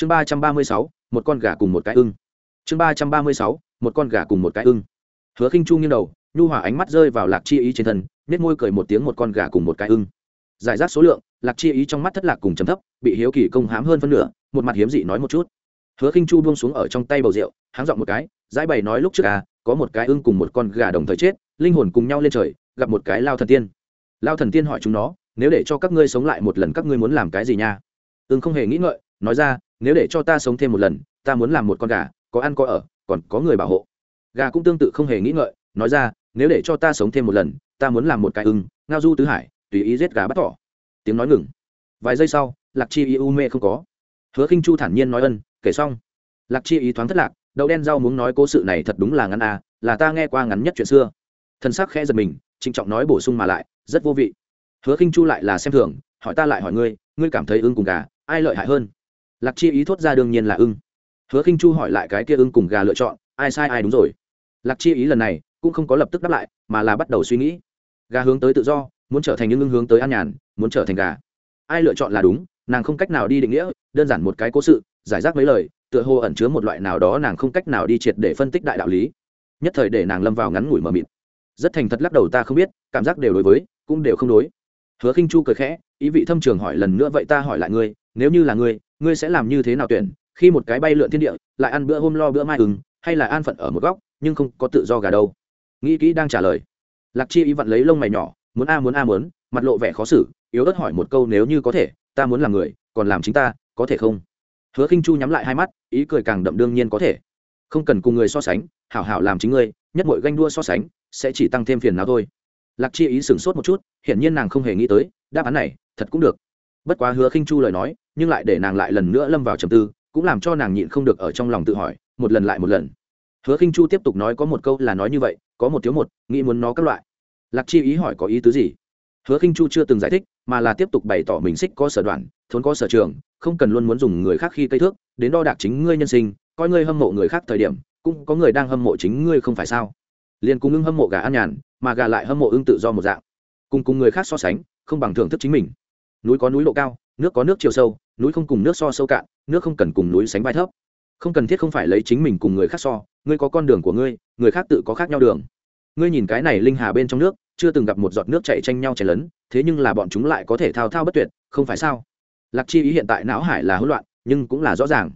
chương ba trăm ba mươi sáu, một con gà cùng một cái ưng. Chương ba trăm ba mươi sáu, một con gà cùng một cái ưng. Hứa khinh chu nghiêng đầu, nhu hòa ánh mắt rơi vào lạc chi ý trên thân nết môi cười một tiếng một con gà cùng một cái ưng. Giải rác số lượng, lạc chi ý trong mắt thất lạc cùng chấm thấp, bị hiếu kỳ công hám hơn phân nửa, một mặt hiếm dị nói một chút. Hứa khinh chu buông xuống ở trong tay bầu rượu, háng dọn một cái, giải bày nói lúc trước à có một cái ưng cùng một con gà đồng thời chết, linh hồn cùng nhau lên trời, gặp một cái lao thần tiên. Lao thần tiên hỏi chúng nó, nếu để cho các ngươi sống lại một lần, các ngươi muốn làm cái gì nha? Ưng không hề nghĩ ngợi, nói ra nếu để cho ta sống thêm một lần, ta muốn làm một con gà, có ăn có ở, còn có người bảo hộ. Gà cũng tương tự không hề nghĩ ngợi, nói ra, nếu để cho ta sống thêm một lần, ta muốn làm một cái ưng, ngao du tứ hải, tùy ý giết gà bắt thỏ. Tiếng nói ngừng. Vài giây sau, lạc chi ý u mê không có. Hứa khinh chu thản nhiên nói ân, kể xong. Lạc chi ý thoáng thất lạc, đậu đen rau muốn nói cố sự này thật đúng là ngắn à là ta nghe qua ngắn nhất chuyện xưa. Thân xác khẽ giật mình, trịnh trọng nói bổ sung mà lại, rất vô vị. Hứa khinh chu lại là xem thường, hỏi ta lại hỏi ngươi ngươi cảm thấy ưng cùng gà, ai lợi hại hơn? Lạc chi ý thốt ra đương nhiên là ưng. Hứa khinh chu hỏi lại cái kia ưng cùng gà lựa chọn, ai sai ai đúng rồi? Lạc chi ý lần này cũng không có lập tức đáp lại, mà là bắt đầu suy nghĩ. Gà hướng tới tự do, muốn trở thành những ưng hướng tới an nhàn, muốn trở thành gà. Ai lựa chọn là đúng, nàng không cách nào đi định nghĩa, đơn giản một cái cố sự, giải rác mấy lời, tựa hồ ẩn chứa một loại nào đó nàng không cách nào đi triệt để phân tích đại đạo lý. Nhất thời để nàng lâm vào ngắn ngủi mờ mịt. Rất thành thật lắc đầu ta không biết, cảm giác đều đối với, cũng đều không đối. Hứa khinh chu cười khẽ, ý vị thâm trường hỏi lần nữa vậy ta hỏi lại ngươi, nếu như là ngươi ngươi sẽ làm như thế nào tuyển, khi một cái bay lượn thiên địa, lại ăn bữa hôm lo bữa mai ứng hay là an phận ở một góc, nhưng không có tự do gà đâu? Nghĩ kỹ đang trả lời. Lạc chi ý vặn lấy lông mày nhỏ, muốn a muốn a muốn, mặt lộ vẻ khó xử, yếu ớt hỏi một câu nếu như có thể, ta muốn làm người, còn làm chính ta, có thể không? Hứa khinh chu nhắm lại hai mắt, ý cười càng đậm đương nhiên có thể. Không cần cùng người so sánh, hảo hảo làm chính ngươi, nhất mọi ganh đua so sánh, sẽ chỉ tăng thêm phiền não thôi. Lạc chi ý sửng sốt một chút, hiển nhiên nàng không hề nghĩ tới, đáp án này, thật cũng được bất quá hứa khinh chu lời nói, nhưng lại để nàng lại lần nữa lâm vào trầm tư, cũng làm cho nàng nhịn không được ở trong lòng tự hỏi, một lần lại một lần. Hứa khinh chu tiếp tục nói có một câu là nói như vậy, có một thiếu một, nghĩ muốn nó các loại. Lạc chi ý hỏi có ý tứ gì? Hứa khinh chu chưa từng giải thích, mà là tiếp tục bày tỏ mình xích có sở đoạn, thốn có sở trường, không cần luôn muốn dùng người khác khi cây thước, đến đo đạc chính ngươi nhân sinh, coi ngươi hâm mộ người khác thời điểm, cũng có người đang hâm mộ chính ngươi không phải sao? Liền cùng ưng hâm mộ gà an nhàn, mà gà lại hâm mộ ưng tự do một dạng, cùng cùng người khác so sánh, không bằng thưởng thức chính mình núi có núi độ cao, nước có nước chiều sâu, núi không cùng nước so sâu cạn, nước không cần cùng núi sánh vai thấp. Không cần thiết không phải lấy chính mình cùng người khác so, ngươi có con đường của ngươi, người khác tự có khác nhau đường. Ngươi nhìn cái này linh hà bên trong nước, chưa từng gặp một giọt nước chạy tranh nhau chảy lớn, thế nhưng là bọn chúng lại có thể thao thao bất tuyệt, không phải sao? Lạc chi ý hiện tại não hải là hỗn loạn, nhưng cũng là rõ ràng.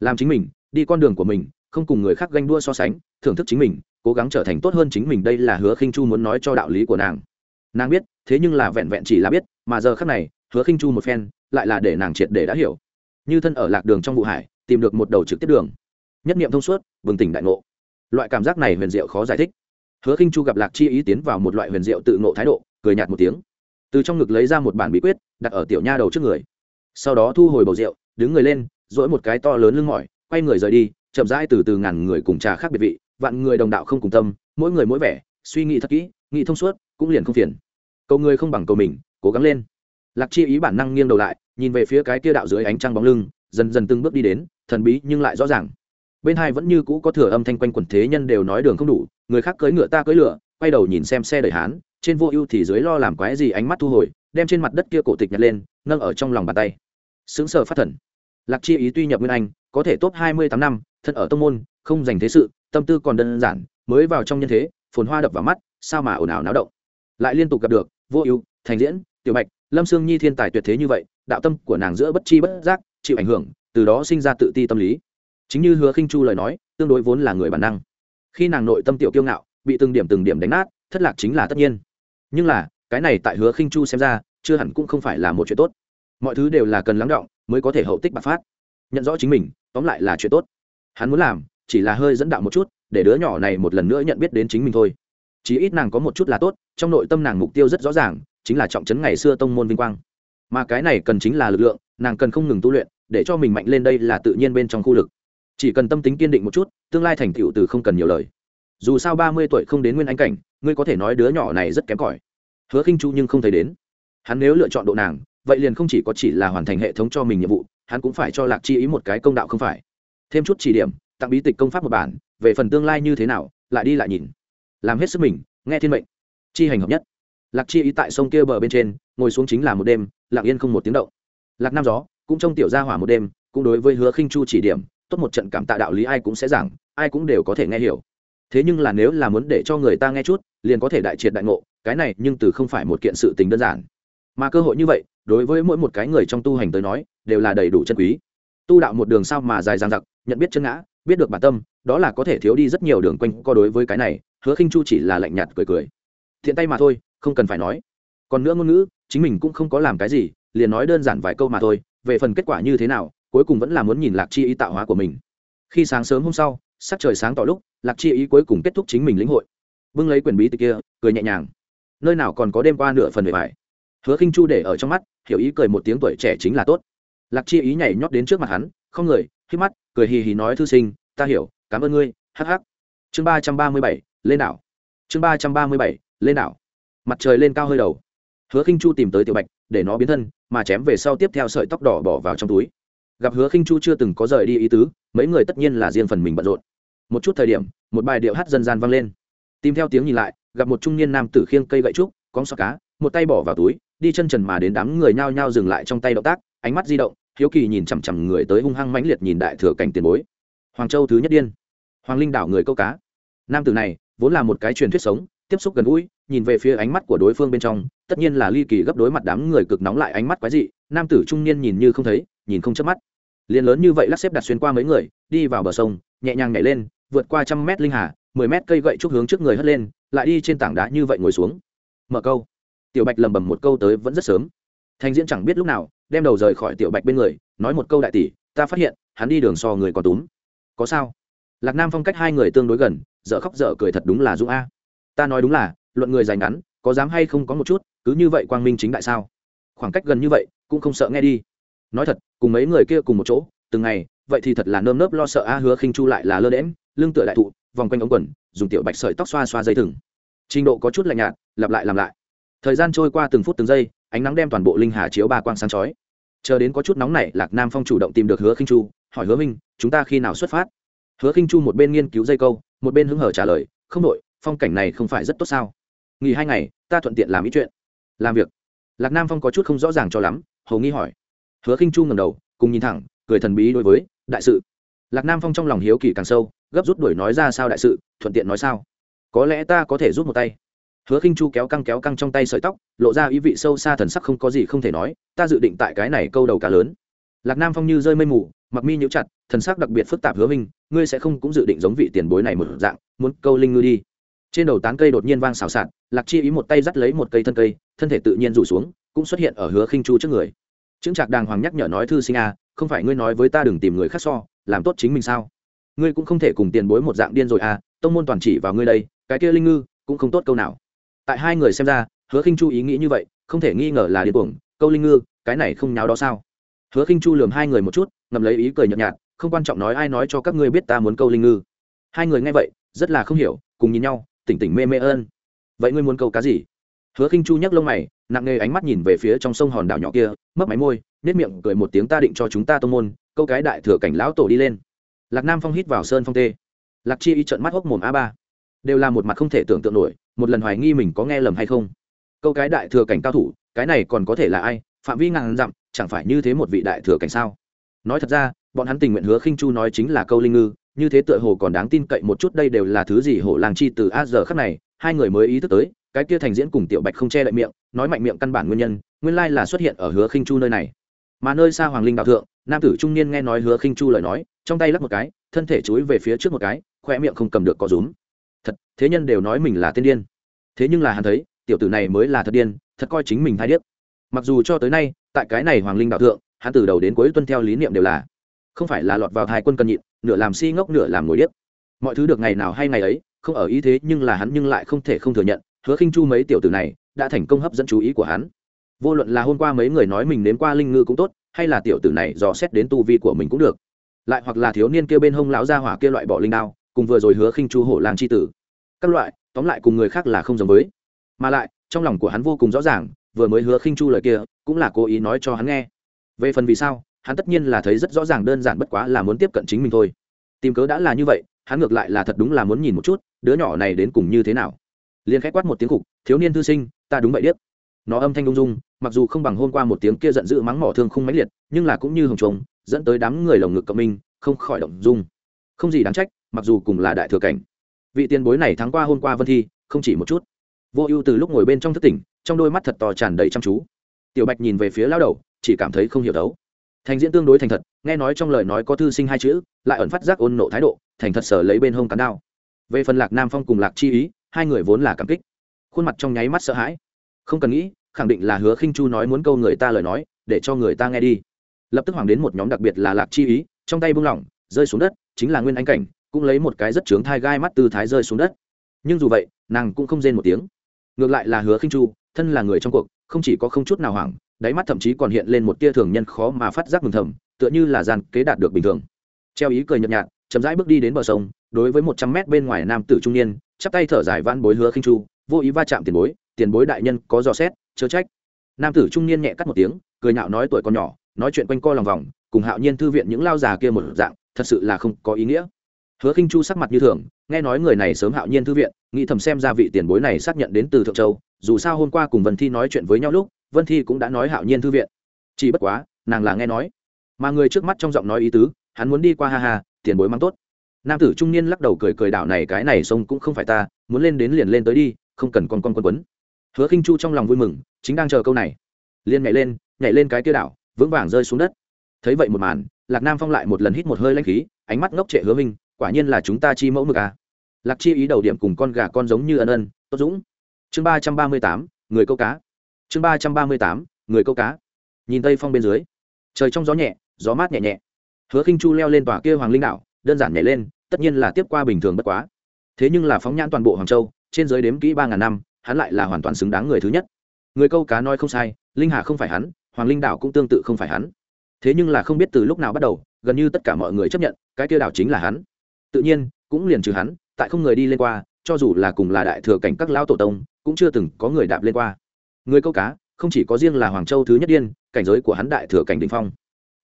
Làm chính mình, đi con đường của mình, không cùng người khác ganh đua so sánh, thưởng thức chính mình, cố gắng trở thành tốt hơn chính mình, đây là hứa khinh chu muốn nói cho đạo lý của nàng. Nàng biết, thế nhưng là vẹn vẹn chỉ là biết, mà giờ khác này hứa khinh chu một phen, lại là để nàng triệt để đã hiểu. Như thân ở lạc đường trong vụ hải, tìm được một đầu trực tiếp đường. Nhất niệm thông suốt, bừng tỉnh đại ngộ. Loại cảm giác này huyền diệu khó giải thích. Hứa khinh chu gặp lạc chi ý tiến vào một loại huyền diệu tự ngộ thái độ, cười nhạt một tiếng. Từ trong ngực lấy ra một bản bí quyết, đặt ở tiểu nha đầu trước người. Sau đó thu hồi bầu rượu, đứng người lên dỗi một cái to lớn lưng mỏi, quay người rời đi, chậm rãi từ từ ngàn người cùng trà khác biệt vị, vạn người đồng đạo không cùng tâm, mỗi người mỗi vẻ, suy nghĩ thật kỹ, nghĩ thông suốt, cũng liền không phiền. Cầu người không bằng cầu mình, cố gắng lên lạc chi ý bản năng nghiêng đầu lại, nhìn về phía cái kia đạo dưới ánh trăng bóng lưng, dần dần từng bước đi đến, thần bí nhưng lại rõ ràng. Bên hai vẫn như cũ có thừa âm thanh quanh quần thế nhân đều nói đường không đủ, người khác cưỡi ngựa ta cưỡi lửa, quay đầu nhìn xem xe đẩy hán, trên vô ưu thì dưới lo làm quái gì ánh mắt thu hồi, đem trên mặt đất kia cổ tịch nhặt lên, nâng ở trong lòng bàn tay. Sững sờ phát thần. Lạc chi ý tuy nhập nguyên anh, có thể tốt hai mươi tám năm, thân ở tông môn, không dành thế sự, tâm tư còn đơn giản, mới vào trong nhân thế, phồn hoa đập vào mắt, sao mà ồn ào náo động. Lại liên tục gặp được, vô ưu, thành diễn, tiểu bạch lâm sương nhi thiên tài tuyệt thế như vậy, đạo tâm của nàng giữa bất chi bất giác, chịu ảnh hưởng, từ đó sinh ra tự ti tâm lý. Chính như hứa khinh chu lời nói, tương đối vốn là người bản năng. Khi nàng nội tâm tiểu kiêu ngạo, bị từng điểm từng điểm đánh nát, thất lạc chính là tất nhiên. Nhưng là, cái này tại hứa khinh chu xem ra, chưa hẳn cũng không phải là một chuyện tốt. Mọi thứ đều là cần lắng động mới có thể hậu tích bạc phát. Nhận rõ chính mình, tóm lại là chuyện tốt. Hắn muốn làm, chỉ là hơi dẫn đạo một chút, để đứa nhỏ này một lần nữa nhận biết đến chính mình thôi. Chỉ ít nàng có một chút là tốt, trong nội tâm nàng mục tiêu rất rõ ràng chính là trọng trấn ngày xưa tông môn vinh quang. Mà cái này cần chính là lực lượng, nàng cần không ngừng tu luyện, để cho mình mạnh lên đây là tự nhiên bên trong khu lực. Chỉ cần tâm tính kiên định một chút, tương lai thành tựu từ không cần nhiều lời. Dù sao ba mươi tuổi không đến nguyên anh cảnh, ngươi có thể nói đứa nhỏ này rất kém cỏi. Hứa khinh chu nhưng không thấy đến. Hắn nếu lựa chọn độ nàng, vậy liền không chỉ có chỉ là hoàn thành hệ thống cho mình nhiệm vụ, hắn cũng phải cho lạc chi ý một cái công đạo không phải. Thêm chút chỉ điểm, tặng bí tịch công pháp một bản, về phần tương lai như thế nào, lại đi lại nhìn. Làm hết sức mình, nghe thiên mệnh. Chi hành hợp nhất lạc chi ý tại sông kia bờ bên trên, ngồi xuống chính là một đêm, lặng yên không một tiếng động. Lạc nam gió, cũng trong tiểu gia hỏa một đêm, cũng đối với hứa khinh chu chỉ điểm, tốt một trận cảm tạ đạo lý ai cũng sẽ giảng, ai cũng đều có thể nghe hiểu. Thế nhưng là nếu là muốn để cho người ta nghe chút, liền có thể đại triệt đại ngộ, cái này nhưng từ không phải một kiện sự tình đơn giản. Mà cơ hội như vậy, đối với mỗi một cái người trong tu hành tới nói, đều là đầy đủ chân quý. Tu đạo một đường sao mà dài dằng dặc, nhận biết chân ngã, biết được bản tâm, đó là có thể thiếu đi rất nhiều đường quanh co đối với cái này, hứa khinh chu chỉ là lạnh nhạt cười cười. Thiện tay mà thôi không cần phải nói. Còn nữa ngôn ngữ, chính mình cũng không có làm cái gì, liền nói đơn giản vài câu mà thôi, về phần kết quả như thế nào, cuối cùng vẫn là muốn nhìn lạc chi ý tạo hóa của mình. Khi sáng sớm hôm sau, sắc trời sáng tỏ lúc, lạc chi ý cuối cùng kết thúc chính mình lĩnh hội. Bưng lấy quyển bí tịch kia, cười nhẹ nhàng. Nơi nào còn có đêm qua nửa phần bề bài. Hứa khinh chu để ở trong mắt, hiểu ý cười một tiếng tuổi trẻ chính là tốt. Lạc chi ý nhảy nhót đến trước mặt hắn, không người khi mắt, cười hì hì nói thư sinh, ta hiểu, cảm ơn ngươi, hắc hắc. Chương ba trăm ba mươi bảy, lên đảo. Chương ba trăm ba mươi bảy, lên đảo mặt trời lên cao hơi đầu. Hứa khinh chu tìm tới tiểu bạch, để nó biến thân, mà chém về sau tiếp theo sợi tóc đỏ bỏ vào trong túi. Gặp hứa khinh chu chưa từng có rời đi ý tứ, mấy người tất nhiên là riêng phần mình bận rộn. Một chút thời điểm, một bài điệu hát dân gian vang lên. Tìm theo tiếng nhìn lại, gặp một trung niên nam tử khiêng cây gậy trúc, cóng xoa cá, một tay bỏ vào túi, đi chân trần mà đến đám người nhao nhao dừng lại trong tay động tác, ánh mắt di động, hiếu kỳ nhìn chằm chằm người tới hung hăng mãnh liệt nhìn đại thừa cảnh tiền bối. Hoàng châu thứ nhất điên. Hoàng linh đảo người câu cá. Nam tử này, vốn là một cái truyền thuyết sống tiếp xúc gần gũi, nhìn về phía ánh mắt của đối phương bên trong, tất nhiên là ly kỳ gấp đối mặt đám người cực nóng lại ánh mắt quái dị, nam tử trung niên nhìn như không thấy, nhìn không chớp mắt. Liền lớn như vậy lắc xếp đặt xuyên qua mấy người, đi vào bờ sông, nhẹ nhàng nhảy lên, vượt qua trăm mét linh hà, mười mét cây gậy trúc hướng trước người hất lên, lại đi trên tảng đá như vậy ngồi xuống. Mở câu. Tiểu bạch lầm bầm một câu tới vẫn rất sớm. Thành diễn chẳng biết lúc nào, đem đầu rời khỏi tiểu bạch bên người, nói một câu đại tỷ, ta phát hiện, hắn đi đường so người còn túm. Có sao? Lạc nam phong cách hai người tương đối gần, dở khóc dở cười thật đúng là dũng a ta nói đúng là, luận người dài ngắn, có dám hay không có một chút, cứ như vậy quang minh chính đại sao? Khoảng cách gần như vậy, cũng không sợ nghe đi. Nói thật, cùng mấy người kia cùng một chỗ, từng ngày, vậy thì thật là nơm nớp lo sợ a hứa khinh chu lại là lơ đễm lưng tựa đại thụ, vòng quanh ống quần, dùng tiểu bạch sợi tóc xoa xoa dây thừng. Trình độ có chút lạnh nhạt, lặp lại làm lại. Thời gian trôi qua từng phút từng giây, ánh nắng đem toàn bộ linh hà chiếu ba quang sáng chói. Chờ đến có chút nóng này lạc nam phong chủ động tìm được hứa khinh chu, hỏi hứa minh, chúng ta khi nào xuất phát? Hứa khinh chu một bên nghiên cứu dây câu, một bên hứng hở trả lời, không đội phong cảnh này không phải rất tốt sao? Nghỉ hai ngày, ta thuận tiện làm ý chuyện. Làm việc. Lạc nam phong có chút không rõ ràng cho lắm hầu nghi hỏi. Hứa khinh chu ngầm đầu, cùng nhìn thẳng, cười thần bí đối với, đại sự. Lạc nam phong trong lòng hiếu kỳ càng sâu, gấp rút đuổi nói ra sao đại sự, thuận tiện nói sao? Có lẽ ta có thể rút một tay. Hứa khinh chu kéo căng kéo căng trong tay sợi tóc, lộ ra ý vị sâu xa thần sắc không có gì không thể nói, ta dự định tại cái này câu đầu cá lớn. Lạc nam phong như rơi mây mù, mặc mi nhíu chặt, thần sắc đặc biệt phức tạp hứa minh ngươi sẽ không cũng dự định giống vị tiền bối này một dạng, muốn câu linh ngư đi trên đầu tán cây đột nhiên vang xào xạc, lạc chi ý một tay dắt lấy một cây thân cây, thân thể tự nhiên rủ xuống, cũng xuất hiện ở hứa khinh chu trước người. Chứng trạc đàng hoàng nhắc nhở nói, thư sinh a, không phải ngươi nói với ta đừng tìm người khác so, làm tốt chính mình sao? Ngươi cũng không thể cùng tiền bối một dạng điên rồi à tông môn toàn chỉ vào ngươi đây, cái kia linh ngư, cũng không tốt câu nào. Tại hai người xem ra, hứa khinh chu ý nghĩ như vậy, không thể nghi ngờ là điên cuồng, câu linh ngư, cái này không nháo đó sao? Hứa khinh chu lườm hai người một chút, ngầm lấy ý cười nhợt nhạt, không quan trọng nói ai nói cho các ngươi biết ta muốn câu linh ngư. Hai người nghe vậy, rất là không hiểu, cùng nhìn nhau tỉnh tỉnh mê mê ơn. Vậy ngươi muốn câu cá gì? Hứa khinh chu nhấc lông mày, nặng nề ánh mắt nhìn về phía trong sông hòn đảo nhỏ kia, mấp máy môi nết miệng cười một tiếng ta định cho chúng ta tô môn, câu cái đại thừa cảnh lão tổ đi lên. Lạc nam phong hít vào sơn phong tê. Lạc chi y trận mắt hốc mồm a ba. Đều là một mặt không thể tưởng tượng nổi, một lần hoài nghi mình có nghe lầm hay không. Câu cái đại thừa cảnh cao thủ, cái này còn có thể là ai? Phạm vi ngàn dặm, chẳng phải như thế một vị đại thừa cảnh sao? Nói thật ra, bọn hắn tình nguyện hứa khinh chu nói chính là câu linh ngư như thế tựa hồ còn đáng tin cậy một chút, đây đều là thứ gì hổ làng chi từ a giờ khắc này, hai người mới ý thức tới, cái kia thành diễn cùng tiểu bạch không che lại miệng, nói mạnh miệng căn bản nguyên nhân, nguyên lai là xuất hiện ở hứa khinh chu nơi này. Mà nơi xa hoàng linh đạo thượng, nam tử trung niên nghe nói hứa khinh chu lời nói, trong tay lắc một cái, thân thể chúi về phía trước một cái khoe miệng không cầm được có rúm. Thật, thế nhân đều nói mình là tiên điên. Thế nhưng là hắn thấy, tiểu tử này mới là thật điên, thật coi chính mình thay điếc. Mặc dù cho tới nay, tại cái này hoàng linh đạo thượng, hắn từ đầu đến cuối tuân theo lý niệm đều là không phải là lọt vào hai quân cần nhịn, nửa làm si ngốc nửa làm ngồi điếc. Mọi thứ được ngày nào hay ngày ấy, không ở ý thế nhưng là hắn nhưng lại không thể không thừa nhận, hứa khinh chu mấy tiểu tử này đã thành công hấp dẫn chú ý của hắn. Vô luận là hôm qua mấy người nói mình nếm qua linh ngư cũng tốt, hay là tiểu tử này dò xét đến tu vi của mình cũng được. Lại hoặc là thiếu niên kia bên hông lão gia hỏa kia loại bỏ linh đao, cùng vừa rồi hứa khinh chu hổ làng c h i tử. Các loại, tóm lại cùng người khác là không giống với. Mà lại, trong lòng của hắn vô cùng rõ ràng, vừa mới hứa khinh chu lời kia, cũng là cố ý nói cho hắn nghe. Về phần vì sao hắn tất nhiên là thấy rất rõ ràng đơn giản bất quá là muốn tiếp cận chính mình thôi. Tìm cớ đã là như vậy, hắn ngược lại là thật đúng là muốn nhìn một chút, đứa nhỏ này đến cùng như thế nào. Liền khách quát một tiếng cục, thiếu niên thư sinh, ta đúng vậy điếc. Nó âm thanh ung dung mặc dù không bằng hôm qua một tiếng kia giận dữ mắng mỏ thương không mãnh liệt, nhưng là cũng như hồng trống dẫn tới đám người lồng ngực cộng minh, không khỏi động dung. Không gì đáng trách, mặc dù cùng là đại thừa cảnh. Vị tiền bối này thắng qua hôm qua vân thi, không chỉ một chút. Vô ưu từ lúc ngồi bên trong thất tỉnh, trong đôi mắt thật to tràn đầy chăm chú. Tiểu bạch nhìn về phía lao đầu, chỉ cảm thấy không hiểu đấu thành diễn tương đối thành thật, nghe nói trong lời nói có thư sinh hai chữ, lại ẩn phát giác ôn nộ thái độ, thành thật sở lấy bên hông cán đao. Về phần lạc nam phong cùng lạc chi ý, hai người vốn là cảm kích. Khuôn mặt trong nháy mắt sợ hãi. Không cần nghĩ, khẳng định là hứa khinh chu nói muốn câu người ta lời nói, để cho người ta nghe đi. Lập tức hoàng đến một nhóm đặc biệt là lạc chi ý, trong tay buông lỏng, rơi xuống đất, chính là nguyên anh cảnh, cũng lấy một cái rất trướng thai gai mắt tư thái rơi xuống đất. Nhưng dù vậy, nàng cũng không rên một tiếng. Ngược lại là hứa khinh chu, thân là người trong cuộc, không chỉ có không chút nào hoảng đáy mắt thậm chí còn hiện lên một tia thường nhân khó mà phát giác mừng thầm, tựa như là gian kế đạt được bình thường. Treo ý cười nhợt nhạt, chậm rãi bước đi đến bờ sông, đối với một trăm mét bên ngoài nam tử trung niên, chắp tay thở dài van bối hứa khinh chu, vô ý va chạm tiền bối tiền bối đại nhân có dò xét, chớ trách. Nam tử trung niên nhẹ cắt một tiếng, cười nhạo nói tuổi còn nhỏ, nói chuyện quanh co lòng vòng, cùng hạo nhiên thư viện những lao già kia một dạng, thật sự là không có ý nghĩa. Hứa khinh chu sắc mặt như thường, nghe nói người này sớm hạo nhiên thư viện, nghĩ thầm xem ra vị tiền bối này xác nhận đến từ thượng châu, dù sao hôm qua cùng vân thi nói chuyện với nhau lúc vân thi cũng đã nói hạo nhiên thư viện. Chỉ bất quá, nàng là nghe nói. Mà người trước mắt trong giọng nói ý tứ, hắn muốn đi qua ha ha, tiền bối mang tốt. Nam tử trung niên lắc đầu cười cười đảo này cái này sông cũng không phải ta, muốn lên đến liền lên tới đi, không cần con con quân quấn. Hứa khinh chu trong lòng vui mừng, chính đang chờ câu này. Liền nhảy lên nhảy lên cái kia đảo, vững vàng rơi xuống đất. Thấy vậy một màn, lạc nam phong lại một lần hít một hơi lanh khí, ánh mắt ngốc trệ hứa minh, quả nhiên là chúng ta chi mẫu mực à. lạc chi ý đầu điểm cùng con gà con giống như ân ân, tốt dũng. Chương ba trăm ba mươi tám, người câu cá chương ba trăm ba mươi tám, người câu cá. Nhìn tây phong bên dưới. Trời trong gió nhẹ, gió mát nhẹ nhẹ. Hứa khinh chu leo lên tòa kia hoàng linh đạo đơn giản nhảy lên, tất nhiên là tiếp qua bình thường bất quá. Thế nhưng là phóng nhãn toàn bộ hoàng châu, trên giới đếm kỹ ba ngàn năm, hắn lại là hoàn toàn xứng đáng người thứ nhất. Người câu cá nói không sai, linh hà không phải hắn, hoàng linh đảo cũng tương tự không phải hắn. Thế nhưng là không biết từ lúc nào bắt đầu, gần như tất cả mọi người chấp nhận, cái kia đảo chính là hắn. Tự nhiên, cũng liền trừ hắn, tại không người đi lên qua, cho dù là cùng là đại thừa cảnh các lão tổ tông, cũng chưa từng có người đạp lên qua người câu cá, không chỉ có riêng là hoàng châu thứ nhất điên, cảnh giới của hắn đại thừa cảnh đình phong.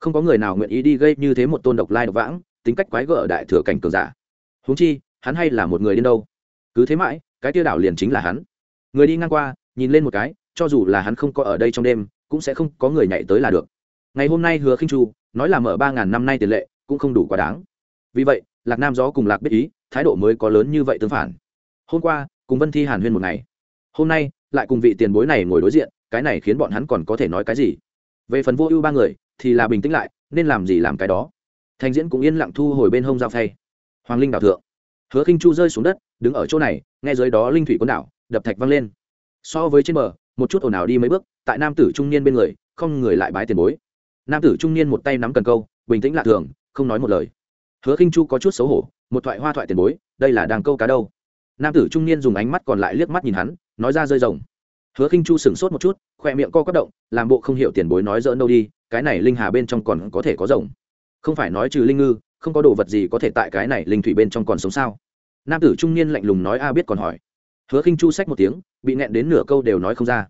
Không có người nào nguyện ý đi gây như thế một tôn độc lai độc vãng, tính cách quái gở đại thừa cảnh cường giả. Huống chi, hắn hay là một người điên đâu. Cứ thế mãi, cái tia đảo liền chính là hắn. Người đi ngang qua, nhìn lên một cái, cho dù là hắn không có ở đây trong đêm, cũng sẽ không có người nhảy tới là được. Ngày hôm nay hứa khinh chu, nói là mở ba ngàn năm nay tiền lệ, cũng không đủ quá đáng. Vì vậy, lạc nam gió cùng lạc biết ý, thái độ mới có lớn như vậy tương phản. Hôm qua, cùng vân thi hàn huyên một ngày. Hôm nay lại cùng vị tiền bối này ngồi đối diện, cái này khiến bọn hắn còn có thể nói cái gì? Về phần vô ưu ba người, thì là bình tĩnh lại, nên làm gì làm cái đó. Thành diễn cũng yên lặng thu hồi bên hông dao phay. Hoàng linh đảo thượng. Hứa khinh chu rơi xuống đất, đứng ở chỗ này, nghe dưới đó linh thủy quân đảo, đập thạch văng lên. So với trên bờ, một chút ồn ào đi mấy bước, tại nam tử trung niên bên người, không người lại bái tiền bối. Nam tử trung niên một tay nắm cần câu, bình tĩnh lạ thường, không nói một lời. Hứa khinh chu có chút xấu hổ, một thoại hoa thoại tiền bối, đây là đàng câu cá đâu? Nam tử trung niên dùng ánh mắt còn lại liếc mắt nhìn hắn, nói ra rơi rồng. Hứa khinh chu sửng sốt một chút khoe miệng co quất động, làm bộ không hiểu tiền bối nói dỡn đâu đi, cái này linh hà bên trong còn có thể có rồng. Không phải nói trừ linh ngư, không có đồ vật gì có thể tại cái này linh thủy bên trong còn sống sao? Nam tử trung niên lạnh lùng nói a biết còn hỏi. Hứa khinh chu sách một tiếng, bị nẹn đến nửa câu đều nói không ra.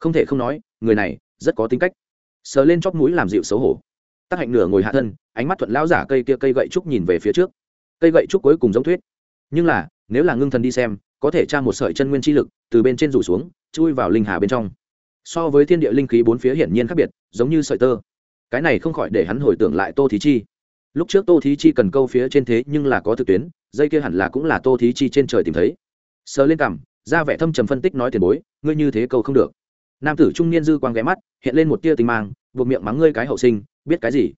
Không thể không nói, người này, rất có tính cách. Sờ lên chóp mũi làm dịu xấu hổ. Tác hạnh nửa ngồi hạ thân, ánh mắt thuận lão giả cây kia cây gậy trúc nhìn về phía trước. Cây gậy trúc cuối cùng giống thuyết. Nhưng là nếu là ngưng thần đi xem, có thể tra một sợi chân nguyên chi lực, từ bên trên rủ xuống, chui vào linh hà bên trong. So với thiên địa linh khí bốn phía hiển nhiên khác biệt, giống như sợi tơ. Cái này không khỏi để hắn hồi tưởng lại tô thí chi. Lúc trước tô thí chi cần câu phía trên thế nhưng là có thực tuyến, dây kia hẳn là cũng là tô thí chi trên trời tìm thấy. Sờ lên cằm ra vẻ thâm trầm phân tích nói tiền bối, ngươi như thế câu không được. Nam tử trung niên dư quang ghé mắt, hiện lên một tia tình mang, buộc miệng mắng ngươi cái hậu sinh, biết cái gì?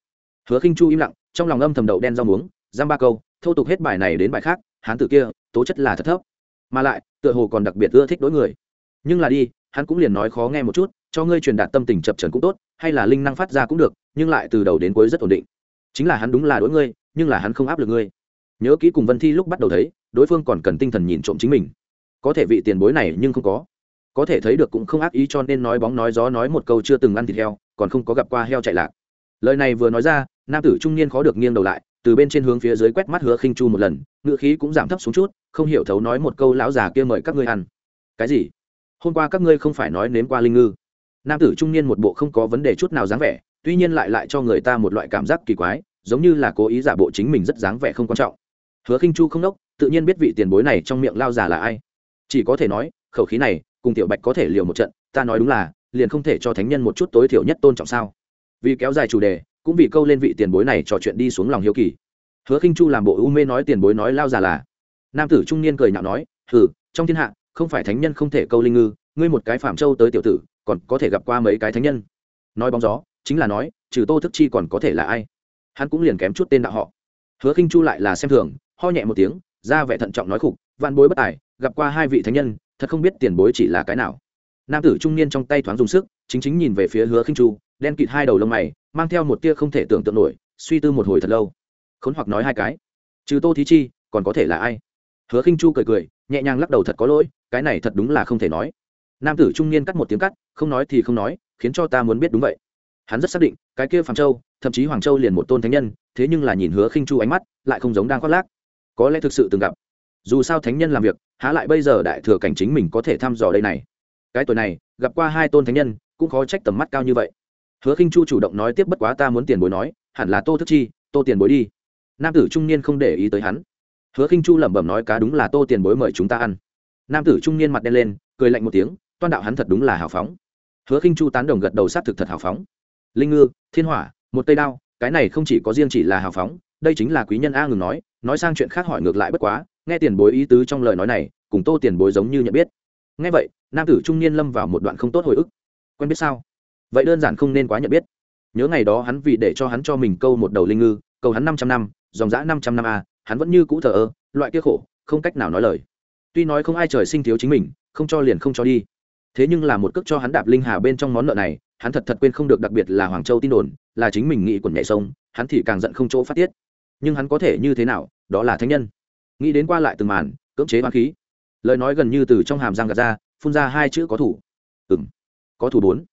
Hứa khinh chu im lặng, trong lòng âm thầm đậu đen rau muống, giam ba câu thâu tục hết bài này đến bài khác, hán tử kia tố chất là thật thấp. Mà lại, tựa hồ còn đặc biệt ưa thích đối người. Nhưng là đi, hắn cũng liền nói khó nghe một chút, cho ngươi truyền đạt tâm tình chập trần cũng tốt, hay là linh năng phát ra cũng được, nhưng lại từ đầu đến cuối rất ổn định. Chính là hắn đúng là đối ngươi, nhưng là hắn không áp lực ngươi. Nhớ kỹ cùng vân thi lúc bắt đầu thấy, đối phương còn cần tinh thần nhìn trộm chính mình. Có thể vị tiền bối này nhưng không có. Có thể thấy được cũng không ác ý cho nên nói bóng nói gió nói một câu chưa từng ăn thịt heo, còn không có gặp qua heo chạy lạc. Lời này vừa nói ra, nam tử trung niên khó được nghiêng đầu lại từ bên trên hướng phía dưới quét mắt hứa khinh chu một lần ngựa khí cũng giảm thấp xuống chút, không hiểu thấu nói một câu lão già kia mời các ngươi ăn. Cái gì? Hôm qua các ngươi không phải nói nếm qua linh ngư. Nam tử trung niên một bộ không có vấn đề chút nào dáng vẻ, tuy nhiên lại lại cho người ta một loại cảm giác kỳ quái, giống như là cố ý giả bộ chính mình rất dáng vẻ không quan trọng. Hứa khinh chu không đốc, tự nhiên biết vị tiền bối này trong miệng lao già là ai. Chỉ có thể nói, khẩu khí này, cùng tiểu bạch có thể liều một trận, ta nói đúng là, liền không thể cho thánh nhân một chút tối thiểu nhất tôn trọng sao? Vì kéo dài chủ đề cũng vì câu lên vị tiền bối này trò chuyện đi xuống lòng hiếu kỳ. Hứa khinh chu làm bộ u mê nói tiền bối nói lao già là. Nam tử trung niên cười nhạo nói, hừ, trong thiên hạ, không phải thánh nhân không thể câu linh ngư, ngươi một cái phạm châu tới tiểu tử, còn có thể gặp qua mấy cái thánh nhân? Nói bóng gió, chính là nói, trừ tô thức chi còn có thể là ai? Hắn cũng liền kém chút tên đạo họ. Hứa khinh chu lại là xem thường, ho nhẹ một tiếng, ra vẻ thận trọng nói khục, vạn bối bất tài, gặp qua hai vị thánh nhân, thật không biết tiền bối chỉ là cái nào. Nam tử trung niên trong tay thoáng dùng sức, chính chính nhìn về phía hứa khinh chu đen kịt hai đầu lông mày, mang theo một tia không thể tưởng tượng nổi, suy tư một hồi thật lâu. Khốn hoặc nói hai cái. Trừ tô thí chi, còn có thể là ai? Hứa khinh chu cười cười, nhẹ nhàng lắc đầu thật có lỗi, cái này thật đúng là không thể nói. Nam tử trung niên cắt một tiếng cắt, không nói thì không nói, khiến cho ta muốn biết đúng vậy. Hắn rất xác định, cái kia phạm châu, thậm chí hoàng châu liền một tôn thánh nhân, thế nhưng là nhìn hứa khinh chu ánh mắt, lại không giống đang khoác lác. Có lẽ thực sự từng gặp. Dù sao thánh nhân làm việc, há lại bây giờ đại thừa cảnh chính mình có thể thăm dò đây này. Cái tuổi này, gặp qua hai tôn thánh nhân, cũng khó trách tầm mắt cao như vậy hứa khinh chu chủ động nói tiếp bất quá ta muốn tiền bối nói, hẳn là tô thức chi, tô tiền bối đi. Nam tử trung niên không để ý tới hắn. Hứa khinh chu lẩm bẩm nói cá đúng là tô tiền bối mời chúng ta ăn. Nam tử trung niên mặt đen lên, cười lạnh một tiếng, toan đạo hắn thật đúng là hào phóng. Hứa khinh chu tán đồng gật đầu sát thực thật hào phóng. Linh ngư, thiên hỏa, một cây đao, cái này không chỉ có riêng chỉ là hào phóng, đây chính là quý nhân a ngừng nói nói sang chuyện khác hỏi ngược lại bất quá, nghe tiền bối ý tứ trong lời nói này, cùng tô tiền bối giống như nhận biết. Nghe vậy, nam tử trung niên lâm vào một đoạn không tốt hồi ức. Quen biết sao? Vậy đơn giản không nên quá nhận biết. Nhớ ngày đó hắn vì để cho hắn cho mình câu một đầu linh ngư, câu hắn năm trăm năm, dòng dã năm trăm năm a, hắn vẫn như cũ thờ ơ, loại kia khổ, không cách nào nói lời. Tuy nói không ai trời sinh thiếu chính mình, không cho liền không cho đi. Thế nhưng là một cước cho hắn đạp linh hà bên trong món nợ này, hắn thật thật quên không được đặc biệt là hoàng châu tin đồn, là chính mình nghĩ quần nhảy sông, hắn thì càng giận không chỗ phát tiết. Nhưng hắn có thể như thế nào, đó là thánh nhân. Nghĩ đến qua lại từng màn, cưỡng chế hoán khí. Lời nói gần như từ trong hàm răng gạt ra, phun ra hai chữ có thủ. Ừm. Có thủ bốn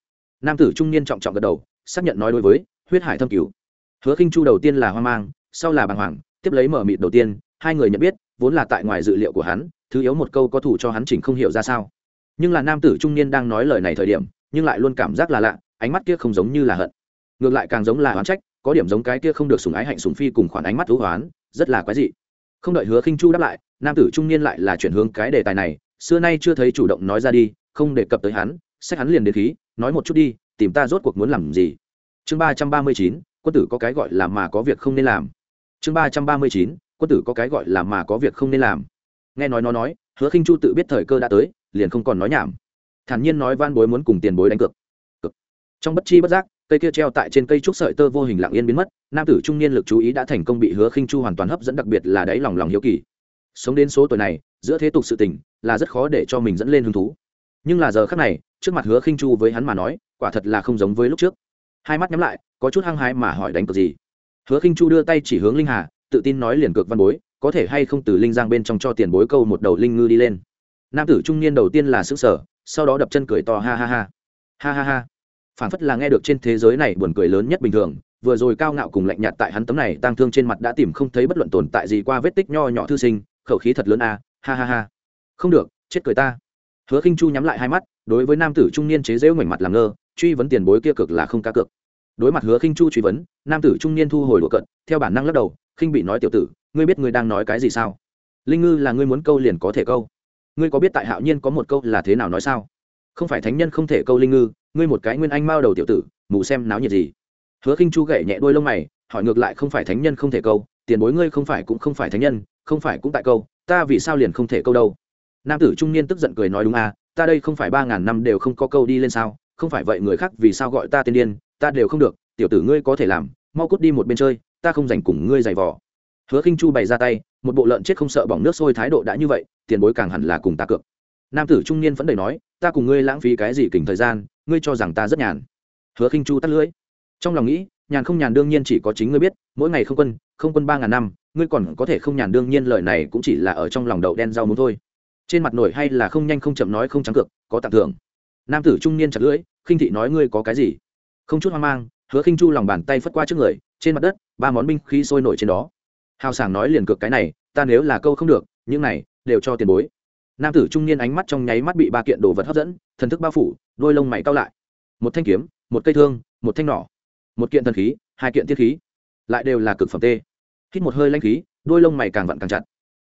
nam tử trung niên trọng trọng gật đầu, xác nhận nói đối với, huyết hải thâm cứu hứa khinh chu đầu tiên là hoang mang, sau là bàng hoàng, tiếp lấy mở mịt đầu tiên, hai người nhận biết, vốn là tại ngoài dự liệu của hắn, thứ yếu một câu có thủ cho hắn chỉnh không hiểu ra sao. Nhưng là nam tử trung niên đang nói lời này thời điểm, nhưng lại luôn cảm giác là lạ, ánh mắt kia không giống như là hận. Ngược lại càng giống là oán trách, có điểm giống cái kia không được sùng ái hạnh sùng phi cùng khoản ánh mắt thú hoán rất là quái dị. Không đợi hứa khinh chu đáp lại, nam tử trung niên lại là chuyển hướng cái đề tài này, xưa nay chưa thấy chủ động nói ra đi, không đề cập tới hắn, sách hắn liền đến khí nói một chút đi, tìm ta rốt cuộc muốn làm gì? Chương ba trăm ba mươi chín, quân tử có cái gọi là mà có việc không nên làm. Chương ba trăm ba mươi chín, quân tử có cái gọi là mà có việc không nên làm. Nghe nói nó nói, hứa khinh chu tự biết thời cơ đã tới, liền không còn nói nhảm. Thản nhiên nói van bối muốn cùng tiền bối đánh cược. Cực. trong bất chi bất giác, cây kia treo tại trên cây trúc sợi tơ vô hình lặng yên biến mất, nam tử trung niên lực chú ý đã thành công bị hứa khinh chu hoàn toàn hấp dẫn, đặc biệt là đáy lòng lòng hiếu kỳ. Sống đến số tuổi này, giữa thế tục sự tình, là rất khó để cho mình dẫn lên hứng thú. Nhưng là giờ khắc này trước mặt hứa khinh chu với hắn mà nói, quả thật là không giống với lúc trước. Hai mắt nhắm lại, có chút hăng hái mà hỏi đánh cược gì. Hứa khinh chu đưa tay chỉ hướng linh hà, tự tin nói liền cược văn bối, có thể hay không từ linh giang bên trong cho tiền bối câu một đầu linh ngư đi lên. Nam tử trung niên đầu tiên là xứng sở sau đó đập chân cười to ha ha ha. Ha ha ha. Phản phất là nghe được trên thế giới này buồn cười lớn nhất bình thường, vừa rồi cao ngạo cùng lạnh nhạt tại hắn tấm này tang thương trên mặt đã tìm không thấy bất luận tồn tại gì qua vết tích nho nhỏ thư sinh, khẩu khí thật lớn a, ha ha ha. Không được, chết cười ta. Hứa khinh chu nhắm lại hai mắt đối với nam tử trung niên chế rễu ngoảnh mặt làm ngơ, truy vấn tiền bối kia cực là không cá cược. Đối mặt hứa khinh chu truy vấn, nam tử trung niên thu hồi đùa cận theo bản năng lắc đầu, khinh bị nói tiểu tử, ngươi biết ngươi đang nói cái gì sao? Linh ngư là ngươi muốn câu liền có thể câu. Ngươi có biết tại hạo nhiên có một câu là thế nào nói sao? Không phải thánh nhân không thể câu linh ngư, ngươi một cái nguyên anh mao đầu tiểu tử, mù xem náo nhiệt gì. Hứa khinh chu gậy nhẹ đôi lông mày, hỏi ngược lại không phải thánh nhân không thể câu, tiền bối ngươi không phải cũng không phải thánh nhân, không phải cũng tại câu, ta vì sao liền không thể câu đâu? Nam tử trung niên tức giận cười nói đúng à ta đây không phải ba ngàn năm đều không có câu đi lên sao, không phải vậy người khác vì sao gọi ta tên điên, ta đều không được, tiểu tử ngươi có thể làm, mau cút đi một bên chơi, ta không dành cùng ngươi giày vò. Hứa khinh chu bày ra tay, một bộ lợn chết không sợ bỏng nước sôi thái độ đã như vậy, tiền bối càng hẳn là cùng ta cược. Nam tử trung niên vẫn đầy nói, ta cùng ngươi lãng phí cái gì kình thời gian, ngươi cho rằng ta rất nhàn. Hứa khinh chu tắt lưỡi. Trong lòng nghĩ, nhàn không nhàn đương nhiên chỉ có chính ngươi biết, mỗi ngày không quân không quân ba ngàn năm, ngươi còn có thể không nhàn đương nhiên lời này cũng chỉ là ở trong lòng đậu đen rau muốn thôi trên mặt nổi hay là không nhanh không chậm nói không trắng cược, có tặng thưởng. Nam tử trung niên chặt lưỡi, khinh thị nói ngươi có cái gì? Không chút hoang mang, hứa khinh chu lòng bàn tay phất qua trước người, trên mặt đất, ba món binh khí sôi nổi trên đó. Hào sảng nói liền cược cái này, ta nếu là câu không được, những này, đều cho tiền bối. Nam tử trung niên ánh mắt trong nháy mắt bị ba kiện đồ vật hấp dẫn, thần thức bao phủ, đôi lông mày cao lại. Một thanh kiếm, một cây thương, một thanh nỏ, một kiện thần khí, hai kiện thiết khí, lại đều là cực phẩm tê. Hít một hơi lanh khí, đôi lông mày càng vặn càng chặt.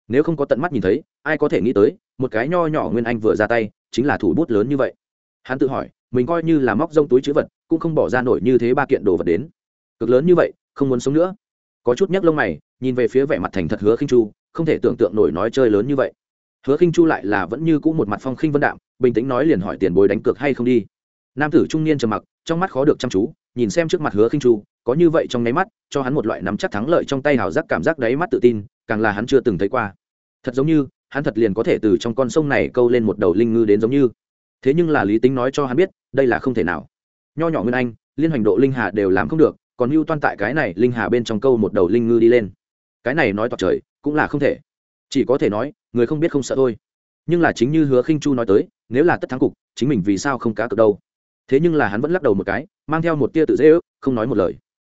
Nếu không có tận mắt nhìn thấy, ai có thể nghĩ tới một cái nho nhỏ nguyên anh vừa ra tay, chính là thủ bút lớn như vậy. Hắn tự hỏi, mình coi như là móc rông túi chữ vật, cũng không bỏ ra nổi như thế ba kiện đồ vật đến. Cực lớn như vậy, không muốn sống nữa. Có chút nhấc lông mày, nhìn về phía vẻ mặt thành thật hứa khinh chu, không thể tưởng tượng nổi nói chơi lớn như vậy. Hứa khinh chu lại là vẫn như cũ một mặt phong khinh vân đạm, bình tĩnh nói liền hỏi tiền bối đánh cược hay không đi. Nam tử trung niên trầm mặc, trong mắt khó được chăm chú, nhìn xem trước mặt hứa khinh chu, có như vậy trong nháy mắt, cho hắn một loại nắm chắc thắng lợi trong tay hào giác cảm giác đáy mắt tự tin, càng là hắn chưa từng thấy qua. Thật giống như hắn thật liền có thể từ trong con sông này câu lên một đầu linh ngư đến giống như. Thế nhưng là lý tính nói cho hắn biết, đây là không thể nào. Nho nhỏ nguyên anh, liên hoành độ linh hà đều làm không được, còn mưu toan tại cái này linh hà bên trong câu một đầu linh ngư đi lên. Cái này nói toạc trời, cũng là không thể. Chỉ có thể nói, người không biết không sợ thôi. Nhưng là chính như hứa khinh chu nói tới, nếu là tất thắng cục, chính mình vì sao không cá cược đâu? Thế nhưng là hắn vẫn lắc đầu một cái, mang theo một tia tự dễ ước, không nói một lời.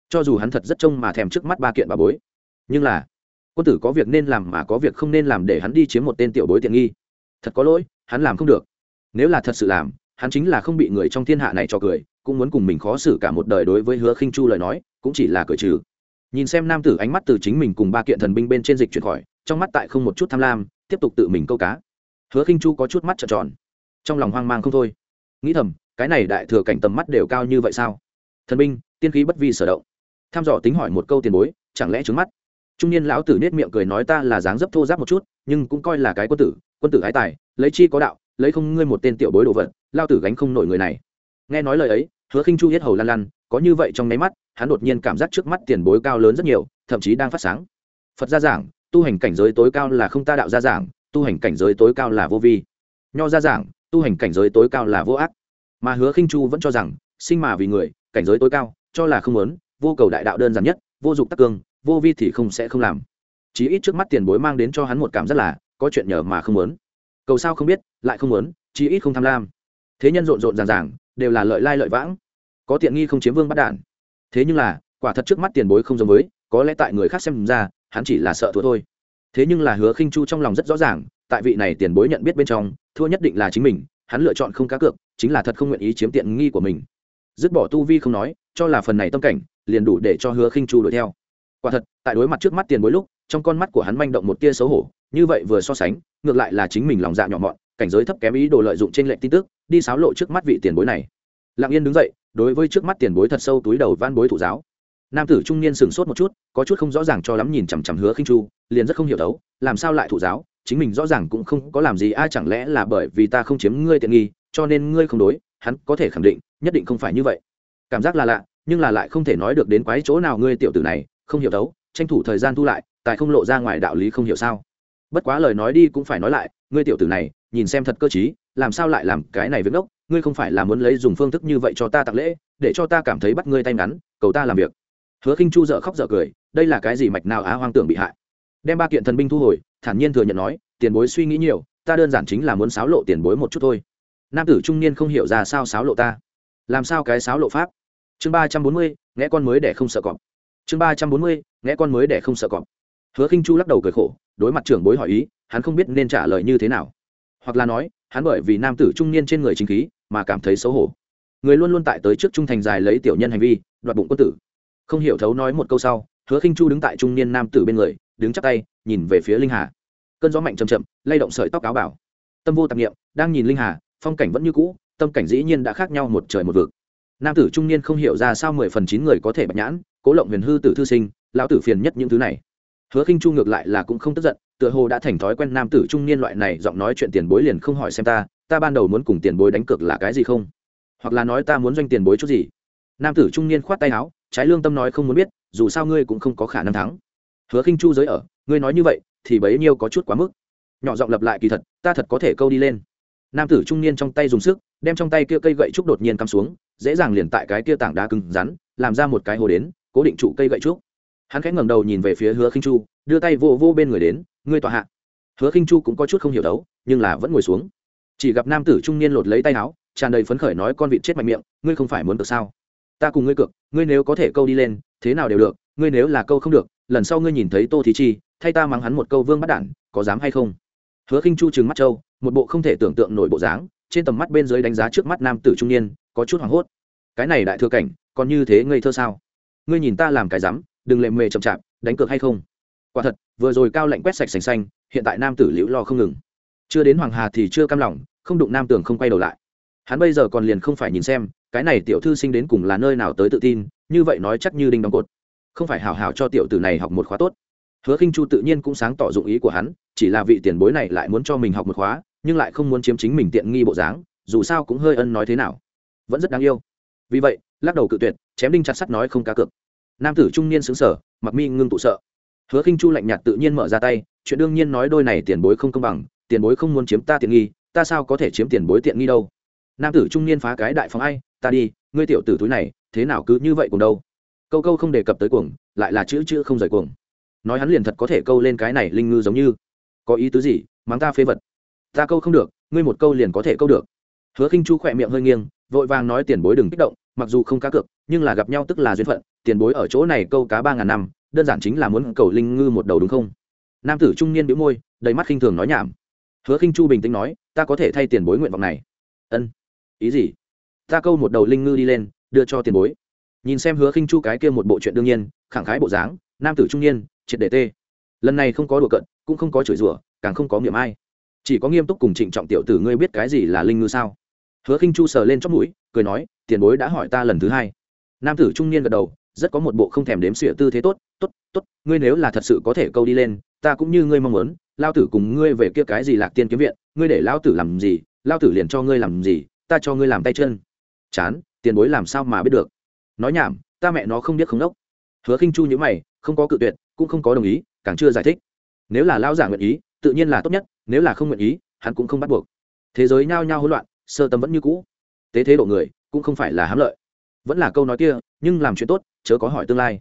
Cho dù hắn thật rất trông mà thèm trước mắt ba kiện bà bối. Nhưng là quân tử có việc nên làm mà có việc không nên làm để hắn đi chiếm một tên tiểu bối tiện nghi. Thật có lỗi, hắn làm không được. Nếu là thật sự làm, hắn chính là không bị người trong thiên hạ này cho cười, cũng muốn cùng mình khó xử cả một đời đối với hứa khinh chu lời nói, cũng chỉ là cười trừ. Nhìn xem nam tử ánh mắt từ chính mình cùng ba kiện thần binh bên trên dịch chuyển khỏi, trong mắt tại không một chút tham lam, tiếp tục tự mình câu cá. Hứa khinh chu có chút mắt trợn tròn. Trong lòng hoang mang không thôi. Nghĩ thầm, cái này đại thừa cảnh tầm mắt đều cao như vậy sao? Thần binh, tiên khí bất vi sở động. Tham dò tính hỏi một câu tiền bối, chẳng lẽ trứng mắt? Trung niên lão tử nết miệng cười nói ta là dáng dấp thô giáp một chút, nhưng cũng coi là cái quân tử quân tử ái tài, lấy chi có đạo, lấy không ngươi một tên tiểu bối đồ vật lao tử gánh không nổi người này. Nghe nói lời ấy, hứa khinh chu hết hầu lăn lăn, có như vậy trong nháy mắt, hắn đột nhiên cảm giác trước mắt tiền bối cao lớn rất nhiều, thậm chí đang phát sáng. Phật gia giảng, tu hành cảnh giới tối cao là không ta đạo gia giảng, tu hành cảnh giới tối cao là vô vi. Nho gia giảng, tu hành cảnh giới tối cao là vô ác. Mà hứa khinh chu vẫn cho rằng, sinh mà vì người, cảnh giới tối cao, cho là không muốn, vô cầu đại đạo đơn giản nhất, vô dụng tắc cương vô vi thì không sẽ không làm. Chí ít trước mắt tiền bối mang đến cho hắn một cảm rất là, có chuyện nhờ mà không muốn. Cầu sao không biết, lại không muốn, chí ít không tham lam. Thế nhân rộn rộn ràng ràng, đều là lợi lai lợi vãng. Có tiện nghi không chiếm vương bắt đản thế nhưng là, quả thật trước mắt tiền bối không giống với, có lẽ tại người khác xem ra, hắn chỉ là sợ thua thôi. Thế nhưng là hứa khinh chu trong lòng rất rõ ràng, tại vị này tiền bối nhận biết bên trong, thua nhất định là chính mình, hắn lựa chọn không cá cược, chính là thật không nguyện ý chiếm tiện nghi của mình. Dứt bỏ tu vi không nói, cho là phần này tâm cảnh, liền đủ để cho hứa khinh chu đuổi theo quả thật, tại đối mặt trước mắt tiền bối lúc, trong con mắt của hắn manh động một tia xấu hổ, như vậy vừa so sánh, ngược lại là chính mình lòng dạ nhỏ mọn, cảnh giới thấp kém ý đồ lợi dụng trên lệnh tin tức, đi xáo lộ trước mắt vị tiền bối này. Lặng yên đứng dậy, đối với trước mắt tiền bối thật sâu túi đầu van bối thủ giáo. Nam tử trung niên sửng sốt một chút, có chút không rõ ràng cho lắm nhìn chằm chằm hứa khinh chu, liền rất không hiểu đấu, làm sao lại thủ giáo, chính mình rõ ràng cũng không có làm gì ai à, chẳng lẽ là bởi vì ta không chiếm ngươi tiện nghi, cho nên ngươi không đối, hắn có thể khẳng định, nhất định không phải như vậy. Cảm giác là lạ, nhưng là lại không thể nói được đến quái chỗ nào ngươi tiểu tử này không hiểu đấu, tranh thủ thời gian thu lại tại không lộ ra ngoài đạo lý không hiểu sao. Bất quá lời nói đi cũng phải nói lại, ngươi tiểu tử này, nhìn xem thật cơ t làm sao lại làm cái này với ngốc, ngươi không phải là muốn lấy dùng phương thức như vậy cho ta tặng lễ, để cho ta cảm thấy bắt ngươi tay ngắn, cầu ta làm việc. Hứa khinh chu dợ khóc dợ cười, đây là cái gì mạch nào á hoang tưởng bị hại. Đem ba kiện thần binh thu hồi, thản nhiên thừa nhận nói, tiền bối suy nghĩ nhiều, ta đơn giản chính là muốn xáo lộ tiền bối một chút thôi. Nam tử trung niên không hiểu ra sao xáo lộ ta. Làm sao cái xáo lộ pháp? Chương ba trăm bốn mươi, nghe con mới để không sợ cọp chương ba trăm bốn mươi, nghe con mới để không sợ cọp. Hứa khinh chu lắc đầu cười khổ, đối mặt trưởng bối hỏi ý, hắn không biết nên trả lời như thế nào. Hoặc là nói, hắn bởi vì nam tử trung niên trên người chính khí, mà cảm thấy xấu hổ. Người luôn luôn tại tới trước trung thành dài lấy tiểu nhân hành vi, đoạt bụng quân tử. Không hiểu thấu nói một câu sau, hứa khinh chu đứng tại trung niên nam tử bên người, đứng chắc tay, nhìn về phía linh hà. Cơn gió mạnh chầm chậm, lay động sợi tóc áo bảo tâm vô tạp nghiệm đang nhìn linh hà, phong cảnh vẫn như cũ, tâm cảnh dĩ nhiên đã khác nhau một trời một vực. Nam tử trung niên không hiểu ra sao mười phần chín người có thể bạch nhãn cố lộng huyền hư tử thư sinh, lão tử phiền nhất những thứ này. Hứa khinh chu ngược lại là cũng không tức giận, tựa hồ đã thành thói quen nam tử trung niên loại này, giọng nói chuyện tiền bối liền không hỏi xem ta ta ban đầu muốn cùng tiền bối đánh cược là cái gì không? Hoặc là nói ta muốn doanh tiền bối chút gì? Nam tử trung niên khoát tay áo, trái lương tâm nói không muốn biết, dù sao ngươi cũng không có khả năng thắng. Hứa khinh chu giới ở, ngươi nói như vậy, thì bấy nhiêu có chút quá mức. Nhỏ giọng lập lại kỳ thật, ta thật có thể câu đi lên. Nam tử trung niên trong tay dùng sức, đem trong tay kia cây gậy trúc đột nhiên cắm xuống, dễ dàng liền tại cái kia tảng đá cứng rắn, làm ra một cái hồ đến cố định trụ cây gậy trúc. Hắn khẽ ngẩng đầu nhìn về phía hứa khinh chu, đưa tay vô vô bên người đến, ngươi tọa hạ. Hứa khinh chu cũng có chút không hiểu đấu, nhưng là vẫn ngồi xuống. Chỉ gặp nam tử trung niên lột lấy tay áo, tràn đầy phấn khởi nói, con vịt chết mạnh miệng, ngươi không phải muốn cược sao? Ta cùng ngươi cược, ngươi nếu có thể câu đi lên, thế nào đều được, ngươi nếu là câu không được, lần sau ngươi nhìn thấy tô thí chi, thay ta mắng hắn một câu vương bắt đản, có dám hay không? Hứa khinh chu trừng mắt châu một bộ không thể tưởng tượng nổi bộ dáng, trên tầm mắt bên dưới đánh giá trước mắt nam tử trung niên, có chút hoảng hốt. Cái này đại thừa cảnh, còn như thế ngây thơ sao? Ngươi nhìn ta làm cái rắm, đừng lệ mề chậm chạp, đánh cược hay không? Quả thật, vừa rồi cao lạnh quét sạch sành xanh, hiện tại nam tử liễu lo không ngừng. Chưa đến hoàng hà thì chưa cam lòng, không đụng nam tường không quay đầu lại. Hắn bây giờ còn liền không phải nhìn xem, cái này tiểu thư sinh đến cùng là nơi nào tới tự tin, như vậy nói chắc như đinh đóng cột. Không phải hào hào cho tiểu tử này học một khóa tốt. Hứa khinh chu tự nhiên cũng sáng tỏ dụng ý của hắn, chỉ là vị tiền bối này lại muốn cho mình học một khóa, nhưng lại không muốn chiếm chính mình tiện nghi bộ dáng, dù sao cũng hơi ân nói thế nào. Vẫn rất đáng yêu. Vì vậy, lắc đầu cự tuyệt chém đinh chặt sắt nói không cá cược. Nam tử trung niên xứng sở mặc mi ngưng tụ sợ. Hứa khinh chu lạnh nhạt tự nhiên mở ra tay, chuyện đương nhiên nói đôi này tiền bối không công bằng, tiền bối không muốn chiếm ta tiện nghi, ta sao có thể chiếm tiền bối tiện nghi đâu? Nam tử trung niên phá cái đại phóng ai, ta đi, ngươi tiểu tử túi này, thế nào cứ như vậy cùng đâu? Câu câu không đề cập tới cuồng, lại là chữ chữ không rời cuồng. Nói hắn liền thật có thể câu lên cái này linh ngư giống như. Có ý tứ gì, mắng ta phế vật? Ta câu không được, ngươi một câu liền có thể câu được. Hứa khinh chu khỏe miệng hơi nghiêng, vội vàng nói tiền bối đừng kích động, mặc dù không cá cược nhưng là gặp nhau tức là duyên phận, tiền bối ở chỗ này câu cá ba ngàn năm, đơn giản chính là muốn cầu linh ngư một đầu đúng không? Nam tử trung niên bĩu môi, đầy mắt khinh thường nói nhảm. Hứa khinh chu bình tĩnh nói, ta có thể thay tiền bối nguyện vọng này. Ân. Ý gì? Ta câu một đầu linh ngư đi lên, đưa cho tiền bối. Nhìn xem hứa khinh chu cái kia một bộ chuyện đương nhiên, khẳng khái bộ dáng, nam tử trung niên, triệt để tê. Lần này không có đùa cận cũng không có chửi rủa, càng không có miệng ai. Chỉ có nghiêm túc cùng trịnh trọng tiểu tử ngươi biết cái gì là linh ngư sao? Hứa khinh chu sờ lên chót mũi, cười nói, tiền bối đã hỏi ta lần thứ hai nam tử trung niên gật đầu, rất có một bộ không thèm đếm xỉa tư thế tốt tốt tốt, ngươi nếu là thật sự có thể câu đi lên, ta cũng như ngươi mong muốn, lao tử cùng ngươi về kia cái gì lạc tiên kiếm viện, ngươi để lao tử làm gì, lao tử liền cho ngươi làm gì, ta cho ngươi làm tay chân. Chán, tiền bối làm sao mà biết được? Nói nhảm, ta mẹ nó không biết không đốc. Hứa khinh chu nhữ mày, không có cự tuyệt, cũng không có đồng ý, càng chưa giải thích. Nếu là lao giả nguyện ý, tự nhiên là tốt nhất, nếu là không nguyện ý, hắn cũng không bắt buộc. Thế giới nhao nhao hỗn loạn, sơ tâm vẫn như cũ. Tế thế độ người, cũng không phải là hám lợi vẫn là câu nói kia, nhưng làm chuyện tốt, chớ có hỏi tương lai.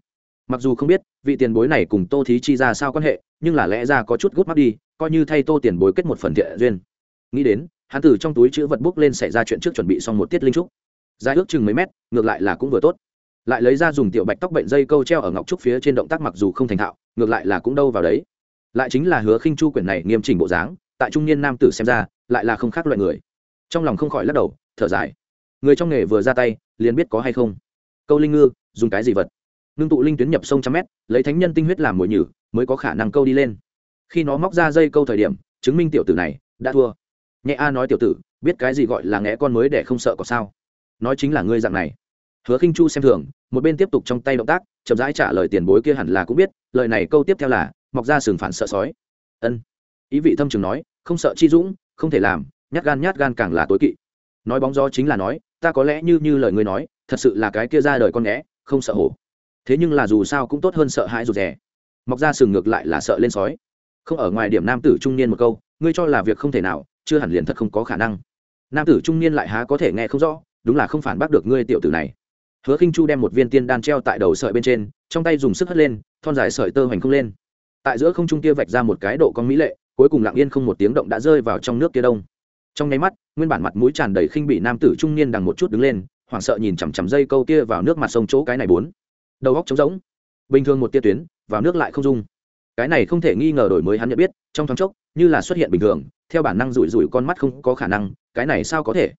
Mặc dù không biết, vị tiền bối này cùng tô thí chi ra sao quan hệ, nhưng là lẽ ra có chút gút mắt đi, coi như thay tô tiền bối kết một phần thiện duyên. Nghĩ đến, hắn từ trong túi chữ vật bút lên xảy ra chuyện trước chuẩn bị xong một tiết linh trúc. Dài ước chừng mấy mét, ngược lại là cũng vừa tốt. Lại lấy ra dùng tiểu bạch tóc bệnh dây câu treo ở ngọc trúc phía trên động tác mặc dù không thành thạo, ngược lại là cũng đâu vào đấy. Lại chính là hứa khinh chu quyển này nghiêm chỉnh bộ dáng, tại trung niên nam tử xem ra, lại là không khác loại người. Trong lòng không khỏi lắc đầu, thở dài người trong nghề vừa ra tay, liền biết có hay không. Câu linh ngư, dùng cái gì vật? Ngưng tụ linh tuyến nhập sông trăm mét, lấy thánh nhân tinh huyết làm mồi nhử, mới có khả năng câu đi lên. Khi nó móc ra dây câu thời điểm, chứng minh tiểu tử này đã thua. Nhẹ a nói tiểu tử, biết cái gì gọi là nghẽ con mới để không sợ có sao? Nói chính là ngươi dạng này. Hứa khinh chu xem thường, một bên tiếp tục trong tay động tác, chậm rãi trả lời tiền bối kia hẳn là cũng biết, lời này câu tiếp theo là, mọc ra sừng phản sợ sói. Ân. Ý vị thâm trường nói, không sợ chi dũng, không thể làm, nhát gan nhát gan càng là tối kỵ nói bóng gió chính là nói, ta có lẽ như như lời ngươi nói, thật sự là cái kia ra đời con nghé không sợ hổ. Thế nhưng là dù sao cũng tốt hơn sợ hãi rụt rè. Mọc ra sừng ngược lại là sợ lên sói. Không ở ngoài điểm nam tử trung niên một câu, ngươi cho là việc không thể nào, chưa hẳn liền thật không có khả năng. Nam tử trung niên lại há có thể nghe không rõ, đúng là không phản bác được ngươi tiểu tử này. Hứa khinh chu đem một viên tiên đan treo tại đầu sợi bên trên, trong tay dùng sức hất lên, thon dài sợi tơ hoành không lên. Tại giữa không trung kia vạch ra một cái độ con mỹ lệ, cuối cùng lặng yên không một tiếng động đã rơi vào trong nước kia đông trong nháy mắt, nguyên bản mặt mũi tràn đầy khinh bị nam tử trung niên đằng một chút đứng lên, hoảng sợ nhìn chằm chằm dây câu kia vào nước mặt sông chỗ cái này bốn. Đầu góc trống rỗng. Bình thường một tia tuyến, vào nước lại không dung cái này không thể nghi ngờ đổi mới hắn nhận biết, trong thoáng chốc, như là xuất hiện bình thường, theo bản năng rủi rủi con mắt không có khả năng, cái này sao có thể?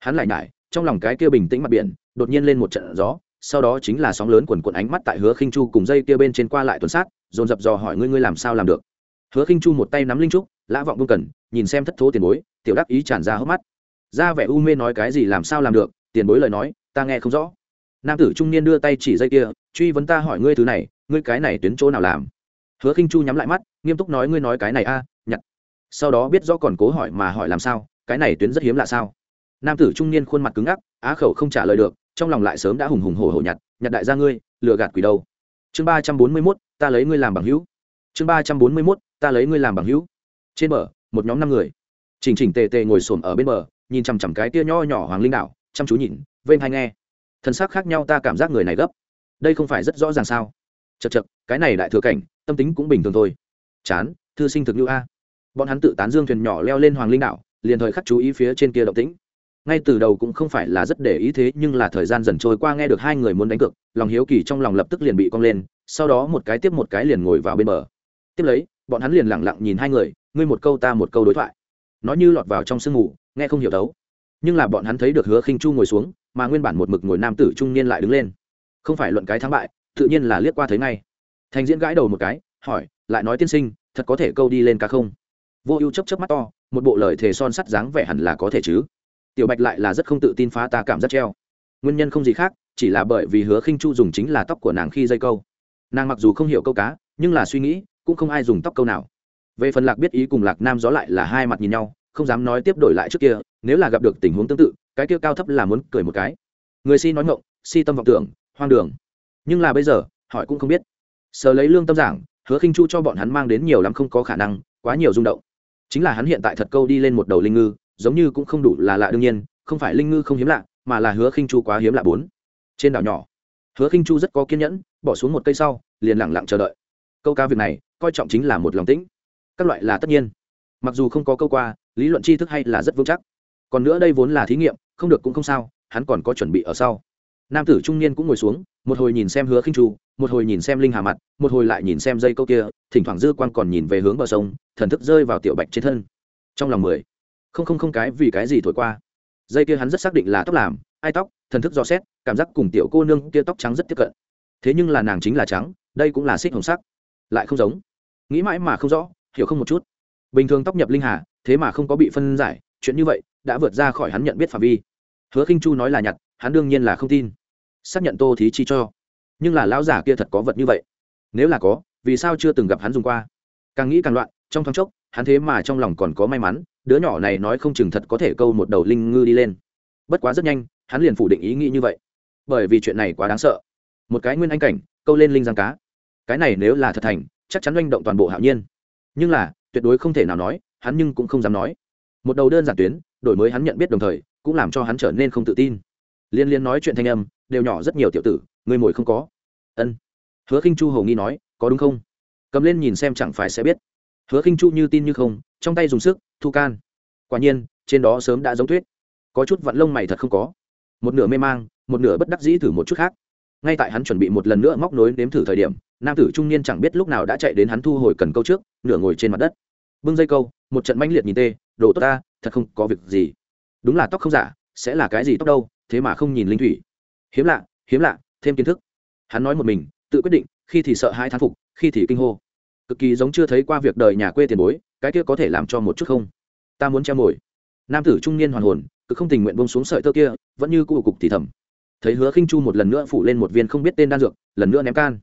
Hắn lại nhải, trong lòng cái kia bình tĩnh mặt biển, đột nhiên lên một trận gió, sau đó chính là sóng lớn quần quần ánh mắt tại hứa khinh chu cùng dây kia bên trên qua lại tuần sát, dồn dập dò hỏi ngươi ngươi làm sao làm được? Hứa khinh chu một tay nắm linh trúc lã vọng vương cần, nhìn xem thất thố tiền bối, tiểu đắc ý tràn ra hốc mắt. Ra vẻ u mê nói cái gì làm sao làm được, tiền bối lời nói, ta nghe không rõ. Nam tử trung niên đưa tay chỉ dây kia, truy vấn ta hỏi ngươi thứ này, ngươi cái này tuyến chỗ nào làm? Hứa khinh chu nhắm lại mắt, nghiêm túc nói ngươi nói cái này a, nhặt. Sau đó biết rõ còn cố hỏi mà hỏi làm sao, cái này tuyến rất hiếm là sao? Nam tử trung niên khuôn mặt cứng ngắc, á khẩu không trả lời được, trong lòng lại sớm đã hùng hùng hổ hổ nhặt nhặt đại gia ngươi, lừa gạt quỷ đâu. Chương ba trăm bốn mươi mốt, ta lấy ngươi làm bằng hữu. Chương ba trăm bốn mươi mốt, ta lấy ngươi làm bằng hữu trên bờ, một nhóm năm người. Chỉnh chỉnh tề tề ngồi xổm ở bên bờ, nhìn chằm chằm cái tia nho nhỏ hoàng linh đạo, chăm chú nhìn, vênh hay nghe. Thân xác khác nhau ta cảm giác người này gấp. Đây không phải rất rõ ràng sao? Chật chật cái này đại thừa cảnh, tâm tính cũng bình thường thôi. Chán, thư sinh thực như a. Bọn hắn tự tán dương thuyền nhỏ leo lên hoàng linh đạo, liền thời khắc chú ý phía trên kia động tĩnh. Ngay từ đầu cũng không phải là rất để ý thế, nhưng là thời gian dần trôi qua nghe được hai người muốn đánh cược, lòng hiếu kỳ trong lòng lập tức liền bị cong lên, sau đó một cái tiếp một cái liền ngồi vào bên bờ. Tiếp lấy bọn hắn liền lẳng lặng nhìn hai người, ngươi một câu ta một câu đối thoại. Nói như lọt vào trong sương mù, nghe không hiểu đấu nhưng là bọn hắn thấy được hứa khinh chu ngồi xuống, mà nguyên bản một mực ngồi nam tử trung niên lại đứng lên. Không phải luận cái thắng bại, tự nhiên là liếc qua thấy ngay. Thành diễn gãi đầu một cái, hỏi, lại nói tiên sinh, thật có thể câu đi lên ca không? Vô ưu chấp chấp mắt to, một bộ lời thề son sắt dáng vẻ hẳn là có thể chứ. Tiểu bạch lại là rất không tự tin phá ta cảm giác treo. Nguyên nhân không gì khác, chỉ là bởi vì hứa khinh chu dùng chính là tóc của nàng khi dây câu. Nàng mặc dù không hiểu câu cá, nhưng là suy nghĩ cũng không ai dùng tóc câu nào. Về phần lạc biết ý cùng lạc nam gió lại là hai mặt nhìn nhau, không dám nói tiếp đổi lại trước kia, nếu là gặp được tình huống tương tự, cái kia cao thấp là muốn cười một cái. Người si nói ngộng si tâm vọng tưởng, hoang đường. Nhưng là bây giờ, hỏi cũng không biết. Sờ lấy lương tâm giảng, hứa khinh chu cho bọn hắn mang đến nhiều lắm không có khả năng, quá nhiều rung động. Chính là hắn hiện tại thật câu đi lên một đầu linh ngư, giống như cũng không đủ là lạ đương nhiên, không phải linh ngư không hiếm lạ, mà là hứa khinh chu quá hiếm lạ bốn. Trên đảo nhỏ, hứa khinh chu rất có kiên nhẫn, bỏ xuống một cây sau, liền lặng lặng chờ đợi câu ca việc này coi trọng chính là một lòng tĩnh. Các loại là tất nhiên. Mặc dù không có câu qua lý luận tri thức hay là rất vững chắc. Còn nữa đây vốn là thí nghiệm không được cũng không sao hắn còn có chuẩn bị ở sau. Nam tử trung niên cũng ngồi xuống một hồi nhìn xem hứa khinh Tru, một hồi nhìn xem linh hà mặt một hồi lại nhìn xem dây câu kia thỉnh thoảng dư quan còn nhìn về hướng bờ sông thần thức rơi vào tiểu bạch trên thân. Trong lòng mười không không không cái vì cái gì thổi qua. Dây kia hắn rất xác định là tóc làm ai tóc thần thức dò xét cảm giác cùng tiểu cô nương kia tóc trắng rất tiếp cận. Thế nhưng là nàng chính là trắng đây cũng là xích hồng sắc lại không giống. Nghĩ mãi mà không rõ, hiểu không một chút. Bình thường tóc nhập linh hà, thế mà không có bị phân giải, chuyện như vậy đã vượt ra khỏi hắn nhận biết phạm vi. Hứa khinh chu nói là nhặt, hắn đương nhiên là không tin. Xác nhận tô thí chi cho. Nhưng là lão giả kia thật có vật như vậy. Nếu là có, vì sao chưa từng gặp hắn dùng qua? Càng nghĩ càng loạn, trong thoáng chốc, hắn thế mà trong lòng còn có may mắn, đứa nhỏ này nói không chừng thật có thể câu một đầu linh ngư đi lên. Bất quá rất nhanh, hắn liền phủ định ý nghĩ như vậy. Bởi vì chuyện này quá đáng sợ. Một cái nguyên anh cảnh, câu lên linh giang cá cái này nếu là thật thành, chắc chắn doanh động toàn bộ hạo nhiên. Nhưng là, tuyệt đối không thể nào nói, hắn nhưng cũng không dám nói. Một đầu đơn giản tuyến, đổi mới hắn nhận biết đồng thời, cũng làm cho hắn trở nên không tự tin. Liên liên nói chuyện thanh âm, đều nhỏ rất nhiều tiểu tử, người mồi không có. Ân. Hứa khinh chu hầu nghi nói, có đúng không? Cầm lên nhìn xem chẳng phải sẽ biết. Hứa khinh chu như tin như không, trong tay dùng sức, thu can. Quả nhiên, trên đó sớm đã giống thuyết có chút vặn lông mày thật không có. Một nửa mê mang, một nửa bất đắc dĩ thử một chút khác ngay tại hắn chuẩn bị một lần nữa móc nối nếm thử thời điểm, nam tử trung niên chẳng biết lúc nào đã chạy đến hắn thu hồi cần câu trước, nửa ngồi trên mặt đất. Bưng dây câu, một trận manh liệt nhìn tê, đồ tốt ta, thật không có việc gì. Đúng là tóc không giả, sẽ là cái gì tóc đâu, thế mà không nhìn linh thủy. Hiếm lạ hiếm lạ, thêm kiến thức. Hắn nói một mình, tự quyết định, khi thì sợ hai thán phục, khi thì kinh hô. Cực kỳ giống chưa thấy qua việc đời nhà quê tiền bối, cái kia có thể làm cho một chút không? Ta muốn treo mồi. Nam tử trung niên hoàn hồn, cứ không tình nguyện bông xuống sợi tơ kia, vẫn như cụ cục thì thầm thấy hứa khinh chu một lần nữa phủ lên một viên không biết tên đan dược, lần nữa ném can.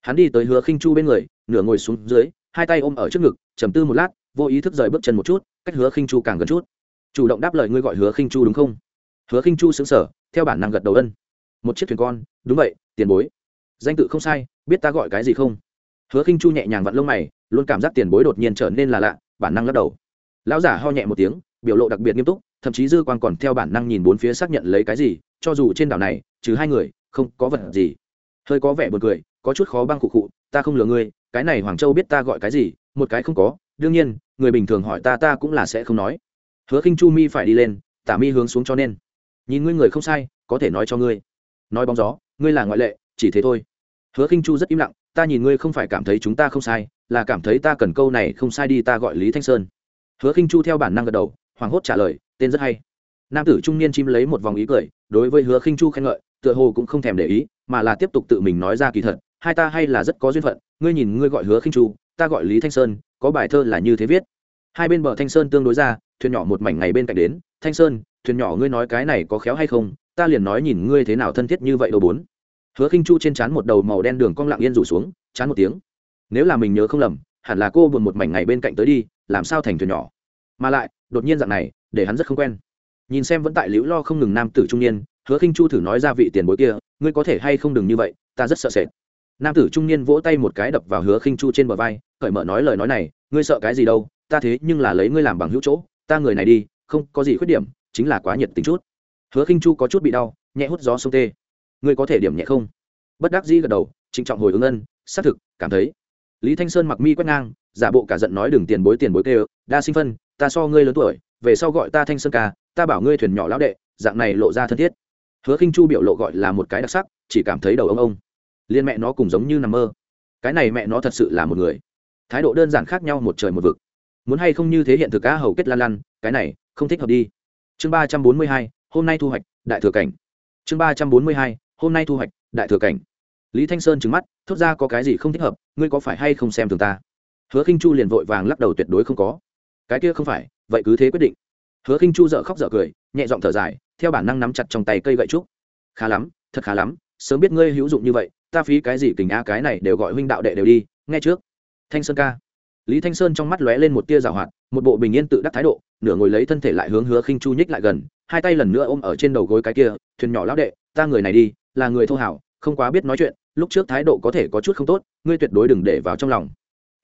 Hắn đi tới hứa khinh chu bên người, nửa ngồi xuống dưới, hai tay ôm ở trước ngực, trầm tư một lát, vô ý thức rời bước chân một chút, cách hứa khinh chu càng gần chút. Chủ động đáp lời ngươi gọi hứa khinh chu đúng không? Hứa khinh chu xứng sở theo bản năng gật đầu ân. Một chiếc thuyền con, đúng vậy, tiền bối. Danh tự không sai, biết ta gọi cái gì không? Hứa khinh chu nhẹ nhàng vặn lông mày, luôn cảm giác tiền bối đột nhiên trở nên là lạ, bản năng lắc đầu. Lão giả ho nhẹ một tiếng, biểu lộ đặc biệt nghiêm túc, thậm chí dư quan còn theo bản năng nhìn bốn phía xác nhận lấy cái gì cho dù trên đảo này, trừ hai người, không có vật gì. Hơi có vẻ buồn cười, có chút khó băng khụ khụ, ta không lừa ngươi, cái này hoàng châu biết ta gọi cái gì, một cái không có, đương nhiên, người bình thường hỏi ta ta cũng là sẽ không nói. Hứa khinh chu mi phải đi lên, tả mi hướng xuống cho nên. Nhìn ngươi người không sai, có thể nói cho ngươi. Nói bóng gió, ngươi là ngoại lệ, chỉ thế thôi. Hứa khinh chu rất im lặng, ta nhìn ngươi không phải cảm thấy chúng ta không sai, là cảm thấy ta cần câu này không sai đi, ta gọi lý thanh sơn. Hứa khinh chu theo bản năng gật đầu, hoảng hốt trả lời, tên rất hay. Nam tử trung niên chim lấy một vòng ý cười đối với hứa khinh chu khen ngợi, tựa hồ cũng không thèm để ý, mà là tiếp tục tự mình nói ra kỳ thật, hai ta hay là rất có duyên phận, ngươi nhìn ngươi gọi hứa khinh chu, ta gọi lý thanh sơn, có bài thơ là như thế viết. Hai bên bờ thanh sơn tương đối ra, thuyền nhỏ một mảnh ngày bên cạnh đến, thanh sơn, thuyền nhỏ ngươi nói cái này có khéo hay không, ta liền nói nhìn ngươi thế nào thân thiết như vậy đồ bốn. Hứa khinh chu trên trán một đầu màu đen đường cong lặng yên rủ xuống chán một tiếng. Nếu là mình nhớ không lầm, hẳn là cô buồn một mảnh ngày bên cạnh tới đi, làm sao thành thuyền nhỏ? Mà lại, đột nhiên dạng này, để hắn rất không quen nhìn xem vẫn tại liễu lo không ngừng nam tử trung niên, hứa khinh chu thử nói ra vị tiền bối kia, ngươi có thể hay không đừng như vậy, ta rất sợ sệt. Nam tử trung niên vỗ tay một cái đập vào hứa khinh chu trên bờ vai, cởi mở nói lời nói này, ngươi sợ cái gì đâu, ta thế nhưng là lấy ngươi làm bằng hữu chỗ, ta người này đi, không có gì khuyết điểm, chính là quá nhiệt tình chút. Hứa khinh chu có chút bị đau, nhẹ hút gió sông tê. Ngươi có thể điểm nhẹ không? Bất đắc dĩ gật đầu, trịnh trọng hồi ứng ân, xác thực, cảm thấy. Lý thanh sơn mặc mi quét ngang, giả bộ cả giận nói đừng tiền bối tiền bối kêu, đa sinh phân, ta so ngươi lớn tuổi về sau gọi ta thanh sơn ca, ta bảo ngươi thuyền nhỏ lão đệ, dạng này lộ ra thân thiết. Hứa khinh chu biểu lộ gọi là một cái đặc sắc, chỉ cảm thấy đầu ông ông. Liên mẹ nó cùng giống như nằm mơ. Cái này mẹ nó thật sự là một người. Thái độ đơn giản khác nhau một trời một vực. Muốn hay không như thế hiện thực cá hầu kết lan lăn cái này, không thích hợp đi. Chương ba trăm bốn mươi hai, hôm nay thu hoạch, đại thừa cảnh. Chương ba trăm bốn mươi hai, hôm nay thu hoạch, đại thừa cảnh. Lý thanh sơn trừng mắt, thốt ra có cái gì không thích hợp, ngươi có phải hay không xem thường ta? Hứa khinh chu liền vội vàng lắc đầu tuyệt đối không có. Cái kia không phải vậy cứ thế quyết định. Hứa khinh chu dợ khóc dợ cười, nhẹ giọng thở dài, theo bản năng nắm chặt trong tay cây gậy trúc. Khá lắm, thật khá lắm, sớm biết ngươi hữu dụng như vậy, ta phí cái gì kình a cái này đều gọi huynh đạo đệ đều đi, nghe trước. Thanh sơn ca. Lý thanh sơn trong mắt lóe lên một tia rào hoạt, một bộ bình yên tự đắc thái độ, nửa ngồi lấy thân thể lại hướng hứa khinh chu nhích lại gần, hai tay lần nữa ôm ở trên đầu gối cái kia, thuyền nhỏ lão đệ, ta người này đi, là người thô hảo, không quá biết nói chuyện, lúc trước thái độ có thể có chút không tốt, ngươi tuyệt đối đừng để vào trong lòng.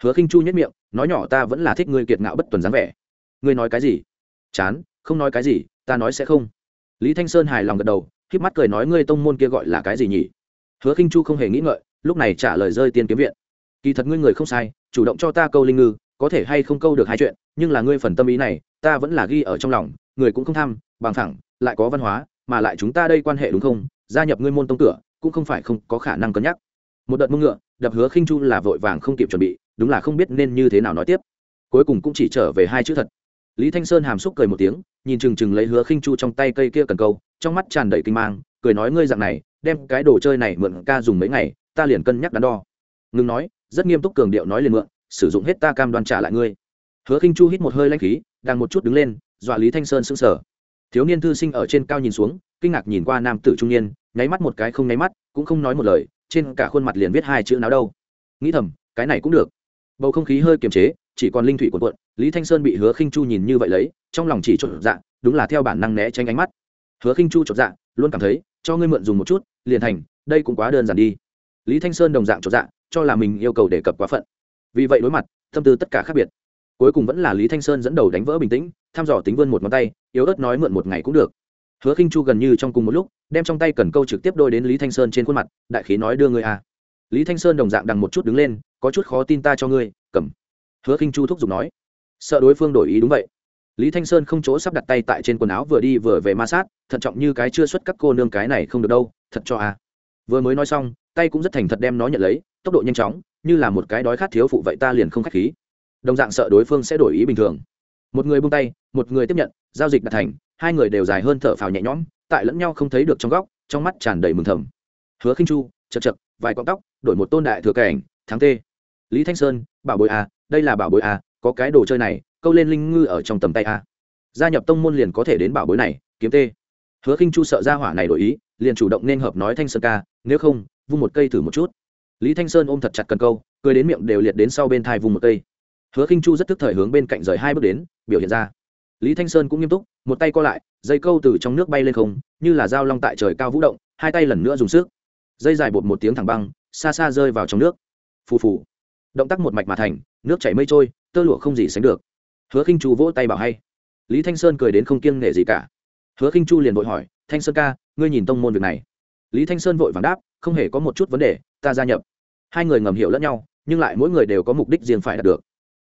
Hứa khinh chu nhất miệng, nói nhỏ ta vẫn là thích ngươi kiệt ngạo bất tuần dáng vẻ ngươi nói cái gì? Chán, không nói cái gì, ta nói sẽ không. Lý thanh sơn hài lòng gật đầu k mắt cười nói ngươi tông môn kia gọi là cái gì nhỉ? Hứa khinh chu không hề nghĩ ngợi, lúc này trả lời rơi tiên kiếm viện. Kỳ thật ngươi người không sai, chủ động cho ta câu linh ngư, có thể hay không câu được hai chuyện, nhưng là ngươi phần tâm ý này, ta vẫn là ghi ở trong lòng, người cũng không tham, bằng thẳng, lại có văn hóa, mà lại chúng ta đây quan hệ đúng không? Gia nhập ngươi môn tông cửa cũng không phải không có khả năng cân nhắc. Một đợt mông ngựa, đập hứa khinh chu là vội vàng không kịp chuẩn bị, đúng là không biết nên như thế nào nói tiếp. Cuối cùng cũng chỉ trở về hai chữ thật lý thanh sơn hàm xúc cười một tiếng, nhìn chừng chừng lấy hứa khinh chu trong tay cây kia cần câu, trong mắt tràn đầy kinh mang, cười nói ngươi dạng này, đem cái đồ chơi này mượn ca dùng mấy ngày, ta liền cân nhắc đắn đo. Ngừng nói, rất nghiêm túc cường điệu nói liền mượn, sử dụng hết ta cam đoan trả lại ngươi. Hứa khinh chu hít một hơi lanh khí, đang một chút đứng lên, dọa lý thanh sơn sững sờ. Thiếu niên thư sinh ở trên cao nhìn xuống, kinh ngạc nhìn qua nam tử trung niên, nháy mắt một cái không nháy mắt, cũng không nói một lời, trên cả khuôn mặt liền viết hai chữ nào đâu. Nghĩ thầm, cái này cũng được. Bầu không khí hơi kiềm chế chỉ còn linh thủy cuộn cuộn, lý thanh sơn bị hứa khinh chu nhìn như vậy lấy, trong lòng chỉ trộn dạ đúng là theo bản năng né tránh ánh mắt. Hứa khinh chu trộn dạ luôn cảm thấy, cho ngươi mượn dùng một chút, liền thành, đây cũng quá đơn giản đi. Lý thanh sơn đồng dạng trộn dạ cho là mình yêu cầu đề cập quá phận. Vì vậy đối mặt, tâm tư tất cả khác biệt. Cuối cùng vẫn là lý thanh sơn dẫn đầu đánh vỡ bình tĩnh, thăm dò tính vươn một ngón tay, yếu ớt nói mượn một ngày cũng được. Hứa khinh chu gần như trong cùng một lúc, đem trong tay cần câu trực tiếp đôi đến lý thanh sơn trên khuôn mặt, đại khí nói đưa ngươi à. lý thanh sơn đồng dạng đằng một chút đứng lên, có chút khó tin ta cho ngươi, cầm hứa khinh chu thúc giục nói. Sợ đối phương đổi ý đúng vậy. Lý thanh sơn không chỗ sắp đặt tay tại trên quần áo vừa đi vừa về ma sát, thận trọng như cái chưa xuất các cô nương cái này không được đâu, thật cho à. vừa mới nói xong, tay cũng rất thành thật đem nó nhận lấy, tốc độ nhanh chóng, như là một cái đói khát thiếu phụ vậy ta liền không khách khí. Đồng dạng sợ đối phương sẽ đổi ý bình thường. Một người buông tay, một người tiếp nhận, giao dịch đạt thành, hai người đều dài hơn thở phào nhẹ nhõm, tại lẫn nhau không thấy được trong góc, trong mắt tràn đầy mừng thầm. Hứa khinh chu, chật chật, vài cọng tóc, đổi một tôn đại thừa cảnh, thắng tê. Lý thanh sơn, bảo bối a đây là bảo bối a có cái đồ chơi này, câu lên linh ngư ở trong tầm tay a gia nhập tông môn liền có thể đến bảo bối này, kiếm tê. Hứa khinh chu sợ ra hỏa này đổi ý, liền chủ động nên hợp nói thanh sơn ca, nếu không, vung một cây thử một chút. Lý thanh sơn ôm thật chặt cần câu, cười đến miệng đều liệt đến sau bên thai vùng một cây. Hứa khinh chu rất thức thời hướng bên cạnh rời hai bước đến, biểu hiện ra. Lý thanh sơn cũng nghiêm túc, một tay co lại, dây câu từ trong nước bay lên không, như là dao long tại trời cao vũ động, hai tay lần nữa dùng sức. Dây dài bột một tiếng thẳng băng, xa xa rơi vào trong nước. Phù phù. Động tác một mạch mà thành nước chảy mây trôi, tơ lụa không gì sánh được. Hứa khinh chu vỗ tay bảo hay. Lý thanh sơn cười đến không kiêng nể gì cả. Hứa khinh chu liền vội hỏi, thanh sơn ca, ngươi nhìn tông môn việc này? Lý thanh sơn vội vàng đáp, không hề có một chút vấn đề, ta gia nhập. Hai người ngầm hiểu lẫn nhau, nhưng lại mỗi người đều có mục đích riêng phải đạt được.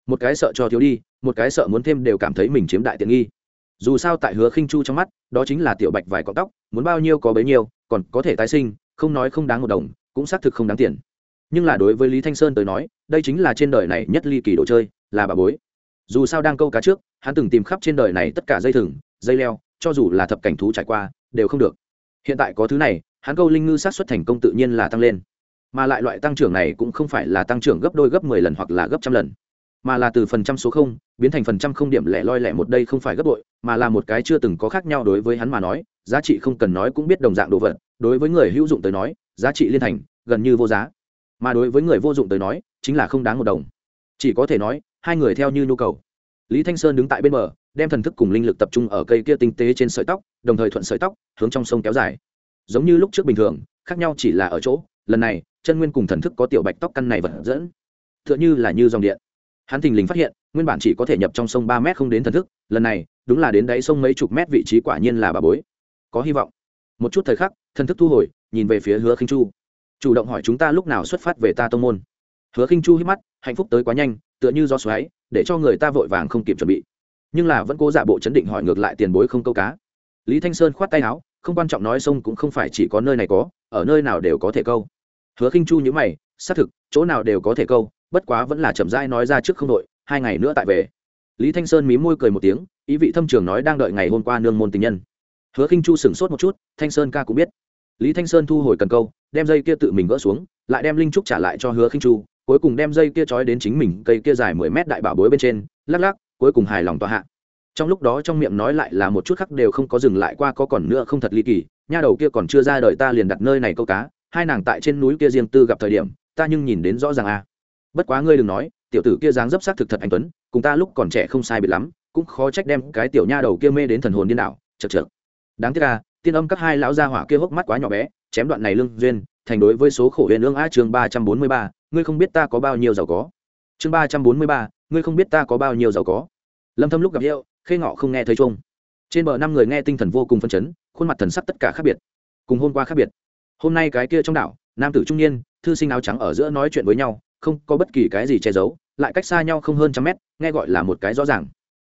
Một cái sợ cho thiếu đi, một cái sợ muốn thêm đều cảm thấy mình chiếm đại tiện nghi. Dù sao tại hứa khinh chu trong mắt, đó chính là tiểu bạch vài cọng tóc, muốn bao nhiêu có bấy nhiêu, còn có thể tái sinh, không nói không đáng một đồng, cũng xác thực không đáng tiền nhưng là đối với lý thanh sơn tới nói, đây chính là trên đời này nhất ly kỳ đồ chơi, là bà bối. Dù sao đang câu cá trước, hắn từng tìm khắp trên đời này tất cả dây thừng, dây leo, cho dù là thập cảnh thú trải qua, đều không được. Hiện tại có thứ này, hắn câu linh ngư sát xuất thành công tự nhiên là tăng lên. Mà lại loại tăng trưởng này cũng không phải là tăng trưởng gấp đôi gấp mười lần hoặc là gấp trăm lần. Mà là từ phần trăm số không, biến thành phần trăm không điểm lẻ loi lẻ một đây không phải gấp bội, mà là một cái chưa từng có khác nhau đối với hắn mà nói, giá trị không cần nói cũng biết đồng dạng đồ vật. Đối với người hữu dụng tới nói, giá trị liên thành, gần như vô giá mà đối với người vô dụng tới nói, chính là không đáng một đồng. Chỉ có thể nói, hai người theo như nhu cầu. Lý thanh sơn đứng tại bên bờ, đem thần thức cùng linh lực tập trung ở cây kia tinh tế trên sợi tóc, đồng thời thuận sợi tóc, hướng trong sông kéo dài. Giống như lúc trước bình thường, khác nhau chỉ là ở chỗ, lần này, chân nguyên cùng thần thức có tiểu bạch tóc căn này vật dẫn. T h ư ợ n h ư là như dòng điện. Hắn thình lình phát hiện, nguyên bản chỉ có thể nhập trong sông ba mét không đến thần thức, lần này, đúng là đến đáy sông mấy chục mét vị trí quả nhiên là bà bối. Có hy vọng. Một chút thời khắc, thần thức thu hồi, nhìn về phía hứa khinh chu chủ động hỏi chúng ta lúc nào xuất phát về ta tông môn. Hứa khinh chu hít mắt, hạnh phúc tới quá nhanh, tựa như do xoáy, để cho người ta vội vàng không kịp chuẩn bị. Nhưng là vẫn cố giả bộ chấn định hỏi ngược lại tiền bối không câu cá. Lý thanh sơn khoát tay áo, không quan trọng nói sông cũng không phải chỉ có nơi này có, ở nơi nào đều có thể câu. Hứa khinh chu nhíu mày, xác thực, chỗ nào đều có thể câu, bất quá vẫn là chậm rãi nói ra trước không đội, hai ngày nữa tại về. Lý thanh sơn mí môi cười một tiếng, ý vị thâm trường nói đang đợi ngày hôm qua nương môn tình nhân. Hứa khinh chu sửng sốt một chút, thanh sơn ca cũng biết lý thanh sơn thu hồi cần câu, đem dây kia tự mình gỡ xuống, lại đem linh trúc trả lại cho hứa khinh chu, cuối cùng đem dây kia trói đến chính mình cây kia dài mười mét đại bảo bối bên trên, lắc lắc, cuối cùng hài lòng tòa hạ. Trong lúc đó trong miệng nói lại là một chút khắc đều không có dừng lại qua có còn nữa không thật ly kỳ, nha đầu kia còn chưa ra đời ta liền đặt nơi này câu cá, hai nàng tại trên núi kia riêng tư gặp thời điểm, ta nhưng nhìn đến rõ ràng a bất quá ngươi đừng nói, tiểu tử kia dáng dấp sắc thực thật anh tuấn, cùng ta lúc còn trẻ không sai biệt lắm, cũng khó trách đem cái tiểu nha đầu kia mê đến thần hồn điên đảo chật chật đáng tiếc à tiên âm các hai lão gia hỏa kia hốc mắt quá nhỏ bé, chém đoạn này lương duyên, thành đối với số khổ huyền ương a chương ba trăm bốn mươi ba, ngươi không biết ta có bao nhiêu giàu có. Chương ba trăm bốn mươi ba, ngươi không biết ta có bao nhiêu giàu có. Lâm thâm lúc gặp hiệu khê ngọ không nghe thấy chung trên bờ năm người nghe tinh thần vô cùng phân chấn, khuôn mặt thần sắc tất cả khác biệt, cùng hôm qua khác biệt. Hôm nay cái kia trong đảo, nam tử trung niên, thư sinh áo trắng ở giữa nói chuyện với nhau, không có bất kỳ cái gì che giấu, lại cách xa nhau không hơn trăm mét, nghe gọi là một cái rõ ràng.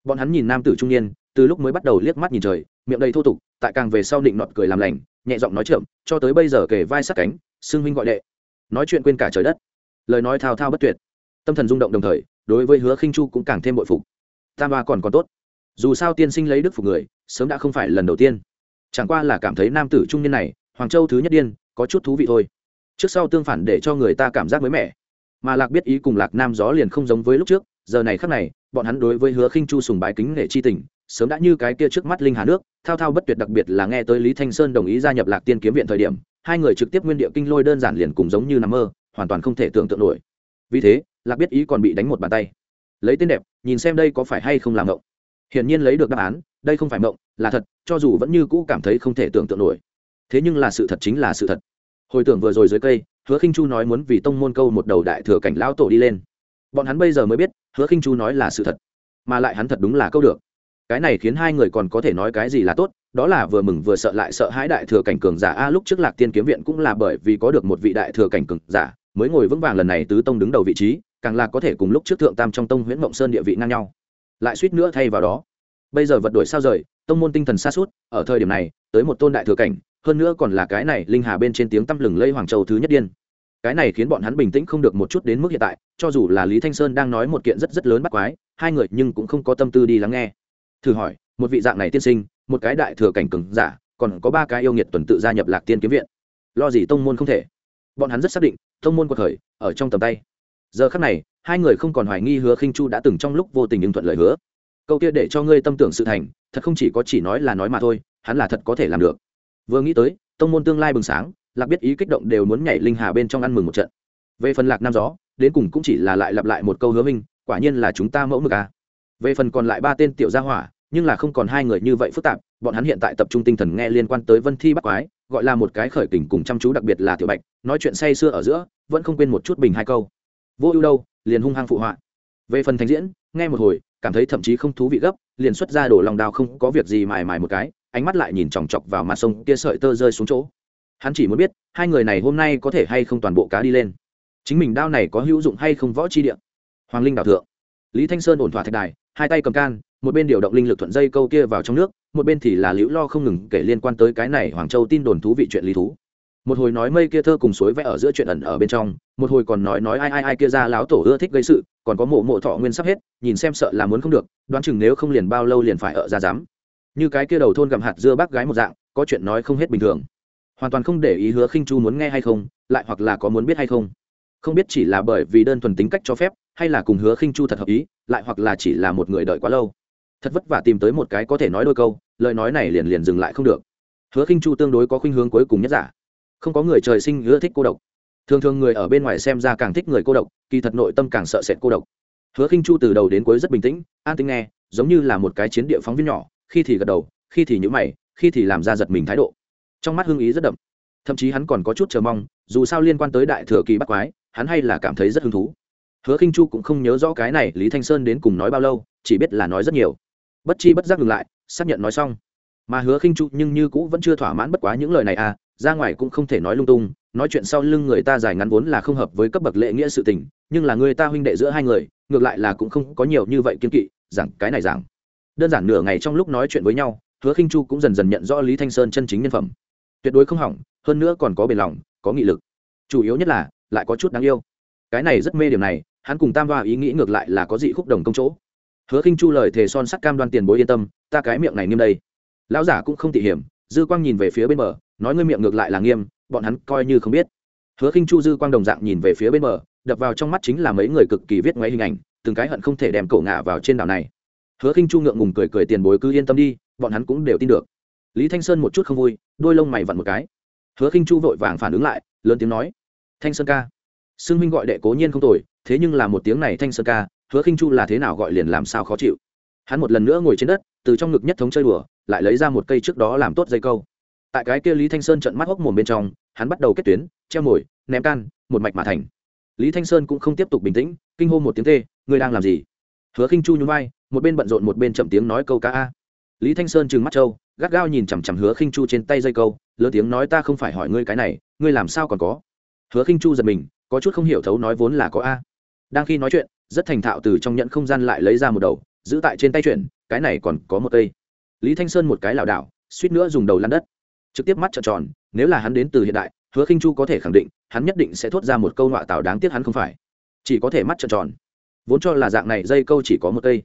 Bọn hắn nhìn nam tử trung niên từ lúc mới bắt đầu liếc mắt nhìn trời, miệng đầy thô tục, tại càng về sau định nọt cười làm lành, nhẹ giọng nói chậm, cho tới bây giờ kể vai sát cánh, xưng huynh gọi đệ. Nói chuyện quên cả trời đất. Lời nói thao thao bất tuyệt. Tâm thần rung động đồng thời, đối với hứa khinh chu cũng càng thêm bội phục. Tam ba còn còn tốt. Dù sao tiên sinh lấy đức phục người, sớm đã không phải lần đầu tiên. Chẳng qua là cảm thấy nam tử trung niên này, hoàng châu thứ nhất điên, có chút thú vị thôi. Trước sau tương phản để cho người ta cảm giác mới mẻ. Mà lạc biết ý cùng lạc nam gió liền không giống với lúc trước, giờ này khác này, bọn hắn đối với hứa khinh chu sùng bái kính nể chi tình sớm đã như cái kia trước mắt linh hà nước, thao thao bất tuyệt đặc biệt là nghe tới lý thanh sơn đồng ý gia nhập lạc tiên kiếm viện thời điểm, hai người trực tiếp nguyên địa kinh lôi đơn giản liền cùng giống như nằm mơ, hoàn toàn không thể tưởng tượng nổi. Vì thế, lạc biết ý còn bị đánh một bàn tay. Lấy tên đẹp, nhìn xem đây có phải hay không làm ngộng hiển nhiên lấy được đáp án, đây không phải mộng, là thật, cho dù vẫn như cũ cảm thấy không thể tưởng tượng nổi. Thế nhưng là sự thật chính là sự thật. Hồi tưởng vừa rồi dưới cây, hứa khinh chu nói muốn vì tông môn câu một đầu đại thừa cảnh lão tổ đi lên. Bọn hắn bây giờ mới biết, hứa khinh chu nói là sự thật, mà lại hắn thật đúng là câu được cái này khiến hai người còn có thể nói cái gì là tốt, đó là vừa mừng vừa sợ lại sợ hãi đại thừa cảnh cường giả. A, lúc trước lạc tiên kiếm viện cũng là bởi vì có được một vị đại thừa cảnh cường giả, mới ngồi vững vàng lần này tứ tông đứng đầu vị trí, càng là có thể cùng lúc trước thượng tam trong tông nguyễn mộng sơn địa vị ngang nhau. Lại suýt nữa thay vào đó, bây giờ vật đổi sao rời, tông môn tinh thần xa suốt ở thời điểm này, tới một tôn đại thừa cảnh, hơn nữa còn là cái này linh hà bên trên tiếng tăm lừng lây hoàng châu thứ nhất điên. Cái này khiến bọn hắn bình tĩnh không được một chút đến mức hiện tại, cho dù là lý thanh sơn đang nói một kiện rất rất lớn bắt quái, hai người nhưng cũng không có tâm tư đi lắng nghe thử hỏi, một vị dạng này tiên sinh, một cái đại thừa cảnh cừng giả, còn có ba cái yêu nghiệt tuần tự gia nhập lạc tiên kiếm viện. Lo gì tông môn không thể? Bọn hắn rất xác định, tông môn cuộc khởi, ở trong tầm tay. Giờ khắc này, hai người không còn hoài nghi hứa khinh chu đã từng trong lúc vô tình nhưng thuận lời hứa. Câu kia để cho ngươi tâm tưởng sự thành, thật không chỉ có chỉ nói là nói mà thôi, hắn là thật có thể làm được. Vừa nghĩ tới, tông môn tương lai bừng sáng, lạc biết ý kích động đều muốn nhảy linh hà bên trong ăn mừng một trận. Về phần lạc nam gió, đến cùng cũng chỉ là lại lặp lại một câu hứa minh, quả nhiên là chúng ta mẫu mực à về phần còn lại ba tên tiểu gia hỏa, nhưng là không còn hai người như vậy phức tạp, bọn hắn hiện tại tập trung tinh thần nghe liên quan tới vân thi bắc quái, gọi là một cái khởi kình cùng chăm chú đặc biệt là tiểu bạch, nói chuyện say sưa ở giữa, vẫn không quên một chút bình hai câu. Vô ưu đâu, liền hung hăng phụ họa. Về phần thành diễn, nghe một hồi, cảm thấy thậm chí không thú vị gấp, liền xuất ra đổ lòng đào không có việc gì mài mài một cái, ánh mắt lại nhìn chòng chọc vào mặt sông kia sợi tơ rơi xuống chỗ. Hắn chỉ muốn biết, hai người này hôm nay có thể hay không toàn bộ cá đi lên. Chính mình đao này có hữu dụng hay không võ chi địa? Hoàng linh đảo thượng. Lý thanh sơn ổn thỏa thạch đài hai tay cầm can, một bên điều động linh lực thuận dây câu kia vào trong nước, một bên thì là liễu lo không ngừng kể liên quan tới cái này hoàng châu tin đồn thú vị chuyện lý thú. Một hồi nói mây kia thơ cùng suối vẽ ở giữa chuyện ẩn ở bên trong, một hồi còn nói nói ai ai ai kia ra láo tổ ưa thích gây sự, còn có mộ mộ thọ nguyên sắp hết, nhìn xem sợ là muốn không được, đoán chừng nếu không liền bao lâu liền phải ở ra dám như cái kia đầu thôn gặm hạt dưa bác gái một dạng, có chuyện nói không hết bình thường. Hoàn toàn không để ý hứa khinh chu muốn nghe hay không, lại hoặc là có muốn biết hay không. Không biết chỉ là bởi vì đơn thuần tính cách cho phép hay là cùng hứa khinh chu thật hợp ý, lại hoặc là chỉ là một người đợi quá lâu. Thật vất vả tìm tới một cái có thể nói đôi câu, lời nói này liền liền dừng lại không được. Hứa khinh chu tương đối có khuynh hướng cuối cùng nhất giả. Không có người trời sinh ưa thích cô độc. Thường thường người ở bên ngoài xem ra càng thích người cô độc, kỳ thật nội tâm càng sợ sệt cô độc. Hứa khinh chu từ đầu đến cuối rất bình tĩnh, an tĩnh nghe, giống như là một cái chiến địa phóng viên nhỏ, khi thì gật đầu, khi thì nhữ mày, khi thì làm ra giật mình thái độ. Trong mắt hương ý rất đậm. Thậm chí hắn còn có chút chờ mong, dù sao liên quan tới đại thừa kỳ bắt quái, hắn hay là cảm thấy rất hứng thú hứa khinh chu cũng không nhớ rõ cái này lý thanh sơn đến cùng nói bao lâu, chỉ biết là nói rất nhiều. Bất chi bất giác ngừng lại, xác nhận nói xong. Mà hứa khinh chu nhưng như cũ vẫn chưa thỏa mãn bất quá những lời này à ra ngoài cũng không thể nói lung tung, nói chuyện sau lưng người ta dài ngắn vốn là không hợp với cấp bậc lệ nghĩa sự tình, nhưng là người ta huynh đệ giữa hai người, ngược lại là cũng không có nhiều như vậy kiên kỵ rằng cái này rằng đơn giản nửa ngày trong lúc nói chuyện với nhau, hứa khinh chu cũng dần dần nhận rõ lý thanh sơn chân chính nhân phẩm. Tuyệt đối không hỏng, hơn nữa còn có bền lòng, có nghị lực. Chủ yếu nhất là, lại có chút đáng yêu. Cái này rất mê điểm này hắn cùng tam hoa ý nghĩ ngược lại là có dị khúc đồng công chỗ. Hứa khinh chu lời thề son sắt cam đoan tiền bối yên tâm, ta cái miệng này nghiêm đây. Lão giả cũng không tỉ hiểm, dư quang nhìn về phía bên bờ, nói ngươi miệng ngược lại là nghiêm, bọn hắn coi như không biết. Hứa khinh chu dư quang đồng dạng nhìn về phía bên bờ, đập vào trong mắt chính là mấy người cực kỳ viết ngoáy hình ảnh, từng cái hận không thể đem cổ ngả vào trên đảo này. Hứa khinh chu ngượng ngùng cười cười tiền bối cứ yên tâm đi, bọn hắn cũng đều tin được. Lý thanh sơn một chút không vui, đôi lông mày vặn một cái. Hứa khinh chu vội vàng phản ứng lại, lớn tiếng nói, thanh sơn ca xưng minh gọi đệ cố nhiên không tồi thế nhưng là một tiếng này thanh sơn ca, hứa khinh chu là thế nào gọi liền làm sao khó chịu. Hắn một lần nữa ngồi trên đất, từ trong ngực nhất thống chơi đùa, lại lấy ra một cây trước đó làm tốt dây câu. Tại cái kia lý thanh sơn trận mắt hốc mồm bên trong, hắn bắt đầu kết tuyến, treo mồi, ném can, một mạch mà thành. Lý thanh sơn cũng không tiếp tục bình tĩnh, kinh hô một tiếng tê ngươi đang làm gì? Hứa khinh chu nhún vai, một bên bận rộn một bên chậm tiếng nói câu cá a. Lý thanh sơn trừng mắt trâu, gắt gao nhìn chằm chằm hứa khinh chu trên tay dây câu, lớn tiếng nói, ta không phải hỏi ngươi cái này, ngươi làm sao còn có? Hứa khinh chu giật mình, có chút không hiểu thấu nói vốn là có a đang khi nói chuyện, rất thành thạo từ trong nhận không gian lại lấy ra một đầu, giữ tại trên tay chuyện cái này còn có một cây. Lý thanh sơn một cái lảo đảo, suýt nữa dùng đầu lăn đất. Trực tiếp mắt trợn tròn, nếu là hắn đến từ hiện đại, hứa khinh chu có thể khẳng định, hắn nhất định sẽ thốt ra một câu nọa tạo đáng tiếc hắn không phải. Chỉ có thể mắt trợn tròn. Vốn cho là dạng này dây câu chỉ có một cây.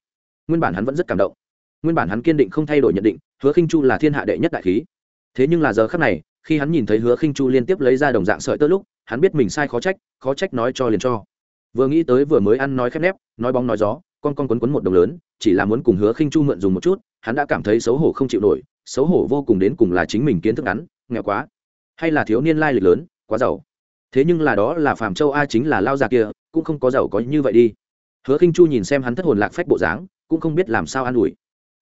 Nguyên bản hắn vẫn rất cảm động. Nguyên bản hắn kiên định không thay đổi nhận định, hứa khinh chu là thiên hạ đệ nhất đại khí. Thế nhưng là giờ khắc này, khi hắn nhìn thấy hứa khinh chu liên tiếp lấy ra đồng dạng sợi tơ lúc, hắn biết mình sai khó trách khó trách nói cho liền cho vừa nghĩ tới vừa mới ăn nói khép nép, nói bóng nói gió, con con quấn quấn một đồng lớn, chỉ là muốn cùng hứa khinh chu mượn dùng một chút, hắn đã cảm thấy xấu hổ không chịu nổi, xấu hổ vô cùng đến cùng là chính mình kiến thức ngắn, nghèo quá. Hay là thiếu niên lai lịch lớn, quá giàu. Thế nhưng là đó là phàm châu a chính là lao già kia, cũng không có giàu có như vậy đi. Hứa khinh chu nhìn xem hắn thất hồn lạc phách bộ dáng, cũng không biết làm sao an ủi.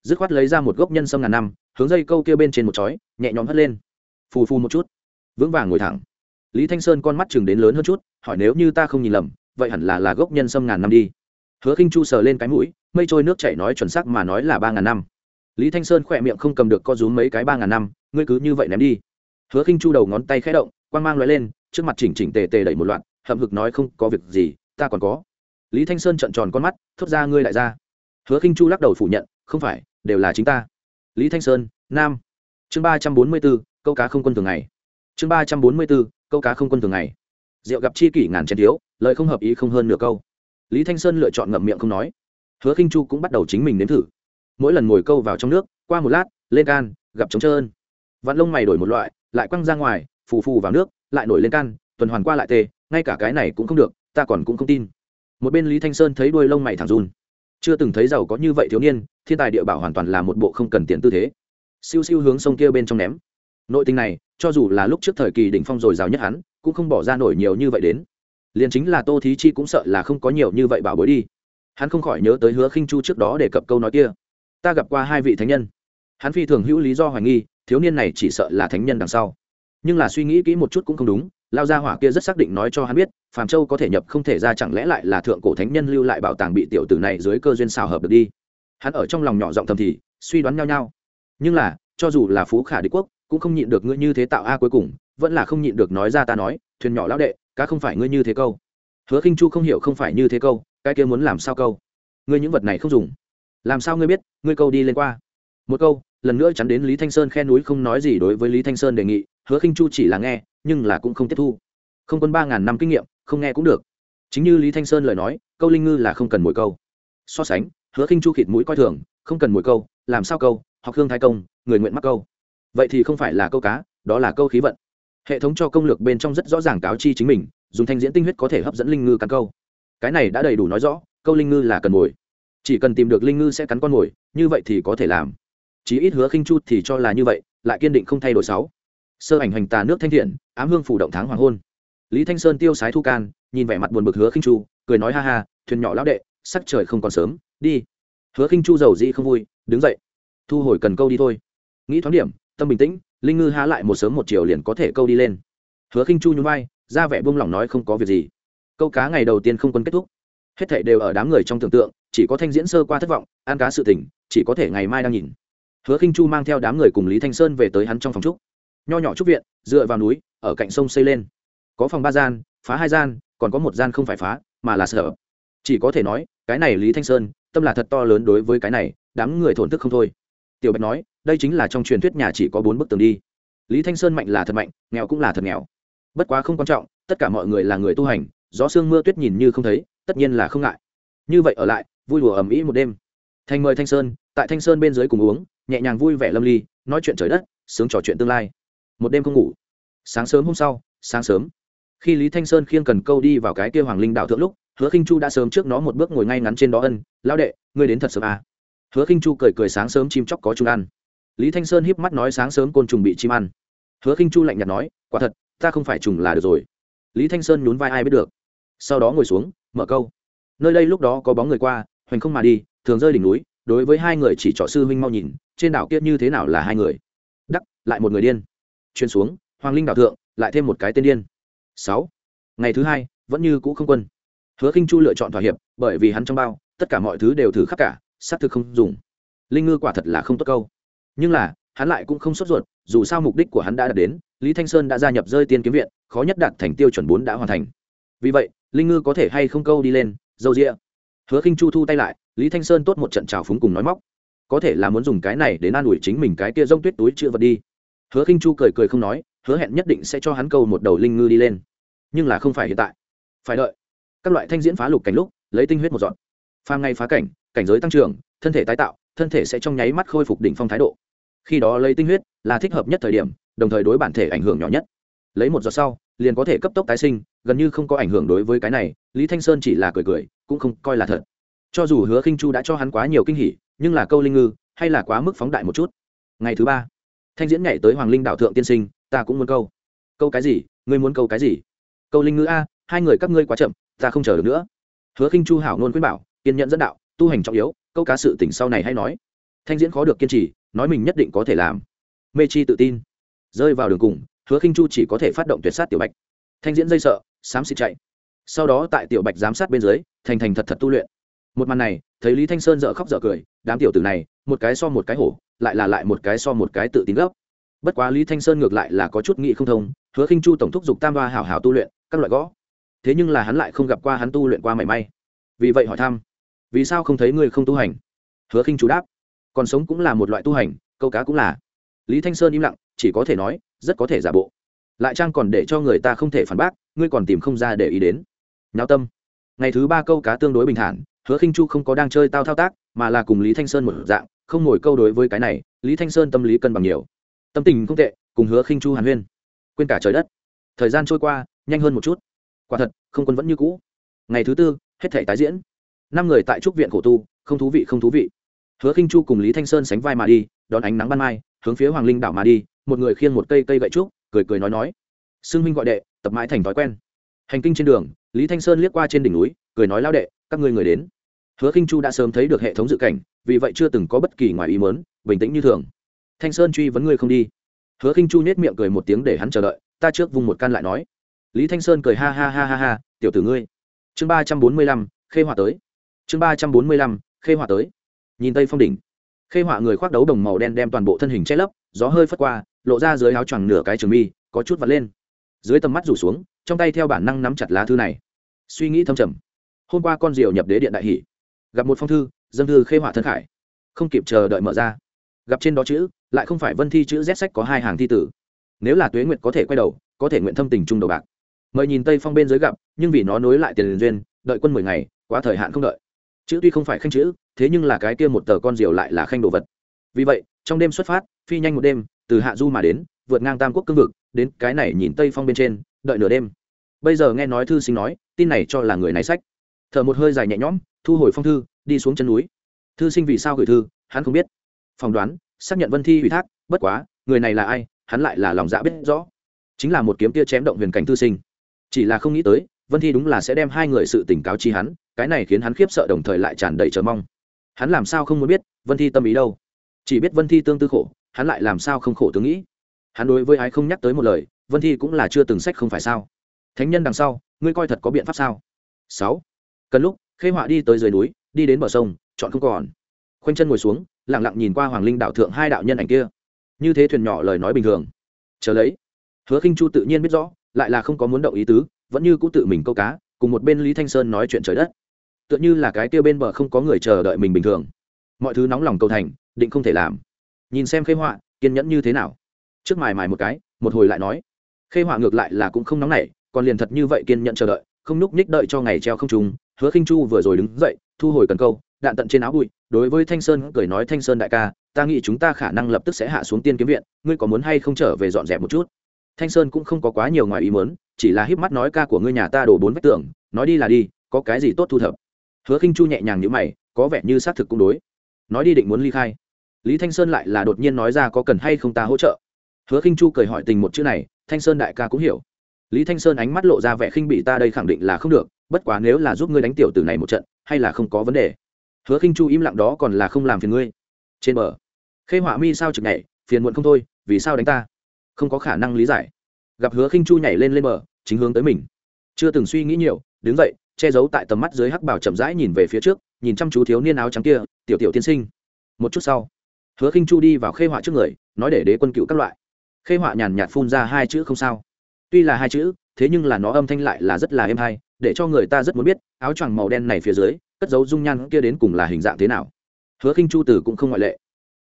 Dứt khoát lấy ra một gốc nhân sâm ngàn năm, hướng dây câu kia bên trên một chói, nhẹ nhõm hất lên. Phù phù một chút. Vững vàng ngồi thẳng. Lý thanh sơn con mắt chừng đến lớn hơn chút, hỏi nếu như ta không nhìn lầm vậy hẳn là là gốc nhân sâm ngàn năm đi. Hứa khinh chu sờ lên cái mũi, mây trôi nước chảy nói chuẩn xác mà nói là ba ngàn năm. Lý thanh sơn khỏe miệng không cầm được co rúm mấy cái ba ngàn năm, ngươi cứ như vậy ném đi. Hứa khinh chu đầu ngón tay khẽ động, quang mang l lên, trước mặt chỉnh chỉnh tề tề đẩy một loạt, hậm hực nói không có việc gì, ta còn có. Lý thanh sơn trợn tròn con mắt, thốt ra ngươi lại ra. Hứa khinh chu lắc đầu phủ nhận, không phải, đều là chính ta. Lý thanh sơn, nam. Chương ba trăm bốn mươi b ố câu cá không quân thường ngày. Chương ba trăm bốn mươi b ố câu cá không quân thường ngày rượu gặp chi kỷ ngàn chén thiếu, lời không hợp ý không hơn nửa câu. Lý thanh sơn lựa chọn ngậm miệng không nói. Hứa khinh chu cũng bắt đầu chính mình nếm thử. Mỗi lần ngồi câu vào trong nước, qua một lát, lên can, gặp trống trơn. Vạn lông mày đổi một loại, lại quăng ra ngoài, phù phù vào nước, lại nổi lên can, tuần hoàn qua lại tê, ngay cả cái này cũng không được, ta còn cũng không tin. Một bên lý thanh sơn thấy đuôi lông mày thẳng run. Chưa từng thấy giàu có như vậy thiếu niên, thiên tài địa bảo hoàn toàn là một bộ không cần tiền tư thế. Siêu siêu hướng sông kia bên trong ném nội tình này, cho dù là lúc trước thời kỳ đỉnh phong dồi dào nhất hắn, cũng không bỏ ra nổi nhiều như vậy đến. Liền chính là tô thí chi cũng sợ là không có nhiều như vậy bảo bối đi. Hắn không khỏi nhớ tới hứa khinh chu trước đó để cập câu nói kia. Ta gặp qua hai vị thánh nhân. Hắn phi thường hữu lý do hoài nghi, thiếu niên này chỉ sợ là thánh nhân đằng sau. Nhưng là suy nghĩ kỹ một chút cũng không đúng, lao gia hỏa kia rất xác định nói cho hắn biết, phàm châu có thể nhập không thể ra chẳng lẽ lại là thượng cổ thánh nhân lưu lại bảo tàng bị tiểu tử này dưới cơ duyên xào hợp được đi. Hắn ở trong lòng nhỏ giọng thầm thì, suy đoán nhau nhau. Nhưng là, cho dù là phú khả đế quốc cũng không nhịn được ngươi như thế tạo a cuối cùng, vẫn là không nhịn được nói ra ta nói, thuyền nhỏ lão đệ, cá không phải ngươi như thế câu. Hứa khinh chu không hiểu không phải như thế câu, cái kia muốn làm sao câu? Ngươi những vật này không dùng. Làm sao ngươi biết, ngươi câu đi lên qua? Một câu, lần nữa chắn đến lý thanh sơn khe núi không nói gì đối với lý thanh sơn đề nghị, hứa khinh chu chỉ là nghe, nhưng là cũng không tiếp thu. Không quân ba ngàn năm kinh nghiệm, không nghe cũng được. Chính như lý thanh sơn lời nói, câu linh ngư là không cần mồi câu. So sánh, hứa khinh chu khịt mũi coi thường, không cần mồi câu, làm sao câu, học hương thái công, người nguyện mắc câu vậy thì không phải là câu cá, đó là câu khí vận. Hệ thống cho công lược bên trong rất rõ ràng cáo chi chính mình, dùng thanh diễn tinh huyết có thể hấp dẫn linh ngư cắn câu. Cái này đã đầy đủ nói rõ, câu linh ngư là cần mồi. Chỉ cần tìm được linh ngư sẽ cắn con mồi, như vậy thì có thể làm. Chí ít hứa khinh chu thì cho là như vậy, lại kiên định không thay đổi sáu. Sơ ảnh hành tà nước thanh thiện, ám hương phủ động tháng hoàng hôn. Lý thanh sơn tiêu sái thu can, nhìn vẻ mặt buồn bực hứa khinh chu, cười nói ha ha, thuyền nhỏ lão đệ, sắc trời không còn sớm, đi. Hứa khinh chu giàu dĩ không vui, đứng dậy. Thu hồi cần câu đi thôi. Nghĩ thoáng điểm tâm bình tĩnh, linh ngư há lại một sớm một chiều liền có thể câu đi lên. Hứa khinh chu nhún vai, ra vẻ buông lỏng nói không có việc gì. Câu cá ngày đầu tiên không quân kết thúc. Hết thảy đều ở đám người trong tưởng tượng, chỉ có thanh diễn sơ qua thất vọng, ăn cá sự tỉnh chỉ có thể ngày mai đang nhìn. Hứa khinh chu mang theo đám người cùng lý thanh sơn về tới hắn trong phòng trúc. Nho nhỏ trúc viện, dựa vào núi, ở cạnh sông xây lên. Có phòng ba gian, phá hai gian, còn có một gian không phải phá, mà là sở. Chỉ có thể nói, cái này lý thanh sơn, tâm là thật to lớn đối với cái này, đám người thổn thức không thôi. Tiểu bạch nói đây chính là trong truyền thuyết nhà chỉ có bốn bức tường đi. Lý thanh sơn mạnh là thật mạnh, nghèo cũng là thật nghèo. Bất quá không quan trọng, tất cả mọi người là người tu hành, gió sương mưa tuyết nhìn như không thấy, tất nhiên là không ngại. Như vậy ở lại, vui lùa ầm ĩ một đêm. Thành mời thanh sơn, tại thanh sơn bên dưới cùng uống, nhẹ nhàng vui vẻ lâm ly, nói chuyện trời đất, sướng trò chuyện tương lai. Một đêm không ngủ. Sáng sớm hôm sau, sáng sớm. Khi lý thanh sơn khiêng cần câu đi vào cái kia hoàng linh đạo thượng lúc, hứa khinh chu đã sớm trước nó một bước ngồi ngay ngắn trên đó ân lao đệ, ngươi đến thật sớm à. hứa khinh chu cười cười sáng sớm chim chóc có chúng ăn lý thanh sơn híp mắt nói sáng sớm côn trùng bị chim ăn. Hứa khinh chu lạnh nhạt nói, quả thật, ta không phải trùng là được rồi. Lý thanh sơn nhún vai ai biết được. Sau đó ngồi xuống, mở câu. Nơi đây lúc đó có bóng người qua, hoành không mà đi, thường rơi đỉnh núi, đối với hai người chỉ trọ sư huynh mau nhìn, trên đảo kia như thế nào là hai người. Đắc, lại một người điên. Chuyên xuống, hoàng linh đảo thượng, lại thêm một cái tên điên. Sáu. Ngày thứ hai, vẫn như cũ không quân. Hứa khinh chu lựa chọn thỏa hiệp, bởi vì hắn trong bao, tất cả mọi thứ đều thử khắc cả, xác thực không dùng. Linh ngư quả thật là không tốt câu nhưng là, hắn lại cũng không sốt ruột, dù sao mục đích của hắn đã đạt đến, lý thanh sơn đã gia nhập rơi tiên kiếm viện, khó nhất đạt thành tiêu chuẩn bốn đã hoàn thành. Vì vậy, linh ngư có thể hay không câu đi lên, dâu rĩa hứa khinh chu thu tay lại, lý thanh sơn tốt một trận trào phúng cùng nói móc. Có thể là muốn dùng cái này để an ủi chính mình cái kia rông tuyết túi chữa vật đi. Hứa khinh chu cười cười không nói, hứa hẹn nhất định sẽ cho hắn câu một đầu linh ngư đi lên. Nhưng là không phải hiện tại. Phải đợi. Các loại thanh diễn phá lục cảnh lúc, lấy tinh huyết một dọn. Phàm ngay phá cảnh cảnh giới tăng trưởng, thân thể tái tạo thân thể sẽ trong nháy mắt khôi phục đỉnh phong thái độ. Khi đó lấy tinh huyết là thích hợp nhất thời điểm, đồng thời đối bản thể ảnh hưởng nhỏ nhất. Lấy một giọt sau, liền có thể cấp tốc tái sinh, gần như không có ảnh hưởng đối với cái này, lý thanh sơn chỉ là cười cười, cũng không coi là thật. Cho dù hứa khinh chu đã cho hắn quá nhiều kinh hỉ, nhưng là câu linh ngư, hay là quá mức phóng đại một chút. Ngày thứ ba, thanh diễn nhảy tới hoàng linh đạo thượng tiên sinh, ta cũng muốn câu. Câu cái gì? Ngươi muốn câu cái gì? Câu linh ngư a, hai người các ngươi quá chậm, ta không chờ được nữa. Hứa khinh chu hảo nôn khuyên bảo, kiên nhẫn dẫn đạo, tu hành trọng yếu câu cá sự tỉnh sau này hay nói. Thanh diễn khó được kiên trì, nói mình nhất định có thể làm. Mê chi tự tin. Rơi vào đường cùng, hứa khinh chu chỉ có thể phát động tuyệt sát tiểu bạch. Thanh diễn dây sợ, xám xịt chạy. Sau đó tại tiểu bạch giám sát bên dưới, thành thành thật thật tu luyện. Một màn này, thấy lý thanh sơn dợ khóc dợ cười, đám tiểu tử này, một cái so một cái hổ, lại là lại một cái so một cái tự tin gấp. bất quá lý thanh sơn ngược lại là có chút nghị không thông, hứa khinh chu tổng thúc giục tam ba hảo hảo tu luyện, các loại gõ. Thế nhưng là hắn lại không gặp qua hắn tu luyện qua mảy may. Vì vậy hỏi thăm vì sao không thấy ngươi không tu hành? Hứa khinh chú đáp, còn sống cũng là một loại tu hành, câu cá cũng là. Lý thanh sơn im lặng, chỉ có thể nói, rất có thể giả bộ. Lại trang còn để cho người ta không thể phản bác, ngươi còn tìm không ra để ý đến. Nháo tâm. Ngày thứ ba câu cá tương đối bình thản, hứa khinh chu không có đang chơi tao thao tác, mà là cùng lý thanh sơn một dạng, không ngồi câu đối với cái này, lý thanh sơn tâm lý cân bằng nhiều. Tâm tình không tệ, cùng hứa khinh chu hàn huyên. Quên cả trời đất. Thời gian trôi qua, nhanh hơn một chút. Quả thật, không quân vẫn như cũ. Ngày thứ tư, hết thể tái diễn năm người tại trúc viện khổ tu, không thú vị, không thú vị. Hứa khinh chu cùng lý thanh sơn sánh vai mà đi, đón ánh nắng ban mai, hướng phía hoàng linh đảo mà đi, một người khiêng một cây cây gậy trúc, cười cười nói nói. Xưng huynh gọi đệ, tập mãi thành thói quen. Hành kinh trên đường, lý thanh sơn liếc qua trên đỉnh núi, cười nói lao đệ, các ngươi người đến. Hứa khinh chu đã sớm thấy được hệ thống dự cảnh, vì vậy chưa từng có bất kỳ ngoài ý mớn bình tĩnh như thường. Thanh sơn truy vấn ngươi không đi. Hứa khinh chu nết miệng cười một tiếng để hắn chờ đợi, ta trước vùng một can lại nói. Lý thanh sơn cười ha ha ha ha ha, tiểu tử ngươi. Chương ba trăm bốn mươi lăm, khê hòa tới chương ba trăm bốn mươi lăm, khê họa tới. Nhìn tây phong đỉnh. Khê họa người khoác đấu đồng màu đen đem toàn bộ thân hình che lấp, gió hơi phất qua, lộ ra dưới áo choàng nửa cái trường mi, có chút vật lên. Dưới tầm mắt rủ xuống, trong tay theo bản năng nắm chặt lá thư này. Suy nghĩ thâm trầm. Hôm qua con diều nhập đế điện đại hỷ. Gặp một phong thư dân thư khê họa thân khải. Không kịp chờ đợi mở ra. Gặp trên đó chữ, lại không phải vân thi chữ z sách có hai hàng thi tử. Nếu là tuế nguyệt có thể quay đầu, có thể nguyện thâm tình trung đầu bạc. Mời nhìn tây phong bên dưới gặp, nhưng vì nó nối lại tiền liền duyên, đợi quân mười ngày, quá thời hạn không đợi chữ tuy không phải khanh chữ, thế nhưng là cái kia một tờ con diều lại là khanh đồ vật. Vì vậy, trong đêm xuất phát, phi nhanh một đêm, từ hạ du mà đến, vượt ngang tam quốc cương vực, đến cái này nhìn tây phong bên trên, đợi nửa đêm. Bây giờ nghe nói thư sinh nói, tin này cho là người này sách. Thở một hơi dài nhẹ nhõm, thu hồi phong thư, đi xuống chân núi. Thư sinh vì sao gửi thư, hắn không biết. Phỏng đoán, xác nhận vân thi ủy thác, bất quá, người này là ai, hắn lại là lòng dạ biết rõ. Chính là một kiếm tia chém động huyền cảnh thư sinh. Chỉ là không nghĩ tới vân thi đúng là sẽ đem hai người sự tỉnh cáo chi hắn, cái này khiến hắn khiếp sợ đồng thời lại tràn đầy chờ mong. Hắn làm sao không muốn biết, vân thi tâm ý đâu? Chỉ biết vân thi tương tư khổ, hắn lại làm sao không khổ tướng nghĩ? Hắn đối với ái không nhắc tới một lời, vân thi cũng là chưa từng sách không phải sao? Thánh nhân đằng sau, ngươi coi thật có biện pháp sao? Sáu. Cần lúc, khê họa đi tới dưới núi, đi đến bờ sông, chọn không còn. Khoanh chân ngồi xuống, lặng lặng nhìn qua hoàng linh đạo thượng hai đạo nhân ảnh kia. Như thế thuyền nhỏ lời nói bình thường. Chờ lấy. Hứa khinh chu tự nhiên biết rõ, lại là không có muốn động ý tứ vẫn như cũ tự mình câu cá, cùng một bên lý thanh sơn nói chuyện trời đất. Tựa như là cái kia bên bờ không có người chờ đợi mình bình thường. Mọi thứ nóng lòng cầu thành, định không thể làm. Nhìn xem khê họa, kiên nhẫn như thế nào? Trước mài mài một cái, một hồi lại nói. Khê họa ngược lại là cũng không nóng nảy, còn liền thật như vậy kiên nhẫn chờ đợi, không núp ních đợi cho ngày treo không trùng, hứa khinh chu vừa rồi đứng dậy, thu hồi cần câu, đạn tận trên áo bụi, đối với thanh sơn cười nói, thanh sơn đại ca, ta nghĩ chúng ta khả năng lập tức sẽ hạ xuống tiên kiếm viện, ngươi có muốn hay không trở về dọn dẹp một chút? Thanh sơn cũng không có quá nhiều ngoài ý muốn chỉ là híp mắt nói ca của ngươi nhà ta đổ bốn vách tường, nói đi là đi, có cái gì tốt thu thập? Hứa khinh chu nhẹ nhàng như mày, có vẻ như xác thực cũng đối. Nói đi định muốn ly khai. Lý thanh sơn lại là đột nhiên nói ra có cần hay không ta hỗ trợ. Hứa khinh chu cười hỏi tình một chữ này, thanh sơn đại ca cũng hiểu. Lý thanh sơn ánh mắt lộ ra vẻ khinh bị ta đây khẳng định là không được, bất quá nếu là giúp ngươi đánh tiểu tử này một trận, hay là không có vấn đề. Hứa khinh chu im lặng đó còn là không làm phiền ngươi. Trên bờ, khê họa mi sao chực nhảy, phiền muộn không thôi, vì sao đánh ta? Không có khả năng lý giải gặp hứa khinh chu nhảy lên lên bờ, chính hướng tới mình. Chưa từng suy nghĩ nhiều, đứng dậy, che giấu tại tầm mắt dưới hắc bảo chậm rãi nhìn về phía trước, nhìn chăm chú thiếu niên áo trắng kia, tiểu tiểu tiên sinh. Một chút sau, hứa khinh chu đi vào khê họa trước người, nói để đế quân cựu các loại. Khê họa nhàn nhạt phun ra hai chữ không sao. Tuy là hai chữ, thế nhưng là nó âm thanh lại là rất là êm hay, để cho người ta rất muốn biết, áo choàng màu đen này phía dưới, cất dấu dung nhan kia đến cùng là hình dạng thế nào. Hứa khinh chu từ cũng không ngoại lệ.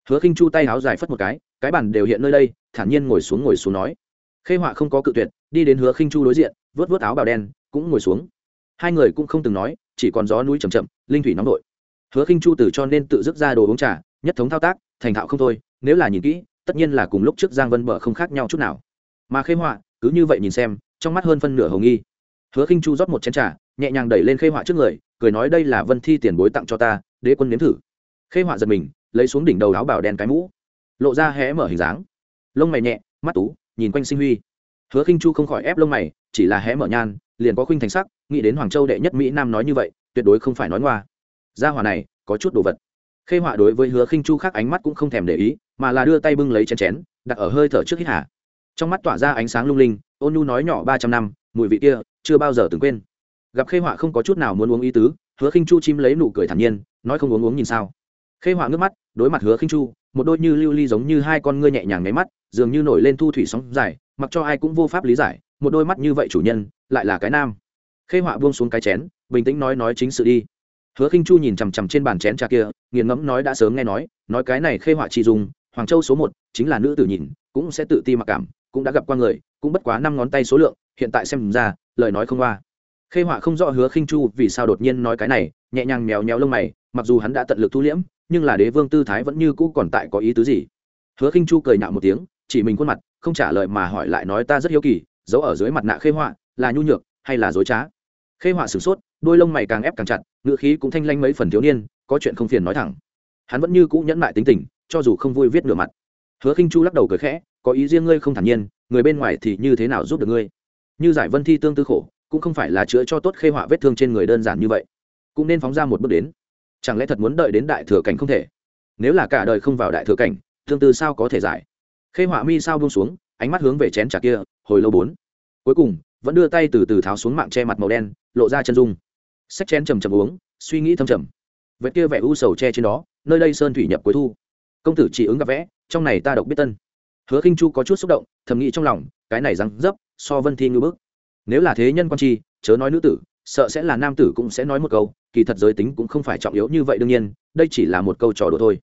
Hứa khinh chu tay áo dài phất một cái cái bàn đều hiện nơi đây, thản nhiên ngồi xuống ngồi xuống nói khê họa không có cự tuyệt, đi đến hứa khinh chu đối diện, vớt vớt áo bào đen, cũng ngồi xuống. Hai người cũng không từng nói, chỉ còn gió núi chầm chậm, linh thủy nóng nội. Hứa khinh chu từ cho nên tự dứt ra đồ uống trà, nhất thống thao tác, thành thạo không thôi, nếu là nhìn kỹ, tất nhiên là cùng lúc trước giang vân bờ không khác nhau chút nào. Mà khê họa, cứ như vậy nhìn xem, trong mắt hơn phân nửa hồng nghi. Hứa khinh chu rót một chén trà, nhẹ nhàng đẩy lên khê họa trước người, cười nói đây là vân thi tiền bối tặng cho ta, đế quân nếm thử. Khê họa giật mình, lấy xuống đỉnh đầu áo bảo đen cái mũ, lộ ra hé mở hình dáng. Lông mày nhẹ, mắt tú nhìn quanh sinh huy. Hứa khinh chu không khỏi ép lông mày, chỉ là hé mở nhan, liền có khuynh thành sắc, nghĩ đến hoàng châu đệ nhất mỹ nam nói như vậy, tuyệt đối không phải nói ngoa. Gia hỏa này, có chút đồ vật. Khê họa đối với hứa khinh chu khác ánh mắt cũng không thèm để ý, mà là đưa tay bưng lấy chén chén, đặt ở hơi thở trước hít hà. Trong mắt tỏa ra ánh sáng lung linh, ôn nhu nói nhỏ ba trăm năm, mùi vị kia, chưa bao giờ từng quên. Gặp khê họa không có chút nào muốn uống ý tứ, hứa khinh chu chim lấy nụ cười thản nhiên, nói không uống uống nhìn sao. Khê họa ngước mắt, đối mặt hứa khinh chu một đôi như lưu ly giống như hai con ngươi nhẹ nhàng nháy mắt, dường như nổi lên thu thủy sóng dài, mặc cho ai cũng vô pháp lý giải, một đôi mắt như vậy chủ nhân, lại là cái nam. Khê họa buông xuống cái chén, bình tĩnh nói nói chính sự đi. Hứa khinh chu nhìn chằm chằm trên bàn chén trà kia, nghiền ngẫm nói đã sớm nghe nói nói cái này khê họa chỉ dùng, hoàng châu số một, chính là nữ tử nhìn, cũng sẽ tự ti mặc cảm, cũng đã gặp qua người, cũng bất quá năm ngón tay số lượng, hiện tại xem ra, lời nói không qua. Khê họa không rõ hứa khinh chu vì sao đột nhiên nói cái này, nhẹ nhàng mèo nhéo lông mày, mặc dù hắn đã tận lực thu liễm nhưng là đế vương tư thái vẫn như cũ còn tại có ý tứ gì? Hứa khinh chu cười nhạo một tiếng, chỉ mình khuôn mặt, không trả lời mà hỏi lại nói ta rất hiếu kỳ, giấu ở dưới mặt nạ khê họa, là nhu nhược hay là dối trá? Khê họa sửng sốt, đôi lông mày càng ép càng chặt ngựa khí cũng thanh lanh mấy phần thiếu niên, có chuyện không phiền nói thẳng. Hắn vẫn như cũ nhẫn mại tính tình, cho dù không vui viết nửa mặt. Hứa khinh chu lắc đầu cười khẽ, có ý riêng ngươi không thản nhiên, người bên ngoài thì như thế nào giúp được ngươi? Như giải vân thi tương tư khổ, cũng không phải là chữa cho tốt khê họa vết thương trên người đơn giản như vậy. Cũng nên phóng ra một bước đến chẳng lẽ thật muốn đợi đến đại thừa cảnh không thể? Nếu là cả đời không vào đại thừa cảnh, tương tư sao có thể giải? Khê họa mi sao buông xuống, ánh mắt hướng về chén trà kia, hồi lâu bốn. Cuối cùng, vẫn đưa tay từ từ tháo xuống mạng che mặt màu đen, lộ ra chân dung. Xách chén chầm chầm uống, suy nghĩ thâm trầm. Vẽ kia vẻ u sầu che trên đó, nơi đây sơn thủy nhập cuối thu. Công tử chỉ ứng gặp vẽ, trong này ta độc biết tân. Hứa khinh chu có chút xúc động, thầm nghĩ trong lòng, cái này răng dấp, so vân thi ngư bức. Nếu là thế nhân quan chi chớ nói nữ tử sợ sẽ là nam tử cũng sẽ nói một câu, kỳ thật giới tính cũng không phải trọng yếu như vậy đương nhiên, đây chỉ là một câu trò đùa thôi.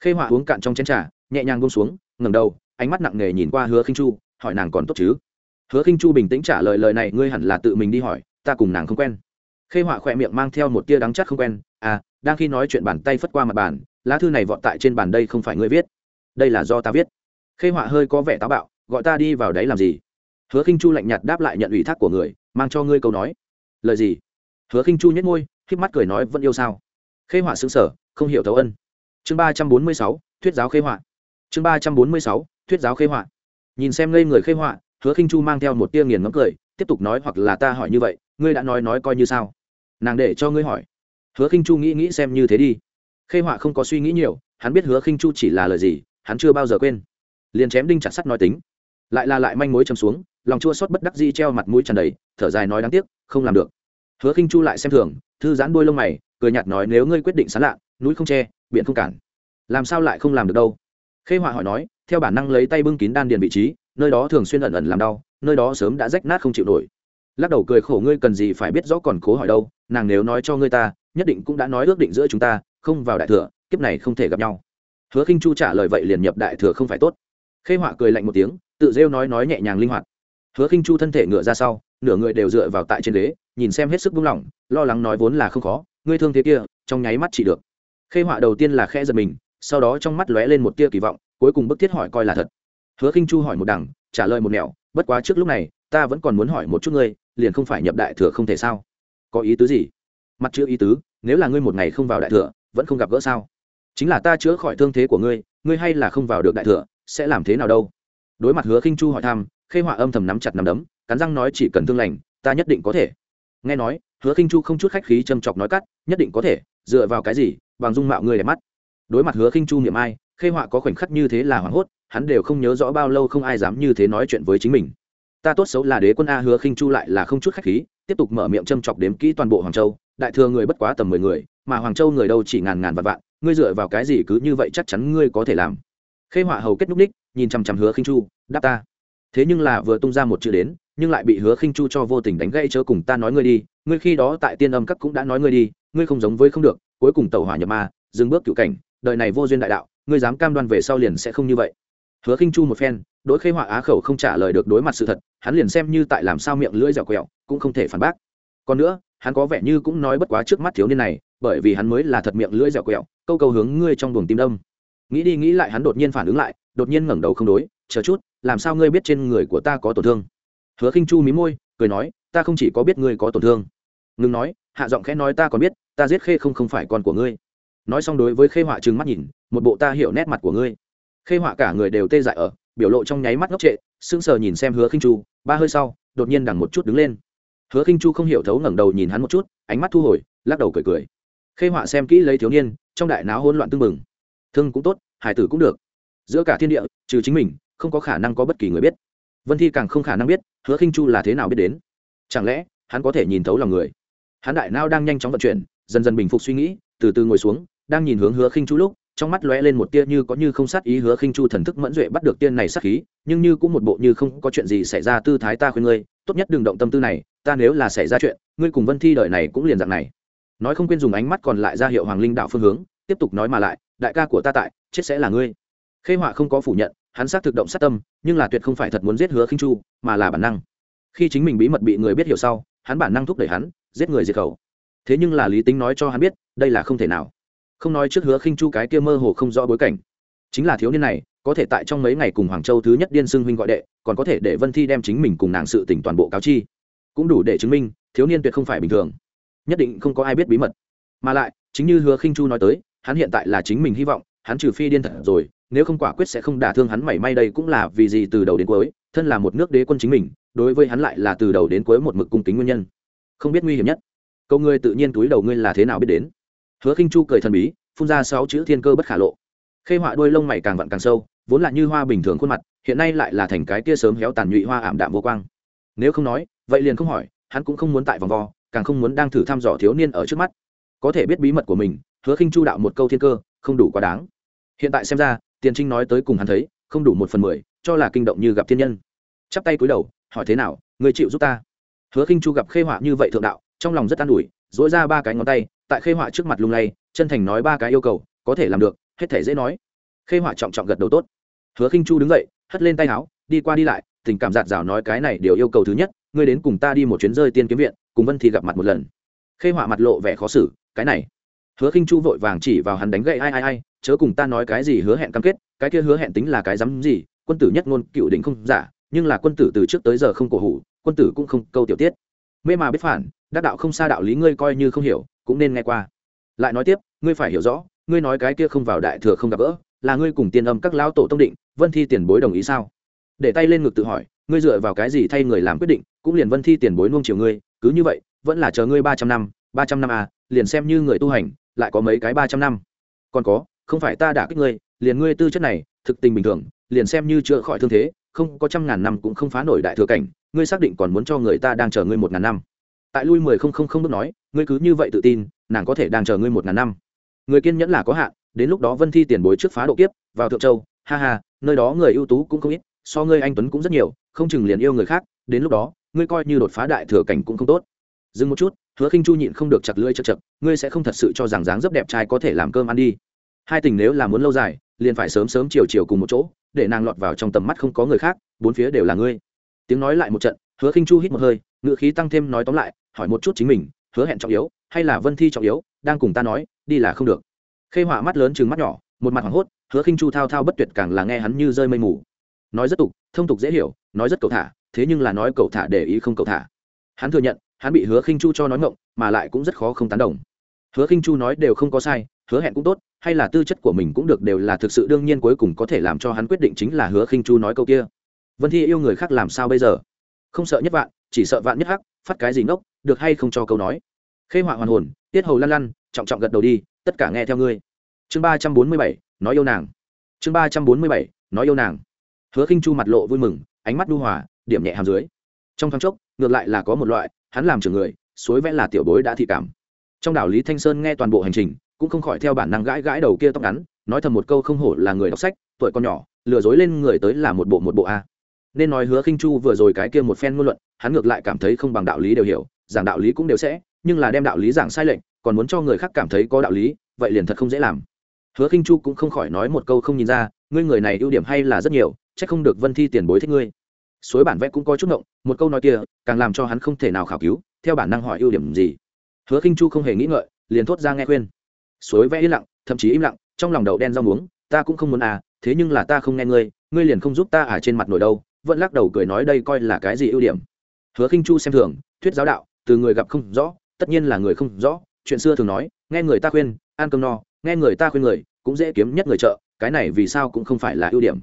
Khê họa uống cạn trong chén trà, nhẹ nhàng buông xuống, ngẩng đầu, ánh mắt nặng nề nhìn qua hứa khinh chu, hỏi nàng còn tốt chứ? Hứa khinh chu bình tĩnh trả lời lời này, ngươi hẳn là tự mình đi hỏi, ta cùng nàng không quen. Khê họa khỏe miệng mang theo một tia đắng chắc không quen à đang khi nói chuyện bàn tay phất qua mặt bàn, lá thư này vọt tại trên bàn đây không phải ngươi viết. Đây là do ta viết. Khê họa hơi có vẻ táo bạo, gọi ta đi vào đấy làm gì? Hứa khinh chu lạnh nhạt đáp lại nhận ủy thác của người, mang cho ngươi câu nói lời gì? Hứa khinh chu nhếch môi k mắt cười nói vẫn yêu sao? Khê họa xứng sở không hiểu thấu ân. Chương ba trăm bốn mươi sáu, thuyết giáo khê họa. Chương ba trăm bốn mươi sáu, thuyết giáo khê họa. Nhìn xem ngây người khê họa, hứa khinh chu mang theo một tia nghiền ngấm cười, tiếp tục nói hoặc là ta hỏi như vậy, ngươi đã nói nói coi như sao? Nàng để cho ngươi hỏi. Hứa khinh chu nghĩ nghĩ xem như thế đi. Khê họa không có suy nghĩ nhiều, hắn biết hứa khinh chu chỉ là lời gì, hắn chưa bao giờ quên. Liền chém đinh chặt sắt nói tính. Lại là lại manh mối chầm xuống, lòng chua xót bất đắc di treo mặt mũi tràn đầy, thở dài nói đáng tiếc không làm được. Hứa khinh chu lại xem thường, thư giãn đuôi lông mày, cười nhạt nói, nếu ngươi quyết định sán lạ, núi không che, biển không cản, làm sao lại không làm được đâu? Khê họa hỏi nói, theo bản năng lấy tay bưng kín đan điền vị trí, nơi đó thường xuyên ẩn ẩn làm đau, nơi đó sớm đã rách nát không chịu nổi. Lắc đầu cười khổ, ngươi cần gì phải biết rõ còn cố hỏi đâu, nàng nếu nói cho ngươi ta, nhất định cũng đã nói ước định giữa chúng ta, không vào đại thừa, kiếp này không thể gặp nhau. Hứa khinh chu trả lời, vậy liền nhập đại thừa không phải tốt. Khê họa cười lạnh một tiếng, tự rêu nói nói nhẹ nhàng linh hoạt. Hứa khinh chu thân thể ngựa ra sau nửa người đều dựa vào tại trên ghế, nhìn xem hết sức buông lỏng, lo lắng nói vốn là không khó, ngươi thương thế kia, trong nháy mắt chỉ được. Khê họa đầu tiên là khẽ giật mình, sau đó trong mắt lóe lên một tia kỳ vọng, cuối cùng bức thiết hỏi coi là thật. Hứa khinh chu hỏi một đằng, trả lời một nẻo, bất quá trước lúc này, ta vẫn còn muốn hỏi một chút ngươi, liền không phải nhập đại thừa không thể sao? Có ý tứ gì? Mặt chữ ý tứ, nếu là ngươi một ngày không vào đại thừa, vẫn không gặp gỡ sao? Chính là ta chữa khỏi thương thế của ngươi ngươi hay là không vào được đại thừa, sẽ làm thế nào đâu? Đối mặt hứa khinh chu hỏi thăm, khê họa âm thầm nắm chặt nắm đấm cắn răng nói chỉ cần thương lành, ta nhất định có thể. Nghe nói, hứa khinh chu không chút khách khí châm chọc nói cắt, nhất định có thể, dựa vào cái gì, bằng dung mạo ngươi đẹp mắt. Đối mặt hứa khinh chu niệm ai, khê họa có khoảnh khắc như thế là hoảng hốt, hắn đều không nhớ rõ bao lâu không ai dám như thế nói chuyện với chính mình. Ta tốt xấu là đế quân a hứa khinh chu lại là không chút khách khí, tiếp tục mở miệng châm chọc đếm kỹ toàn bộ hoàng châu, đại thừa người bất quá tầm mười người, mà hoàng châu người đâu chỉ ngàn ngàn vạn vạn, ngươi dựa vào cái gì cứ như vậy chắc chắn ngươi có thể làm. Khê họa hầu kết núc ních, nhìn chằm chằm hứa khinh chu, đáp ta. Thế nhưng là vừa tung ra một chữ đến nhưng lại bị hứa khinh chu cho vô tình đánh gãy chớ cùng ta nói ngươi đi, ngươi khi đó tại tiên âm các cũng đã nói ngươi đi, ngươi không giống với không được, cuối cùng tẩu hỏa nhập ma, dừng bước cựu cảnh, đời này vô duyên đại đạo, ngươi dám cam đoan về sau liền sẽ không như vậy. Hứa khinh chu một phen, đối khê họa á khẩu không trả lời được đối mặt sự thật, hắn liền xem như tại làm sao miệng lưỡi dẻo quẹo, cũng không thể phản bác. Còn nữa, hắn có vẻ như cũng nói bất quá trước mắt thiếu niên này, bởi vì hắn mới là thật miệng lưỡi dẻo quẹo, câu câu hướng ngươi trong buồng tim đông nghĩ đi nghĩ lại hắn đột nhiên phản ứng lại, đột nhiên ngẩng đầu không đối, chờ chút, làm sao ngươi biết trên người của ta có tổn thương? Hứa khinh chu mí môi cười nói ta không chỉ có biết ngươi có tổn thương. Ngừng nói hạ giọng khẽ nói ta còn biết ta giết khê không không phải con của ngươi. Nói xong đối với khê họa trừng mắt nhìn một bộ ta hiểu nét mặt của ngươi. Khê họa cả người đều tê dại ở biểu lộ trong nháy mắt ngốc trệ sững sờ nhìn xem hứa khinh chu ba hơi sau đột nhiên đằng một chút đứng lên. Hứa khinh chu không hiểu thấu ngẩng đầu nhìn hắn một chút ánh mắt thu hồi lắc đầu cười cười. Khê họa xem kỹ lấy thiếu niên trong đại náo hỗn loạn tưng mừng, thương cũng tốt hải tử cũng được. Giữa cả thiên địa trừ chính mình không có khả năng có bất kỳ người biết vân thi càng không khả năng biết, hứa khinh chu là thế nào biết đến. Chẳng lẽ, hắn có thể nhìn thấu lòng người? Hắn đại nao đang nhanh chóng vận chuyển, dần dần bình phục suy nghĩ, từ từ ngồi xuống, đang nhìn hướng hứa khinh chu lúc, trong mắt lóe lên một tia như có như không sát ý, hứa khinh chu thần thức mẫn duệ bắt được tiên này sát khí, nhưng như cũng một bộ như không có chuyện gì xảy ra, tư thái ta khuyên ngươi, tốt nhất đừng động tâm tư này, ta nếu là xảy ra chuyện, ngươi cùng vân thi đời này cũng liền dạng này. Nói không quên dùng ánh mắt còn lại ra hiệu hoàng linh đạo phương hướng, tiếp tục nói mà lại, đại ca của ta tại, chết sẽ là ngươi. Khê họa không có phủ nhận hắn xác thực động sát tâm, nhưng là tuyệt không phải thật muốn giết hứa khinh chu, mà là bản năng. Khi chính mình bí mật bị người biết hiểu sau, hắn bản năng thúc đẩy hắn, giết người diệt khẩu. Thế nhưng là lý tính nói cho hắn biết, đây là không thể nào. Không nói trước hứa khinh chu cái kia mơ hồ không rõ bối cảnh. Chính là thiếu niên này, có thể tại trong mấy ngày cùng hoàng châu thứ nhất điên xưng huynh gọi đệ, còn có thể để vân thi đem chính mình cùng nàng sự tỉnh toàn bộ cáo chi. Cũng đủ để chứng minh, thiếu niên tuyệt không phải bình thường. Nhất định không có ai biết bí mật. Mà lại, chính như hứa khinh chu nói tới, hắn hiện tại là chính mình hy vọng, hắn trừ phi điên thật rồi nếu không quả quyết sẽ không đả thương hắn mảy may đây cũng là vì gì từ đầu đến cuối, thân là một nước đế quân chính mình, đối với hắn lại là từ đầu đến cuối một mực cung kính nguyên nhân. Không biết nguy hiểm nhất. Câu ngươi tự nhiên túi đầu ngươi là thế nào biết đến? Hứa khinh chu cười thần bí, phun ra sáu chữ thiên cơ bất khả lộ. Khê họa đuôi lông mày càng vặn càng sâu, vốn là như hoa bình thường khuôn mặt, hiện nay lại là thành cái tia sớm héo tàn nhụy hoa ảm đạm vô quang. Nếu không nói, vậy liền không hỏi, hắn cũng không muốn tại vòng vo, càng không muốn đang thử thăm dò thiếu niên ở trước mắt. Có thể biết bí mật của mình, hứa khinh chu đạo một câu thiên cơ, không đủ quá đáng. Hiện tại xem ra tiền trinh nói tới cùng hắn thấy, không đủ một phần mười, cho là kinh động như gặp thiên nhân. Chắp tay cúi đầu, hỏi thế nào, người chịu giúp ta? Hứa khinh chu gặp khê họa như vậy thượng đạo, trong lòng rất an ủi dỗi ra ba cái ngón tay, tại khê họa trước mặt lung lay, chân thành nói ba cái yêu cầu, có thể làm được, hết thể dễ nói. Khê họa trọng trọng gật đầu tốt. Hứa khinh chu đứng dậy, hất lên tay áo, đi qua đi lại, tình cảm giạt rào nói cái này điều yêu cầu thứ nhất, ngươi đến cùng ta đi một chuyến rơi tiên kiếm viện, cùng vân thì gặp mặt một lần. Khê họa mặt lộ vẻ khó xử, cái này. Hứa khinh chu vội vàng chỉ vào hắn đánh gậy ai ai ai chớ cùng ta nói cái gì hứa hẹn cam kết, cái kia hứa hẹn tính là cái dám gì, quân tử nhất ngôn cựu đỉnh không giả, nhưng là quân tử từ trước tới giờ không cổ hủ, quân tử cũng không câu tiểu tiết. Mê mà biết phản, đắc đạo không xa đạo lý ngươi coi như không hiểu, cũng nên nghe qua. Lại nói tiếp, ngươi phải hiểu rõ, ngươi nói cái kia không vào đại thừa không gặp gỡ, là ngươi cùng tiên âm các lão tổ tông định, vân thi tiền bối đồng ý sao? Để tay lên ngực tự hỏi, ngươi dựa vào cái gì thay người làm quyết định, cũng liền vân thi tiền bối nuông chiều ngươi, cứ như vậy, vẫn là chờ ngươi ba trăm năm, ba trăm năm à liền xem như người tu hành, lại có mấy cái ba trăm năm. Còn có không phải ta đã kích ngươi, liền ngươi tư chất này, thực tình bình thường, liền xem như chữa khỏi thương thế, không có trăm ngàn năm cũng không phá nổi đại thừa cảnh, ngươi xác định còn muốn cho người ta đang chờ ngươi một ngàn năm. Tại lui mười không không không bước nói, ngươi cứ như vậy tự tin, nàng có thể đang chờ ngươi một ngàn năm. Người kiên nhẫn là có hạn, đến lúc đó vân thi tiền bối trước phá độ kiếp, vào thượng châu, ha ha, nơi đó người ưu tú cũng không ít, so ngươi anh tuấn cũng rất nhiều, không chừng liền yêu người khác, đến lúc đó, ngươi coi như đột phá đại thừa cảnh cũng không tốt. Dừng một chút, hứa khinh chu nhịn không được chặt lưỡi chật chật, ngươi sẽ không thật sự cho rằng dáng dấp đẹp trai có thể làm cơm ăn đi hai tình nếu là muốn lâu dài, liền phải sớm sớm chiều chiều cùng một chỗ, để nàng lọt vào trong tầm mắt không có người khác, bốn phía đều là ngươi. Tiếng nói lại một trận, hứa khinh chu hít một hơi ngựa khí tăng thêm nói tóm lại, hỏi một chút chính mình, hứa hẹn trọng yếu, hay là vân thi trọng yếu, đang cùng ta nói, đi là không được. Khê họa mắt lớn chừng mắt nhỏ, một mặt hoảng hốt, hứa khinh chu thao thao bất tuyệt càng là nghe hắn như rơi mây mù. Nói rất tục, thông tục dễ hiểu, nói rất cầu thả, thế nhưng là nói cầu thả để ý không cầu thả. Hắn thừa nhận, hắn bị hứa khinh chu cho nói ngộng, mà lại cũng rất khó không tán đồng. Hứa khinh chu nói đều không có sai hứa hẹn cũng tốt, hay là tư chất của mình cũng được đều là thực sự đương nhiên cuối cùng có thể làm cho hắn quyết định chính là hứa khinh chu nói câu kia. Vân thi yêu người khác làm sao bây giờ? Không sợ nhất vạn, chỉ sợ vạn nhất hắc, phát cái gì ngốc, được hay không cho câu nói. Khê họa hoàn hồn, tiết hầu lăn lăn, trọng trọng gật đầu đi, tất cả nghe theo ngươi. Chương ba trăm bốn mươi bảy, nói yêu nàng. Chương ba trăm bốn mươi bảy, nói yêu nàng. Hứa khinh chu mặt lộ vui mừng, ánh mắt đu hòa, điểm nhẹ hàm dưới. Trong thoáng chốc, ngược lại là có một loại, hắn làm trưởng người, suối vẽ là tiểu bối đã thị cảm. Trong đảo lý thanh sơn nghe toàn bộ hành trình cũng không khỏi theo bản năng gãi gãi đầu kia tóc ngắn, nói thầm một câu không hổ là người đọc sách, tuổi con nhỏ, lừa dối lên người tới là một bộ một bộ a. Nên nói hứa khinh chu vừa rồi cái kia một phen ngôn luận, hắn ngược lại cảm thấy không bằng đạo lý đều hiểu, giảng đạo lý cũng đều sẽ, nhưng là đem đạo lý giảng sai lệch, còn muốn cho người khác cảm thấy có đạo lý, vậy liền thật không dễ làm. Hứa khinh chu cũng không khỏi nói một câu không nhìn ra, ngươi người này ưu điểm hay là rất nhiều, chắc không được vân thi tiền bối thích ngươi. Suối bản vẽ cũng có chút ngộng, một câu nói kia, càng làm cho hắn không thể nào khảo cứu, theo bản năng hỏi ưu điểm gì. Hứa khinh chu không hề nghĩ ngợi, liền thốt ra nghe khuyên suối vẽ yên lặng, thậm chí im lặng, trong lòng đậu đen rau muống, ta cũng không muốn à thế nhưng là ta không nghe ngươi ngươi liền không giúp ta à trên mặt nổi đâu. Vẫn lắc đầu cười nói đây coi là cái gì ưu điểm. Hứa khinh chu xem thường, thuyết giáo đạo, từ người gặp không rõ, tất nhiên là người không rõ, chuyện xưa thường nói, nghe người ta khuyên, ăn cơm no, nghe người ta khuyên người, cũng dễ kiếm nhất người trợ, cái này vì sao cũng không phải là ưu điểm.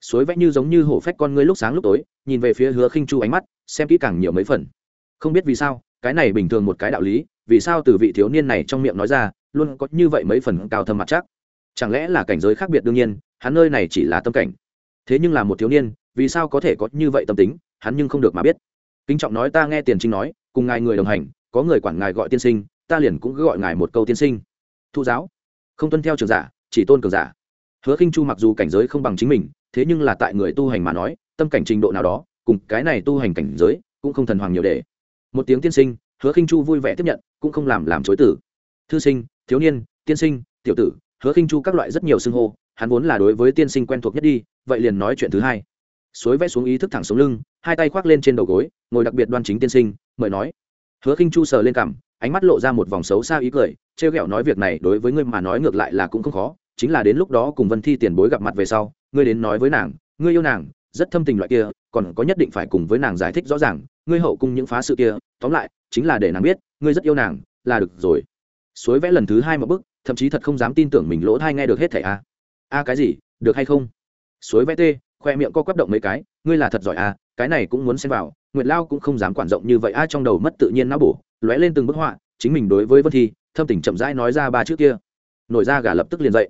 Suối vẽ như giống như hổ phách con ngươi lúc sáng lúc tối, nhìn về phía hứa khinh chu ánh mắt, xem kỹ càng nhiều mấy phần. Không biết vì sao, cái này bình thường một cái đạo lý, vì sao từ vị thiếu niên này trong miệng nói ra luôn có như vậy mấy phần cao thâm mặt chắc. Chẳng lẽ là cảnh giới khác biệt đương nhiên, hắn nơi này chỉ là tâm cảnh. Thế nhưng là một thiếu niên, vì sao có thể có như vậy tâm tính, hắn nhưng không được mà biết. Kính trọng nói ta nghe tiền trinh nói, cùng ngài người đồng hành, có người quản ngài gọi tiên sinh, ta liền cũng gọi ngài một câu tiên sinh. Thu giáo. Không tuân theo trường giả, chỉ tôn cường giả. Hứa khinh chu mặc dù cảnh giới không bằng chính mình, thế nhưng là tại người tu hành mà nói, tâm cảnh trình độ nào đó, cùng cái này tu hành cảnh giới, cũng không thần hoàng nhiều để. Một tiếng tiên sinh, hứa khinh chu vui vẻ tiếp nhận, cũng không làm làm chối tử thư sinh thiếu niên, tiên sinh, tiểu tử, hứa khinh chu các loại rất nhiều xưng hô, hắn vốn là đối với tiên sinh quen thuộc nhất đi, vậy liền nói chuyện thứ hai. Suối vẽ xuống ý thức thẳng xuống lưng, hai tay khoác lên trên đầu gối, ngồi đặc biệt đoan chính tiên sinh, mời nói. Hứa khinh chu sờ lên cằm, ánh mắt lộ ra một vòng xấu xa ý cười, trêu ghẹo nói việc này đối với ngươi mà nói ngược lại là cũng không khó, chính là đến lúc đó cùng vân thi tiền bối gặp mặt về sau, ngươi đến nói với nàng, ngươi yêu nàng, rất thâm tình loại kia, còn có nhất định phải cùng với nàng giải thích rõ ràng, ngươi hậu cung những phá sự kia, tóm lại, chính là để nàng biết, ngươi rất yêu nàng, là được rồi suối vẽ lần thứ hai một bức, thậm chí thật không dám tin tưởng mình lỗ thai nghe được hết thẻ a a cái gì, được hay không? Suối vẽ tê, khoe miệng co quắp động mấy cái, ngươi là thật giỏi a cái này cũng muốn xem vào, nguyệt lao cũng không dám quản rộng như vậy a trong đầu mất tự nhiên não bổ, lóe lên từng bức họa, chính mình đối với vân thi, thâm tình chậm rãi nói ra ba chữ kia. Nổi ra gà lập tức liền dậy.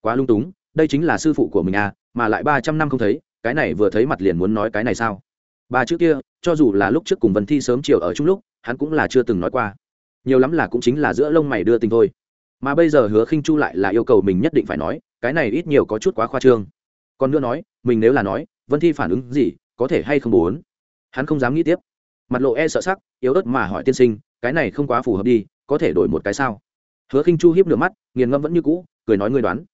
Quá lung túng, đây chính là sư phụ của mình à mà lại ba trăm năm không thấy, cái này vừa thấy mặt liền muốn nói cái này sao? Ba chữ kia, cho dù là lúc trước cùng vân thi sớm chiều ở chung lúc, hắn cũng là chưa từng nói qua nhiều lắm là cũng chính là giữa lông mày đưa tình thôi. Mà bây giờ hứa khinh chu lại là yêu cầu mình nhất định phải nói, cái này ít nhiều có chút quá khoa trương. Còn nữa nói, mình nếu là nói, vân thi phản ứng gì, có thể hay không muốn hắn không dám nghĩ tiếp. Mặt lộ e sợ sắc, yếu ớt mà hỏi tiên sinh, cái này không quá phù hợp đi, có thể đổi một cái sao? Hứa khinh chu hiếp nửa mắt, nghiền ngâm vẫn như cũ, cười nói ngươi đoán.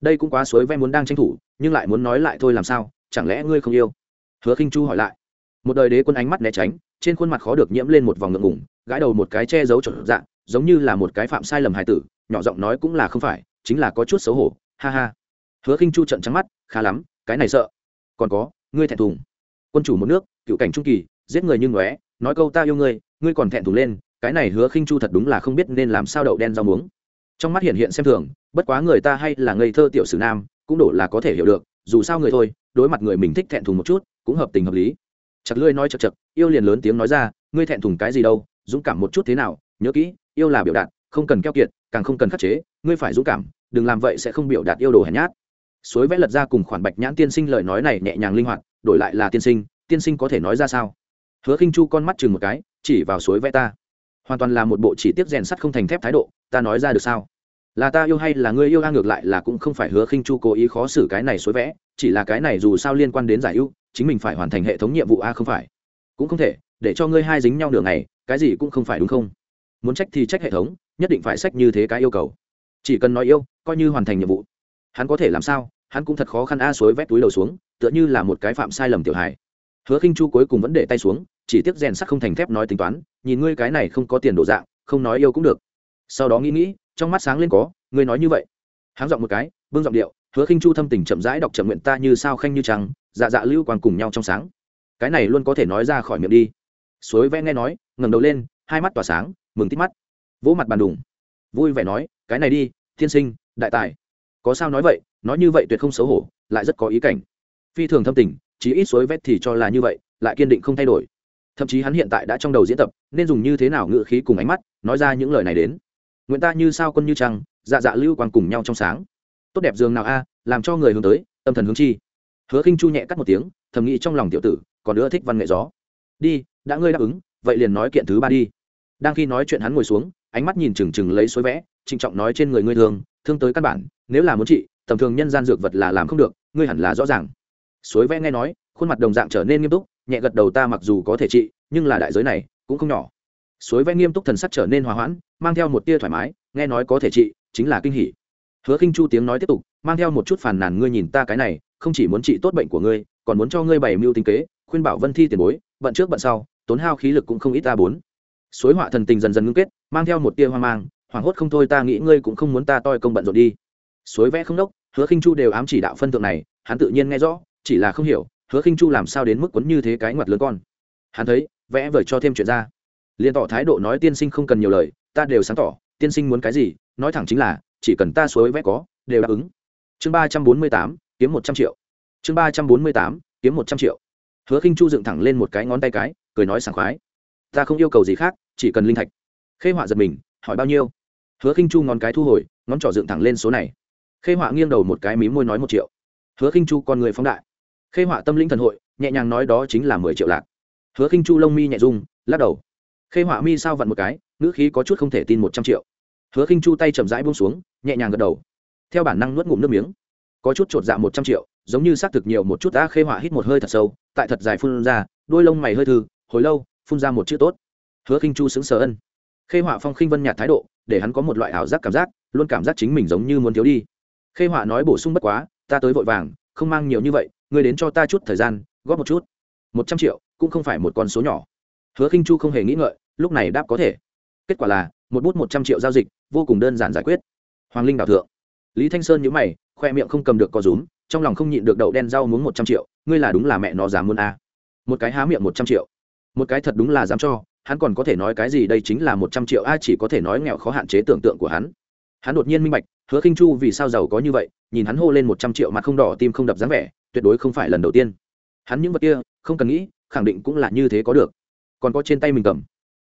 Đây cũng quá suối ve muốn đang tranh thủ, nhưng lại muốn nói lại thôi làm sao, chẳng lẽ ngươi không yêu? Hứa khinh chu hỏi lại. Một đời đế quân ánh mắt né tránh, trên khuôn mặt khó được nhiễm lên một vòng ngượng ngủng gãi đầu một cái che giấu trộn dạng giống như là một cái phạm sai lầm hài tử, nhỏ giọng nói cũng là không phải, chính là có chút xấu hổ, ha ha. Hứa khinh chu trận trắng mắt, khá lắm, cái này sợ. Còn có, ngươi thẹn thùng. Quân chủ một nước, cựu cảnh trung kỳ, giết người như ngóe, nói câu ta yêu ngươi ngươi còn thẹn thùng lên, cái này hứa khinh chu thật đúng là không biết nên làm sao đậu đen rau muống. Trong mắt hiện hiện xem thường, bất quá người ta hay là ngây thơ tiểu sử nam, cũng đổ là có thể hiểu được, dù sao người thôi, đối mặt người mình thích thẹn thùng một chút, cũng hợp tình hợp lý. Chặt lưỡi nói chật chật, yêu liền lớn tiếng nói ra, ngươi thẹn thùng cái gì đâu dũng cảm một chút thế nào, nhớ kỹ, yêu là biểu đạt, không cần keo kiệt, càng không cần khắc chế, ngươi phải dũng cảm, đừng làm vậy sẽ không biểu đạt yêu đồ hèn nhát. Suối vẽ lật ra cùng khoản bạch nhãn tiên sinh lời nói này nhẹ nhàng linh hoạt, đổi lại là tiên sinh tiên sinh có thể nói ra sao? Hứa khinh chu con mắt chừng một cái, chỉ vào suối vẽ ta. Hoàn toàn là một bộ chỉ tiếp rèn sắt không thành thép thái độ, ta nói ra được sao? Là ta yêu hay là ngươi yêu a ngược lại là cũng không phải hứa khinh chu cố ý khó xử cái này suối vẽ, chỉ là cái này dù sao liên quan đến giải ưu, chính mình phải hoàn thành hệ thống nhiệm vụ a không phải. Cũng không thể, để cho ngươi hai dính nhau nửa ngày cái gì cũng không phải đúng không? Muốn trách thì trách hệ thống, nhất định phải sách như thế cái yêu cầu. Chỉ cần nói yêu, coi như hoàn thành nhiệm vụ. Hắn có thể làm sao? Hắn cũng thật khó khăn a suối vét túi đầu xuống, tựa như là một cái phạm sai lầm tiểu hài. Hứa khinh chu cuối cùng vẫn để tay xuống, chỉ tiếc rèn sắc không thành thép nói tính toán, nhìn ngươi cái này không có tiền đổ dạng, không nói yêu cũng được. Sau đó nghĩ nghĩ, trong mắt sáng lên có, ngươi nói như vậy. Háng giọng một cái, bưng giọng điệu, hứa khinh chu thâm tình chậm rãi đọc chậm nguyện ta như sao khanh như trắng dạ dạ lưu quang cùng nhau trong sáng. Cái này luôn có thể nói ra khỏi miệng đi. Suối vẽ nghe nói ngẩng đầu lên, hai mắt tỏa sáng, mừng tít mắt. Vỗ mặt bàn đùng. Vui vẻ nói, cái này đi, thiên sinh, đại tài. Có sao nói vậy, nói như vậy tuyệt không xấu hổ, lại rất có ý cảnh. Phi thường thâm tình, chí ít suối vét thì cho là như vậy, lại kiên định không thay đổi. Thậm chí hắn hiện tại đã trong đầu diễn tập, nên dùng như thế nào ngự khí cùng ánh mắt, nói ra những lời này đến. Nguyện ta như sao quân như trăng dạ dạ lưu quang cùng nhau trong sáng. Tốt đẹp dường nào a, làm cho người hướng tới, tâm thần hướng chi. Hứa khinh chu nhẹ cắt một tiếng, thầm nghĩ trong lòng tiểu tử, còn nữa thích văn nghệ gió. Đi, đã ngươi đáp ứng vậy liền nói kiện thứ ba đi. Đang khi nói chuyện hắn ngồi xuống, ánh mắt nhìn chừng chừng lấy suối vẽ, trịnh trọng nói trên người ngươi thường thương tới căn bản, nếu là muốn trị, tầm thường nhân gian dược vật là làm không được, ngươi hẳn là rõ ràng. Suối vẽ nghe nói, khuôn mặt đồng dạng trở nên nghiêm túc, nhẹ gật đầu ta mặc dù có thể trị, nhưng là đại giới này cũng không nhỏ. Suối vẽ nghiêm túc thần sắc trở nên hòa hoãn, mang theo một tia thoải mái, nghe nói có thể trị, chính là kinh hỉ. Hứa khinh chu tiếng nói tiếp tục, mang theo một chút phàn nàn ngươi nhìn ta cái này, không chỉ muốn trị tốt bệnh của ngươi, còn muốn cho ngươi bày mưu tính kế, khuyên bảo vân thi tiền bối bận trước bận sau tốn hao khí lực cũng không ít ta bốn. Suối họa thần tình dần dần ngưng kết, mang theo một tia hoang mang, hoảng hốt không thôi ta nghĩ ngươi cũng không muốn ta toi công bận rộn đi. Suối vẽ không đốc, hứa khinh chu đều ám chỉ đạo phân tượng này, hắn tự nhiên nghe rõ, chỉ là không hiểu, hứa khinh chu làm sao đến mức quấn như thế cái ngoặt lớn con. Hắn thấy, vẽ vời cho thêm chuyện ra. Liền tỏ thái độ nói tiên sinh không cần nhiều lời, ta đều sáng tỏ, tiên sinh muốn cái gì, nói thẳng chính là, chỉ cần ta suối vẽ có, đều đáp ứng. Chương ba trăm bốn mươi tám, kiếm một trăm triệu. Chương ba trăm bốn mươi tám, kiếm một trăm triệu. Hứa khinh chu dựng thẳng lên một cái ngón tay cái cười nói sảng khoái. Ta không yêu cầu gì khác, chỉ cần linh thạch. Khê họa giật mình, hỏi bao nhiêu? Hứa khinh chu ngón cái thu hồi, ngón trỏ dựng thẳng lên số này. Khê họa nghiêng đầu một cái mí môi nói một triệu. Hứa khinh chu con người phóng đại. Khê họa tâm linh thần hội, nhẹ nhàng nói đó chính là mười triệu lạc. Hứa khinh chu lông mi nhẹ rung, lắc đầu. Khê họa mi sao vặn một cái, ngữ khí có chút không thể tin một trăm triệu. Hứa khinh chu tay chậm rãi buông xuống, nhẹ nhàng gật đầu. Theo bản năng nuốt ngụm nước miếng. Có chút chột dạ một trăm triệu, giống như xác thực nhiều một chút đã khê họa hít một hơi thật sâu, tại thật dài phun ra, đôi lông mày hơi thư hồi lâu, phun ra một chữ tốt. Hứa khinh chu xứng sở ân. Khê họa phong khinh vân nhạt thái độ, để hắn có một loại ảo giác cảm giác, luôn cảm giác chính mình giống như muốn thiếu đi. Khê họa nói bổ sung bất quá, ta tới vội vàng, không mang nhiều như vậy, ngươi đến cho ta chút thời gian, góp một chút. Một trăm triệu, cũng không phải một con số nhỏ. Hứa khinh chu không hề nghĩ ngợi, lúc này đáp có thể. Kết quả là, một bút một trăm triệu giao dịch, vô cùng đơn giản giải quyết. Hoàng linh đảo thượng. Lý thanh sơn nhíu mày, khoe miệng không cầm được có rúm, trong lòng không nhịn được đậu đen rau muốn một trăm triệu, ngươi là đúng là mẹ nó dám muốn a. Một cái há miệng một trăm triệu một cái thật đúng là dám cho, hắn còn có thể nói cái gì đây chính là một trăm triệu a chỉ có thể nói nghèo khó hạn chế tưởng tượng của hắn. Hắn đột nhiên minh bạch, hứa khinh chu vì sao giàu có như vậy, nhìn hắn hô lên một trăm triệu mặt không đỏ, tim không đập dáng vẻ, tuyệt đối không phải lần đầu tiên. Hắn những vật kia, không cần nghĩ, khẳng định cũng là như thế có được. Còn có trên tay mình cầm.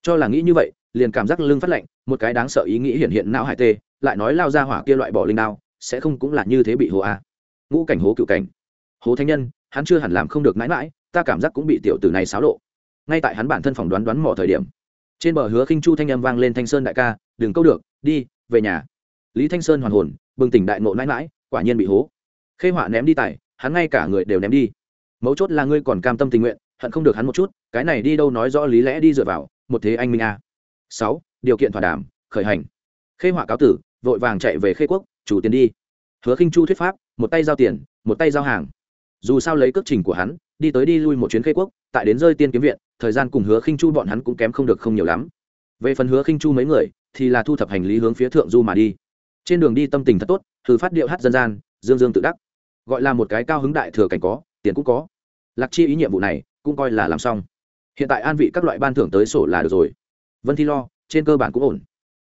Cho là nghĩ như vậy, liền cảm giác lưng phát lạnh, một cái đáng sợ ý nghĩ hiện hiện não hải tê, lại nói lao ra hỏa kia loại bỏ linh đao, sẽ không cũng là như thế bị hồ a. Ngũ cảnh hố cựu cảnh. Hố thánh nhân, hắn chưa hẳn làm không được mãi mãi, ta cảm giác cũng bị tiểu tử này xáo lộ ngay tại hắn bản thân phỏng đoán đoán mỏ thời điểm. Trên bờ hứa khinh chu thanh âm vang lên thanh sơn đại ca, đừng câu được, đi, về nhà. Lý thanh sơn hoàn hồn, bừng tỉnh đại ngộ mãi mãi, quả nhiên bị hố. Khê họa ném đi tài hắn ngay cả người đều ném đi. Mấu chốt là ngươi còn cam tâm tình nguyện, hận không được hắn một chút, cái này đi đâu nói rõ lý lẽ đi dựa vào, một thế anh minh a. Sáu, điều kiện thỏa đàm, khởi hành. Khê họa cáo tử, vội vàng chạy về khê quốc, chủ tiền đi. Hứa khinh chu thuyết pháp, một tay giao tiền, một tay giao hàng. Dù sao lấy cước trình của hắn, đi tới đi lui một chuyến khê quốc, tại đến rơi tiên kiếm viện thời gian cùng hứa khinh chu bọn hắn cũng kém không được không nhiều lắm. Về phần hứa khinh chu mấy người, thì là thu thập hành lý hướng phía thượng du mà đi. Trên đường đi tâm tình thật tốt thử phát điệu hát dân gian, dương dương tự đắc. Gọi là một cái cao hứng đại thừa cảnh có, tiền cũng có. Lạc chi ý nhiệm vụ này, cũng coi là làm xong. Hiện tại an vị các loại ban thưởng tới sổ là được rồi. Vân thi lo, trên cơ bản cũng ổn.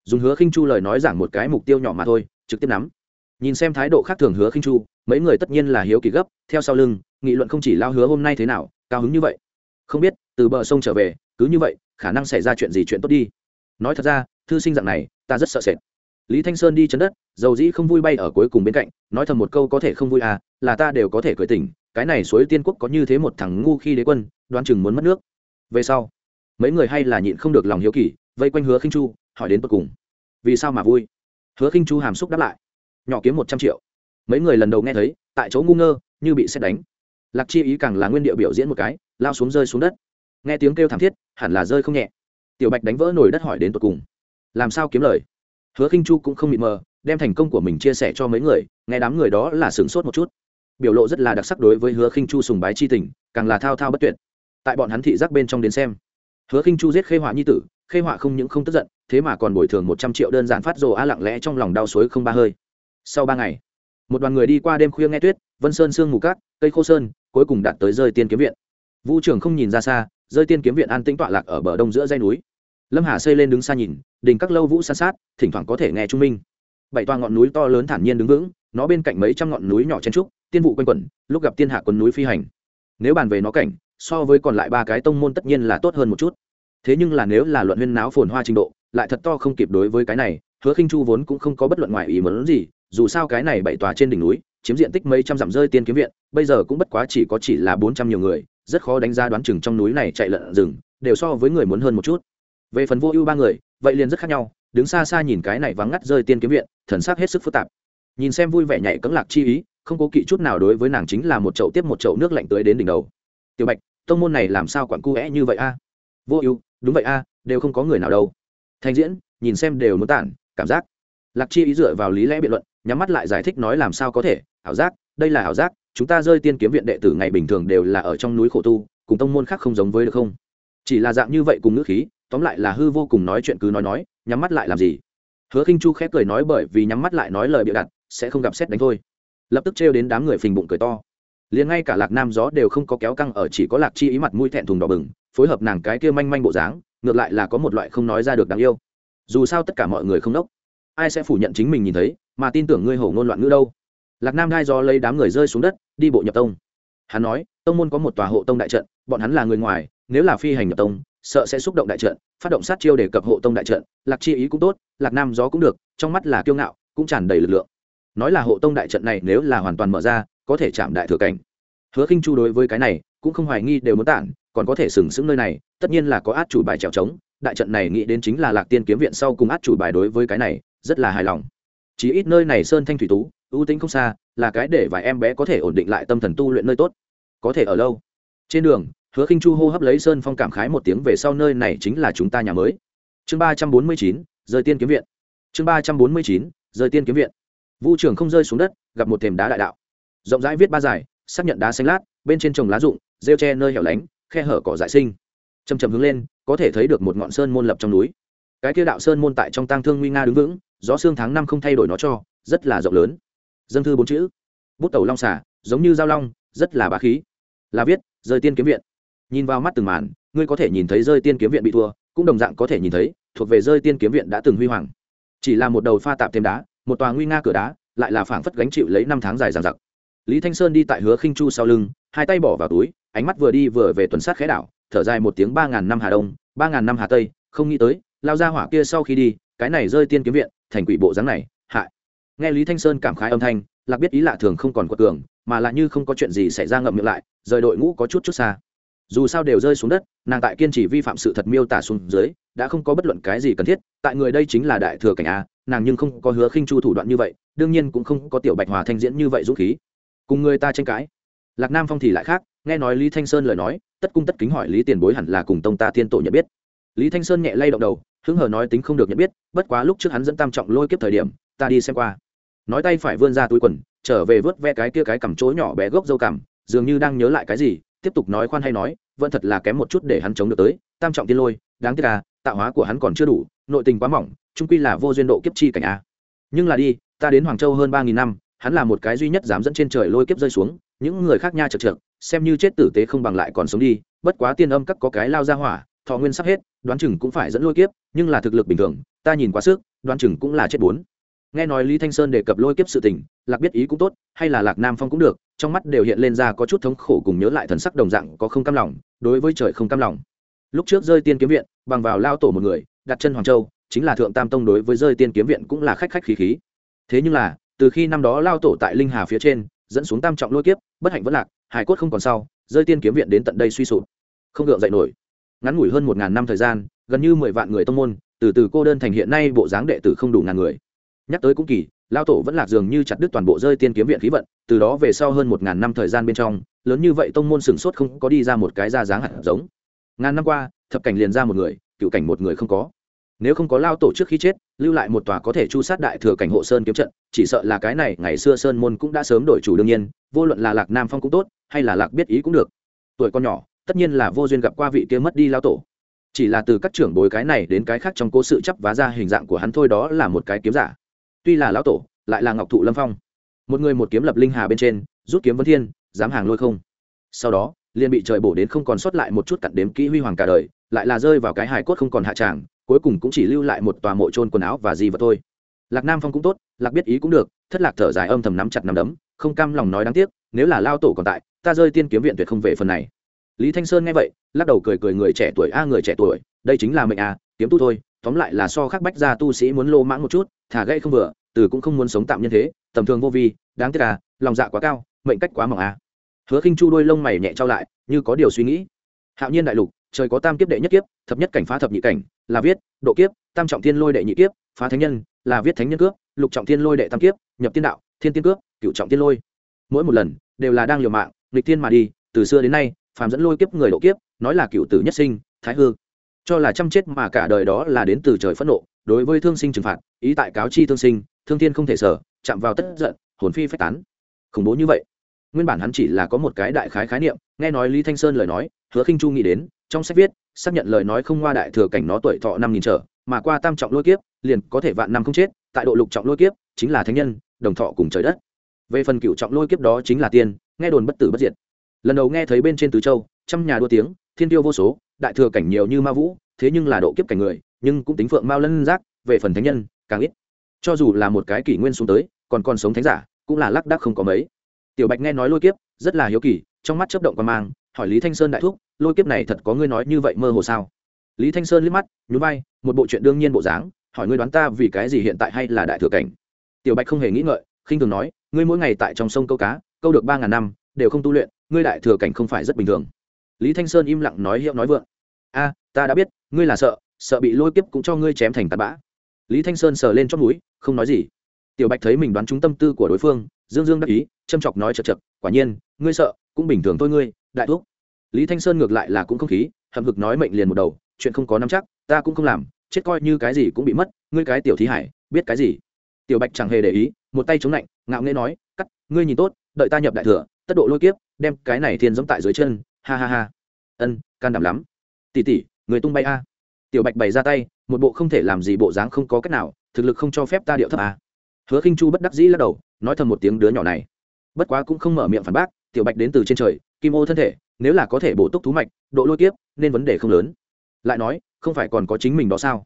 Dùng hứa khinh chu lời nói giảng một cái mục tiêu nhỏ mà thôi, trực tiếp nắm. Nhìn xem thái độ khác thường hứa khinh chu, mấy người tất nhiên là hiếu kỳ gấp, theo sau lưng, nghị luận không chỉ lao hứa hôm nay thế nào, cao hứng như vậy không biết, từ bờ sông trở về, cứ như vậy, khả năng xảy ra chuyện gì chuyện tốt đi. Nói thật ra, thư sinh dạng này, ta rất sợ sệt. Lý thanh sơn đi chân đất, dầu dĩ không vui bay ở cuối cùng bên cạnh, nói thầm một câu có thể không vui à là ta đều có thể cười tỉnh, cái này suối tiên quốc có như thế một thằng ngu khi đế quân, đoán chừng muốn mất nước. Về sau, mấy người hay là nhịn không được lòng hiếu kỳ, vây quanh hứa khinh chu, hỏi đến tận cùng, vì sao mà vui? Hứa khinh chu hàm xúc đáp lại, nhỏ kiếm một trăm triệu. Mấy người lần đầu nghe thấy, tại chỗ ngu ngơ, như bị xét đánh. Lạc chi ý càng là nguyên điệu biểu diễn một cái lao xuống rơi xuống đất. Nghe tiếng kêu thảm thiết, hẳn là rơi không nhẹ. Tiểu bạch đánh vỡ nồi đất hỏi đến tột cùng. Làm sao kiếm lời? Hứa khinh chu cũng không mịt mờ, đem thành công của mình chia sẻ cho mấy người, nghe đám người đó là sửng sốt một chút. Biểu lộ rất là đặc sắc đối với hứa khinh chu sùng bái chi tình, càng là thao thao bất tuyệt. Tại bọn hắn thị giác bên trong đến xem, hứa khinh chu giết khê họa nhi tử, khê họa không những không tức giận, thế mà còn bồi thường một trăm triệu đơn giản phát rồ a lặng lẽ trong lòng đau suối không ba hơi. Sau ba ngày, một đoàn người đi qua đêm khuya nghe tuyết, vân sơn sương mù cát, cây khô sơn, cuối cùng đạt tới rơi tiên kiếm viện vũ Trường không nhìn ra xa, rơi tiên kiếm viện an tĩnh tọa lạc ở bờ đông giữa dây núi. Lâm hà xây lên đứng xa nhìn, đình các lâu vũ san sát, thỉnh thoảng có thể nghe trung minh. Bảy toa ngọn núi to lớn thản nhiên đứng vững, nó bên cạnh mấy trăm ngọn núi nhỏ chen trúc, tiên vụ quanh quẩn, lúc gặp tiên hạ quần núi phi hành. Nếu bàn về nó cảnh, so với còn lại ba cái tông môn tất nhiên là tốt hơn một chút. Thế nhưng là nếu là luận huyên náo phồn hoa trình độ, lại thật to không kịp đối với cái này, hứa khinh chu vốn cũng không có bất luận ngoại ý muốn gì, dù sao cái này bảy tòa trên đỉnh núi chiếm diện tích mấy trăm dặm rơi tiên kiếm viện, bây giờ cũng bất quá chỉ có chỉ là bốn trăm nhiều người, rất khó đánh giá đoán chừng trong núi này chạy lợn rừng, đều so với người muốn hơn một chút. Về phần vô ưu ba người, vậy liền rất khác nhau, đứng xa xa nhìn cái này vắng ngắt rơi tiên kiếm viện, thần sắc hết sức phức tạp. Nhìn xem vui vẻ nhảy cẫng lạc chi ý, không cố kỵ chút nào đối với nàng chính là một chậu tiếp một chậu nước lạnh tới đến đỉnh đầu. Tiểu bạch, tông môn này làm sao quản cu é như vậy a? Vô ưu, đúng vậy a, đều không có người nào đâu. Thành diễn, nhìn xem đều muốn tản, cảm giác. Lạc chi ý dựa vào lý lẽ biện luận nhắm mắt lại giải thích nói làm sao có thể, ảo giác, đây là ảo giác, chúng ta rơi tiên kiếm viện đệ tử ngày bình thường đều là ở trong núi khổ tu, cùng tông môn khác không giống với được không? Chỉ là dạng như vậy cùng ngữ khí, tóm lại là hư vô cùng nói chuyện cứ nói nói, nhắm mắt lại làm gì? Hứa khinh chu khép cười nói bởi vì nhắm mắt lại nói lời bịa đặt, sẽ không gặp xét đánh thôi. Lập tức trêu đến đám người phình bụng cười to. Liền ngay cả lạc nam gió đều không có kéo căng ở chỉ có lạc chi ý mặt mũi thẹn thùng đỏ bừng, phối hợp nàng cái kia manh manh bộ dáng, ngược lại là có một loại không nói ra được đáng yêu. Dù sao tất cả mọi người không đốc. Ai sẽ phủ nhận chính mình nhìn thấy mà tin tưởng ngươi hổ ngôn loạn ngữ đâu. Lạc nam đai do lấy đám người rơi xuống đất, đi bộ nhập tông. Hắn nói, tông môn có một tòa hộ tông đại trận, bọn hắn là người ngoài, nếu là phi hành nhập tông, sợ sẽ xúc động đại trận, phát động sát chiêu để cập hộ tông đại trận. Lạc chi ý cũng tốt, lạc nam gió cũng được, trong mắt là kiêu ngạo, cũng tràn đầy lực lượng. Nói là hộ tông đại trận này nếu là hoàn toàn mở ra, có thể chạm đại thừa cảnh. Hứa khinh chu đối với cái này, cũng không hoài nghi đều muốn tản, còn có thể sừng sững nơi này, tất nhiên là có át chủ bài trèo trống, đại trận này nghĩ đến chính là lạc tiên kiếm viện sau cùng át chủ bài đối với cái này, rất là hài lòng chỉ ít nơi này sơn thanh thủy tú, ưu tĩnh không xa, là cái để vài em bé có thể ổn định lại tâm thần tu luyện nơi tốt. Có thể ở lâu. Trên đường, hứa khinh chu hô hấp lấy sơn phong cảm khái một tiếng về sau nơi này chính là chúng ta nhà mới. Chương ba trăm bốn mươi chín, rời tiên kiếm viện. Chương ba trăm bốn mươi chín, rời tiên kiếm viện. Vu trưởng không rơi xuống đất, gặp một thềm đá đại đạo. Rộng rãi viết ba giải, xác nhận đá xanh lát, bên trên trồng lá rụng, rêu tre nơi hẻo lánh, khe hở cỏ dại sinh. Chầm chầm hướng lên, có thể thấy được một ngọn sơn môn lập trong núi. Cái kia đạo sơn môn tại trong tang thương nguy nga đứng vững gió xương tháng năm không thay đổi nó cho, rất là rộng lớn. Dân thư bốn chữ. Bút tàu long xả giống như dao long, rất là bá khí. Là viết rơi tiên kiếm viện. Nhìn vào mắt từng màn, ngươi có thể nhìn thấy rơi tiên kiếm viện bị thua, cũng đồng dạng có thể nhìn thấy, thuộc về rơi tiên kiếm viện đã từng huy hoàng. Chỉ là một đầu pha tạp thêm đá, một tòa nguy nga cửa đá, lại là phảng phất gánh chịu lấy năm tháng dài dằng dặc. Lý thanh sơn đi tại hứa khinh chu sau lưng, hai tay bỏ vào túi, ánh mắt vừa đi vừa về tuần sát khẽ đảo, thở dài một tiếng ba ngàn năm hà đông, ba ngàn năm hà tây, không nghĩ tới, lao ra hỏa kia sau khi đi cái này rơi tiên kiếm viện, thành quỷ bộ dáng này, hại. Nghe lý thanh sơn cảm khái âm thanh, lạc biết ý lạ thường không còn quật cường, mà lại như không có chuyện gì xảy ra ngậm miệng lại, rời đội ngũ có chút chút xa. Dù sao đều rơi xuống đất, nàng tại kiên trì vi phạm sự thật miêu tả xuống dưới, đã không có bất luận cái gì cần thiết, tại người đây chính là đại thừa cảnh a, nàng nhưng không có hứa khinh chu thủ đoạn như vậy, đương nhiên cũng không có tiểu bạch hòa thanh diễn như vậy dũng khí. Cùng người ta tranh cãi. Lạc nam phong thì lại khác, nghe nói lý thanh sơn lời nói, tất cung tất kính hỏi lý tiền bối hẳn là cùng tông ta tiên tổ nhận biết. Lý thanh sơn nhẹ lay động đầu hứng hờ nói tính không được nhận biết, bất quá lúc trước hắn dẫn tam trọng lôi kiếp thời điểm, ta đi xem qua. Nói tay phải vươn ra túi quần, trở về vớt ve cái kia cái cằm chối nhỏ bé gốc dâu cằm, dường như đang nhớ lại cái gì, tiếp tục nói khoan hay nói, vẫn thật là kém một chút để hắn chống được tới. Tam trọng tiên lôi, đáng tiếc là tạo hóa của hắn còn chưa đủ, nội tình quá mỏng trung quy là vô duyên độ kiếp chi cảnh a nhưng là đi, ta đến hoàng châu hơn ba nghìn năm, hắn là một cái duy nhất dám dẫn trên trời lôi kiếp rơi xuống, những người khác nha chật chật xem như chết tử tế không bằng lại còn sống đi, bất quá tiên âm các có cái lao ra hỏa thọ nguyên sắp hết, đoán chừng cũng phải dẫn lôi kiếp, nhưng là thực lực bình thường, ta nhìn quá sức, đoán chừng cũng là chết bốn. Nghe nói lý thanh sơn đề cập lôi kiếp sự tình, lạc biết ý cũng tốt, hay là lạc nam phong cũng được, trong mắt đều hiện lên ra có chút thống khổ cùng nhớ lại thần sắc đồng dạng có không cam lòng, đối với trời không cam lòng. Lúc trước rơi tiên kiếm viện, bằng vào lao tổ một người, đặt chân hoàng châu, chính là thượng tam tông đối với rơi tiên kiếm viện cũng là khách khách khí khí. Thế nhưng là, từ khi năm đó lao tổ tại linh hà phía trên, dẫn xuống tam trọng lôi kiếp, bất hạnh vẫn lạc hải cốt không còn sau, rơi tiên kiếm viện đến tận đây suy sụp. Không gượng dậy nổi ngắn ngủi hơn một ngàn năm thời gian, gần như mười vạn người tông môn, từ từ cô đơn thành hiện nay bộ dáng đệ tử không đủ ngàn người. Nhắc tới cũng kỳ lao tổ vẫn lạc dường như chặt đứt toàn bộ rơi tiên kiếm viện khí vận, từ đó về sau hơn một ngàn năm thời gian bên trong, lớn như vậy tông môn sửng sốt không có đi ra một cái ra dáng hạt giống. Ngàn năm qua, thập cảnh liền ra một người, cựu cảnh một người không có. Nếu không có lao tổ trước khi chết, lưu lại một tòa có thể chu sát đại thừa cảnh hộ sơn kiếm trận, chỉ sợ là cái này ngày xưa sơn môn cũng đã sớm đổi chủ đương nhiên, vô luận là lạc nam phong cũng tốt, hay là lạc biết ý cũng được. Tuổi con nhỏ tất nhiên là vô duyên gặp qua vị kia mất đi lao tổ. Chỉ là từ các trưởng bối cái này đến cái khác trong cố sự chấp vá ra hình dạng của hắn thôi đó là một cái kiếm giả. Tuy là lão tổ, lại là ngọc thụ lâm phong. Một người một kiếm lập linh hà bên trên, rút kiếm vân thiên, dám hàng lôi không. Sau đó, liền bị trời bổ đến không còn sót lại một chút cặn đếm kỹ huy hoàng cả đời, lại là rơi vào cái hài cốt không còn hạ tràng, cuối cùng cũng chỉ lưu lại một tòa mộ trôn quần áo và gì vật thôi. Lạc nam phong cũng tốt, lạc biết ý cũng được, thất lạc thở dài âm thầm nắm chặt nắm đấm, không cam lòng nói đáng tiếc, nếu là lao tổ còn tại, ta rơi tiên kiếm viện tuyệt không về phần này lý thanh sơn nghe vậy, lắc đầu cười cười người trẻ tuổi a, người trẻ tuổi, đây chính là mệnh a, kiếm tu thôi, tóm lại là so khắc bách gia tu sĩ muốn lô mãng một chút thả gây không vừa, từ cũng không muốn sống tạm nhân thế, tầm thường vô vi, đáng tiếc à lòng dạ quá cao, mệnh cách quá mỏng à hứa khinh chu đôi lông mày nhẹ trao lại, như có điều suy nghĩ. Hạo nhiên đại lục, trời có tam kiếp đệ nhất kiếp, thập nhất cảnh phá thập nhị cảnh, là viết, độ kiếp, tam trọng thiên lôi đệ nhị kiếp, phá thánh nhân, là viết thánh nhân cướp, lục trọng thiên lôi đệ tam kiếp, nhập tiên đạo, thiên tiên cướp cựu trọng thiên lôi. Mỗi một lần, đều là đang liều mạng, nghịch thiên mà đi, từ xưa đến nay phàm dẫn lôi kiếp người độ kiếp, nói là cựu tử nhất sinh, thái hư. Cho là chăm chết mà cả đời đó là đến từ trời phẫn nộ, đối với thương sinh trừng phạt, ý tại cáo chi thương sinh, thương thiên không thể sở, chạm vào tất giận, hồn phi phách tán. Khủng bố như vậy. Nguyên bản hắn chỉ là có một cái đại khái khái niệm, nghe nói lý thanh sơn lời nói, hứa khinh chu nghĩ đến, trong sách viết, xác nhận lời nói không qua đại thừa cảnh nó tuổi thọ năm nghìn trở, mà qua tam trọng lôi kiếp, liền có thể vạn năm không chết, tại độ lục trọng lôi kiếp, chính là thánh nhân, đồng thọ cùng trời đất. Về phần cựu trọng lôi kiếp đó chính là tiên, nghe đồn bất tử bất diệt lần đầu nghe thấy bên trên tứ châu, trăm nhà đua tiếng, thiên tiêu vô số, đại thừa cảnh nhiều như ma vũ, thế nhưng là độ kiếp cảnh người, nhưng cũng tính phượng mao lân giác, về phần thánh nhân, càng ít. Cho dù là một cái kỷ nguyên xuống tới, còn còn sống thánh giả, cũng là lác đác không có mấy. Tiểu bạch nghe nói lôi kiếp, rất là hiếu kỳ, trong mắt chấp động qua mang, hỏi lý thanh sơn đại thúc, lôi kiếp này thật có ngươi nói như vậy mơ hồ sao? Lý thanh sơn liếc mắt, nhún vai, một bộ chuyện đương nhiên bộ dáng, hỏi ngươi đoán ta vì cái gì hiện tại hay là đại thừa cảnh? Tiểu bạch không hề nghĩ ngợi, khinh thường nói, ngươi mỗi ngày tại trong sông câu cá, câu được ba ngàn năm, đều không tu luyện ngươi đại thừa cảnh không phải rất bình thường. Lý thanh sơn im lặng nói hiệu nói vượng. A, ta đã biết, ngươi là sợ sợ bị lôi kiếp cũng cho ngươi chém thành tạt bã. Lý thanh sơn sờ lên chót núi không nói gì. Tiểu bạch thấy mình đoán trúng tâm tư của đối phương, dương dương đắc ý, châm chọc nói chật chật, quả nhiên, ngươi sợ, cũng bình thường thôi ngươi, đại thuốc lý thanh sơn ngược lại là cũng không khí, hậm hực nói mệnh liền một đầu, chuyện không có nắm chắc, ta cũng không làm, chết coi như cái gì cũng bị mất, ngươi cái tiểu thí hải, biết cái gì? Tiểu bạch chẳng hề để ý, một tay chống lạnh, ngạo nghễ nói, cắt, ngươi nhìn tốt, đợi ta nhập đại thừa tất độ lôi kiếp, đem cái này thiên giống tại dưới chân, ha ha ha. Ân, can đảm lắm. Tỉ tỉ người tung bay a. Tiểu bạch bày ra tay, một bộ không thể làm gì bộ dáng không có cách nào, thực lực không cho phép ta điệu thấp a. Hứa khinh chu bất đắc dĩ lắc đầu, nói thầm một tiếng đứa nhỏ này. Bất quá cũng không mở miệng phản bác, tiểu bạch đến từ trên trời, kim ô thân thể, nếu là có thể bổ túc thú mạch, độ lôi kiếp, nên vấn đề không lớn. Lại nói, không phải còn có chính mình đó sao?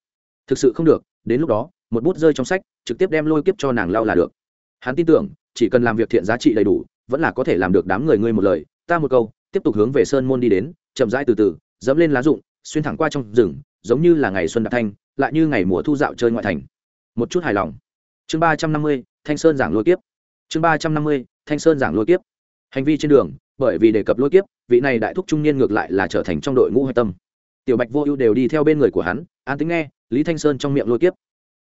Thực sự không được, đến lúc đó, một bút rơi trong sách, trực tiếp đem lôi kiếp cho nàng lao là được. Hắn tin tưởng, chỉ cần làm việc thiện giá trị đầy đủ vẫn là có thể làm được đám người ngươi một lời, ta một câu, tiếp tục hướng về sơn môn đi đến, chậm rãi từ từ, dẫm lên lá rụng, xuyên thẳng qua trong rừng, giống như là ngày xuân đạp thanh lại như ngày mùa thu dạo chơi ngoại thành. Một chút hài lòng. Chương ba trăm năm mươi, thanh sơn giảng lôi kiếp. Chương ba trăm năm mươi, thanh sơn giảng lôi kiếp. Hành vi trên đường, bởi vì đề cập lôi kiếp, vị này đại thúc trung niên ngược lại là trở thành trong đội ngũ hoạch tâm. Tiểu bạch vô ưu đều đi theo bên người của hắn, an tính nghe, lý thanh sơn trong miệng lôi kiếp.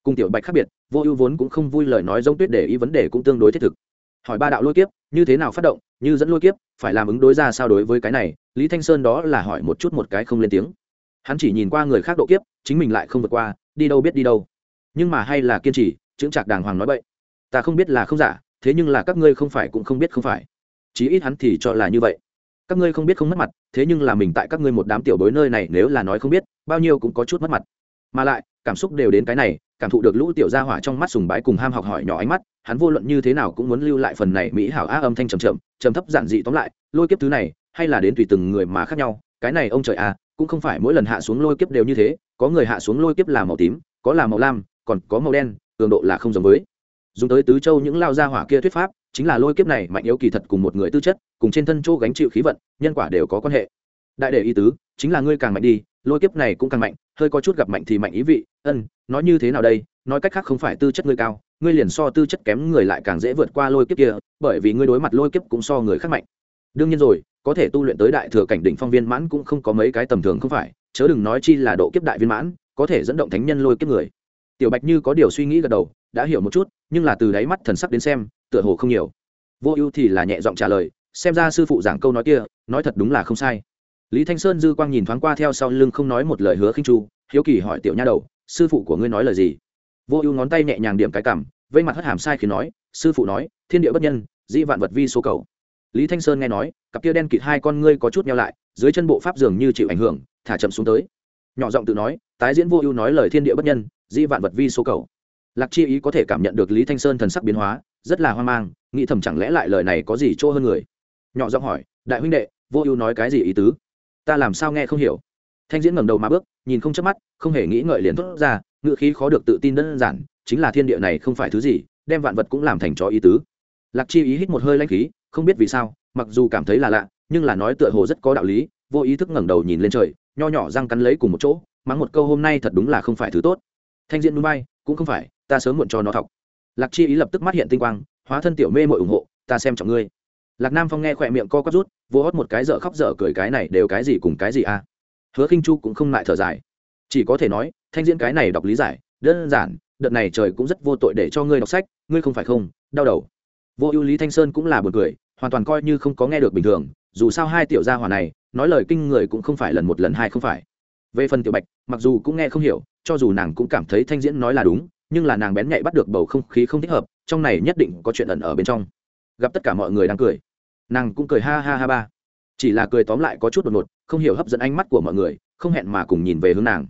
Cùng tiểu bạch khác biệt, vô ưu vốn cũng không vui lời nói giống tuyết để ý vấn đề cũng tương đối thiết thực. Hỏi ba đạo lôi kiếp như thế nào phát động, như dẫn lôi kiếp, phải làm ứng đối ra sao đối với cái này, lý thanh sơn đó là hỏi một chút một cái không lên tiếng. Hắn chỉ nhìn qua người khác độ kiếp, chính mình lại không vượt qua, đi đâu biết đi đâu. Nhưng mà hay là kiên trì, chững chạc đàng hoàng nói vậy ta không biết là không giả, thế nhưng là các ngươi không phải cũng không biết không phải. Chí ít hắn thì cho là như vậy. Các ngươi không biết không mất mặt, thế nhưng là mình tại các ngươi một đám tiểu bối nơi này nếu là nói không biết, bao nhiêu cũng có chút mất mặt. Mà lại, cảm xúc đều đến cái này cảm thụ được lũ tiểu gia hỏa trong mắt sùng bái cùng ham học hỏi nhỏ ánh mắt, hắn vô luận như thế nào cũng muốn lưu lại phần này mỹ hảo á âm thanh trầm trầm trầm thấp giản dị tóm lại, lôi kiếp thứ này, hay là đến tùy từng người mà khác nhau, cái này ông trời à cũng không phải mỗi lần hạ xuống lôi kiếp đều như thế, có người hạ xuống lôi kiếp là màu tím, có là màu lam, còn có màu đen, cường độ là không giống với. Dùng tới tứ châu những lao gia hỏa kia thuyết pháp, chính là lôi kiếp này mạnh yếu kỳ thật cùng một người tư chất, cùng trên thân chỗ gánh chịu khí vận, nhân quả đều có quan hệ đại đệ ý tứ, chính là ngươi càng mạnh đi, lôi kiếp này cũng càng mạnh, hơi có chút gặp mạnh thì mạnh ý vị. Ân, nói như thế nào đây? Nói cách khác không phải tư chất ngươi cao, ngươi liền so tư chất kém người lại càng dễ vượt qua lôi kiếp kia, bởi vì ngươi đối mặt lôi kiếp cũng so người khác mạnh. Đương nhiên rồi, có thể tu luyện tới đại thừa cảnh đỉnh phong viên mãn cũng không có mấy cái tầm thường không phải, chớ đừng nói chi là độ kiếp đại viên mãn, có thể dẫn động thánh nhân lôi kiếp người. Tiểu bạch như có điều suy nghĩ gật đầu, đã hiểu một chút, nhưng là từ đáy mắt thần sắc đến xem, tựa hồ không nhiều. Vô ưu thì là nhẹ giọng trả lời, xem ra sư phụ giảng câu nói kia, nói thật đúng là không sai lý thanh sơn dư quang nhìn thoáng qua theo sau lưng không nói một lời hứa khinh chu, hiếu kỳ hỏi tiểu nha đầu, sư phụ của ngươi nói lời gì? Vô ưu ngón tay nhẹ nhàng điểm cái cảm vây mặt hất hàm sai khi nói, sư phụ nói, thiên địa bất nhân, dĩ vạn vật vi số cầu. Lý thanh sơn nghe nói, cặp kia đen kịt hai con ngươi có chút nhau lại, dưới chân bộ pháp dường như chịu ảnh hưởng, thả chậm xuống tới. Nhỏ giọng tự nói, tái diễn vô ưu nói lời thiên địa bất nhân, dĩ vạn vật vi số cầu. Lạc chi ý có thể cảm nhận được lý thanh sơn thần sắc biến hóa, rất là hoang mang, nghĩ thầm chẳng lẽ lại lời này có gì chỗ hơn người. Nhỏ giọng hỏi, đại huynh đệ, vô ưu nói cái gì ý tứ? Ta làm sao nghe không hiểu. Thanh diễn ngẩng đầu mà bước, nhìn không chớp mắt, không hề nghĩ ngợi liền thốt ra ngự khí khó được tự tin đơn giản, chính là thiên địa này không phải thứ gì, đem vạn vật cũng làm thành cho ý tứ. Lạc chi ý hít một hơi lanh khí, không biết vì sao, mặc dù cảm thấy là lạ, nhưng là nói tựa hồ rất có đạo lý, vô ý thức ngẩng đầu nhìn lên trời, nho nhỏ răng cắn lấy cùng một chỗ, mắng một câu hôm nay thật đúng là không phải thứ tốt. Thanh diện núi bay, cũng không phải, ta sớm muộn cho nó thọc. Lạc chi ý lập tức mắt hiện tinh quang, hóa thân tiểu mê mội ủng hộ, ta xem trọng ngươi lạc nam phong nghe khỏe miệng co quắp rút, vô hót một cái dở khóc dở cười cái này đều cái gì cùng cái gì a à. hứa khinh chu cũng không lại thở dài. Chỉ có thể nói, thanh diễn cái này đọc lý giải, đơn giản, đợt này trời cũng rất vô tội để cho ngươi đọc sách, ngươi không phải không, đau đầu. Vô ưu lý thanh sơn cũng là buồn cười, hoàn toàn coi như không có nghe được bình thường, dù sao hai tiểu gia hỏa này, nói lời kinh người cũng không phải lần một lần hai không phải. Về phần tiểu bạch, mặc dù cũng nghe không hiểu, cho dù nàng cũng cảm thấy thanh diễn nói là đúng, nhưng là nàng bén nhạy bắt được bầu không khí không thích hợp, trong này nhất định có chuyện ẩn ở bên trong gặp tất cả mọi người đang cười. Nàng cũng cười ha ha ha ba. Chỉ là cười tóm lại có chút đột ngột, không hiểu hấp dẫn ánh mắt của mọi người, không hẹn mà cùng nhìn về hướng nàng.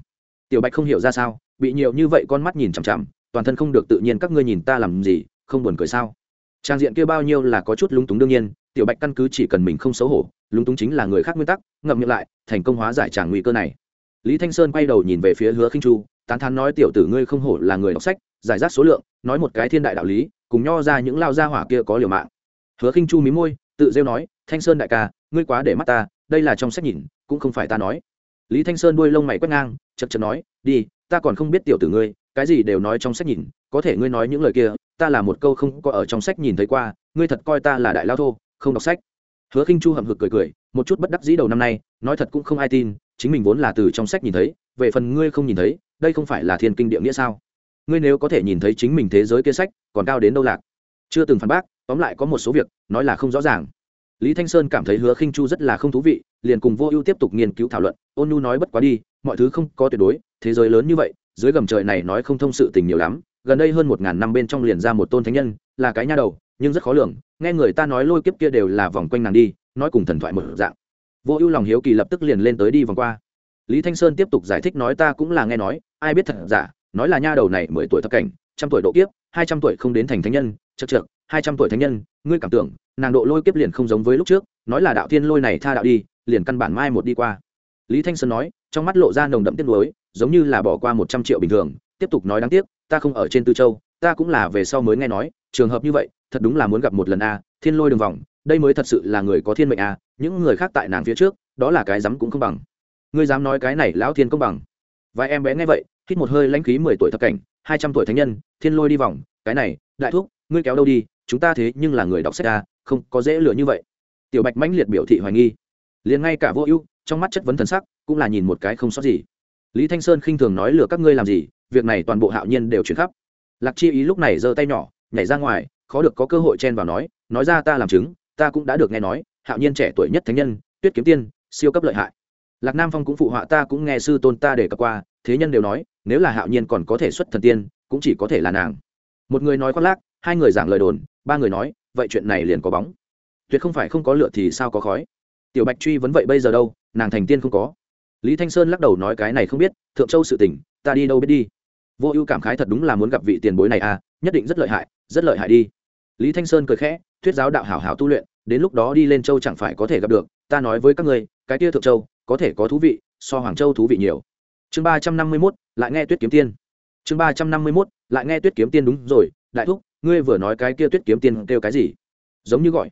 Tiểu bạch không hiểu ra sao, bị nhiều như vậy con mắt nhìn chằm chằm, toàn thân không được tự nhiên các ngươi nhìn ta làm gì, không buồn cười sao? Trang diện kia bao nhiêu là có chút lúng túng đương nhiên, tiểu bạch căn cứ chỉ cần mình không xấu hổ, lúng túng chính là người khác nguyên tắc, ngậm miệng lại, thành công hóa giải tràng nguy cơ này. Lý thanh sơn quay đầu nhìn về phía hứa khinh chu, tán thán nói tiểu tử ngươi không hổ là người đọc sách, giải rác số lượng, nói một cái thiên đại đạo lý, cùng nho ra những lao gia hỏa kia có liều mạng hứa khinh chu mí môi, tự rêu nói, thanh sơn đại ca, ngươi quá để mắt ta, đây là trong sách nhìn, cũng không phải ta nói. Lý thanh sơn đuôi lông mày quét ngang, chật chật nói, đi, ta còn không biết tiểu tử ngươi, cái gì đều nói trong sách nhìn, có thể ngươi nói những lời kia, ta là một câu không có ở trong sách nhìn thấy qua, ngươi thật coi ta là đại lao thô, không đọc sách. Hứa khinh chu hậm hực cười cười, một chút bất đắc dĩ đầu năm nay, nói thật cũng không ai tin, chính mình vốn là từ trong sách nhìn thấy, về phần ngươi không nhìn thấy, đây không phải là thiên kinh địa nghĩa sao? Ngươi nếu có thể nhìn thấy chính mình thế giới kia sách, còn cao đến đâu lạc? Chưa từng phản bác tóm lại có một số việc, nói là không rõ ràng. Lý thanh sơn cảm thấy hứa khinh chu rất là không thú vị, liền cùng vô ưu tiếp tục nghiên cứu thảo luận. Ôn nhu nói bất quá đi, mọi thứ không có tuyệt đối, thế giới lớn như vậy, dưới gầm trời này nói không thông sự tình nhiều lắm. Gần đây hơn một ngàn năm bên trong liền ra một tôn thánh nhân, là cái nha đầu, nhưng rất khó lường, nghe người ta nói lôi kiếp kia đều là vòng quanh nàng đi, nói cùng thần thoại một dạng. Vô ưu lòng hiếu kỳ lập tức liền lên tới đi vòng qua. Lý thanh sơn tiếp tục giải thích nói ta cũng là nghe nói, ai biết thật giả, nói là nha đầu này mười tuổi thập cảnh, trăm tuổi độ kiếp hai trăm tuổi không đến thành thánh nhân chật chược hai trăm tuổi thánh nhân, ngươi cảm tưởng, nàng độ lôi kiếp liền không giống với lúc trước, nói là đạo thiên lôi này tha đạo đi, liền căn bản mai một đi qua. Lý thanh sơn nói, trong mắt lộ ra nồng đậm tiếc nuối, giống như là bỏ qua một trăm triệu bình thường, tiếp tục nói đáng tiếc, ta không ở trên tư châu, ta cũng là về sau mới nghe nói, trường hợp như vậy, thật đúng là muốn gặp một lần a, thiên lôi đường vòng, đây mới thật sự là người có thiên mệnh a, những người khác tại nàng phía trước, đó là cái dám cũng không bằng. Ngươi dám nói cái này lão thiên công bằng. Vài em bé nghe vậy, hít một hơi lãnh khí mười tuổi thập cảnh hai trăm tuổi thánh nhân, thiên lôi đi vòng, cái này, đại thúc, ngươi kéo đâu đi, chúng ta thế nhưng là người đọc sách a không có dễ lựa như vậy. Tiểu bạch mãnh liệt biểu thị hoài nghi. Liền ngay cả vô ưu, trong mắt chất vấn thần sắc, cũng là nhìn một cái không sót gì. Lý thanh sơn khinh thường nói lừa các ngươi làm gì, việc này toàn bộ hạo nhiên đều chuyển khắp. Lạc chi ý lúc này giơ tay nhỏ, nhảy ra ngoài, khó được có cơ hội chen vào nói nói ra ta làm chứng, ta cũng đã được nghe nói, hạo nhiên trẻ tuổi nhất thánh nhân, tuyết kiếm tiên, siêu cấp lợi hại. Lạc nam phong cũng phụ họa ta cũng nghe sư tôn ta để cập qua, thế nhân đều nói nếu là hạo nhiên còn có thể xuất thần tiên, cũng chỉ có thể là nàng. Một người nói khoác lác, hai người giảng lời đồn, ba người nói, vậy chuyện này liền có bóng. Tuyệt không phải không có lửa thì sao có khói. Tiểu bạch truy vấn vậy bây giờ đâu, nàng thành tiên không có. Lý thanh sơn lắc đầu nói cái này không biết, thượng châu sự tỉnh ta đi đâu biết đi. Vô ưu cảm khái thật đúng là muốn gặp vị tiền bối này à nhất định rất lợi hại, rất lợi hại đi. Lý thanh sơn cười khẽ, thuyết giáo đạo hảo hảo tu luyện, đến lúc đó đi lên châu chẳng phải có thể gặp được, ta nói với các người cái tia thượng châu, có thể có thú vị, so hoàng châu thú vị nhiều chương ba trăm năm mươi mốt, lại nghe tuyết kiếm tiên. Chương ba trăm năm mươi mốt, lại nghe tuyết kiếm tiên đúng rồi, đại thúc, ngươi vừa nói cái kia tuyết kiếm tiên kêu cái gì? Giống như gọi.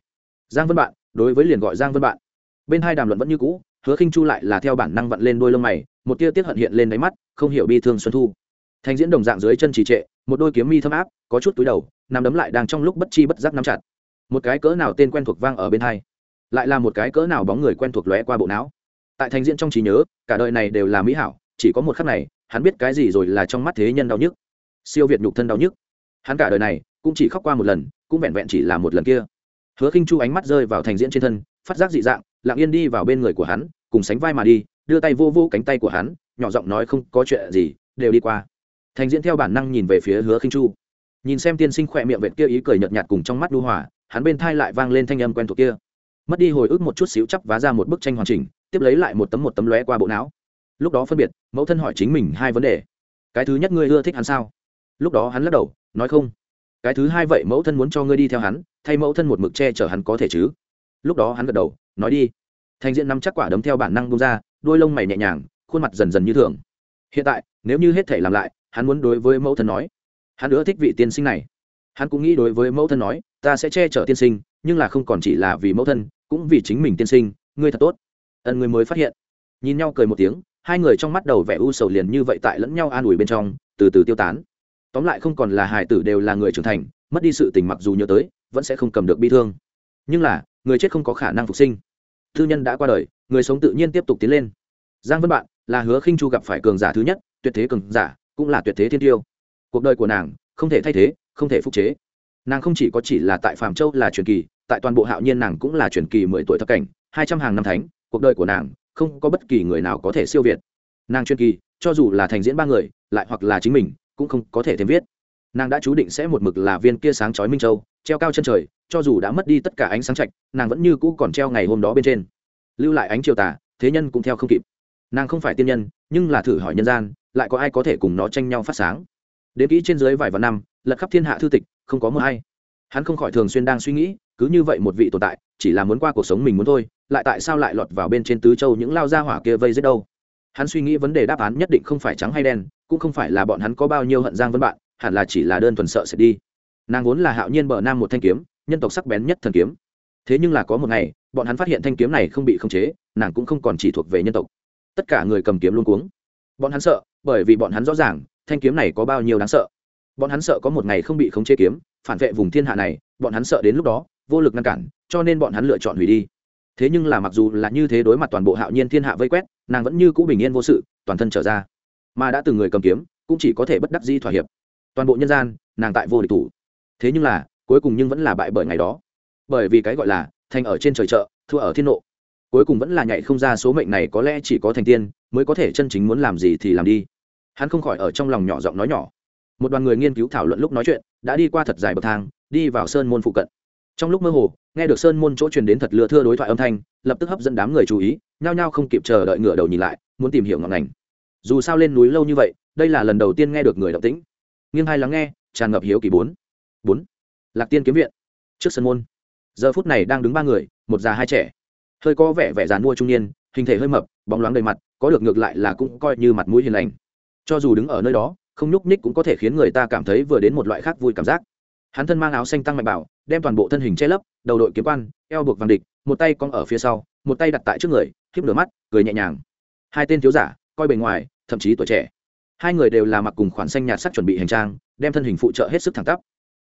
Giang vân bạn, đối với liền gọi giang vân bạn. Bên hai đàm luận vẫn như cũ, hứa khinh chu lại là theo bản năng vận lên đôi lông mày, một tia tiết hận hiện lên đáy mắt, không hiểu bi thương xuân thu. Thành diễn đồng dạng dưới chân trì trệ, một đôi kiếm mi thâm áp, có chút túi đầu nằm đấm lại đang trong lúc bất chi bất giác nắm chặt. Một cái cỡ nào tên quen thuộc vang ở bên hai, lại là một cái cỡ nào bóng người quen thuộc lóe qua bộ não. Tại thành diễn trong trí nhớ, cả đời này đều là mỹ hảo chỉ có một khắc này, hắn biết cái gì rồi là trong mắt thế nhân đau nhức. Siêu việt nhục thân đau nhức. Hắn cả đời này cũng chỉ khóc qua một lần, cũng vẹn vẹn chỉ là một lần kia. Hứa khinh chu ánh mắt rơi vào thành diễn trên thân, phát giác dị dạng, lặng yên đi vào bên người của hắn, cùng sánh vai mà đi, đưa tay vô vô cánh tay của hắn, nhỏ giọng nói không có chuyện gì, đều đi qua. Thành diễn theo bản năng nhìn về phía hứa khinh chu. Nhìn xem tiên sinh khỏe miệng vệt kia ý cười nhợt nhạt cùng trong mắt đu hỏa hắn bên thai lại vang lên thanh âm quen thuộc kia. Mất đi hồi ức một chút xíu chắp vá ra một bức tranh hoàn chỉnh, tiếp lấy lại một tấm một tấm lóe qua bộ não lúc đó phân biệt, mẫu thân hỏi chính mình hai vấn đề. Cái thứ nhất ngươi ưa thích hắn sao? Lúc đó hắn lắc đầu, nói không. Cái thứ hai vậy mẫu thân muốn cho ngươi đi theo hắn, thay mẫu thân một mực che chở hắn có thể chứ? Lúc đó hắn gật đầu, nói đi. Thành diện nắm chắc quả đấm theo bản năng bông ra đôi lông mày nhẹ nhàng, khuôn mặt dần dần như thường. Hiện tại, nếu như hết thể làm lại, hắn muốn đối với mẫu thân nói, hắn ưa thích vị tiên sinh này. Hắn cũng nghĩ đối với mẫu thân nói, ta sẽ che chở tiên sinh, nhưng là không còn chỉ là vì mẫu thân, cũng vì chính mình tiên sinh, ngươi thật tốt. Ân người mới phát hiện. Nhìn nhau cười một tiếng hai người trong mắt đầu vẻ u sầu liền như vậy tại lẫn nhau an ủi bên trong, từ từ tiêu tán. Tóm lại không còn là hải tử đều là người trưởng thành, mất đi sự tình mặc dù nhớ tới, vẫn sẽ không cầm được bi thương. Nhưng là, người chết không có khả năng phục sinh. Thư nhân đã qua đời, người sống tự nhiên tiếp tục tiến lên. Giang vân bạn, là hứa khinh chu gặp phải cường giả thứ nhất, tuyệt thế cường giả, cũng là tuyệt thế thiên tiêu. Cuộc đời của nàng, không thể thay thế, không thể phục chế. Nàng không chỉ có chỉ là tại phạm châu là truyền kỳ, tại toàn bộ hạo nhiên nàng cũng là truyền kỳ mười tuổi thập cảnh, hai trăm hàng năm thánh, cuộc đời của nàng không có bất kỳ người nào có thể siêu việt. Nàng chuyên kỳ, cho dù là thành diễn ba người, lại hoặc là chính mình, cũng không có thể thêm viết. Nàng đã chú định sẽ một mực là viên kia sáng chói minh châu, treo cao chân trời, cho dù đã mất đi tất cả ánh sáng trạch, nàng vẫn như cũ còn treo ngày hôm đó bên trên. Lưu lại ánh chiều tà, thế nhân cũng theo không kịp. Nàng không phải tiên nhân, nhưng là thử hỏi nhân gian, lại có ai có thể cùng nó tranh nhau phát sáng? Đến kỹ trên dưới vài vạn năm, lật khắp thiên hạ thư tịch, không có mơ hay hắn không khỏi thường xuyên đang suy nghĩ, cứ như vậy một vị tồn tại, chỉ là muốn qua cuộc sống mình muốn thôi lại tại sao lại lọt vào bên trên tứ châu những lao gia hỏa kia vây giết đâu? Hắn suy nghĩ vấn đề đáp án nhất định không phải trắng hay đen, cũng không phải là bọn hắn có bao nhiêu hận giang vân bạn, hẳn là chỉ là đơn thuần sợ sẽ đi. Nàng vốn là hạo nhiên bờ nam một thanh kiếm, nhân tộc sắc bén nhất thần kiếm. Thế nhưng là có một ngày, bọn hắn phát hiện thanh kiếm này không bị khống chế, nàng cũng không còn chỉ thuộc về nhân tộc. Tất cả người cầm kiếm luôn cuống. Bọn hắn sợ, bởi vì bọn hắn rõ ràng, thanh kiếm này có bao nhiêu đáng sợ. Bọn hắn sợ có một ngày không bị khống chế kiếm, phản vệ vùng thiên hạ này, bọn hắn sợ đến lúc đó, vô lực ngăn cản, cho nên bọn hắn lựa chọn hủy đi thế nhưng là mặc dù là như thế đối mặt toàn bộ hạo nhiên thiên hạ vây quét, nàng vẫn như cũ bình yên vô sự, toàn thân trở ra. Mà đã từng người cầm kiếm, cũng chỉ có thể bất đắc di thỏa hiệp. Toàn bộ nhân gian, nàng tại vô địch thủ. Thế nhưng là, cuối cùng nhưng vẫn là bại bởi ngày đó. Bởi vì cái gọi là, thành ở trên trời chợ, thua ở thiên nộ. Cuối cùng vẫn là nhảy không ra số mệnh này có lẽ chỉ có thành tiên, mới có thể chân chính muốn làm gì thì làm đi. Hắn không khỏi ở trong lòng nhỏ giọng nói nhỏ. Một đoàn người nghiên cứu thảo luận lúc nói chuyện, đã đi qua thật dài bậc thang, đi vào sơn môn phụ cận trong lúc mơ hồ, nghe được sơn môn chỗ truyền đến thật lừa thưa đối thoại âm thanh, lập tức hấp dẫn đám người chú ý, nhao nhao không kịp chờ đợi ngửa đầu nhìn lại, muốn tìm hiểu ngọn ngành. Dù sao lên núi lâu như vậy, đây là lần đầu tiên nghe được người động tĩnh. Nghiêng hai lắng nghe, tràn ngập hiếu kỳ bốn. Bốn. Lạc tiên kiếm viện. Trước sân môn. Giờ phút này đang đứng ba người, một già hai trẻ. Hơi có vẻ vẻ già mua trung niên, hình thể hơi mập, bóng loáng đầy mặt, có được ngược lại là cũng coi như mặt mũi hiền lành. Cho dù đứng ở nơi đó, không nhúc ních cũng có thể khiến người ta cảm thấy vừa đến một loại khác vui cảm giác. Hắn thân mang áo xanh tăng mạnh bảo đem toàn bộ thân hình che lấp, đầu đội kiếm quan, eo buộc vàng địch, một tay cong ở phía sau, một tay đặt tại trước người khiếp lửa mắt, cười nhẹ nhàng. Hai tên thiếu giả, coi bề ngoài, thậm chí tuổi trẻ. Hai người đều là mặc cùng khoản xanh nhạt sắc chuẩn bị hành trang, đem thân hình phụ trợ hết sức thẳng tắp.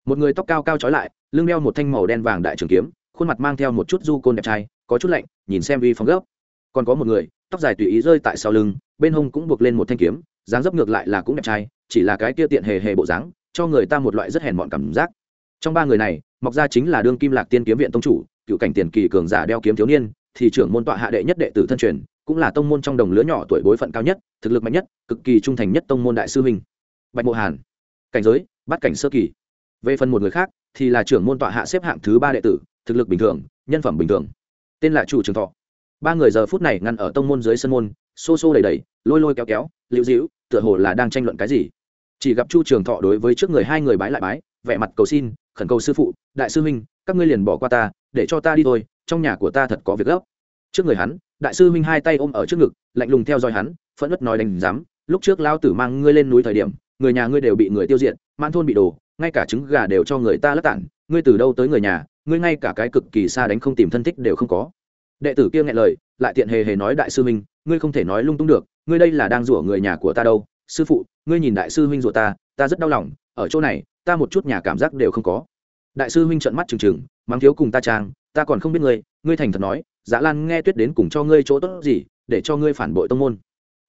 Một người tóc cao cao trói lại, lưng đeo một thanh màu đen vàng đại trường kiếm, khuôn mặt mang theo một chút du côn đẹp trai, có chút lạnh, nhìn xem uy phóng gấp. Còn có một người, tóc dài tùy ý rơi tại sau lưng, bên hông cũng buộc lên một thanh kiếm, dáng dấp ngược lại là cũng đẹp trai, chỉ là cái kia tiện hề hề bộ dáng, cho người ta một loại rất hèn mọn cảm giác. Trong ba người này mọc ra chính là đương kim lạc tiên kiếm viện tông chủ, cựu cảnh tiền kỳ cường giả đeo kiếm thiếu niên, thì trưởng môn tọa hạ đệ nhất đệ tử thân truyền, cũng là tông môn trong đồng lứa nhỏ tuổi bối phận cao nhất, thực lực mạnh nhất, cực kỳ trung thành nhất tông môn đại sư huynh. Bạch mộ hàn. Cảnh giới, bắt cảnh sơ kỳ. Về phần một người khác, thì là trưởng môn tọa hạ xếp hạng thứ ba đệ tử, thực lực bình thường, nhân phẩm bình thường. Tên là chủ trường thọ. Ba người giờ phút này ngăn ở tông môn dưới sân môn, xô xô đầy đầy lôi lôi kéo kéo, liễu dĩu tựa hồ là đang tranh luận cái gì. Chỉ gặp chu trường thọ đối với trước người hai người bái lại bái, vẻ mặt cầu xin khẩn cầu sư phụ, đại sư huynh, các ngươi liền bỏ qua ta, để cho ta đi thôi, trong nhà của ta thật có việc gấp. Trước người hắn, đại sư huynh hai tay ôm ở trước ngực, lạnh lùng theo dõi hắn, phẫn nứt nói đánh giám, lúc trước lao tử mang ngươi lên núi thời điểm, người nhà ngươi đều bị người tiêu diệt, mãn thôn bị đổ, ngay cả trứng gà đều cho người ta lất tản, ngươi từ đâu tới người nhà, ngươi ngay cả cái cực kỳ xa đánh không tìm thân thích đều không có. Đệ tử kia nghe lời, lại tiện hề hề nói, đại sư huynh, ngươi không thể nói lung tung được, ngươi đây là đang rủa người nhà của ta đâu, sư phụ, ngươi nhìn đại sư huynh rủa ta ta rất đau lòng, ở chỗ này ta một chút nhà cảm giác đều không có. Đại sư huynh trợn mắt trừng trừng mang thiếu cùng ta trang, ta còn không biết ngươi ngươi thành thật nói dã lan nghe tuyết đến cùng cho ngươi chỗ tốt gì, để cho ngươi phản bội tông môn.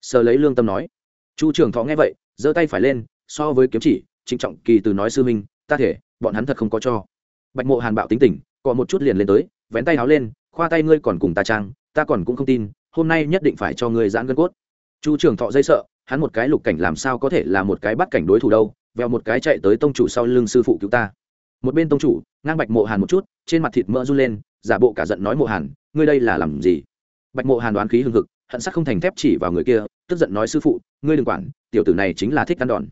Sờ lấy lương tâm nói. Chu trưởng thọ nghe vậy, giơ tay phải lên, so với kiếm chỉ, trịnh trọng kỳ từ nói sư huynh, ta thể, bọn hắn thật không có cho. Bạch mộ hàn bạo tính tình, cọ một chút liền lên tới, vén tay háo lên, khoa tay ngươi còn cùng ta trang, ta còn cũng không tin, hôm nay nhất định phải cho ngươi giãn gân cốt. Chu trưởng thọ dây sợ, hắn một cái lục cảnh làm sao có thể là một cái bắt cảnh đối thủ đâu vèo một cái chạy tới tông chủ sau lưng sư phụ cứu ta. Một bên tông chủ, ngang bạch mộ hàn một chút, trên mặt thịt mỡ run lên, giả bộ cả giận nói mộ hàn, ngươi đây là làm gì? Bạch mộ hàn đoán khí hưng hực, hận sắc không thành thép chỉ vào người kia, tức giận nói sư phụ, ngươi đừng quản, tiểu tử này chính là thích ăn đòn.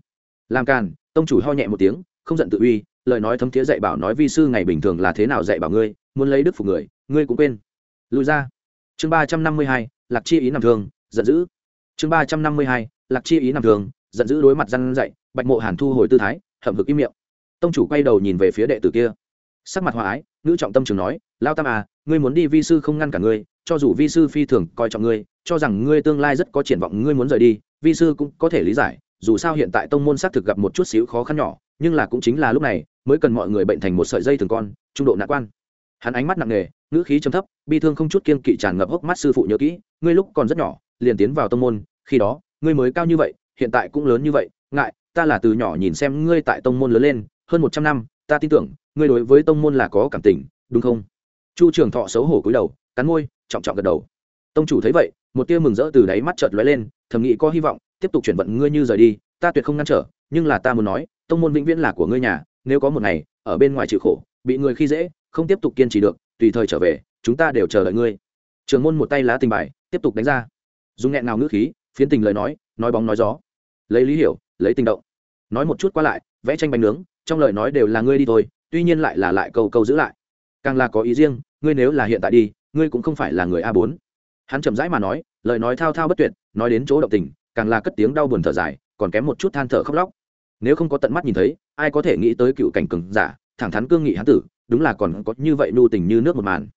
Làm càn, tông chủ ho nhẹ một tiếng, không giận tự uy, lời nói thấm thiế dạy bảo nói vi sư ngày bình thường là thế nào dạy bảo ngươi, muốn lấy đức phục người, ngươi cũng quên. Lùi ra. Chương ba trăm năm mươi hai, lạc chi ý nằm thường, giận dữ. Chương ba trăm năm mươi hai, lạc chi ý nằm thường giận dữ đối mặt răn dậy bạch mộ hàn thu hồi tư thái, hậm hực im miệng. Tông chủ quay đầu nhìn về phía đệ tử kia. Sắc mặt hòa ái nữ trọng tâm trường nói lao tam à ngươi muốn đi vi sư không ngăn cả ngươi, cho dù vi sư phi thường coi trọng ngươi, cho rằng ngươi tương lai rất có triển vọng ngươi muốn rời đi, vi sư cũng có thể lý giải, dù sao hiện tại tông môn xác thực gặp một chút xíu khó khăn nhỏ, nhưng là cũng chính là lúc này, mới cần mọi người bệnh thành một sợi dây thường con, trung độ nạn quan. Hắn ánh mắt nặng nề, ngữ khí trầm thấp, bi thương không chút kiên kỵ tràn ngập hốc mắt sư phụ nhớ kỹ, ngươi lúc còn rất nhỏ, liền tiến vào tông môn, khi đó, ngươi mới cao như vậy hiện tại cũng lớn như vậy, ngại, ta là từ nhỏ nhìn xem ngươi tại tông môn lớn lên, hơn một trăm năm, ta tin tưởng, ngươi đối với tông môn là có cảm tình, đúng không? Chu trường thọ xấu hổ cúi đầu, cắn môi, trọng trọng gật đầu. Tông chủ thấy vậy, một tia mừng rỡ từ đáy mắt chợt lóe lên, thầm nghĩ có hy vọng, tiếp tục chuyển vận ngươi như rời đi, ta tuyệt không ngăn trở, nhưng là ta muốn nói, tông môn vĩnh viễn là của ngươi nhà, nếu có một ngày, ở bên ngoài chịu khổ, bị người khi dễ, không tiếp tục kiên trì được, tùy thời trở về, chúng ta đều chờ đợi ngươi. Trường môn một tay lá tình bài, tiếp tục đánh ra. Dùng nghẹn nào ngữ khí, phiến tình lời nói nói bóng nói gió lấy lý hiểu, lấy tình động. Nói một chút qua lại, vẽ tranh bánh nướng, trong lời nói đều là ngươi đi thôi, tuy nhiên lại là lại câu câu giữ lại. Càng là có ý riêng, ngươi nếu là hiện tại đi, ngươi cũng không phải là người a bốn. Hắn chậm rãi mà nói, lời nói thao thao bất tuyệt, nói đến chỗ động tình, càng là cất tiếng đau buồn thở dài, còn kém một chút than thở khóc lóc. Nếu không có tận mắt nhìn thấy, ai có thể nghĩ tới cựu cảnh cường giả, thẳng thắn cương nghị hán tử, đúng là còn có như vậy nu tình như nước một màn.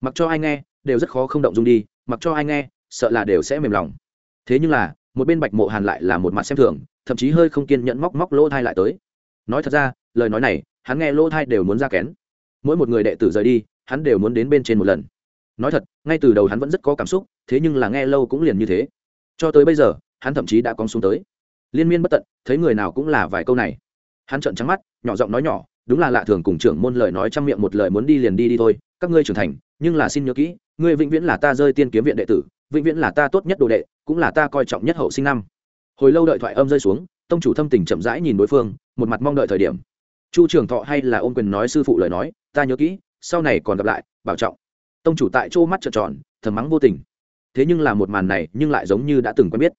Mặc cho ai nghe, đều rất khó không động dung đi, mặc cho ai nghe, sợ là đều sẽ mềm lòng. Thế nhưng là một bên bạch mộ hàn lại là một mặt xem thường, thậm chí hơi không kiên nhẫn móc móc lỗ thai lại tới. Nói thật ra, lời nói này, hắn nghe lỗ thai đều muốn ra kén. Mỗi một người đệ tử rời đi, hắn đều muốn đến bên trên một lần. Nói thật, ngay từ đầu hắn vẫn rất có cảm xúc, thế nhưng là nghe lâu cũng liền như thế. Cho tới bây giờ, hắn thậm chí đã cong xuống tới. Liên miên bất tận, thấy người nào cũng là vài câu này. Hắn trợn trắng mắt, nhỏ giọng nói nhỏ, đúng là lạ thường cùng trưởng môn lời nói trong miệng một lời muốn đi liền đi đi thôi, các ngươi trưởng thành, nhưng là xin nhớ kỹ, ngươi vĩnh viễn là ta rơi tiên kiếm viện đệ tử, vĩnh viễn là ta tốt nhất đồ đệ cũng là ta coi trọng nhất hậu sinh năm. Hồi lâu đợi thoại âm rơi xuống, tông chủ thâm tình chậm rãi nhìn đối phương, một mặt mong đợi thời điểm. Chu trường thọ hay là ôm quyền nói sư phụ lời nói, ta nhớ kỹ, sau này còn gặp lại, bảo trọng. Tông chủ tại chỗ mắt trợn tròn, thầm mắng vô tình. Thế nhưng là một màn này, nhưng lại giống như đã từng quen biết.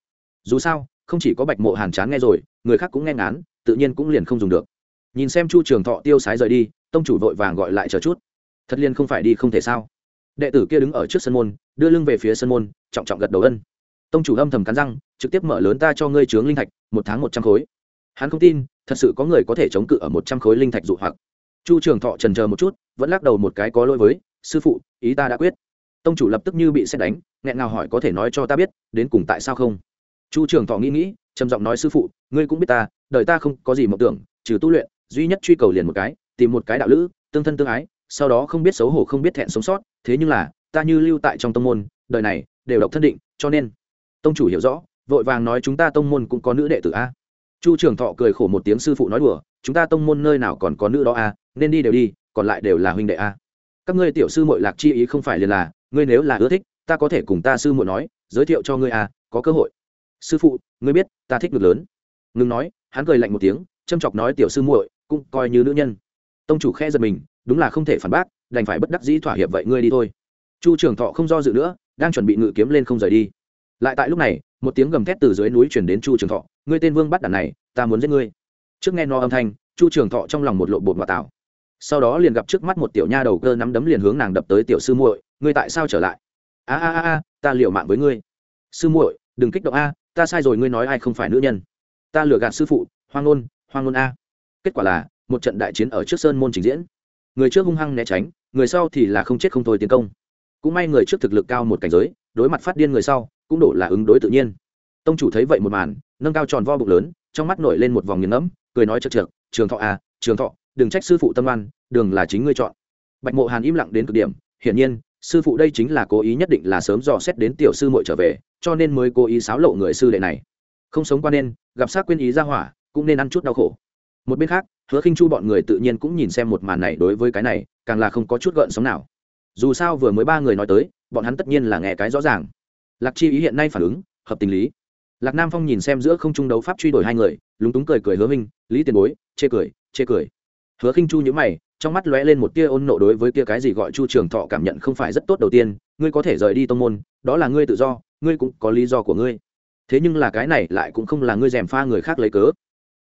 Dù sao, không chỉ có bạch mộ hàn chán nghe rồi, người khác cũng nghe ngán, tự nhiên cũng liền không dùng được. Nhìn xem chu trường thọ tiêu sái rời đi, tông chủ vội vàng gọi lại chờ chút. Thật liên không phải đi không thể sao? Đệ tử kia đứng ở trước sân môn, đưa lưng về phía sân môn, trọng trọng gật đầu ân tông chủ âm thầm cắn răng, trực tiếp mở lớn ta cho ngươi trướng linh thạch, một tháng một trăm khối. Hắn không tin, thật sự có người có thể chống cự ở một trăm khối linh thạch dụ hoặc. Chu trường thọ trần chờ một chút, vẫn lắc đầu một cái có lỗi với, sư phụ, ý ta đã quyết. Tông chủ lập tức như bị xét đánh, nghẹn ngào hỏi có thể nói cho ta biết, đến cùng tại sao không? Chu trường thọ nghĩ nghĩ, trầm giọng nói, sư phụ, ngươi cũng biết ta, đời ta không có gì mộng tưởng, trừ tu luyện, duy nhất truy cầu liền một cái, tìm một cái đạo lữ, tương thân tương ái, sau đó không biết xấu hổ không biết thẹn sống sót, thế nhưng là, ta như lưu tại trong tông môn, đời này, đều độc thân định, cho nên tông chủ hiểu rõ, vội vàng nói chúng ta tông môn cũng có nữ đệ tử a. Chu trường thọ cười khổ một tiếng sư phụ nói đùa, chúng ta tông môn nơi nào còn có nữ đó a, nên đi đều đi, còn lại đều là huynh đệ a. Các ngươi tiểu sư muội lạc chi ý không phải liền là, ngươi nếu là ưa thích, ta có thể cùng ta sư muội nói, giới thiệu cho ngươi a, có cơ hội. Sư phụ, ngươi biết, ta thích ngực lớn. Ngừng nói, hắn cười lạnh một tiếng, châm chọc nói tiểu sư muội, cũng coi như nữ nhân. Tông chủ khe giật mình, đúng là không thể phản bác, đành phải bất đắc dĩ thỏa hiệp vậy ngươi đi thôi. Chu trường thọ không do dự nữa, đang chuẩn bị ngự kiếm lên không rời đi lại tại lúc này, một tiếng gầm thét từ dưới núi chuyển đến chu trường thọ. Ngươi tên vương bắt đàn này, ta muốn giết ngươi. Trước nghe no âm thanh, chu trường thọ trong lòng một lộ bột và tạo. sau đó liền gặp trước mắt một tiểu nha đầu cơ nắm đấm liền hướng nàng đập tới tiểu sư muội, ngươi tại sao trở lại? A a a a, ta liệu mạng với ngươi. Sư muội, đừng kích động a, ta sai rồi, ngươi nói ai không phải nữ nhân. Ta lừa gạt sư phụ, hoang ngôn hoang ngôn a. Kết quả là, một trận đại chiến ở trước sơn môn trình diễn. Người trước hung hăng né tránh, người sau thì là không chết không thôi tiến công. Cũng may người trước thực lực cao một cảnh giới, đối mặt phát điên người sau cũng đổ là ứng đối tự nhiên. Tông chủ thấy vậy một màn, nâng cao tròn vo bụng lớn, trong mắt nổi lên một vòng nghiền ngẫm, cười nói chật trượt trường thọ à trường thọ, đừng trách sư phụ tâm oan, đường là chính ngươi chọn. Bạch mộ hàn im lặng đến cực điểm, hiển nhiên, sư phụ đây chính là cố ý nhất định là sớm dò xét đến tiểu sư muội trở về, cho nên mới cố ý xáo lộ người sư đệ này. Không sống qua nên, gặp sát quên ý ra hỏa, cũng nên ăn chút đau khổ. Một bên khác, hứa khinh chu bọn người tự nhiên cũng nhìn xem một màn này đối với cái này, càng là không có chút gợn sóng nào. Dù sao vừa mới ba người nói tới, bọn hắn tất nhiên là nghe cái rõ ràng lạc chi ý hiện nay phản ứng, hợp tình lý. Lạc nam phong nhìn xem giữa không trung đấu pháp truy đuổi hai người, lúng túng cười cười hứa minh lý tiền bối, chê cười chê cười. Hứa khinh chu nhữ mày, trong mắt lóe lên một tia ôn nộ đối với kia cái gì gọi chu trường thọ cảm nhận không phải rất tốt đầu tiên, ngươi có thể rời đi tông môn, đó là ngươi tự do, ngươi cũng có lý do của ngươi. Thế nhưng là cái này lại cũng không là ngươi dèm pha người khác lấy cớ.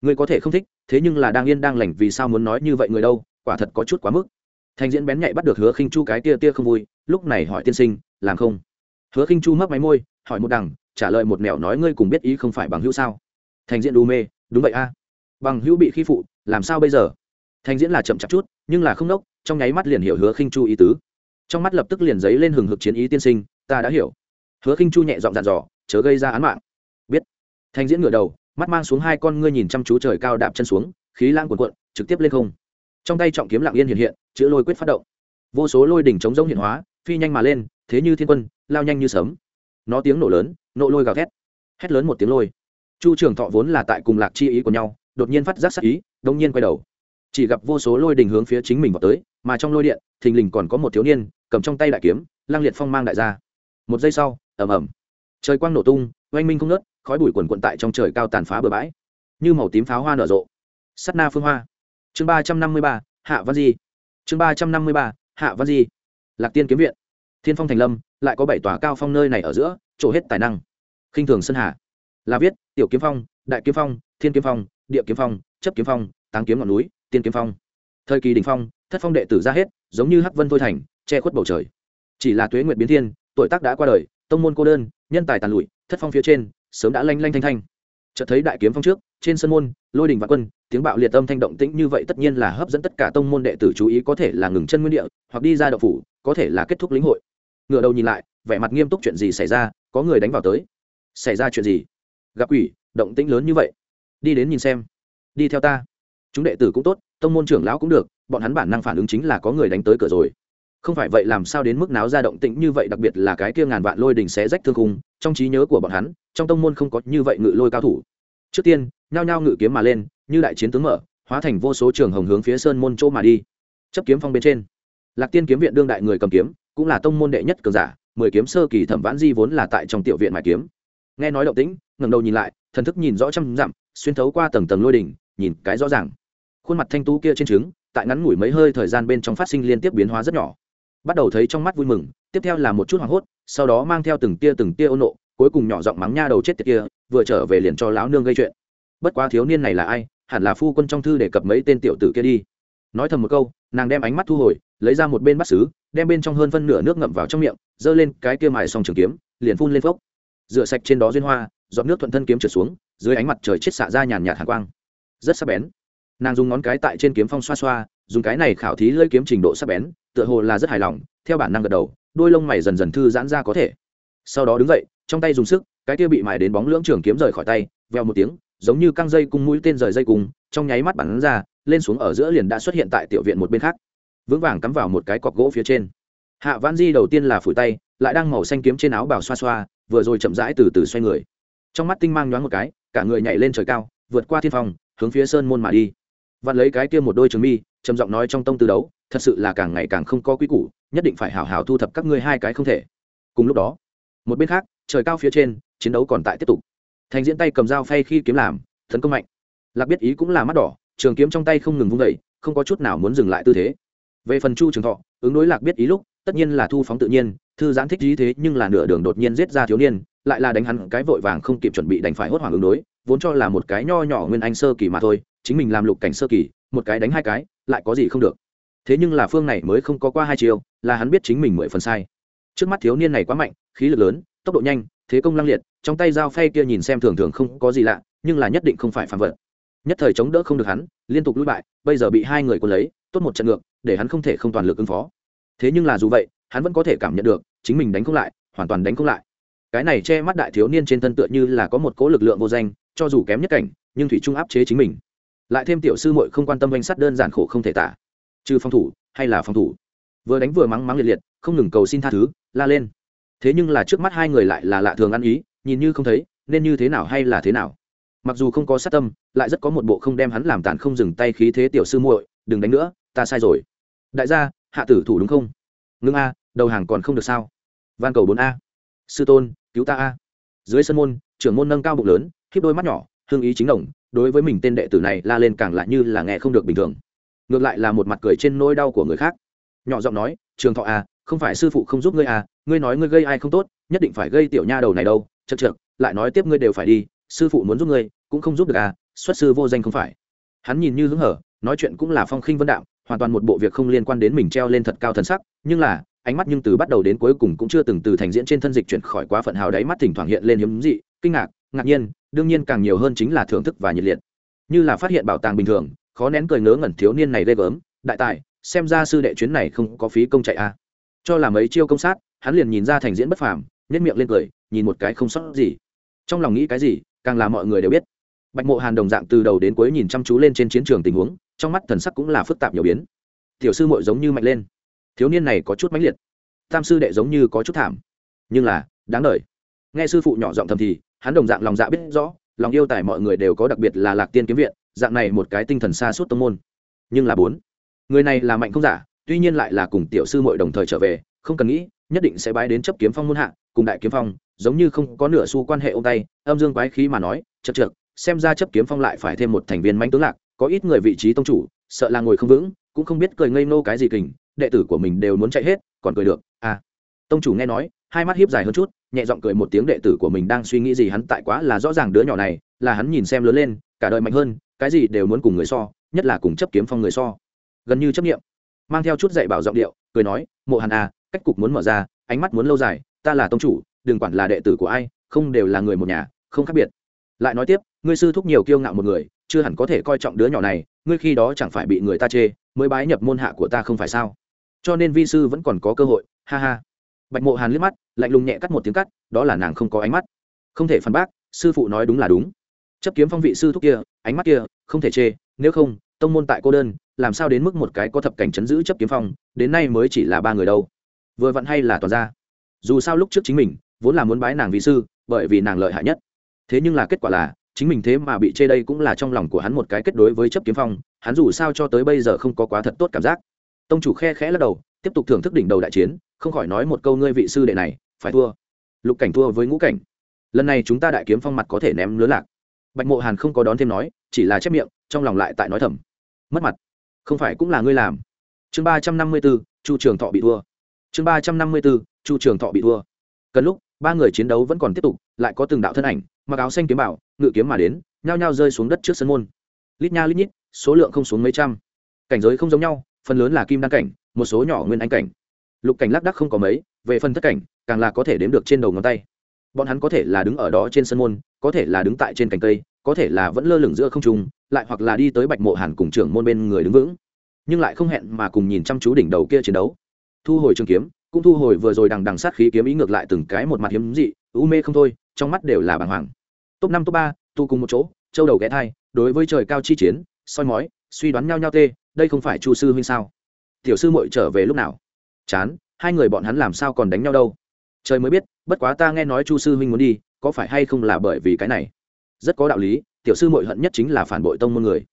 Ngươi có thể không thích, thế nhưng là đang yên đang lành vì sao muốn nói như vậy người đâu, quả thật có chút quá mức. Thành diễn bén nhạy bắt được hứa khinh chu cái tia tia không vui, lúc này hỏi tiên sinh, làm không? Hứa khinh chu mấp máy môi, hỏi một đằng, trả lời một mẹo nói ngươi cùng biết ý không phải bằng hữu sao? Thành diễn đu mê, đúng vậy a. Bằng hữu bị khi phụ, làm sao bây giờ? Thành diễn là chậm chạp chút, nhưng là không đốc trong nháy mắt liền hiểu hứa khinh chu ý tứ. Trong mắt lập tức liền giấy lên hừng hực chiến ý tiên sinh, ta đã hiểu. Hứa khinh chu nhẹ giọng dặn dò, chớ gây ra án mạng. Biết. Thành diễn ngửa đầu, mắt mang xuống hai con ngươi nhìn chăm chú trời cao đạp chân xuống, khí lang cuồn cuộn, trực tiếp lên không. Trong tay trọng kiếm lặng yên hiện hiện, chữ lôi quyết phát động. Vô số lôi đỉnh chống rông hiện hóa phi nhanh mà lên, thế như thiên quân, lao nhanh như sấm. Nó tiếng nổ lớn, nộ lôi gào thét, hét lớn một tiếng lôi. Chu trường thọ vốn là tại cùng lạc chi ý của nhau, đột nhiên phát giác sắc ý, đông nhiên quay đầu. Chỉ gặp vô số lôi đình hướng phía chính mình vào tới, mà trong lôi điện, thình lình còn có một thiếu niên, cầm trong tay đại kiếm, lang liệt phong mang đại gia. Một giây sau, ầm ầm. Trời quang nổ tung, oanh minh không nớt khói bụi quần quận tại trong trời cao tàn phá bừa bãi. Như màu tím pháo hoa nở rộ. Sắt na phương hoa. Chương ba trăm năm mươi ba, hạ văn di. Chương ba trăm năm mươi ba, hạ văn di lạc tiên kiếm viện. Thiên phong thành lâm, lại có bảy tòa cao phong nơi này ở giữa, trổ hết tài năng. Khinh thường sơn hà. Là viết, tiểu kiếm phong, đại kiếm phong, thiên kiếm phong, địa kiếm phong, chấp kiếm phong, táng kiếm ngọn núi, tiên kiếm phong. Thời kỳ đình phong, thất phong đệ tử ra hết, giống như hắc vân thôi thành, che khuất bầu trời. Chỉ là tuế nguyệt biến thiên, tuổi tác đã qua đời, tông môn cô đơn, nhân tài tàn lụi, thất phong phía trên, sớm đã lanh lanh thanh thanh. Chợt thấy đại kiếm phong trước, trên sân môn, lôi đình và quân, tiếng bạo liệt âm thanh động tĩnh như vậy tất nhiên là hấp dẫn tất cả tông môn đệ tử chú ý có thể là ngừng chân nguyên địa, hoặc đi ra đậu phủ có thể là kết thúc lĩnh hội. Ngựa đầu nhìn lại, vẻ mặt nghiêm túc chuyện gì xảy ra, có người đánh vào tới. Xảy ra chuyện gì? Gặp quỷ, động tĩnh lớn như vậy. Đi đến nhìn xem. Đi theo ta. Chúng đệ tử cũng tốt, tông môn trưởng lão cũng được, bọn hắn bản năng phản ứng chính là có người đánh tới cửa rồi. Không phải vậy làm sao đến mức náo ra động tĩnh như vậy, đặc biệt là cái kia ngàn vạn lôi đình xé rách thương khung, trong trí nhớ của bọn hắn, trong tông môn không có như vậy ngự lôi cao thủ. Trước tiên, nhao nhao ngự kiếm mà lên, như đại chiến tướng mở, hóa thành vô số trường hồng hướng phía sơn môn chỗ mà đi. Chấp kiếm phong bên trên lạc tiên kiếm viện đương đại người cầm kiếm, cũng là tông môn đệ nhất cường giả, mười kiếm sơ kỳ thẩm vãn di vốn là tại trong tiểu viện mài kiếm. Nghe nói động tĩnh, ngẩng đầu nhìn lại, thần thức nhìn rõ trăm dặm, xuyên thấu qua tầng tầng lôi đỉnh, nhìn cái rõ ràng. Khuôn mặt thanh tú kia trên trứng, tại ngắn ngủi mấy hơi thời gian bên trong phát sinh liên tiếp biến hóa rất nhỏ. Bắt đầu thấy trong mắt vui mừng, tiếp theo là một chút hoảng hốt, sau đó mang theo từng tia từng tia ôn nộ, cuối cùng nhỏ giọng mắng nha đầu chết tiệt kia, vừa trở về liền cho lão nương gây chuyện. Bất quá thiếu niên này là ai, hẳn là phu quân trong thư để cập mấy tên tiểu tử kia đi. Nói thầm một câu, nàng đem ánh mắt thu hồi lấy ra một bên bắt xứ, đem bên trong hơn phân nửa nước ngậm vào trong miệng, giơ lên cái kia mài xong trường kiếm, liền phun lên phốc. Rửa sạch trên đó duyên hoa dọn nước thuận thân kiếm trượt xuống, dưới ánh mặt trời chết xạ ra nhàn nhạt hàn quang. Rất sắc bén. Nàng dùng ngón cái tại trên kiếm phong xoa xoa, dùng cái này khảo thí lơi kiếm trình độ sắc bén, tựa hồ là rất hài lòng, theo bản năng gật đầu, đôi lông mày dần dần thư giãn ra có thể. Sau đó đứng dậy, trong tay dùng sức, cái kia bị mài đến bóng lưỡng trường kiếm rời khỏi tay veo một tiếng, giống như căng dây cung mũi tên rời dây cung, trong nháy mắt bắn ra, lên xuống ở giữa liền đã xuất hiện tại tiểu viện một bên khác vững vàng cắm vào một cái cọc gỗ phía trên. Hạ văn di đầu tiên là phủi tay, lại đang màu xanh kiếm trên áo bào xoa xoa, vừa rồi chậm rãi từ từ xoay người. Trong mắt tinh mang nhoáng một cái, cả người nhảy lên trời cao, vượt qua thiên phòng hướng phía sơn môn mà đi. Vặn lấy cái kia một đôi trường mi, trầm giọng nói trong tông tư đấu, thật sự là càng ngày càng không có quy củ, nhất định phải hảo hảo thu thập các ngươi hai cái không thể. Cùng lúc đó, một bên khác, trời cao phía trên, chiến đấu còn tại tiếp tục. Thành diễn tay cầm dao phay khi kiếm làm, tấn công mạnh. Lạc biết ý cũng là mắt đỏ, trường kiếm trong tay không ngừng vung vẩy không có chút nào muốn dừng lại tư thế về phần chu trường thọ, ứng đối lạc biết ý lúc, tất nhiên là thu phóng tự nhiên, thư giãn thích ý thế nhưng là nửa đường đột nhiên giết ra thiếu niên, lại là đánh hắn cái vội vàng không kịp chuẩn bị đánh phải hốt hoảng ứng đối, vốn cho là một cái nho nhỏ nguyên anh sơ kỳ mà thôi, chính mình làm lục cảnh sơ kỳ, một cái đánh hai cái, lại có gì không được. Thế nhưng là phương này mới không có qua hai chiều, là hắn biết chính mình mười phần sai. Trước mắt thiếu niên này quá mạnh, khí lực lớn, tốc độ nhanh, thế công lăng liệt, trong tay dao phay kia nhìn xem thường thường không có gì lạ, nhưng là nhất định không phải phản vật. Nhất thời chống đỡ không được hắn, liên tục lui bại, bây giờ bị hai người quân lấy tốt một trận ngược, để hắn không thể không toàn lực ứng phó. Thế nhưng là dù vậy, hắn vẫn có thể cảm nhận được, chính mình đánh không lại, hoàn toàn đánh không lại. Cái này che mắt đại thiếu niên trên thân tựa như là có một cố lực lượng vô danh, cho dù kém nhất cảnh, nhưng thủy trung áp chế chính mình. Lại thêm tiểu sư muội không quan tâm danh sắt đơn giản khổ không thể tả. Trừ phòng thủ, hay là phòng thủ. Vừa đánh vừa mắng mắng liệt liệt, không ngừng cầu xin tha thứ, la lên. Thế nhưng là trước mắt hai người lại là lạ thường ăn ý, nhìn như không thấy, nên như thế nào hay là thế nào. Mặc dù không có sát tâm, lại rất có một bộ không đem hắn làm tàn không dừng tay khí thế tiểu sư muội, đừng đánh nữa ta sai rồi. Đại gia, hạ tử thủ đúng không? Ngưng a, đầu hàng còn không được sao? Van cầu bốn a. Sư tôn, cứu ta a. Dưới sân môn, trưởng môn nâng cao bụng lớn khiếp đôi mắt nhỏ, hương ý chính đồng, đối với mình tên đệ tử này la lên càng lại như là nghe không được bình thường. Ngược lại là một mặt cười trên nỗi đau của người khác. Nhỏ giọng nói, trường thọ à không phải sư phụ không giúp ngươi à ngươi nói ngươi gây ai không tốt, nhất định phải gây tiểu nha đầu này đâu chật chược lại nói tiếp ngươi đều phải đi, sư phụ muốn giúp ngươi, cũng không giúp được à xuất sư vô danh không phải. Hắn nhìn như hứng hở, nói chuyện cũng là phong khinh vân đạo hoàn toàn một bộ việc không liên quan đến mình treo lên thật cao thần sắc, nhưng là, ánh mắt nhưng từ bắt đầu đến cuối cùng cũng chưa từng từ thành diễn trên thân dịch chuyển khỏi quá phận hào đáy mắt thỉnh thoảng hiện lên hiếm dị, kinh ngạc ngạc nhiên, đương nhiên càng nhiều hơn chính là thưởng thức và nhiệt liệt. Như là phát hiện bảo tàng bình thường, khó nén cười ngớ ngẩn thiếu niên này ghê gớm, đại tài, xem ra sư đệ chuyến này không có phí công chạy à. cho làm ấy chiêu công sát, hắn liền nhìn ra thành diễn bất phàm nhét miệng lên cười, nhìn một cái không sót gì. Trong lòng nghĩ cái gì, càng là mọi người đều biết. Bạch mộ hàn đồng dạng từ đầu đến cuối nhìn chăm chú lên trên chiến trường tình huống trong mắt thần sắc cũng là phức tạp nhiều biến. Tiểu sư mội giống như mạnh lên. Thiếu niên này có chút mãnh liệt. Tam sư đệ giống như có chút thảm. Nhưng là, đáng đời nghe sư phụ nhỏ giọng thầm thì, hắn đồng dạng lòng dạ biết rõ, lòng yêu tài mọi người đều có đặc biệt là lạc tiên kiếm viện, dạng này một cái tinh thần xa suốt tông môn. Nhưng là bốn, người này là mạnh không giả, tuy nhiên lại là cùng tiểu sư mội đồng thời trở về, không cần nghĩ, nhất định sẽ bái đến chấp kiếm phong muôn hạ, cùng đại kiếm phong, giống như không có nửa xu quan hệ ô tay, âm dương quái khí mà nói, chật trượt xem ra chấp kiếm phong lại phải thêm một thành viên manh tướng lạc có ít người vị trí tông chủ, sợ là ngồi không vững, cũng không biết cười ngây nô cái gì kình, đệ tử của mình đều muốn chạy hết, còn cười được à. Tông chủ nghe nói, hai mắt hiếp dài hơn chút, nhẹ giọng cười một tiếng đệ tử của mình đang suy nghĩ gì hắn tại quá là rõ ràng đứa nhỏ này, là hắn nhìn xem lớn lên, cả đời mạnh hơn, cái gì đều muốn cùng người so, nhất là cùng chấp kiếm phong người so. Gần như chấp nghiệm mang theo chút dạy bảo giọng điệu, cười nói, mộ hàn à cách cục muốn mở ra, ánh mắt muốn lâu dài, ta là tông chủ, đừng quản là đệ tử của ai, không đều là người một nhà, không khác biệt. Lại nói tiếp, ngươi sư thúc nhiều kiêu ngạo một người chưa hẳn có thể coi trọng đứa nhỏ này, ngươi khi đó chẳng phải bị người ta chê, mới bái nhập môn hạ của ta không phải sao? Cho nên vi sư vẫn còn có cơ hội, ha ha. Bạch mộ hàn liếc mắt, lạnh lùng nhẹ cắt một tiếng cắt, đó là nàng không có ánh mắt. Không thể phản bác, sư phụ nói đúng là đúng. Chấp kiếm phong vị sư thúc kia, ánh mắt kia, không thể chê, nếu không, tông môn tại cô đơn, làm sao đến mức một cái có thập cảnh chấn giữ chấp kiếm phong, đến nay mới chỉ là ba người đâu. Vừa vặn hay là toàn ra dù sao lúc trước chính mình, vốn là muốn bái nàng vị sư, bởi vì nàng lợi hại nhất. Thế nhưng là kết quả là chính mình thế mà bị chê đây cũng là trong lòng của hắn một cái kết đối với chấp kiếm phong, hắn dù sao cho tới bây giờ không có quá thật tốt cảm giác. Tông chủ khe khẽ lắc đầu, tiếp tục thưởng thức đỉnh đầu đại chiến, không khỏi nói một câu ngươi vị sư đệ này, phải thua. Lục cảnh thua với ngũ cảnh. Lần này chúng ta đại kiếm phong mặt có thể ném lứa lạc. Bạch mộ hàn không có đón thêm nói, chỉ là chép miệng, trong lòng lại tại nói thầm. Mất mặt. Không phải cũng là ngươi làm. Chương ba trăm năm mươi b ố chu trường thọ bị thua. Chương ba trăm năm mươi b ố chu trường thọ bị thua. Cần lúc, ba người chiến đấu vẫn còn tiếp tục, lại có từng đạo thân ảnh mặc áo xanh kiếm bảo, ngự kiếm mà đến, nhao nhao rơi xuống đất trước sân môn. Lít nha lít nhít, số lượng không xuống mấy trăm. Cảnh giới không giống nhau, phần lớn là kim đan cảnh, một số nhỏ nguyên anh cảnh. Lục cảnh lác đắc không có mấy, về phần thất cảnh, càng là có thể đếm được trên đầu ngón tay. Bọn hắn có thể là đứng ở đó trên sân môn, có thể là đứng tại trên cành cây, có thể là vẫn lơ lửng giữa không trung, lại hoặc là đi tới bạch mộ hàn cùng trưởng môn bên người đứng vững. Nhưng lại không hẹn mà cùng nhìn chăm chú đỉnh đầu kia chiến đấu. Thu hồi trường kiếm, cũng thu hồi vừa rồi đằng đằng sát khí kiếm ý ngược lại từng cái một mặt hiếm dị, u mê không thôi, trong mắt đều là bàng hoàng top năm, top ba tu cùng một chỗ, châu đầu ghé thai, đối với trời cao chi chiến, soi mói, suy đoán nhau nhau tê, đây không phải chu sư huynh sao? Tiểu sư muội trở về lúc nào? Chán, hai người bọn hắn làm sao còn đánh nhau đâu? Trời mới biết, bất quá ta nghe nói chu sư huynh muốn đi, có phải hay không là bởi vì cái này? Rất có đạo lý, tiểu sư muội hận nhất chính là phản bội tông môn người.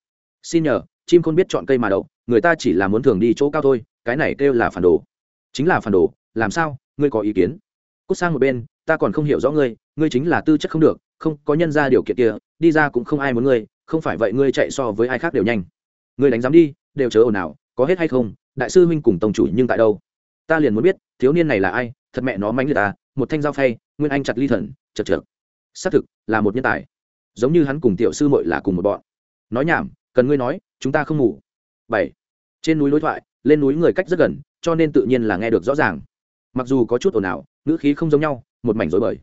Xin nhờ, chim không biết chọn cây mà đậu, người ta chỉ là muốn thường đi chỗ cao thôi, cái này kêu là phản đồ. Chính là phản đồ, làm sao? Ngươi có ý kiến? Cút sang một bên, ta còn không hiểu rõ ngươi ngươi chính là tư chất không được không có nhân ra điều kiện kia, đi ra cũng không ai muốn ngươi, không phải vậy ngươi chạy so với ai khác đều nhanh. Ngươi đánh giám đi, đều chớ ồn ào, có hết hay không, đại sư huynh cùng tổng chủ nhưng tại đâu? Ta liền muốn biết, thiếu niên này là ai, thật mẹ nó mánh người ta, một thanh dao phay, nguyên anh chặt ly thần, chật chật xác thực, là một nhân tài. Giống như hắn cùng tiểu sư mội là cùng một bọn. Nói nhảm, cần ngươi nói, chúng ta không ngủ. Bảy. Trên núi đối thoại, lên núi người cách rất gần, cho nên tự nhiên là nghe được rõ ràng. Mặc dù có chút ồn ào, ngữ khí không giống nhau, một mảnh rối bời.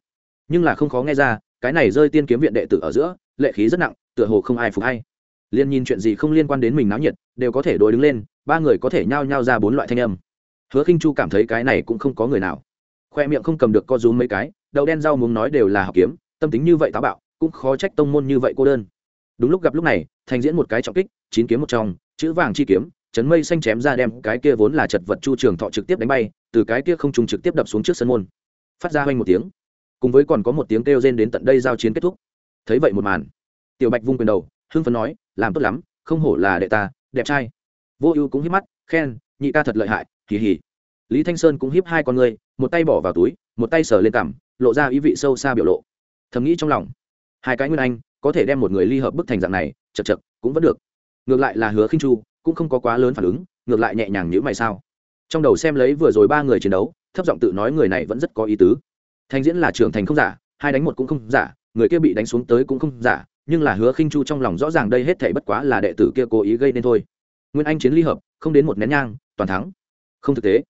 Nhưng là không khó nghe ra cái này rơi tiên kiếm viện đệ tử ở giữa, lệ khí rất nặng, tựa hồ không ai phục hay. Liên nhìn chuyện gì không liên quan đến mình náo nhiệt, đều có thể đối đứng lên, ba người có thể nhao nhao ra bốn loại thanh âm. Hứa khinh chu cảm thấy cái này cũng không có người nào. Khoe miệng không cầm được co rúm mấy cái, đậu đen rau muốn nói đều là học kiếm, tâm tính như vậy táo bạo, cũng khó trách tông môn như vậy cô đơn. Đúng lúc gặp lúc này, thành diễn một cái trọng kích, chín kiếm một trong, chữ vàng chi kiếm, chấn mây xanh chém ra đem cái kia vốn là chật vật chu trường thọ trực tiếp đánh bay, từ cái kia không trùng trực tiếp đập xuống trước sân môn. Phát ra hoanh một tiếng cùng với còn có một tiếng kêu rên đến tận đây giao chiến kết thúc. Thấy vậy một màn, tiểu bạch vung quyền đầu, hưng phấn nói, làm tốt lắm, không hổ là đệ ta, đẹp trai. Vô ưu cũng hiếp mắt, khen, nhị ca thật lợi hại kỳ hỉ lý thanh sơn cũng hiếp hai con người, một tay bỏ vào túi, một tay sờ lên cằm, lộ ra ý vị sâu xa biểu lộ. Thầm nghĩ trong lòng, hai cái nguyên anh, có thể đem một người ly hợp bức thành dạng này, chật chật, cũng vẫn được. Ngược lại là hứa khinh chu, cũng không có quá lớn phản ứng, ngược lại nhẹ nhàng như mày sao. Trong đầu xem lấy vừa rồi ba người chiến đấu, thấp giọng tự nói người này vẫn rất có ý tứ thanh diễn là trưởng thành không giả, hai đánh một cũng không giả, người kia bị đánh xuống tới cũng không giả, nhưng là hứa khinh chu trong lòng rõ ràng đây hết thảy bất quá là đệ tử kia cố ý gây nên thôi. Nguyên anh chiến ly hợp, không đến một nén nhang, toàn thắng. Không thực tế.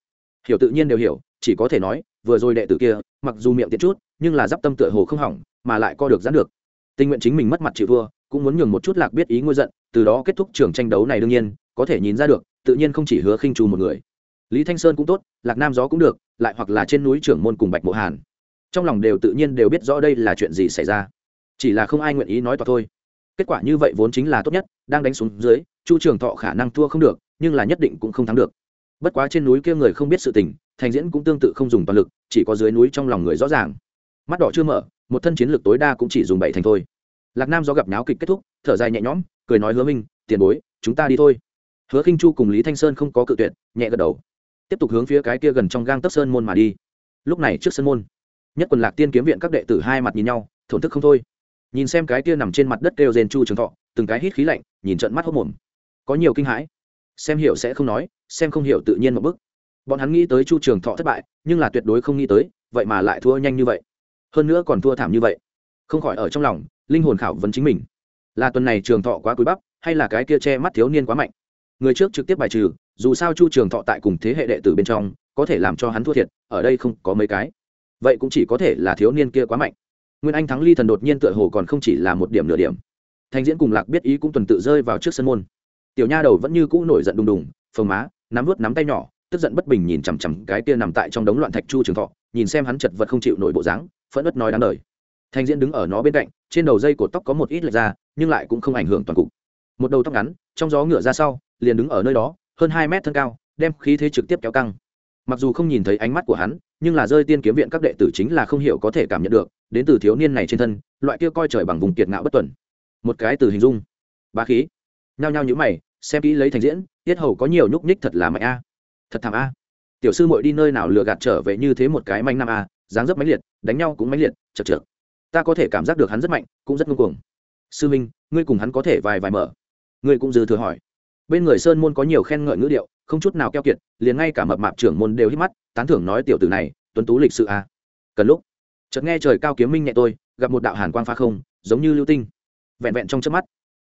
Hiểu tự nhiên đều hiểu, chỉ có thể nói, vừa rồi đệ tử kia, mặc dù miệng tiện chút, nhưng là d i p tâm tựa hồ không hỏng, mà lại co được giãn được. Tình nguyện chính mình mất mặt chịu thua, cũng muốn nhường một chút lạc biết ý ngôi giận, từ đó kết thúc trường tranh đấu này đương nhiên, có thể nhìn ra được, tự nhiên không chỉ hứa khinh chu một người. Lý thanh sơn cũng tốt, lạc nam gió cũng được, lại hoặc là trên núi trưởng môn cùng bạch mộ hàn trong lòng đều tự nhiên đều biết rõ đây là chuyện gì xảy ra. Chỉ là không ai nguyện ý nói tỏ thôi. Kết quả như vậy vốn chính là tốt nhất, đang đánh xuống dưới, chu trường thọ khả năng thua không được, nhưng là nhất định cũng không thắng được. Bất quá trên núi kia người không biết sự tình, thành diễn cũng tương tự không dùng toàn lực, chỉ có dưới núi trong lòng người rõ ràng. Mắt đỏ chưa mở, một thân chiến lược tối đa cũng chỉ dùng bảy thành thôi. Lạc nam do gặp náo kịch kết thúc, thở dài nhẹ nhõm, cười nói hứa minh, tiền bối, chúng ta đi thôi. Hứa khinh chu cùng lý thanh sơn không có cự tuyệt, nhẹ gật đầu. Tiếp tục hướng phía cái kia gần trong gang tấc sơn môn mà đi. Lúc này trước sân môn nhất quần lạc tiên kiếm viện các đệ tử hai mặt nhìn nhau, thổn thức không thôi. Nhìn xem cái kia nằm trên mặt đất kêu rền chu trường thọ, từng cái hít khí lạnh, nhìn trận mắt hốc mồm. Có nhiều kinh hãi. Xem hiểu sẽ không nói, xem không hiểu tự nhiên một bức bọn hắn nghĩ tới chu trường thọ thất bại, nhưng là tuyệt đối không nghĩ tới, vậy mà lại thua nhanh như vậy. Hơn nữa còn thua thảm như vậy. Không khỏi ở trong lòng, linh hồn khảo vấn chính mình. Là tuần này trường thọ quá cúi bắp, hay là cái kia che mắt thiếu niên quá mạnh? Người trước trực tiếp bài trừ, dù sao chu trường thọ tại cùng thế hệ đệ tử bên trong, có thể làm cho hắn thua thiệt, ở đây không có mấy cái vậy cũng chỉ có thể là thiếu niên kia quá mạnh. Nguyên anh thắng ly thần đột nhiên tựa hồ còn không chỉ là một điểm nửa điểm. Thanh diễn cùng lạc biết ý cũng tuần tự rơi vào trước sân môn. Tiểu nha đầu vẫn như cũ nổi giận đùng đùng, phồng má, nắm vút nắm tay nhỏ, tức giận bất bình nhìn chằm chằm cái kia nằm tại trong đống loạn thạch chu trường thọ, nhìn xem hắn chật vật không chịu nổi bộ dáng, phẫn ất nói đáng đời. Thanh diễn đứng ở nó bên cạnh, trên đầu dây cột tóc có một ít lệch ra, nhưng lại cũng không ảnh hưởng toàn cục. Một đầu tóc ngắn, trong gió ngựa ra sau, liền đứng ở nơi đó, hơn hai mét thân cao, đem khí thế trực tiếp kéo căng mặc dù không nhìn thấy ánh mắt của hắn, nhưng là rơi tiên kiếm viện các đệ tử chính là không hiểu có thể cảm nhận được, đến từ thiếu niên này trên thân, loại kia coi trời bằng vùng kiệt ngạo bất tuần. Một cái từ hình dung. Bá khí. Nhao nhao nhữ mày, xem kỹ lấy thành diễn, tiết hầu có nhiều nhúc nhích thật là mạnh a. Thật thảm a. Tiểu sư muội đi nơi nào lừa gạt trở về như thế một cái manh nam a, dáng dấp mãnh liệt, đánh nhau cũng mãnh liệt, chật chật ta có thể cảm giác được hắn rất mạnh, cũng rất ngưng cuồng. Sư minh, ngươi cùng hắn có thể vài vài mở. Ngươi cũng dư thừa hỏi bên người sơn môn có nhiều khen ngợi ngữ điệu, không chút nào keo kiệt, liền ngay cả mập mạp trưởng môn đều hít mắt, tán thưởng nói tiểu tử này, tuấn tú lịch sự à. Cần lúc, chợt nghe trời cao kiếm minh nhẹ tôi, gặp một đạo hàn quang pha không, giống như lưu tinh, vẹn vẹn trong chớp mắt.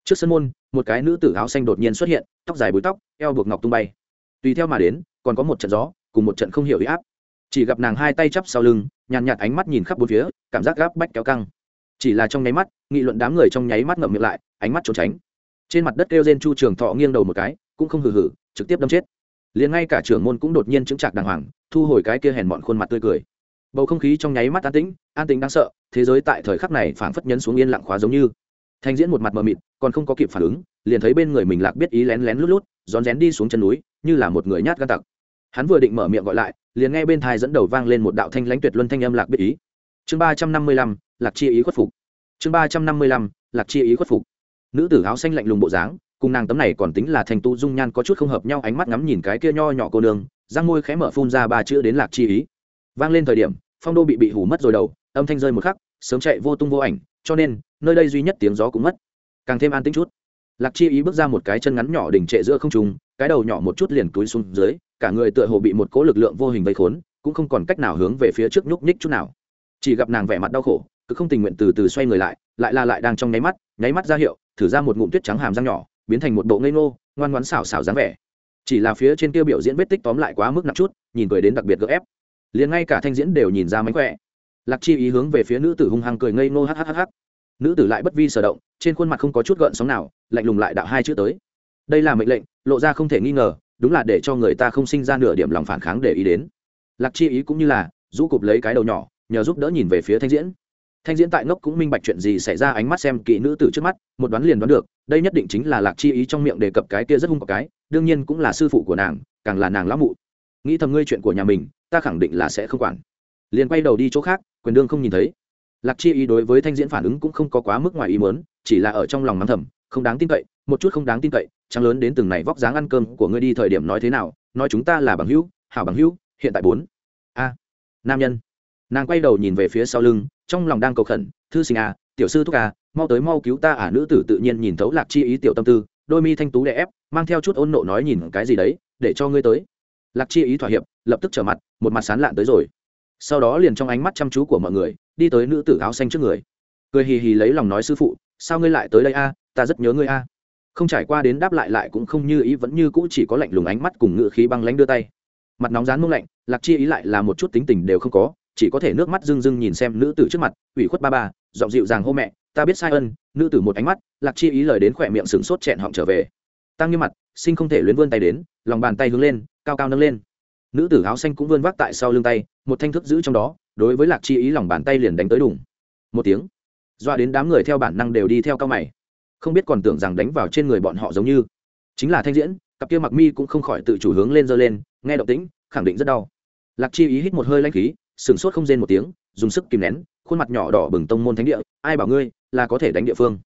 Trước sân môn, một cái nữ tử áo xanh đột nhiên xuất hiện, tóc dài búi tóc, eo buộc ngọc tung bay. Tùy theo mà đến, còn có một trận gió, cùng một trận không hiểu ý áp. Chỉ gặp nàng hai tay chắp sau lưng, nhàn nhạt ánh mắt nhìn khắp bốn phía, cảm giác gáp bách kéo căng. Chỉ là trong nháy mắt, nghị luận đám người trong nháy mắt ngậm miệng lại, ánh mắt trốn tránh trên mặt đất kêu gen chu trường thọ nghiêng đầu một cái, cũng không hừ hừ, trực tiếp đâm chết. Liền ngay cả trưởng môn cũng đột nhiên chứng chạc đàng hoàng, thu hồi cái kia hèn mọn khuôn mặt tươi cười. Bầu không khí trong nháy mắt an tĩnh an tĩnh đáng sợ, thế giới tại thời khắc này phảng phất nhấn xuống yên lặng khóa giống như. Thanh diễn một mặt mờ mịt, còn không có kịp phản ứng, liền thấy bên người mình lạc biết ý lén lén lút lút, rón rén đi xuống chân núi, như là một người nhát gan tặc. Hắn vừa định mở miệng gọi lại, liền nghe bên thai dẫn đầu vang lên một đạo thanh lãnh tuyệt luân thanh âm lạc biết ý. Chương ba trăm năm mươi lăm, lạc chi ý khuất phục. Chương ba trăm năm mươi lăm, lạc chi ý khuất phục nữ tử áo xanh lạnh lùng bộ dáng, cùng nàng tấm này còn tính là thành tu dung nhan có chút không hợp nhau, ánh mắt ngắm nhìn cái kia nho nhỏ cô nương, răng môi khẽ mở phun ra ba chữ đến lạc chi ý. Vang lên thời điểm, phong đô bị bị hủ mất rồi đầu, âm thanh rơi một khắc, sớm chạy vô tung vô ảnh, cho nên, nơi đây duy nhất tiếng gió cũng mất. Càng thêm an tĩnh chút. Lạc chi ý bước ra một cái chân ngắn nhỏ đỉnh trệ giữa không trung, cái đầu nhỏ một chút liền túi xuống dưới, cả người tựa hồ bị một cỗ lực lượng vô hình vây khốn, cũng không còn cách nào hướng về phía trước nhúc nhích chút nào. Chỉ gặp nàng vẻ mặt đau khổ, cứ không tình nguyện từ từ xoay người lại lại là lại đang trong nháy mắt nháy mắt ra hiệu thử ra một ngụm tuyết trắng hàm răng nhỏ, biến thành một bộ ngây ngô, ngoan ngoãn xảo xảo dáng vẻ. Chỉ là phía trên kia biểu diễn vết tích tóm lại quá mức nặng chút, nhìn cười đến đặc biệt gỡ ép. Liền ngay cả thanh diễn đều nhìn ra mánh khỏe. Lạc chi ý hướng về phía nữ tử hung hăng cười ngây ngô hhhh nữ tử lại bất vi sở động, trên khuôn mặt không có chút gợn sóng nào, lạnh lùng lại đạo hai chữ tới. Đây là mệnh lệnh, lộ ra không thể nghi ngờ, đúng là để cho người ta không sinh ra nửa điểm lòng phản kháng để ý đến. Lạc chi ý cũng như là, rũ cụp lấy cái đầu nhỏ, nhờ giúp đỡ nhìn về phía thanh diễn thanh diễn tại ngốc cũng minh bạch chuyện gì xảy ra, ánh mắt xem kỹ nữ tử trước mắt, một đoán liền đoán được, đây nhất định chính là lạc chi ý trong miệng đề cập cái kia rất hung có cái, đương nhiên cũng là sư phụ của nàng, càng là nàng lão mụ. Nghĩ thầm ngươi chuyện của nhà mình, ta khẳng định là sẽ không quản. Liền quay đầu đi chỗ khác, quyền đương không nhìn thấy. Lạc chi ý đối với thanh diễn phản ứng cũng không có quá mức ngoài ý mớn chỉ là ở trong lòng mắng thầm, không đáng tin cậy, một chút không đáng tin cậy, trắng lớn đến từng này vóc dáng ăn cơm của ngươi đi thời điểm nói thế nào, nói chúng ta là bằng hữu, hảo bằng hữu, hiện tại bốn. A, nam nhân nàng quay đầu nhìn về phía sau lưng, trong lòng đang cầu khẩn, thư sinh à tiểu sư thúc à mau tới mau cứu ta à. Nữ tử tự nhiên nhìn thấu lạc chi ý tiểu tâm tư, đôi mi thanh tú đè ép, mang theo chút ôn nộ nói nhìn cái gì đấy, để cho ngươi tới. Lạc chi ý thỏa hiệp, lập tức trở mặt, một mặt sán lạn tới rồi. Sau đó liền trong ánh mắt chăm chú của mọi người, đi tới nữ tử áo xanh trước người. Cười hì hì lấy lòng nói, sư phụ, sao ngươi lại tới đây a? Ta rất nhớ ngươi a. Không trải qua đến đáp lại lại cũng không như ý, vẫn như cũ chỉ có lạnh lùng ánh mắt cùng ngự khí băng lánh đưa tay. Mặt nóng rán mông lạnh, lạc chi ý lại là một chút tính tình đều không có chỉ có thể nước mắt rưng rưng nhìn xem nữ tử trước mặt, ủy khuất ba ba, giọng dịu dàng hô mẹ, ta biết sai ân. Nữ tử một ánh mắt, lạc chi ý lời đến khỏe miệng sừng sốt chẹn họng trở về. Tăng như mặt, sinh không thể luyến vươn tay đến, lòng bàn tay hướng lên, cao cao nâng lên. Nữ tử áo xanh cũng vươn vác tại sau lưng tay, một thanh thức giữ trong đó, đối với lạc chi ý lòng bàn tay liền đánh tới đùng. Một tiếng doa đến đám người theo bản năng đều đi theo cao mày. Không biết còn tưởng rằng đánh vào trên người bọn họ giống như. Chính là thanh diễn, cặp kia mặc mi cũng không khỏi tự chủ hướng lên giơ lên, nghe động tĩnh, khẳng định rất đau. Lạc chi ý hít một hơi lanh khí sửng sốt không rên một tiếng, dùng sức kìm nén, khuôn mặt nhỏ đỏ bừng tông môn thánh địa, ai bảo ngươi, là có thể đánh địa phương.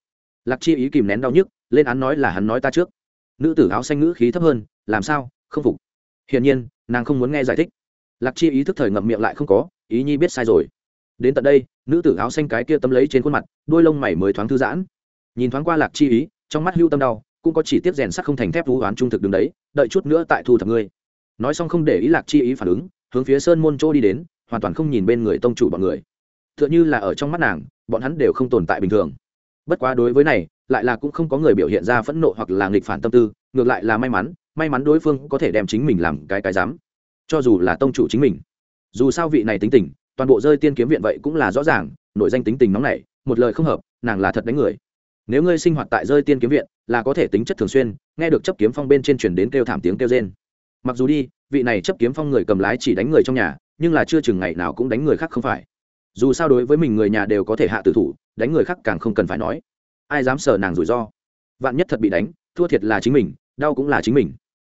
Lạc chi ý kìm nén đau nhức, lên án nói là hắn nói ta trước. Nữ tử áo xanh ngữ khí thấp hơn, làm sao, không phục. Hiển nhiên, nàng không muốn nghe giải thích. Lạc chi ý thức thời ngậm miệng lại không có, ý nhi biết sai rồi. Đến tận đây, nữ tử áo xanh cái kia tấm lấy trên khuôn mặt, đôi lông mày mới thoáng thư giãn. Nhìn thoáng qua lạc chi ý, trong mắt hưu tâm đau, cũng có chỉ tiếp rèn sắc không thành thép vũ oán trung thực đứng đấy, đợi chút nữa tại thu thập ngươi. Nói xong không để ý lạc chi ý phản ứng, hướng phía sơn môn chỗ đi đến hoàn toàn không nhìn bên người tông chủ bọn người. T h ư ợ n h ư là ở trong mắt nàng, bọn hắn đều không tồn tại bình thường. Bất quá đối với này, lại là cũng không có người biểu hiện ra phẫn nộ hoặc là nghịch phản tâm tư, ngược lại là may mắn may mắn đối phương có thể đem chính mình làm cái cái dám cho dù là tông chủ chính mình, dù sao vị này tính tình, toàn bộ rơi tiên kiếm viện vậy cũng là rõ ràng, nội danh tính tình nóng này một lời không hợp, nàng là thật đánh người. Nếu ngươi sinh hoạt tại rơi tiên kiếm viện, là có thể tính chất thường xuyên, nghe được chấp kiếm phong bên trên chuyển đến kêu thảm tiếng kêu trên mặc dù đi, vị này chấp kiếm phong người cầm lái chỉ đánh người trong nhà nhưng là chưa chừng ngày nào cũng đánh người khác không phải. Dù sao đối với mình người nhà đều có thể hạ tử thủ, đánh người khác càng không cần phải nói. Ai dám sờ nàng rủi ro? Vạn nhất thật bị đánh, thua thiệt là chính mình, đau cũng là chính mình.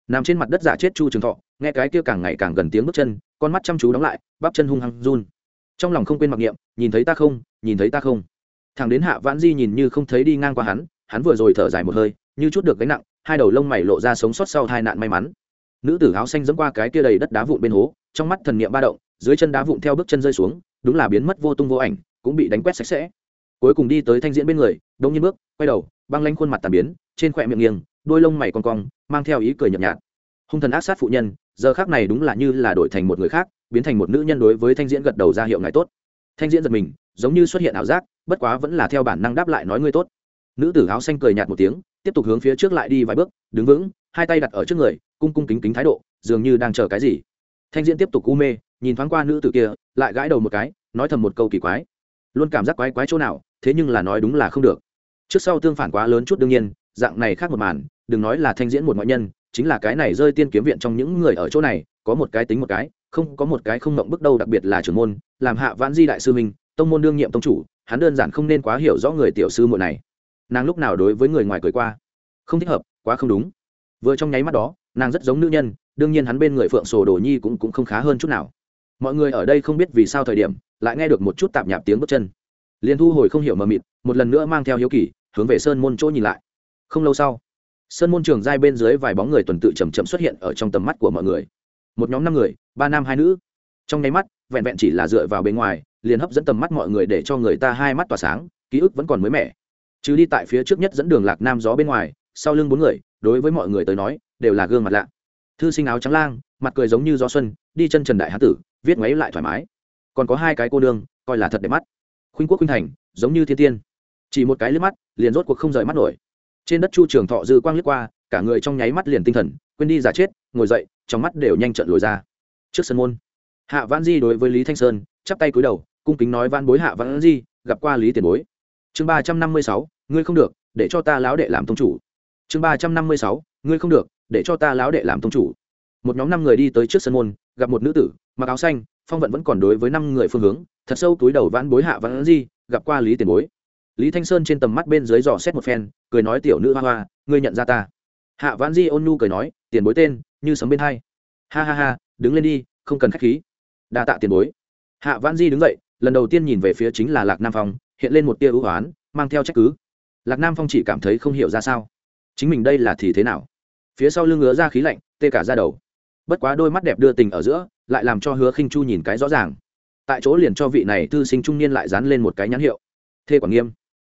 Nằm trên mặt đất giả chết chu trường thọ, nghe cái kia càng ngày càng gần tiếng bước chân, con mắt chăm chú đóng lại, bắp chân hung hăng run. Trong lòng không quên mặc niệm, nhìn thấy ta không, nhìn thấy ta không. Thằng đến hạ vãn di nhìn như không thấy đi ngang qua hắn hắn vừa rồi thở dài một hơi, như chút được gánh nặng, hai đầu lông mày lộ ra sống sót sau hai nạn may mắn nữ tử áo xanh dẫm qua cái kia đầy đất đá vụn bên hố, trong mắt thần niệm ba động, dưới chân đá vụn theo bước chân rơi xuống, đúng là biến mất vô tung vô ảnh, cũng bị đánh quét sạch sẽ. Cuối cùng đi tới thanh diễn bên người, đông nhiên bước, quay đầu, băng lanh khuôn mặt tàn biến, trên khỏe miệng nghiêng, đôi lông mày con cong, mang theo ý cười nhợt nhạt. Hung thần ác sát phụ nhân, giờ khác này đúng là như là đổi thành một người khác, biến thành một nữ nhân đối với thanh diễn gật đầu ra hiệu ngài tốt. Thanh diễn giật mình, giống như xuất hiện ảo giác, bất quá vẫn là theo bản năng đáp lại nói ngươi tốt. Nữ tử áo xanh cười nhạt một tiếng, tiếp tục hướng phía trước lại đi vài bước, đứng vững hai tay đặt ở trước người, cung cung kính kính thái độ, dường như đang chờ cái gì. Thanh diễn tiếp tục u mê, nhìn thoáng qua nữ tử kia, lại gãi đầu một cái, nói thầm một câu kỳ quái. Luôn cảm giác quái quái chỗ nào, thế nhưng là nói đúng là không được. Trước sau tương phản quá lớn chút đương nhiên, dạng này khác một màn, đừng nói là thanh diễn một ngoại nhân, chính là cái này rơi tiên kiếm viện trong những người ở chỗ này, có một cái tính một cái, không, có một cái không mộng bước đâu, đặc biệt là trưởng môn, làm hạ vãn di đại sư minh tông môn đương nhiệm tông chủ, hắn đơn giản không nên quá hiểu rõ người tiểu sư muội này. Nàng lúc nào đối với người ngoài cười qua? Không thích hợp, quá không đúng vừa trong nháy mắt đó nàng rất giống nữ nhân đương nhiên hắn bên người phượng sổ đồ nhi cũng, cũng không khá hơn chút nào. Mọi người ở đây không biết vì sao thời điểm lại nghe được một chút tạp nhạp tiếng bước chân. Liền thu hồi không hiểu mờ mịt một lần nữa mang theo hiếu kỳ hướng về sơn môn chỗ nhìn lại. Không lâu sau sơn môn trường giai bên dưới vài bóng người tuần tự chầm chậm xuất hiện ở trong tầm mắt của mọi người. Một nhóm năm người ba nam hai nữ. Trong nháy mắt vẹn vẹn chỉ là dựa vào bên ngoài liền hấp dẫn tầm mắt mọi người để cho người ta hai mắt tỏa sáng ký ức vẫn còn mới mẻ. Chứ đi tại phía trước nhất dẫn đường lạc nam gió bên ngoài sau lưng bốn người, đối với mọi người tới nói, đều là gương mặt lạ. Thư sinh áo trắng lang, mặt cười giống như gió xuân, đi chân trần đại hán tử, viết ngoáy lại thoải mái. Còn có hai cái cô đương coi là thật đẹp mắt. Khuynh quốc khuynh thành, giống như thiên tiên. Chỉ một cái liếc mắt, liền rốt cuộc không rời mắt nổi. Trên đất chu trường thọ dư quang liếc qua, cả người trong nháy mắt liền tinh thần, quên đi giả chết, ngồi dậy, trong mắt đều nhanh trận lồi ra. Trước sân môn, hạ văn di đối với lý thanh sơn, chắp tay cúi đầu, cung kính nói văn bối hạ văn di, gặp qua lý tiền bối. Chương ba trăm năm mươi sáu, ngươi không được, để cho ta láo đệ làm tông chủ chương ba trăm năm mươi sáu, ngươi không được, để cho ta láo đệ làm tông chủ. Một nhóm năm người đi tới trước sân môn, gặp một nữ tử, mặc áo xanh, phong vận vẫn còn đối với năm người phương hướng, thật sâu túi đầu vãn bối hạ vãn di, gặp qua lý tiền bối. Lý thanh sơn trên tầm mắt bên dưới dò xét một phen, cười nói tiểu nữ hoa hoa, ngươi nhận ra ta. Hạ vãn di ôn nhu cười nói, tiền bối tên, như sấm bên hai. Ha ha ha, đứng lên đi, không cần khách khí. Đa tạ tiền bối. Hạ vãn di đứng dậy, lần đầu tiên nhìn về phía chính là lạc nam phong, hiện lên một tia ưu hoán mang theo trách cứ. Lạc nam phong chỉ cảm thấy không hiểu ra sao chính mình đây là thì thế nào? Phía sau lưng ngứa ra khí lạnh, tê cả ra đầu. Bất quá đôi mắt đẹp đưa tình ở giữa, lại làm cho hứa khinh chu nhìn cái rõ ràng. Tại chỗ liền cho vị này thư sinh trung niên lại dán lên một cái nhãn hiệu. Thê quản nghiêm.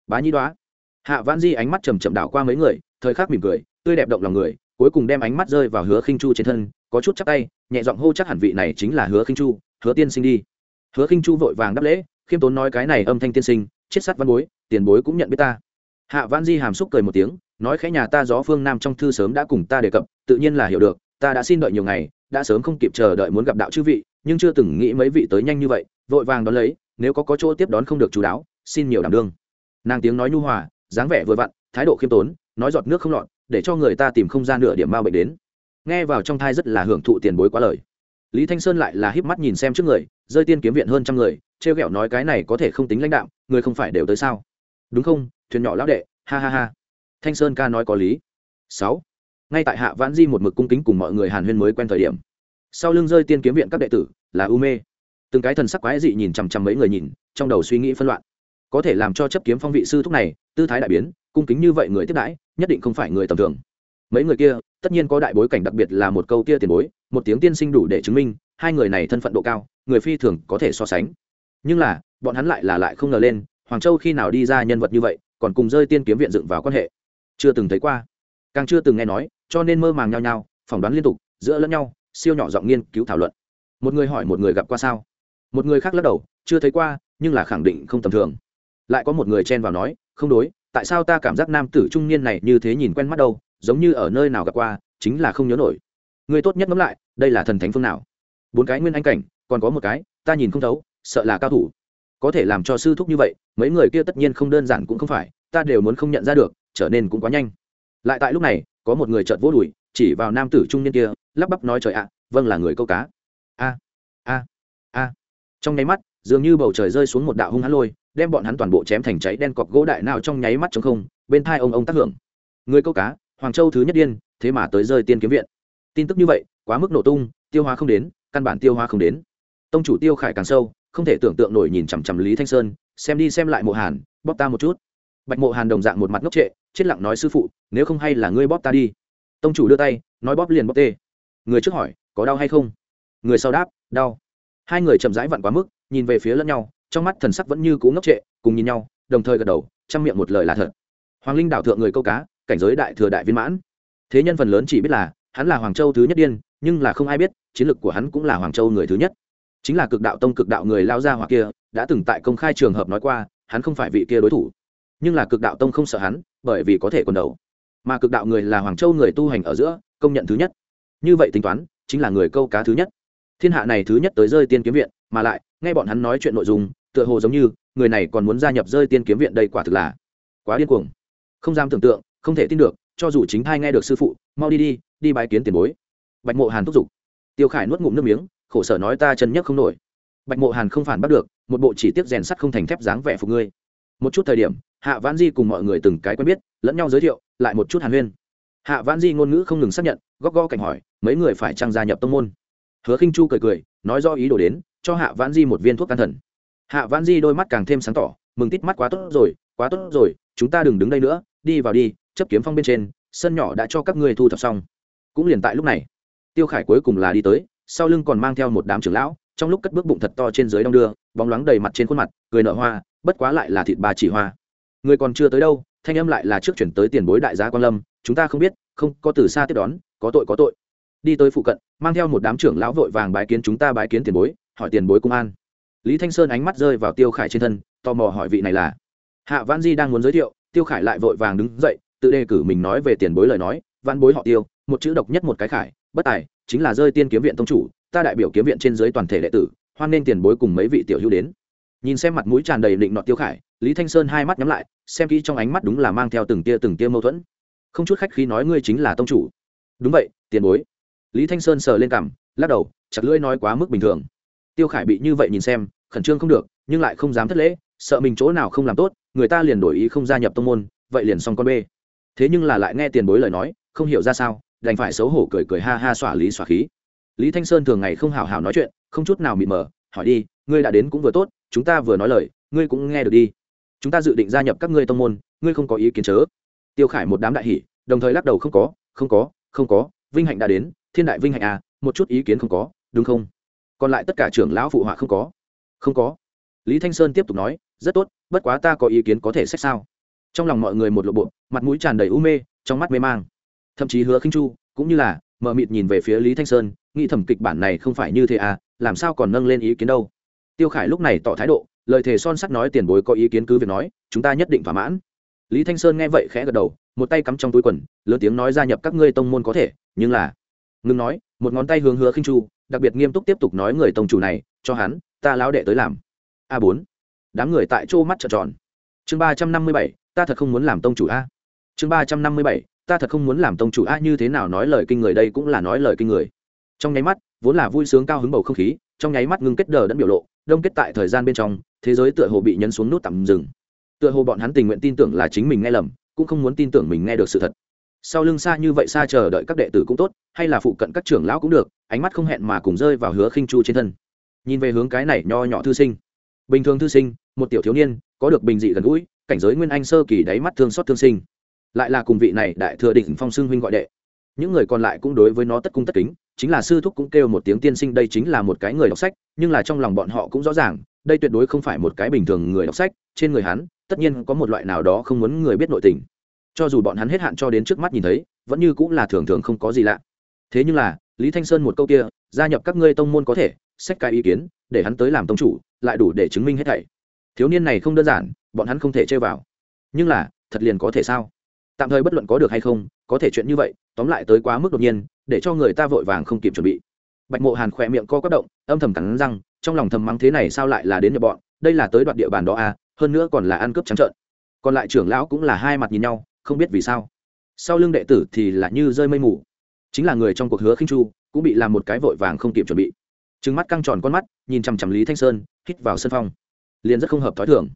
Bá nhĩ đoá. Hạ vãn di ánh mắt chầm chậm đảo qua mấy người, thời khắc mỉm cười, tươi đẹp động lòng người, cuối cùng đem ánh mắt rơi vào hứa khinh chu trên thân, có chút chắc tay, nhẹ giọng hô chắc hẳn vị này chính là hứa khinh chu, hứa tiên sinh đi. Hứa khinh chu vội vàng đáp lễ, khiêm tốn nói cái này âm thanh tiên sinh, chết sắt văn bối, tiền bối cũng nhận biết ta. Hạ vãn di hàm xúc cười một tiếng nói khẽ nhà ta gió phương nam trong thư sớm đã cùng ta đề cập, tự nhiên là hiểu được, ta đã xin đợi nhiều ngày, đã sớm không kịp chờ đợi muốn gặp đạo chư vị, nhưng chưa từng nghĩ mấy vị tới nhanh như vậy, vội vàng đón lấy, nếu có có chỗ tiếp đón không được chú đáo, xin nhiều đảm đương. Nàng tiếng nói nhu hòa, dáng vẻ vừa vặn, thái độ khiêm tốn, nói giọt nước không lọt, để cho người ta tìm không gian nửa điểm mau bệnh đến. Nghe vào trong thai rất là hưởng thụ tiền bối quá lời. Lý thanh sơn lại là híp mắt nhìn xem trước người, rơi tiên kiếm viện hơn trăm người, trêu ghẹo nói cái này có thể không tính lãnh đạo người không phải đều tới sao? Đúng không, thuyền nhỏ lão đệ, ha ha ha thanh sơn ca nói có lý. Sáu. Ngay tại hạ vãn di một mực cung kính cùng mọi người hàn huyên mới quen thời điểm, sau lưng rơi tiên kiếm viện các đệ tử là u mê. Từng cái thần sắc quái dị nhìn chằm chằm mấy người nhìn, trong đầu suy nghĩ phân loạn. Có thể làm cho chấp kiếm phong vị sư thúc này, tư thái đại biến, cung kính như vậy người tiếp đãi, nhất định không phải người tầm thường. Mấy người kia, tất nhiên có đại bối cảnh đặc biệt là một câu kia tiền bối, một tiếng tiên sinh đủ để chứng minh, hai người này thân phận độ cao, người phi thường có thể so sánh. Nhưng là, bọn hắn lại là lại không ngờ lên, hoàng châu khi nào đi ra nhân vật như vậy, còn cùng rơi tiên kiếm viện dựng vào quan hệ chưa từng thấy qua. Càng chưa từng nghe nói, cho nên mơ màng nhau nhau phỏng đoán liên tục, giữa lẫn nhau, siêu nhỏ giọng nghiên cứu thảo luận. Một người hỏi một người gặp qua sao? Một người khác lắc đầu, chưa thấy qua, nhưng là khẳng định không tầm thường. Lại có một người chen vào nói, không đối, tại sao ta cảm giác nam tử trung niên này như thế nhìn quen mắt đâu, giống như ở nơi nào gặp qua, chính là không nhớ nổi. Người tốt nhất ngẫm lại, đây là thần thánh phương nào? Bốn cái nguyên anh cảnh, còn có một cái, ta nhìn không thấu, sợ là cao thủ. Có thể làm cho sư thúc như vậy, mấy người kia tất nhiên không đơn giản cũng không phải, ta đều muốn không nhận ra được trở nên cũng quá nhanh. Lại tại lúc này, có một người chợt vỗ đùi, chỉ vào nam tử trung niên kia, lắp bắp nói trời ạ vâng là người câu cá. A a a. Trong nháy mắt, dường như bầu trời rơi xuống một đạo hung hãn lôi, đem bọn hắn toàn bộ chém thành cháy đen cọc gỗ đại nào trong nháy mắt trong không, bên thai ông ông tác hưởng. Người câu cá, hoàng châu thứ nhất điên, thế mà tới rơi tiên kiếm viện. Tin tức như vậy, quá mức nổ tung, tiêu hóa không đến, căn bản tiêu hóa không đến. Tông chủ tiêu khải càng sâu, không thể tưởng tượng nổi nhìn chằm chằm lý thanh sơn, xem đi xem lại mộ hàn, bóp ta một chút bạch mộ hàn đồng dạng một mặt ngốc trệ, chết lặng nói sư phụ, nếu không hay là ngươi bóp ta đi. Tông chủ đưa tay, nói bóp liền bóp tê. Người trước hỏi, có đau hay không? Người sau đáp, đau. Hai người chậm rãi vặn quá mức, nhìn về phía lẫn nhau, trong mắt thần sắc vẫn như cú ngốc trệ, cùng nhìn nhau, đồng thời gật đầu, chăm miệng một lời là thật. Hoàng linh đảo thượng người câu cá, cảnh giới đại thừa đại viên mãn. Thế nhân phần lớn chỉ biết là, hắn là hoàng châu thứ nhất điên, nhưng là không ai biết, chiến lược của hắn cũng là hoàng châu người thứ nhất. Chính là cực đạo tông cực đạo người lao ra hoặc kia, đã từng tại công khai trường hợp nói qua, hắn không phải vị kia đối thủ nhưng là cực đạo tông không sợ hắn, bởi vì có thể quần đầu. Mà cực đạo người là hoàng châu người tu hành ở giữa, công nhận thứ nhất. Như vậy tính toán, chính là người câu cá thứ nhất. Thiên hạ này thứ nhất tới rơi tiên kiếm viện, mà lại, nghe bọn hắn nói chuyện nội dung, tựa hồ giống như, người này còn muốn gia nhập rơi tiên kiếm viện đây quả thực là quá điên cuồng. Không dám tưởng tượng, không thể tin được, cho dù chính thai nghe được sư phụ, mau đi đi đi bái kiến tiền bối. Bạch mộ hàn thúc giục. Tiêu khải nuốt ngụm nước miếng, khổ sở nói ta chân nhất không nổi. Bạch mộ hàn không phản bắt được, một bộ chỉ tiết rèn sắt không thành thép dáng vẻ phục ngươi. Một chút thời điểm hạ vãn di cùng mọi người từng cái quen biết, lẫn nhau giới thiệu, lại một chút hàn huyên. Hạ vãn di ngôn ngữ không ngừng xác nhận, góc gõ cảnh hỏi, mấy người phải trang gia nhập tông môn? Hứa khinh chu cười cười, nói do ý đồ đến, cho hạ vãn di một viên thuốc can thần. Hạ vãn di đôi mắt càng thêm sáng tỏ, mừng tít mắt quá tốt rồi, quá tốt rồi, chúng ta đừng đứng đây nữa, đi vào đi, chấp kiếm phong bên trên, sân nhỏ đã cho các ngươi thu thập xong. Cũng liền tại lúc này, tiêu khải cuối cùng là đi tới, sau lưng còn mang theo một đám trưởng lão, trong lúc cất bước bụng thật to trên dưới đong đưa, bóng loáng đầy mặt trên khuôn mặt, cười nở hoa, bất quá lại là thịt bà chỉ hoa người còn chưa tới đâu, thanh âm lại là trước chuyển tới tiền bối đại gia quan lâm, chúng ta không biết, không, có từ xa tiếp đón, có tội có tội. Đi tới phụ cận, mang theo một đám trưởng lão vội vàng bái kiến chúng ta bái kiến tiền bối, hỏi tiền bối công an. Lý thanh sơn ánh mắt rơi vào tiêu khải trên thân, tò mò hỏi vị này là. Hạ văn di đang muốn giới thiệu, tiêu khải lại vội vàng đứng dậy, tự đề cử mình nói về tiền bối lời nói văn bối họ tiêu, một chữ độc nhất một cái khải, bất tài, chính là rơi tiên kiếm viện tông chủ, ta đại biểu kiếm viện trên dưới toàn thể đệ tử, hoan nên tiền bối cùng mấy vị tiểu hữu đến. Nhìn xem mặt mũi tràn đầy định nọ tiêu khải lý thanh sơn hai mắt nhắm lại, xem kỹ trong ánh mắt đúng là mang theo từng tia từng tia mâu thuẫn. Không chút khách khí nói ngươi chính là tông chủ. Đúng vậy, tiền bối. Lý thanh sơn sờ lên cằm, lắc đầu, chặt lưỡi nói quá mức bình thường. Tiêu khải bị như vậy nhìn xem, khẩn trương không được, nhưng lại không dám thất lễ, sợ mình chỗ nào không làm tốt, người ta liền đổi ý không gia nhập tông môn, vậy liền xong con bê. Thế nhưng là lại nghe tiền bối lời nói, không hiểu ra sao, đành phải xấu hổ cười cười ha ha xỏa lý xỏa khí. Lý thanh sơn thường ngày không hào hào nói chuyện, không chút nào mịt mờ, hỏi đi, ngươi đã đến cũng vừa tốt, chúng ta vừa nói lời, ngươi cũng nghe được đi chúng ta dự định gia nhập các ngươi tông môn, ngươi không có ý kiến chớ. Tiêu khải một đám đại hỷ đồng thời lắc đầu không có không có không có, vinh hạnh đã đến, thiên đại vinh hạnh à một chút ý kiến không có, đúng không? Còn lại tất cả trưởng lão phụ họa không có. Không có. Lý thanh sơn tiếp tục nói, rất tốt, bất quá ta có ý kiến có thể xét sao? Trong lòng mọi người một lộ bộ, mặt mũi tràn đầy u mê, trong mắt mê mang. Thậm chí hứa khinh chu, cũng như là mờ mịt nhìn về phía lý thanh sơn, nghĩ thẩm kịch bản này không phải như thế à làm sao còn nâng lên ý kiến đâu? Tiêu khải lúc này tỏ thái độ, lời thề son sắt nói tiền bối có ý kiến cứ việc nói, chúng ta nhất định thỏa mãn. Lý thanh sơn nghe vậy khẽ gật đầu, một tay cắm trong túi quần, lớn tiếng nói gia nhập các ngươi tông môn có thể, nhưng là, ngừng nói, một ngón tay hướng hứa khinh chu, đặc biệt nghiêm túc tiếp tục nói người tông chủ này, cho hắn, ta lão đệ tới làm. A bốn, đám người tại chỗ mắt trợn tròn. Chương ba trăm năm mươi bảy, ta thật không muốn làm tông chủ a. Chương ba trăm năm mươi bảy, ta thật không muốn làm tông chủ a như thế nào nói lời kinh người đây cũng là nói lời kinh người. Trong nháy mắt, vốn là vui sướng cao hứng bầu không khí, trong nháy mắt ngưng kết đờ đẫn biểu lộ đông kết tại thời gian bên trong, thế giới tựa hồ bị nhấn xuống nút tạm dừng. Tựa hồ bọn hắn tình nguyện tin tưởng là chính mình nghe lầm, cũng không muốn tin tưởng mình nghe được sự thật. Sau lưng xa như vậy xa chờ đợi các đệ tử cũng tốt, hay là phụ cận các trưởng lão cũng được, ánh mắt không hẹn mà cùng rơi vào hứa khinh chu trên thân. Nhìn về hướng cái này nho nhỏ thư sinh. Bình thường thư sinh, một tiểu thiếu niên, có được bình dị gần gũi, cảnh giới nguyên anh sơ kỳ đáy mắt thương xót thương sinh. Lại là cùng vị này đại thừa đỉnh phong xưng huynh gọi đệ. Những người còn lại cũng đối với nó tất cung tất kính chính là sư thúc cũng kêu một tiếng tiên sinh, đây chính là một cái người đọc sách, nhưng là trong lòng bọn họ cũng rõ ràng, đây tuyệt đối không phải một cái bình thường người đọc sách, trên người hắn, tất nhiên có một loại nào đó không muốn người biết nội tình. Cho dù bọn hắn hết hạn cho đến trước mắt nhìn thấy, vẫn như cũng là thường thường không có gì lạ. Thế nhưng là, lý thanh sơn một câu kia, gia nhập các ngươi tông môn có thể, xét cái ý kiến, để hắn tới làm tông chủ, lại đủ để chứng minh hết thảy. Thiếu niên này không đơn giản, bọn hắn không thể chơi vào. Nhưng là, thật liền có thể sao? Tạm thời bất luận có được hay không, có thể chuyện như vậy, tóm lại tới quá mức đột nhiên để cho người ta vội vàng không kịp chuẩn bị. Bạch mộ hàn khỏe miệng co quất động, âm thầm cắn răng, trong lòng thầm mắng thế này sao lại là đến nhập bọn, đây là tới đoạn địa bàn đó à hơn nữa còn là ăn cướp trắng trợn. Còn lại trưởng lão cũng là hai mặt nhìn nhau, không biết vì sao. Sau lưng đệ tử thì là như rơi mây mù. Chính là người trong cuộc hứa khinh chu, cũng bị làm một cái vội vàng không kịp chuẩn bị. Trừng mắt căng tròn con mắt, nhìn chằm chằm lý thanh sơn, hít vào sân phong. Liền rất không hợp thói thường.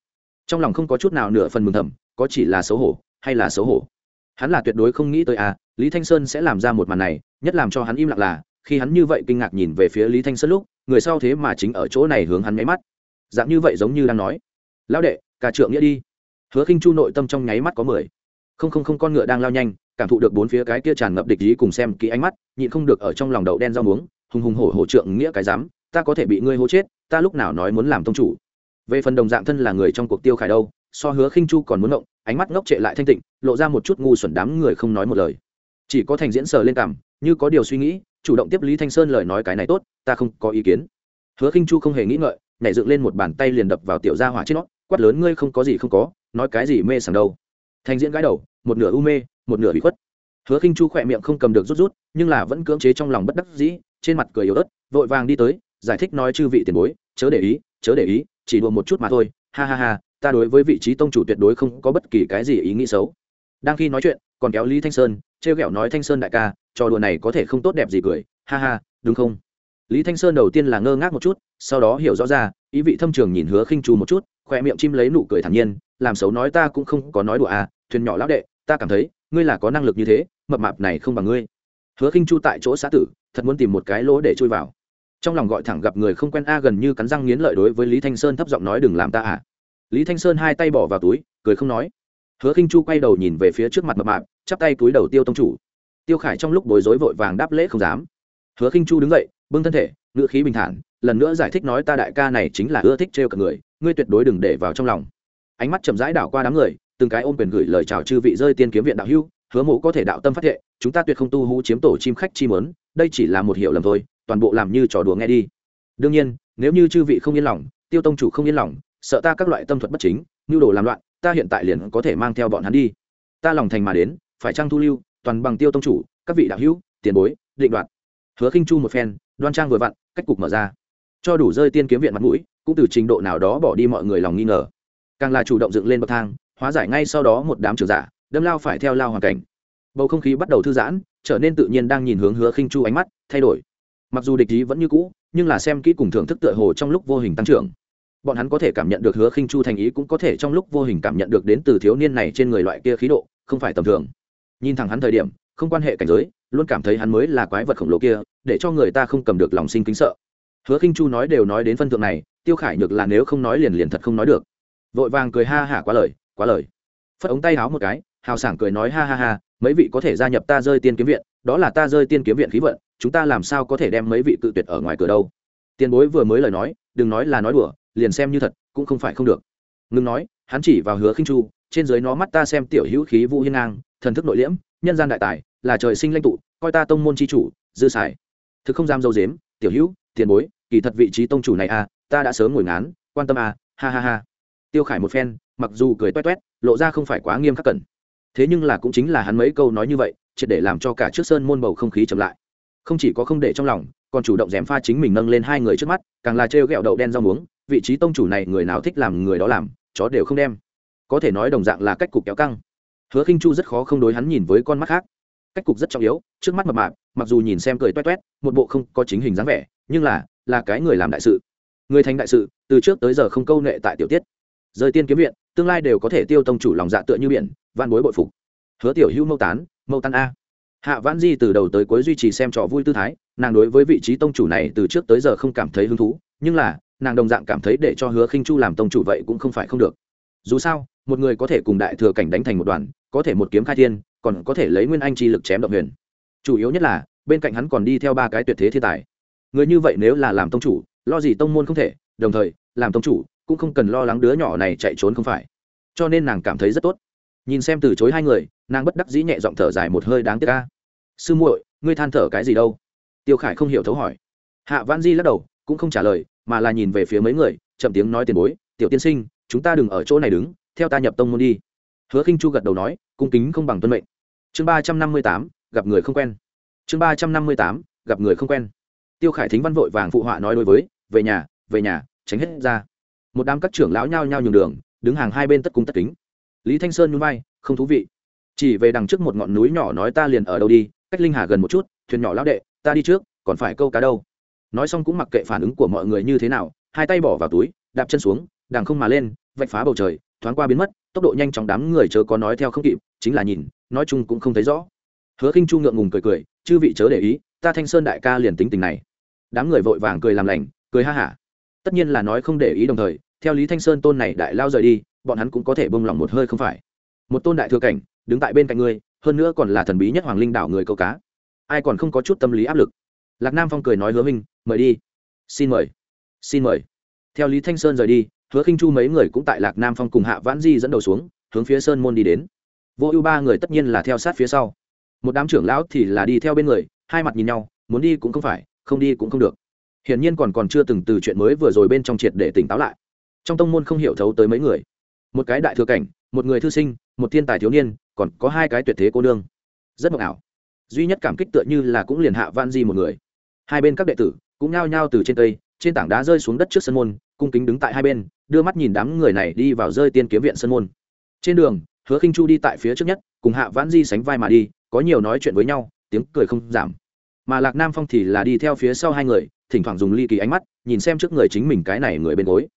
Trong lòng không có chút nào nửa phần mừng thầm, có chỉ là xấu hổ, hay là xấu hổ. Hắn là tuyệt đối không nghĩ tới à lý thanh sơn sẽ làm ra một màn này, nhất làm cho hắn im lặng là, khi hắn như vậy kinh ngạc nhìn về phía lý thanh sơn lúc, người sau thế mà chính ở chỗ này hướng hắn nháy mắt. Dạng như vậy giống như đang nói, lão đệ cả trượng nghĩa đi. Hứa khinh chu nội tâm trong nháy mắt có mười. Không không không, con ngựa đang lao nhanh, cảm thụ được bốn phía cái kia tràn ngập địch ý cùng xem kỹ ánh mắt, nhịn không được ở trong lòng đậu đen rau muống, hùng hùng hổ hổ trượng nghĩa cái dám, ta có thể bị ngươi hô chết, ta lúc nào nói muốn làm tông chủ. Về phần đồng dạng thân là người trong cuộc tiêu khải đâu, so hứa khinh chu còn muốn ngộng, ánh mắt ngốc trệ lại thanh tịnh, lộ ra một chút ngu xuẩn đám người không nói một lời chỉ có thành diễn sờ lên cảm, như có điều suy nghĩ, chủ động tiếp lý thanh sơn lời nói cái này tốt, ta không có ý kiến. Hứa khinh chu không hề nghĩ ngợi, nhảy dựng lên một bàn tay liền đập vào tiểu gia hỏa trên nó, quát lớn, ngươi không có gì không có, nói cái gì mê sảng đâu. Thành diễn gãi đầu, một nửa u mê, một nửa bị khuất. Hứa khinh chu khỏe miệng không cầm được rút rút, nhưng là vẫn cưỡng chế trong lòng bất đắc dĩ, trên mặt cười yếu ớt, vội vàng đi tới, giải thích nói, chư vị tiền bối, chớ để ý, chớ để ý, chỉ đùa một chút mà thôi, ha ha ha, ta đối với vị trí tông chủ tuyệt đối không có bất kỳ cái gì ý nghĩ xấu. Đang khi nói chuyện, còn kéo lý thanh sơn trêu ghẹo nói thanh sơn đại ca, trò đùa này có thể không tốt đẹp gì cười, ha ha, đúng không? Lý thanh sơn đầu tiên là ngơ ngác một chút, sau đó hiểu rõ ra, ý vị thâm trường nhìn hứa khinh chu một chút khoe miệng chim lấy nụ cười thản nhiên, làm xấu nói ta cũng không có nói đùa à thuyền nhỏ lão đệ, ta cảm thấy, ngươi là có năng lực như thế, mập mạp này không bằng ngươi. Hứa khinh chu tại chỗ xã tử, thật muốn tìm một cái lỗ để chui vào. Trong lòng gọi thẳng gặp người không quen a, gần như cắn răng nghiến lợi đối với lý thanh sơn thấp giọng nói đừng làm ta à. Lý thanh sơn hai tay bỏ vào túi, cười không nói. Hứa khinh chu quay đầu nhìn về phía trước mặt mập mạp chắp tay túi đầu tiêu tông chủ. Tiêu khải trong lúc bối rối vội vàng đáp lễ không dám. Hứa khinh chu đứng dậy, bưng thân thể, ngữ khí bình thản, lần nữa giải thích nói ta đại ca này chính là ưa thích trêu cả người, ngươi tuyệt đối đừng để vào trong lòng. Ánh mắt chậm rãi đảo qua đám người, từng cái ôm quyền gửi lời chào chư vị rơi tiên kiếm viện đạo hưu hứa mộ có thể đạo tâm phát thệ, chúng ta tuyệt không tu hú chiếm tổ chim khách chi mớn, đây chỉ là một hiểu lầm thôi, toàn bộ làm như trò đùa nghe đi. Đương nhiên, nếu như chư vị không yên lòng, tiêu tông chủ không yên lòng, sợ ta các loại tâm thuật bất chính nhu đồ làm loạn, ta hiện tại liền có thể mang theo bọn hắn đi. Ta lòng thành mà đến phải trang thu lưu, toàn bằng tiêu tông chủ, các vị đạo hữu, tiền bối, định đoạt. Hứa khinh chu một phen, đoan trang vừa vặn, cách cục mở ra. Cho đủ rơi tiên kiếm viện mặt mũi, cũng từ trình độ nào đó bỏ đi mọi người lòng nghi ngờ. Càng là chủ động dựng lên bậc thang, hóa giải ngay sau đó một đám trường giả, đâm lao phải theo lao hoàn cảnh. Bầu không khí bắt đầu thư giãn, trở nên tự nhiên đang nhìn hướng hứa khinh chu ánh mắt, thay đổi. Mặc dù địch ý vẫn như cũ, nhưng là xem kỹ cùng thưởng thức tựa hồ trong lúc vô hình tăng trưởng. Bọn hắn có thể cảm nhận được hứa khinh chu thành ý cũng có thể trong lúc vô hình cảm nhận được đến từ thiếu niên này trên người loại kia khí độ, không phải tầm thường nhìn thẳng hắn thời điểm, không quan hệ cảnh giới, luôn cảm thấy hắn mới là quái vật khổng lồ kia, để cho người ta không cầm được lòng sinh kính sợ. Hứa khinh chu nói đều nói đến phân thượng này, tiêu khải nhược là nếu không nói liền liền thật không nói được. Vội vàng cười ha hả quá lời quá lời. Phất ống tay háo một cái, hào sảng cười nói ha ha ha, mấy vị có thể gia nhập ta rơi tiên kiếm viện, đó là ta rơi tiên kiếm viện khí vận, chúng ta làm sao có thể đem mấy vị tự tuyệt ở ngoài cửa đâu? Tiền bối vừa mới lời nói, đừng nói là nói đùa, liền xem như thật, cũng không phải không được. Ngừng nói, hắn chỉ vào hứa khinh chu trên dưới nó mắt ta xem tiểu hữu khí vũ hiên ngang thần thức nội liễm nhân gian đại tài là trời sinh lãnh tụ coi ta tông môn chi chủ dư xài. Thực không dám dâu dếm tiểu hữu tiền bối kỳ thật vị trí tông chủ này à, ta đã sớm ngồi ngán quan tâm à, ha ha ha. Tiêu khải một phen mặc dù cười toét toét lộ ra không phải quá nghiêm khắc cẩn. Thế nhưng là cũng chính là hắn mấy câu nói như vậy triệt để làm cho cả trước sơn môn bầu không khí chậm lại. Không chỉ có không để trong lòng còn chủ động dèm pha chính mình nâng lên hai người trước mắt càng là trêu ghẹo đậu đen rau muống vị trí tông chủ này người nào thích làm người đó làm chó đều không đem có thể nói đồng dạng là cách cục kéo căng. Hứa khinh chu rất khó không đối hắn nhìn với con mắt khác. Cách cục rất trọng yếu, trước mắt mập mạp, mặc dù nhìn xem cười toét toét, một bộ không có chính hình dáng vẻ, nhưng là là cái người làm đại sự. Người thành đại sự, từ trước tới giờ không câu nệ tại tiểu tiết. Rời tiên kiếm viện, tương lai đều có thể tiêu tông chủ lòng dạ tựa như biển van bối bội phục. Hứa tiểu hữu mâu tán mâu tán a. Hạ vãn di từ đầu tới cuối duy trì xem trò vui tư thái, nàng đối với vị trí tông chủ này từ trước tới giờ không cảm thấy hứng thú, nhưng là, nàng đồng dạng cảm thấy để cho hứa khinh chu làm tông chủ vậy cũng không phải không được. Dù sao một người có thể cùng đại thừa cảnh đánh thành một đoàn, có thể một kiếm khai thiên, còn có thể lấy nguyên anh chi lực chém động huyền. Chủ yếu nhất là, bên cạnh hắn còn đi theo ba cái tuyệt thế thiên tài. Người như vậy nếu là làm tông chủ, lo gì tông môn không thể, đồng thời, làm tông chủ cũng không cần lo lắng đứa nhỏ này chạy trốn không phải. Cho nên nàng cảm thấy rất tốt. Nhìn xem từ chối hai người, nàng bất đắc dĩ nhẹ giọng thở dài một hơi đáng tiếc ca sư muội, ngươi than thở cái gì đâu? Tiêu khải không hiểu thấu hỏi. Hạ văn di lắc đầu, cũng không trả lời, mà là nhìn về phía mấy người, chậm tiếng nói tiền bối, tiểu tiên sinh, chúng ta đừng ở chỗ này đứng theo ta nhập tông môn đi. Hứa khinh chu gật đầu nói, cung kính không bằng tuân mệnh. Chương ba trăm năm mươi tám, gặp người không quen. Chương ba trăm năm mươi tám, gặp người không quen. Tiêu khải thính văn vội vàng phụ họa nói đối với, về nhà về nhà, tránh hết ra. Một đám các trưởng lão nhao nhao nhường đường, đứng hàng hai bên tất cung tất kính. Lý thanh sơn nhún vai, không thú vị. Chỉ về đằng trước một ngọn núi nhỏ nói ta liền ở đâu đi, cách linh hà gần một chút, thuyền nhỏ lão đệ, ta đi trước, còn phải câu cá đâu. Nói xong cũng mặc kệ phản ứng của mọi người như thế nào, hai tay bỏ vào túi, đạp chân xuống, đằng không mà lên, vạch phá bầu trời thoáng qua biến mất, tốc độ nhanh chóng đám người chớ có nói theo không kịp, chính là nhìn, nói chung cũng không thấy rõ. Hứa khinh chu ngượng ngùng cười cười, chư vị chớ để ý, ta thanh sơn đại ca liền tính tình này. Đám người vội vàng cười làm lành, cười ha hả. Tất nhiên là nói không để ý đồng thời, theo lý thanh sơn tôn này đại lao rời đi, bọn hắn cũng có thể bông lòng một hơi không phải. Một tôn đại thừa cảnh, đứng tại bên cạnh ngươi, hơn nữa còn là thần bí nhất hoàng linh đảo người câu cá. Ai còn không có chút tâm lý áp lực? Lạc nam phong cười nói hứa minh mời đi. Xin mời. Xin mời. Theo lý thanh sơn rời đi hứa khinh chu mấy người cũng tại lạc nam phong cùng hạ vãn di dẫn đầu xuống, hướng phía sơn môn đi đến. Vô ưu ba người tất nhiên là theo sát phía sau. Một đám trưởng lão thì là đi theo bên người, hai mặt nhìn nhau, muốn đi cũng không phải, không đi cũng không được. Hiển nhiên còn còn chưa từng từ chuyện mới vừa rồi bên trong triệt để tỉnh táo lại. Trong tông môn không hiểu thấu tới mấy người. Một cái đại thừa cảnh, một người thư sinh, một thiên tài thiếu niên, còn có hai cái tuyệt thế cô nương. Rất mộng ảo. Duy nhất cảm kích tựa như là cũng liền hạ van di một người. Hai bên các đệ tử cũng nhao nhao từ trên cây trên tảng đá rơi xuống đất trước sân môn, cung kính đứng tại hai bên, đưa mắt nhìn đám người này đi vào rơi tiên kiếm viện sân môn. Trên đường, hứa khinh chu đi tại phía trước nhất, cùng hạ vãn di sánh vai mà đi, có nhiều nói chuyện với nhau, tiếng cười không giảm. Mà lạc nam phong thì là đi theo phía sau hai người, thỉnh thoảng dùng ly kỳ ánh mắt, nhìn xem trước người chính mình cái này người bên gối.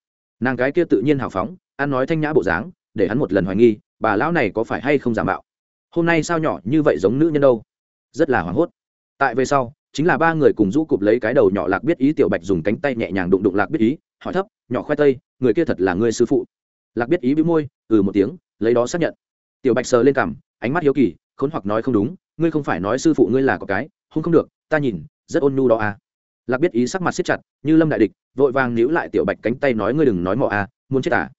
Nàng cái kia tự nhiên hào phóng, ăn nói thanh nhã bộ dáng, để hắn một lần hoài nghi, bà lão này có phải hay không giả mạo? Hôm nay sao nhỏ như vậy giống nữ nhân đâu? Rất là hoảng hốt. Tại về sau chính là ba người cùng rũ cụp lấy cái đầu nhỏ lạc biết ý, tiểu bạch dùng cánh tay nhẹ nhàng đụng đụng lạc biết ý, hỏi thấp, nhỏ khoe tây, người kia thật là ngươi sư phụ? Lạc biết ý bĩu môi ừ một tiếng, lấy đó xác nhận. Tiểu bạch sờ lên cằm, ánh mắt hiếu kỳ, khốn hoặc nói không đúng, ngươi không phải nói sư phụ ngươi là có cái không không được, ta nhìn, rất ôn nhu đó à. Lạc biết ý sắc mặt siết chặt, như lâm đại địch, vội vàng níu lại tiểu bạch cánh tay nói ngươi đừng nói mọ à muốn chết à?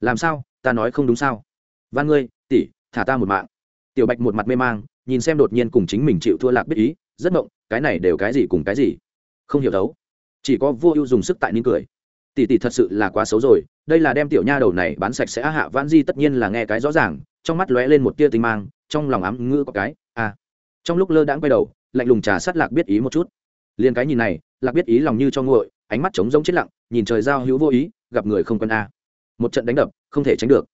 Làm sao, ta nói không đúng sao? Van ngươi, tỷ, thả ta một mạng. Tiểu bạch một mặt mê mang, nhìn xem đột nhiên cùng chính mình chịu thua lạc biết ý rất mộng, cái này đều cái gì cùng cái gì? Không hiểu đấu chỉ có vô ưu dùng sức tại nín cười. Tỷ tỷ thật sự là quá xấu rồi, đây là đem tiểu nha đầu này bán sạch sẽ hạ vãn di tất nhiên là nghe cái rõ ràng, trong mắt lóe lên một tia tinh mang, trong lòng ám ngữ có cái à. Trong lúc lơ đãng quay đầu, lạnh lùng trà sát lạc biết ý một chút. Liền cái nhìn này, lạc biết ý lòng như cho nguội, ánh mắt trống rỗng chết lặng, nhìn trời giao hữu vô ý, gặp người không quân a. Một trận đánh đập, không thể tránh được.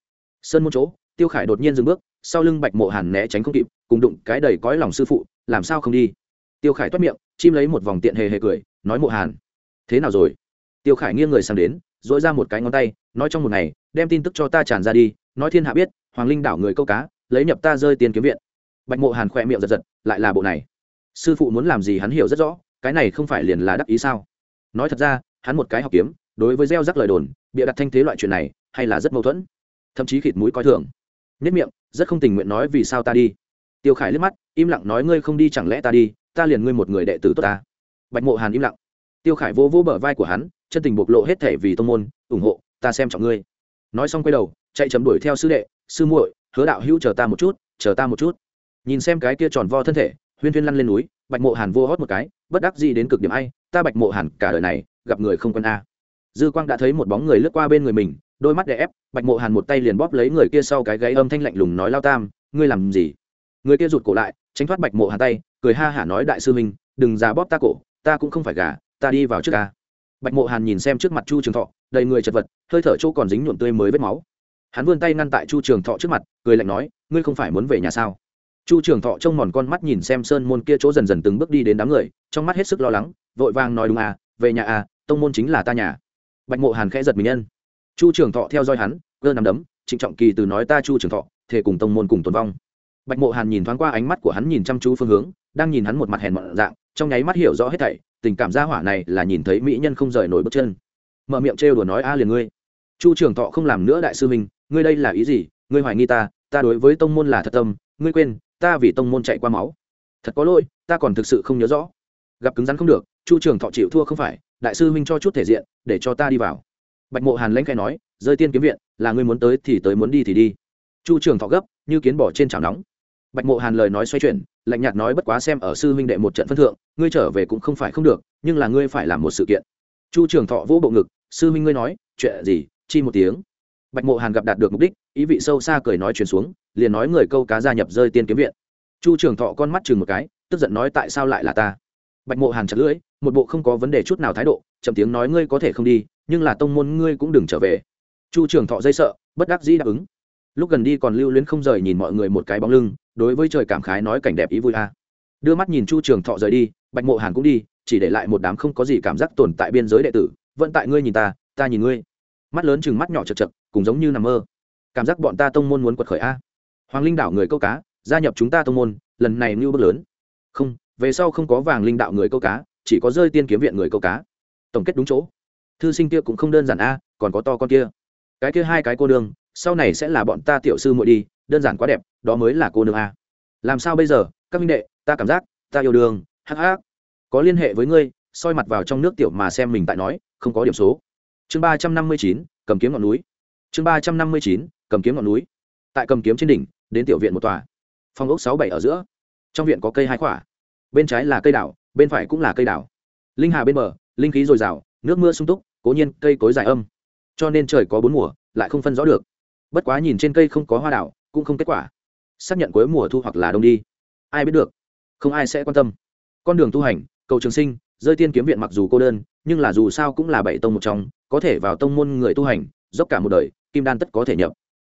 Sơn một chỗ, tiêu khải đột nhiên dừng bước, sau lưng bạch mộ hàn né tránh không kịp, cùng đụng cái đầy cõi lòng sư phụ, làm sao không đi? Tiêu khải toát miệng, chim lấy một vòng tiện hề hề cười, nói mộ hàn, thế nào rồi? Tiêu khải nghiêng người sang đến dỗi ra một cái ngón tay, nói trong một ngày, đem tin tức cho ta tràn ra đi, nói thiên hạ biết, hoàng linh đảo người câu cá, lấy nhập ta rơi tiền kiếm viện. Bạch mộ hàn khỏe miệng giật giật, lại là bộ này. Sư phụ muốn làm gì hắn hiểu rất rõ, cái này không phải liền là đắc ý sao? Nói thật ra, hắn một cái học kiếm, đối với gieo rắc lời đồn, bịa đặt thanh thế loại chuyện này, hay là rất mâu thuẫn, thậm chí khịt mũi coi thường. Nhất miệng, rất không tình nguyện nói vì sao ta đi. Tiêu khải liếc mắt, im lặng nói, ngươi không đi chẳng lẽ ta đi ta liền ngươi một người đệ tử tốt ta. Bạch mộ hàn im lặng. Tiêu khải vô vô bờ vai của hắn, chân tình bộc lộ hết thể vì tông môn, ủng hộ, ta xem trọng ngươi. Nói xong quay đầu, chạy chấm đuổi theo sư đệ, sư muội, hứa đạo hữu chờ ta một chút, chờ ta một chút. Nhìn xem cái kia tròn vo thân thể, huyên huyên lăn lên núi, bạch mộ hàn vô hót một cái, bất đắc gì đến cực điểm ai, ta bạch mộ hàn cả đời này, gặp người không quân a. Dư quang đã thấy một bóng người lướt qua bên người mình, đôi mắt đè ép, bạch mộ hàn một tay liền bóp lấy người kia sau cái gáy âm thanh lạnh lùng nói, lao tam, ngươi làm gì? Người kia rụt cổ lại, tránh thoát bạch mộ hàn tay cười ha hả nói đại sư huynh, đừng ra bóp ta cổ, ta cũng không phải gà, ta đi vào trước ca. Bạch mộ hàn nhìn xem trước mặt chu trường thọ, đầy người chật vật, hơi thở chỗ còn dính nhuộm tươi mới vết máu. Hắn vươn tay ngăn tại chu trường thọ trước mặt, cười lạnh nói, ngươi không phải muốn về nhà sao? Chu trường thọ trông mòn con mắt nhìn xem sơn môn kia chỗ dần dần từng bước đi đến đám người, trong mắt hết sức lo lắng, vội vàng nói đúng à về nhà à tông môn chính là ta nhà. Bạch mộ hàn khẽ giật mình nhân. Chu trường thọ theo dõi hắn, cơ nằm đấm, trịnh trọng kỳ từ nói ta chu trường thọ thể cùng tông môn cùng tồn vong. Bạch mộ hàn nhìn thoáng qua ánh mắt của hắn nhìn chăm chú phương hướng đang nhìn hắn một mặt hèn mọn dạng, trong nháy mắt hiểu rõ hết thảy, tình cảm gia hỏa này là nhìn thấy mỹ nhân không rời nổi bước chân. Mở miệng trêu đùa nói, a liền ngươi. Chu trường thọ không làm nữa đại sư minh ngươi đây là ý gì? Ngươi hoài nghi ta ta đối với tông môn là thật tâm, ngươi quên, ta vì tông môn chạy qua máu. Thật có lỗi, ta còn thực sự không nhớ rõ. Gặp cứng rắn không được, chu trường thọ chịu thua không phải, đại sư minh cho chút thể diện, để cho ta đi vào. Bạch mộ hàn lãnh khai nói, rơi tiên kiếm viện, là ngươi muốn tới thì tới muốn đi thì đi. Chu trường thọ gấp, như kiến bỏ trên chảo nóng. Bạch mộ hàn lời nói xoay chuyển lạnh nhạt nói bất quá xem ở sư huynh đệ một trận phân thượng, ngươi trở về cũng không phải không được, nhưng là ngươi phải làm một sự kiện. Chu trường thọ vỗ bộ ngực, sư huynh ngươi nói, chuyện gì, chi một tiếng. Bạch mộ hàn gặp đạt được mục đích, ý vị sâu xa cười nói chuyển xuống, liền nói người câu cá gia nhập rơi tiên kiếm viện. Chu trường thọ con mắt chừng một cái, tức giận nói tại sao lại là ta? Bạch mộ hàn chặt lưỡi, một bộ không có vấn đề chút nào thái độ, chậm tiếng nói ngươi có thể không đi, nhưng là tông môn ngươi cũng đừng trở về. Chu trường thọ dây sợ, bất đắc dĩ đáp ứng lúc gần đi còn lưu luyến không rời nhìn mọi người một cái bóng lưng, đối với trời cảm khái nói cảnh đẹp ý vui a. Đưa mắt nhìn chu trường thọ rời đi, bạch mộ hàn cũng đi, chỉ để lại một đám không có gì cảm giác tồn tại biên giới đệ tử, vẫn tại ngươi nhìn ta ta nhìn ngươi. Mắt lớn chừng mắt nhỏ chật chật cùng giống như nằm mơ. Cảm giác bọn ta tông môn muốn quật khởi a. Hoàng linh đảo người câu cá, gia nhập chúng ta tông môn, lần này mưu bước lớn. Không, về sau không có vàng linh đạo người câu cá, chỉ có rơi tiên kiếm viện người câu cá. Tổng kết đúng chỗ. Thư sinh kia cũng không đơn giản a, còn có to con kia. Cái kia hai cái cô đường sau này sẽ là bọn ta tiểu sư muội đi, đơn giản quá đẹp, đó mới là cô nương a. Làm sao bây giờ, các minh đệ, ta cảm giác, ta yêu đương, hắc hắc. Có liên hệ với ngươi, soi mặt vào trong nước tiểu mà xem mình tại nói, không có điểm số. Chương ba trăm năm mươi chín, cầm kiếm ngọn núi. Chương ba trăm năm mươi chín, cầm kiếm ngọn núi. Tại cầm kiếm trên đỉnh, đến tiểu viện một tòa. Phòng ốc sáu bảy ở giữa. Trong viện có cây hai quả bên trái là cây đảo, bên phải cũng là cây đảo. Linh hà bên bờ, linh khí dồi dào, nước mưa sung túc, cố nhiên cây cối dài âm. Cho nên trời có bốn mùa, lại không phân rõ được bất quá nhìn trên cây không có hoa đảo cũng không kết quả. Xác nhận cuối mùa thu hoặc là đông đi. Ai biết được. Không ai sẽ quan tâm. Con đường tu hành, cầu trường sinh, rơi tiên kiếm viện mặc dù cô đơn, nhưng là dù sao cũng là bảy tông một trong, có thể vào tông môn người tu hành, dốc cả một đời, kim đan tất có thể nhập.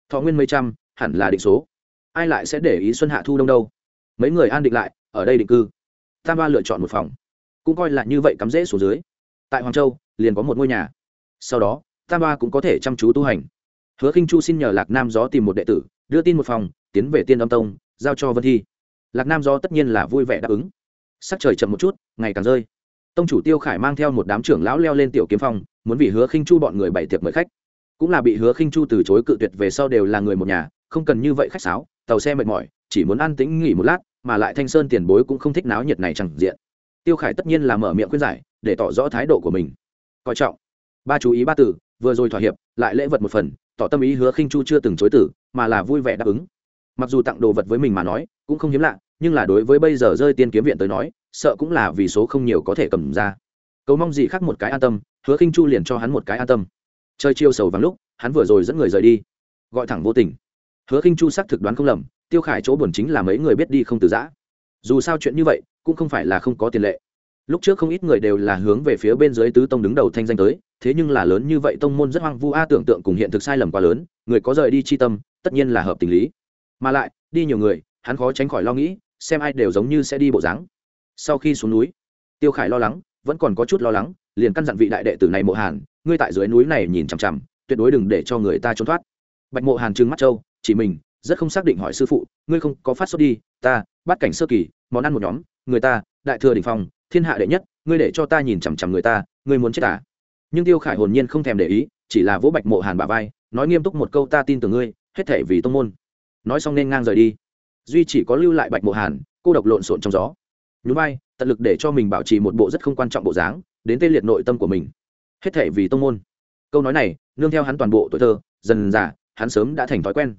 Thọ nguyên mấy trăm, hẳn là định số. Ai lại sẽ để ý xuân hạ thu đông đâu? Mấy người an định lại, ở đây định cư. Tam ba lựa chọn một phòng. Cũng coi là như vậy cắm rễ xuống dưới. Tại hoàng châu, liền có một ngôi nhà. Sau đó, tam ba cũng có thể chăm chú tu hành hứa khinh chu xin nhờ lạc nam gió tìm một đệ tử, đưa tin một phòng, tiến về tiên âm tông, giao cho vân thi. Lạc nam gió tất nhiên là vui vẻ đáp ứng. Sắc trời chậm một chút, ngày càng rơi. Tông chủ tiêu khải mang theo một đám trưởng lão leo lên tiểu kiếm phong muốn vì hứa khinh chu bọn người bày tiệc mời khách. Cũng là bị hứa khinh chu từ chối cự tuyệt về sau đều là người một nhà, không cần như vậy khách sáo, tàu xe mệt mỏi, chỉ muốn ăn tĩnh nghỉ một lát, mà lại thanh sơn tiền bối cũng không thích náo nhiệt này chẳng diện. Tiêu khải tất nhiên là mở miệng khuyên giải, để tỏ rõ thái độ của mình. Coi trọng. Ba chú ý ba tử vừa rồi thỏa hiệp, lại lễ vật một phần, tỏ tâm ý hứa khinh chu chưa từng chối tử, mà là vui vẻ đáp ứng. Mặc dù tặng đồ vật với mình mà nói, cũng không hiếm lạ, nhưng là đối với bây giờ rơi tiên kiếm viện tới nói, sợ cũng là vì số không nhiều có thể cầm ra. Cầu mong gì khác một cái an tâm, hứa khinh chu liền cho hắn một cái an tâm. Chơi chiêu sầu vắng lúc, hắn vừa rồi dẫn người rời đi. Gọi thẳng vô tình. Hứa khinh chu xác thực đoán không lầm, tiêu khải chỗ buồn chính là mấy người biết đi không từ giã. Dù sao chuyện như vậy, cũng không phải là không có tiền lệ. Lúc trước không ít người đều là hướng về phía bên dưới tứ tông đứng đầu thanh danh tới thế nhưng là lớn như vậy tông môn rất hoang vu, a, tưởng tượng cùng hiện thực sai lầm quá lớn, người có rời đi chi tâm, tất nhiên là hợp tình lý. Mà lại, đi nhiều người, hắn khó tránh khỏi lo nghĩ, xem ai đều giống như sẽ đi bộ dáng. Sau khi xuống núi, tiêu khải lo lắng, vẫn còn có chút lo lắng, liền căn dặn vị đại đệ tử này mộ hàn, ngươi tại dưới núi này nhìn chằm chằm, tuyệt đối đừng để cho người ta trốn thoát. Bạch mộ hàn trừng mắt châu chỉ mình, rất không xác định hỏi sư phụ, ngươi không có phát sốt đi, ta, bắt cảnh sơ kỳ, món ăn một nhóm, người ta, đại thừa đình phong, thiên hạ đệ nhất, ngươi để cho ta nhìn chằm chằm người ta, ngươi muốn chết à? Nhưng tiêu khải hồn nhiên không thèm để ý, chỉ là vỗ bạch mộ hàn bà vai, nói nghiêm túc một câu ta tin tưởng ngươi, hết thể vì tông môn. Nói xong nên ngang rời đi. Duy chỉ có lưu lại bạch mộ hàn, cô độc lộn xộn trong gió. Nhún vai, tận lực để cho mình bảo trì một bộ rất không quan trọng bộ dáng, đến tê liệt nội tâm của mình. Hết thể vì tông môn. Câu nói này, nương theo hắn toàn bộ tuổi thơ, dần dà hắn sớm đã thành thói quen.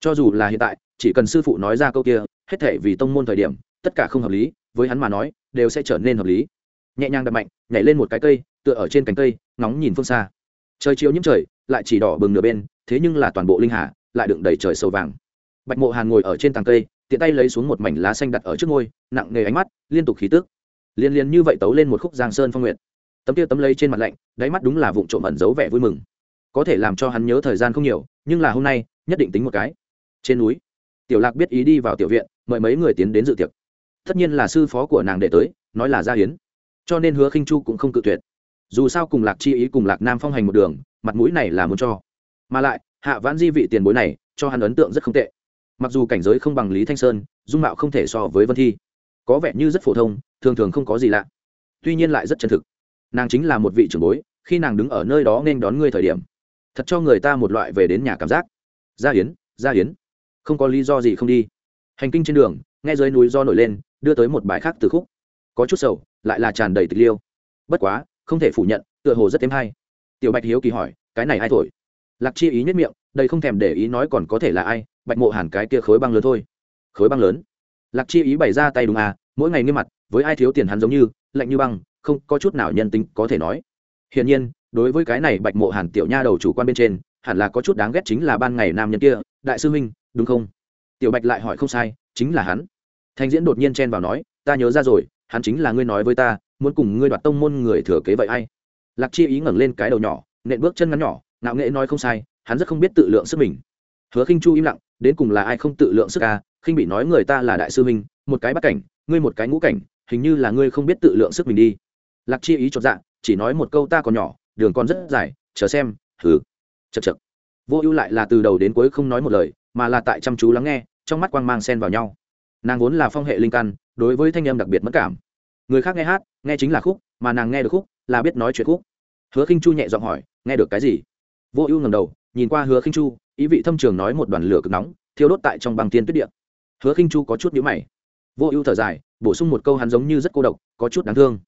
Cho dù là hiện tại, chỉ cần sư phụ nói ra câu kia, hết thể vì tông môn thời điểm, tất cả không hợp lý, với hắn mà nói, đều sẽ trở nên hợp lý. Nhẹ nhàng đập mạnh, nhảy lên một cái cây, tựa ở trên cánh cây ngóng nhìn phương xa. Trời chiếu nhiễm trời, lại chỉ đỏ bừng nửa bên, thế nhưng là toàn bộ linh hà lại đựng đầy trời sầu vàng. Bạch mộ hàn ngồi ở trên tàng cây, tiện tay lấy xuống một mảnh lá xanh đặt ở trước ngôi, nặng nề ánh mắt, liên tục khí tức. Liên liên như vậy tấu lên một khúc giang sơn phong nguyện. Tấm tiêu tấm lấy trên mặt lạnh, đáy mắt đúng là vụ trộm ẩn giấu vẻ vui mừng. Có thể làm cho hắn nhớ thời gian không nhiều, nhưng là hôm nay, nhất định tính một cái. Trên núi, tiểu lạc biết ý đi vào tiểu viện, mời mấy người tiến đến dự tiệc. Tất nhiên là sư phó của nàng để tới, nói là gia hiến. Cho nên hứa khinh chu cũng không cự tuyệt dù sao cùng lạc chi ý cùng lạc nam phong hành một đường, mặt mũi này là muốn cho. Mà lại, hạ vãn di vị tiền bối này, cho hắn ấn tượng rất không tệ. Mặc dù cảnh giới không bằng lý thanh sơn, dung mạo không thể so với vân thi. Có vẻ như rất phổ thông, thường thường không có gì lạ. Tuy nhiên lại rất chân thực. Nàng chính là một vị trưởng bối, khi nàng đứng ở nơi đó nên đón ngươi thời điểm. Thật cho người ta một loại về đến nhà cảm giác. Gia hiến gia hiến không có lý do gì không đi. Hành kinh trên đường, nghe dưới núi do nổi lên, đưa tới một bài khác từ khúc. Có chút sầu, lại là tràn đầy tịch liêu. Bất quá không thể phủ nhận, tựa hồ rất thêm hay. Tiểu bạch hiếu kỳ hỏi, cái này ai thổi? Lạc chi ý nhất miệng, đây không thèm để ý nói còn có thể là ai, bạch mộ hàn cái kia khối băng lớn thôi. Khối băng lớn? Lạc chi ý bày ra tay đúng à mỗi ngày nghiêm mặt, với ai thiếu tiền hắn giống như, lạnh như băng, không có chút nào nhân tính có thể nói. Hiển nhiên, đối với cái này bạch mộ hàn tiểu nha đầu chủ quan bên trên, hẳn là có chút đáng ghét chính là ban ngày nam nhân kia, đại sư huynh, đúng không? Tiểu bạch lại hỏi, không sai, chính là hắn. Thanh diễn đột nhiên chen vào nói, ta nhớ ra rồi, hắn chính là ngươi nói với ta muốn cùng ngươi đoạt tông môn người thừa kế vậy ai? Lạc chi ý ngẩng lên cái đầu nhỏ, nện bước chân ngắn nhỏ, ngạo nghệ nói không sai, hắn rất không biết tự lượng sức mình. Hứa khinh chu im lặng, đến cùng là ai không tự lượng sức à? Khinh bị nói người ta là đại sư huynh, một cái bắt cảnh, ngươi một cái ngũ cảnh, hình như là ngươi không biết tự lượng sức mình đi. Lạc chi ý chột dạ chỉ nói một câu ta còn nhỏ, đường còn rất dài, chờ xem thử chật chật vô ưu lại là từ đầu đến cuối không nói một lời, mà là tại chăm chú lắng nghe, trong mắt quang mang xen vào nhau. Nàng vốn là phong hệ linh căn, đối với thanh âm đặc biệt mất cảm người khác nghe hát, nghe chính là khúc, mà nàng nghe được khúc là biết nói chuyện khúc. Hứa khinh chu nhẹ giọng hỏi, nghe được cái gì? Vô ưu ngầm đầu, nhìn qua hứa khinh chu, ý vị thâm trường nói một đoàn lửa cực nóng, thiêu đốt tại trong băng tiên tuyết điện hứa khinh chu có chút nhíu mày. Vô ưu thở dài, bổ sung một câu hắn giống như rất cô độc, có chút đáng thương.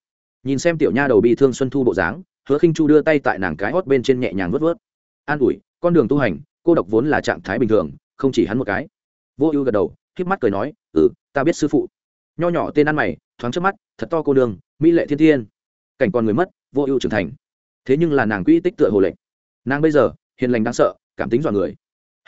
Nhìn xem tiểu nha đầu bị thương xuân thu bộ dáng, hứa khinh chu đưa tay tại nàng cái hót bên trên nhẹ nhàng vớt vớt an ủi, con đường tu hành, cô độc vốn là trạng thái bình thường, không chỉ hắn một cái. Vô ưu gật đầu k mắt cười nói ừ ta biết sư phụ. Nho nhỏ tên ăn mày thoáng trước mắt, thật to cô đường mỹ lệ thiên thiên. Cảnh con người mất, vô ưu trưởng thành. Thế nhưng là nàng quỹ tích tựa hồ lệnh nàng bây giờ, hiền lành đáng sợ, cảm tính dọa người.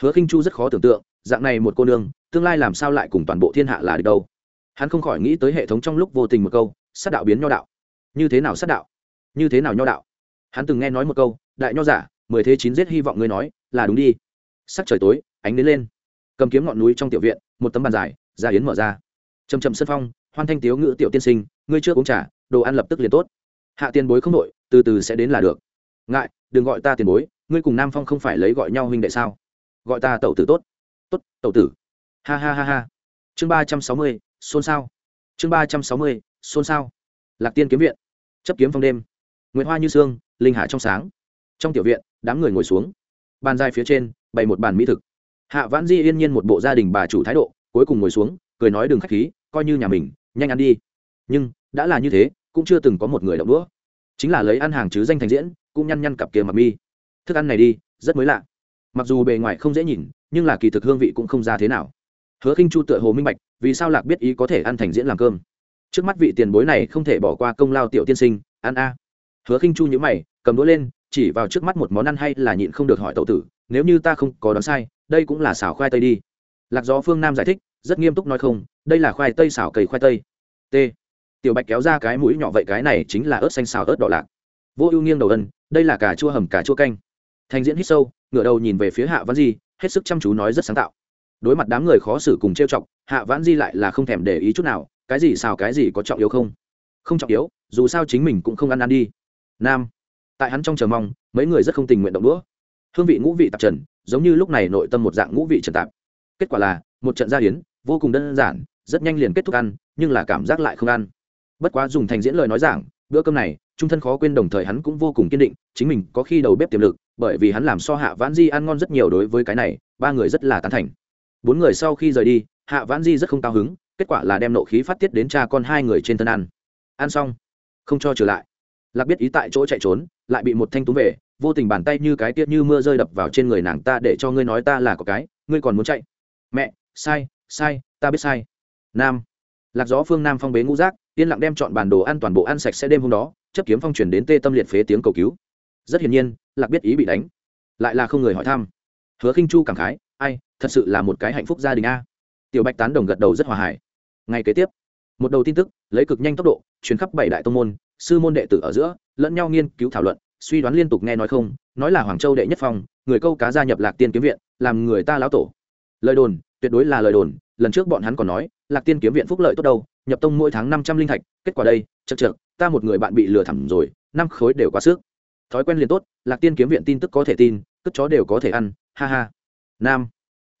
Hứa khinh chu rất khó tưởng tượng, dạng này một cô nương, tương lai làm sao lại cùng toàn bộ thiên hạ là được đâu? Hắn không khỏi nghĩ tới hệ thống trong lúc vô tình một câu, sát đạo biến nho đạo. Như thế nào sát đạo? Như thế nào nho đạo? Hắn từng nghe nói một câu, đại nho giả, mười thế chín giết hy vọng ngươi nói, là đúng đi. Sắc trời tối, ánh đến lên. Cầm kiếm ngọn núi trong tiểu viện, một tấm bàn dài, ra yến mở ra. Chầm chầm sân phong hoan thanh tiếu ngữ tiểu tiên sinh, ngươi chưa uống trà, đồ ăn lập tức liền tốt. Hạ tiền bối không đội từ từ sẽ đến là được. Ngại, đừng gọi ta tiền bối, ngươi cùng nam phong không phải lấy gọi nhau huynh đệ sao? Gọi ta tẩu tử tốt. Tốt, tẩu tử. Ha ha ha ha. Chương ba trăm sáu mươi, xôn xao. Chương ba trăm sáu mươi, xôn xao. Lạc tiên kiếm viện. Chấp kiếm phong đêm. Nguyễn hoa như sương, linh hạ trong sáng. Trong tiểu viện, đám người ngồi xuống. Bàn dài phía trên, bày một bàn mỹ thực. Hạ vãn di yên nhiên một bộ gia đình bà chủ thái độ, cuối cùng ngồi xuống, cười nói đừng k h á c h khí, coi như nhà mình nhanh ăn đi. Nhưng, đã là như thế, cũng chưa từng có một người đậu đũa. Chính là lấy ăn hàng chứ danh thành diễn, cũng nhăn nhăn cặp kia mặc mi. Thức ăn này đi, rất mới lạ. Mặc dù bề ngoài không dễ nhìn, nhưng là kỳ thực hương vị cũng không ra thế nào. Hứa khinh chu tựa hồ minh bạch, vì sao lạc biết ý có thể ăn thành diễn làm cơm. Trước mắt vị tiền bối này không thể bỏ qua công lao tiểu tiên sinh, ăn a. Hứa khinh chu nhữ mày, cầm đũa lên, chỉ vào trước mắt một món ăn hay là nhịn không được hỏi tậu tử, nếu như ta không có đoán sai, đây cũng là xào khoai tây đi. Lạc gió phương nam giải thích, rất nghiêm túc nói không đây là khoai tây xào cầy khoai tây. T. Tiểu bạch kéo ra cái mũi nhỏ vậy cái này chính là ớt xanh xào ớt đỏ lạc. Vô ưu nghiêng đầu ân, đây là cà chua hầm cà chua canh. Thành diễn hít sâu, ngửa đầu nhìn về phía hạ văn di, hết sức chăm chú nói rất sáng tạo. Đối mặt đám người khó xử cùng trêu chọc, hạ vãn di lại là không thèm để ý chút nào, cái gì xào cái gì có trọng yếu không? Không trọng yếu, dù sao chính mình cũng không ăn ăn đi. Nam. Tại hắn trong chờ mong, mấy người rất không tình nguyện động đũa. Hương vị ngũ vị tạp trần, giống như lúc này nội tâm một dạng ngũ vị trần tạp. Kết quả là, một trận gia hiến, vô cùng đơn giản rất nhanh liền kết thúc ăn, nhưng là cảm giác lại không ăn. Bất quá dùng thành diễn lời nói giảng, bữa cơm này, trung thân khó quên đồng thời hắn cũng vô cùng kiên định, chính mình có khi đầu bếp tiềm lực, bởi vì hắn làm so hạ vãn di ăn ngon rất nhiều đối với cái này, ba người rất là tán thành. Bốn người sau khi rời đi, hạ vãn di rất không cao hứng, kết quả là đem nộ khí phát tiết đến cha con hai người trên thân ăn. Ăn xong, không cho trở lại. Lạc biết ý tại chỗ chạy trốn, lại bị một thanh túm về, vô tình bàn tay như cái tiết như mưa rơi đập vào trên người nàng ta để cho ngươi nói ta là có cái, ngươi còn muốn chạy. Mẹ, sai sai, ta biết sai nam. Lạc gió phương nam phong bế ngũ giác, yên lặng đem chọn bản đồ ăn toàn bộ ăn sạch sẽ đêm hôm đó, chấp kiếm phong chuyển đến tê tâm liệt phế tiếng cầu cứu. Rất hiển nhiên, lạc biết ý bị đánh. Lại là không người hỏi thăm. Hứa khinh chu cảm khái, ai, thật sự là một cái hạnh phúc gia đình a. Tiểu bạch tán đồng gật đầu rất hòa hải ngay kế tiếp, một đầu tin tức, lấy cực nhanh tốc độ chuyến khắp bảy đại tông môn, sư môn đệ tử ở giữa, lẫn nhau nghiên cứu thảo luận, suy đoán liên tục nghe nói không, nói là hoàng châu đệ nhất phong, người câu cá gia nhập lạc tiên kiếm viện, làm người ta lão tổ. Lời đồn, tuyệt đối là lời đồn lần trước bọn hắn còn nói, lạc tiên kiếm viện phúc lợi tốt đâu, nhập tông mỗi tháng năm trăm linh thạch, kết quả đây chật chật ta một người bạn bị lừa thẳm rồi, năm khối đều quá sức. Thói quen liền tốt, lạc tiên kiếm viện tin tức có thể tin, cất chó đều có thể ăn, ha ha. Nam.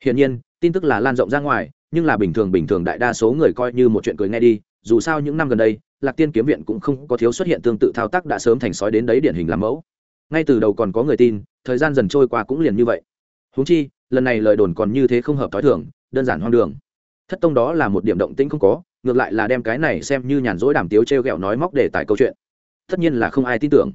Hiển nhiên, tin tức là lan rộng ra ngoài, nhưng là bình thường bình thường đại đa số người coi như một chuyện cười nghe đi, dù sao những năm gần đây, lạc tiên kiếm viện cũng không có thiếu xuất hiện tương tự thao tác đã sớm thành sói đến đấy điển hình làm mẫu. Ngay từ đầu còn có người tin, thời gian dần trôi qua cũng liền như vậy. Húng chi, lần này lời đồn còn như thế không hợp t h o i thưởng đơn giản hoang đường. Thất tông đó là một điểm động tĩnh không có, ngược lại là đem cái này xem như nhàn rỗi đàm tiếu t r e o g ẹ o nói móc để tài câu chuyện. Tất nhiên là không ai tin tưởng.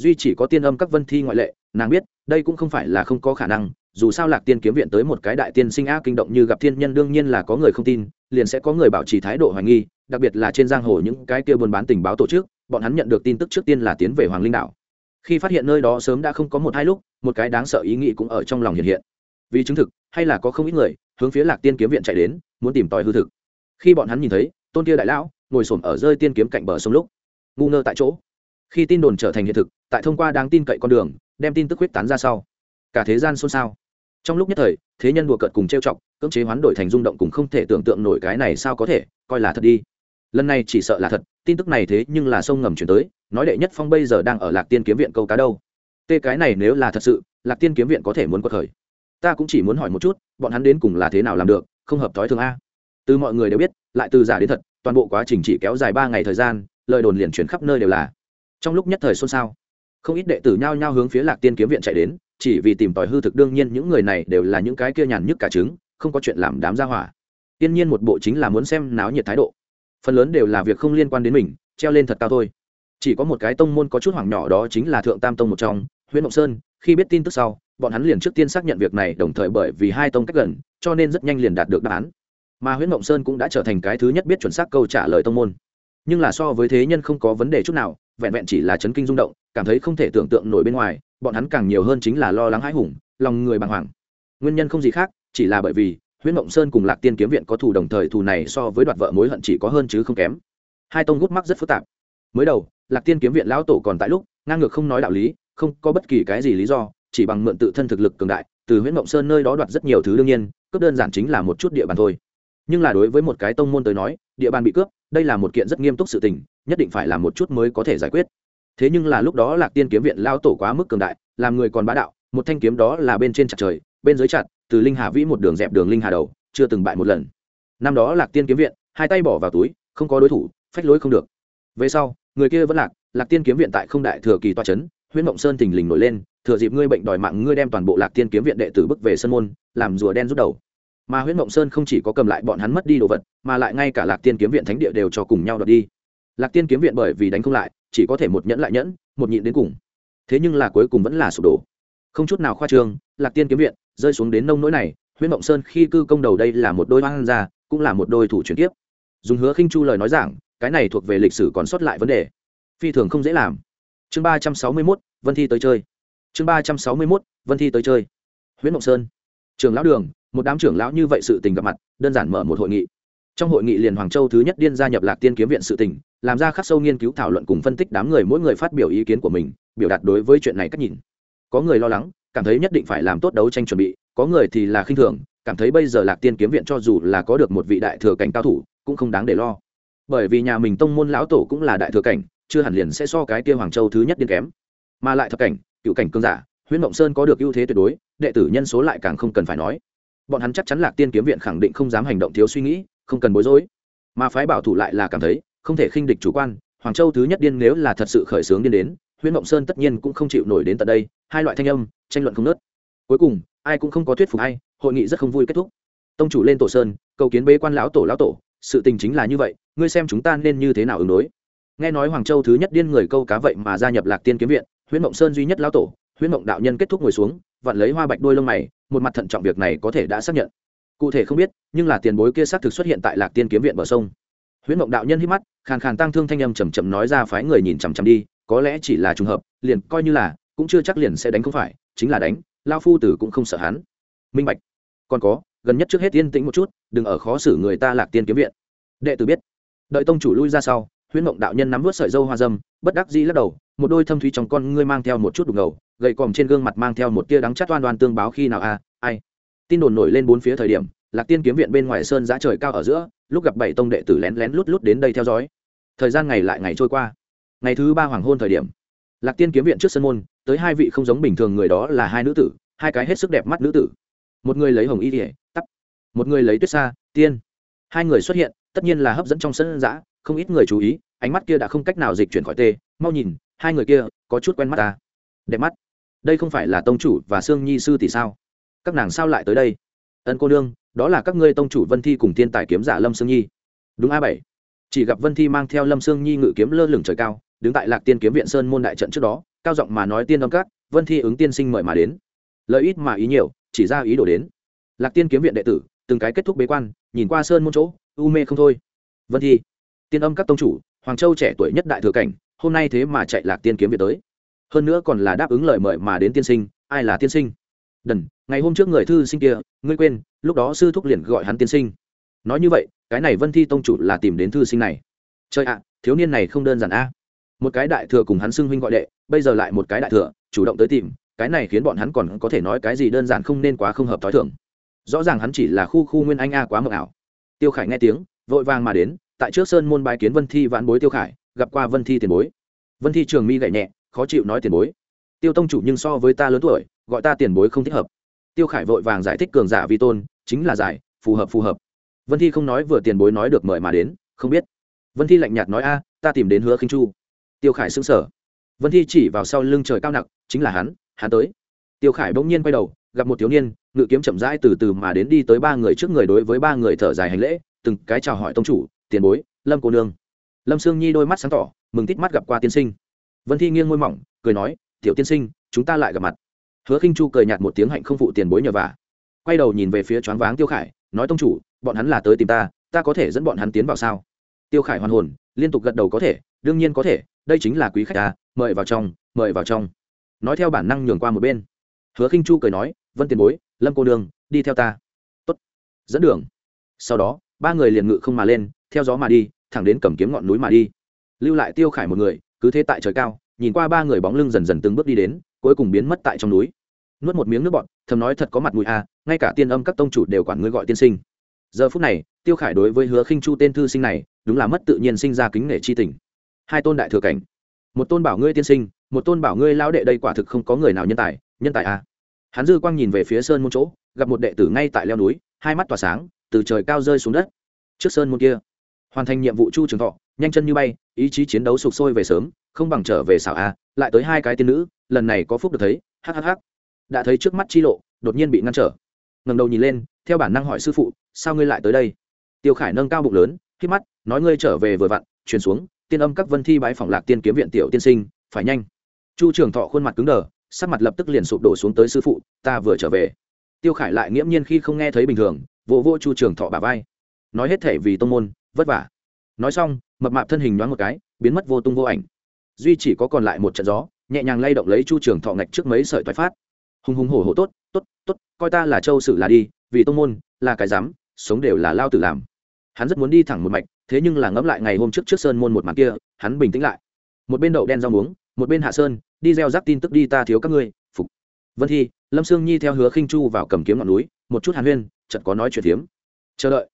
Duy chỉ có tiên âm các vân thi ngoại lệ, nàng biết, đây cũng không phải là không có khả năng, dù sao lạc tiên kiếm viện tới một cái đại tiên sinh ác kinh động như gặp thiên nhân đương nhiên là có người không tin, liền sẽ có người bảo trì thái độ hoài nghi, đặc biệt là trên giang hồ những cái kia buôn bán tình báo tổ chức, bọn hắn nhận được tin tức trước tiên là tiến về hoàng linh đạo khi phát hiện nơi đó sớm đã không có một hai lúc, một cái đáng sợ ý nghĩ cũng ở trong lòng hiện hiện vì chứng thực, hay là có không ít người hướng phía lạc tiên kiếm viện chạy đến, muốn tìm tòi hư thực. Khi bọn hắn nhìn thấy, tôn kia đại lão ngồi s ở rơi tiên kiếm cạnh bờ sông lúc, ngu ngơ tại chỗ. Khi tin đồn trở thành hiện thực, tại thông qua đáng tin cậy con đường, đem tin tức huyết tán ra sau. Cả thế gian xôn xao. Trong lúc nhất thời, thế nhân đùa cợt cùng trêu chọc, cưỡng chế hoán đổi thành rung động cùng không thể tưởng tượng nổi cái này sao có thể, coi là thật đi. Lần này chỉ sợ là thật, tin tức này thế nhưng là sông ngầm chuyển tới, nói đệ nhất phong bây giờ đang ở lạc tiên kiếm viện câu cá đâu. Tê cái này nếu là thật sự, lạc tiên kiếm viện có thể muốn có thời ta cũng chỉ muốn hỏi một chút, bọn hắn đến cùng là thế nào làm được, không hợp thói thường a? Từ mọi người đều biết, lại từ giả đến thật, toàn bộ quá trình chỉ kéo dài ba ngày thời gian, lời đồn liền chuyển khắp nơi đều là. Trong lúc nhất thời xôn xao, không ít đệ tử nhao nhao hướng phía lạc tiên kiếm viện chạy đến, chỉ vì tìm tòi hư thực, đương nhiên những người này đều là những cái kia nhàn nhức cả trứng, không có chuyện làm đám ra hỏa. Tiên nhiên một bộ chính là muốn xem náo nhiệt thái độ. Phần lớn đều là việc không liên quan đến mình, treo lên thật cao thôi. Chỉ có một cái tông môn có chút hoảng nhỏ đó chính là thượng tam tông một trong huyện mộng sơn, khi biết tin tức sau bọn hắn liền trước tiên xác nhận việc này, đồng thời bởi vì hai tông cách gần, cho nên rất nhanh liền đạt được đáp án. Mà huyện mộng sơn cũng đã trở thành cái thứ nhất biết chuẩn xác câu trả lời tông môn. Nhưng là so với thế nhân không có vấn đề chút nào, vẹn vẹn chỉ là chấn kinh rung động, cảm thấy không thể tưởng tượng nổi bên ngoài, bọn hắn càng nhiều hơn chính là lo lắng hãi hùng, lòng người bàng hoàng. Nguyên nhân không gì khác, chỉ là bởi vì huyện mộng sơn cùng lạc tiên kiếm viện có thù đồng thời thù này so với đoạt vợ mối hận chỉ có hơn chứ không kém. Hai tông gút mắc rất phức tạp. Mới đầu, lạc tiên kiếm viện lão tổ còn tại lúc, ngang ngược không nói đạo lý, không có bất kỳ cái gì lý do chỉ bằng mượn tự thân thực lực cường đại, từ huyện mộng sơn nơi đó đoạt rất nhiều thứ đương nhiên, cướp đơn giản chính là một chút địa bàn thôi. Nhưng là đối với một cái tông môn tới nói, địa bàn bị cướp, đây là một kiện rất nghiêm túc sự tình, nhất định phải làm một chút mới có thể giải quyết. Thế nhưng là lúc đó lạc tiên kiếm viện lao tổ quá mức cường đại, làm người còn bá đạo, một thanh kiếm đó là bên trên chặt trời, bên dưới chặt, từ linh hà vĩ một đường dẹp đường linh hà đầu, chưa từng bại một lần. Năm đó lạc tiên kiếm viện, hai tay bỏ vào túi, không có đối thủ, phách lối không được. Về sau, người kia vẫn lạc lạc tiên kiếm viện tại không đại thừa kỳ toa c h ấ n huyễn mộng sơn thình lình nổi lên thừa dịp ngươi bệnh đòi mạng ngươi đem toàn bộ lạc tiên kiếm viện đệ tử bức về sân môn, làm rùa đen rút đầu. Mà huyễn mộng sơn không chỉ có cầm lại bọn hắn mất đi đồ vật, mà lại ngay cả lạc tiên kiếm viện thánh địa đều cho cùng nhau đoạt đi. Lạc tiên kiếm viện bởi vì đánh không lại, chỉ có thể một nhẫn lại nhẫn, một nhịn đến cùng. Thế nhưng là cuối cùng vẫn là sụp đổ. Không chút nào khoa trương, lạc tiên kiếm viện rơi xuống đến nông nỗi này, huyễn mộng sơn khi cư công đầu đây là một đôi hoang gia, cũng là một đôi thủ chuyển tiếp dùng hứa khinh chu lời nói giảng, cái này thuộc về lịch sử còn sót lại vấn đề. Phi thường không dễ làm. Chương ba trăm sáu mươi mốt, vân thi tới chơi chương ba trăm sáu mươi mốt, vân thi tới chơi. Nguyễn mộng sơn. Trường lão đường, một đám trưởng lão như vậy sự tình gặp mặt, đơn giản mở một hội nghị. Trong hội nghị liền hoàng châu thứ nhất điên gia nhập lạc tiên kiếm viện sự tình, làm ra khắc sâu nghiên cứu thảo luận cùng phân tích đám người mỗi người phát biểu ý kiến của mình, biểu đạt đối với chuyện này cách nhìn. Có người lo lắng, cảm thấy nhất định phải làm tốt đấu tranh chuẩn bị, có người thì là khinh thường, cảm thấy bây giờ lạc tiên kiếm viện cho dù là có được một vị đại thừa cảnh cao thủ, cũng không đáng để lo. Bởi vì nhà mình tông môn lão tổ cũng là đại thừa cảnh, chưa hẳn liền sẽ so cái kia hoàng châu thứ nhất điên kém. Mà lại thập cảnh cựu cảnh cương giả, huyễn mộng sơn có được ưu thế tuyệt đối, đệ tử nhân số lại càng không cần phải nói. Bọn hắn chắc chắn lạc tiên kiếm viện khẳng định không dám hành động thiếu suy nghĩ, không cần bối rối. Mà phái bảo thủ lại là cảm thấy, không thể khinh địch chủ quan, hoàng châu thứ nhất điên nếu là thật sự khởi xướng điên đến, huyễn mộng sơn tất nhiên cũng không chịu nổi đến tận đây, hai loại thanh âm, tranh luận không nớt cuối cùng, ai cũng không có thuyết phục hay hội nghị rất không vui kết thúc. Tông chủ lên tổ sơn, cầu kiến bế quan lão tổ lão tổ, sự tình chính là như vậy, ngươi xem chúng ta nên như thế nào ứng đối. Nghe nói hoàng châu thứ nhất điên người câu cá vậy mà gia nhập lạc tiên kiếm viện huyễn mộng sơn duy nhất lão tổ, huyễn mộng đạo nhân kết thúc ngồi xuống, vặn lấy hoa bạch đôi lông mày, một mặt thận trọng việc này có thể đã xác nhận. Cụ thể không biết, nhưng là tiền bối kia xác thực xuất hiện tại lạc tiên kiếm viện bờ sông. Huyễn mộng đạo nhân hít mắt, khàn khàn tăng thương thanh âm chầm chầm nói ra phái người nhìn chằm chằm đi, có lẽ chỉ là trùng hợp, liền coi như là, cũng chưa chắc liền sẽ đánh không phải, chính là đánh lao phu tử cũng không sợ hắn. Minh bạch. Còn có, gần nhất trước hết yên tĩnh một chút, đừng ở khó xử người ta lạc tiên kiếm viện. Đệ tử biết. Đợi tông chủ lui ra sau, huyễn mộng đạo nhân nắm vớt sợi dâu hoa dâm, bất đắc dĩ lắc đầu một đôi thâm thúy trong con ngươi mang theo một chút đục ngầu gậy còm trên gương mặt mang theo một tia đắng chát oan oan tương báo khi nào a ai. Tin đồn nổi lên bốn phía thời điểm, lạc tiên kiếm viện bên ngoài sơn giã trời cao ở giữa, lúc gặp bảy tông đệ tử lén lén lút lút đến đây theo dõi. Thời gian ngày lại ngày trôi qua. Ngày thứ ba hoàng hôn thời điểm, lạc tiên kiếm viện trước sân môn, tới hai vị không giống bình thường người đó là hai nữ tử, hai cái hết sức đẹp mắt nữ tử. Một người lấy hồng y ỉa tắp một người lấy tuyết sa, tiên. Hai người xuất hiện, tất nhiên là hấp dẫn trong sân giã, không ít người chú ý, ánh mắt kia đã không cách nào dịch chuyển khỏi tê, mau nhìn hai người kia có chút quen mắt ta. Đẹp mắt. Đây không phải là tông chủ và sương nhi sư tỷ sao? Các nàng sao lại tới đây? Ân cô nương, đó là các ngươi tông chủ vân thi cùng tiên tài kiếm giả lâm sương nhi. Đúng a bảy. Chỉ gặp vân thi mang theo lâm sương nhi ngự kiếm lơ lửng trời cao, đứng tại lạc tiên kiếm viện sơn môn đại trận trước đó, cao giọng mà nói tiên âm các, vân thi ứng tiên sinh mời mà đến. Lợi ít mà ý nhiều, chỉ ra ý đồ đến. Lạc tiên kiếm viện đệ tử, từng cái kết thúc bế quan, nhìn qua sơn môn chỗ, u mê không thôi. Vân thi, tiên âm các tông chủ, hoàng châu trẻ tuổi nhất đại thừa cảnh hôm nay thế mà chạy lạc tiên kiếm viện tới. Hơn nữa còn là đáp ứng lời mời mà đến tiên sinh, ai là tiên sinh? Đần, ngày hôm trước người thư sinh kia, ngươi quên, lúc đó sư thúc liền gọi hắn tiên sinh. Nói như vậy, cái này vân thi tông chủ là tìm đến thư sinh này. Chơi ạ, thiếu niên này không đơn giản a. Một cái đại thừa cùng hắn xưng huynh gọi đệ, bây giờ lại một cái đại thừa, chủ động tới tìm, cái này khiến bọn hắn còn có thể nói cái gì đơn giản không nên quá không hợp t h o i thưởng rõ ràng hắn chỉ là khu khu nguyên anh a quá mờ ảo. Tiêu khải nghe tiếng, vội vàng mà đến, tại trước sơn môn bài kiến vân thi vãn bối tiêu khải gặp qua vân thi tiền bối. Vân thi trường mi gậy nhẹ, khó chịu nói tiền bối. Tiêu tông chủ nhưng so với ta lớn tuổi, gọi ta tiền bối không thích hợp. Tiêu khải vội vàng giải thích cường giả vi tôn, chính là giải, phù hợp phù hợp. Vân thi không nói vừa tiền bối nói được mời mà đến, không biết. Vân thi lạnh nhạt nói, a, ta tìm đến hứa khinh chu. Tiêu khải xứng sở vân thi chỉ vào sau lưng trời cao nặng, chính là hắn hắn tới. Tiêu khải bỗng nhiên quay đầu, gặp một thiếu niên, ngự kiếm chậm rãi từ từ mà đến đi tới ba người trước người đối với ba người thở dài hành lễ, từng cái chào hỏi tông chủ, tiền bối, lâm cô nương lâm sương nhi đôi mắt sáng tỏ, mừng tít mắt gặp qua tiên sinh. Vân thi nghiêng môi mỏng, cười nói, tiểu tiên sinh, chúng ta lại gặp mặt. Hứa khinh chu cười nhạt một tiếng hạnh không phụ tiền bối nhờ vả. Quay đầu nhìn về phía choáng váng tiêu khải, nói, tông chủ, bọn hắn là tới tìm ta ta có thể dẫn bọn hắn tiến vào sao? Tiêu khải hoàn hồn, liên tục gật đầu có thể, đương nhiên có thể, đây chính là quý khách ta, mời vào trong, mời vào trong. Nói theo bản năng nhường qua một bên. Hứa khinh chu cười nói, vân tiền bối, lâm cô đường đi theo ta. Tốt. Dẫn đường. Sau đó, ba người liền ngự không mà lên, theo gió mà đi thẳng đến cầm kiếm ngọn núi mà đi. Lưu lại tiêu khải một người cứ thế tại trời cao nhìn qua ba người bóng lưng dần dần từng bước đi đến cuối cùng biến mất tại trong núi. Nuốt một miếng nước bọt thầm nói thật có mặt mũi a à, ngay cả tiên âm các tông chủ đều quản ngươi gọi tiên sinh. Giờ phút này tiêu khải đối với hứa khinh chu tên thư sinh này đúng là mất tự nhiên sinh ra kính nể chi tình. Hai tôn đại thừa cảnh. Một tôn bảo ngươi tiên sinh một tôn bảo ngươi lao đệ đây quả thực không có người nào nhân tài nhân tài à. hắn dư quang nhìn về phía sơn môn chỗ gặp một đệ tử ngay tại leo núi hai mắt tỏa sáng từ trời cao rơi xuống đất. Trước sơn môn kia hoàn thành nhiệm vụ chu trường thọ, nhanh chân như bay, ý chí chiến đấu sụp sôi về sớm, không bằng trở về xảo a, lại tới hai cái tiên nữ, lần này có phúc được thấy hhh đã thấy trước mắt chi lộ, đột nhiên bị ngăn trở. Ngầm đầu nhìn lên, theo bản năng hỏi sư phụ, sao ngươi lại tới đây? Tiêu khải nâng cao bụng lớn khi mắt, nói ngươi trở về vừa vặn, truyền xuống, tiên âm các vân thi bái phỏng lạc tiên kiếm viện tiểu tiên sinh, phải nhanh. Chu trường thọ khuôn mặt cứng đờ, sắc mặt lập tức liền sụp đổ xuống tới sư phụ, ta vừa trở về. Tiêu khải lại nghiễm nhiên khi không nghe thấy bình thường, vỗ vỗ chu trường thọ bà vai. Nói hết thể vì tông môn vất vả. Nói xong, mập mạp thân hình nhoáng một cái, biến mất vô tung vô ảnh. Duy chỉ có còn lại một trận gió, nhẹ nhàng lay động lấy chu trường thọ ngạch trước mấy sợi thoái phát. Hùng hùng hổ hổ tốt tốt tốt, coi ta là châu sự là đi, vì tông môn, là cái dám sống đều là lao tử làm. Hắn rất muốn đi thẳng một mạch, thế nhưng là ngẫm lại ngày hôm trước trước sơn môn một màn kia, hắn bình tĩnh lại. Một bên đậu đen rau muống, một bên hạ sơn, đi gieo rắc tin tức đi ta thiếu các ngươi, phục. Vân thi, lâm sương nhi theo hứa khinh chu vào cầm kiếm ngọn núi, một chút hàn huyên chật có nói chuyện phiếm. Chờ đợi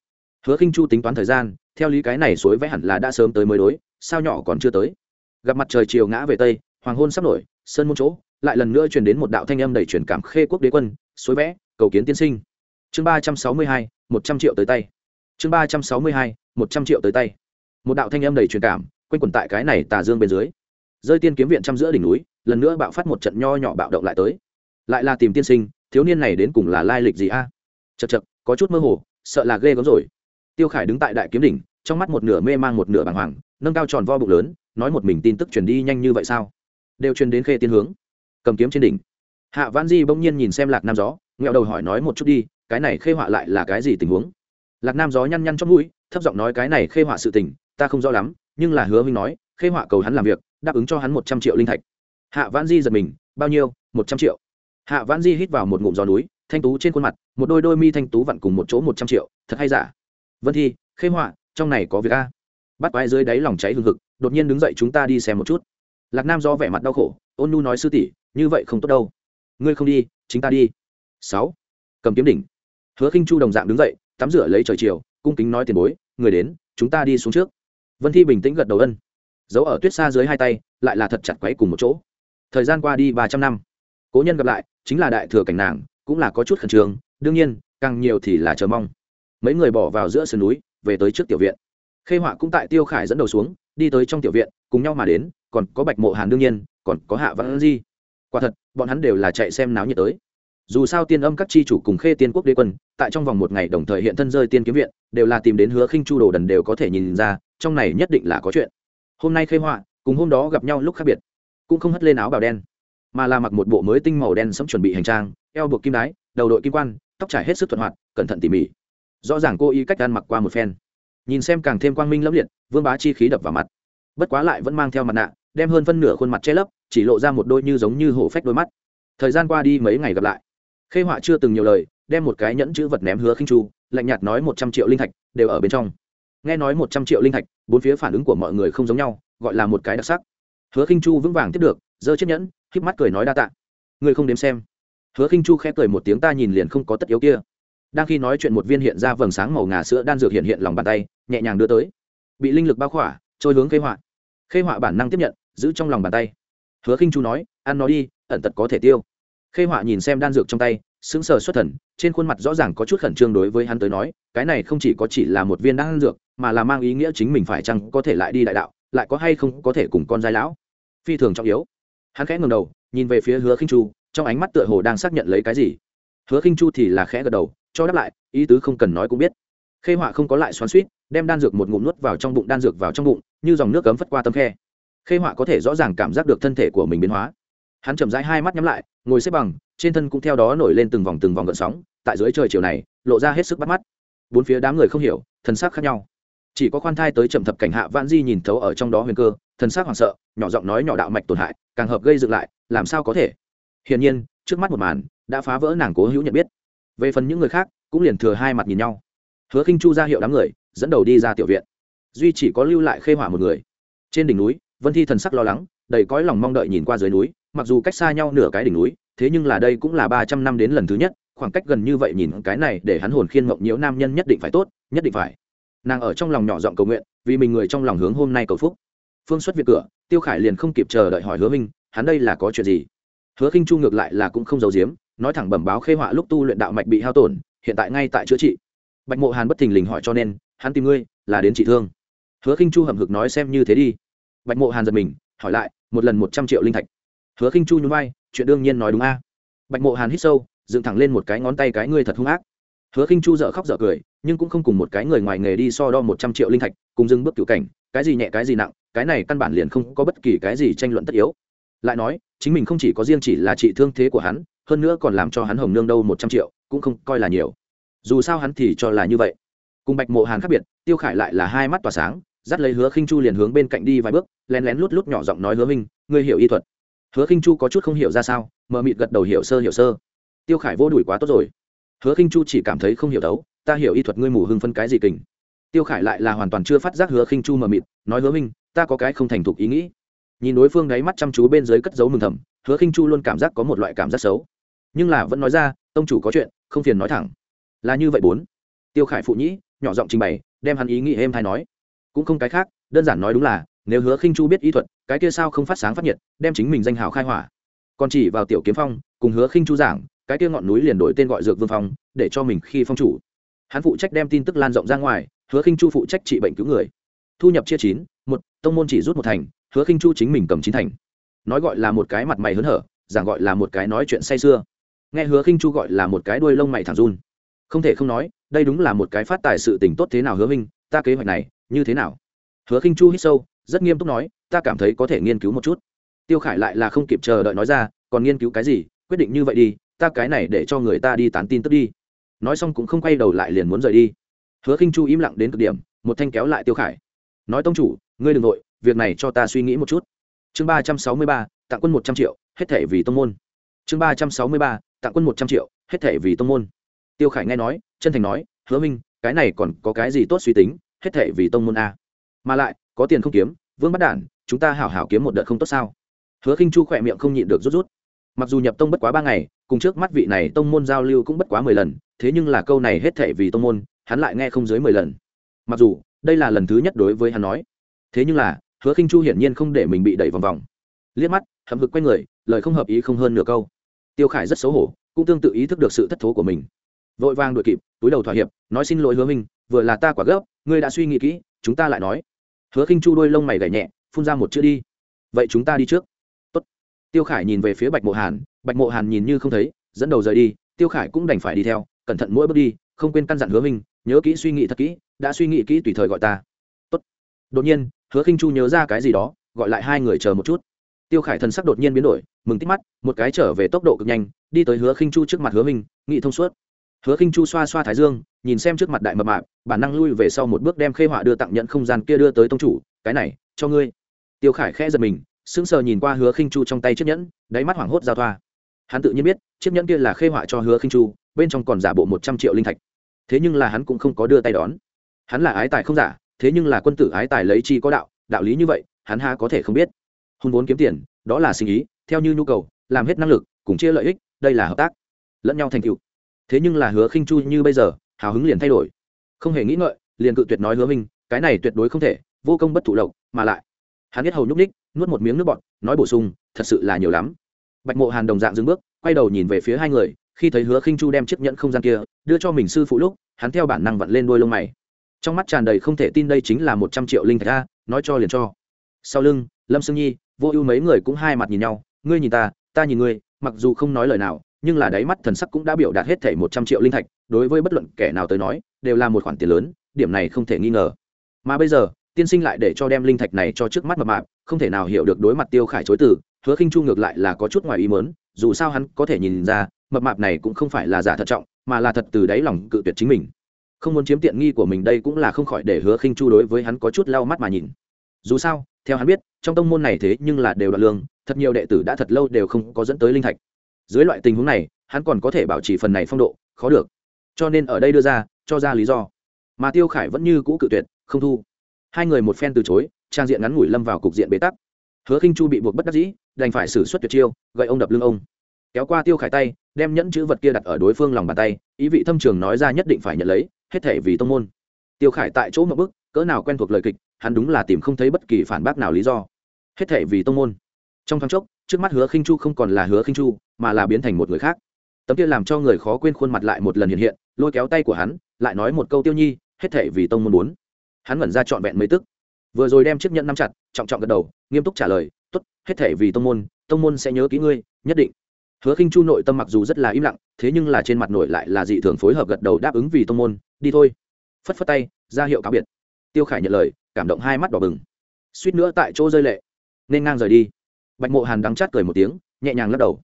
hứa khinh chu tính toán thời gian, theo lý cái này suối vẽ hẳn là đã sớm tới mới đối, sao nhỏ còn chưa tới. Gặp mặt trời chiều ngã về tây, hoàng hôn sắp nổi, sơn môn chỗ, lại lần nữa truyền đến một đạo thanh âm đầy truyền cảm khê quốc đế quân, suối vẽ, cầu kiến tiên sinh. Chương ba trăm sáu mươi hai, một trăm triệu tới tay. Chương ba trăm sáu mươi hai, một trăm triệu tới tay. Một đạo thanh âm đầy truyền cảm, quanh quẩn tại cái này tà dương bên dưới. Rơi tiên kiếm viện trăm giữa đỉnh núi, lần nữa bạo phát một trận nho nhỏ bạo động lại tới. Lại là tìm tiên sinh, thiếu niên này đến cùng là lai lịch gì a? À? chật chật có chút mơ hồ, sợ là ghê gớm rồi tiêu khải đứng tại đại kiếm đỉnh, trong mắt một nửa mê mang một nửa bàng hoàng, nâng cao tròn vo bụng lớn, nói một mình tin tức truyền đi nhanh như vậy sao? Đều truyền đến khê tiên hướng. Cầm kiếm trên đỉnh. Hạ văn di bỗng nhiên nhìn xem lạc nam gió, nghẹo đầu hỏi nói một chút đi, cái này khê họa lại là cái gì tình huống? Lạc nam gió nhăn nhăn trong mũi, thấp giọng nói cái này khê họa sự tình, ta không rõ lắm, nhưng là hứa minh nói, khê họa cầu hắn làm việc, đáp ứng cho hắn một trăm triệu linh thạch. Hạ vãn di giật mình, bao nhiêu? Một trăm triệu. Hạ vãn di hít vào một ngụm gió núi, thanh tú trên khuôn mặt, một đôi đôi mi thanh tú vặn cùng một chỗ một trăm triệu, thật hay giả? Vân thi, khê họa, trong này có việc a. Bắt quái dưới đáy lòng cháy hừng hực, đột nhiên đứng dậy chúng ta đi xem một chút. Lạc nam do vẻ mặt đau khổ, ôn nu nói sư tỷ, như vậy không tốt đâu. Ngươi không đi, chính ta đi. Sáu. Cầm kiếm đỉnh. Hứa khinh chu đồng dạng đứng dậy, tắm rửa lấy trời chiều, cung kính nói tiền bối, người đến, chúng ta đi xuống trước. Vân thi bình tĩnh gật đầu ân. Giấu ở tuyết xa dưới hai tay, lại là thật chặt quấy cùng một chỗ. Thời gian qua đi ba trăm năm. Cố nhân gặp lại, chính là đại thừa cảnh nàng, cũng là có chút khẩn trương, đương nhiên, càng nhiều thì là chờ mong mấy người bỏ vào giữa sườn núi, về tới trước tiểu viện. Khê họa cũng tại tiêu khải dẫn đầu xuống, đi tới trong tiểu viện, cùng nhau mà đến, còn có bạch mộ hàn đương nhiên, còn có hạ văn di. Quả thật, bọn hắn đều là chạy xem náo nhiệt tới. Dù sao tiên âm các chi chủ cùng khê tiên quốc đế quân, tại trong vòng một ngày đồng thời hiện thân rơi tiên kiếm viện, đều là tìm đến hứa khinh chu đồ đần đều có thể nhìn ra, trong này nhất định là có chuyện. Hôm nay khê họa, cùng hôm đó gặp nhau lúc khác biệt, cũng không hất lên áo bào đen, mà là mặc một bộ mới tinh màu đen sẫm chuẩn bị hành trang, eo buộc kim đái, đầu đội kim quan, tóc trải hết sức thuận hoạt, cẩn thận tỉ mỉ rõ ràng cô y cách ăn mặc qua một phen. Nhìn xem càng thêm quang minh lẫm liệt, vương bá chi khí đập vào mặt. Bất quá lại vẫn mang theo mặt nạ, đem hơn phân nửa khuôn mặt che lấp, chỉ lộ ra một đôi như giống như hổ phách đôi mắt. Thời gian qua đi mấy ngày gặp lại. Khê họa chưa từng nhiều lời, đem một cái nhẫn chữ vật ném hứa khinh chu, lạnh nhạt nói một trăm triệu linh thạch, đều ở bên trong. Nghe nói một trăm triệu linh thạch, bốn phía phản ứng của mọi người không giống nhau, gọi là một cái đặc sắc. Hứa khinh chu vững vàng tiếp được, giơ chiếc nhẫn, híp mắt cười nói đa tạ. Người không đếm xem. Hứa khinh chu khẽ cười một tiếng ta nhìn liền không có tất yếu kia đang khi nói chuyện một viên hiện ra vầng sáng màu ngà sữa đan dược hiện hiện lòng bàn tay, nhẹ nhàng đưa tới. Bị linh lực bao khỏa, trôi hướng khê họa. Khê họa bản năng tiếp nhận, giữ trong lòng bàn tay. Hứa khinh chu nói, ăn nó đi, ẩn tật có thể tiêu. Khê họa nhìn xem đan dược trong tay, sững sờ xuất thần, trên khuôn mặt rõ ràng có chút khẩn trương đối với hắn tới nói, cái này không chỉ có chỉ là một viên đan dược, mà là mang ý nghĩa chính mình phải chăng có thể lại đi đại đạo, lại có hay không có thể cùng con giai lão. Phi thường trọng yếu. Hắn khẽ ngầm đầu, nhìn về phía hứa khinh chu, trong ánh mắt tựa hồ đang xác nhận lấy cái gì. Hứa khinh chu thì là khẽ gật đầu cho đáp lại, ý tứ không cần nói cũng biết. Khê họa không có lại xoắn suýt đem đan dược một ngụm nuốt vào trong bụng, đan dược vào trong bụng, như dòng nước cấm phất qua tấm khe. Khê họa có thể rõ ràng cảm giác được thân thể của mình biến hóa. Hắn chậm rãi hai mắt nhắm lại, ngồi xếp bằng, trên thân cũng theo đó nổi lên từng vòng từng vòng gợn sóng, tại dưới trời chiều này, lộ ra hết sức bắt mắt. Bốn phía đám người không hiểu thân xác khác nhau. Chỉ có khoan thai tới trầm thập cảnh hạ vãn di nhìn thấu ở trong đó huyền cơ thân xác hoảng sợ, nhỏ giọng nói nhỏ đạo mạch tổn hại, càng hợp gây dựng lại, làm sao có thể? Hiển nhiên, trước mắt một màn, đã phá vỡ nàng cố hữu nhận biết về phần những người khác, cũng liền thừa hai mặt nhìn nhau. Hứa khinh chu ra hiệu đám người, dẫn đầu đi ra tiểu viện. Duy chỉ có lưu lại khê hỏa một người. Trên đỉnh núi, vân thi thần sắc lo lắng, đầy cõi lòng mong đợi nhìn qua dưới núi, mặc dù cách xa nhau nửa cái đỉnh núi, thế nhưng là đây cũng là ba trăm năm đến lần thứ nhất, khoảng cách gần như vậy nhìn cái này để hắn hồn khiên mộng nhiễu nam nhân nhất định phải tốt, nhất định phải. Nàng ở trong lòng nhỏ giọng cầu nguyện, vì mình người trong lòng hướng hôm nay cầu phúc. Phương xuất việc cửa, tiêu khải liền không kịp chờ đợi hỏi hứa minh, hắn đây là có chuyện gì? Hứa khinh chu ngược lại là cũng không giấu giếm, nói thẳng bẩm báo khê họa lúc tu luyện đạo mạch bị hao tổn, hiện tại ngay tại chữa trị. Bạch mộ hàn bất thình lình hỏi cho nên, hắn tìm ngươi, là đến trị thương. Hứa khinh chu hậm hực nói xem như thế đi. Bạch mộ hàn giật mình, hỏi lại, một lần một trăm triệu linh thạch. Hứa khinh chu nhún vai, chuyện đương nhiên nói đúng a. Bạch mộ hàn hít sâu, dựng thẳng lên một cái ngón tay cái ngươi thật hung ác. Hứa khinh chu dở khóc dở cười, nhưng cũng không cùng một cái người ngoài nghề đi so đo một trăm triệu linh thạch, cùng dưng bước cựu cảnh, cái gì nhẹ cái gì nặng, cái này căn bản liền không có bất kỳ cái gì tranh luận tất yếu lại nói, chính mình không chỉ có riêng chỉ là trị thương thế của hắn, hơn nữa còn làm cho hắn hồng nương đâu một trăm triệu, cũng không coi là nhiều. Dù sao hắn thì cho là như vậy. Cùng bạch mộ hàn khác biệt, tiêu khải lại là hai mắt tỏa sáng, dắt lấy hứa khinh chu liền hướng bên cạnh đi vài bước, lén lén lút lút nhỏ giọng nói, hứa minh, ngươi hiểu y thuật. Hứa khinh chu có chút không hiểu ra sao mờ mịt gật đầu, hiểu sơ hiểu sơ. Tiêu khải vô đuổi quá tốt rồi. Hứa khinh chu chỉ cảm thấy không hiểu đấu, ta hiểu y thuật ngươi mù hưng phân cái gì kình. Tiêu khải lại là hoàn toàn chưa phát giác hứa khinh chu mờ mịt, nói, hứa minh, ta có cái không thành thục ý nghĩ nhìn đối phương đáy mắt chăm chú bên dưới cất giấu mừng thầm, hứa khinh chu luôn cảm giác có một loại cảm giác xấu. Nhưng là vẫn nói ra, tông chủ có chuyện, không phiền nói thẳng. Là như vậy bốn. Tiêu khải phụ nhĩ, nhỏ giọng trình bày, đem hắn ý nghĩ êm thay nói. Cũng không cái khác, đơn giản nói đúng là, nếu hứa khinh chu biết ý thuật, cái kia sao không phát sáng phát nhiệt, đem chính mình danh hào khai hỏa. Còn chỉ vào tiểu kiếm phong, cùng hứa khinh chu giảng, cái kia ngọn núi liền đổi tên gọi dược vương phong, để cho mình khi phong chủ. Hắn phụ trách đem tin tức lan rộng ra ngoài, hứa khinh chu phụ trách trị bệnh cứu người. Thu nhập chia chín, một, tông môn chỉ rút một thành hứa khinh chu chính mình cầm chín thành. Nói gọi là một cái mặt mày hớn hở, giảng gọi là một cái nói chuyện say sưa. Nghe hứa khinh chu gọi là một cái đuôi lông mày thẳng run. Không thể không nói, đây đúng là một cái phát tài sự tình tốt thế nào hứa minh, ta kế hoạch này, như thế nào? Hứa khinh chu hít sâu, rất nghiêm túc nói, ta cảm thấy có thể nghiên cứu một chút. Tiêu khải lại là không kịp chờ đợi nói ra, còn nghiên cứu cái gì, quyết định như vậy đi, ta cái này để cho người ta đi tán tin tức đi. Nói xong cũng không quay đầu lại liền muốn rời đi. Hứa khinh chu im lặng đến cực điểm, một thanh kéo lại tiêu khải. Nói tông chủ, ngươi đừng nội việc này cho ta suy nghĩ một chút. Chương ba trăm sáu mươi ba, tặng quân một trăm triệu, hết thể vì tông môn. Chương ba trăm sáu mươi ba, tặng quân một trăm triệu, hết thể vì tông môn. Tiêu khải nghe nói, chân thành nói, hứa minh, cái này còn có cái gì tốt suy tính, hết thể vì tông môn a mà lại, có tiền không kiếm, vương bắt đản, chúng ta hảo hảo kiếm một đợt không tốt sao? Hứa khinh chu khỏe miệng không nhịn được rút rút. Mặc dù nhập tông bất quá ba ngày, cùng trước mắt vị này tông môn giao lưu cũng bất quá mười lần, thế nhưng là câu này hết thệ vì tông môn, hắn lại nghe không dưới mười lần. Mặc dù, đây là lần thứ nhất đối với hắn nói. Thế nhưng là hứa khinh chu hiển nhiên không để mình bị đẩy vòng vòng. Liếc mắt, hậm hực quay người, lời không hợp ý không hơn nửa câu. Tiêu khải rất xấu hổ, cũng tương tự ý thức được sự thất thố của mình. Vội vàng đuổi kịp, túi đầu thỏa hiệp, nói xin lỗi hứa minh, vừa là ta quả gấp, ngươi đã suy nghĩ kỹ, chúng ta lại nói. Hứa khinh chu đôi lông mày gảy nhẹ, phun ra một chữ đi. Vậy chúng ta đi trước. Tốt. tiêu khải nhìn về phía bạch mộ hàn, bạch mộ hàn nhìn như không thấy, dẫn đầu rời đi, tiêu khải cũng đành phải đi theo, cẩn thận mỗi bước đi, không quên căn dặn hứa minh, nhớ kỹ suy nghĩ thật kỹ, đã suy nghĩ kỹ tùy thời gọi ta. Tốt. đột nhiên hứa khinh chu nhớ ra cái gì đó, gọi lại hai người chờ một chút. Tiêu khải thần sắc đột nhiên biến đổi, mừng tích mắt, một cái trở về tốc độ cực nhanh, đi tới hứa khinh chu trước mặt hứa minh, nghị thông suốt. Hứa khinh chu xoa xoa thái dương, nhìn xem trước mặt đại mập mạp, bản năng lui về sau một bước đem khê họa đưa tặng nhận không gian kia đưa tới tông chủ, cái này, cho ngươi. Tiêu khải khẽ giật mình, sững sờ nhìn qua hứa khinh chu trong tay chiếc nhẫn, đáy mắt hoảng hốt giao thoa. Hắn tự nhiên biết, chiếc nhẫn kia là khê họa cho hứa khinh chu, bên trong còn giả bộ một trăm triệu linh thạch. Thế nhưng là hắn cũng không có đưa tay đón. Hắn là ái tài không giả thế nhưng là quân tử ái tài lấy chi có đạo đạo lý như vậy, hắn ha có thể không biết. Hôn vốn kiếm tiền, đó là sinh ý, theo như nhu cầu, làm hết năng lực, cùng chia lợi ích, đây là hợp tác. Lẫn nhau thành tựu. Thế nhưng là hứa khinh chu như bây giờ, hào hứng liền thay đổi. Không hề nghĩ ngợi, liền cự tuyệt nói hứa minh, cái này tuyệt đối không thể, vô công bất thụ lộc, mà lại. Hắn biết hầu nhúc ních nuốt một miếng nước bọt, nói bổ sung, thật sự là nhiều lắm. Bạch mộ hàn đồng dạng dừng bước, quay đầu nhìn về phía hai người, khi thấy hứa khinh chu đem chiếc nhẫn không gian kia, đưa cho mình sư phụ lúc, hắn theo bản năng vặn lên đôi lông mày trong mắt tràn đầy không thể tin đây chính là một trăm triệu linh thạch a, nói cho liền cho. Sau lưng, lâm sương nhi, vô ưu mấy người cũng hai mặt nhìn nhau, ngươi nhìn ta ta nhìn ngươi, mặc dù không nói lời nào, nhưng là đáy mắt thần sắc cũng đã biểu đạt hết thảy một trăm triệu linh thạch, đối với bất luận kẻ nào tới nói, đều là một khoản tiền lớn, điểm này không thể nghi ngờ. Mà bây giờ, tiên sinh lại để cho đem linh thạch này cho trước mắt mập mạp, không thể nào hiểu được đối mặt tiêu khải chối từ, hứa khinh chu ngược lại là có chút ngoài ý mớn dù sao hắn có thể nhìn ra, mập mạp này cũng không phải là giả thật trọng, mà là thật từ đáy lòng cự tuyệt chính mình không muốn chiếm tiện nghi của mình đây cũng là không khỏi để hứa khinh chu đối với hắn có chút lau mắt mà nhìn. Dù sao, theo hắn biết, trong tông môn này thế nhưng là đều đoạn lương, thật nhiều đệ tử đã thật lâu đều không có dẫn tới linh thạch. Dưới loại tình huống này, hắn còn có thể bảo trì phần này phong độ, khó được. Cho nên ở đây đưa ra, cho ra lý do. Mà tiêu khải vẫn như cũ cự tuyệt, không thu. Hai người một phen từ chối, trang diện ngắn ngủi lâm vào cục diện bế tắc. Hứa khinh chu bị buộc bất đắc dĩ, đành phải xử suất tuyệt chiêu, gậy ông đập lưng ông. Kéo qua tiêu khải tay, đem nhẫn chữ vật kia đặt ở đối phương lòng bàn tay, ý vị thâm trường nói ra nhất định phải nhận lấy hết thể vì tông môn. Tiêu khải tại chỗ một bức cỡ nào quen thuộc lời kịch, hắn đúng là tìm không thấy bất kỳ phản bác nào lý do. Hết thể vì tông môn. Trong thoáng chốc, trước mắt hứa khinh chu không còn là hứa khinh chu, mà là biến thành một người khác. Tấm kia làm cho người khó quên khuôn mặt lại một lần hiện hiện, lôi kéo tay của hắn, lại nói một câu tiêu nhi, hết thể vì tông môn muốn. Hắn ngẩn ra trọn vẹn mấy tức. Vừa rồi đem chiếc nhẫn nắm chặt, trọng trọng gật đầu, nghiêm túc trả lời, tốt, hết thể vì tông môn tông môn sẽ nhớ kỹ ngươi, nhất định. Hứa khinh chu nội tâm mặc dù rất là im lặng thế nhưng là trên mặt nổi lại là dị thường phối hợp gật đầu đáp ứng vì tông môn, đi thôi. Phất phất tay, ra hiệu cáo biệt. Tiêu khải nhận lời, cảm động hai mắt đỏ bừng. Suýt nữa tại chỗ rơi lệ. Nên ngang rời đi. Bạch mộ hàn đắng chát cười một tiếng, nhẹ nhàng lắc đầu.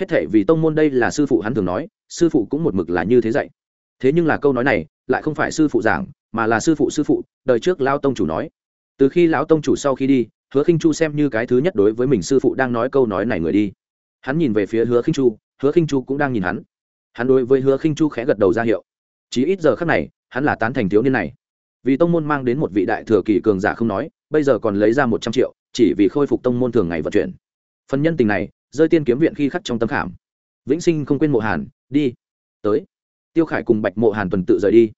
Hết thể vì tông môn đây là sư phụ hắn thường nói, sư phụ cũng một mực là như thế dạy. Thế nhưng là câu nói này, lại không phải sư phụ giảng, mà là sư phụ sư phụ, đời trước lao tông chủ nói. Từ khi lão tông chủ sau khi đi, hứa khinh chu xem như cái thứ nhất đối với mình sư phụ đang nói câu nói này người đi. Hắn nhìn về phía hứa khinh chu, hứa khinh chu cũng đang nhìn hắn hắn đối với hứa khinh chu khẽ gật đầu ra hiệu chỉ ít giờ khắc này hắn là tán thành thiếu niên này vì tông môn mang đến một vị đại thừa kỳ cường giả không nói bây giờ còn lấy ra một trăm triệu chỉ vì khôi phục tông môn thường ngày vận chuyển phần nhân tình này rơi tiên kiếm viện khi khắc trong tâm khảm vĩnh sinh không quên mộ hàn đi tới tiêu khải cùng bạch mộ hàn tuần tự rời đi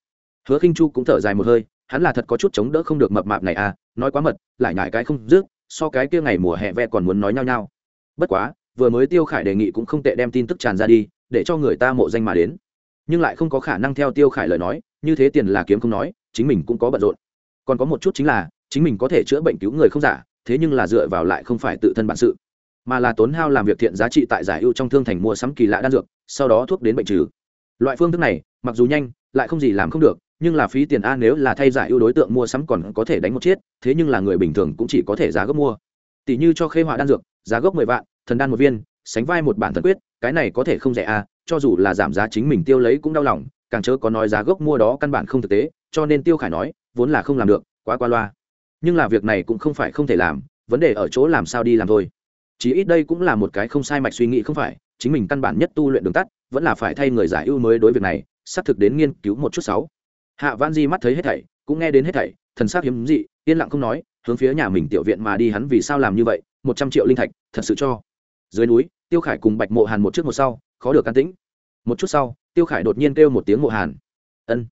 hứa khinh chu cũng thở dài một hơi hắn là thật có chút chống đỡ không được mập mạp này à nói quá mật lại ngại cái không dứt so cái kia ngày mùa hè ve còn muốn nói nhau nhau bất quá vừa mới tiêu khải đề nghị cũng không tệ đem tin tức tràn ra đi để cho người ta mộ danh mà đến. Nhưng lại không có khả năng theo tiêu khải lời nói, như thế tiền là kiếm không nói, chính mình cũng có bận rộn. Còn có một chút chính là, chính mình có thể chữa bệnh cứu người không giả, thế nhưng là dựa vào lại không phải tự thân bản sự. Mà là tốn hao làm việc thiện giá trị tại giải ưu trong thương thành mua sắm kỳ lạ đan dược, sau đó thuốc đến bệnh trừ. Loại phương thức này, mặc dù nhanh, lại không gì làm không được, nhưng là phí tiền a nếu là thay giải ưu đối tượng mua sắm còn có thể đánh một chiết thế nhưng là người bình thường cũng chỉ có thể giá gốc mua. Tỷ như cho khê họa đan dược, giá gốc mười vạn, thần đan một viên sánh vai một bản thần quyết, cái này có thể không rẻ à? cho dù là giảm giá chính mình tiêu lấy cũng đau lòng, càng chớ có nói giá gốc mua đó căn bản không thực tế, cho nên tiêu khải nói, vốn là không làm được, quá qua loa. Nhưng là việc này cũng không phải không thể làm, vấn đề ở chỗ làm sao đi làm thôi. Chỉ ít đây cũng là một cái không sai mạch suy nghĩ không phải, chính mình căn bản nhất tu luyện đường tắt, vẫn là phải thay người giải ưu mới đối việc này, xác thực đến nghiên cứu một chút sáu. Hạ văn di mắt thấy hết thảy, cũng nghe đến hết thảy, thần sắc hiếm dị, yên lặng không nói, hướng phía nhà mình tiểu viện mà đi hắn vì sao làm như vậy, một trăm triệu linh thạch, thật sự cho. Dưới núi tiêu khải cùng bạch mộ hàn một trước một sau, khó được can tĩnh. Một chút sau, tiêu khải đột nhiên kêu một tiếng mộ hàn. Ân.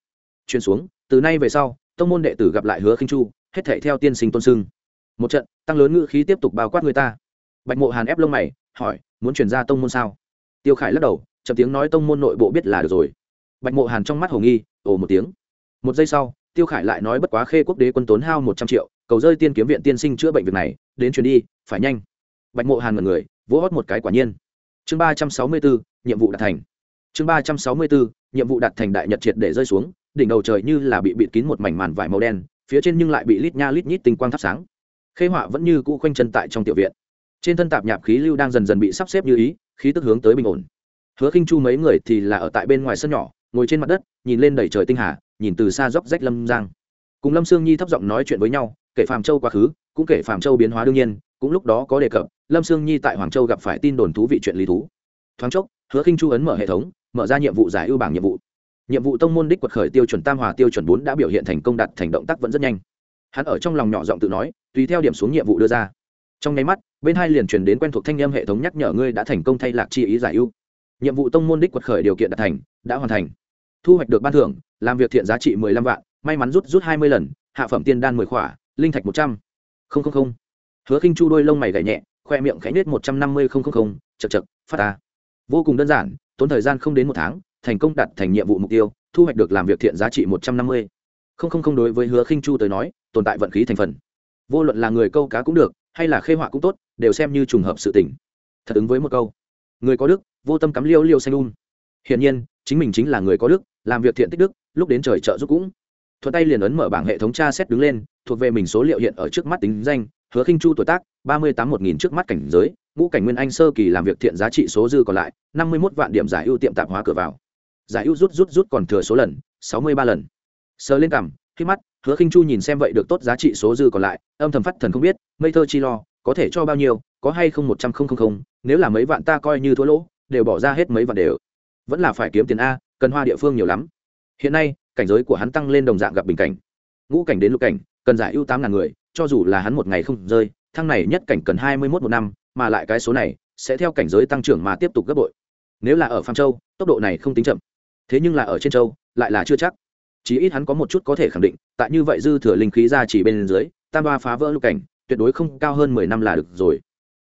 Truyền xuống, từ nay về sau, tông môn đệ tử gặp lại hứa khinh chu, hết thể theo tiên sinh tôn sưng một trận, tăng lớn ngữ khí tiếp tục bao quát người ta. Bạch mộ hàn ép lông mày, hỏi, muốn chuyển ra tông môn sao? Tiêu khải lắc đầu, chậm tiếng nói tông môn nội bộ biết là được rồi. Bạch mộ hàn trong mắt hồ nghi, ồ một tiếng. Một giây sau, tiêu khải lại nói bất quá khê quốc đế quân tốn hao một trăm triệu, cầu rơi tiên kiếm viện tiên sinh chữa bệnh việc này, đến chuyến đi, phải nhanh. Bạch mộ hàn ngần người vỗ hót một cái quả nhiên. Chương ba trăm sáu mươi bốn, nhiệm vụ đạt thành. Chương ba trăm sáu mươi bốn, nhiệm vụ đạt thành đại nhật triệt để rơi xuống, đỉnh đầu trời như là bị bịt kín một mảnh màn vải màu đen, phía trên nhưng lại bị lít nha lít nhít tinh quang thắp sáng. Khê họa vẫn như cũ khoanh chân tại trong tiểu viện. Trên thân tạp nhạp khí lưu đang dần dần bị sắp xếp như ý, khí tức hướng tới bình ổn. Hứa khinh chu mấy người thì là ở tại bên ngoài sân nhỏ, ngồi trên mặt đất, nhìn lên đầy trời tinh hà, nhìn từ xa dốc rách lâm giang. Cùng lâm sương nhi thấp giọng nói chuyện với nhau, kể phàm châu quá khứ, cũng kể phàm châu biến hóa đương nhiên, cũng lúc đó có đề cập lâm sương nhi tại hoàng châu gặp phải tin đồn thú vị chuyện lý thú. Thoáng chốc, hứa khinh chu ấn mở hệ thống, mở ra nhiệm vụ giải ưu bảng nhiệm vụ. Nhiệm vụ tông môn đích quật khởi tiêu chuẩn tam hòa tiêu chuẩn bốn đã biểu hiện thành công đạt thành động tác vẫn rất nhanh. Hắn ở trong lòng nhỏ giọng tự nói, tùy theo điểm xuống nhiệm vụ đưa ra. Trong nháy mắt, bên hai liền truyền đến quen thuộc thanh âm hệ thống nhắc nhở ngươi đã thành công thay lạc chi ý giải ưu. Nhiệm vụ tông môn đích quật khởi điều kiện đạt thành, đã hoàn thành. Thu hoạch được ban thưởng, làm việc thiện giá trị mười lăm vạn, may mắn rút rút hai mươi lần, hạ phẩm tiên đan mười khỏa, linh thạch một trăm. Linh hứa khinh chu đôi lông mày gảy nhẹ khoe miệng khẽ nết một trăm năm mươi chật chật phát ta. Vô cùng đơn giản, tốn thời gian không đến một tháng, thành công đạt thành nhiệm vụ mục tiêu, thu hoạch được làm việc thiện giá trị một trăm năm mươi. Không không không đối với hứa khinh chu tới nói, tồn tại vận khí thành phần. Vô luận là người câu cá cũng được, hay là khê họa cũng tốt, đều xem như trùng hợp sự tình. Thật ứng với một câu. Người có đức, vô tâm cắm liêu liêu xanh un hiển nhiên, chính mình chính là người có đức, làm việc thiện tích đức, lúc đến trời trợ giúp cũng. Thuận tay liền ấn mở bảng hệ thống tra xét đứng lên, thuộc về mình số liệu hiện ở trước mắt tính danh hứa khinh chu tuổi tác, ba mươi tám một nghìn trước mắt cảnh giới, ngũ cảnh nguyên anh sơ kỳ làm việc thiện giá trị số dư còn lại, năm mươi một vạn điểm giải ưu tiệm tạp hóa cửa vào. Giải ưu rút rút rút còn thừa số lần, sáu mươi ba lần. Sờ lên cằm, khi mắt, hứa khinh chu nhìn xem vậy được tốt giá trị số dư còn lại, âm thầm phát thần không biết mây thơ chi lo, có thể cho bao nhiêu, có hay không một trăm không không không, nếu là mấy vạn ta coi như thua lỗ, đều bỏ ra hết mấy vạn đều. Vẫn là phải kiếm tiền a, cần hoa địa phương nhiều lắm. Hiện nay, cảnh giới của hắn tăng lên đồng dạng gặp bình cảnh. Ngũ cảnh đến lục cảnh, cần giải ưu tám ngàn người cho dù là hắn một ngày không rơi thăng này nhất cảnh cần hai mươi mốt một năm, mà lại cái số này sẽ theo cảnh giới tăng trưởng mà tiếp tục gấp bội. Nếu là ở phạm châu, tốc độ này không tính chậm. Thế nhưng là ở trên châu, lại là chưa chắc. Chí ít hắn có một chút có thể khẳng định, tại như vậy dư thừa linh khí ra chỉ bên dưới, tam ba phá vỡ lục cảnh, tuyệt đối không cao hơn mười năm là được rồi.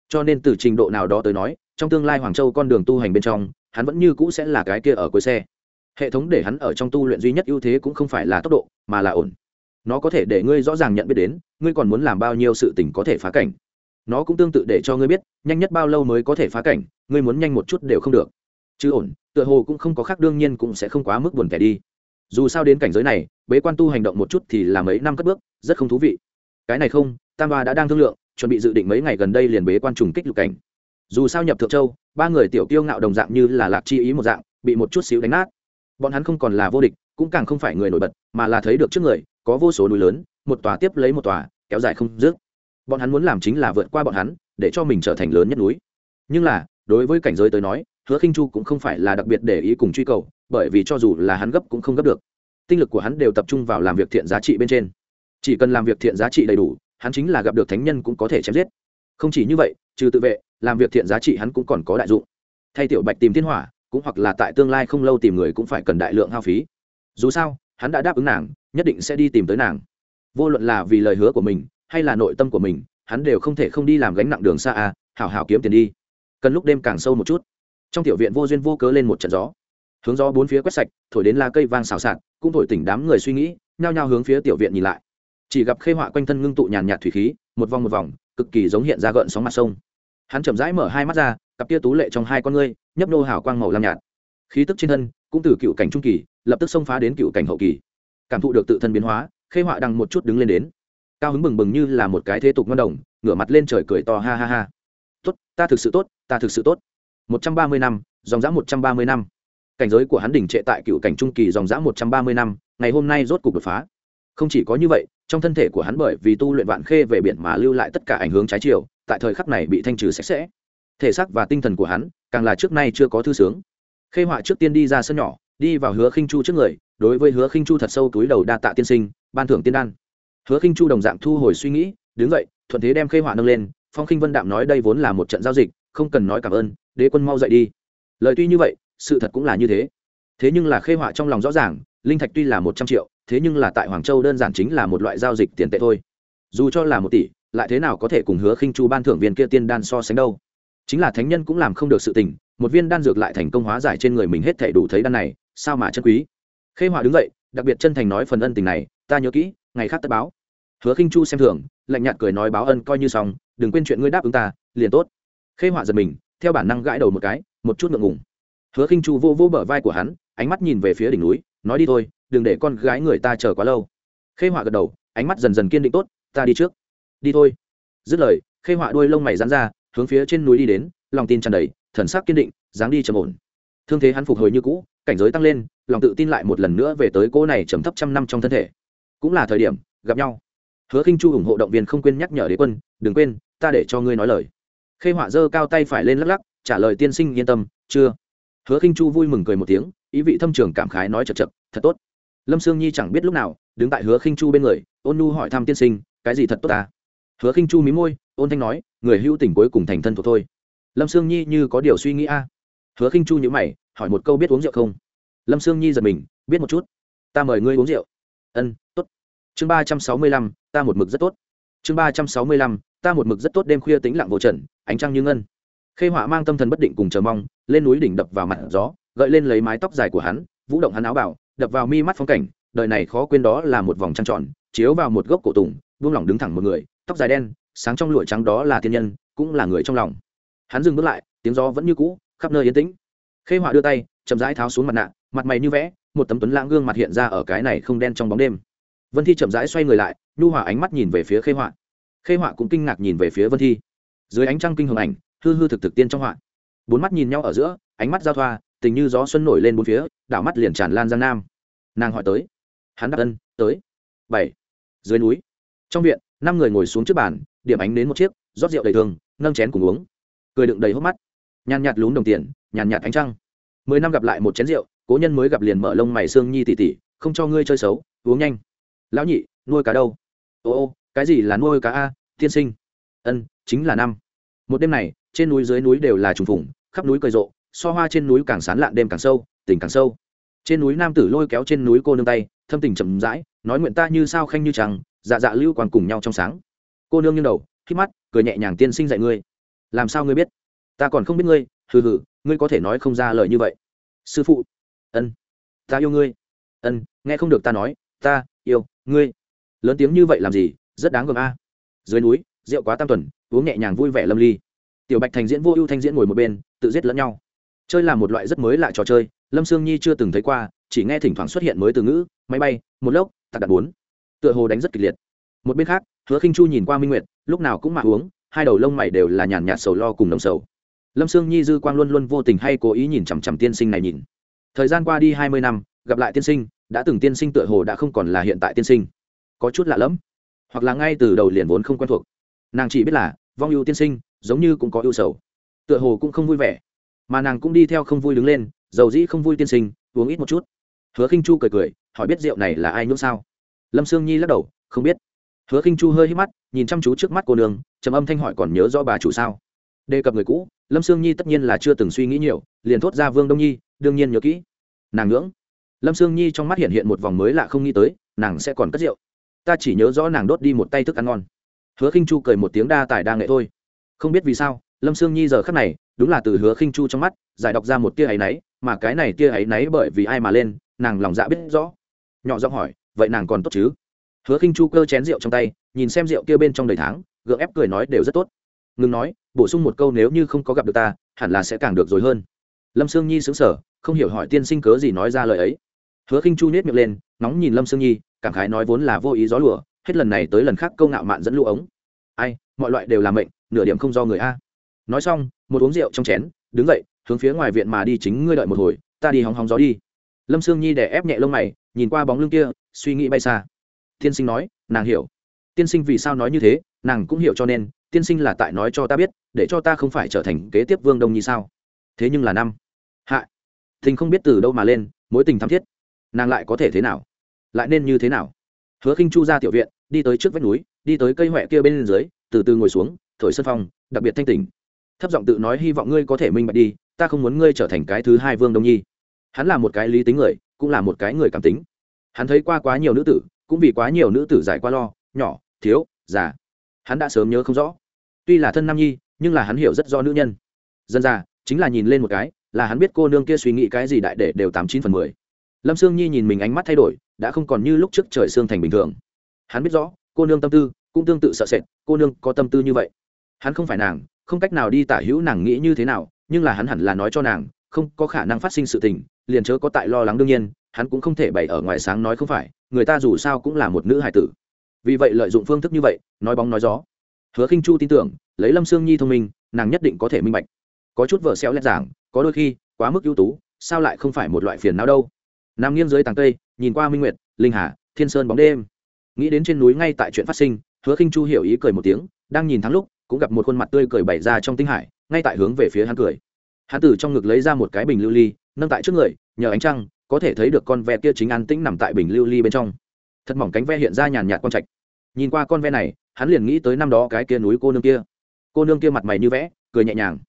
Cho nên từ trình độ nào đó tới nói, trong tương lai hoàng châu con đường tu hành bên trong, hắn vẫn như cũ sẽ là cái kia ở cuối xe. Hệ thống để hắn ở trong tu luyện duy nhất ưu thế cũng không phải là tốc độ, mà là ổn. Nó có thể để ngươi rõ ràng nhận biết đến ngươi còn muốn làm bao nhiêu sự tình có thể phá cảnh? Nó cũng tương tự để cho ngươi biết, nhanh nhất bao lâu mới có thể phá cảnh, ngươi muốn nhanh một chút đều không được. Chứ ổn, tựa hồ cũng không có khác, đương nhiên cũng sẽ không quá mức buồn kẻ đi. Dù sao đến cảnh giới này, bế quan tu hành động một chút thì là mấy năm cất bước, rất không thú vị. Cái này không, tam ba đã đang thương lượng, chuẩn bị dự định mấy ngày gần đây liền bế quan trùng kích lục cảnh. Dù sao nhập thượng châu, ba người tiểu tiêu ngạo đồng dạng như là lạc chi ý một dạng, bị một chút xíu đánh nát. Bọn hắn không còn là vô địch, cũng càng không phải người nổi bật, mà là thấy được trước người, có vô số núi lớn một tòa tiếp lấy một tòa, kéo dài không dứt. Bọn hắn muốn làm chính là vượt qua bọn hắn, để cho mình trở thành lớn nhất núi. Nhưng là, đối với cảnh giới tới nói, hứa khinh chu cũng không phải là đặc biệt để ý cùng truy cầu, bởi vì cho dù là hắn gấp cũng không gấp được. Tinh lực của hắn đều tập trung vào làm việc thiện giá trị bên trên. Chỉ cần làm việc thiện giá trị đầy đủ, hắn chính là gặp được thánh nhân cũng có thể chém giết. Không chỉ như vậy, trừ tự vệ, làm việc thiện giá trị hắn cũng còn có đại dụng. Thay tiểu bạch tìm thiên hỏa, cũng hoặc là tại tương lai không lâu tìm người cũng phải cần đại lượng hao phí. Dù sao, hắn đã đáp ứng nàng, nhất định sẽ đi tìm tới nàng vô luận là vì lời hứa của mình, hay là nội tâm của mình, hắn đều không thể không đi làm gánh nặng đường xa à hảo hảo kiếm tiền đi. Cần lúc đêm càng sâu một chút. Trong tiểu viện vô duyên vô cớ lên một trận gió. Hướng gió bốn phía quét sạch, thổi đến la cây vang xào xạc, cũng thổi tỉnh đám người suy nghĩ, nhao nhao hướng phía tiểu viện nhìn lại. Chỉ gặp khê họa quanh thân ngưng tụ nhàn nhạt thủy khí, một vòng một vòng, cực kỳ giống hiện ra gợn sóng mặt sông. Hắn chậm rãi mở hai mắt ra, cặp tia tú lệ trong hai con ngươi, nhấp nô hào quang màu lam nhạt. Khí tức trên thân, cũng từ cựu cảnh trung kỳ, lập tức xông phá đến cựu cảnh hậu kỳ. Cảm thụ được tự thân biến hóa khê họa đằng một chút đứng lên đến. Cao hứng bừng bừng như là một cái thế tục ngon đồng, ngửa mặt lên trời cười to ha ha ha. Tốt, ta thực sự tốt, ta thực sự tốt. Một trăm ba mươi năm, dòng dã một trăm ba mươi năm. Cảnh giới của hắn đỉnh trệ tại cựu cảnh trung kỳ dòng dã một trăm ba mươi năm, ngày hôm nay rốt cục đột phá. Không chỉ có như vậy, trong thân thể của hắn bởi vì tu luyện vạn khê về biển mà lưu lại tất cả ảnh hướng trái chiều, tại thời khắc này bị thanh trừ sạch sẽ. Thể xác và tinh thần của hắn, càng là trước nay chưa có thư sướng. Khê họa trước tiên đi ra sân nhỏ, đi vào hứa khinh chu trước người đối với hứa khinh chu thật sâu túi đầu đa tạ tiên sinh, ban thưởng tiên đan. Hứa khinh chu đồng dạng thu hồi suy nghĩ, đứng dậy, thuận thế đem khê họa nâng lên, phong khinh vân đạm nói đây vốn là một trận giao dịch, không cần nói cảm ơn, đế quân mau dậy đi. Lời tuy như vậy, sự thật cũng là như thế. Thế nhưng là khê họa trong lòng rõ ràng, linh thạch tuy là một trăm triệu, thế nhưng là tại hoàng châu đơn giản chính là một loại giao dịch tiền tệ thôi. Dù cho là một tỷ, lại thế nào có thể cùng hứa khinh chu ban thưởng viên kia tiên đan so sánh đâu? Chính là thánh nhân cũng làm không được sự tình, một viên đan dược lại thành công hóa giải trên người mình hết thể đủ thấy đan này, sao mà chân quý? Khê họa đứng dậy, đặc biệt chân thành nói phần ân tình này, ta nhớ kỹ, ngày khác tất báo. Hứa khinh chu xem thường, lạnh nhạt cười nói báo ân coi như xong, đừng quên chuyện ngươi đáp ứng ta, liền tốt. Khê họa giật mình, theo bản năng gãi đầu một cái, một chút ngượng ngùng. Hứa khinh chu vô vô bờ vai của hắn, ánh mắt nhìn về phía đỉnh núi, nói đi thôi, đừng để con gái người ta chờ quá lâu. Khê họa gật đầu, ánh mắt dần dần kiên định tốt, ta đi trước. Đi thôi. Dứt lời, khê họa đuôi lông mày dán ra, hướng phía trên núi đi đến, lòng tin tràn đầy, thần sắc kiên định, dáng đi trầm ổn. Thương thế hắn phục hồi như cũ, cảnh giới tăng lên lòng tự tin lại một lần nữa về tới cô này trầm thấp trăm năm trong thân thể. Cũng là thời điểm, gặp nhau. Hứa khinh chu ủng hộ động viên không quên nhắc nhở đế quân, đừng quên, ta để cho ngươi nói lời. Khê họa giơ cao tay phải lên lắc lắc, trả lời tiên sinh, yên tâm, chưa. Hứa khinh chu vui mừng cười một tiếng, ý vị thâm trường cảm khái nói chật chật, thật tốt. Lâm sương nhi chẳng biết lúc nào, đứng tại hứa khinh chu bên người, ôn nu hỏi thăm tiên sinh, cái gì thật tốt ta? Hứa khinh chu mí môi, ôn thanh nói, người hữu tình cuối cùng thành thân thuộc thôi lâm sương nhi như có điều suy nghĩ a. Hứa khinh chu nhữ mày, hỏi một câu biết uống rượu không? Lâm sương nhi giật mình, biết một chút, ta mời ngươi uống rượu. Ân t ố t chương ba trăm sáu mươi lăm, ta một mực rất tốt. Chương ba trăm sáu mươi lăm, ta một mực rất tốt. Đêm khuya tính lặng vô trần, ánh trăng như ngân. Khê họa mang tâm thần bất định cùng chờ mong, lên núi đỉnh đập vào mặt gió, gợi lên lấy mái tóc dài của hắn, vũ động hắn áo bảo đập vào mi mắt phong cảnh, đời này khó quên đó là một vòng trăng tròn, chiếu vào một gốc cổ tùng, buông lỏng đứng thẳng một người, tóc dài đen, sáng trong lụa trắng đó là thiên nhân, cũng là người trong lòng. Hắn dừng bước lại, tiếng gió vẫn như cũ, khắp nơi yên tĩnh khê họa đưa tay chậm rãi tháo xuống mặt nạ mặt mày như vẽ một tấm tuấn lãng gương mặt hiện ra ở cái này không đen trong bóng đêm. Vân thi chậm rãi xoay người lại nhu hỏa ánh mắt nhìn về phía khê họa. Khê họa cũng kinh ngạc nhìn về phía vân thi. Dưới ánh trăng kinh hồng ảnh hư hư thực thực tiên trong họa. Bốn mắt nhìn nhau ở giữa ánh mắt giao thoa tình như gió xuân nổi lên bốn phía đảo mắt liền tràn lan giang nam. Nàng hỏi tới. Hắn đáp ân tới. Bảy. Dưới núi. Trong viện năm người ngồi xuống trước bàn điểm ánh đến một chiếc rót rượu đầy thường, nâng chén cùng uống. Cười đựng đầy hốc mắt. Nhàn nhạt lún đồng tiền nhàn nhạt ánh trăng. Mười năm gặp lại một chén rượu, cố nhân mới gặp liền mở lông mày xương nhi tỉ tỉ, không cho ngươi chơi xấu, uống nhanh. Lão nhị, nuôi cá đâu? Ô ô, cái gì là nuôi cá a, tiên sinh? Ân, chính là năm. Một đêm này, trên núi dưới núi đều là trùng phủng khắp núi cười rộ, so hoa trên núi càng sán lạn đêm càng sâu, tình càng sâu. Trên núi nam tử lôi kéo trên núi cô nương tay, thâm tình chậm rãi, nói nguyện ta như sao khanh như chẳng dạ dạ lưu còn cùng nhau trong sáng. Cô nương nghiêng đầu khi mắt, cười nhẹ nhàng tiên sinh dạy ngươi. Làm sao ngươi biết? Ta còn không biết ngươi hừ hừ, ngươi có thể nói không ra lời như vậy. Sư phụ. Ân. Ta yêu ngươi. Ân, nghe không được ta nói, ta yêu ngươi. Lớn tiếng như vậy làm gì, rất đáng gờm a. Dưới núi, rượu quá tam tuần, uống nhẹ nhàng vui vẻ lâm ly. Tiểu bạch thành diễn vô ưu thanh diễn ngồi một bên, tự giết lẫn nhau. Chơi là một loại rất mới lạ trò chơi, lâm sương nhi chưa từng thấy qua, chỉ nghe thỉnh thoảng xuất hiện mới từ ngữ, máy bay, một lốc, tạc đặt bốn. Tựa hồ đánh rất kịch liệt. Một bên khác, hứa khinh chu nhìn qua minh nguyệt, lúc nào cũng mạ uống, hai đầu lông mày đều là nhàn nhạt sầu lo cùng đồng sầu lâm sương nhi dư quang luôn luôn vô tình hay cố ý nhìn chằm chằm tiên sinh này nhìn. Thời gian qua đi hai mươi năm, gặp lại tiên sinh, đã từng tiên sinh tựa hồ đã không còn là hiện tại tiên sinh. Có chút lạ lẫm, hoặc là ngay từ đầu liền vốn không quen thuộc. Nàng chỉ biết là, vong ưu tiên sinh, giống như cũng có ưu sầu. Tựa hồ cũng không vui vẻ. Mà nàng cũng đi theo không vui đứng lên dầu dĩ không vui tiên sinh, uống ít một chút. Hứa khinh chu cười cười, hỏi biết rượu này là ai nhốt sao? Lâm sương nhi lắc đầu, không biết. Hứa khinh chu hơi hít mắt, nhìn chăm chú trước mắt cô nương, trầm âm thanh hỏi còn nhớ do bà chủ sao? Đề cập người cũ lâm sương nhi tất nhiên là chưa từng suy nghĩ nhiều, liền thốt ra vương đông nhi, đương nhiên nhớ kỹ. Nàng ngưỡng. Lâm sương nhi trong mắt hiện hiện một vòng mới lạ không nghĩ tới, nàng sẽ còn cất rượu. Ta chỉ nhớ rõ nàng đốt đi một tay thức ăn ngon. Hứa khinh chu cười một tiếng đa tài đa nghệ thôi. Không biết vì sao, lâm sương nhi giờ khắc này, đúng là từ hứa khinh chu trong mắt, giải đọc ra một tia áy náy, mà cái này tia áy náy bởi vì ai mà lên, nàng lòng dạ biết rõ. Nhỏ giọng hỏi, vậy nàng còn tốt chứ? Hứa khinh chu cơ chén rượu trong tay, nhìn xem rượu kia bên trong đầy tháng, gượng ép cười nói đều rất tốt ngừng nói, bổ sung một câu nếu như không có gặp được ta, hẳn là sẽ càng được rồi hơn. Lâm sương nhi xứng sở không hiểu hỏi tiên sinh cớ gì nói ra lời ấy. Hứa khinh chu nhét miệng lên nóng nhìn lâm sương nhi, cảm khái nói vốn là vô ý gió lùa, hết lần này tới lần khác câu ngạo mạn dẫn lũ ống. Ai, mọi loại đều là mệnh, nửa điểm không do người a. Nói xong, một uống rượu trong chén, đứng dậy, hướng phía ngoài viện mà đi chính ngươi đợi một hồi, ta đi hóng hóng gió đi. Lâm sương nhi đè ép nhẹ lông mày, nhìn qua bóng lưng kia, suy nghĩ bay xa. Tiên sinh nói, nàng hiểu. Tiên sinh vì sao nói như thế, nàng cũng hiểu cho nên tiên sinh là tại nói cho ta biết, để cho ta không phải trở thành kế tiếp vương đông Nhi sao? Thế nhưng là năm. Hạ. Tình không biết từ đâu mà lên, mối tình thắm thiết. Nàng lại có thể thế nào? Lại nên như thế nào? Hứa khinh chu ra tiểu viện, đi tới trước vách núi, đi tới cây huệ kia bên dưới, từ từ ngồi xuống, thổi sân phong, đặc biệt thanh tỉnh. Thấp giọng tự nói hy vọng ngươi có thể minh bạch đi, ta không muốn ngươi trở thành cái thứ hai vương đông nhi. Hắn là một cái lý tính người, cũng là một cái người cảm tính. Hắn thấy qua quá nhiều nữ tử, cũng vì quá nhiều nữ tử giải qua lo, nhỏ, thiếu, già hắn đã sớm nhớ không rõ. Tuy là thân nam nhi, nhưng là hắn hiểu rất rõ nữ nhân. Dân ra chính là nhìn lên một cái, là hắn biết cô nương kia suy nghĩ cái gì đại để đều tám chín phần mười. Lâm sương nhi nhìn mình ánh mắt thay đổi, đã không còn như lúc trước trời sương thành bình thường. Hắn biết rõ, cô nương tâm tư cũng tương tự sợ sệt, cô nương có tâm tư như vậy. Hắn không phải nàng, không cách nào đi tả hữu nàng nghĩ như thế nào, nhưng là hắn hẳn là nói cho nàng, không có khả năng phát sinh sự tình, liền chớ có tại lo lắng đương nhiên, hắn cũng không thể bày ở ngoài sáng nói không phải, người ta dù sao cũng là một nữ hải tử vì vậy lợi dụng phương thức như vậy, nói bóng nói gió. Hứa khinh chu tin tưởng, lấy lâm sương nhi thông minh, nàng nhất định có thể minh bạch. Có chút vợ xéo lét giảng, có đôi khi, quá mức ưu tú, sao lại không phải một loại phiền não đâu? Nằm nghiêng dưới tàng cây, nhìn qua minh nguyệt, linh hà, thiên sơn bóng đêm. Nghĩ đến trên núi ngay tại chuyện phát sinh, hứa khinh chu hiểu ý cười một tiếng, đang nhìn thắng lúc, cũng gặp một khuôn mặt tươi cười bày ra trong tinh hải, ngay tại hướng về phía hắn cười. Hắn từ trong ngực lấy ra một cái bình lưu ly, nâng tại trước người, nhờ ánh trăng, có thể thấy được con ve kia chính an tĩnh nằm tại bình lưu ly bên trong. Thật mỏng cánh ve hiện ra nhàn nhạt con trạch nhìn qua con ve này hắn liền nghĩ tới năm đó cái kia núi cô nương kia. Cô nương kia mặt mày như vẽ cười nhẹ nhàng.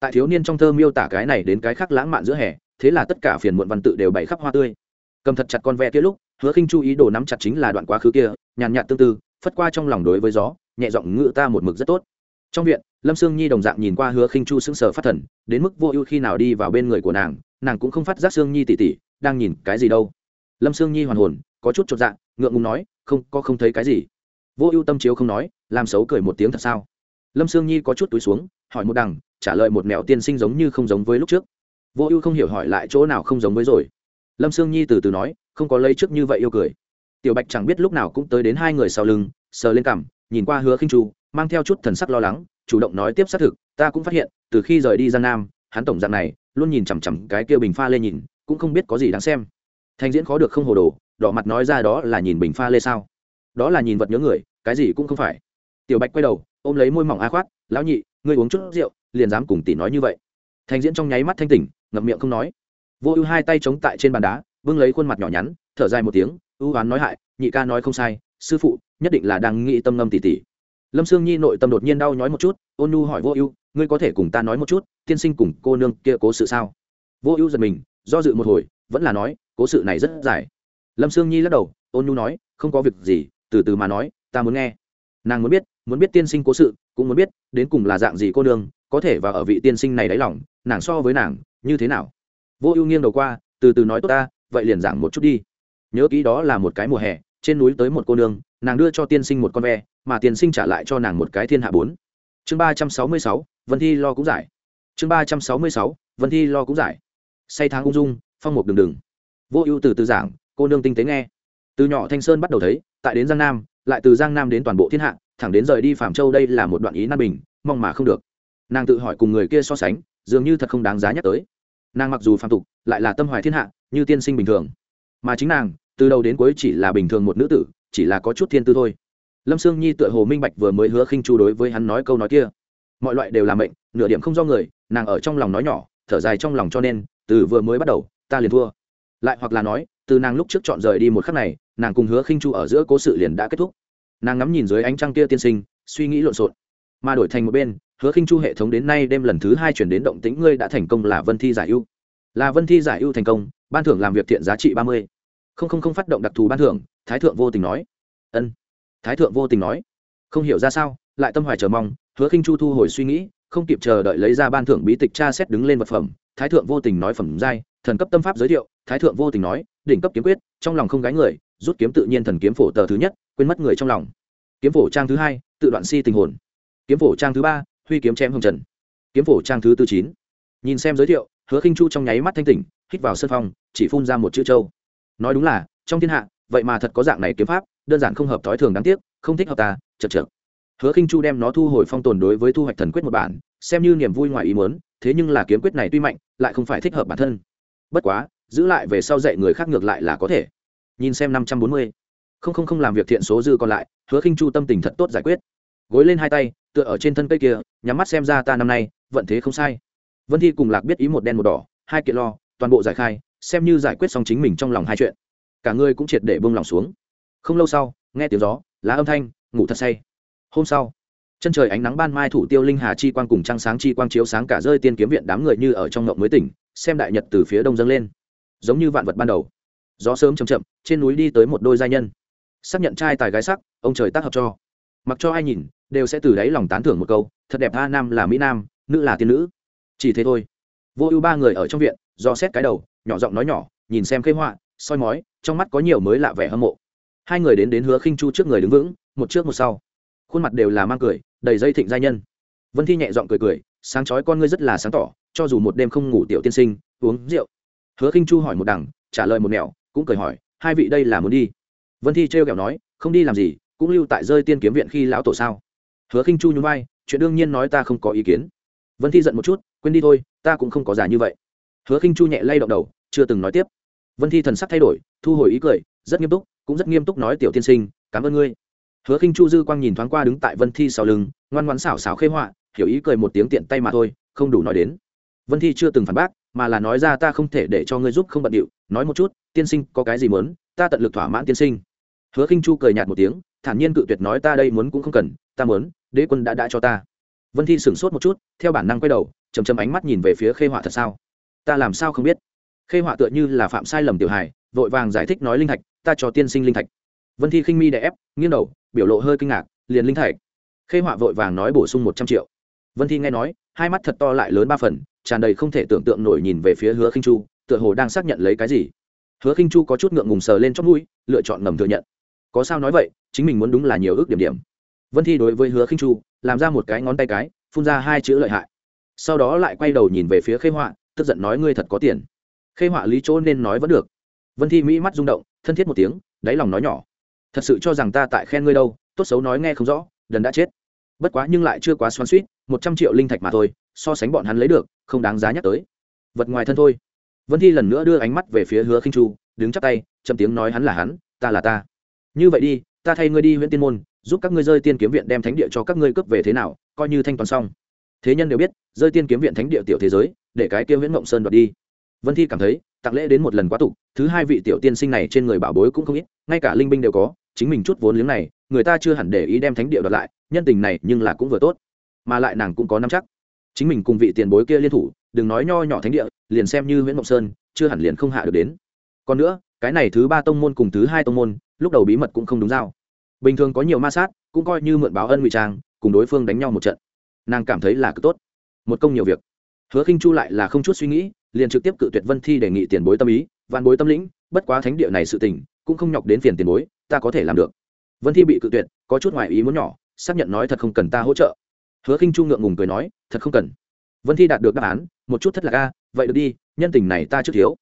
Tại thiếu niên trong thơ miêu tả cái này đến cái khác lãng mạn giữa hè thế là tất cả phiền muộn văn tự đều bày khắp hoa tươi. Cầm thật chặt con ve kia lúc hứa khinh chú ý đồ nắm chặt chính là đoạn quá khứ kia nhàn nhạt tương tư phất qua trong lòng đối với gió nhẹ giọng ngự ta một mực rất tốt. Trong viện lâm sương nhi đồng dạng nhìn qua hứa khinh chu sững sờ phát thần đến mức vô ưu khi nào đi vào bên người của nàng nàng cũng không phát giác sương nhi tỉ tỉ đang nhìn cái gì đâu. Lâm sương nhi hoàn hồn có chút chột dạng, ngượng ngùng nói không có không thấy cái gì vô ưu tâm chiếu không nói, làm xấu cười một tiếng thật sao? Lâm sương nhi có chút túi xuống, hỏi một đằng, trả lời một mẹo tiên sinh giống như không giống với lúc trước. Vô ưu không hiểu hỏi lại chỗ nào không giống với rồi. Lâm sương nhi từ từ nói, không có lấy trước như vậy yêu cười. Tiểu bạch chẳng biết lúc nào cũng tới đến hai người sau lưng, sờ lên cằm, nhìn qua hứa khinh chu mang theo chút thần sắc lo lắng, chủ động nói tiếp xác thực, ta cũng phát hiện, từ khi rời đi giang nam, hắn tổng dạng này, luôn nhìn chằm chằm cái kia bình pha lê nhìn, cũng không biết có gì đáng xem. Thành diễn khó được không hồ đồ, đỏ mặt nói ra đó là nhìn bình pha lê sao? Đó là nhìn vật nhớ người, cái gì cũng không phải. Tiểu bạch quay đầu, ôm lấy môi mỏng a khoát, lão nhị, ngươi uống chút rượu, liền dám cùng tỷ nói như vậy. Thành diễn trong nháy mắt thanh tỉnh, ngậm miệng không nói. Vô ưu hai tay chống tại trên bàn đá, vương lấy khuôn mặt nhỏ nhắn, thở dài một tiếng, ưu oán nói hại, nhị ca nói không sai, sư phụ, nhất định là đang nghĩ tâm ngâm tỉ tỉ. Lâm sương nhi nội tâm đột nhiên đau nhói một chút, ôn nhu hỏi vô ưu, ngươi có thể cùng ta nói một chút, tiên sinh cùng cô nương kia cố sự sao? Vô ưu giật mình, do dự một hồi, vẫn là nói, cố sự này rất dài. Lâm sương nhi lắc đầu, ôn nhu nói, không có việc gì từ từ mà nói, ta muốn nghe. Nàng muốn biết muốn biết tiên sinh cố sự, cũng muốn biết, đến cùng là dạng gì cô nương, có thể và ở vị tiên sinh này đáy lòng, nàng so với nàng, như thế nào? Vô ưu nghiêng đầu qua, từ từ nói tốt ta, vậy liền giảng một chút đi. Nhớ kỹ đó là một cái mùa hè, trên núi tới một cô nương, nàng đưa cho tiên sinh một con ve, mà tiên sinh trả lại cho nàng một cái thiên hạ bốn. Chương ba trăm sáu mươi sáu, vân thi lo cũng giải. Chương ba trăm sáu mươi sáu, vân thi lo cũng giải. Say tháng ung dung, phong mục đường đừng. Vô ưu từ từ giảng, cô nương tinh tế nghe từ nhỏ thanh sơn bắt đầu thấy, tại đến giang nam, lại từ giang nam đến toàn bộ thiên hạ, thẳng đến rời đi phạm châu đây là một đoạn ý nan bình, mong mà không được. Nàng tự hỏi cùng người kia so sánh, dường như thật không đáng giá nhắc tới. Nàng mặc dù phạm tục, lại là tâm hoài thiên hạ, như tiên sinh bình thường. Mà chính nàng, từ đầu đến cuối chỉ là bình thường một nữ tử, chỉ là có chút thiên tư thôi. Lâm sương nhi tựa hồ minh bạch vừa mới hứa khinh chu đối với hắn nói câu nói kia. Mọi loại đều là mệnh, nửa điểm không do người, nàng ở trong lòng nói nhỏ, thở dài trong lòng cho nên, từ vừa mới bắt đầu, ta liền thua lại hoặc là nói, từ nàng lúc trước chọn rời đi một khắc này, nàng cùng hứa khinh chu ở giữa cố sự liền đã kết thúc. Nàng ngắm nhìn dưới ánh trăng kia tiên sinh, suy nghĩ lộn xộn. Mà đổi thành một bên, hứa khinh chu hệ thống đến nay đêm lần thứ hai chuyển đến động tĩnh ngươi đã thành công là vân thi giải ưu. Là vân thi giải ưu thành công, ban thưởng làm việc thiện giá trị ba mươi. Không không không phát động đặc thù ban thưởng, thái thượng vô tình nói. Ân. Thái thượng vô tình nói. Không hiểu ra sao, lại tâm hoài chờ mong, hứa khinh chu thu hồi suy nghĩ, không kịp chờ đợi lấy ra ban thưởng bí tịch tra xét đứng lên vật phẩm, thái thượng vô tình nói phẩm giai thần cấp tâm pháp giới thiệu, thái thượng vô tình nói, đỉnh cấp kiếm quyết, trong lòng không gái người, rút kiếm tự nhiên thần kiếm phổ tờ thứ nhất, quên mất người trong lòng. Kiếm phổ trang thứ hai, tự đoạn si tình hồn. Kiếm phổ trang thứ ba, huy kiếm chém hồng trần. Kiếm phổ trang thứ tư chín. Nhìn xem giới thiệu, hứa khinh chu trong nháy mắt thanh tỉnh, hít vào sân phong, chỉ phun ra một chữ châu. Nói đúng là, trong thiên hạ, vậy mà thật có dạng này kiếm pháp, đơn giản không hợp thói thường đáng tiếc, không thích hợp ta, chật chật hứa khinh chu đem nó thu hồi phong tồn đối với thu hoạch thần quyết một bản, xem như niềm vui ngoài ý muốn, thế nhưng là kiếm quyết này tuy mạnh, lại không phải thích hợp bản thân bất quá, giữ lại về sau dạy người khác ngược lại là có thể. Nhìn xem năm trăm bốn mươi. Không không không làm việc thiện số dư còn lại, hứa khinh chu tâm tình thật tốt giải quyết. Gối lên hai tay, tựa ở trên thân cây kia, nhắm mắt xem ra ta năm nay, vận thế không sai. Vân thi cùng lạc biết ý một đen một đỏ, hai kiện lo, toàn bộ giải khai, xem như giải quyết xong chính mình trong lòng hai chuyện. Cả người cũng triệt để bông lòng xuống. Không lâu sau, nghe tiếng gió, lá âm thanh, ngủ thật say. Hôm sau, chân trời ánh nắng ban mai thủ tiêu linh hà chi quang cùng trăng sáng chi quang chiếu sáng cả rơi tiên kiếm viện đám người như ở trong ngộng mới tỉnh xem đại nhật từ phía đông dâng lên. Giống như vạn vật ban đầu. Gió sớm chầm chậm, trên núi đi tới một đôi giai nhân. Xác nhận trai tài gái sắc, ông trời tác hợp cho. Mặc cho ai nhìn, đều sẽ từ đáy lòng tán thưởng một câu, thật đẹp, a nam là mỹ nam, nữ là tiên nữ. Chỉ thế thôi. Vô ưu ba người ở trong viện, do xét cái đầu, nhỏ giọng nói nhỏ, nhìn xem khê họa, soi mói, trong mắt có nhiều mới lạ vẻ hâm mộ. Hai người đến đến hứa khinh chu trước người đứng vững, một trước một sau. Khuôn mặt đều là mang cười, đầy dây thịnh giai nhân. Vân thi nhẹ giọng cười cười, sáng chói con ngươi rất là sáng tỏ cho dù một đêm không ngủ tiểu tiên sinh, uống rượu. Hứa khinh chu hỏi một đằng, trả lời một nẻo, cũng cười hỏi, hai vị đây là muốn đi? Vân thi trêu kẹo nói, không đi làm gì, cũng lưu tại rơi tiên kiếm viện khi lão tổ sao? Hứa khinh chu nhún vai, chuyện đương nhiên nói ta không có ý kiến. Vân thi giận một chút, quên đi thôi, ta cũng không có giả như vậy. Hứa khinh chu nhẹ lay động đầu, chưa từng nói tiếp. Vân thi thần sắc thay đổi, thu hồi ý cười, rất nghiêm túc, cũng rất nghiêm túc nói tiểu tiên sinh, cảm ơn ngươi. Hứa khinh chu dư quang nhìn thoáng qua đứng tại vân thi sau lưng, ngoan ngoãn xảo xảo khê họa, hiểu ý cười một tiếng tiện tay mà thôi, không đủ nói đến vân thi chưa từng phản bác, mà là nói ra ta không thể để cho ngươi giúp không bận điệu, nói một chút, tiên sinh có cái gì muốn, ta tận lực thỏa mãn tiên sinh. Hứa khinh chu cười nhạt một tiếng, thản nhiên cự tuyệt nói ta đây muốn cũng không cần, ta muốn, đế quân đã đã cho ta. Vân thi sửng sốt một chút, theo bản năng quay đầu chầm chầm ánh mắt nhìn về phía khê họa thật sao? Ta làm sao không biết? Khê họa tựa như là phạm sai lầm tiểu hài, vội vàng giải thích nói linh thạch, ta cho tiên sinh linh thạch. Vân thi khinh mi đè ép, nghiêng đầu, biểu lộ hơi kinh ngạc, liền linh thạch. Khê họa vội vàng nói bổ sung một trăm triệu vân thi nghe nói, hai mắt thật to lại lớn ba phần, tràn đầy không thể tưởng tượng nổi nhìn về phía hứa khinh chu, tựa hồ đang xác nhận lấy cái gì. Hứa khinh chu có chút ngượng ngùng sờ lên chót mũi, lựa chọn ngầm thừa nhận. Có sao nói vậy, chính mình muốn đúng là nhiều ước điểm điểm. Vân thi đối với hứa khinh chu, làm ra một cái ngón tay cái, phun ra hai chữ lợi hại. Sau đó lại quay đầu nhìn về phía khê họa, tức giận nói ngươi thật có tiền. Khê họa lý chỗ nên nói vẫn được. Vân thi mỹ mắt rung động, thân thiết một tiếng, đáy lòng nói nhỏ. Thật sự cho rằng ta tại khen ngươi đâu, tốt xấu nói nghe không rõ, đần đã chết bất quá nhưng lại chưa quá xoắn suýt một trăm triệu linh thạch mà thôi, so sánh bọn hắn lấy được, không đáng giá nhắc tới. Vật ngoài thân thôi. Vân thi lần nữa đưa ánh mắt về phía hứa khinh chu, đứng chắp tay, chậm tiếng nói hắn là hắn, ta là ta. Như vậy đi, ta thay ngươi đi huyện tiên môn, giúp các ngươi rơi tiên kiếm viện đem thánh địa cho các ngươi cướp về thế nào, coi như thanh toán xong. Thế nhân đều biết, rơi tiên kiếm viện thánh địa tiểu thế giới, để cái kia nguyễn mộng sơn đoạt đi. Vân thi cảm thấy, tặng lễ đến một lần quá tục, thứ hai vị tiểu tiên sinh này trên người bảo bối cũng không ít, ngay cả linh binh đều có, chính mình chút vốn liếng này, người ta chưa hẳn để ý đem thánh địa đoạt lại nhân tình này nhưng là cũng vừa tốt, mà lại nàng cũng có nắm chắc. Chính mình cùng vị tiền bối kia liên thủ, đừng nói nho nhỏ thánh địa, liền xem như nguyễn mộng sơn, chưa hẳn liền không hạ được đến. Còn nữa, cái này thứ ba tông môn cùng thứ hai tông môn, lúc đầu bí mật cũng không đúng giao bình thường có nhiều ma sát, cũng coi như mượn báo ân ngụy trang, cùng đối phương đánh nhau một trận. Nàng cảm thấy là cực tốt. Một công nhiều việc. Hứa khinh chu lại là không chút suy nghĩ, liền trực tiếp cự tuyệt vân thi đề nghị tiền bối tâm ý, vạn bối tâm lĩnh, bất quá thánh địa này sự tình, cũng không nhọc đến phiền tiền bối, ta có thể làm được. Vân thi bị cự tuyệt, có chút ngoại ý muốn nhỏ xác nhận nói thật không cần ta hỗ trợ. Hứa khinh chu ngượng ngùng cười nói, thật không cần. Vân thi đạt được đáp án, một chút thất lạc a, vậy được đi, nhân tình này ta trước thiếu.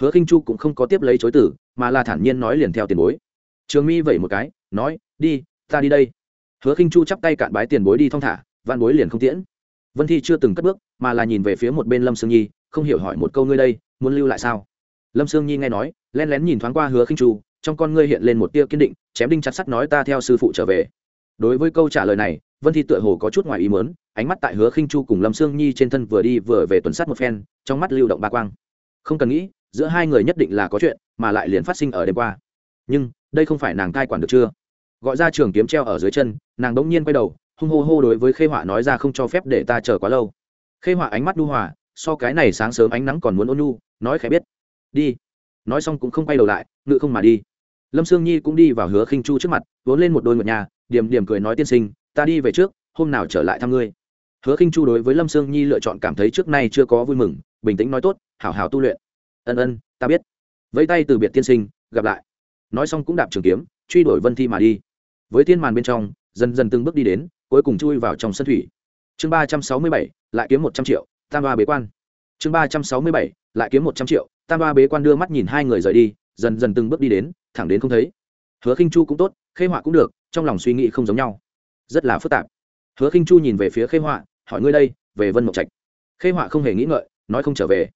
Hứa khinh chu cũng không có tiếp lấy chối tử mà là thản nhiên nói liền theo tiền bối. Trường mi vẩy một cái, nói, đi, ta đi đây. Hứa khinh chu chắp tay cạn bái tiền bối đi thong thả văn bối liền không tiễn. Vân thi chưa từng cất bước, mà là nhìn về phía một bên lâm sương nhi, không hiểu hỏi một câu ngươi đây, muốn lưu lại sao? Lâm sương nhi nghe nói len lén nhìn thoáng qua hứa khinh chu, trong con ngươi hiện lên một tia kiên định, chém đinh chặt sắt nói ta theo sư phụ trở về đối với câu trả lời này, vân thi tựa hồ có chút ngoài ý mớn ánh mắt tại hứa khinh chu cùng lâm sương nhi trên thân vừa đi vừa về tuần sát một phen, trong mắt lưu động ba quang. Không cần nghĩ, giữa hai người nhất định là có chuyện, mà lại liền phát sinh ở đêm qua. Nhưng, đây không phải nàng cai quản được chưa? Gọi ra trường kiếm treo ở dưới chân, nàng đống nhiên quay đầu, hung hô hô đối với khê họa nói ra không cho phép để ta chờ quá lâu. Khê họa ánh mắt đu hòa, so cái này sáng sớm ánh nắng còn muốn ôn nhu, nói khẽ biết. Đi. Nói xong cũng không quay đầu lại, ngự không mà đi. Lâm sương nhi cũng đi vào hứa khinh chu trước mặt, vốn lên một đôi ngựa nhà điểm điểm cười nói tiên sinh, ta đi về trước, hôm nào trở lại thăm ngươi. Hứa khinh chu đối với lâm sương nhi lựa chọn cảm thấy trước nay chưa có vui mừng, bình tĩnh nói tốt, hảo hảo tu luyện. Ân ân, ta biết. Vẫy tay từ biệt tiên sinh, gặp lại. Nói xong cũng đạp trường kiếm, truy đuổi vân thi mà đi. Với thiên màn bên trong, dần dần từng bước đi đến, cuối cùng chui vào trong sân thủy. Chương ba trăm sáu mươi bảy, lại kiếm một trăm triệu, tam ba bế quan. Chương ba trăm sáu mươi bảy, lại kiếm một trăm triệu, tam ba bế quan đưa mắt nhìn hai người rời đi, dần dần từng bước đi đến, thẳng đến không thấy hứa khinh chu cũng tốt, khê họa cũng được, trong lòng suy nghĩ không giống nhau. Rất là phức tạp. Hứa khinh chu nhìn về phía khê họa, hỏi ngươi đây, về vân mộc trạch. Khê họa không hề nghĩ ngợi, nói không trở về.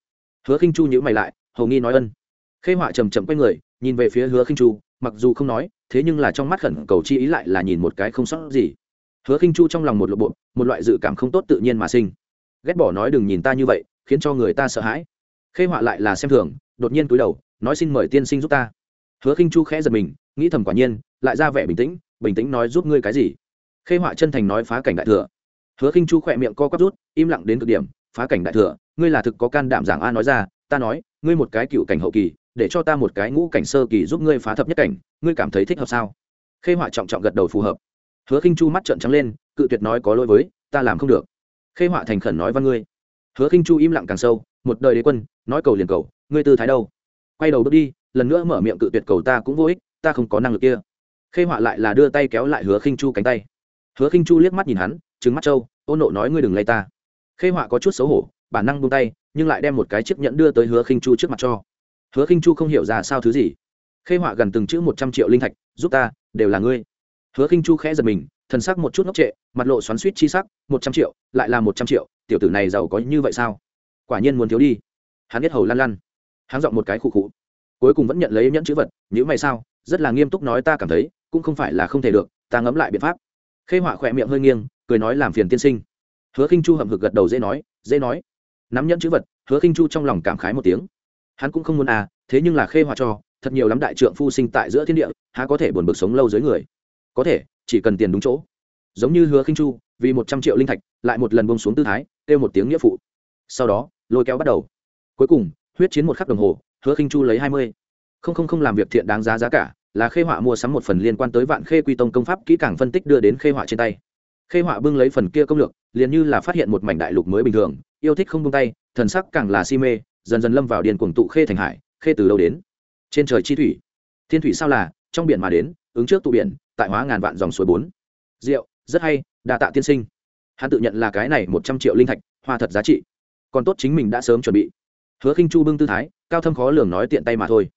Hứa khinh chu nhữ mày lại, hầu nghi nói ân. Khê họa chầm chậm quay người, nhìn về phía hứa khinh chu, mặc dù không nói, thế nhưng là trong mắt khẩn cầu chi ý lại là nhìn một cái không sót gì. Hứa khinh chu trong lòng một lộ bộ, một loại dự cảm không tốt tự nhiên mà sinh. Ghét bỏ nói đừng nhìn ta như vậy, khiến cho người ta sợ hãi. Khê họa lại là xem thường, đột nhiên cúi đầu, nói xin mời tiên sinh giúp ta. Hứa khinh chu khẽ giật mình nghĩ thầm quả nhiên, lại ra vẻ bình tĩnh bình tĩnh nói giúp ngươi cái gì? Khê họa chân thành nói phá cảnh đại thừa. Hứa khinh chu khỏe miệng co quắp rút, im lặng đến cực điểm, phá cảnh đại thừa, ngươi là thực có can đảm giảng a nói ra, ta nói, ngươi một cái cựu cảnh hậu kỳ, để cho ta một cái ngũ cảnh sơ kỳ giúp ngươi phá thập nhất cảnh, ngươi cảm thấy thích hợp sao? Khê họa trọng trọng gật đầu phù hợp. Hứa khinh chu mắt trợn trắng lên, cự tuyệt nói có lỗi với, ta làm không được. Khê họa thành khẩn nói văn ngươi. Hứa khinh chu im lặng càng sâu, một đời đế quân, nói cầu liền cầu, ngươi tư thái đâu? Quay đầu bước đi, lần nữa mở miệng cự tuyệt cầu ta cũng vô ích ta không có năng lực kia. Khê họa lại là đưa tay kéo lại hứa khinh chu cánh tay. Hứa khinh chu liếc mắt nhìn hắn, trừng mắt trâu ôn nộ nói ngươi đừng lay ta. Khê họa có chút xấu hổ, bản năng buông tay, nhưng lại đem một cái chiếc nhẫn đưa tới hứa khinh chu trước mặt cho. Hứa khinh chu không hiểu ra sao thứ gì. Khê họa gần từng chữ một trăm triệu linh thạch, giúp ta, đều là ngươi. Hứa khinh chu khẽ giật mình, thần sắc một chút ngốc trệ, mặt lộ xoắn suýt chi sắc, một trăm triệu, lại là một trăm triệu, tiểu tử này giàu có như vậy sao? Quả nhiên muốn thiếu đi. Hắn biết hầu lăn lăn. Hắn giọng một cái khụ khụ. Cuối cùng vẫn nhận lấy nhẫn chữ vật, nhữ mày sao? Rất là nghiêm túc nói ta cảm thấy, cũng không phải là không thể được, ta ngẫm lại biện pháp. Khê họa khỏe miệng hơi nghiêng, cười nói làm phiền tiên sinh. Hứa khinh chu hậm hực gật đầu dễ nói dễ nói. Nắm nhẫn chữ vật, hứa khinh chu trong lòng cảm khái một tiếng. Hắn cũng không muốn à thế nhưng là khê họa cho, thật nhiều lắm đại trượng phu sinh tại giữa thiên địa, há có thể buồn bực sống lâu dưới người. Có thể, chỉ cần tiền đúng chỗ. Giống như hứa khinh chu, vì một trăm triệu linh thạch, lại một lần bông xuống tư thái, kêu một tiếng nghĩa phụ. Sau đó, lôi kéo bắt đầu. Cuối cùng, huyết chiến một khắc đồng hồ, hứa khinh chu lấy hai mươi không không không làm việc thiện đáng giá giá cả, là khê họa mua sắm một phần liên quan tới vạn khê quy tông công pháp kỹ càng phân tích đưa đến khê họa trên tay. Khê họa bưng lấy phần kia công lược, liền như là phát hiện một mảnh đại lục mới bình thường, yêu thích không buông tay, thần sắc càng là si mê, dần dần lâm vào điền cuồng tụ khê thành hải, khê từ đâu đến? Trên trời chi thủy. Thiên thủy sao là, trong biển mà đến, ứng trước tụ biển, tại hóa ngàn vạn dòng suối bốn. Rượu rất hay, đa tạ tiên sinh. Hắn tự nhận là cái này một trăm triệu linh thạch, hoa thật giá trị. Còn tốt chính mình đã sớm chuẩn bị. Hứa khinh chu bưng tư thái, cao thâm khó lường nói tiện tay mà thôi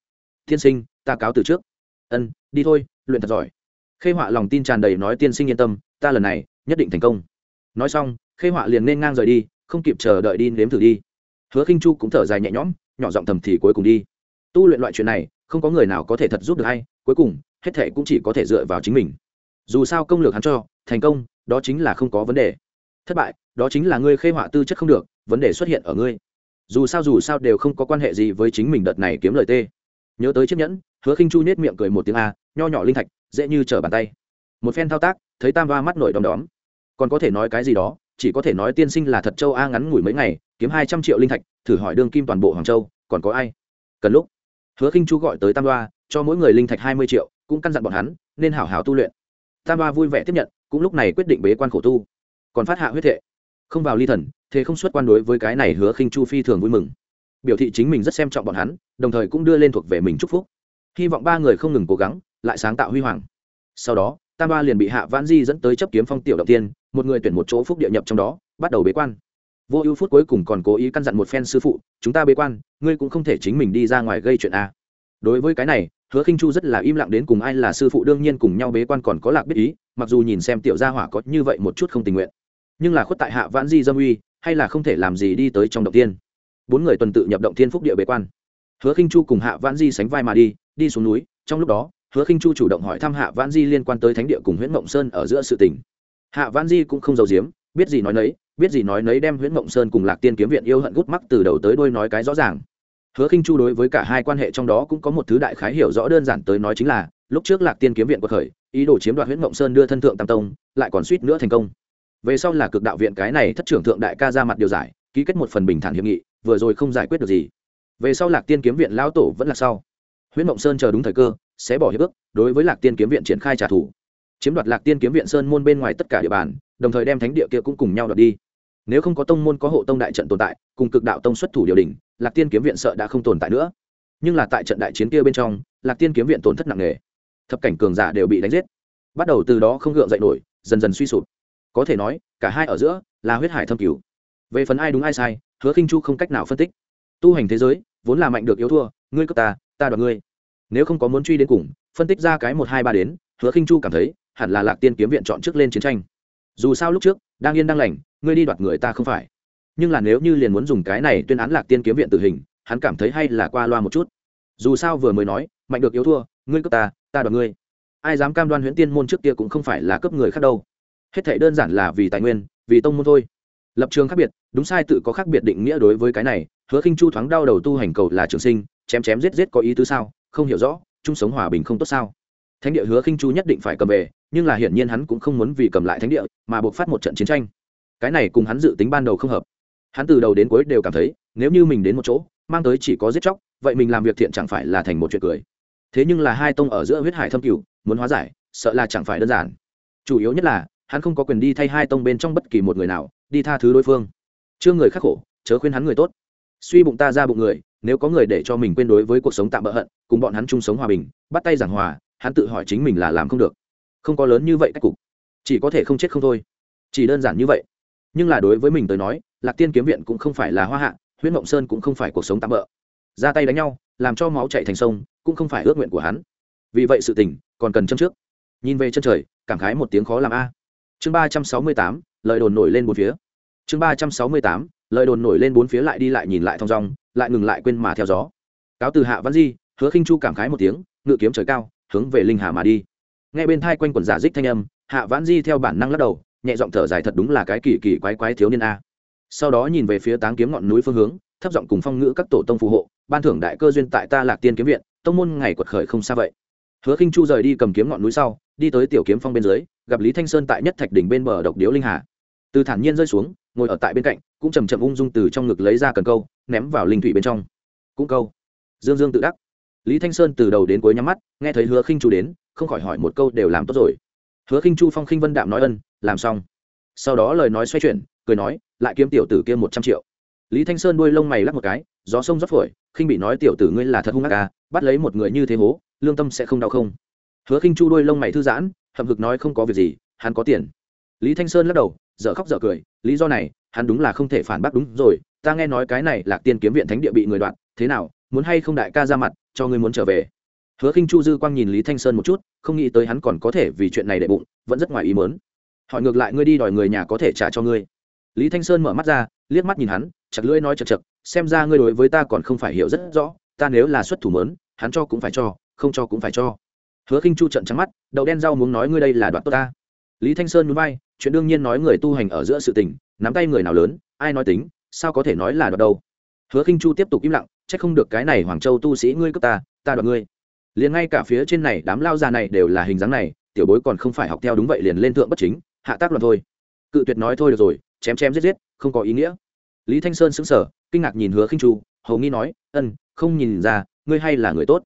tiên sinh, ta cáo từ trước. Ân, đi thôi, luyện thật giỏi. Khê họa lòng tin tràn đầy nói, tiên sinh yên tâm, ta lần này nhất định thành công. Nói xong, khê họa liền nên ngang rời đi, không kịp chờ đợi đi nếm thử đi. Hứa khinh chu cũng thở dài nhẹ nhõm, nhỏ giọng thầm thì cuối cùng đi. Tu luyện loại chuyện này, không có người nào có thể thật giúp được hay cuối cùng, hết thệ cũng chỉ có thể dựa vào chính mình. Dù sao công lược hắn cho, thành công, đó chính là không có vấn đề. Thất bại, đó chính là ngươi khê họa tư chất không được, vấn đề xuất hiện ở ngươi. Dù sao dù sao đều không có quan hệ gì với chính mình đợt này kiếm lời tê nhớ tới chiếc nhẫn, hứa khinh chu nết miệng cười một tiếng a, nho nhỏ linh thạch, dễ như trở bàn tay. Một phen thao tác, thấy tam va mắt nổi đom đóm. Còn có thể nói cái gì đó, chỉ có thể nói tiên sinh là thật châu a ngắn ngủi mấy ngày, kiếm hai trăm triệu linh thạch, thử hỏi đương kim toàn bộ hoàng châu, còn có ai? Cần lúc, hứa khinh chu gọi tới tam đoa cho mỗi người linh thạch hai mươi triệu, cũng căn dặn bọn hắn, nên hảo hảo tu luyện. Tam đoa vui vẻ tiếp nhận, cũng lúc này quyết định bế quan khổ tu. Còn phát hạ huyết thệ. Không vào ly thần, thế không xuất quan đối với cái này hứa khinh chu phi thường vui mừng biểu thị chính mình rất xem trọng bọn hắn, đồng thời cũng đưa lên thuộc về mình chúc phúc. Hy vọng ba người không ngừng cố gắng, lại sáng tạo huy hoàng. Sau đó, tam ba liền bị hạ vãn di dẫn tới chấp kiếm phong tiểu động tiên, một người tuyển một chỗ phúc địa nhập trong đó, bắt đầu bế quan. Vô ưu phút cuối cùng còn cố ý căn dặn một phen sư phụ, chúng ta bế quan, ngươi cũng không thể chính mình đi ra ngoài gây chuyện a. Đối với cái này, hứa khinh chu rất là im lặng đến cùng ai là sư phụ đương nhiên cùng nhau bế quan còn có lạc biết ý, mặc dù nhìn xem tiểu gia hỏa có như vậy một chút không tình nguyện. Nhưng là khuất tại hạ vãn di dâm uy, hay là không thể làm gì đi tới trong động tiên bốn người tuần tự nhập động thiên phúc địa bế quan. Hứa khinh chu cùng hạ vãn di sánh vai mà đi đi xuống núi. Trong lúc đó, hứa khinh chu chủ động hỏi thăm hạ vãn di liên quan tới thánh địa cùng nguyễn mộng sơn ở giữa sự tình. Hạ vãn di cũng không giàu giếm, biết gì nói nấy, biết gì nói nấy đem nguyễn mộng sơn cùng lạc tiên kiếm viện yêu hận gút mắc từ đầu tới đuôi nói cái rõ ràng. Hứa khinh chu đối với cả hai quan hệ trong đó cũng có một thứ đại khái hiểu rõ đơn giản tới nói chính là, lúc trước lạc tiên kiếm viện quật khởi, ý đồ chiếm đoạt nguyễn mộng sơn đưa thân thượng tam tông, lại còn suýt nữa thành công. Về sau là cực đạo viện cái này thất trưởng thượng đại ca ra mặt điều giải, ký kết một phần bình thản hiệp nghị vừa rồi không giải quyết được gì. Về sau lạc tiên kiếm viện lão tổ vẫn là sau. Huyện mộng sơn chờ đúng thời cơ, sẽ bỏ hiệp ước, đối với lạc tiên kiếm viện triển khai trả thù. Chiếm đoạt lạc tiên kiếm viện sơn môn bên ngoài tất cả địa bàn, đồng thời đem thánh địa kia cũng cùng nhau đoạt đi. Nếu không có tông môn, có hộ tông đại trận tồn tại, cùng cực đạo tông xuất thủ điều đình lạc tiên kiếm viện sợ đã không tồn tại nữa. Nhưng là tại trận đại chiến kia bên trong, lạc tiên kiếm viện tổn thất nặng nề. Thập cảnh cường giả đều bị đánh giết. Bắt đầu từ đó không gượng dậy nổi, dần dần suy sụp. Có thể nói, cả hai ở giữa là huyết hải thâm cứu về phần ai đúng ai sai hứa khinh chu không cách nào phân tích. Tu hành thế giới, vốn là mạnh được yếu thua, ngươi cướp ta ta đoạt ngươi. Nếu không có muốn truy đến cùng, phân tích ra cái một hai ba đến, hứa khinh chu cảm thấy, hẳn là lạc tiên kiếm viện chọn trước lên chiến tranh. Dù sao lúc trước, đang yên đang lành, ngươi đi đoạt người ta không phải. Nhưng là nếu như liền muốn dùng cái này tuyên án lạc tiên kiếm viện tử hình, hắn cảm thấy hay là qua loa một chút. Dù sao vừa mới nói, mạnh được yếu thua, ngươi cướp ta ta đoạt ngươi. Ai dám cam đoan huyễn tiên môn trước kia cũng không phải là cấp người khác đâu. Hết thể đơn giản là vì tài nguyên, vì tông môn thôi lập trường khác biệt, đúng sai tự có khác biệt định nghĩa đối với cái này, hứa khinh chu thoáng đau đầu tu hành cầu là trường sinh, chém chém giết giết có ý tứ sao, không hiểu rõ, chung sống hòa bình không tốt sao. Thánh địa hứa khinh chu nhất định phải cầm về, nhưng là hiển nhiên hắn cũng không muốn vì cầm lại thánh địa mà buộc phát một trận chiến tranh. Cái này cùng hắn dự tính ban đầu không hợp. Hắn từ đầu đến cuối đều cảm thấy, nếu như mình đến một chỗ, mang tới chỉ có giết chóc, vậy mình làm việc thiện chẳng phải là thành một chuyện cười. Thế nhưng là hai tông ở giữa huyết hải thâm cửu, muốn hóa giải, sợ là chẳng phải đơn giản. Chủ yếu nhất là, hắn không có quyền đi thay hai tông bên trong bất kỳ một người nào đi tha thứ đối phương. Chưa người khắc khổ, chớ khuyên hắn người tốt. Suy bụng ta ra bụng người, nếu có người để cho mình quên đối với cuộc sống tạm bỡ hận, cùng bọn hắn chung sống hòa bình, bắt tay giảng hòa, hắn tự hỏi chính mình là làm không được. Không có lớn như vậy cách cục. Chỉ có thể không chết không thôi. Chỉ đơn giản như vậy. Nhưng là đối với mình tới nói, lạc tiên kiếm viện cũng không phải là hoa hạ, huyễn mộng sơn cũng không phải cuộc sống tạm bỡ ra tay đánh nhau, làm cho máu chạy thành sông, cũng không phải ước nguyện của hắn. Vì vậy sự tình còn cần châm trước. Nhìn về chân trời, cảm khái một tiếng khó làm a. Chương ba trăm sáu mươi tám, lời đồn nổi lên một phía chương ba trăm sáu mươi tám, lời đồn nổi lên bốn phía lại đi lại nhìn lại thong dong, lại ngừng lại quên mà theo gió. Cáo từ hạ văn di, hứa khinh chu cảm khái một tiếng, ngự kiếm trời cao, hướng về linh hà mà đi. Nghe bên thai quanh quần giả dích thanh âm, hạ văn di theo bản năng lắc đầu, nhẹ giọng thở dài thật đúng là cái kỳ kỳ quái quái thiếu niên a. Sau đó nhìn về phía táng kiếm ngọn núi phương hướng, thấp giọng cùng phong ngữ các tổ tông phù hộ, ban thưởng đại cơ duyên tại ta lạc tiên kiếm viện, tông môn ngày quật khởi không xa vậy. Hứa khinh chu rời đi cầm kiếm ngọn núi sau, đi tới tiểu kiếm phong bên dưới, gặp lý thanh sơn tại nhất thạch đỉnh bên bờ độc điếu linh hà. Từ thản nhiên rơi xuống ngồi ở tại bên cạnh, cũng chầm chậm ung dung từ trong ngực lấy ra cần câu, ném vào linh thủy bên trong. Cũng câu. Dương dương tự đắc. Lý thanh sơn từ đầu đến cuối nhắm mắt, nghe thấy hứa khinh chu đến, không khỏi hỏi một câu đều làm tốt rồi. Hứa khinh chu phong khinh vân đạm nói ân, làm xong. Sau đó lời nói xoay chuyển, cười nói, lại kiếm tiểu tử kia một trăm triệu. Lý thanh sơn đuôi lông mày lắc một cái, gió sông rót phổi, khinh bị nói tiểu tử ngươi là thật hung ác à bắt lấy một người như thế hố, lương tâm sẽ không đau không? Hứa khinh chu đuôi lông mày thư giãn, hậm hực nói không có việc gì, hắn có tiền. Lý thanh sơn lắc đầu dở khóc dở cười, lý do này, hắn đúng là không thể phản bác đúng rồi, ta nghe nói cái này là tiên kiếm viện thánh địa bị người đoạn thế nào, muốn hay không đại ca ra mặt, cho ngươi muốn trở về. Hứa khinh chu dư quang nhìn lý thanh sơn một chút, không nghĩ tới hắn còn có thể vì chuyện này để bụng, vẫn rất ngoài ý mớn hỏi ngược lại ngươi đi đòi người nhà có thể trả cho ngươi. Lý thanh sơn mở mắt ra, liếc mắt nhìn hắn chặt lưỡi nói chật chật, xem ra ngươi đối với ta còn không phải hiểu rất rõ, ta nếu là xuất thủ mớn hắn cho cũng phải cho, không cho cũng phải cho. Hứa khinh chu trận trắng mắt đậu đen rau muốn nói ngươi đây là đoạn tốt ta lý thanh sơn núi bay chuyện đương nhiên nói người tu hành ở giữa sự tình nắm tay người nào lớn ai nói tính sao có thể nói là đoạt đâu. Hứa khinh chu tiếp tục im lặng trách không được cái này hoàng châu tu sĩ ngươi cướp ta ta đoạt ngươi. Liền ngay cả phía trên này đám lao già này đều là hình dáng này tiểu bối còn không phải học theo đúng vậy liền lên thượng bất chính hạ tác luận thôi. Cự tuyệt nói thôi được rồi chém chém giết giết không có ý nghĩa. Lý thanh sơn sững sờ kinh ngạc nhìn hứa khinh chu hầu nghi nói ân không nhìn ra ngươi hay là người tốt.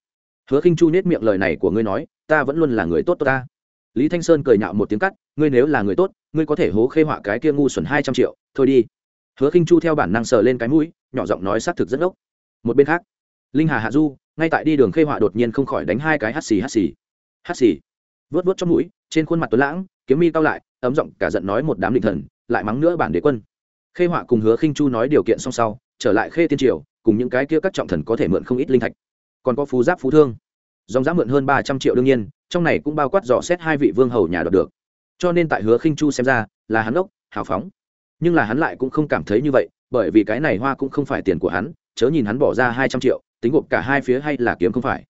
Hứa khinh chu nết miệng lời này của ngươi nói ta vẫn luôn là người tốt, tốt ta lý thanh sơn cười nhạo một tiếng cắt, ngươi nếu là người tốt, ngươi có thể hố khê họa cái kia ngu xuẩn hai trăm triệu, thôi đi. Hứa khinh chu theo bản năng sờ lên cái mũi, nhỏ giọng nói xác thực rất ốc một bên khác, linh hà hạ du, ngay tại đi đường khê họa đột nhiên không khỏi đánh hai cái hắt xì hắt xì. Hắt xì. Vớt vớt trong mũi, trên khuôn mặt tuấn lãng, kiếm mi cao lại, ấm giọng cả giận nói một đám định thần, lại mắng nữa bản đế quân. Khê họa cùng hứa khinh chu nói điều kiện song sau, trở lại khê tiên triều, cùng những cái kia các trọng thần có thể mượn không ít linh thạch. Còn có phú giáp phú thương dòng giá mượn hơn ba trăm triệu đương nhiên, trong này cũng bao quát dò xét hai vị vương hầu nhà đoạt được. Cho nên tại hứa khinh chu xem ra, là hắn ốc, hào phóng. Nhưng là hắn lại cũng không cảm thấy như vậy, bởi vì cái này hoa cũng không phải tiền của hắn, chớ nhìn hắn bỏ ra hai trăm triệu, tính gộp cả hai phía hay là kiếm không phải.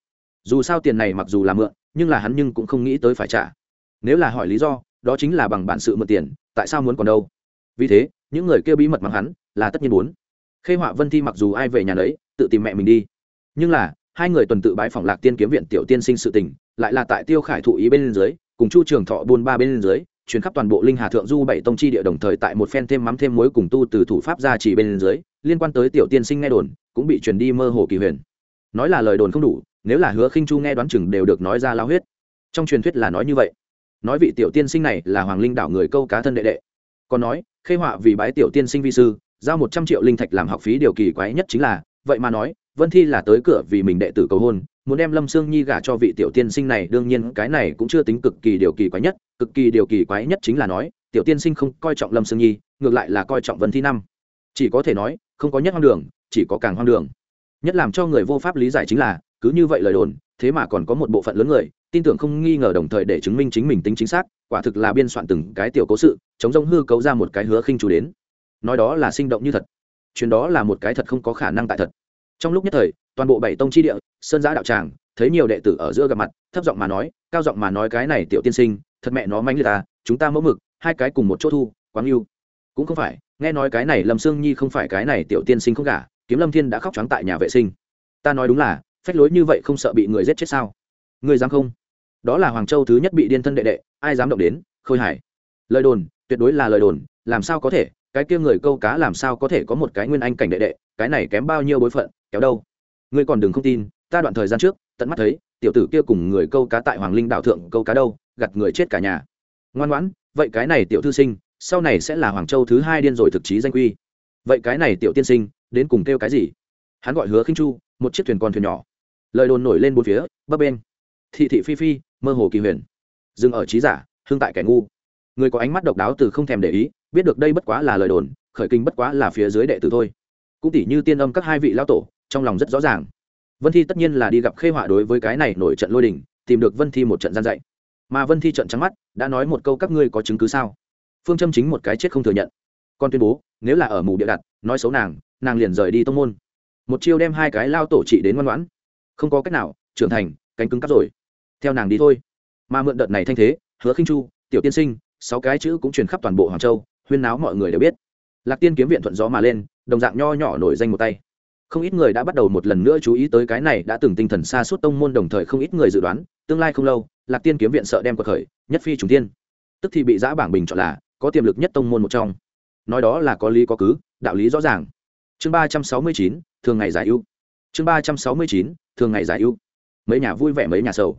Dù sao tiền này mặc dù là mượn, nhưng là hắn nhưng cũng không nghĩ tới phải trả. Nếu là hỏi lý do, đó chính là bằng bản sự mượn tiền, tại sao muốn còn đâu? Vì thế, những người kêu bí mật mắng hắn là tất nhiên muốn. Khê họa vân thi mặc dù ai về nhà đấy tự tìm mẹ mình đi. Nhưng là hai người tuần tự bái phòng lạc tiên kiếm viện tiểu tiên sinh sự tình, lại là tại tiêu khải thụ ý bên dưới, cùng chu trường thọ buôn ba bên dưới chuyến khắp toàn bộ linh hà thượng du bảy tông chi địa đồng thời tại một phen thêm mắm thêm muối cùng tu từ thủ pháp ra chỉ bên dưới, liên quan tới tiểu tiên sinh nghe đồn, cũng bị truyền đi mơ hồ kỳ huyền. Nói là lời đồn không đủ, nếu là hứa khinh chu nghe đoán chừng đều được nói ra lao huyết. Trong truyền thuyết là nói như vậy. Nói vị tiểu tiên sinh này là hoàng linh đảo người câu cá thân đệ đệ. Còn nói, khê họa vì bái tiểu tiên sinh vi sư, giao một trăm triệu linh thạch làm học phí điều kỳ quái nhất chính là vậy mà nói, vân thi là tới cửa vì mình đệ tử cầu hôn, muốn đem lâm sương nhi gả cho vị tiểu tiên sinh này, đương nhiên cái này cũng chưa tính cực kỳ điều kỳ quái nhất, cực kỳ điều kỳ quái nhất chính là nói, tiểu tiên sinh không coi trọng lâm sương nhi, ngược lại là coi trọng vân thi năm. Chỉ có thể nói, không có nhất hoang đường, chỉ có càng hoang đường. Nhất làm cho người vô pháp lý giải chính là, cứ như vậy lời đồn, thế mà còn có một bộ phận lớn người, tin tưởng không nghi ngờ đồng thời để chứng minh chính mình tính chính xác, quả thực là biên soạn từng cái tiểu cố sự, chống rông hư cấu ra một cái hứa khinh chủ đến. Nói đó là sinh động như thật. Chuyện đó là một cái thật không có khả năng tại thật trong lúc nhất thời, toàn bộ bảy tông chi địa, sơn giã đạo tràng, thấy nhiều đệ tử ở giữa gặp mặt, thấp giọng mà nói, cao giọng mà nói cái này tiểu tiên sinh, thật mẹ nó mánh liệt ta, chúng ta mẫu mực, hai cái cùng một chỗ thu, quáng yêu. Cũng không phải, nghe nói cái này lâm sương nhi không phải cái này tiểu tiên sinh không cả kiếm lâm thiên đã khóc trắng tại nhà vệ sinh. Ta nói đúng là, phách lối như vậy không sợ bị người giết chết sao? Người dám không? Đó là hoàng châu thứ nhất bị điên thân đệ đệ, ai dám động đến? Khôi hải lời đồn, tuyệt đối là lời đồn, làm sao có thể? Cái kia người câu cá làm sao có thể có một cái nguyên anh cảnh đệ đệ, cái này kém bao nhiêu bối phận, kéo đâu. Ngươi còn đừng không tin, ta đoạn thời gian trước, tận mắt thấy, tiểu tử kia cùng người câu cá tại hoàng linh đạo thượng câu cá đâu gặt người chết cả nhà. Ngoan ngoãn, vậy cái này tiểu thư sinh, sau này sẽ là hoàng châu thứ hai điên rồi thực chí danh quy. Vậy cái này tiểu tiên sinh, đến cùng kêu cái gì? Hắn gọi hứa khinh chu, một chiếc thuyền con thuyền nhỏ. Lời đồn nổi lên bốn phía, bấp bên thị thị phi phi, mơ hồ kỳ huyền. Dừng ở trí giả, hương tại kẻ ngu. Người có ánh mắt độc đáo từ không thèm để ý biết được đây bất quá là lời đồn, khởi kinh bất quá là phía dưới đệ tử thôi. Cũng tỷ như tiên âm các hai vị lao tổ, trong lòng rất rõ ràng. Vân thi tất nhiên là đi gặp khê họa đối với cái này nổi trận lôi đình, tìm được vân thi một trận gian dạy. Mà vân thi trận trắng mắt, đã nói một câu các ngươi có chứng cứ sao? Phương châm chính một cái chết không thừa nhận. Con tuyên bố, nếu là ở mù địa đặt, nói xấu nàng nàng liền rời đi tông môn. Một chiêu đem hai cái lao tổ trị đến ngoan ngoãn. Không có cách nào, trưởng thành, cánh cứng cắp rồi. Theo nàng đi thôi. Mà mượn đợt này thanh thế, hứa khinh chu, tiểu tiên sinh, sáu cái chữ cũng truyền khắp toàn bộ hoàng châu huyên náo mọi người đều biết. Lạc tiên kiếm viện thuận gió mà lên, đồng dạng nho nhỏ nổi danh một tay. Không ít người đã bắt đầu một lần nữa chú ý tới cái này đã từng tinh thần xa suốt tông môn đồng thời không ít người dự đoán, tương lai không lâu, lạc tiên kiếm viện sợ đem cuộc khởi, nhất phi trùng tiên tức thì bị giã bảng bình chọn là có tiềm lực nhất tông môn một trong. Nói đó là có lý có cứ, đạo lý rõ ràng. Chương ba trăm sáu mươi chín, thường ngày giải ưu. Chương ba trăm sáu mươi chín, thường ngày giải ưu. Mấy nhà vui vẻ mấy nhà sầu.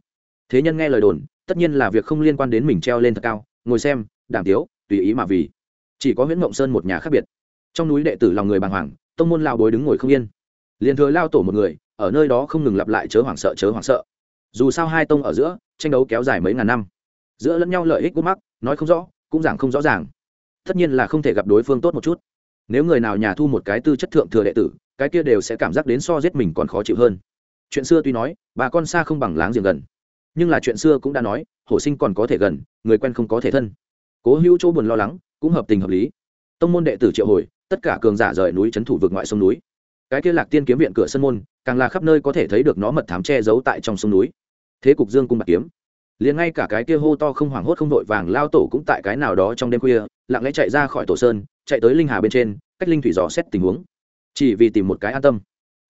Thế nhân nghe lời đồn, tất nhiên là việc không liên quan đến mình treo lên thật cao, ngồi xem đảm tiếu, tùy ý mà vì chỉ có Huyễn mộng sơn một nhà khác biệt. Trong núi đệ tử lòng người bàng hoàng, tông môn lao bối đứng ngồi không yên. Liền thừa lao tổ một người, ở nơi đó không ngừng lặp lại chớ hoảng sợ, chớ hoảng sợ. Dù sao hai tông ở giữa, tranh đấu kéo dài mấy ngàn năm. Giữa lẫn nhau lợi ích gút mắc, nói không rõ, cũng giảng không rõ ràng. Tất nhiên là không thể gặp đối phương tốt một chút. Nếu người nào nhà thu một cái tư chất thượng thừa đệ tử, cái kia đều sẽ cảm giác đến so giết mình còn khó chịu hơn. Chuyện xưa tuy nói, bà con xa không bằng láng giềng gần. Nhưng là chuyện xưa cũng đã nói, hổ sinh còn có thể gần, người quen không có thể thân. Cố hữu chỗ buồn lo lắng cũng hợp tình hợp lý. Tông môn đệ tử triệu hồi, tất cả cường giả rời núi c h ấ n thủ vượt ngoại sông núi. Cái kia lạc tiên kiếm viện cửa sân môn, càng là khắp nơi có thể thấy được nó mật thám che giấu tại trong sông núi. Thế cục dương cung bạc kiếm. Liền ngay cả cái kia hô to không hoảng hốt không vội vàng lao tổ cũng tại cái nào đó trong đêm khuya, lặng lẽ chạy ra khỏi tổ sơn, chạy tới linh hà bên trên, cách linh thủy dò xét tình huống. Chỉ vì tìm một cái an tâm.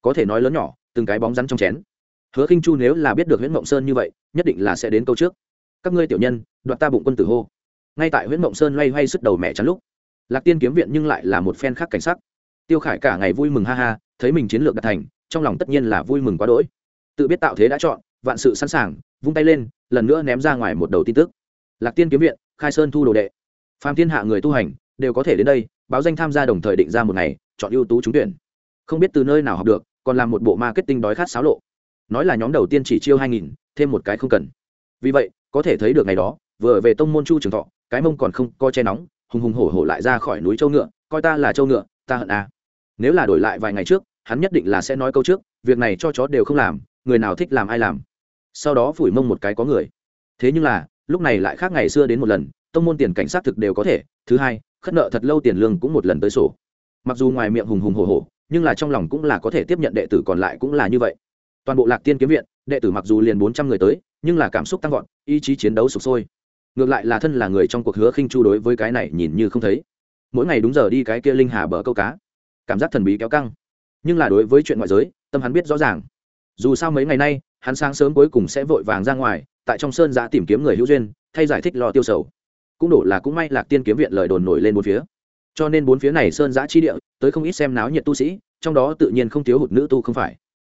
Có thể nói lớn nhỏ, từng cái bóng rắn trong chén. Hứa khinh chu nếu là biết được nguyễn mộng sơn như vậy, nhất định là sẽ đến câu trước. Các ngươi tiểu nhân, đoạt ta bụng quân tử hô ngay tại huyện mộng sơn loay hoay sức đầu mẹ chắn lúc. Lạc tiên kiếm viện nhưng lại là một phen khác cảnh sắc. Tiêu khải cả ngày vui mừng ha ha, thấy mình chiến lược đạt thành, trong lòng tất nhiên là vui mừng quá đỗi. Tự biết tạo thế đã chọn, vạn sự sẵn sàng, vung tay lên, lần nữa ném ra ngoài một đầu tin tức. Lạc tiên kiếm viện, khai sơn thu đồ đệ. Phạm thiên hạ người tu hành, đều có thể đến đây, báo danh tham gia đồng thời định ra một ngày, chọn ưu tú trúng tuyển. Không biết từ nơi nào học được, còn làm một bộ marketing đói khát xáo lộ. Nói là nhóm đầu tiên chỉ chiêu hai nghìn, thêm một cái không cần. Vì vậy, có thể thấy được ngày đó, vừa về tông môn chu trường thọ cái mông còn không co che nóng, hùng hùng hổ hổ lại ra khỏi núi châu ngựa, coi ta là châu ngựa, ta hận à. nếu là đổi lại vài ngày trước, hắn nhất định là sẽ nói câu trước, việc này cho chó đều không làm, người nào thích làm ai làm. Sau đó phủi mông một cái có người. Thế nhưng là, lúc này lại khác ngày xưa đến một lần, tông môn tiền cảnh sát thực đều có thể, thứ hai, khất nợ thật lâu tiền lương cũng một lần tới sổ. Mặc dù ngoài miệng hùng hùng hổ hổ, nhưng là trong lòng cũng là có thể tiếp nhận đệ tử còn lại cũng là như vậy. Toàn bộ lạc tiên kiếm viện, đệ tử mặc dù liền bốn trăm người tới, nhưng là cảm xúc tăng vọt, ý chí chiến đấu sụp sôi ngược lại là thân là người trong cuộc hứa khinh chu đối với cái này nhìn như không thấy. Mỗi ngày đúng giờ đi cái kia linh hà bờ câu cá. Cảm giác thần bí kéo căng. Nhưng là đối với chuyện ngoại giới, tâm hắn biết rõ ràng. Dù sao mấy ngày nay, hắn sáng sớm cuối cùng sẽ vội vàng ra ngoài, tại trong sơn giã tìm kiếm người hữu duyên, thay giải thích lo tiêu sầu. Cũng đổ là cũng may lạc tiên kiếm viện lời đồn nổi lên bốn phía. Cho nên bốn phía này sơn giã chi địa, tới không ít xem náo nhiệt tu sĩ, trong đó tự nhiên không thiếu hụt nữ tu không phải.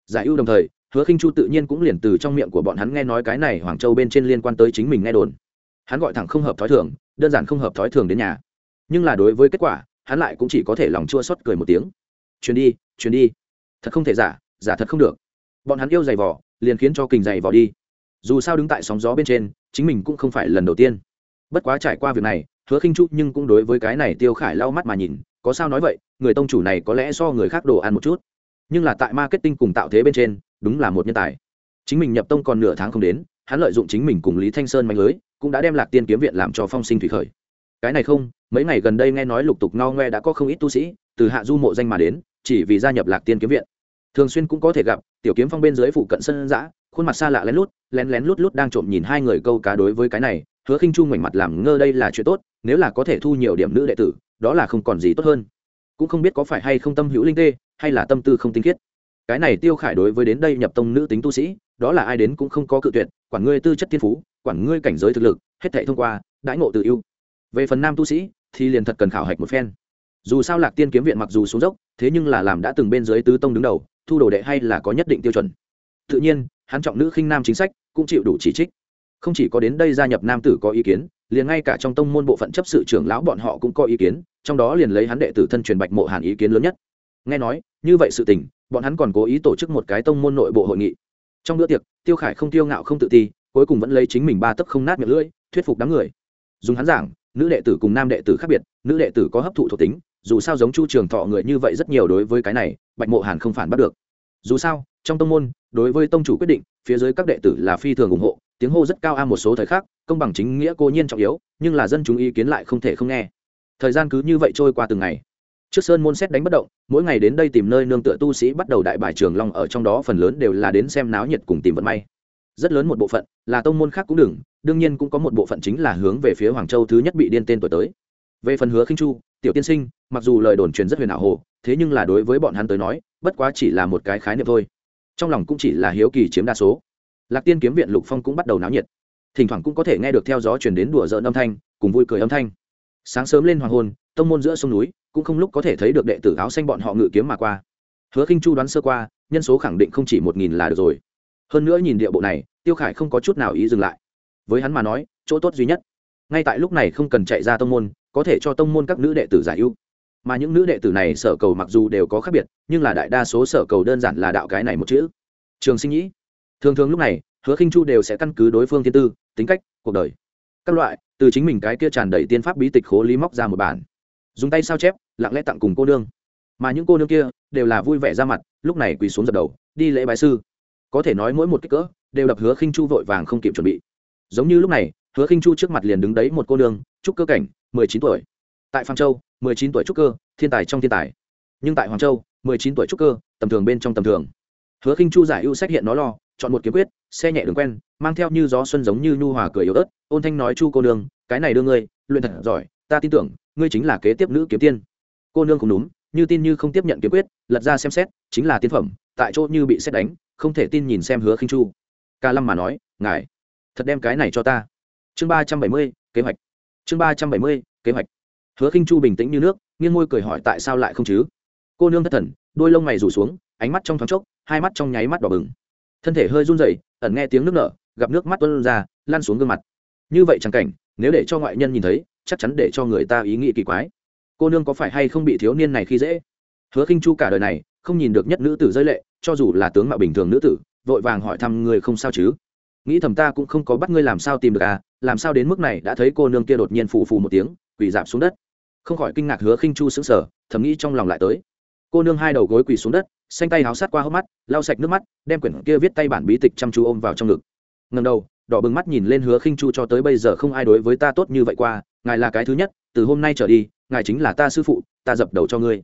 Giải ưu đồng thời, hứa khinh chu tự nhiên cũng liền từ trong miệng của bọn hắn nghe nói cái này hoàng châu bên trên liên quan tới chính mình nghe đồn hắn gọi thẳng không hợp thói thường, đơn giản không hợp thói thường đến nhà. Nhưng là đối với kết quả, hắn lại cũng chỉ có thể lòng chua xót cười một tiếng. Chuyến đi chuyến đi. Thật không thể giả giả thật không được. Bọn hắn yêu giày vỏ liền khiến cho kình giày vỏ đi. Dù sao đứng tại sóng gió bên trên, chính mình cũng không phải lần đầu tiên. Bất quá trải qua việc này, hứa khinh chu nhưng cũng đối với cái này tiêu khải lau mắt mà nhìn, có sao nói vậy, người tông chủ này có lẽ so người khác đồ ăn một chút. Nhưng là tại marketing cùng tạo thế bên trên, đúng là một nhân tài. Chính mình nhập tông còn nửa tháng không đến, hắn lợi dụng chính mình cùng lý thanh sơn mạnh lưới cũng đã đem lạc tiên kiếm viện làm cho phong sinh thủy khởi. Cái này không, mấy ngày gần đây nghe nói lục tục no ngoe đã có không ít tu sĩ, từ hạ du mộ danh mà đến, chỉ vì gia nhập lạc tiên kiếm viện. Thường xuyên cũng có thể gặp, tiểu kiếm phong bên dưới phụ cận sân giã khuôn mặt xa lạ lén lút, lén lén lút lút đang trộm nhìn hai người câu cá đối với cái này, hứa khinh chu ngoảnh mặt làm ngơ đây là chuyện tốt, nếu là có thể thu nhiều điểm nữ đệ tử, đó là không còn gì tốt hơn. Cũng không biết có phải hay không tâm hữu linh tê, hay là tâm tư không tinh khiết. Cái này tiêu khải đối với đến đây nhập tông nữ tính tu sĩ, đó là ai đến cũng không có cự tuyệt quản ngươi tư chất thiên phú, quản ngươi cảnh giới thực lực, hết thể thông qua, đãi ngộ tự ưu. Về phần nam tu sĩ, thì liền thật cần khảo hạch một phen. Dù sao lạc tiên kiếm viện mặc dù xuống dốc, thế nhưng là làm đã từng bên dưới tứ tông đứng đầu, thu đồ đệ hay là có nhất định tiêu chuẩn. Tự nhiên, hắn trọng nữ khinh nam chính sách cũng chịu đủ chỉ trích. Không chỉ có đến đây gia nhập nam tử có ý kiến, liền ngay cả trong tông môn bộ phận chấp sự trưởng lão bọn họ cũng có ý kiến, trong đó liền lấy hắn đệ tử thân truyền bạch mộ hàn ý kiến lớn nhất. Nghe nói, như vậy sự tình, bọn hắn còn cố ý tổ chức một cái tông môn nội bộ hội nghị trong bữa tiệc, tiêu khải không tiêu ngạo không tự ti, cuối cùng vẫn lấy chính mình ba tấc không nát miệng lưỡi, thuyết phục đám người. Dùng hắn giảng, nữ đệ tử cùng nam đệ tử khác biệt, nữ đệ tử có hấp thụ thuộc tính, dù sao giống chu trường thọ người như vậy rất nhiều đối với cái này, bạch mộ hàn không phản bắt được. Dù sao, trong tông môn, đối với tông chủ quyết định, phía dưới các đệ tử là phi thường ủng hộ, tiếng hô rất cao a một số thời khắc, công bằng chính nghĩa cô nhiên trọng yếu, nhưng là dân chúng ý kiến lại không thể không nghe. Thời gian cứ như vậy trôi qua từng ngày trước sơn môn xét đánh bất động, mỗi ngày đến đây tìm nơi nương tựa tu sĩ bắt đầu đại bài trường long ở trong đó phần lớn đều là đến xem náo nhiệt cùng tìm vận may. Rất lớn một bộ phận là tông môn khác cũng đừng, đương nhiên cũng có một bộ phận chính là hướng về phía hoàng châu thứ nhất bị điên tên tuổi tới. Về phần hứa khinh chu, tiểu tiên sinh, mặc dù lời đồn truyền rất huyền ảo hồ, thế nhưng là đối với bọn hắn tới nói, bất quá chỉ là một cái khái niệm thôi. Trong lòng cũng chỉ là hiếu kỳ chiếm đa số. Lạc tiên kiếm viện lục phong cũng bắt đầu náo nhiệt. Thỉnh thoảng cũng có thể nghe được theo gió truyền đến đùa dợn âm thanh, cùng vui cười âm thanh. Sáng sớm lên hoàng hôn, tông môn giữa sông núi cũng không lúc có thể thấy được đệ tử áo xanh bọn họ ngự kiếm mà qua. Hứa khinh chu đoán sơ qua, nhân số khẳng định không chỉ một nghìn là được rồi. Hơn nữa nhìn địa bộ này, tiêu khải không có chút nào ý dừng lại. Với hắn mà nói, chỗ tốt duy nhất. Ngay tại lúc này không cần chạy ra tông môn, có thể cho tông môn các nữ đệ tử giải ưu. Mà những nữ đệ tử này sở cầu mặc dù đều có khác biệt, nhưng là đại đa số sở cầu đơn giản là đạo cái này một chữ. Trường sinh nhĩ. Thường thường lúc này, hứa khinh chu đều sẽ căn cứ đối phương thiên tư, tính cách, cuộc đời. Các loại, từ chính mình cái kia tràn đầy tiên pháp bí tịch khố lý móc ra một bản dùng tay sao chép, lặng lẽ tặng cùng cô nương. Mà những cô nương kia đều là vui vẻ ra mặt, lúc này quỳ xuống dập đầu, đi lễ bái sư. Có thể nói mỗi một kích cỡ đều đập hứa khinh chu vội vàng không kịp chuẩn bị. Giống như lúc này, hứa khinh chu trước mặt liền đứng đấy một cô nương, trúc cơ cảnh, mười chín tuổi. Tại phan châu, mười chín tuổi trúc cơ, thiên tài trong thiên tài. Nhưng tại hoàng châu, mười chín tuổi trúc cơ, tầm thường bên trong tầm thường. Hứa khinh chu giải ưu sách hiện nó lo, chọn một kiếm quyết, xe nhẹ đường quen, mang theo như gió xuân giống như nhu hòa cười yếu ớt, ôn thanh nói chu cô nương, cái này đưa ngươi, luyện thật giỏi, ta tin tưởng ngươi chính là kế tiếp nữ kiếm tiên. Cô nương cũng đúng, như tin như không tiếp nhận kiếm quyết, lật ra xem xét, chính là tiên phẩm, tại chỗ như bị xét đánh, không thể tin nhìn xem hứa khinh chu. Ca lâm mà nói, ngài, thật đem cái này cho ta. Chương ba trăm bảy mươi, kế hoạch. Chương ba trăm bảy mươi, kế hoạch. Hứa khinh chu bình tĩnh như nước, nghiêng môi cười hỏi tại sao lại không chứ? Cô nương thất thần, đôi lông mày rủ xuống, ánh mắt trong thoáng chốc, hai mắt trong nháy mắt đỏ bừng. Thân thể hơi run rẩy, ẩn nghe tiếng nước nở, gặp nước mắt tuôn ra lan xuống gương mặt. Như vậy chẳng cảnh, nếu để cho ngoại nhân nhìn thấy chắc chắn để cho người ta ý nghĩ kỳ quái. Cô nương có phải hay không bị thiếu niên này khi dễ? Hứa khinh chu cả đời này không nhìn được nhất nữ tử rơi lệ, cho dù là tướng mạo bình thường nữ tử, vội vàng hỏi thăm người không sao chứ? Nghĩ thầm ta cũng không có bắt ngươi làm sao tìm được à làm sao đến mức này đã thấy cô nương kia đột nhiên phù phù một tiếng, quỳ dạp xuống đất. Không khỏi kinh ngạc hứa khinh chu sững sờ, thầm nghĩ trong lòng lại tới. Cô nương hai đầu gối quỳ xuống đất, xanh tay háo sát qua hốc mắt, lau sạch nước mắt, đem quyển kia viết tay bản bí tịch chăm chú ôm vào trong ngực. Ngẩng đầu, đỏ bừng mắt nhìn lên hứa khinh chu cho tới bây giờ không ai đối với ta tốt như vậy qua ngài là cái thứ nhất, từ hôm nay trở đi, ngài chính là ta sư phụ, ta dập đầu cho ngươi.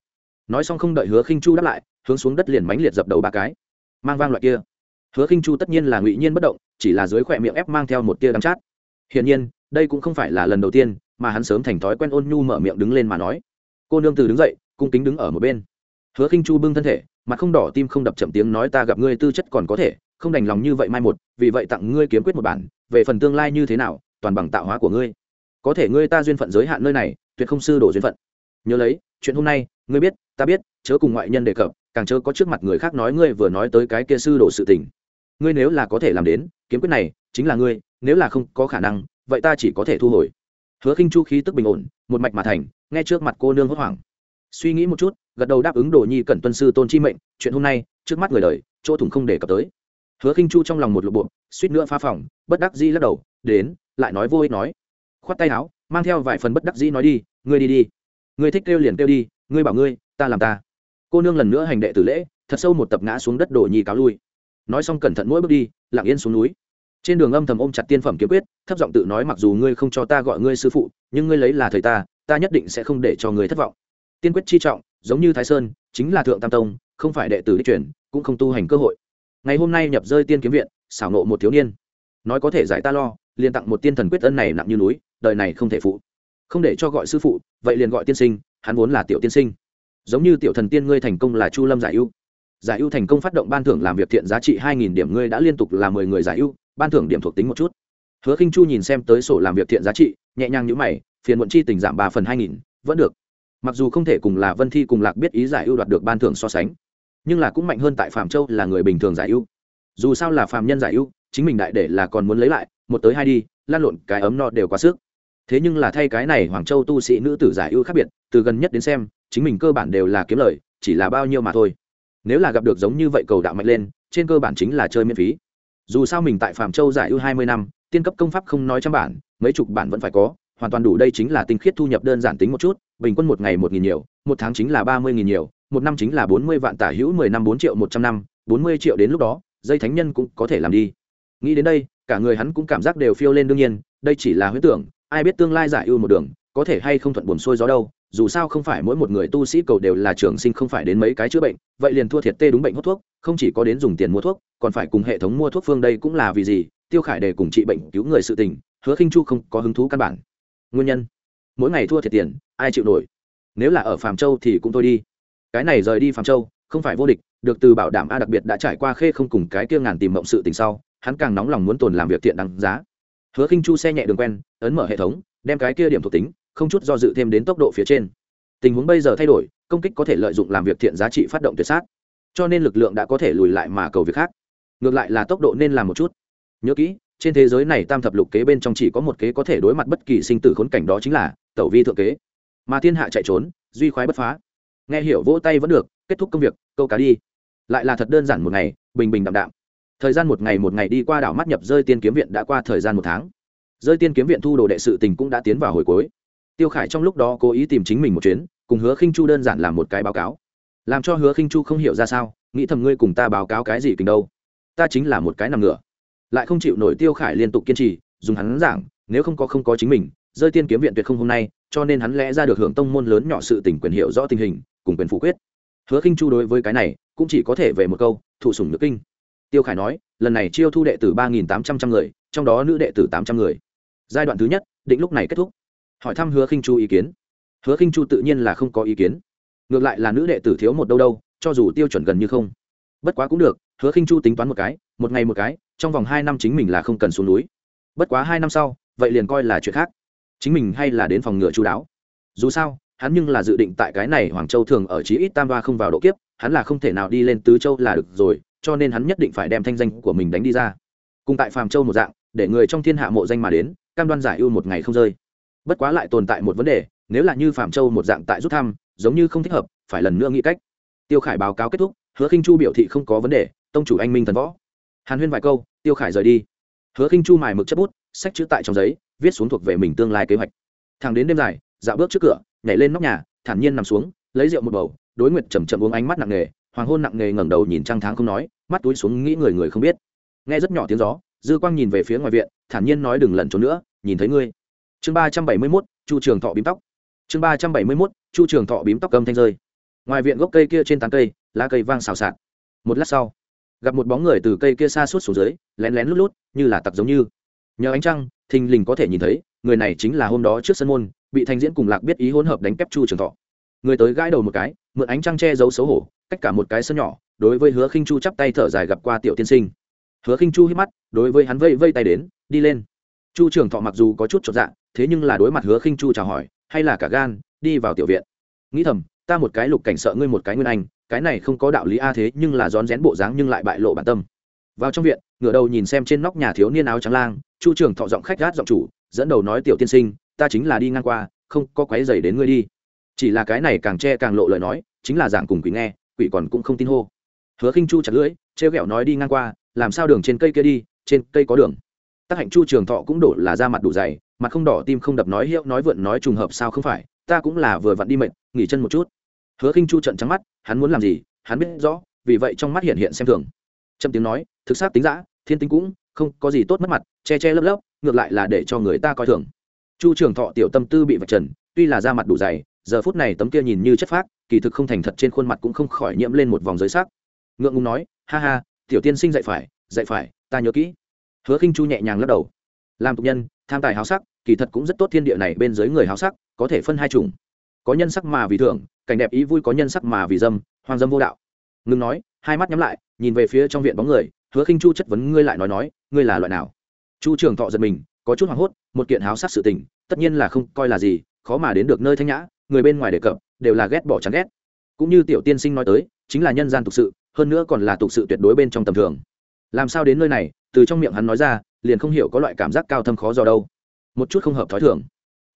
Nói xong không đợi hứa khinh chu đáp lại, hướng xuống đất liền mánh liệt dập đầu ba cái. Mang vang loại kia. Hứa khinh chu tất nhiên là ngụy nhiên bất động, chỉ là dưới khỏe miệng ép mang theo một tia đắng chát. Hiển nhiên, đây cũng không phải là lần đầu tiên mà hắn sớm thành thói quen ôn nhu mở miệng đứng lên mà nói. Cô nương từ đứng dậy, cung kính đứng ở một bên. Hứa khinh chu bưng thân thể, mặt không đỏ tim không đập chậm tiếng nói ta gặp ngươi tư chất còn có thể, không đành lòng như vậy mai một, vì vậy tặng ngươi kiếm quyết một bản, về phần tương lai như thế nào, toàn bằng tạo hóa của ngươi có thể ngươi ta duyên phận giới hạn nơi này, tuyệt không sư đổ duyên phận. Nhớ lấy, chuyện hôm nay, ngươi biết, ta biết, chớ cùng ngoại nhân đề cập, càng chớ có trước mặt người khác nói ngươi vừa nói tới cái kia sư đổ sự tình. Ngươi nếu là có thể làm đến, kiếm quyết này chính là ngươi, nếu là không có khả năng, vậy ta chỉ có thể thu hồi. Hứa khinh chu khí tức bình ổn, một mạch mà thành, nghe trước mặt cô nương hốt hoảng. Suy nghĩ một chút, gật đầu đáp ứng đồ nhi cẩn tuân sư tôn chi mệnh, chuyện hôm nay, trước mắt người đời, chỗ thủng không để cập tới. Hứa khinh chu trong lòng một lộp bộ suýt nữa phá phòng, bất đắc dĩ lắc đầu, đến, lại nói vô ích nói khoát tay áo, mang theo vài phần bất đắc dĩ nói đi, ngươi đi đi. Ngươi thích kêu liền kêu đi, ngươi bảo ngươi, ta làm ta. Cô nương lần nữa hành đệ tử lễ, thật sâu một tập ngã xuống đất đổ nhi cáo lui. Nói xong cẩn thận mỗi bước đi, lặng yên xuống núi. Trên đường âm thầm ôm chặt tiên phẩm kiếm quyết, thấp giọng tự nói mặc dù ngươi không cho ta gọi ngươi sư phụ, nhưng ngươi lấy là thầy ta ta nhất định sẽ không để cho ngươi thất vọng. Tiên quyết chi trọng, giống như thái sơn, chính là thượng tam tông, không phải đệ tử đi chuyển, cũng không tu hành cơ hội. Ngày hôm nay nhập rơi tiên kiếm viện, xảo nộ một thiếu niên. Nói có thể giải ta lo, liền tặng một tiên thần quyết ân này nặng như núi đời này không thể phụ. Không để cho gọi sư phụ, vậy liền gọi tiên sinh, hắn vốn là tiểu tiên sinh. Giống như tiểu thần tiên ngươi thành công là chu lâm giải ưu. Giải ưu thành công phát động ban thưởng làm việc thiện giá trị hai nghìn điểm ngươi đã liên tục là mười người giải ưu, ban thưởng điểm thuộc tính một chút. Hứa khinh chu nhìn xem tới sổ làm việc thiện giá trị, nhẹ nhàng nhữ mày, phiền muộn chi tình giảm ba phần hai nghìn, vẫn được. Mặc dù không thể cùng là vân thi cùng lạc biết ý giải ưu đoạt được ban thưởng so sánh, nhưng là cũng mạnh hơn tại phạm châu là người bình thường giải ưu. Dù sao là phạm nhân giải ưu, chính mình đại để là còn muốn lấy lại, một tới hai đi, lan lộn cái ấm no đều quá sức thế nhưng là thay cái này hoàng châu tu sĩ nữ tử giải ưu khác biệt, từ gần nhất đến xem, chính mình cơ bản đều là kiếm lời, chỉ là bao nhiêu mà thôi. Nếu là gặp được giống như vậy cầu đạo mạnh lên, trên cơ bản chính là chơi miễn phí. Dù sao mình tại phạm châu giải ưu hai mươi năm, tiên cấp công pháp không nói trăm bản, mấy chục bản vẫn phải có, hoàn toàn đủ đây chính là tinh khiết thu nhập đơn giản tính một chút, bình quân một ngày một nghìn nhiều, một tháng chính là ba mươi nghìn nhiều, một năm chính là bốn mươi vạn tả hữu mười năm bốn triệu một trăm năm, bốn mươi triệu đến lúc đó, dây thánh nhân cũng có thể làm đi. Nghĩ đến đây, cả người hắn cũng cảm giác đều phiêu lên đương nhiên, đây chỉ là huyết tưởng ai biết tương lai giải ưu một đường, có thể hay không thuận buồn xuôi gió đâu, dù sao không phải mỗi một người tu sĩ cầu đều là trường sinh không phải đến mấy cái chữa bệnh, vậy liền thua thiệt tê đúng bệnh hút thuốc, không chỉ có đến dùng tiền mua thuốc, còn phải cùng hệ thống mua thuốc phương đây cũng là vì gì, tiêu khải để cùng trị bệnh cứu người sự tình, hứa khinh chu không có hứng thú căn bản. Nguyên nhân, mỗi ngày thua thiệt tiền, ai chịu nổi? Nếu là ở phàm châu thì cũng thôi đi. Cái này rời đi phàm châu, không phải vô địch, được từ bảo đảm a đặc biệt đã trải qua khê không cùng cái kia ngàn tìm mộng sự tình sau, hắn càng nóng lòng muốn tồn làm việc thiện đáng giá hứa khinh chu xe nhẹ đường quen, ấn mở hệ thống, đem cái kia điểm thuộc tính, không chút do dự thêm đến tốc độ phía trên. Tình huống bây giờ thay đổi, công kích có thể lợi dụng làm việc thiện giá trị phát động tuyệt sát. Cho nên lực lượng đã có thể lùi lại mà cầu việc khác. Ngược lại là tốc độ nên làm một chút. Nhớ kỹ, trên thế giới này tam thập lục kế bên trong chỉ có một kế có thể đối mặt bất kỳ sinh tử khốn cảnh đó chính là tẩu vi thượng kế. Mà thiên hạ chạy trốn, duy khoái bất phá. Nghe hiểu vỗ tay vẫn được, kết thúc công việc, câu cá đi. Lại là thật đơn giản một ngày, bình bình đạm đạm thời gian một ngày một ngày đi qua đảo mắt nhập rơi tiên kiếm viện đã qua thời gian một tháng. Rơi tiên kiếm viện thu đồ đệ sự tình cũng đã tiến vào hồi cuối. Tiêu khải trong lúc đó cố ý tìm chính mình một chuyến, cùng hứa khinh chu đơn giản làm một cái báo cáo. Làm cho hứa khinh chu không hiểu ra sao, nghĩ thầm ngươi cùng ta báo cáo cái gì kình đâu. Ta chính là một cái nằm ngửa. Lại không chịu nổi tiêu khải liên tục kiên trì, dùng hắn giảng, nếu không có không có chính mình, rơi tiên kiếm viện tuyệt không hôm nay, cho nên hắn lẽ ra được hưởng tông môn lớn nhỏ sự tình quyền hiệu rõ tình hình, cùng quyền phủ quyết. Hứa khinh chu đối với cái này, cũng chỉ có thể về một câu, thụ sủng nước kinh tiêu khải nói, lần này chiêu thu đệ tử ba nghìn tám trăm trăm người, trong đó nữ đệ tử tám trăm người. Giai đoạn thứ nhất, định lúc này kết thúc. Hỏi thăm hứa khinh chu ý kiến. Hứa khinh chu tự nhiên là không có ý kiến. Ngược lại là nữ đệ tử thiếu một đâu đâu, cho dù tiêu chuẩn gần như không. Bất quá cũng được, hứa khinh chu tính toán một cái, một ngày một cái, trong vòng hai năm chính mình là không cần xuống núi. Bất quá hai năm sau, vậy liền coi là chuyện khác. Chính mình hay là đến phòng ngựa chú đáo. Dù sao, hắn nhưng là dự định tại cái này hoàng châu thường ở chí ít tam ba không vào độ kiếp, hắn là không thể nào đi lên tứ châu là được rồi cho nên hắn nhất định phải đem thanh danh của mình đánh đi ra. Cùng tại phàm châu một dạng, để người trong thiên hạ mộ danh mà đến, cam đoan giải ưu một ngày không rơi. Bất quá lại tồn tại một vấn đề, nếu là như phàm châu một dạng tại rút thăm, giống như không thích hợp, phải lần nữa nghĩ cách. Tiêu khải báo cáo kết thúc, hứa khinh chu biểu thị không có vấn đề, tông chủ anh minh thần võ. Hàn huyên vài câu, tiêu khải rời đi. Hứa khinh chu mài mực chất bút, sách chữ tại trong giấy, viết xuống thuộc về mình tương lai kế hoạch. Thằng đến đêm dài, dạo bước trước cửa, nhảy lên nóc nhà, thản nhiên nằm xuống, lấy rượu một bầu, đối nguyệt chầm chậm uống ánh mắt nặng nề hoàng hôn nặng nề ngẩng đầu nhìn trăng tháng không nói, mắt túi xuống nghĩ người người không biết. Nghe rất nhỏ tiếng gió, dư quang nhìn về phía ngoài viện, thản nhiên nói đừng lẩn trốn nữa, nhìn thấy ngươi. Chương ba trăm bảy mươi mốt, chu trường thọ bím tóc. Chương ba trăm bảy mươi mốt, chu trường thọ bím tóc cầm thanh rơi. Ngoài viện gốc cây kia trên tán cây, lá cây vang xào xạc. Một lát sau, gặp một bóng người từ cây kia xa suốt xuống dưới, lén lén lút lút, như là tặc giống như. Nhờ ánh trăng, thình lình có thể nhìn thấy, người này chính là hôm đó trước sân môn, bị thanh diễn cùng lạc biết ý hỗn hợp đánh kép chu trường thọ người tới gãi đầu một cái, mượn ánh trăng che giấu xấu hổ, cách cả một cái sân nhỏ, đối với hứa khinh chu chắp tay thở dài gặp qua tiểu tiên sinh. Hứa khinh chu hít mắt, đối với hắn vây vây tay đến, đi lên. Chu trường thọ mặc dù có chút chột dạ thế nhưng là đối mặt hứa khinh chu chào hỏi, hay là cả gan, đi vào tiểu viện. Nghĩ thầm, ta một cái lục cảnh sợ ngươi một cái nguyên anh, cái này không có đạo lý a à thế, nhưng là rón rén bộ dáng nhưng lại bại lộ bản tâm. Vào trong viện, ngửa đầu nhìn xem trên nóc nhà thiếu niên áo trắng lang, chu trường thọ giọng khách gát giọng chủ, dẫn đầu nói tiểu tiên sinh, ta chính là đi ngang qua, không có quái dày đến ngươi đi chỉ là cái này càng che càng lộ lời nói, chính là dạng cùng quỷ nghe, quỷ còn cũng không tin hô. Hứa khinh chu chặt lưỡi, trêu ghẹo nói đi ngang qua, làm sao đường trên cây kia đi, trên cây có đường. Tác hạnh chu trường thọ cũng đổ là ra mặt đủ dày, mặt không đỏ tim không đập nói hiệu nói vượn nói trùng hợp sao không phải, ta cũng là vừa vặn đi mệt, nghỉ chân một chút. Hứa khinh chu trận trắng mắt, hắn muốn làm gì, hắn biết rõ, vì vậy trong mắt hiện hiện xem thường. Trầm tiếng nói, thực xác tính giã thiên tính cũng, không có gì tốt mất mặt, che che lấp lấp, ngược lại là để cho người ta coi thường. Chu trường thọ tiểu tâm tư bị vạch trần, tuy là da mặt đủ dày giờ phút này tấm kia nhìn như chất phác, kỳ thực không thành thật trên khuôn mặt cũng không khỏi nhiễm lên một vòng giới sắc. Ngượng ngùng nói, ha ha, tiểu tiên sinh dạy phải dạy phải, ta nhớ kỹ. Hứa khinh chu nhẹ nhàng lắc đầu. Làm tục nhân, tham tài háo sắc, kỳ thật cũng rất tốt thiên địa này bên dưới người háo sắc, có thể phân hai chủng. Có nhân sắc mà vì thưởng, cảnh đẹp ý vui có nhân sắc mà vì dâm, hoang dâm vô đạo. Ngừng nói, hai mắt nhắm lại, nhìn về phía trong viện bóng người, hứa khinh chu chất vấn ngươi lại nói nói, ngươi là loại nào? Chu trường thọ giật mình, có chút hoảng hốt, một kiện háo sắc sự tình, tất nhiên là không coi là gì, khó mà đến được nơi thanh nhã người bên ngoài đề cập, đều là ghét bỏ chán ghét. Cũng như tiểu tiên sinh nói tới, chính là nhân gian thực sự, hơn nữa còn là thực sự tuyệt đối bên trong tầm thường. Làm sao đến nơi này, từ trong miệng hắn nói ra, liền không hiểu có loại cảm giác cao thâm khó do đâu. Một chút không hợp thói thường.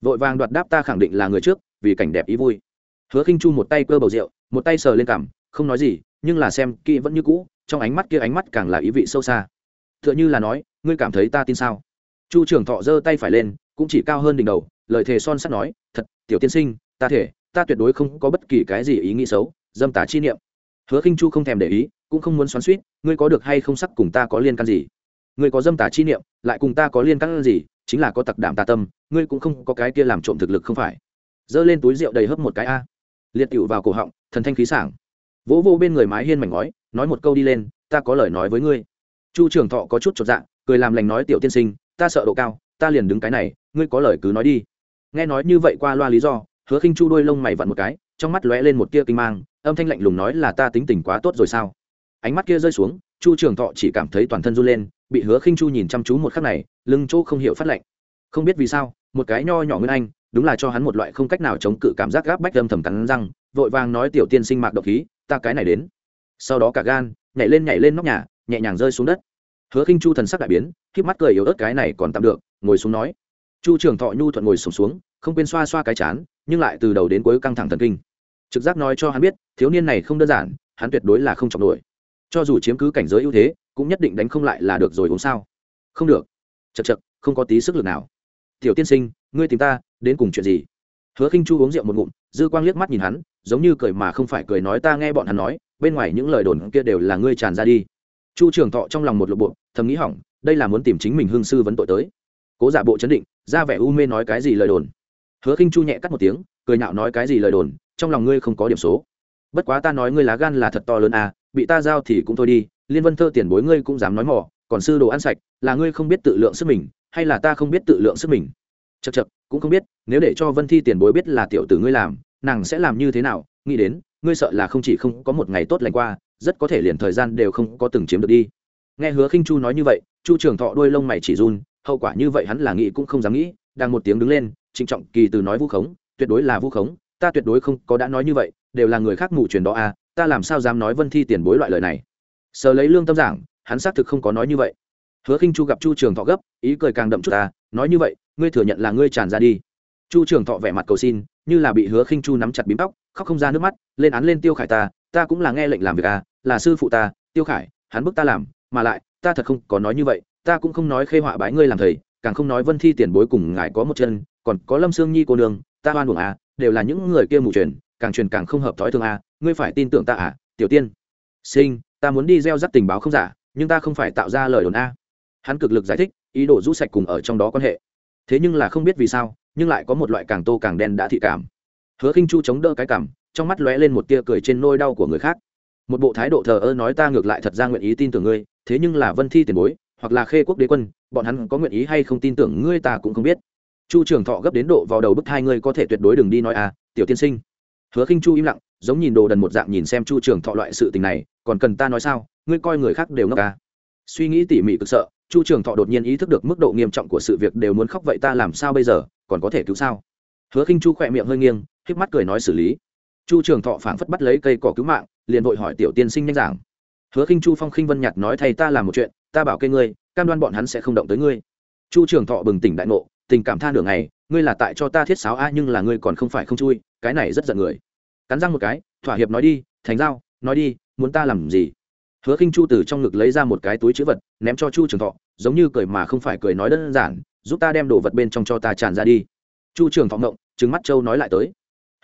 Vội vàng đoạt đáp ta khẳng định là người trước, vì cảnh đẹp ý vui. Hứa khinh chu một tay cơ bầu rượu, một tay sờ lên cằm không nói gì, nhưng là xem kỹ vẫn như cũ, trong ánh mắt kia ánh mắt càng là ý vị sâu xa. Tựa như là nói, ngươi cảm thấy ta tin sao? Chu trưởng thọ giơ tay phải lên, cũng chỉ cao hơn đỉnh đầu, lời thề son sắt nói, thật, tiểu tiên sinh ta thể, ta tuyệt đối không có bất kỳ cái gì ý nghĩ xấu, dâm tả chi niệm. Hứa khinh chu không thèm để ý, cũng không muốn xoắn suýt ngươi có được hay không sắc cùng ta có liên can gì? Ngươi có dâm tả chi niệm, lại cùng ta có liên can gì, chính là có tặc đảm tà tâm, ngươi cũng không có cái kia làm trộm thực lực không phải. Giơ lên túi rượu đầy hấp một cái a. Liệt cựu vào cổ họng, thần thanh khí sảng. Vỗ vô bên người mái hiên mảnh ngói, nói một câu đi lên, ta có lời nói với ngươi. Chu trường thọ có chút chột dạ cười làm lành nói tiểu tiên sinh, ta sợ độ cao, ta liền đứng cái này, ngươi có lời cứ nói đi. Nghe nói như vậy qua loa lý do hứa khinh chu đôi lông mày vặn một cái trong mắt lóe lên một tia kinh mang âm thanh lạnh lùng nói là ta tính tình quá tốt rồi sao? Ánh mắt kia rơi xuống chu trường thọ chỉ cảm thấy toàn thân run lên bị hứa khinh chu nhìn chăm chú một khắc này lưng chỗ không hiểu phát lạnh. Không biết vì sao một cái nho nhỏ nguyên anh đúng là cho hắn một loại không cách nào chống cự cảm giác gáp bách âm thầm cắn răng vội vàng nói tiểu tiên sinh mạc độc khí ta cái này đến. Sau đó cả gan nhảy lên nhảy lên nóc nhà nhẹ nhàng rơi xuống đất. Hứa khinh chu thần sắc đại biến khiếp mắt cười yếu ớt cái này còn tạm được ngồi xuống nói. Chu trường thọ nhu thuận ngồi sùng xuống, xuống không quên xoa xoa cái chán nhưng lại từ đầu đến cuối căng thẳng thần kinh. Trực giác nói cho hắn biết, thiếu niên này không đơn giản, hắn tuyệt đối là không chọc nổi. Cho dù chiếm cứ cảnh giới ưu thế, cũng nhất định đánh không lại là được rồi uống sao? Không được. Chật chật không có tí sức lực nào. Tiểu tiên sinh, ngươi tìm ta, đến cùng chuyện gì? Hứa khinh chu uống rượu một ngụm, dư quang liếc mắt nhìn hắn, giống như cười mà không phải cười nói ta nghe bọn hắn nói, bên ngoài những lời đồn kia đều là ngươi tràn ra đi. Chu trường thọ trong lòng một lộ bộ, thầm nghĩ hỏng, đây là muốn tìm chính mình hương sư vấn tội tới. Cố giả bộ chấn định, ra vẻ u mê nói cái gì lời đồn hứa khinh chu nhẹ cắt một tiếng, cười nhạo nói cái gì lời đồn, trong lòng ngươi không có điểm số. Bất quá ta nói ngươi lá gan là thật to lớn à bị ta giao thì cũng thôi đi, liên vân thơ tiền bối ngươi cũng dám nói mỏ còn sư đồ ăn sạch, là ngươi không biết tự lượng sức mình, hay là ta không biết tự lượng sức mình? Chật chật cũng không biết, nếu để cho vân thi tiền bối biết là tiểu tử ngươi làm, nàng sẽ làm như thế nào? Nghĩ đến, ngươi sợ là không chỉ không có một ngày tốt lành qua, rất có thể liền thời gian đều không có từng chiếm được đi. Nghe hứa khinh chu nói như vậy, chu trường thọ đuôi lông mày chỉ run, hậu quả như vậy hắn là nghĩ cũng không dám nghĩ, đang một tiếng đứng lên trịnh trọng kỳ từ nói vu khống, tuyệt đối là vu khống, ta tuyệt đối không có đã nói như vậy, đều là người khác mù truyền đó à ta làm sao dám nói vân thi tiền bối loại lời này. Sờ lấy lương tâm giảng, hắn xác thực không có nói như vậy. Hứa khinh chu gặp chu trường thọ gấp, ý cười càng đậm chút ta nói như vậy, ngươi thừa nhận là ngươi tràn ra đi. Chu trường thọ vẻ mặt cầu xin, như là bị hứa khinh chu nắm chặt bím tóc, khóc không ra nước mắt, lên án lên tiêu khải ta ta cũng là nghe lệnh làm việc à là sư phụ ta, tiêu khải, hắn bức ta làm, mà lại, ta thật không có nói như vậy, ta cũng không nói khê họa bái ngươi làm thầy, càng không nói vân thi tiền bối cùng ngài có một chân còn có lâm sương nhi cô nương, ta oan uổng à đều là những người kia mù truyền, càng truyền càng không hợp thói thường à ngươi phải tin tưởng ta à tiểu tiên. Sinh, ta muốn đi gieo rắc tình báo không giả, nhưng ta không phải tạo ra lời đồn a. Hắn cực lực giải thích, ý đồ rũ sạch cùng ở trong đó quan hệ. Thế nhưng là không biết vì sao, nhưng lại có một loại càng tô càng đen đã thị cảm. Hứa khinh chu chống đỡ cái cảm, trong mắt lóe lên một tia cười trên nôi đau của người khác. Một bộ thái độ thờ ơ nói ta ngược lại thật ra nguyện ý tin tưởng ngươi, thế nhưng là vân thi tiền bối, hoặc là khê quốc đế quân, bọn hắn có nguyện ý hay không tin tưởng ngươi ta cũng không biết chu trường thọ gấp đến độ vào đầu bức hai ngươi có thể tuyệt đối đừng đi nói à tiểu tiên sinh. Hứa khinh chu im lặng, giống nhìn đồ đần một dạng nhìn xem chu trường thọ loại sự tình này, còn cần ta nói sao, ngươi coi người khác đều ngốc à. Suy nghĩ tỉ mỉ cực sợ, chu trường thọ đột nhiên ý thức được mức độ nghiêm trọng của sự việc đều muốn khóc vậy ta làm sao bây giờ, còn có thể cứu sao? Hứa khinh chu khỏe miệng hơi nghiêng k mắt cười nói xử lý. Chu trường thọ phảng phất bắt lấy cây cỏ cứu mạng, liền vội hỏi tiểu tiên sinh nhanh giảng. Hứa khinh chu phong khinh vân nhạt nói thầy ta làm một chuyện, ta bảo kê ngươi, cam đoan bọn hắn sẽ không động tới ngươi. Chu trường thọ bừng tỉnh đại ngộ tình cảm tha đường này ngươi là tại cho ta thiết sáo a nhưng là ngươi còn không phải không chui, cái này rất giận người. Cắn răng một cái, thỏa hiệp nói đi, thành giao, nói đi, muốn ta làm gì? Hứa khinh chu từ trong ngực lấy ra một cái túi chữ vật, ném cho chu trường thọ, giống như cười mà không phải cười nói đơn giản, giúp ta đem đồ vật bên trong cho ta tràn ra đi. Chu trường thọ ngộng trứng mắt châu nói lại tới.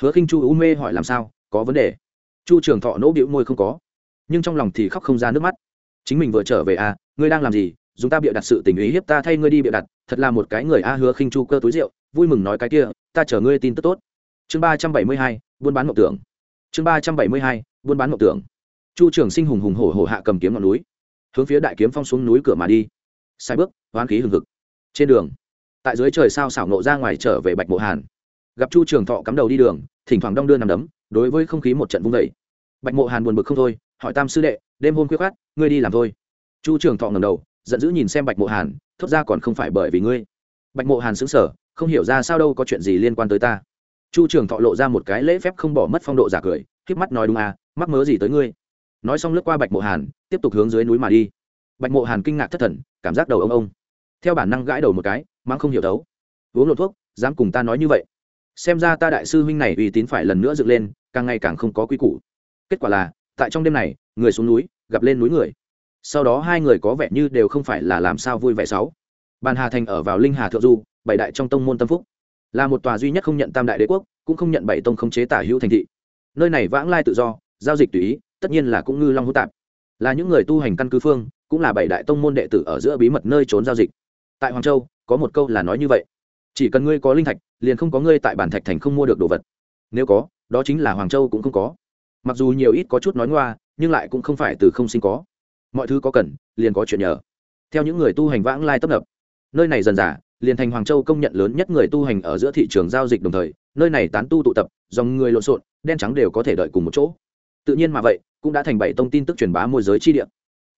Hứa khinh chu u mê hỏi làm sao, có vấn đề? Chu trường thọ nỗ bịu môi không có, nhưng trong lòng thì khóc không ra nước mắt. Chính mình vừa trở về à ngươi đang làm gì? Dùng ta bịa đặt sự tình ý hiếp ta thay ngươi đi bịa đặt thật là một cái người a hứa khinh chu cơ túi rượu, vui mừng nói cái kia, ta chờ ngươi tin tức tốt. Chương ba trăm bảy mươi hai, buôn bán mộng tưởng. Chương ba trăm bảy mươi hai, buôn bán mộng tưởng. Chu trường sinh hùng hùng hổ hổ hạ cầm kiếm ngọn núi, hướng phía đại kiếm phong xuống núi cửa mà đi. Sai bước, hoán khí hừng hực. Trên đường, tại dưới trời sao xảo nộ ra ngoài trở về bạch mộ hàn. Gặp chu trường thọ cắm đầu đi đường, thỉnh thoảng đong đưa nằm đấm, đối với không khí một trận vung vẩy bạch mộ hàn buồn bực không thôi, hỏi tam sư đệ, đêm hôm khuya khát ngươi đi làm thôi? Chu trường thọ ngầm đầu, giận dữ nhìn xem bạch mộ hàn thốt ra còn không phải bởi vì ngươi. Bạch mộ hàn xứng sở không hiểu ra sao đâu có chuyện gì liên quan tới ta. Chu trường thọ lộ ra một cái lễ phép không bỏ mất phong độ giả cười k mắt nói đúng à mắc mớ gì tới ngươi. Nói xong lướt qua bạch mộ hàn, tiếp tục hướng dưới núi mà đi. Bạch mộ hàn kinh ngạc thất thần, cảm giác đầu ông ông. Theo bản năng gãi đầu một cái mang không hiểu đấu. Uống lộ thuốc, dám cùng ta nói như vậy. Xem ra ta đại sư huynh này uy tín phải lần nữa dựng lên, càng ngày càng không có quy củ. Kết quả là, tại trong đêm này, người xuống núi, gặp lên núi người sau đó hai người có vẻ như đều không phải là làm sao vui vẻ sáu. Bàn hà thành ở vào linh hà thượng du, bảy đại trong tông môn tâm phúc. Là một tòa duy nhất không nhận tam đại đế quốc, cũng không nhận bảy tông không chế tả hữu thành thị. Nơi này vãng lai tự do, giao dịch tùy ý, tất nhiên là cũng ngư long hữu tạp. Là những người tu hành căn cứ phương, cũng là bảy đại tông môn đệ tử ở giữa bí mật nơi trốn giao dịch. Tại hoàng châu, có một câu là nói như vậy chỉ cần ngươi có linh thạch, liền không có ngươi tại bản thạch thành không mua được đồ vật. Nếu có, đó chính là hoàng châu cũng không có. Mặc dù nhiều ít có chút nói ngoa, nhưng lại cũng không phải từ không sinh có mọi thứ có cần, liền có chuyện nhờ. Theo những người tu hành vãng lai tấp nập. Nơi này dần dả liền thành hoàng châu công nhận lớn nhất người tu hành ở giữa thị trường giao dịch đồng thời, nơi này tán tu tụ tập, dòng người lộn xộn, đen trắng đều có thể đợi cùng một chỗ. Tự nhiên mà vậy, cũng đã thành bảy tông tin tức truyền bá môi giới chi địa.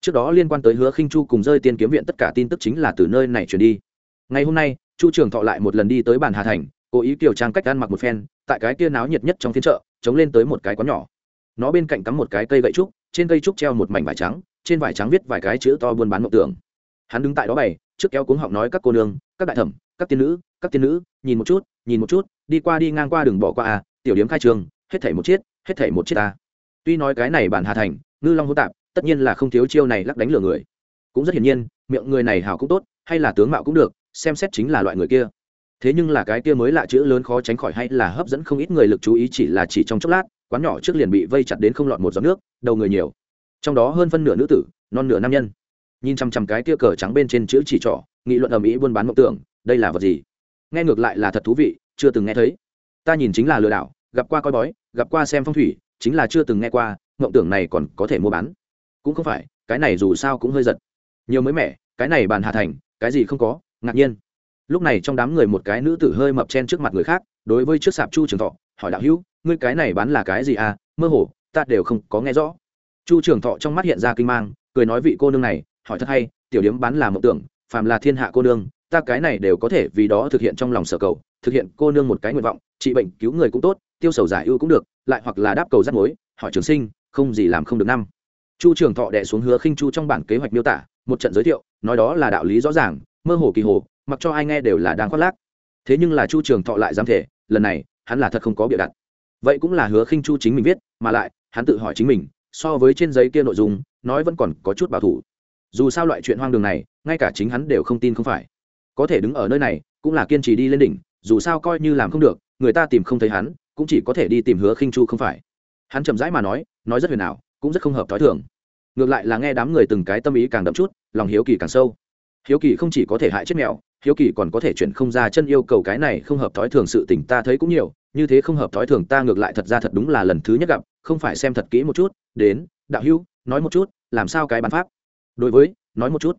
Trước đó liên quan tới hứa khinh chu cùng rơi tiên kiếm viện tất cả tin tức chính là từ nơi này truyền đi. Ngày hôm nay, chu trường thọ lại một lần đi tới bàn hà thành, cố ý kiểu trang cách ăn mặc một phen, tại cái kia náo nhiệt nhất trong phiên chợ, chống lên tới một cái quán nhỏ. Nó bên cạnh cắm một cái cây gậy trúc, trên cây trúc treo một mảnh vải trắng trên vải trắng viết vài cái chữ to buôn bán mộng tưởng. Hắn đứng tại đó bày, trước kéo cuống họng nói các cô nương, các đại thẩm, các tiên nữ, các tiên nữ, nhìn một chút, nhìn một chút, đi qua đi ngang qua đừng bỏ qua à tiểu điếm khai trường, hết thảy một chiếc, hết thảy một chiếc ta. Tuy nói cái này bản hà thành, ngư long hô tạp, tất nhiên là không thiếu chiêu này lắc đánh lừa người. Cũng rất hiển nhiên, miệng người này hảo cũng tốt, hay là tướng mạo cũng được, xem xét chính là loại người kia. Thế nhưng là cái kia mới lạ chữ lớn khó tránh khỏi hay là hấp dẫn không ít người lực chú ý chỉ là chỉ trong chốc lát, quán nhỏ trước liền bị vây chặt đến không lọt một giọt nước, đầu người nhiều trong đó hơn phân nửa nữ tử, non nửa nam nhân. Nhìn chằm chằm cái tia cờ trắng bên trên chữ chỉ trỏ, nghị luận ầm ĩ buôn bán mộng tưởng, đây là vật gì? Nghe ngược lại là thật thú vị, chưa từng nghe thấy. Ta nhìn chính là lừa đảo, gặp qua coi bói, gặp qua xem phong thủy, chính là chưa từng nghe qua, mộng tưởng này còn có thể mua bán. Cũng không phải, cái này dù sao cũng hơi giật. Nhiều mới mẻ, cái này bàn hà thành, cái gì không có, ngạc nhiên. Lúc này trong đám người một cái nữ tử hơi mập chen trước mặt người khác, đối với trước sạp chu trường thọ, hỏi đạo hữu, ngươi cái này bán là cái gì à? Mơ hồ, ta đều không có nghe rõ chu trường thọ trong mắt hiện ra kinh mang, cười nói vị cô nương này, hỏi thật hay, tiểu điếm bán là mộng tưởng, phàm là thiên hạ cô nương, ta cái này đều có thể vì đó thực hiện trong lòng sở cầu, thực hiện cô nương một cái nguyện vọng, trị bệnh cứu người cũng tốt, tiêu sầu giải ưu cũng được, lại hoặc là đáp cầu rắt mối, hỏi trường sinh, không gì làm không được năm. Chu trường thọ đẻ xuống hứa khinh chu trong bản kế hoạch miêu tả, một trận giới thiệu, nói đó là đạo lý rõ ràng, mơ hồ kỳ hồ, mặc cho ai nghe đều là đang khoác lác. Thế nhưng là chu trường thọ lại dám thể lần này, hắn là thật không có bịa đặt. Vậy cũng là hứa khinh chu chính mình viết, mà lại, hắn tự hỏi chính mình so với trên giấy kia nội dung, nói vẫn còn có chút bảo thủ. Dù sao loại chuyện hoang đường này, ngay cả chính hắn đều không tin không phải. Có thể đứng ở nơi này, cũng là kiên trì đi lên đỉnh, dù sao coi như làm không được, người ta tìm không thấy hắn, cũng chỉ có thể đi tìm hứa khinh chu không phải. Hắn chậm rãi mà nói nói rất huyền ảo, cũng rất không hợp thói thường. Ngược lại là nghe đám người từng cái tâm ý càng đậm chút, lòng hiếu kỳ càng sâu. Hiếu kỳ không chỉ có thể hại chết mèo, hiếu kỳ còn có thể chuyển không ra chân yêu cầu cái này không hợp thói thường sự tình ta thấy cũng nhiều, như thế không hợp thói thường ta ngược lại thật ra thật đúng là lần thứ nhất gặp không phải xem thật kỹ một chút, đến, đạo hữu, nói một chút, làm sao cái bán pháp? Đối với, nói một chút.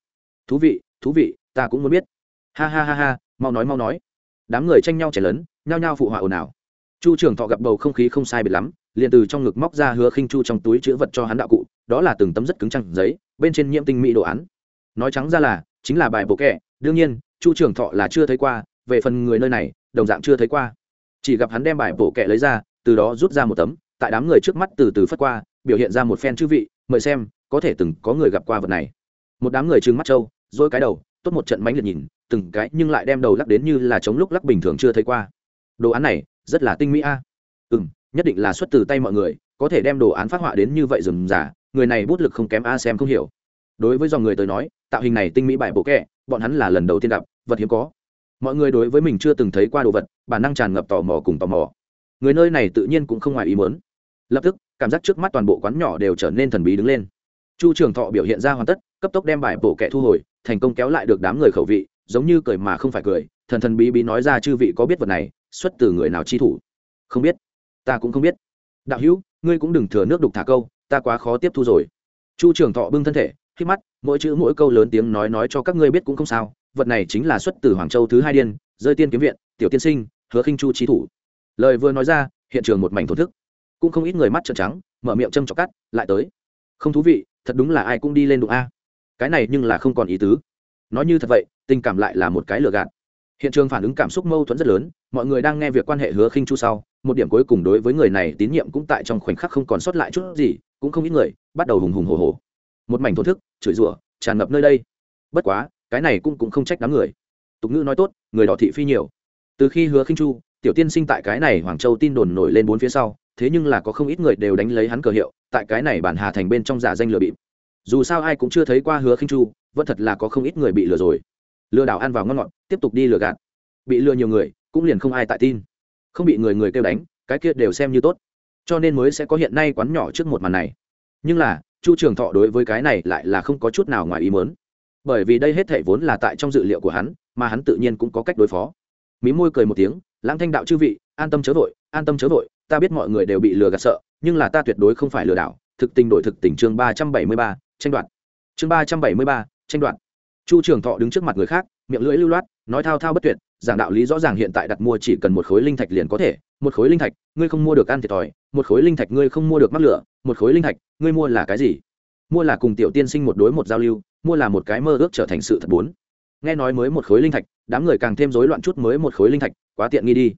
Thú vị thú vị, ta cũng muốn biết. Ha ha ha ha, mau nói mau nói. Đám người tranh nhau chảy lớn, nhao nhao phụ họa ồn ào. Chu trường thọ gặp bầu không khí không sai biệt lắm, liền từ trong ngực móc ra hứa khinh chu trong túi chữ vật cho hắn đạo cụ, đó là từng tấm rất cứng trăng giấy, bên trên nhiễm tinh mỹ đồ án. Nói trắng ra là, chính là bài bộ kệ đương nhiên, chu trường thọ là chưa thấy qua, về phần người nơi này, đồng dạng chưa thấy qua. Chỉ gặp hắn đem bài bộ kệ lấy ra, từ đó rút ra một tấm tại đám người trước mắt từ từ phất qua, biểu hiện ra một phen chư vị, mời xem, có thể từng có người gặp qua vật này. Một đám người trừng mắt trâu dỗi cái đầu, tốt một trận mánh liệt nhìn, từng cái nhưng lại đem đầu lắc đến như là chống lúc lắc bình thường chưa thấy qua. Đồ án này, rất là tinh mỹ a. À. ừ m nhất định là xuất từ tay mọi người, có thể đem đồ án phát họa đến như vậy dừng giả người này bút lực không kém a xem không hiểu. Đối với dòng người tới nói, tạo hình này tinh mỹ bài bộ kẹ, bọn hắn là lần đầu tiên gặp, vật hiếm có. Mọi người đối với mình chưa từng thấy qua đồ vật, bản năng tràn ngập tò mò cùng tò mò. Người nơi này tự nhiên cũng không ngoài ý mớn lập tức, cảm giác trước mắt toàn bộ quán nhỏ đều trở nên thần bí đứng lên. Chu trường thọ biểu hiện ra hoàn tất, cấp tốc đem bài bổ kẻ thu hồi, thành công kéo lại được đám người khẩu vị, giống như cười mà không phải cười, thần thần bí bí nói ra chư vị có biết vật này, xuất từ người nào chi thủ? Không biết. Ta cũng không biết. Đạo hữu, ngươi cũng đừng thừa nước đục thả câu, ta quá khó tiếp thu rồi. Chu trường thọ bưng thân thể, khi mắt, mỗi chữ mỗi câu lớn tiếng nói nói cho các ngươi biết cũng không sao, vật này chính là xuất từ hoàng châu thứ hai điên, rơi tiên kiếm viện, tiểu tiên sinh, hứa khinh chu trí thủ. Lời vừa nói ra, hiện trường một mảnh thổn thức cũng không ít người mắt trợn trắng, mở miệng châm chọc cắt, lại tới. Không thú vị, thật đúng là ai cũng đi lên đụng a. Cái này nhưng là không còn ý tứ. Nói như thật vậy, tình cảm lại là một cái lừa gạt. Hiện trường phản ứng cảm xúc mâu thuẫn rất lớn, mọi người đang nghe việc quan hệ hứa khinh chu sau, một điểm cuối cùng đối với người này tín nhiệm cũng tại trong khoảnh khắc không còn sót lại chút gì, cũng không ít người bắt đầu hùng hùng hồ hồ một mảnh thổ thức, chửi rủa, tràn ngập nơi đây. Bất quá, cái này cũng cũng không trách đám người. Tục ngữ nói tốt, người đỏ thị phi nhiều. Từ khi hứa khinh chu, tiểu tiên sinh tại cái này hoàng châu tin đồn nổi lên bốn phía sau thế nhưng là có không ít người đều đánh lấy hắn cờ hiệu, tại cái này bản hà thành bên trong giả danh lừa bịp. Dù sao ai cũng chưa thấy qua hứa khinh chu, vẫn thật là có không ít người bị lừa rồi. Lừa đảo ăn vào ngon ngọt, tiếp tục đi lừa gạt. Bị lừa nhiều người, cũng liền không ai tại tin. Không bị người người kêu đánh, cái kia đều xem như tốt. Cho nên mới sẽ có hiện nay quán nhỏ trước một màn này. Nhưng là, chu trường thọ đối với cái này lại là không có chút nào ngoài ý mớn bởi vì đây hết thể vốn là tại trong dự liệu của hắn, mà hắn tự nhiên cũng có cách đối phó. Mí môi cười một tiếng, lãng thanh đạo chư vị, an tâm chớ vội, an tâm chớ vội ta biết mọi người đều bị lừa gạt sợ, nhưng là ta tuyệt đối không phải lừa đảo. Thực tình đổi thực tình chương ba trăm bảy mươi ba, tranh đoạt. Chương ba trăm bảy mươi ba, tranh đoạt. Chu trường thọ đứng trước mặt người khác, miệng lưỡi lưu loát, nói thao thao bất tuyệt, giảng đạo lý rõ ràng hiện tại đặt mua chỉ cần một khối linh thạch liền có thể. Một khối linh thạch, ngươi không mua được ăn thiệt thòi. Một khối linh thạch, ngươi không mua được mắc lửa. Một khối linh thạch, ngươi mua là cái gì? Mua là cùng tiểu tiên sinh một đối một giao lưu, mua là một cái mơ ước trở thành sự thật bốn. Nghe nói mới một khối linh thạch, đám người càng thêm rối loạn chút mới một khối linh thạch, quá tiện nghi đi.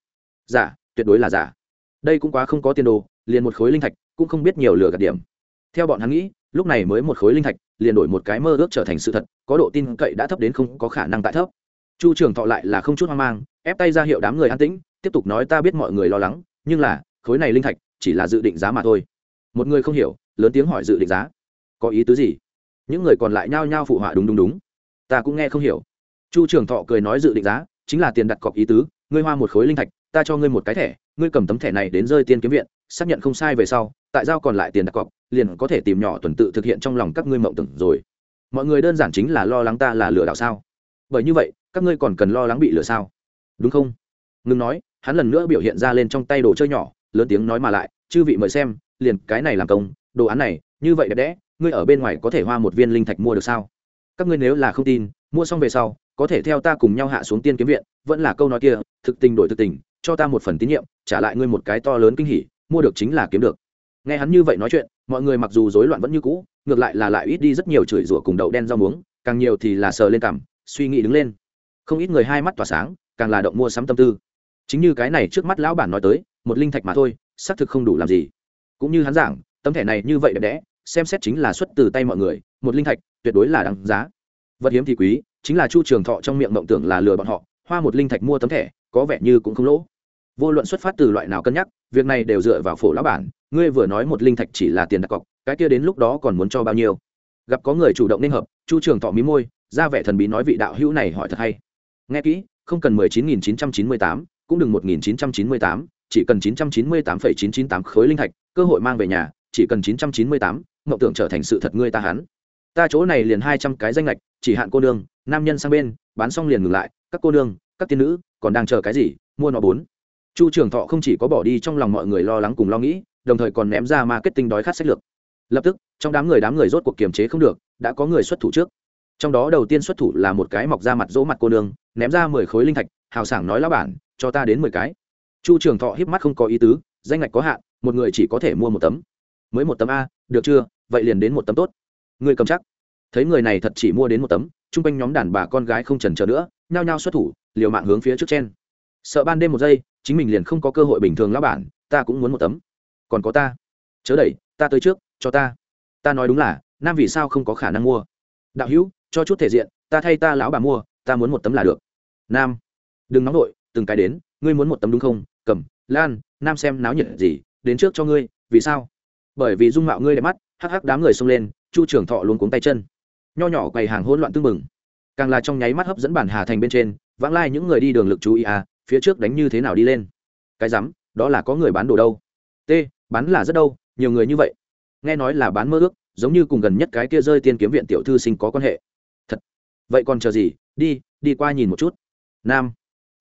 Giả, tuyệt đối là giả đây cũng quá không có tiền đồ, liền một khối linh thạch cũng không biết nhiều lửa gạt điểm. Theo bọn hắn nghĩ, lúc này mới một khối linh thạch, liền đổi một cái mơ ước trở thành sự thật, có độ tin cậy đã thấp đến không có khả năng tại thấp. Chu trường thọ lại là không chút hoang mang, ép tay ra hiệu đám người an tĩnh, tiếp tục nói ta biết mọi người lo lắng, nhưng là, khối này linh thạch chỉ là dự định giá mà thôi. Một người không hiểu, lớn tiếng hỏi dự định giá. Có ý tứ gì? Những người còn lại nhao nhao phụ họa đúng đúng đúng. Ta cũng nghe không hiểu. Chu trường thọ cười nói dự định giá, chính là tiền đặt cọc ý tứ, ngươi hoa một khối linh thạch, ta cho ngươi một cái thẻ ngươi cầm tấm thẻ này đến rơi tiên kiếm viện, xác nhận không sai về sau, tại giao còn lại tiền đặt cọc, liền có thể tìm nhỏ tuần tự thực hiện trong lòng các ngươi mộng tưởng rồi. Mọi người đơn giản chính là lo lắng ta là lừa đảo sao? Bởi như vậy, các ngươi còn cần lo lắng bị lừa sao? Đúng không? Ngừng nói, hắn lần nữa biểu hiện ra lên trong tay đồ chơi nhỏ, lớn tiếng nói mà lại, chư vị mời xem, liền cái này làm công, đồ án này, như vậy đẹp đẽ, ngươi ở bên ngoài có thể hoa một viên linh thạch mua được sao? Các ngươi nếu là không tin, mua xong về sau, có thể theo ta cùng nhau hạ xuống tiên kiếm viện, vẫn là câu nói kia, thực tình đổi thực tình cho ta một phần tín nhiệm, trả lại ngươi một cái to lớn kinh hỉ, mua được chính là kiếm được. Nghe hắn như vậy nói chuyện, mọi người mặc dù rối loạn vẫn như cũ, ngược lại là lại ít đi rất nhiều chửi rủa cùng đậu đen rau muống, càng nhiều thì là sờ lên cằm suy nghĩ đứng lên. Không ít người hai mắt tỏa sáng, càng là động mua sắm tâm tư. Chính như cái này trước mắt lão bản nói tới, một linh thạch mà thôi, xác thực không đủ làm gì. Cũng như hắn giảng, tấm thẻ này như vậy đẹp đẽ, xem xét chính là xuất từ tay mọi người, một linh thạch, tuyệt đối là đáng giá. Vật hiếm thì quý, chính là chu trường thọ trong miệng mộng tưởng là lừa bọn họ, hoa một linh thạch mua tấm thẻ, có vẻ như cũng không lỗ vô luận xuất phát từ loại nào cân nhắc, việc này đều dựa vào phổ lão bản. Ngươi vừa nói một linh thạch chỉ là tiền đặt cọc, cái kia đến lúc đó còn muốn cho bao nhiêu? Gặp có người chủ động nên hợp, chu trường thọ mí môi, ra vẻ thần bí nói vị đạo hữu này hỏi thật hay. Nghe kỹ, không cần mười chín nghìn chín trăm chín mươi tám, cũng đừng một nghìn chín trăm chín mươi tám, chỉ cần chín trăm chín mươi tám phẩy chín chín tám khối linh thạch, cơ hội mang về nhà, chỉ cần chín trăm chín mươi tám, mộng tưởng trở thành sự thật ngươi ta hắn. Ta chỗ này liền hai trăm cái danh lệch chỉ hạn cô nương, nam nhân sang bên, bán xong liền ngừng lại, các cô nương, các tiên nữ, còn đang chờ cái gì, mua nó bốn chu trường thọ không chỉ có bỏ đi trong lòng mọi người lo lắng cùng lo nghĩ, đồng thời còn ném ra marketing đói khát sách lược. Lập tức, trong đám người đám người rốt cuộc kiềm chế không được, đã có người xuất thủ trước. Trong đó đầu tiên xuất thủ là một cái mọc ra mặt dỗ mặt cô nương, ném ra mười khối linh thạch, hào sảng nói lá bản, cho ta đến mười cái. Chu trường thọ híp mắt không có ý tứ, danh ngạch có hạn, một người chỉ có thể mua một tấm. Mới một tấm a, được chưa? Vậy liền đến một tấm tốt. Người cầm chắc. Thấy người này thật chỉ mua đến một tấm, chung quanh nhóm đàn bà con gái không trần chờ nữa, nhao nhao xuất thủ, liều mạng hướng phía trước trên sợ ban đêm một giây chính mình liền không có cơ hội bình thường lão bản, ta cũng muốn một tấm. Còn có ta. Chớ đẩy, ta tới trước, cho ta. Ta nói đúng là, nam vì sao không có khả năng mua? Đạo hữu, cho chút thể diện, ta thay ta lão bà mua, ta muốn một tấm là được. Nam. Đừng nóng đội từng cái đến, ngươi muốn một tấm đúng không? Cầm, lan, nam xem náo nhiệt gì, đến trước cho ngươi, vì sao? Bởi vì dung mạo ngươi đẹp mắt, hắc hắc đám người xông lên, chu trưởng thọ luôn cuống tay chân. Nho nhỏ quầy hàng hỗn loạn tưng bừng. Càng là trong nháy mắt hấp dẫn bản hà thành bên trên, vãng lai những người đi đường lực chú ý à phía trước đánh như thế nào đi lên. Cái rắm, đó là có người bán đồ đâu. T, bán là rất đâu, nhiều người như vậy. Nghe nói là bán mơ ước, giống như cùng gần nhất cái kia rơi tiên kiếm viện tiểu thư sinh có quan hệ. Thật. Vậy còn chờ gì, đi đi qua nhìn một chút. Nam.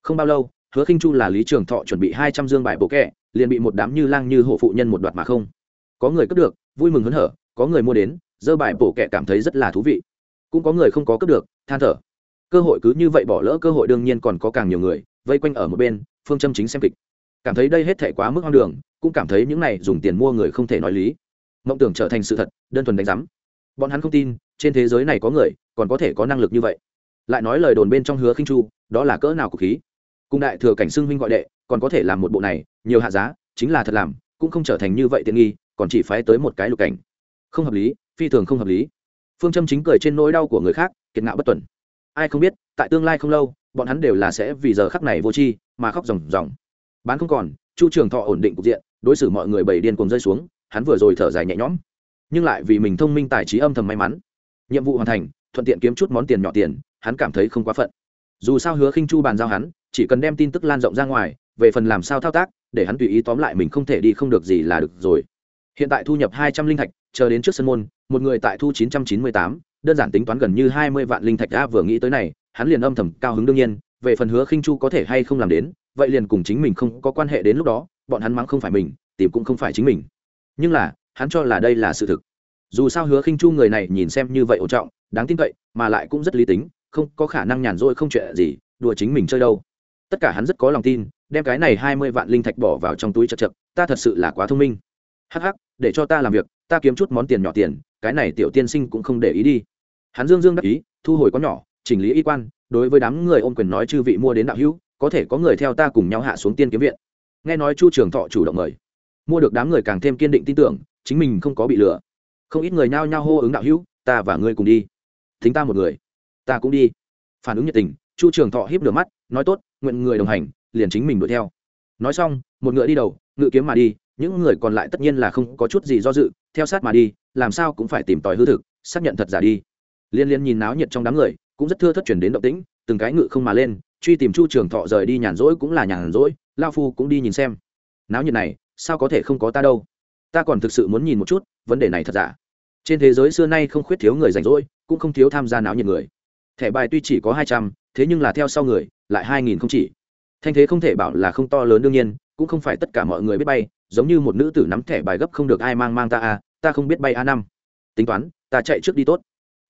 Không bao lâu, hứa khinh chu là lý trường thọ chuẩn bị hai trăm dương bài bộ kẹ, liền bị một đám như lang như hộ phụ nhân một đoạt mà không. Có người cướp được, vui mừng hớn hở, có người mua đến, dơ bài bổ kẹ cảm thấy rất là thú vị. Cũng có người không có cướp được, than thở. Cơ hội cứ như vậy bỏ lỡ cơ hội đương nhiên còn có càng nhiều người vây quanh ở một bên, phương châm chính xem kịch. Cảm thấy đây hết thể quá mức hoang đường, cũng cảm thấy những này dùng tiền mua người không thể nói lý. Mộng tưởng trở thành sự thật, đơn thuần đánh giám. Bọn hắn không tin, trên thế giới này có người, còn có thể có năng lực như vậy. Lại nói lời đồn bên trong hứa khinh chu, đó là cỡ nào của khí. Cung đại thừa cảnh xưng huynh gọi đệ, còn có thể làm một bộ này, nhiều hạ giá, chính là thật làm, cũng không trở thành như vậy tiện nghi, còn chỉ phái tới một cái lục cảnh. Không hợp lý, phi thường không hợp lý. Phương châm chính cười trên nỗi đau của người khác, kiệt ngạo bất tuần. Ai không biết, tại tương lai không lâu bọn hắn đều là sẽ vì giờ khắc này vô tri mà khóc ròng ròng. Bán không còn, chu trường thọ ổn định cục diện, đối xử mọi người bầy điên cùng rơi xuống, hắn vừa rồi thở dài nhẹ nhõm. Nhưng lại vì mình thông minh tài trí âm thầm may mắn. Nhiệm vụ hoàn thành, thuận tiện kiếm chút món tiền nhỏ tiền, hắn cảm thấy không quá phận. Dù sao hứa khinh chu bàn giao hắn, chỉ cần đem tin tức lan rộng ra ngoài, về phần làm sao thao tác, để hắn tùy ý tóm lại mình không thể đi không được gì là được rồi. Hiện tại thu nhập hai trăm linh thạch, chờ đến trước sân môn, một người tại thu chín trăm chín mươi tám, đơn giản tính toán gần như hai mươi vạn linh thạch đã vừa nghĩ tới này hắn liền âm thầm cao hứng đương nhiên, về phần hứa khinh chu có thể hay không làm đến, vậy liền cùng chính mình không có quan hệ đến lúc đó, bọn hắn mắng không phải mình, tìm cũng không phải chính mình. Nhưng là, hắn cho là đây là sự thực. Dù sao hứa khinh chu người này nhìn xem như vậy ổn trọng, đáng tin cậy, mà lại cũng rất lý tính, không có khả năng nhàn rỗi không chuyện gì, đùa chính mình chơi đâu. Tất cả hắn rất có lòng tin, đem cái này hai mươi vạn linh thạch bỏ vào trong túi chật chật, ta thật sự là quá thông minh. Hắc hắc, để cho ta làm việc, ta kiếm chút món tiền nhỏ tiền, cái này tiểu tiên sinh cũng không để ý đi. Hắn dương dương đắc ý, thu hồi có nhỏ chỉnh lý y quan, đối với đám người ôm quyền nói chư vị mua đến đạo hữu, có thể có người theo ta cùng nhau hạ xuống tiên kiếm viện. Nghe nói chu trường thọ chủ động mời. Mua được đám người càng thêm kiên định tin tưởng, chính mình không có bị lừa. Không ít người nhao nhao hô ứng đạo hữu, ta và ngươi cùng đi. Thính ta một người. Ta cũng đi. Phản ứng nhiệt tình, chu trường thọ hiếp lửa mắt, nói tốt, nguyện người đồng hành, liền chính mình đuổi theo. Nói xong, một ngựa đi đầu, ngự kiếm mà đi, những người còn lại tất nhiên là không có chút gì do dự, theo sát mà đi, làm sao cũng phải tìm tòi hư thực, xác nhận thật giả đi. Liên liên nhìn náo nhiệt trong đám người cũng rất thưa thất chuyển đến động tĩnh, từng cái ngự không mà lên, truy tìm chu trường thọ rời đi nhàn rỗi cũng là nhàn rỗi, lao phu cũng đi nhìn xem. Náo nhiệt này, sao có thể không có ta đâu? Ta còn thực sự muốn nhìn một chút, vấn đề này thật giả? Trên thế giới xưa nay không khuyết thiếu người rảnh rỗi, cũng không thiếu tham gia náo nhiệt người. Thẻ bài tuy chỉ có hai trăm, thế nhưng là theo sau người, lại hai nghìn không chỉ. Thanh thế không thể bảo là không to lớn đương nhiên, cũng không phải tất cả mọi người biết bay, giống như một nữ tử nắm thẻ bài gấp không được ai mang mang ta a ta không biết bay a năm. Tính toán, ta chạy trước đi tốt.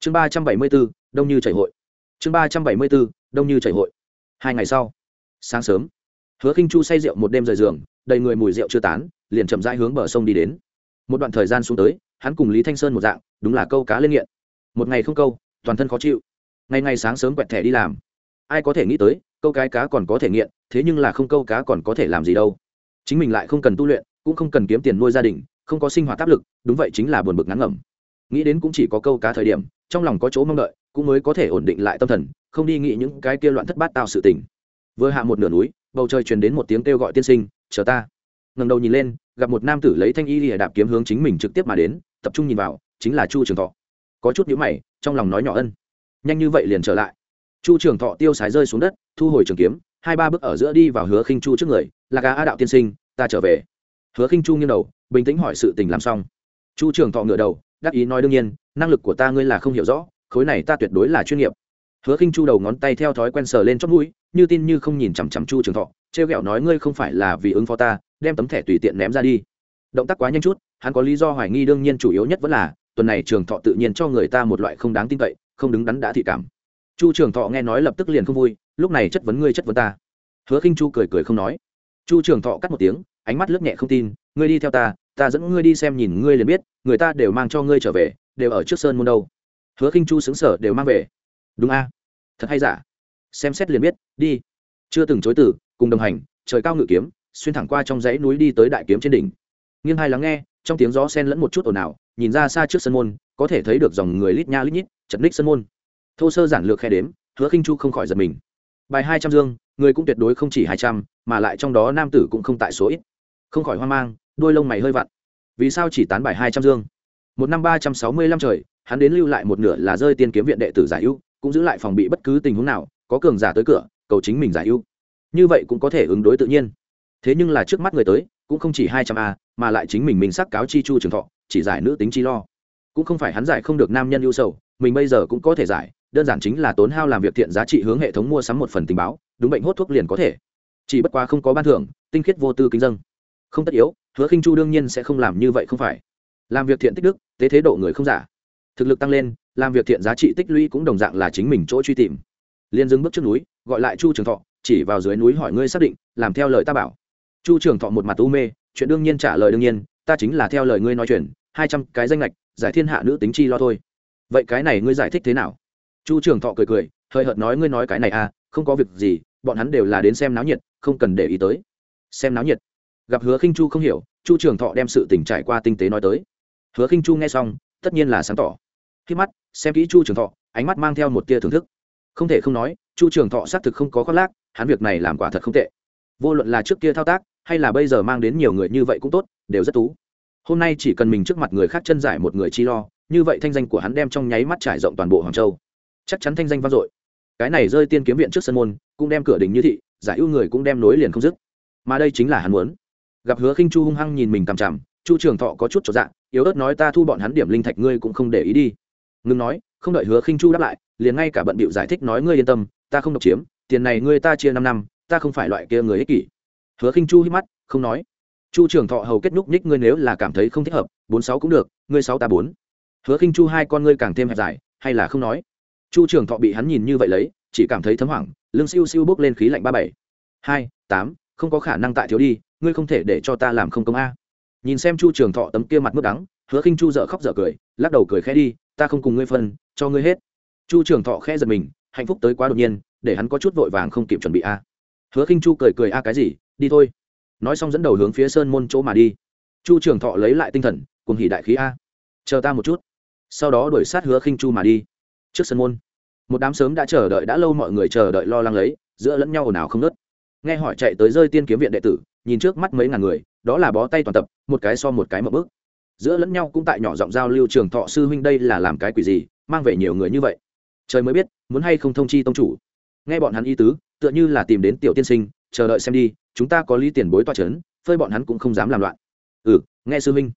Chương ba trăm bảy mươi bốn, đông như chảy hội chương ba trăm bảy mươi bốn đông như chảy hội. Hai ngày sau, sáng sớm, hứa khinh chu say rượu một đêm rời giường, đầy người mùi rượu chưa tán, liền chậm rãi hướng bờ sông đi đến. Một đoạn thời gian xuống tới, hắn cùng lý thanh sơn một dạng, đúng là câu cá lên nghiện. Một ngày không câu, toàn thân khó chịu. Ngày ngày sáng sớm quẹt thẻ đi làm. Ai có thể nghĩ tới, câu cái cá còn có thể nghiện, thế nhưng là không câu cá còn có thể làm gì đâu. Chính mình lại không cần tu luyện, cũng không cần kiếm tiền nuôi gia đình, không có sinh hoạt áp lực, đúng vậy chính là buồn bực ngắn ngẩm. Nghĩ đến cũng chỉ có câu cá thời điểm trong lòng có chỗ mong đợi, cũng mới có thể ổn định lại tâm thần, không đi nghĩ những cái kia loạn thất bát tạo sự tình. Vừa hạ một nửa núi, bầu trời truyền đến một tiếng kêu gọi tiên sinh, chờ ta. Ngẩng đầu nhìn lên, gặp một nam tử lấy thanh y lìa đạp kiếm hướng chính mình trực tiếp mà đến, tập trung nhìn vào, chính là chu trường thọ. Có chút nhíu mày, trong lòng nói nhỏ ân. Nhanh như vậy liền trở lại. Chu trường thọ tiêu sái rơi xuống đất, thu hồi trường kiếm, hai ba bước ở giữa đi vào hứa khinh chu trước người là gà a đạo tiên sinh, ta trở về. Hứa khinh chu nghiêng đầu, bình tĩnh hỏi sự tình làm xong. Chu trường thọ ngựa đầu đắc ý nói đương nhiên, năng lực của ta ngươi là không hiểu rõ, khối này ta tuyệt đối là chuyên nghiệp. Hứa khinh chu đầu ngón tay theo thói quen sờ lên chót mũi, như tin như không nhìn chằm chằm chu trường thọ, trêu ghẹo nói ngươi không phải là vì ứng phó ta, đem tấm thẻ tùy tiện ném ra đi. Động tác quá nhanh chút, hắn có lý do hoài nghi đương nhiên chủ yếu nhất vẫn là, tuần này trường thọ tự nhiên cho người ta một loại không đáng tin cậy, không đứng đắn đã thị cảm. Chu trường thọ nghe nói lập tức liền không vui, lúc này chất vấn ngươi chất vấn ta. Hứa khinh chu cười cười không nói. Chu trường thọ cắt một tiếng, ánh mắt lướt nhẹ không tin, ngươi đi theo ta ta dẫn ngươi đi xem nhìn ngươi liền biết, người ta đều mang cho ngươi trở về, đều ở trước sơn môn đâu. Hứa khinh chu xứng sở đều mang về. Đúng a. Thật hay giả? Xem xét liền biết, đi. Chưa từng chối từ, cùng đồng hành, trời cao ngự kiếm, xuyên thẳng qua trong dãy núi đi tới đại kiếm trên đỉnh. Nghiêng hai lắng nghe, trong tiếng gió sen lẫn một chút ồn ào, nhìn ra xa trước sân môn, có thể thấy được dòng người lít nha lít nhít, chật ních sân môn. Thô sơ giản lược khe đếm, hứa khinh chu không khỏi giật mình. Bài hai trăm dương, người cũng tuyệt đối không chỉ hai trăm, mà lại trong đó nam tử cũng không tại số ít. Không khỏi hoang mang đôi lông mày hơi vặn. Vì sao chỉ tán bài hai trăm dương? Một năm ba trăm sáu mươi lăm trời, hắn đến lưu lại một nửa là rơi tiên kiếm viện đệ tử giải ưu, cũng giữ lại phòng bị bất cứ tình huống nào, có cường giả tới cửa, cầu chính mình giải ưu. Như vậy cũng có thể ứng đối tự nhiên. Thế nhưng là trước mắt người tới, cũng không chỉ hai trăm a, mà lại chính mình mình sắc cáo chi chu trường thọ, chỉ giải nữ tính chi lo. Cũng không phải hắn giải không được nam nhân ưu sầu, mình bây giờ cũng có thể giải, đơn giản chính là tốn hao làm việc thiện giá trị hướng hệ thống mua sắm một phần tình báo, đúng bệnh hốt thuốc liền có thể. Chỉ bất quá không có ban thưởng, tinh khiết vô tư kính dân không tất yếu, hứa khinh chu đương nhiên sẽ không làm như vậy không phải. Làm việc thiện tích đức, tế thế độ người không giả. Thực lực tăng lên, làm việc thiện giá trị tích lũy cũng đồng dạng là chính mình chỗ truy tìm. Liên dưng bước trước núi, gọi lại chu trường thọ, chỉ vào dưới núi hỏi ngươi xác định, làm theo lời ta bảo. Chu trường thọ một mặt u mê, chuyện đương nhiên trả lời đương nhiên, ta chính là theo lời ngươi nói chuyện, hai trăm cái danh lệch giải thiên hạ nữ tính chi lo thôi. Vậy cái này ngươi giải thích thế nào? Chu trường thọ cười cười, hơi hợt nói ngươi nói cái này à không có việc gì, bọn hắn đều là đến xem náo nhiệt, không cần để ý tới. Xem náo nhiệt gặp hứa khinh chu không hiểu, chu trường thọ đem sự tình trải qua tinh tế nói tới. Hứa khinh chu nghe xong, tất nhiên là sáng tỏ. Khi mắt, xem kỹ chu trường thọ, ánh mắt mang theo một tia thưởng thức. Không thể không nói, chu trường thọ xác thực không có khoác lác, hắn việc này làm quả thật không tệ. Vô luận là trước kia thao tác, hay là bây giờ mang đến nhiều người như vậy cũng tốt, đều rất tú. Hôm nay chỉ cần mình trước mặt người khác chân giải một người chi lo, như vậy thanh danh của hắn đem trong nháy mắt trải rộng toàn bộ hoàng châu. Chắc chắn thanh danh vang dội. Cái này rơi tiên kiếm viện trước sân môn, cũng đem cửa đình như thị, giải ưu người cũng đem nối liền không dứt. Mà đây chính là hắn muốn gặp hứa khinh chu hung hăng nhìn mình cằm chằm, chu trường thọ có chút trọn dạng yếu ớt nói ta thu bọn hắn điểm linh thạch ngươi cũng không để ý đi. Ngừng nói, không đợi hứa khinh chu đáp lại, liền ngay cả bận bịu giải thích nói ngươi yên tâm, ta không độc chiếm, tiền này ngươi ta chia năm năm, ta không phải loại kia người ích kỷ. Hứa khinh chu hít mắt, không nói. Chu trường thọ hầu kết nhúc nhích ngươi nếu là cảm thấy không thích hợp, bốn sáu cũng được, ngươi sáu ta bốn. Hứa khinh chu hai con ngươi càng thêm hẹp dài, hay là không nói. Chu trường thọ bị hắn nhìn như vậy lấy, chỉ cảm thấy thấm hoảng, lưng siêu siêu bốc lên khí lạnh ba bảy. Hai, tám không có khả năng tại thiếu đi, ngươi không thể để cho ta làm không công a. Nhìn xem chu trường thọ tấm kia mặt mức đắng, hứa khinh chu dợ khóc dở cười, lắc đầu cười khẽ đi, ta không cùng ngươi phân, cho ngươi hết. Chu trường thọ khẽ giật mình, hạnh phúc tới quá đột nhiên, để hắn có chút vội vàng không kịp chuẩn bị a. Hứa khinh chu cười cười a cái gì, đi thôi. Nói xong dẫn đầu hướng phía sơn môn chỗ mà đi. Chu trường thọ lấy lại tinh thần, cùng hỉ đại khí a. Chờ ta một chút. Sau đó đuổi sát hứa khinh chu mà đi. Trước sân môn, một đám sớm đã chờ đợi đã lâu mọi người chờ đợi lo lắng lấy, giữa lẫn nhau ồn ào không nớt nghe hỏi chạy tới rơi tiên kiếm viện đệ tử, nhìn trước mắt mấy ngàn người, đó là bó tay toàn tập, một cái so một cái mập bước. Giữa lẫn nhau cũng tại nhỏ giọng giao lưu trường thọ sư huynh đây là làm cái quỷ gì, mang về nhiều người như vậy. Trời mới biết, muốn hay không thông chi tông chủ. Nghe bọn hắn y tứ, tựa như là tìm đến tiểu tiên sinh, chờ đợi xem đi, chúng ta có lý tiền bối toa c h ấ n phơi bọn hắn cũng không dám làm loạn. Ừ nghe sư huynh.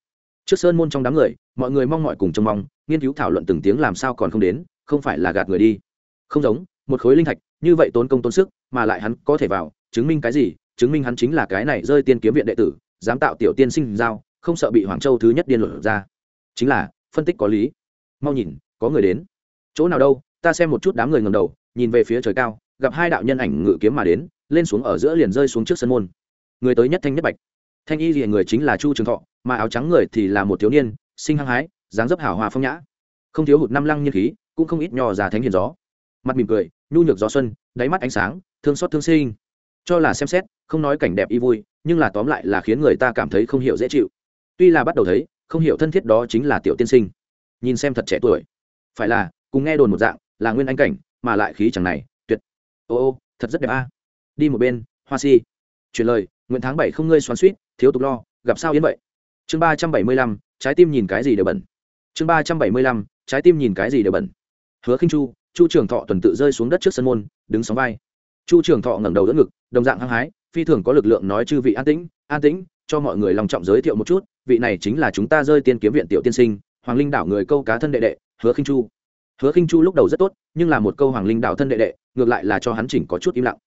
Trước sơn môn trong đám người, mọi người mong mọi cùng trông mong, nghiên cứu thảo luận từng tiếng làm sao còn không đến, không phải là gạt người đi. Không giống, một khối linh thạch, như vậy tốn công tốn sức, mà lại hắn có thể vào chứng minh cái gì? Chứng minh hắn chính là cái này rơi tiên kiếm viện đệ tử, dám tạo tiểu tiên sinh giao, không sợ bị hoàng châu thứ nhất điên luận ra. Chính là, phân tích có lý. Mau nhìn, có người đến. Chỗ nào đâu, ta xem một chút đám người ngầm đầu, nhìn về phía trời cao, gặp hai đạo nhân ảnh ngự kiếm mà đến, lên xuống ở giữa liền rơi xuống trước sân môn. Người tới nhất thanh nhất bạch. Thanh y rìa người chính là chu trường thọ, mà áo trắng người thì là một thiếu niên, sinh hăng hái, dáng dấp hảo hòa phong nhã. Không thiếu hụt năm lăng nhiên khí, cũng không ít nhỏ già thánh hiền gió. Mặt mỉm cười, nhu nhược gió xuân, đáy mắt ánh sáng, thương xót thương sinh cho là xem xét, không nói cảnh đẹp y vui, nhưng là tóm lại là khiến người ta cảm thấy không hiểu dễ chịu. Tuy là bắt đầu thấy, không hiểu thân thiết đó chính là tiểu tiên sinh. Nhìn xem thật trẻ tuổi. Phải là, cùng nghe đồn một dạng, là nguyên anh cảnh, mà lại khí chẳng này, tuyệt. Ô ô, thật rất đẹp a. Đi một bên, hoa si. Chuyển lời nguyện tháng bảy không ngươi xoắn suýt thiếu tục lo, gặp sao yến vậy? Chương ba trăm bảy mươi lăm, trái tim nhìn cái gì đều bẩn. Chương ba trăm bảy mươi lăm, trái tim nhìn cái gì đều bẩn. Hứa khinh chu chu trường thọ tuần tự rơi xuống đất trước sân môn, đứng sóng vai chu trường thọ ngẩng đầu đỡ ngực, đồng dạng hăng hái, phi thường có lực lượng nói chư vị an tĩnh an tĩnh, cho mọi người lòng trọng giới thiệu một chút, vị này chính là chúng ta rơi tiên kiếm viện tiểu tiên sinh, hoàng linh đảo người câu cá thân đệ đệ, hứa khinh chu. Hứa khinh chu lúc đầu rất tốt, nhưng là một câu hoàng linh đảo thân đệ đệ, ngược lại là cho hắn chỉnh có chút im lặng.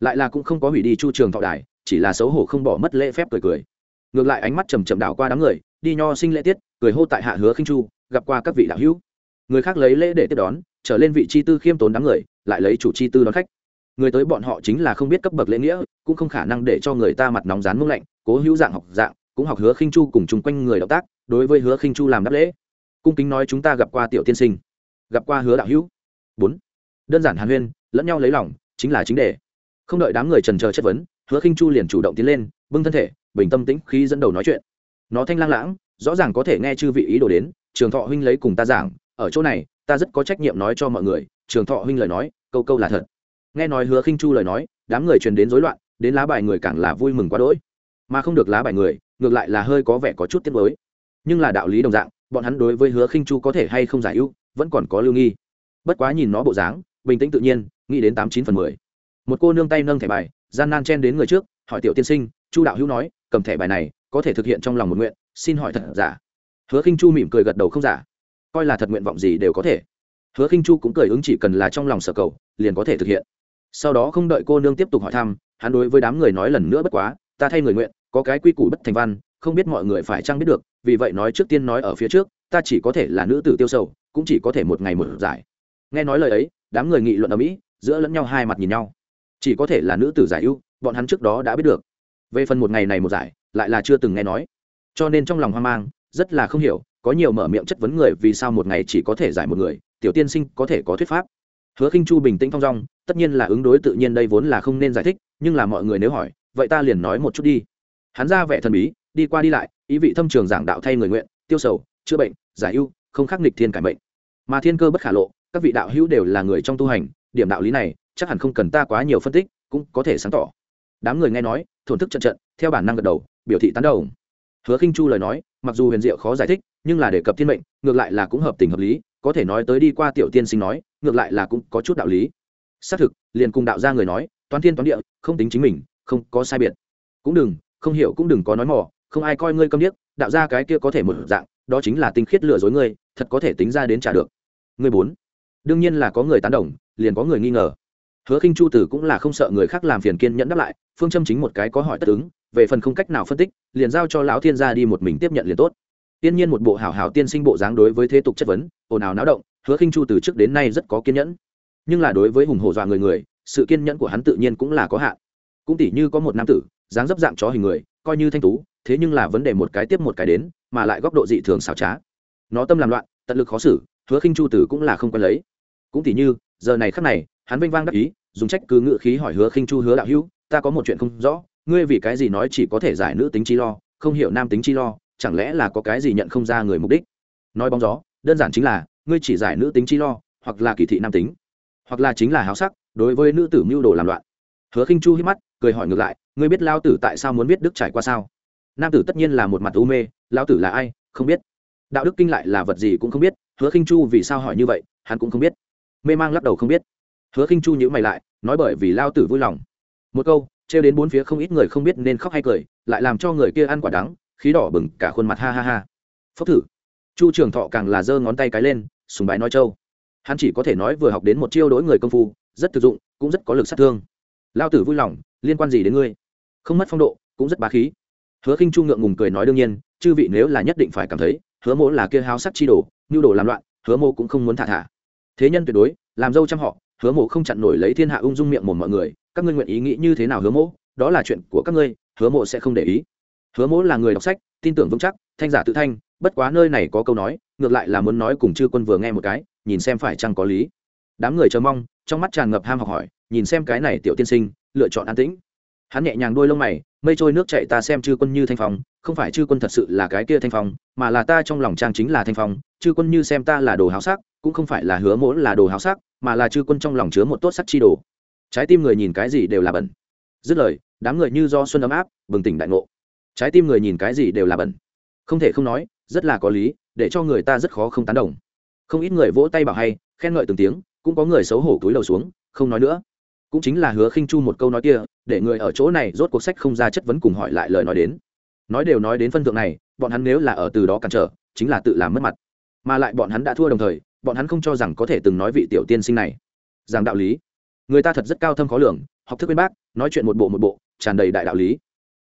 Lại là cũng không có hủy đi chu trường thọ đài, chỉ là xấu hổ không bỏ mất lễ phép cười cười. Ngược lại ánh mắt chầm chậm đảo qua đám người, đi nho sinh lễ tiết, cười hô tại hạ hứa khinh chu, gặp qua các vị đạo hữu. Người khác lấy lễ để tiếp đón, trở lên vị chi tư khiêm tốn đám người, lại lấy chủ chi tư đón khách người tới bọn họ chính là không biết cấp bậc lễ nghĩa, cũng không khả năng để cho người ta mặt nóng rán mông lạnh, cố hữu dạng học dạng, cũng học hứa khinh chu cùng chung quanh người động tác, đối với hứa khinh chu làm đáp lễ. Cung kính nói chúng ta gặp qua tiểu tiên sinh, gặp qua hứa đạo hữu. Bốn, đơn giản hàn huyên, lẫn nhau lấy lòng, chính là chính đề. Không đợi đám người trần chờ chất vấn, hứa khinh chu liền chủ động tiến lên, bưng thân thể, bình tâm tĩnh khi dẫn đầu nói chuyện. Nó thanh lang lãng, rõ ràng có thể nghe chư vị ý đồ đến, trường thọ huynh lấy cùng ta giảng, ở chỗ này, ta rất có trách nhiệm nói cho mọi người, trường thọ huynh lời nói, câu câu là thật nghe nói hứa khinh chu lời nói, đám người truyền đến rối loạn, đến lá bài người càng là vui mừng quá đỗi. Mà không được lá bài người, ngược lại là hơi có vẻ có chút tiếc mới nhưng là đạo lý đồng dạng, bọn hắn đối với hứa khinh chu có thể hay không giải ưu, vẫn còn có lưu nghi. Bất quá nhìn nó bộ dáng, bình tĩnh tự nhiên, nghĩ đến tám chín phần mười. Một cô nương tay nâng thẻ bài, gian nan chen đến người trước, hỏi tiểu tiên sinh, chu đạo hữu nói, cầm thẻ bài này, có thể thực hiện trong lòng một nguyện, xin hỏi thật giả. Hứa khinh chu mỉm cười gật đầu không giả. Coi là thật nguyện vọng gì đều có thể. Hứa khinh chu cũng cười ứng chỉ cần là trong lòng sở cầu, liền có thể thực hiện sau đó không đợi cô nương tiếp tục hỏi thăm, hắn đối với đám người nói lần nữa bất quá, ta thay người nguyện, có cái quy củ bất thành văn, không biết mọi người phải chăng biết được, vì vậy nói trước tiên nói ở phía trước, ta chỉ có thể là nữ tử tiêu sầu, cũng chỉ có thể một ngày một giải. Nghe nói lời ấy, đám người nghị luận ở mỹ, giữa lẫn nhau hai mặt nhìn nhau. Chỉ có thể là nữ tử giải ưu, bọn hắn trước đó đã biết được. Về phần một ngày này một giải, lại là chưa từng nghe nói. Cho nên trong lòng hoang mang, rất là không hiểu, có nhiều mở miệng chất vấn người vì sao một ngày chỉ có thể giải một người, tiểu tiên sinh có thể có thuyết pháp hứa khinh chu bình tĩnh thong dong, tất nhiên là ứng đối tự nhiên đây vốn là không nên giải thích, nhưng là mọi người nếu hỏi, vậy ta liền nói một chút đi. Hắn ra vẻ thần bí, đi qua đi lại, ý vị thâm trường giảng đạo thay người nguyện, tiêu sầu, chữa bệnh, giải ưu, không khắc nghịch thiên cải mệnh. Mà thiên cơ bất khả lộ, các vị đạo hữu đều là người trong tu hành, điểm đạo lý này, chắc hẳn không cần ta quá nhiều phân tích, cũng có thể sáng tỏ. Đám người nghe nói, thổn thức trận trận, theo bản năng gật đầu, biểu thị tán đầu hứa khinh chu lời nói, mặc dù huyền diệu khó giải thích, nhưng là đề cập thiên mệnh, ngược lại là cũng hợp tình hợp lý có thể nói tới đi qua tiểu tiên sinh nói, ngược lại là cũng có chút đạo lý. Xác thực, liền cùng đạo ra người nói, toán thiên toán địa, không tính chính mình, không có sai biệt. Cũng đừng, không hiểu cũng đừng có nói mỏ không ai coi ngươi câm điếc, đạo ra cái kia có thể một dạng, đó chính là tinh khiết lừa dối ngươi, thật có thể tính ra đến trả được. Ngươi bốn. Đương nhiên là có người tán đồng, liền có người nghi ngờ. Hứa khinh chu tử cũng là không sợ người khác làm phiền kiên nhẫn đáp lại, phương châm chính một cái có hỏi tất ứng, về phần không cách nào phân tích, liền giao cho lão thiên gia đi một mình tiếp nhận liền tốt tiên nhiên một bộ hảo hảo tiên sinh bộ dáng đối với thế tục chất vấn, ồn ào náo động, hứa khinh chu từ trước đến nay rất có kiên nhẫn. Nhưng là đối với hùng hổ dọa người người, sự kiên nhẫn của hắn tự nhiên cũng là có hạn. Cũng tỉ như có một nam tử, dáng dấp dạng chó hình người, coi như thanh tú, thế nhưng là vấn đề một cái tiếp một cái đến, mà lại góc độ dị thường xảo trá. Nó tâm làm loạn, tận lực khó xử, hứa khinh chu tử cũng là không quen lấy. Cũng tỉ như, giờ này khắc này, hắn vinh vang đắc ý, dùng trách cứ ngự khí hỏi hứa khinh chu, hứa đạo hữu, ta có một chuyện không rõ, ngươi vì cái gì nói chỉ có thể giải nữ tính chi lo, không hiểu nam tính chi lo chẳng lẽ là có cái gì nhận không ra người mục đích? Nói bóng gió, đơn giản chính là, ngươi chỉ giải nữ tính chi lo, hoặc là kỳ thị nam tính, hoặc là chính là háo sắc, đối với nữ tử mưu đồ làm loạn. Hứa khinh chu hít mắt, cười hỏi ngược lại, ngươi biết lao tử tại sao muốn biết đức trải qua sao? Nam tử tất nhiên là một mặt u mê lao tử là ai, không biết. Đạo đức kinh lại là vật gì cũng không biết, hứa khinh chu vì sao hỏi như vậy, hắn cũng không biết. Mê mang lắc đầu không biết. Hứa khinh chu nhữ mày lại, nói bởi vì lao tử vui lòng. Một câu, trêu đến bốn phía không ít người không biết nên khóc hay cười, lại làm cho người kia ăn quả đắng khí đỏ bừng cả khuôn mặt, ha ha ha. Phốc thử. Chu trường thọ càng là giơ ngón tay cái lên, sùng bái nói châu hắn chỉ có thể nói vừa học đến một chiêu đối người công phu, rất thực dụng, cũng rất có lực sát thương. Lao tử vui lòng, liên quan gì đến ngươi? Không mất phong độ, cũng rất bá khí. Hứa khinh chu ngượng ngùng cười nói đương nhiên, chư vị nếu là nhất định phải cảm thấy, hứa mỗ là kia háo sắc chi đồ, nhu đồ làm loạn, hứa mô cũng không muốn thả thả. Thế nhân tuyệt đối, làm dâu trăm họ, hứa mộ không chặn nổi lấy thiên hạ ung dung miệng mồm mọi người, các ngươi nguyện ý nghĩ như thế nào hứa mộ đó là chuyện của các ngươi, hứa mộ sẽ không để ý hứa mỗ là người đọc sách, tin tưởng vững chắc, thanh giả tự thanh, bất quá nơi này có câu nói, ngược lại là muốn nói cùng chư quân vừa nghe một cái, nhìn xem phải chăng có lý. Đám người chờ mong, trong mắt tràn ngập ham học hỏi, nhìn xem cái này tiểu tiên sinh, lựa chọn an tĩnh. Hắn nhẹ nhàng đôi lông mày, mây trôi nước chạy ta xem chư quân như thanh phong, không phải chư quân thật sự là cái kia thanh phong, mà là ta trong lòng trang chính là thanh phong, chư quân như xem ta là đồ háo sắc, cũng không phải là hứa mỗ là đồ háo sắc, mà là chư quân trong lòng chứa một tốt sắc chi đồ. Trái tim người nhìn cái gì đều là bẩn. Dứt lời, đám người như do xuân ấm áp, bừng tỉnh đại ngộ trái tim người nhìn cái gì đều là bẩn. Không thể không nói, rất là có lý, để cho người ta rất khó không tán đồng. Không ít người vỗ tay bảo hay, khen ngợi từng tiếng, cũng có người xấu hổ túi đầu xuống, không nói nữa. Cũng chính là hứa khinh chu một câu nói kia, để người ở chỗ này rốt cuộc sách không ra chất vấn cùng hỏi lại lời nói đến. Nói đều nói đến phân thượng này, bọn hắn nếu là ở từ đó cản trở, chính là tự làm mất mặt. Mà lại bọn hắn đã thua đồng thời, bọn hắn không cho rằng có thể từng nói vị tiểu tiên sinh này. Rằng đạo lý. Người ta thật rất cao thâm khó lường, học thức bên bác, nói chuyện một bộ một bộ, tràn đầy đại đạo lý.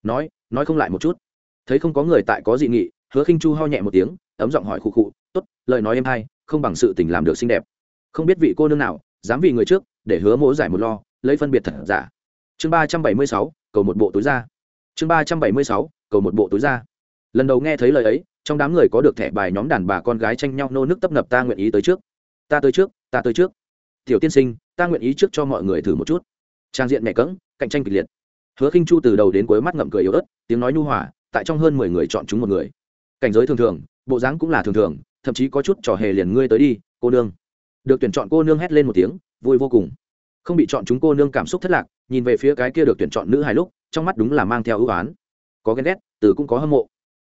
Nói nói không lại một chút. Thấy không có người tại có dị nghị, hứa khinh chu ho nhẹ một tiếng, ấm giọng hỏi khụ khụ, tốt, lời nói em hay, không bằng sự tình làm được xinh đẹp. Không biết vị cô nương nào, dám vì người trước, để hứa mỗ giải một lo, lấy phân biệt thật giả. Chương ba trăm bảy mươi sáu, cầu một bộ túi ra chương ba trăm bảy mươi sáu, cầu một bộ túi ra lần đầu nghe thấy lời ấy, trong đám người có được thẻ bài nhóm đàn bà con gái tranh nhau nô nước tấp nập ta nguyện ý tới trước. Ta tới trước, ta tới trước. Tiểu tiên sinh, ta nguyện ý trước cho mọi người thử một chút. Trang diện mẹ cỡng cạnh tranh kịch liệt hứa khinh chu từ đầu đến cuối mắt ngậm cười yếu ớt, tiếng nói nhu hòa, tại trong hơn mười người chọn chúng một người. Cảnh giới thường thường, bộ dáng cũng là thường thường, thậm chí có chút trò hề liền ngươi tới đi, cô nương. Được tuyển chọn cô nương hét lên một tiếng, vui vô cùng. Không bị chọn chúng cô nương cảm xúc thất lạc, nhìn về phía cái kia được tuyển chọn nữ hài lúc, trong mắt đúng là mang theo ưu oán. Có ghen ghét, từ cũng có hâm mộ.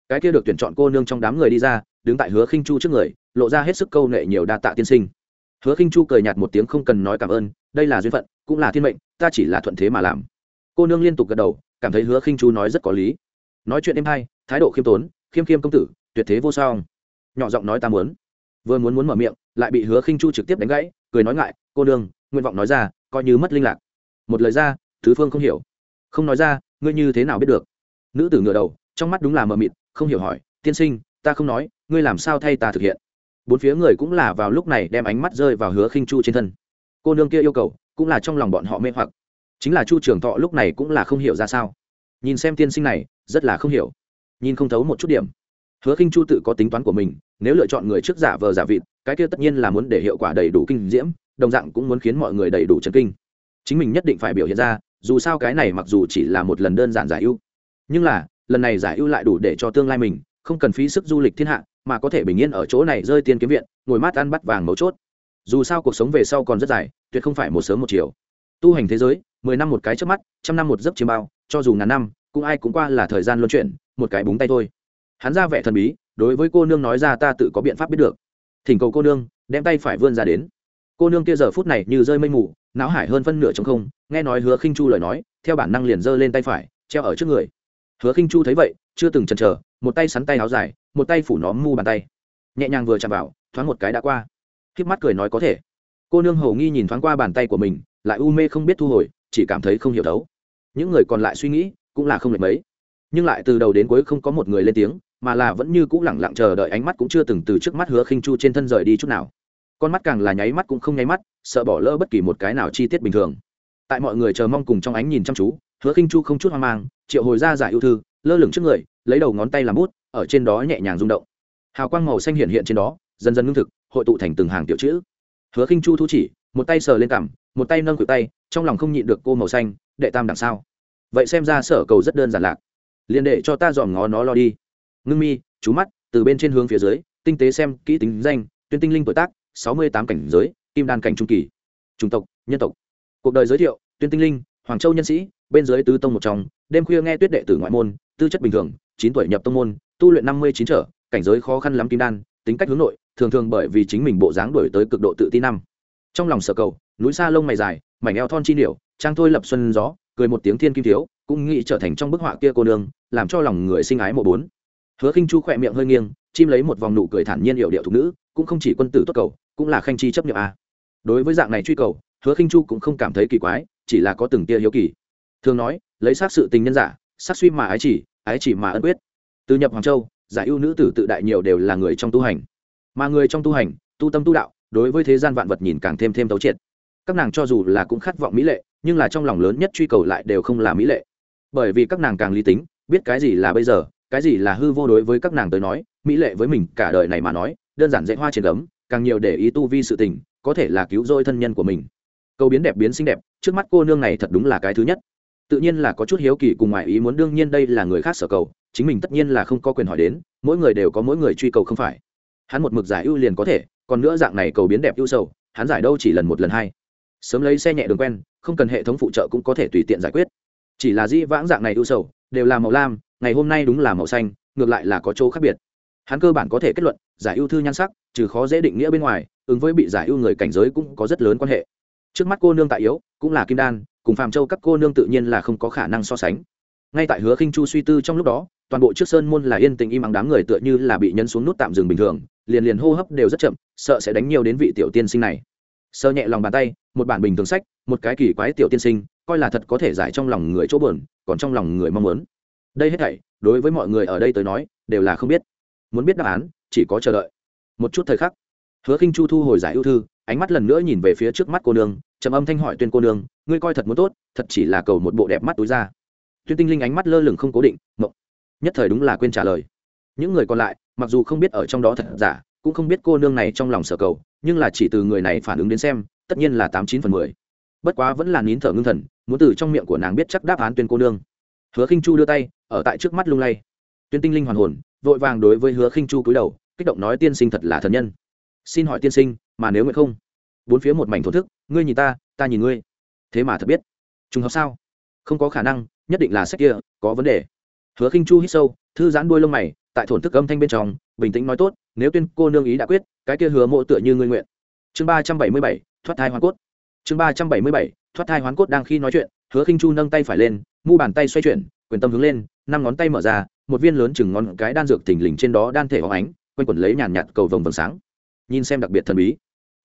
Cái kia được tuyển chọn cô nương trong đám người đi ra, đứng tại hứa khinh chu trước người, lộ ra hết sức câu nệ nhiều đa tạ tiên sinh. Hứa khinh chu cười nhạt một tiếng không cần nói cảm ơn, đây là duyên phận, cũng là thiên mệnh, ta chỉ là thuận thế mà làm cô nương liên tục gật đầu, cảm thấy hứa khinh chu nói rất có lý. Nói chuyện em hay, thái độ khiêm tốn, khiêm khiêm công tử, tuyệt thế vô song. Nhỏ giọng nói ta muốn. Vừa muốn muốn mở miệng, lại bị hứa khinh chu trực tiếp đánh gãy, cười nói ngại, cô nương, nguyện vọng nói ra, coi như mất linh lạc. Một lời ra, thứ phương không hiểu. Không nói ra, ngươi như thế nào biết được? Nữ tử ngựa đầu, trong mắt đúng là mờ mịt, không hiểu hỏi, tiên sinh, ta không nói, ngươi làm sao thay ta thực hiện? Bốn phía người cũng là vào lúc này đem ánh mắt rơi vào hứa khinh chu trên thân. Cô nương kia yêu cầu, cũng là trong lòng bọn họ mê hoặc chính là chu trường thọ lúc này cũng là không hiểu ra sao. Nhìn xem tiên sinh này, rất là không hiểu. Nhìn không thấu một chút điểm. Hứa khinh chu tự có tính toán của mình, nếu lựa chọn người trước giả vờ giả vịt, cái kia tất nhiên là muốn để hiệu quả đầy đủ kinh diễm, đồng dạng cũng muốn khiến mọi người đầy đủ chấn kinh. Chính mình nhất định phải biểu hiện ra, dù sao cái này mặc dù chỉ là một lần đơn giản giải ưu. Nhưng là, lần này giải ưu lại đủ để cho tương lai mình, không cần phí sức du lịch thiên hạ, mà có thể bình yên ở chỗ này rơi tiên kiếm viện, ngồi mát ăn bắt vàng mấu chốt. Dù sao cuộc sống về sau còn rất dài, tuyệt không phải một sớm một chiều. Tu hành thế giới mười năm một cái trước mắt, trăm năm một giấc chiêm bao, cho dù ngàn năm, cũng ai cũng qua là thời gian luân chuyển, một cái búng tay thôi. Hắn ra vẻ thần bí, đối với cô nương nói ra ta tự có biện pháp biết được. Thỉnh cầu cô nương, đem tay phải vươn ra đến. Cô nương kia giờ phút này như rơi mây mù, não hải hơn phân nửa trong không, nghe nói hứa khinh chu lời nói, theo bản năng liền giơ lên tay phải, treo ở trước người. Hứa khinh chu thấy vậy, chưa từng chần chờ, một tay sắn tay áo dài, một tay phủ nóm mu bàn tay. Nhẹ nhàng vừa chạm vào, thoáng một cái đã qua. Khiếp mắt cười nói có thể. Cô nương hầu nghi nhìn thoáng qua bàn tay của mình, lại u mê không biết thu hồi chỉ cảm thấy không hiểu đấu những người còn lại suy nghĩ cũng là không lệch mấy. Nhưng lại từ đầu đến cuối không có một người lên tiếng, mà là vẫn như cũ lẳng lặng chờ đợi ánh mắt cũng chưa từng từ trước mắt hứa khinh chu trên thân rời đi chút nào. Con mắt càng là nháy mắt cũng không nháy mắt, sợ bỏ lỡ bất kỳ một cái nào chi tiết bình thường. Tại mọi người chờ mong cùng trong ánh nhìn chăm chú, hứa khinh chu không chút hoang mang, triệu hồi ra giải ưu thư, lơ lửng trước người, lấy đầu ngón tay làm bút, ở trên đó nhẹ nhàng rung động. Hào quang màu xanh hiện hiện trên đó, dần dần ngưng thực, hội tụ thành từng hàng tiểu chữ. Hứa khinh chu thu chỉ, một tay sờ lên cằm, một tay nâng cự tay trong lòng không nhịn được cô màu xanh, đệ tam đằng sao? Vậy xem ra sở cầu rất đơn giản lạc. Liền để cho ta dòm ngó nó lo đi. Ngưng mi, chú mắt, từ bên trên hướng phía dưới, tinh tế xem kỹ tính danh tuyên tinh linh tuổi tác, sáu mươi tám cảnh giới, kim đan cảnh trung kỳ. Chủng tộc, nhân tộc. Cuộc đời giới thiệu tuyên tinh linh, hoàng châu nhân sĩ, bên dưới tứ tông một trong, đêm khuya nghe tuyết đệ tử ngoại môn, tư chất bình thường, chín tuổi nhập tông môn, tu luyện năm mươi chín trở, cảnh giới khó khăn lắm kim đan, tính cách hướng nội, thường thường bởi vì chính mình bộ dáng đổi tới cực độ tự tin năm. Trong lòng sở cầu, núi xa lông mày dài mảnh eo thon chi điệu trang thôi lập xuân gió, cười một tiếng thiên kim thiếu, cũng nghĩ trở thành trong bức họa kia cô nương, làm cho lòng người sinh ái mộ bốn. Hứa khinh chu khỏe miệng hơi nghiêng, chim lấy một vòng nụ cười thản nhiên hiệu điệu thục nữ, cũng không chỉ quân tử tốt cầu, cũng là khanh chi chấp nhận a. Đối với dạng này truy cầu, hứa khinh chu cũng không cảm thấy kỳ quái, chỉ là có từng tia hiếu kỳ. Thường nói, lấy sát sự tình nhân giả sát suy mà ái chỉ ái chỉ mà ân quyết. Từ nhập hoàng châu, giải ưu nữ tử tự đại nhiều đều là người trong tu hành. Mà người trong tu hành, tu tâm tu đạo, đối với thế gian vạn vật nhìn càng thêm thêm tấu triệt các nàng cho dù là cũng khát vọng mỹ lệ, nhưng là trong lòng lớn nhất truy cầu lại đều không là mỹ lệ. Bởi vì các nàng càng lý tính, biết cái gì là bây giờ, cái gì là hư vô đối với các nàng tới nói, mỹ lệ với mình cả đời này mà nói, đơn giản dạy hoa trên gấm, càng nhiều để ý tu vi sự tình, có thể là cứu rỗi thân nhân của mình. Câu biến đẹp biến xinh đẹp, trước mắt cô nương này thật đúng là cái thứ nhất. Tự nhiên là có chút hiếu kỳ cùng ngoại ý muốn, đương nhiên đây là người khác sở cầu, chính mình tất nhiên là không có quyền hỏi đến, mỗi người đều có mỗi người truy cầu không phải. Hắn một mực giải ưu liền có thể, còn nữa dạng này cầu biến đẹp ưu sầu, hắn giải đâu chỉ lần một lần hai sớm lấy xe nhẹ đường quen, không cần hệ thống phụ trợ cũng có thể tùy tiện giải quyết. Chỉ là di vãng dạng này ưu sầu, đều là màu lam, ngày hôm nay đúng là màu xanh, ngược lại là có chỗ khác biệt. Hắn cơ bản có thể kết luận, giải ưu thư nhan sắc, trừ khó dễ định nghĩa bên ngoài, ứng với bị giải ưu người cảnh giới cũng có rất lớn quan hệ. Trước mắt cô nương tại yếu, cũng là kim đan, cùng phàm châu các cô nương tự nhiên là không có khả năng so sánh. Ngay tại hứa khinh chu suy tư trong lúc đó, toàn bộ trước sơn môn là yên tình im ắng đám người tựa như là bị nhân xuống nút tạm dừng bình thường, liền liền hô hấp đều rất chậm, sợ sẽ đánh nhiều đến vị tiểu tiên sinh này sơ nhẹ lòng bàn tay, một bản bình thường sách, một cái kỳ quái tiểu tiên sinh, coi là thật có thể giải trong lòng người chỗ buồn, còn trong lòng người mong muốn. Đây hết thảy, đối với mọi người ở đây tới nói, đều là không biết. Muốn biết đáp án, chỉ có chờ đợi. Một chút thời khắc, hứa khinh chu thu hồi giải ưu thư, ánh mắt lần nữa nhìn về phía trước mắt cô nương, trầm âm thanh hỏi tuyên cô nương, ngươi coi thật muốn tốt, thật chỉ là cầu một bộ đẹp mắt túi ra. Tuyên tinh linh ánh mắt lơ lửng không cố định mộng nhất thời đúng là quên trả lời. Những người còn lại, mặc dù không biết ở trong đó thật giả, cũng không biết cô nương này trong lòng sở cầu nhưng là chỉ từ người này phản ứng đến xem, tất nhiên là tám chín phần mười. Bất quá vẫn là nín thở ngưng thần, muốn từ trong miệng của nàng biết chắc đáp án tuyên cô nương. Hứa khinh chu đưa tay, ở tại trước mắt lung lay. Tuyên tinh linh hoàn hồn, vội vàng đối với hứa khinh chu cúi đầu, kích động nói tiên sinh thật là thần nhân. Xin hỏi tiên sinh, mà nếu nguyện không? Bốn phía một mảnh thổ thức, ngươi nhìn ta ta nhìn ngươi. Thế mà thật biết. Trùng hợp sao? Không có khả năng, nhất định là sách kia, có vấn đề. Hứa khinh chu hít sâu, thư giãn đuôi lông mày, tại thổn thức âm thanh bên trong bình tĩnh nói tốt, nếu tuyên cô nương ý đã quyết, cái kia hứa mộ tựa như ngươi nguyện. Chương ba trăm bảy mươi bảy, thoát thai hoàn cốt. Chương ba trăm bảy mươi bảy, thoát thai hoàn cốt đang khi nói chuyện, hứa khinh chu nâng tay phải lên, mu bàn tay xoay chuyển, quyền tâm hướng lên, năm ngón tay mở ra, một viên lớn chừng ngón cái đan dược thình lình trên đó đan thể hóng ánh, quanh quẩn lấy nhàn nhạt cầu vồng vầng sáng. Nhìn xem đặc biệt thần bí.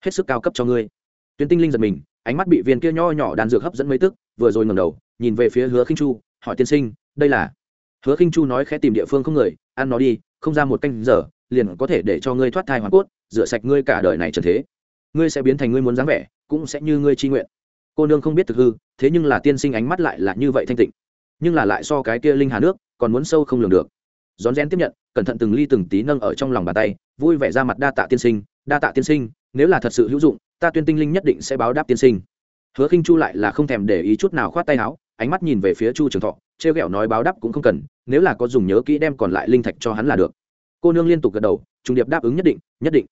Hết sức cao cấp cho ngươi. Tuyến tinh linh giật mình, ánh mắt bị viên kia nho nhỏ đan dược hấp dẫn mấy tức, vừa rồi ngầm đầu, nhìn về phía hứa khinh chu, hỏi tiên sinh, đây là? Hứa khinh chu nói khẽ tìm địa phương không người, ăn nó đi không ra một canh giờ, liền có thể để cho ngươi thoát thai hoàn cốt, rửa sạch ngươi cả đời này trần thế. Ngươi sẽ biến thành ngươi muốn dáng vẻ, cũng sẽ như ngươi chi nguyện. Cô nương không biết thực hư, thế nhưng là tiên sinh ánh mắt lại là như vậy thanh tịnh. Nhưng là lại so cái kia linh hà nước, còn muốn sâu không lường được. Rón rén tiếp nhận, cẩn thận từng ly từng tí nâng ở trong lòng bàn tay, vui vẻ ra mặt đa tạ tiên sinh, đa tạ tiên sinh, nếu là thật sự hữu dụng, ta tuyên tinh linh nhất định sẽ báo đáp tiên sinh. Hứa khinh chu lại là không thèm để ý chút nào khoát tay áo ánh mắt nhìn về phía chu trường thọ, trêu ghẹo nói báo đáp cũng không cần, nếu là có dùng nhớ kỹ đem còn lại linh thạch cho hắn là được. Cô nương liên tục gật đầu, trung điệp đáp ứng nhất định nhất định.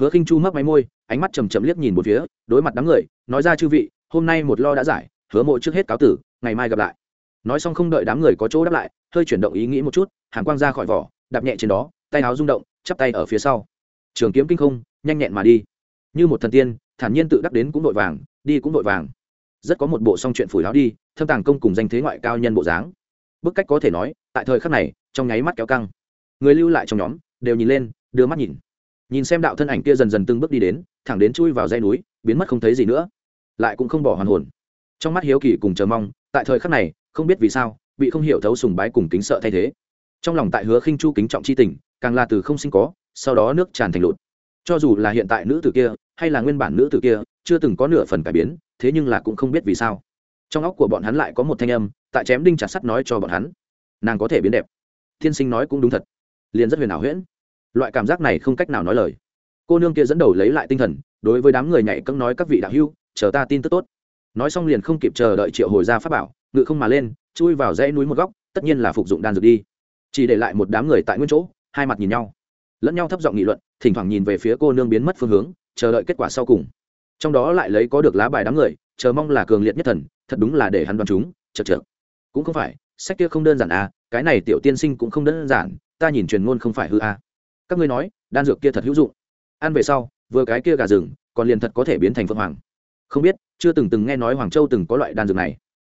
Hứa khinh chu mấp máy môi, ánh mắt chầm chậm liếc nhìn một phía, đối mặt đám người, nói ra chư vị, hôm nay một lo đã giải, hứa mộ trước hết cáo tử, ngày mai gặp lại. Nói xong không đợi đám người có chỗ đáp lại, hơi chuyển động ý nghĩ một chút hàng quang ra khỏi vỏ, đạp nhẹ trên đó, tay áo rung động, chắp tay ở phía sau. Trường kiếm kinh không, nhanh nhẹn mà đi. Như một thần tiên, thản nhiên tự đắc đến cũng vội vàng, đi cũng vội vàng rất có một bộ song chuyện phủi láo đi, thâm tàng công cùng danh thế ngoại cao nhân bộ dáng. Bức cách có thể nói, tại thời khắc này, trong nháy mắt kéo căng. Người lưu lại trong nhóm, đều nhìn lên, đưa mắt nhìn. Nhìn xem đạo thân ảnh kia dần dần từng bước đi đến, thẳng đến chui vào dây núi, biến mất không thấy gì nữa. Lại cũng không bỏ hoàn hồn. Trong mắt hiếu kỳ cùng chờ mong, tại thời khắc này, không biết vì sao, bị không hiểu thấu sùng bái cùng kính sợ thay thế. Trong lòng tại hứa khinh chu kính trọng c h i tình, càng là từ không sinh có, sau đó nước tràn thành lụt. Cho dù là hiện tại nữ tử kia, hay là nguyên bản nữ tử kia chưa từng có nửa phần cải biến, thế nhưng là cũng không biết vì sao. Trong óc của bọn hắn lại có một thanh âm, tại chém đinh chặt sắt nói cho bọn hắn, nàng có thể biến đẹp. Thiên sinh nói cũng đúng thật. Liền rất huyền ảo huyễn. Loại cảm giác này không cách nào nói lời. Cô nương kia dẫn đầu lấy lại tinh thần, đối với đám người nhảy cẫng nói, các vị đạo hưu chờ ta tin tức tốt. Nói xong liền không kịp chờ đợi triệu hồi ra pháp bảo, ngự không mà lên, chui vào dãy núi một góc, tất nhiên là phục dụng đan dược đi. Chỉ để lại một đám người tại nguyên chỗ, hai mặt nhìn nhau. Lẫn nhau thấp giọng nghị luận, thỉnh thoảng nhìn về phía cô nương biến mất phương hướng, chờ đợi kết quả sau cùng trong đó lại lấy có được lá bài đám người, chờ mong là cường liệt nhất thần, thật đúng là để hắn đoán chúng chật chật cũng không phải, sách kia không đơn giản à cái này tiểu tiên sinh cũng không đơn giản, ta nhìn truyền ngôn không phải hư à. các ngươi nói, đan dược kia thật hữu dụng. Ăn về sau, vừa cái kia gà rừng, còn liền thật có thể biến thành phượng hoàng. Không biết, chưa từng từng nghe nói hoàng châu từng có loại đan dược này.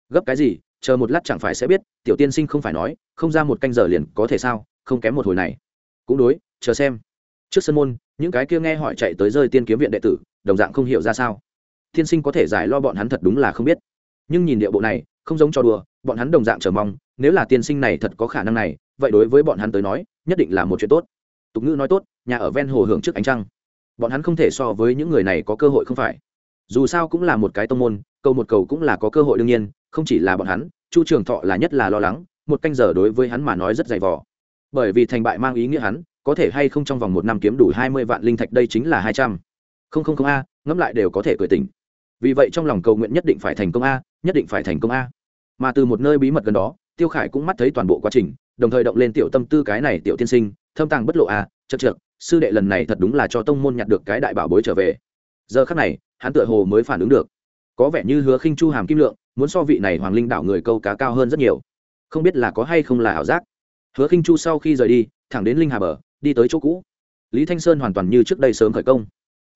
Gấp cái gì, chờ một lát chẳng phải sẽ biết, tiểu tiên sinh không phải nói, không ra một canh giờ liền có thể sao, không kém một hồi này. Cũng đối, chờ xem. Trước sân môn, những cái kia nghe hỏi chạy tới rơi tiên kiếm viện đệ tử đồng dạng không hiểu ra sao. Tiên sinh có thể giải lo bọn hắn thật đúng là không biết. Nhưng nhìn địa bộ này, không giống cho đùa, bọn hắn đồng dạng chờ mong, nếu là tiên sinh này thật có khả năng này, vậy đối với bọn hắn tới nói, nhất định là một chuyện tốt. Tục ngữ nói tốt, nhà ở ven hồ hưởng trước ánh trăng. Bọn hắn không thể so với những người này có cơ hội không phải. Dù sao cũng là một cái tông môn câu một cầu cũng là có cơ hội đương nhiên, không chỉ là bọn hắn, chu trường thọ là nhất là lo lắng, một canh giờ đối với hắn mà nói rất dày vò. Bởi vì thành bại mang ý nghĩa hắn, có thể hay không trong vòng một năm kiếm đủ hai mươi vạn linh thạch đây chính là hai trăm không không không a, ngẫm lại đều có thể cười tỉnh. Vì vậy trong lòng cầu nguyện nhất định phải thành công a, nhất định phải thành công a. Mà từ một nơi bí mật gần đó, tiêu khải cũng mắt thấy toàn bộ quá trình, đồng thời động lên tiểu tâm tư cái này tiểu tiên sinh, thâm tàng bất lộ a chật trượt sư đệ lần này thật đúng là cho tông môn nhặt được cái đại bảo bối trở về. Giờ khắc này, hắn tựa hồ mới phản ứng được. Có vẻ như hứa khinh chu hàm kim lượng, muốn so vị này hoàng linh đảo người câu cá cao hơn rất nhiều. Không biết là có hay không là ảo giác. Hứa khinh chu sau khi rời đi, thẳng đến linh hà bờ, đi tới chỗ cũ. Lý thanh sơn hoàn toàn như trước đây sớm khởi công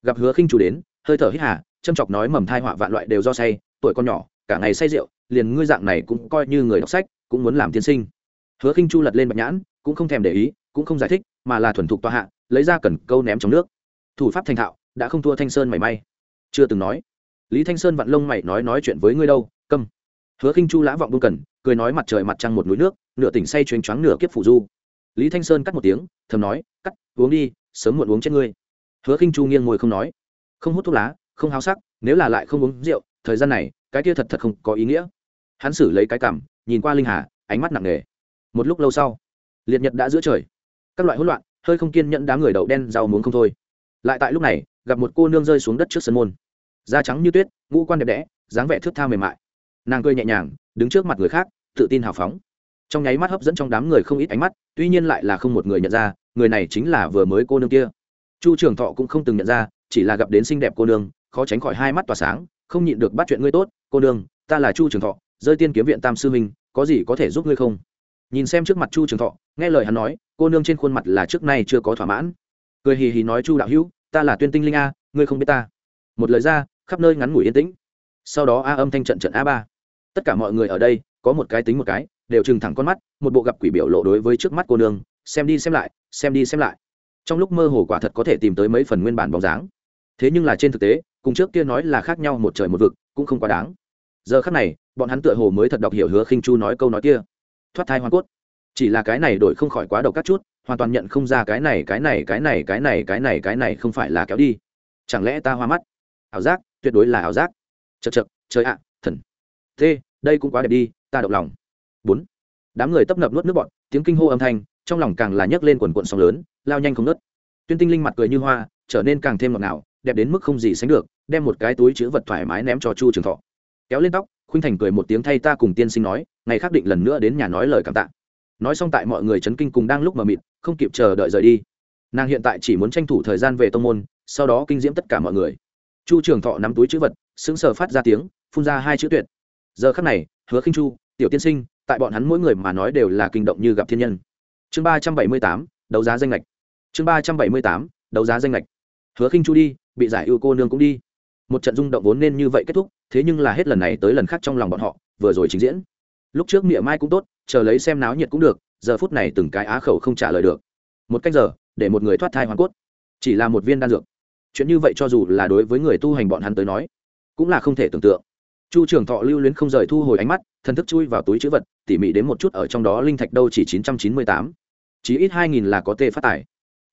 gặp hứa khinh chủ đến, hơi thở hít hà, châm chọc nói mầm thai họa vạn loại đều do say, tuổi con nhỏ, cả ngày say rượu, liền ngươi dạng này cũng coi như người đọc sách, cũng muốn làm tiên sinh. Hứa khinh chu lật lên bạch nhãn, cũng không thèm để ý, cũng không giải thích, mà là thuần thục tòa hạ, lấy ra cần câu ném trong nước. Thủ pháp thành thạo, đã không thua thanh sơn mảy may. Chưa từng nói. Lý thanh sơn vặn lông mày nói nói chuyện với ngươi đâu, câm. Hứa khinh chu lã vọng buông cần, cười nói mặt trời mặt trăng một núi nước, nửa tỉnh say chuyến choáng nửa kiếp phụ du. Lý thanh sơn cắt một tiếng, thầm nói, cắt, uống đi, sớm muộn uống chết ngươi hứa khinh chu nghiêng ngồi không nói. Không hút thuốc lá, không háo sắc, nếu là lại không uống rượu, thời gian này, cái kia thật thật không có ý nghĩa. Hắn xử lấy cái cảm, nhìn qua linh hà, ánh mắt nặng nề. Một lúc lâu sau, liệt nhật đã giữa trời. Các loại hỗn loạn, hơi không kiên nhẫn đám người đậu đen rau muống không thôi. Lại tại lúc này, gặp một cô nương rơi xuống đất trước sân môn. Da trắng như tuyết, ngũ quan đẹp đẽ, dáng vẻ thước tha mềm mại. Nàng cười nhẹ nhàng, đứng trước mặt người khác, tự tin hào phóng. Trong nháy mắt hấp dẫn trong đám người không ít ánh mắt, tuy nhiên lại là không một người nhận ra, người này chính là vừa mới cô nương kia chu trường thọ cũng không từng nhận ra, chỉ là gặp đến xinh đẹp cô nương, khó tránh khỏi hai mắt tỏa sáng, không nhịn được bắt chuyện ngươi tốt, cô nương, ta là chu trường thọ, rơi tiên kiếm viện tam sư minh, có gì có thể giúp ngươi không? Nhìn xem trước mặt chu trường thọ, nghe lời hắn nói, cô nương trên khuôn mặt là trước nay chưa có thỏa mãn. Cười hì hì nói, chu đạo hữu, ta là tuyên tinh linh a, ngươi không biết ta. Một lời ra, khắp nơi ngắn ngủi yên tĩnh. Sau đó a âm thanh trận trận a ba. Tất cả mọi người ở đây, có một cái tính một cái, đều trừng thẳng con mắt, một bộ gặp quỷ biểu lộ đối với trước mắt cô nương, xem đi xem lại, xem đi xem lại trong lúc mơ hồ quả thật có thể tìm tới mấy phần nguyên bản bóng dáng. Thế nhưng là trên thực tế, cùng trước kia nói là khác nhau một trời một vực, cũng không quá đáng. Giờ khắc này, bọn hắn tựa hồ mới thật đọc hiểu hứa khinh chu nói câu nói kia. Thoát thai hoa cốt. Chỉ là cái này đổi không khỏi quá độc các chút, hoàn toàn nhận không ra cái này cái này cái này cái này cái này cái này không phải là kéo đi. Chẳng lẽ ta hoa mắt? Ảo giác, tuyệt đối là ảo giác. Chật chật trời ạ, thần. Thế, đây cũng quá đẹp đi, ta động lòng. Bốn. Đám người tấp nập nuốt nước bọn tiếng kinh hô âm thanh, trong lòng càng là nhấc lên quần quận sóng lớn lao nhanh không nớt. Tuyên tinh linh mặt cười như hoa, trở nên càng thêm ngọt ngào, đẹp đến mức không gì sánh được, đem một cái túi chữ vật thoải mái ném cho chu trường thọ. Kéo lên tóc, khuynh thành cười một tiếng thay ta cùng tiên sinh nói, ngày khác định lần nữa đến nhà nói lời cảm tạ. Nói xong tại mọi người chấn kinh cùng đang lúc mờ mịt, không kịp chờ đợi rời đi. Nàng hiện tại chỉ muốn tranh thủ thời gian về tông môn, sau đó kinh diễm tất cả mọi người. Chu trường thọ nắm túi chữ vật, sững sờ phát ra tiếng, phun ra hai chữ tuyệt. Giờ khắc này, hứa khinh chu, tiểu tiên sinh, tại bọn hắn mỗi người mà nói đều là kinh động như gặp thiên nhân. Chương ba trăm bảy mươi tám, đấu giá danh lệch chương ba trăm bảy mươi tám, đấu giá danh lệch hứa khinh chu đi, bị giải ưu cô nương cũng đi. Một trận rung động vốn nên như vậy kết thúc, thế nhưng là hết lần này tới lần khác trong lòng bọn họ, vừa rồi trình diễn. Lúc trước miệng mai cũng tốt, chờ lấy xem náo nhiệt cũng được, giờ phút này từng cái á khẩu không trả lời được. Một cách giờ, để một người thoát thai hoàn cốt. Chỉ là một viên đan dược. Chuyện như vậy cho dù là đối với người tu hành bọn hắn tới nói, cũng là không thể tưởng tượng. Chu trường thọ lưu luyến không rời thu hồi ánh mắt, thần thức chui vào túi chữ vật, tỉ mỉ đến một chút ở trong đó linh thạch đâu chỉ chín trăm chín mươi tám. Chí ít hai nghìn là có tê phát tài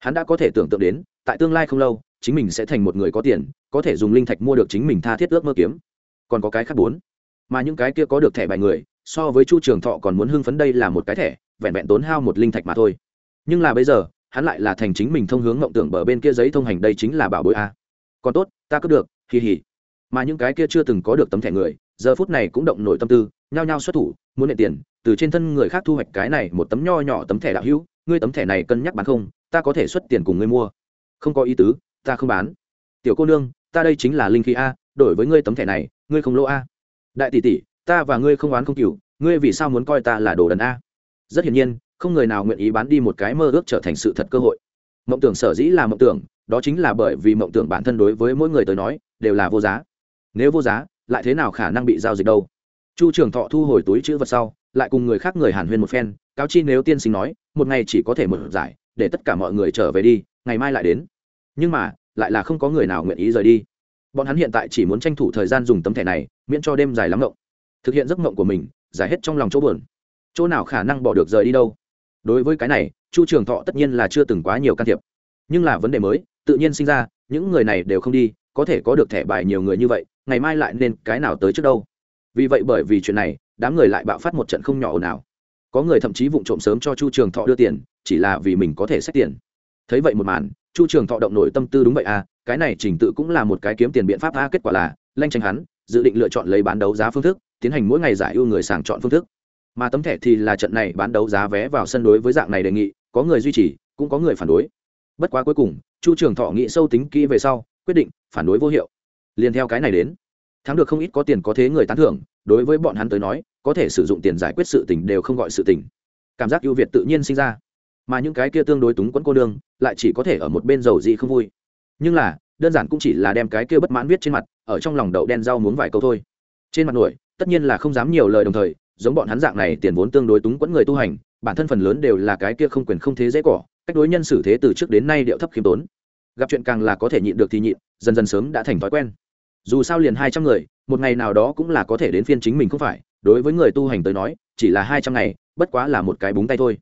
hắn đã có thể tưởng tượng đến, tại tương lai không lâu, chính mình sẽ thành một người có tiền, có thể dùng linh thạch mua được chính mình tha thiết ước mơ kiếm. Còn có cái khác bốn. Mà những cái kia có được thẻ bài người, so với chu trường thọ còn muốn hưng phấn đây là một cái thẻ, vẹn vẹn tốn hao một linh thạch mà thôi. Nhưng là bây giờ, hắn lại là thành chính mình thông hướng ngộng tưởng bờ bên kia giấy thông hành đây chính là bảo bối a. Còn tốt, ta cứ được, hì hì. Mà những cái kia chưa từng có được tấm thẻ người, giờ phút này cũng động nổi tâm tư, nhao nhao xuất thủ, muốn nệ tiền, từ trên thân người khác thu hoạch cái này một tấm nho nhỏ tấm thẻ đạo hữu, ngươi tấm thẻ này cân nhắc bán không? Ta có thể xuất tiền cùng ngươi mua. Không có ý tứ, ta không bán. Tiểu cô nương, ta đây chính là linh khí a, đổi với ngươi tấm thẻ này, ngươi không lỗ a. Đại tỷ tỷ, ta và ngươi không oán không cừu, ngươi vì sao muốn coi ta là đồ đần a? Rất hiển nhiên, không người nào nguyện ý bán đi một cái mơ ước trở thành sự thật cơ hội. Mộng tưởng sở dĩ là mộng tưởng, đó chính là bởi vì mộng tưởng bản thân đối với mỗi người tới nói, đều là vô giá. Nếu vô giá, lại thế nào khả năng bị giao dịch đâu? Chu trường thọ thu hồi túi chữ vật sau, lại cùng người khác người hàn huyên một phen, cáo chi nếu tiên sinh nói, một ngày chỉ có thể một giải để tất cả mọi người trở về đi, ngày mai lại đến. Nhưng mà, lại là không có người nào nguyện ý rời đi. Bọn hắn hiện tại chỉ muốn tranh thủ thời gian dùng tấm thẻ này, miễn cho đêm dài lắm ngộng. Thực hiện giấc ngộng của mình, giải hết trong lòng chỗ buồn. Chỗ nào khả năng bỏ được rời đi đâu? Đối với cái này, chu trường thọ tất nhiên là chưa từng quá nhiều can thiệp. Nhưng là vấn đề mới, tự nhiên sinh ra, những người này đều không đi, có thể có được thẻ bài nhiều người như vậy, ngày mai lại nên cái nào tới trước đâu? Vì vậy bởi vì chuyện này, đám người lại bạo phát một trận không nhỏ ồn ào có người thậm chí vụng trộm sớm cho chu trường thọ đưa tiền, chỉ là vì mình có thể xét tiền. Thấy vậy một màn, chu trường thọ động nổi tâm tư đúng vậy à cái này trình tự cũng là một cái kiếm tiền biện pháp, a, kết quả là, lanh tranh hắn, dự định lựa chọn lấy bán đấu giá phương thức, tiến hành mỗi ngày giải ưu người sàng chọn phương thức. Mà tấm thẻ thì là trận này bán đấu giá vé vào sân đối với dạng này đề nghị, có người duy trì, cũng có người phản đối. Bất quá cuối cùng, chu trường thọ nghĩ sâu tính kỹ về sau, quyết định phản đối vô hiệu. Liền theo cái này đến thắng được không ít có tiền có thế người tán thưởng, đối với bọn hắn tới nói, có thể sử dụng tiền giải quyết sự tình đều không gọi sự tình. Cảm giác ưu việt tự nhiên sinh ra. Mà những cái kia tương đối túng quẫn cô đương lại chỉ có thể ở một bên dầu dị không vui. Nhưng là, đơn giản cũng chỉ là đem cái kia bất mãn viết trên mặt, ở trong lòng đậu đen rau muốn vài câu thôi. Trên mặt nổi, tất nhiên là không dám nhiều lời đồng thời, giống bọn hắn dạng này tiền vốn tương đối túng quẫn người tu hành, bản thân phần lớn đều là cái kia không quyền không thế dễ cỏ, cách đối nhân xử thế từ trước đến nay điệu thấp khiêm tốn. Gặp chuyện càng là có thể nhịn được thì nhịn, dần dần sớm đã thành thói quen dù sao liền hai trăm người, một ngày nào đó cũng là có thể đến phiên chính mình không phải. Đối với người tu hành tới nói, chỉ là hai trăm ngày, bất quá là một cái búng tay thôi.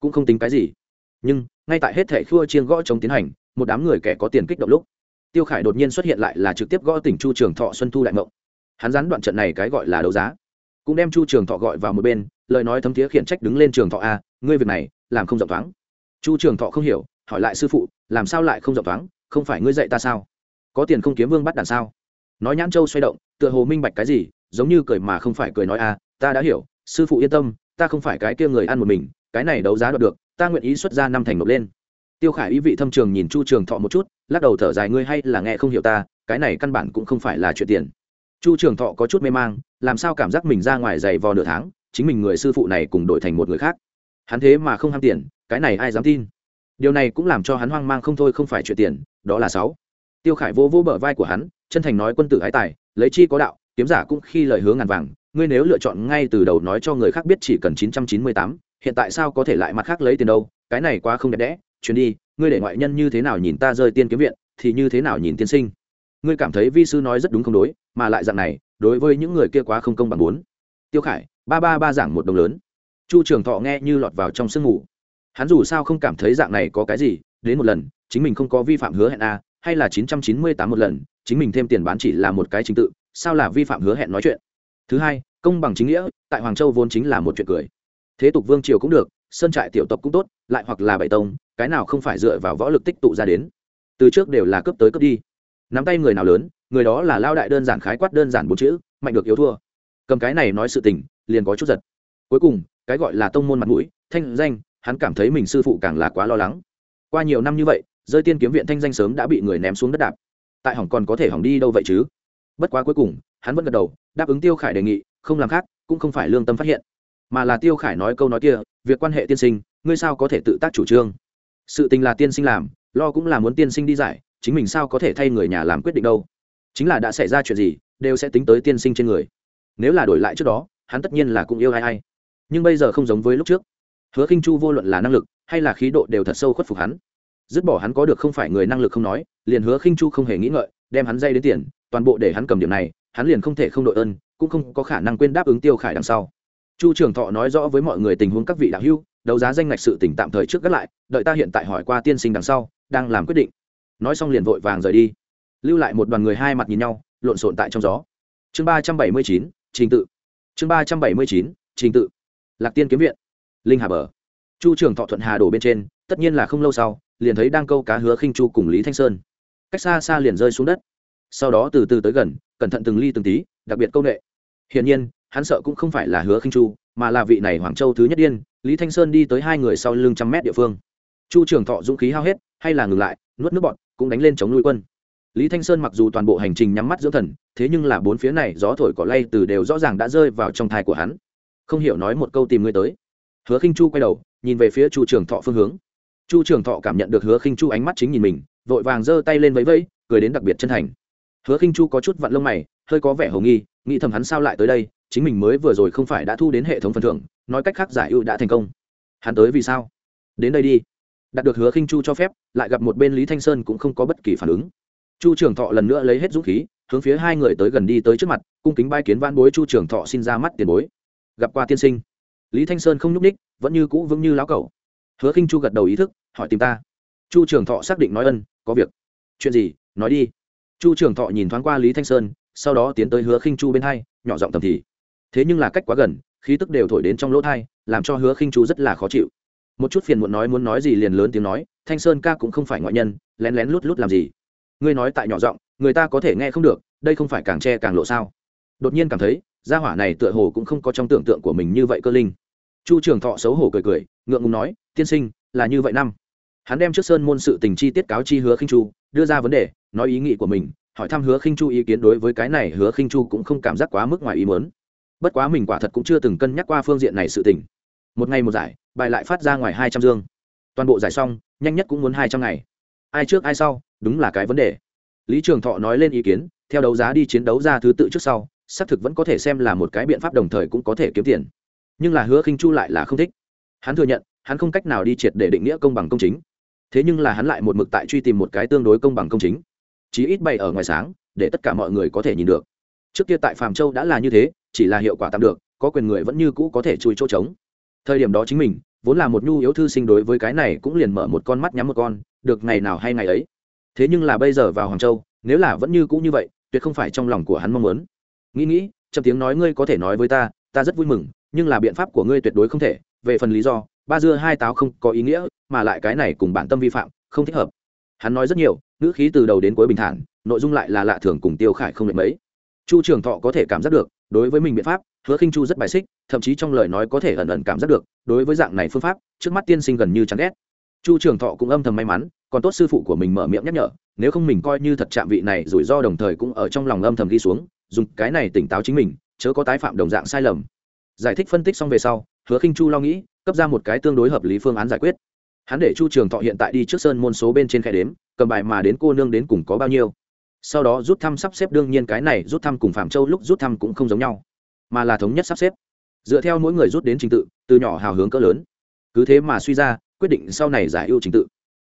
Cũng không tính cái gì. Nhưng, ngay tại hết thẻ khua chiên gõ chống tiến hành, một đám người kẻ có tiền kích động lúc, tiêu khải đột nhiên xuất hiện lại là trực tiếp gõ tỉnh chu trường thọ xuân thu đại mộng. Hắn gián đoạn trận này cái gọi là đấu giá. Cũng đem chu trường thọ gọi vào một bên, lời nói thấm thiế khiển trách đứng lên trường thọ a, ngươi việc này, làm không rộng thoáng. Chu trường thọ không hiểu, hỏi lại sư phụ, làm sao lại không rộng thoáng? Không phải ngươi dạy ta sao? Có tiền không kiếm vương bắt đàn sao? Nói nhãn châu xoay động, tựa hồ minh bạch cái gì, giống như cười mà không phải cười nói a ta đã hiểu, sư phụ yên tâm, ta không phải cái kia người ăn một mình, cái này đấu giá đoạt được, ta nguyện ý xuất ra năm thành nộp lên. Tiêu khải ý vị thâm trường nhìn chu trường thọ một chút, lắc đầu thở dài, ngươi hay là nghe không hiểu ta, cái này căn bản cũng không phải là chuyện tiền chu trường thọ có chút mê mang, làm sao cảm giác mình ra ngoài giày vò nửa tháng, chính mình người sư phụ này cùng đổi thành một người khác. Hắn thế mà không ham tiền, cái này ai dám tin? Điều này cũng làm cho hắn hoang mang không thôi, không phải chuyện tiền đó là sáu. Tiêu khải vô vô bờ vai của hắn chân thành nói quân tử ái tài, lấy chi có đạo, kiếm giả cũng khi lời hứa ngàn vàng, ngươi nếu lựa chọn ngay từ đầu nói cho người khác biết chỉ cần chín trăm chín mươi tám, hiện tại sao có thể lại mặt khác lấy tiền đâu, cái này quá không đẹp đẽ, chuyến đi, ngươi để ngoại nhân như thế nào nhìn ta rơi tiên kiếm viện, thì như thế nào nhìn tiên sinh. Ngươi cảm thấy vi sư nói rất đúng không đối, mà lại dạng này, đối với những người kia quá không công bằng bốn. Tiêu khải, ba ba ba giảng một đồng lớn. Chu trường thọ nghe như lọt vào trong sương mù hắn dù sao không cảm thấy dạng này có cái gì, đến một lần, chính mình không có vi phạm hứa hẹn a hay là chín trăm chín mươi tám một lần, chính mình thêm tiền bán chỉ là một cái trình tự, sao là vi phạm hứa hẹn nói chuyện? Thứ hai, công bằng chính nghĩa, tại hoàng châu vốn chính là một chuyện cười. Thế tục vương triều cũng được, sơn trại tiểu tộc cũng tốt, lại hoặc là bảy tông, cái nào không phải dựa vào võ lực tích tụ ra đến. Từ trước đều là cướp tới cướp đi. Nắm tay người nào lớn, người đó là lao đại đơn giản khái quát đơn giản bốn chữ, mạnh được yếu thua. Cầm cái này nói sự tình, liền có chút giật. Cuối cùng, cái gọi là tông môn mặt mũi, thanh danh, hắn cảm thấy mình sư phụ càng là quá lo lắng. Qua nhiều năm như vậy rơi tiên kiếm viện thanh danh sớm đã bị người ném xuống đất đạp. Tại hỏng còn có thể hỏng đi đâu vậy chứ? Bất quá cuối cùng, hắn vẫn gật đầu, đáp ứng tiêu khải đề nghị, không làm khác, cũng không phải lương tâm phát hiện. Mà là tiêu khải nói câu nói kia, việc quan hệ tiên sinh, ngươi sao có thể tự tác chủ trương? Sự tình là tiên sinh làm, lo cũng là muốn tiên sinh đi giải, chính mình sao có thể thay người nhà làm quyết định đâu? Chính là đã xảy ra chuyện gì, đều sẽ tính tới tiên sinh trên người. Nếu là đổi lại trước đó, hắn tất nhiên là cũng yêu ai ai. Nhưng bây giờ không giống với lúc trước. Hứa khinh chu vô luận là năng lực, hay là khí độ đều thật sâu khuất phục hắn dứt bỏ hắn có được không phải người năng lực không nói, liền hứa khinh chu không hề nghĩ ngợi, đem hắn dây đến tiền, toàn bộ để hắn cầm điểm này, hắn liền không thể không đội ơn, cũng không có khả năng quên đáp ứng tiêu khải đằng sau. Chu trường thọ nói rõ với mọi người tình huống các vị đạo hưu đấu giá danh ngạch sự tỉnh tạm thời trước gác lại, đợi ta hiện tại hỏi qua tiên sinh đằng sau, đang làm quyết định. Nói xong liền vội vàng rời đi. Lưu lại một đoàn người hai mặt nhìn nhau, lộn xộn tại trong gió. Chương ba trăm bảy mươi chín, trình tự. Chương ba trăm bảy mươi chín, trình tự. Lạc tiên kiếm viện. Linh hà bờ. Chu trường thọ thuận hà đổ bên trên, tất nhiên là không lâu sau liền thấy đang câu cá hứa khinh chu cùng lý thanh sơn cách xa xa liền rơi xuống đất sau đó từ từ tới gần cẩn thận từng ly từng tí đặc biệt công nghệ hiển nhiên hắn sợ cũng không phải là hứa khinh chu mà là vị này hoàng châu thứ nhất điên lý thanh sơn đi tới hai người sau lưng trăm mét địa phương chu trường thọ dũng khí hao hết hay là ngừng lại nuốt nước bọn cũng đánh lên chống nuôi quân lý thanh sơn mặc dù toàn bộ hành trình nhắm mắt dưỡng thần thế nhưng là bốn phía này gió thổi cỏ lay từ đều rõ ràng đã rơi vào trong thai của hắn không hiểu nói một câu tìm ngươi tới hứa khinh chu quay đầu nhìn về phía chu trường thọ phương hướng chu trường thọ cảm nhận được hứa khinh chu ánh mắt chính nhìn mình, vội vàng giơ tay lên vẫy vẫy, cười đến đặc biệt chân thành. Hứa khinh chu có chút vặn lông mày, hơi có vẻ hồ nghi, nghĩ thầm hắn sao lại tới đây, chính mình mới vừa rồi không phải đã thu đến hệ thống phần thưởng, nói cách khác giải ưu đã thành công. Hắn tới vì sao? Đến đây đi. Đạt được hứa khinh chu cho phép, lại gặp một bên lý thanh sơn cũng không có bất kỳ phản ứng. Chu trường thọ lần nữa lấy hết dũng khí, hướng phía hai người tới gần đi tới trước mặt, cung kính bai kiến van bối chu trường thọ xin ra mắt tiền bối. Gặp qua tiên sinh. Lý thanh sơn không nhúc ních vẫn như cũ vững như lão cẩu hứa khinh chu gật đầu ý thức, hỏi tìm ta. Chu trường thọ xác định nói ân, có việc. Chuyện gì, nói đi. Chu trường thọ nhìn thoáng qua lý thanh sơn, sau đó tiến tới hứa khinh chu bên hai, nhỏ giọng tầm thì. Thế nhưng là cách quá gần, khí tức đều thổi đến trong lỗ thai, làm cho hứa khinh chu rất là khó chịu. Một chút phiền muộn nói muốn nói gì liền lớn tiếng nói, thanh sơn ca cũng không phải ngoại nhân, lén lén lút lút làm gì? Ngươi nói tại nhỏ giọng, người ta có thể nghe không được, đây không phải càng che càng lộ sao? Đột nhiên cảm thấy, gia hỏa này tựa hồ cũng không có trong tưởng tượng của mình như vậy cơ linh chu trường thọ xấu hổ cười cười, ngượng ngùng nói, tiên sinh, là như vậy năm. Hắn đem trước sơn môn sự tình chi tiết cáo chi hứa khinh chu, đưa ra vấn đề, nói ý nghĩ của mình, hỏi thăm hứa khinh chu ý kiến đối với cái này hứa khinh chu cũng không cảm giác quá mức ngoài ý muốn. Bất quá mình quả thật cũng chưa từng cân nhắc qua phương diện này sự tình. Một ngày một giải, bài lại phát ra ngoài hai trăm dương. Toàn bộ giải xong, nhanh nhất cũng muốn hai trăm ngày. Ai trước ai sau, đúng là cái vấn đề. Lý trường thọ nói lên ý kiến, theo đấu giá đi chiến đấu ra thứ tự trước sau, xác thực vẫn có thể xem là một cái biện pháp đồng thời cũng có thể kiếm tiền nhưng là hứa khinh chu lại là không thích. Hắn thừa nhận, hắn không cách nào đi triệt để định nghĩa công bằng công chính. Thế nhưng là hắn lại một mực tại truy tìm một cái tương đối công bằng công chính. Chí ít bày ở ngoài sáng, để tất cả mọi người có thể nhìn được. Trước kia tại phàm châu đã là như thế, chỉ là hiệu quả tạm được, có quyền người vẫn như cũ có thể chui chỗ trống. Thời điểm đó chính mình, vốn là một nhu yếu thư sinh đối với cái này cũng liền mở một con mắt nhắm một con, được ngày nào hay ngày ấy. Thế nhưng là bây giờ vào hoàng châu, nếu là vẫn như cũ như vậy, tuyệt không phải trong lòng của hắn mong muốn. Nghĩ nghĩ trong tiếng nói ngươi có thể nói với ta ta rất vui mừng nhưng là biện pháp của ngươi tuyệt đối không thể, về phần lý do, ba dưa hai táo không có ý nghĩa, mà lại cái này cùng bản tâm vi phạm, không thích hợp. Hắn nói rất nhiều, ngữ khí từ đầu đến cuối bình thản, nội dung lại là lạ thường cùng tiêu khải không lệch mấy. Chu trường thọ có thể cảm giác được, đối với mình biện pháp, hứa khinh chu rất bài xích, thậm chí trong lời nói có thể ẩn ẩn cảm giác được, đối với dạng này phương pháp, trước mắt tiên sinh gần như chán ghét. Chu trường thọ cũng âm thầm may mắn, còn tốt sư phụ của mình mở miệng nhắc nhở, nếu không mình coi như thật chạm vị này rủi ro đồng thời cũng ở trong lòng âm thầm ghi xuống, dùng cái này tỉnh táo chính mình, chớ có tái phạm đồng dạng sai lầm giải thích phân tích xong về sau, hứa khinh chu lo nghĩ, cấp ra một cái tương đối hợp lý phương án giải quyết. Hắn để chu trường thọ hiện tại đi trước sơn môn số bên trên khe đếm, cầm bài mà đến cô nương đến cùng có bao nhiêu. Sau đó rút thăm sắp xếp, đương nhiên cái này rút thăm cùng phạm châu lúc rút thăm cũng không giống nhau, mà là thống nhất sắp xếp. Dựa theo mỗi người rút đến trình tự, từ nhỏ hào hướng cỡ lớn. Cứ thế mà suy ra, quyết định sau này giải ưu trình tự.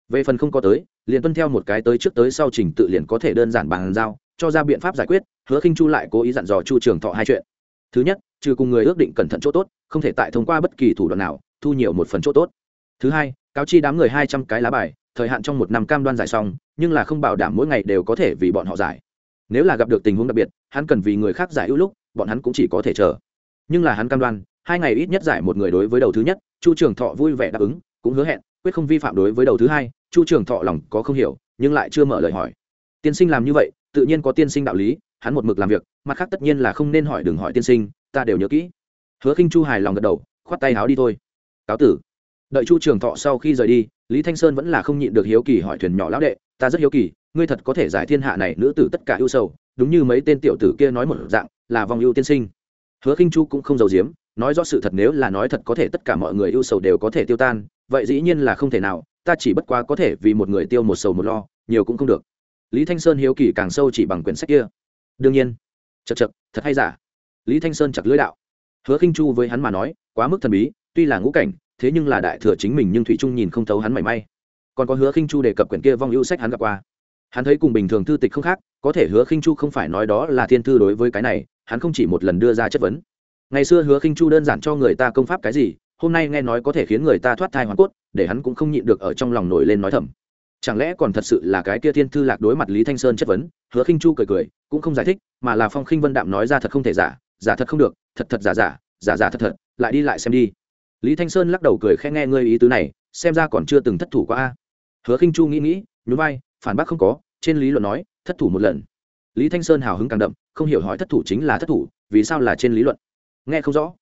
Về phần không có tới, liền tuân theo một cái tới trước tới sau trình tự liền có thể đơn giản bàn giao, cho ra biện pháp giải quyết, hứa khinh chu lại cố ý dặn dò chu trường thọ hai chuyện. Thứ nhất trừ cùng người ước định cẩn thận chỗ tốt, không thể tại thông qua bất kỳ thủ đoạn nào thu nhiều một phần chỗ tốt. Thứ hai, cáo chi đám người hai trăm cái lá bài, thời hạn trong một năm cam đoan giải xong, nhưng là không bảo đảm mỗi ngày đều có thể vì bọn họ giải. Nếu là gặp được tình huống đặc biệt, hắn cần vì người khác giải ưu lúc, bọn hắn cũng chỉ có thể chờ. Nhưng là hắn cam đoan, hai ngày ít nhất giải một người đối với đầu thứ nhất, chu trường thọ vui vẻ đáp ứng, cũng hứa hẹn, quyết không vi phạm đối với đầu thứ hai, chu trường thọ lòng có không hiểu, nhưng lại chưa mở lời hỏi. Tiên sinh làm như vậy, tự nhiên có tiên sinh đạo lý, hắn một mực làm việc, mặt khác tất nhiên là không nên hỏi đừng hỏi tiên sinh ta đều nhớ kỹ. Hứa khinh chu hài lòng gật đầu, khoát tay áo đi thôi. Cáo tử. Đợi chu trường thọ sau khi rời đi, lý thanh sơn vẫn là không nhịn được hiếu kỳ hỏi thuyền nhỏ lão đệ, ta rất hiếu kỳ, ngươi thật có thể giải thiên hạ này nữ tử tất cả ưu sầu, đúng như mấy tên tiểu tử kia nói một dạng, là vòng ưu tiên sinh. Hứa khinh chu cũng không giàu diếm nói rõ sự thật nếu là nói thật có thể tất cả mọi người ưu sầu đều có thể tiêu tan, vậy dĩ nhiên là không thể nào, ta chỉ bất quá có thể vì một người tiêu một sầu một lo, nhiều cũng không được. Lý thanh sơn hiếu kỳ càng sâu chỉ bằng quyển sách kia. Đương nhiên. Chật chật thật hay giả? Lý thanh sơn chặt lưỡi đạo. Hứa khinh chu với hắn mà nói, quá mức thần bí, tuy là ngũ cảnh, thế nhưng là đại thừa chính mình nhưng thủy trung nhìn không thấu hắn mảy may. Còn có hứa khinh chu đề cập quyển kia vong ưu sách hắn gặp qua. Hắn thấy cùng bình thường thư tịch không khác, có thể hứa khinh chu không phải nói đó là thiên thư đối với cái này, hắn không chỉ một lần đưa ra chất vấn. Ngày xưa hứa khinh chu đơn giản cho người ta công pháp cái gì, hôm nay nghe nói có thể khiến người ta thoát thai hoàn cốt, để hắn cũng không nhịn được ở trong lòng nổi lên nói thầm. Chẳng lẽ còn thật sự là cái kia thiên thư lạc đối mặt lý thanh sơn chất vấn, hứa khinh chu cười cười, cũng không giải thích, mà là phong khinh vân đạm nói ra thật không thể giả giả thật không được, thật thật giả giả giả giả thật thật, lại đi lại xem đi. Lý thanh sơn lắc đầu cười khẽ nghe ngươi ý tứ này, xem ra còn chưa từng thất thủ qua a. Hứa khinh chu nghĩ nghĩ, nhún vai, phản bác không có, trên lý luận nói, thất thủ một lần. Lý thanh sơn hào hứng càng đậm, không hiểu hỏi thất thủ chính là thất thủ, vì sao là trên lý luận? Nghe không rõ.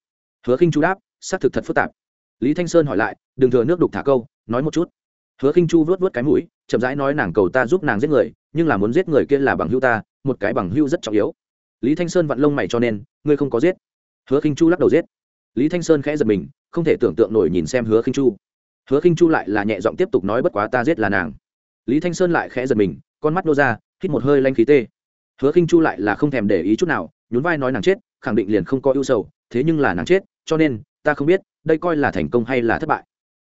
Hứa khinh chu đáp, xác thực thật phức tạp. Lý thanh sơn hỏi lại, đừng thừa nước đục thả câu, nói một chút. Hứa khinh chu vớt vớt cái mũi, chậm rãi nói nàng cầu ta giúp nàng giết người, nhưng là muốn giết người kia là bằng hưu ta, một cái bằng hưu rất trọng yếu lý thanh sơn vặn lông mày cho nên, ngươi không có giết. Hứa khinh chu lắc đầu giết. Lý thanh sơn khẽ giật mình, không thể tưởng tượng nổi nhìn xem hứa khinh chu. Hứa khinh chu lại là nhẹ giọng tiếp tục nói bất quá ta giết là nàng. Lý thanh sơn lại khẽ giật mình, con mắt nô ra, hít một hơi lanh khí tê. Hứa khinh chu lại là không thèm để ý chút nào, nhún vai nói nàng chết, khẳng định liền không có ưu sầu, thế nhưng là nàng chết, cho nên, ta không biết, đây coi là thành công hay là thất bại.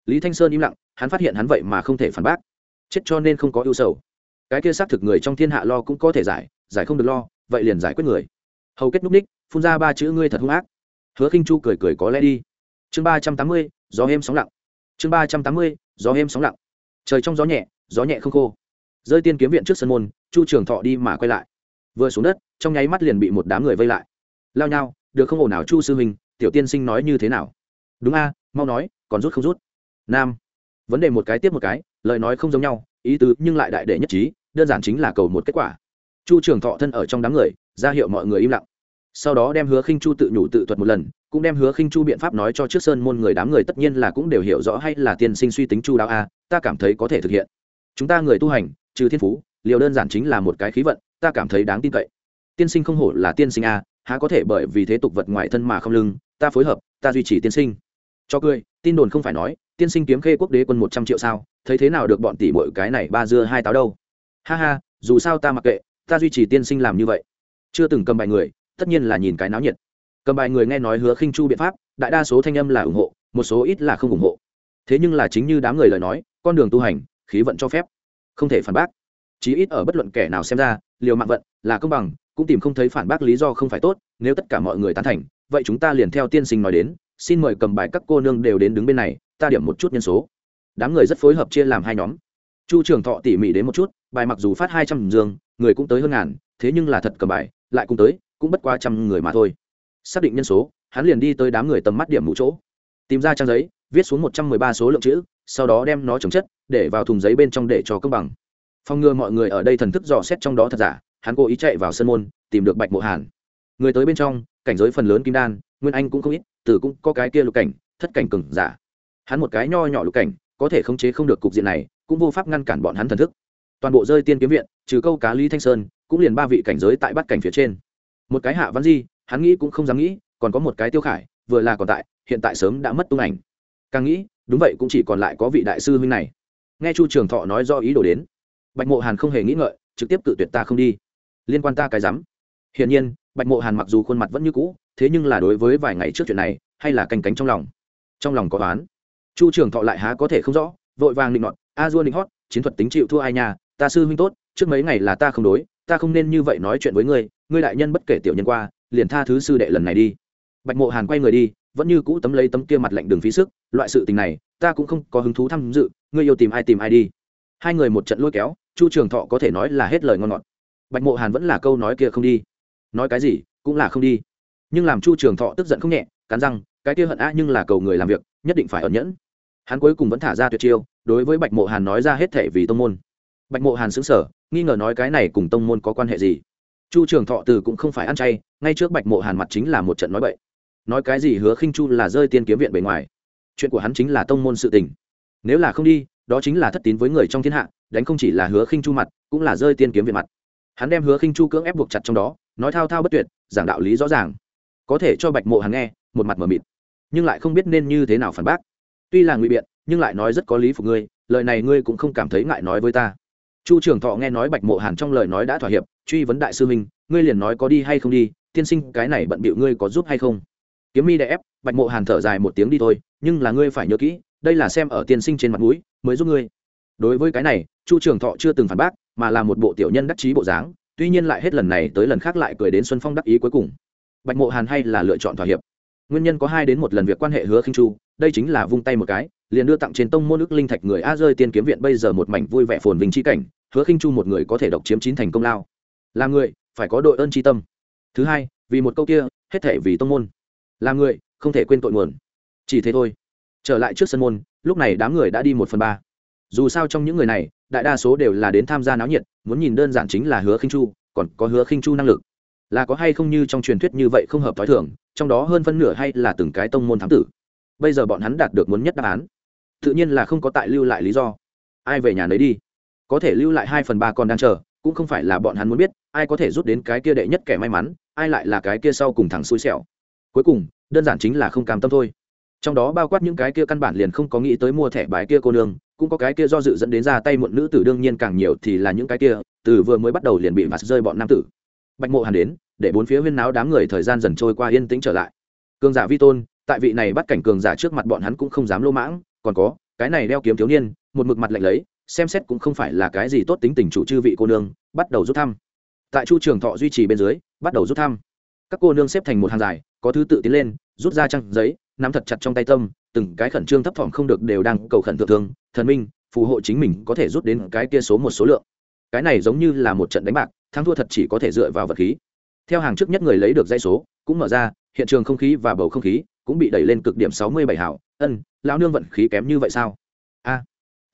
Lý thanh sơn im lặng, hắn phát hiện hắn vậy mà không thể phản bác. Chết cho nên không có ưu sầu. Cái kia xác thực người trong thiên hạ lo cũng có thể giải giải không được lo vậy liền giải quyết người. Hầu kết núp ních, phun ra ba chữ ngươi thật hung ác. Hứa khinh chu cười cười có lẽ đi. Chương ba trăm tám mươi, gió êm sóng lặng. Chương ba trăm tám mươi, gió êm sóng lặng. Trời trong gió nhẹ gió nhẹ không khô. Rơi tiên kiếm viện trước sân môn, chu trường thọ đi mà quay lại. Vừa xuống đất, trong nháy mắt liền bị một đám người vây lại. Lao nhau, được không ổn nào chu sư huynh, tiểu tiên sinh nói như thế nào? Đúng a, mau nói, còn rút không rút? Nam. Vấn đề một cái tiếp một cái, lời nói không giống nhau, ý tứ nhưng lại đại đệ nhất trí, đơn giản chính là cầu một kết quả chu trường thọ thân ở trong đám người, ra hiệu mọi người im lặng. Sau đó đem hứa khinh chu tự nhủ tự thuật một lần, cũng đem hứa khinh chu biện pháp nói cho trước sơn môn người đám người tất nhiên là cũng đều hiểu rõ hay là tiên sinh suy tính chu đáo a, ta cảm thấy có thể thực hiện. Chúng ta người tu hành, trừ thiên phú, liều đơn giản chính là một cái khí vận, ta cảm thấy đáng tin cậy. Tiên sinh không hổ là tiên sinh a, há có thể bởi vì thế tục vật ngoại thân mà không lưng, ta phối hợp, ta duy trì tiên sinh. Cho cười, tin đồn không phải nói, tiên sinh kiếm khê quốc đế quân một trăm triệu sao, thấy thế nào được bọn tỷ mỗi cái này ba dưa hai táo đâu. Ha ha, dù sao ta mặc kệ ta duy trì tiên sinh làm như vậy. Chưa từng cầm bài người, tất nhiên là nhìn cái náo nhiệt. Cầm bài người nghe nói hứa khinh chu biện pháp, đại đa số thanh âm là ủng hộ, một số ít là không ủng hộ. Thế nhưng là chính như đám người lời nói, con đường tu hành, khí vận cho phép. Không thể phản bác. Chí ít ở bất luận kẻ nào xem ra, liều mạng vận là công bằng, cũng tìm không thấy phản bác lý do không phải tốt, nếu tất cả mọi người tán thành, vậy chúng ta liền theo tiên sinh nói đến, xin mời cầm bài các cô nương đều đến đứng bên này, ta điểm một chút nhân số. Đám người rất phối hợp chia làm hai nhóm chu trường thọ tỉ mỉ đến một chút, bài mặc dù phát hai trăm giường người cũng tới hơn ngàn, thế nhưng là thật cầm bài, lại cũng tới, cũng bất quá trăm người mà thôi. Xác định nhân số, hắn liền đi tới đám người tầm mắt điểm mũ chỗ. Tìm ra trang giấy, viết xuống một trăm mười ba số lượng chữ, sau đó đem nó trồng chất, để vào thùng giấy bên trong để cho công bằng. Phòng ngừa mọi người ở đây thần thức dò xét trong đó thật giả, hắn cố ý chạy vào sân môn, tìm được bạch mộ hàn. Người tới bên trong, cảnh giới phần lớn kim đan, nguyên anh cũng không ít từ cũng có cái kia lục cảnh, thất cảnh cừng giả. Hắn một cái nho nhỏ lục cảnh có thể khống chế không được cục diện này, cũng vô pháp ngăn cản bọn hắn thần thức. Toàn bộ rơi tiên kiếm viện, trừ câu cá lý thanh sơn, cũng liền ba vị cảnh giới tại bắt cảnh phía trên. Một cái hạ văn di, hắn nghĩ cũng không dám nghĩ, còn có một cái tiêu khải, vừa là còn tại, hiện tại sớm đã mất tung ảnh. Càng nghĩ, đúng vậy cũng chỉ còn lại có vị đại sư huynh này. Nghe chu trường thọ nói do ý đồ đến, bạch mộ hàn không hề nghĩ ngợi, trực tiếp cự tuyệt ta không đi. Liên quan ta cái rắm. Hiển nhiên, bạch mộ hàn mặc dù khuôn mặt vẫn như cũ, thế nhưng là đối với vài ngày trước chuyện này, hay là canh cánh trong lòng. Trong lòng có oán chu trường thọ lại há có thể không rõ, vội vàng định nọt, a dua định hót, chiến thuật tính chịu thua ai nhà ta sư huynh tốt, trước mấy ngày là ta không đối, ta không nên như vậy nói chuyện với ngươi ngươi đại nhân bất kể tiểu nhân qua, liền tha thứ sư đệ lần này đi. Bạch mộ hàn quay người đi, vẫn như cũ tấm lấy tấm kia mặt lạnh đường phí sức, loại sự tình này, ta cũng không có hứng thú tham dự, ngươi yêu tìm ai tìm ai đi. Hai người một trận lôi kéo, chu trường thọ có thể nói là hết lời ngon ngọt. Bạch mộ hàn vẫn là câu nói kia không đi. Nói cái gì, cũng là không đi. Nhưng làm chu trường thọ tức giận không nhẹ, cắn răng, cái kia hận á nhưng là cầu người làm việc, nhất định phải ẩn nhẫn hắn cuối cùng vẫn thả ra tuyệt chiêu, đối với bạch mộ hàn nói ra hết thể vì tông môn. Bạch mộ hàn xứng sở nghi ngờ nói cái này cùng tông môn có quan hệ gì? Chu trường thọ từ cũng không phải ăn chay, ngay trước bạch mộ hàn mặt chính là một trận nói bậy. Nói cái gì hứa khinh chu là rơi tiên kiếm viện bề ngoài. Chuyện của hắn chính là tông môn sự tình. Nếu là không đi, đó chính là thất tín với người trong thiên hạ, đánh không chỉ là hứa khinh chu mặt, cũng là rơi tiên kiếm viện mặt. Hắn đem hứa khinh chu cưỡng ép buộc chặt trong đó, nói thao thao bất tuyệt, giảng đạo lý rõ ràng. Có thể cho bạch mộ hàn nghe, một mặt mờ mịt. Nhưng lại không biết nên như thế nào phản bác tuy là ngụy biện, nhưng lại nói rất có lý phục ngươi, lời này ngươi cũng không cảm thấy ngại nói với ta. Chu trường thọ nghe nói bạch mộ hàn trong lời nói đã thỏa hiệp, truy vấn đại sư minh ngươi liền nói có đi hay không đi, tiên sinh, cái này bận bịu ngươi có giúp hay không? Kiếm mi đè ép, bạch mộ hàn thở dài một tiếng đi thôi, nhưng là ngươi phải nhớ kỹ, đây là xem ở tiên sinh trên mặt mũi, mới giúp ngươi. Đối với cái này, chu trường thọ chưa từng phản bác, mà là một bộ tiểu nhân đắc chí bộ dáng, tuy nhiên lại hết lần này tới lần khác lại cười đến xuân phong đắc ý cuối cùng. Bạch mộ hàn hay là lựa chọn thỏa hiệp nguyên nhân có hai đến một lần việc quan hệ hứa khinh chu, đây chính là vung tay một cái, liền đưa tặng trên tông môn ức linh thạch người a rơi tiên kiếm viện bây giờ một mảnh vui vẻ phồn vinh chi cảnh, hứa khinh chu một người có thể độc chiếm chín thành công lao. Là người, phải có đội ơn tri tâm. Thứ hai, vì một câu kia, hết thể vì tông môn. Là người, không thể quên tội nguồn. Chỉ thế thôi. Trở lại trước sân môn, lúc này đám người đã đi một phần ba. Dù sao trong những người này, đại đa số đều là đến tham gia náo nhiệt, muốn nhìn đơn giản chính là hứa khinh chu, còn có hứa khinh chu năng lực là có hay không như trong truyền thuyết như vậy không hợp t h i thường, trong đó hơn phân nửa hay là từng cái tông môn thám tử. Bây giờ bọn hắn đạt được muốn nhất đáp án. Tự nhiên là không có tại lưu lại lý do. Ai về nhà nấy đi. Có thể lưu lại hai phần ba còn đang chờ, cũng không phải là bọn hắn muốn biết, ai có thể rút đến cái kia đệ nhất kẻ may mắn, ai lại là cái kia sau cùng thằng xui xẻo. Cuối cùng, đơn giản chính là không cam tâm thôi. Trong đó bao quát những cái kia căn bản liền không có nghĩ tới mua thẻ bài kia cô nương, cũng có cái kia do dự dẫn đến ra tay muộn nữ tử, đương nhiên càng nhiều thì là những cái kia, từ vừa mới bắt đầu liền bị vặt rơi bọn nam tử bạch mộ hàn đến, để bốn phía huyên náo đám người thời gian dần trôi qua yên tĩnh trở lại. Cường giả vi tôn, tại vị này bắt cảnh cường giả trước mặt bọn hắn cũng không dám lô mãng, còn có, cái này đeo kiếm thiếu niên, một mực mặt lạnh lấy, xem xét cũng không phải là cái gì tốt tính tình chủ chư vị cô nương, bắt đầu rút thăm. Tại chu trường thọ duy trì bên dưới, bắt đầu rút thăm. Các cô nương xếp thành một hàng dài, có thứ tự tiến lên, rút ra trăng giấy, nắm thật chặt trong tay tâm, từng cái khẩn trương thấp thỏm không được đều đang cầu khẩn thượng thương, thần minh, phù hộ chính mình có thể rút đến cái kia số một số lượng. Cái này giống như là một trận đánh bạc thắng thua thật chỉ có thể dựa vào vật khí. Theo hàng trước nhất người lấy được dây số, cũng mở ra, hiện trường không khí và bầu không khí cũng bị đẩy lên cực điểm sáu mươi bảy hảo ân, lão nương vận khí kém như vậy sao? A,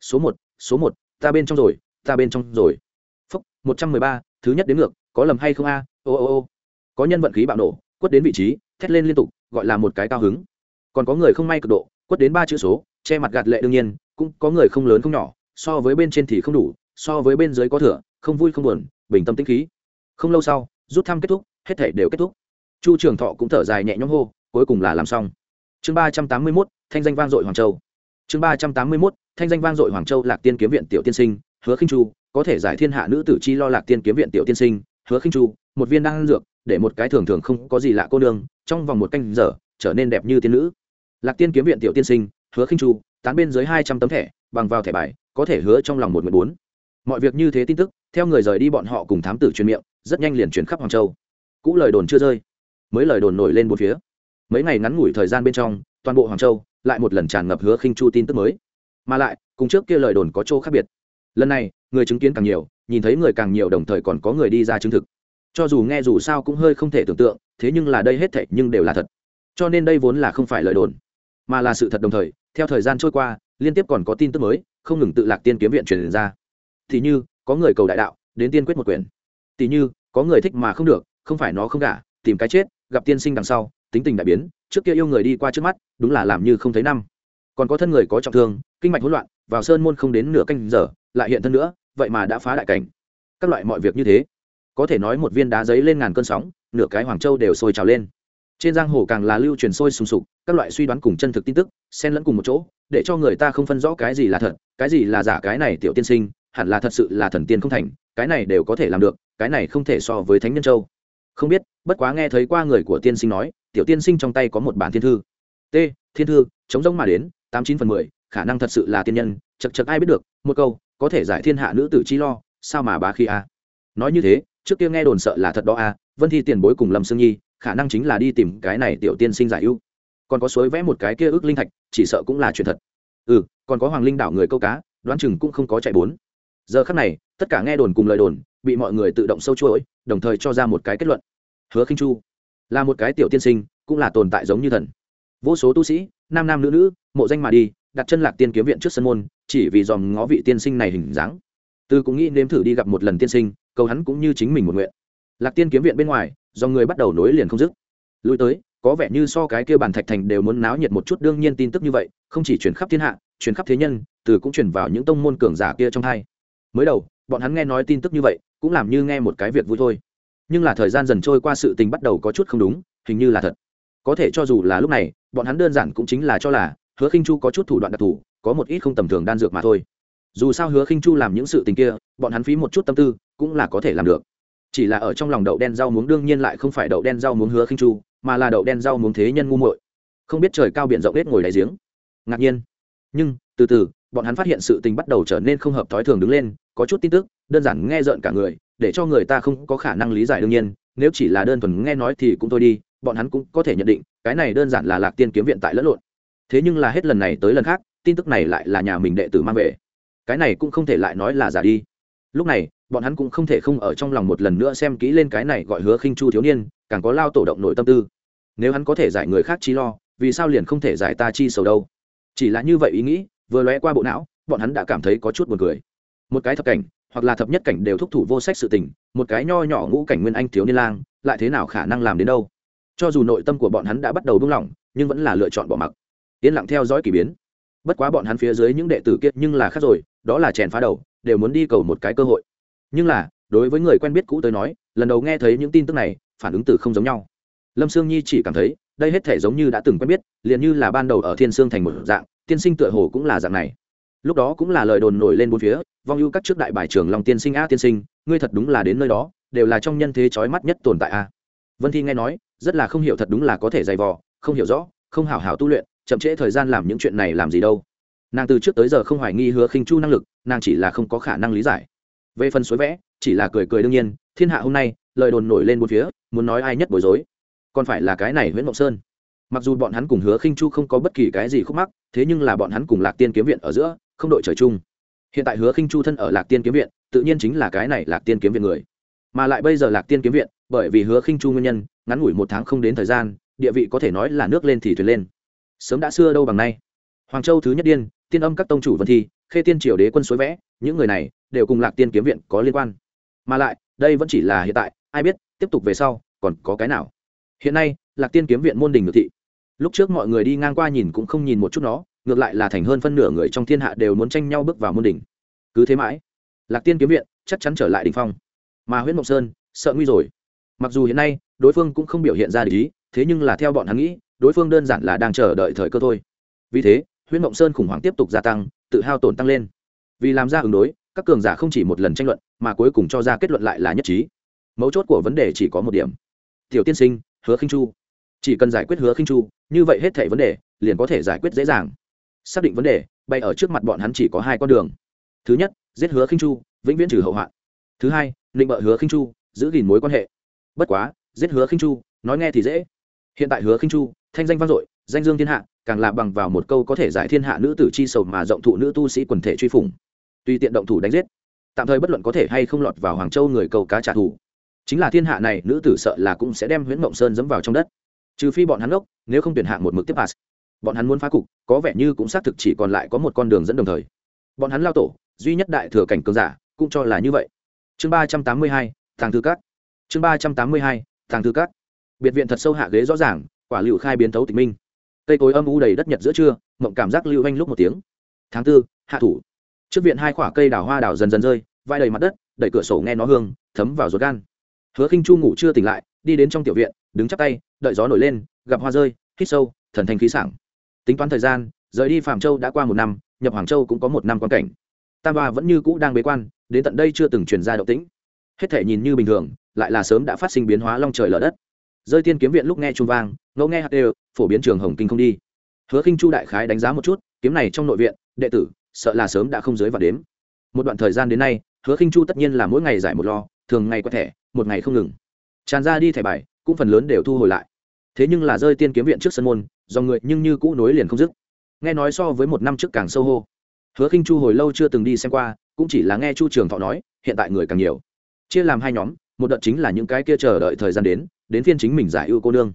số một số một, ta bên trong rồi, ta bên trong rồi. Phúc, một trăm mười ba, thứ nhất đến ngược, có lầm hay không a? Ô ô ô. Có nhân vận khí bạo nổ, quất đến vị trí, thét lên liên tục, gọi là một cái cao hứng. Còn có người không may cực độ, quất đến ba chữ số, che mặt gạt lệ đương nhiên, cũng có người không lớn không nhỏ, so với bên trên thì không đủ, so với bên dưới có thừa, không vui không buồn bình tâm tĩnh khí. Không lâu sau, rút thăm kết thúc, hết thể đều kết thúc. Chu trường thọ cũng thở dài nhẹ nhõm hô, cuối cùng là làm xong. Chương ba trăm tám mươi mốt, thanh danh vang dội hoàng châu. Chương ba trăm tám mươi mốt, thanh danh vang dội hoàng châu lạc tiên kiếm viện tiểu tiên sinh, hứa khinh chu, có thể giải thiên hạ nữ tử chi lo lạc tiên kiếm viện tiểu tiên sinh, hứa khinh chu, một viên đan dược, để một cái thường thường không có gì lạ cô nương, trong vòng một canh giờ, trở nên đẹp như tiên nữ. Lạc tiên kiếm viện tiểu tiên sinh, hứa khinh chu, tán bên dưới hai trăm tấm thẻ, bằng vào thẻ bài, có thể hứa trong lòng một mười bốn mọi việc như thế tin tức, theo người rời đi bọn họ cùng thám tử truyền miệng, rất nhanh liền chuyển khắp hoàng châu. Cũ lời đồn chưa rơi, mới lời đồn nổi lên một phía. Mấy ngày ngắn ngủi thời gian bên trong, toàn bộ hoàng châu lại một lần tràn ngập hứa khinh chu tin tức mới. Mà lại, cùng trước kia lời đồn có chỗ khác biệt. Lần này, người chứng kiến càng nhiều, nhìn thấy người càng nhiều đồng thời còn có người đi ra chứng thực. Cho dù nghe dù sao cũng hơi không thể tưởng tượng, thế nhưng là đây hết thảy nhưng đều là thật. Cho nên đây vốn là không phải lời đồn, mà là sự thật đồng thời. Theo thời gian trôi qua, liên tiếp còn có tin tức mới, không ngừng tự lạc tiên kiếm viện truyền ra thì như, có người cầu đại đạo, đến tiên quyết một quyền. Tỷ như, có người thích mà không được, không phải nó không gả, tìm cái chết, gặp tiên sinh đằng sau, tính tình đại biến, trước kia yêu người đi qua trước mắt, đúng là làm như không thấy năm. Còn có thân người có trọng thương, kinh mạch hỗn loạn, vào sơn môn không đến nửa canh giờ, lại hiện thân nữa, vậy mà đã phá đại cảnh. Các loại mọi việc như thế. Có thể nói một viên đá giấy lên ngàn cơn sóng, nửa cái hoàng châu đều sôi trào lên. Trên giang hồ càng là lưu truyền sôi sùng sục, các loại suy đoán cùng chân thực tin tức, xen lẫn cùng một chỗ, để cho người ta không phân rõ cái gì là thật, cái gì là giả cái này tiểu tiên sinh hẳn là thật sự là thần tiên không thành, cái này đều có thể làm được, cái này không thể so với thánh nhân châu. Không biết, bất quá nghe thấy qua người của tiên sinh nói, tiểu tiên sinh trong tay có một bản thiên thư. T, thiên thư, chống giống mà đến, tám chín phần mười, khả năng thật sự là tiên nhân chật chật ai biết được, một câu, có thể giải thiên hạ nữ tử chi lo, sao mà bá khi a? Nói như thế, trước kia nghe đồn sợ là thật đó a, vân thi tiền bối cùng lâm sương nhi, khả năng chính là đi tìm cái này tiểu tiên sinh giải ưu. Còn có suối vẽ một cái kia ước linh thạch, chỉ sợ cũng là chuyện thật. Ừ còn có hoàng linh đảo người câu cá, đoán chừng cũng không có chạy bốn giờ khắc này, tất cả nghe đồn cùng lời đồn, bị mọi người tự động sâu chuỗi, đồng thời cho ra một cái kết luận. Hứa khinh chu là một cái tiểu tiên sinh, cũng là tồn tại giống như thần. Vô số tu sĩ, nam nam nữ nữ, mộ danh mà đi, đặt chân lạc tiên kiếm viện trước sân môn, chỉ vì dòm ngó vị tiên sinh này hình dáng. Tư cũng nghĩ nếm thử đi gặp một lần tiên sinh, cầu hắn cũng như chính mình một nguyện. Lạc tiên kiếm viện bên ngoài, do người bắt đầu nối liền không dứt. Lui tới, có vẻ như so cái kia bàn thạch thành đều muốn náo nhiệt một chút, đương nhiên tin tức như vậy, không chỉ chuyển khắp thiên hạ, chuyển khắp thế nhân, từ cũng chuyển vào những tông môn cường giả kia trong hai mới đầu, bọn hắn nghe nói tin tức như vậy, cũng làm như nghe một cái việc vui thôi. Nhưng là thời gian dần trôi qua sự tình bắt đầu có chút không đúng, hình như là thật. Có thể cho dù là lúc này, bọn hắn đơn giản cũng chính là cho là hứa khinh chu có chút thủ đoạn đặc thù, có một ít không tầm thường đan dược mà thôi. Dù sao hứa khinh chu làm những sự tình kia, bọn hắn phí một chút tâm tư, cũng là có thể làm được. Chỉ là ở trong lòng đậu đen rau muống đương nhiên lại không phải đậu đen rau muống hứa khinh chu, mà là đậu đen rau muống thế nhân ngu muội. Không biết trời cao biển rộng hết ngồi đáy giếng. Ngạc nhiên. Nhưng, từ từ bọn hắn phát hiện sự tình bắt đầu trở nên không hợp thói thường đứng lên, có chút tin tức, đơn giản nghe rợn cả người, để cho người ta không có khả năng lý giải đương nhiên, nếu chỉ là đơn thuần nghe nói thì cũng thôi đi, bọn hắn cũng có thể nhận định, cái này đơn giản là lạc tiên kiếm viện tại lẫn lộn. Thế nhưng là hết lần này tới lần khác, tin tức này lại là nhà mình đệ tử mang về. Cái này cũng không thể lại nói là giả đi. Lúc này, bọn hắn cũng không thể không ở trong lòng một lần nữa xem kỹ lên cái này gọi hứa khinh chu thiếu niên, càng có lao tổ động nội tâm tư. Nếu hắn có thể giải người khác chi lo, vì sao liền không thể giải ta chi sầu đâu? Chỉ là như vậy ý nghĩ vừa lóe qua bộ não, bọn hắn đã cảm thấy có chút buồn cười. Một cái thập cảnh, hoặc là thập nhất cảnh đều thúc thủ vô sách sự tình, một cái nho nhỏ ngũ cảnh nguyên anh thiếu niên lang, lại thế nào khả năng làm đến đâu? Cho dù nội tâm của bọn hắn đã bắt đầu buông lỏng, nhưng vẫn là lựa chọn bỏ mặc. Yên lặng theo dõi k ỳ biến. Bất quá bọn hắn phía dưới những đệ tử kiệt nhưng là khác rồi, đó là chèn phá đầu, đều muốn đi cầu một cái cơ hội. Nhưng là, đối với người quen biết cũ tới nói, lần đầu nghe thấy những tin tức này, phản ứng từ không giống nhau. Lâm sương nhi chỉ cảm thấy, đây hết thể giống như đã từng quen biết, liền như là ban đầu ở thiên sương thành một dạng tiên sinh tựa hồ cũng là dạng này. Lúc đó cũng là lời đồn nổi lên bốn phía, vong ưu các trước đại bài trường lòng tiên sinh a tiên sinh, ngươi thật đúng là đến nơi đó, đều là trong nhân thế trói mắt nhất tồn tại a. Vân thi nghe nói, rất là không hiểu thật đúng là có thể dày vò, không hiểu rõ, không hảo hảo tu luyện, chậm trễ thời gian làm những chuyện này làm gì đâu. Nàng từ trước tới giờ không hoài nghi hứa khinh chu năng lực, nàng chỉ là không có khả năng lý giải. Về phần suối vẽ, chỉ là cười cười đương nhiên, thiên hạ hôm nay, lời đồn nổi lên bốn phía, muốn nói ai nhất bối rối. Còn phải là cái này nguyễn mộng sơn mặc dù bọn hắn cùng hứa khinh chu không có bất kỳ cái gì khúc mắc, thế nhưng là bọn hắn cùng lạc tiên kiếm viện ở giữa, không đội trời chung. Hiện tại hứa khinh chu thân ở lạc tiên kiếm viện, tự nhiên chính là cái này lạc tiên kiếm viện người. Mà lại bây giờ lạc tiên kiếm viện, bởi vì hứa khinh chu nguyên nhân, ngắn ngủi một tháng không đến thời gian, địa vị có thể nói là nước lên thì thuyền lên. Sớm đã xưa đâu bằng nay. Hoàng châu thứ nhất điên, tiên âm các tông chủ vân thi, khê tiên triều đế quân suối vẽ, những người này đều cùng lạc tiên kiếm viện có liên quan. Mà lại, đây vẫn chỉ là hiện tại, ai biết, tiếp tục về sau, còn có cái nào. Hiện nay, lạc tiên kiếm viện môn đình ngược thị lúc trước mọi người đi ngang qua nhìn cũng không nhìn một chút nó, ngược lại là thành hơn phân nửa người trong thiên hạ đều muốn tranh nhau bước vào môn đỉnh. cứ thế mãi, lạc tiên kiếm viện chắc chắn trở lại đình phong. Mà huyễn mộc sơn, sợ nguy rồi. Mặc dù hiện nay, đối phương cũng không biểu hiện ra lý thế nhưng là theo bọn hắn nghĩ, đối phương đơn giản là đang chờ đợi thời cơ thôi. Vì thế, huyễn mộng sơn khủng hoảng tiếp tục gia tăng, tự hao tổn tăng lên. Vì làm ra ứng đối, các cường giả không chỉ một lần tranh luận, mà cuối cùng cho ra kết luận lại là nhất trí. Mấu chốt của vấn đề chỉ có một điểm. Tiểu tiên sinh, hứa khinh chu chỉ cần giải quyết hứa khinh chu, như vậy hết thể vấn đề, liền có thể giải quyết dễ dàng. Xác định vấn đề, bay ở trước mặt bọn hắn chỉ có hai con đường. Thứ nhất, giết hứa khinh chu, vĩnh viễn trừ hậu hoạn. Thứ hai định bợ hứa khinh chu, giữ gìn mối quan hệ. Bất quá, giết hứa khinh chu, nói nghe thì dễ. Hiện tại hứa khinh chu, thanh danh vang dội, danh dương thiên hạ, càng là bằng vào một câu có thể giải thiên hạ nữ tử chi sầu mà rộng thụ nữ tu sĩ quần thể truy phủng. Tùy tiện động thủ đánh giết. Tạm thời bất luận có thể hay không lọt vào hoàng châu người câu cá trả thù. Chính là thiên hạ này, nữ tử sợ là cũng sẽ đem huyễn mộng sơn dẫm vào trong đất trừ phi bọn hắn gốc nếu không tuyển hạng một mực tiếp pass. Bọn hắn muốn phá cục, có vẻ như cũng xác thực chỉ còn lại có một con đường dẫn đồng thời. Bọn hắn lao tổ, duy nhất đại thừa cảnh cường giả, cũng cho là như vậy. Chương ba trăm tám mươi hai thàng thư cát chương ba trăm tám mươi hai thàng thư cát biệt viện thật sâu hạ ghế rõ ràng, quả liệu khai biến thấu tịch minh. Cây cối âm u đầy đất nhật giữa trưa, mộng cảm giác lưu anh lúc một tiếng. Tháng tư, hạ thủ. Trước viện hai khoả cây đào hoa đào dần dần rơi, vai đầy mặt đất, đẩy cửa sổ nghe nó hương, thấm vào ruột gan. Hứa khinh chu ngủ chưa tỉnh lại, đi đến trong tiểu viện đứng chắp tay đợi gió nổi lên gặp hoa rơi hít sâu thần thanh khí sảng. Tính toán thời gian rời đi phạm châu đã qua một năm nhập hoàng châu cũng có một năm quan cảnh. Tam ba vẫn như cũ đang bế quan đến tận đây chưa từng truyền ra động tĩnh. Hết thể nhìn như bình thường lại là sớm đã phát sinh biến hóa long trời lở đất. Rơi tiên kiếm viện lúc nghe trung vang ngẫu nghe hạt đều phổ biến trường hồng kinh không đi. Hứa khinh chu đại khái đánh giá một chút kiếm này trong nội viện đệ tử sợ là sớm đã không dưới và đếm. Một đoạn thời gian đến nay hứa khinh chu tất nhiên là mỗi ngày giải một lo thường ngày có thể, một ngày không ngừng. Tràn ra đi thẻ bài cũng phần lớn đều thu hồi lại. Thế nhưng là rơi tiên kiếm viện trước sân môn, do người nhưng như cũ nối liền không dứt. Nghe nói so với một năm trước càng sâu hô. Hứa khinh chu hồi lâu chưa từng đi xem qua, cũng chỉ là nghe chu trường thọ nói, hiện tại người càng nhiều. Chia làm hai nhóm, một đợt chính là những cái kia chờ đợi thời gian đến đến phiên chính mình giải ưu cô nương.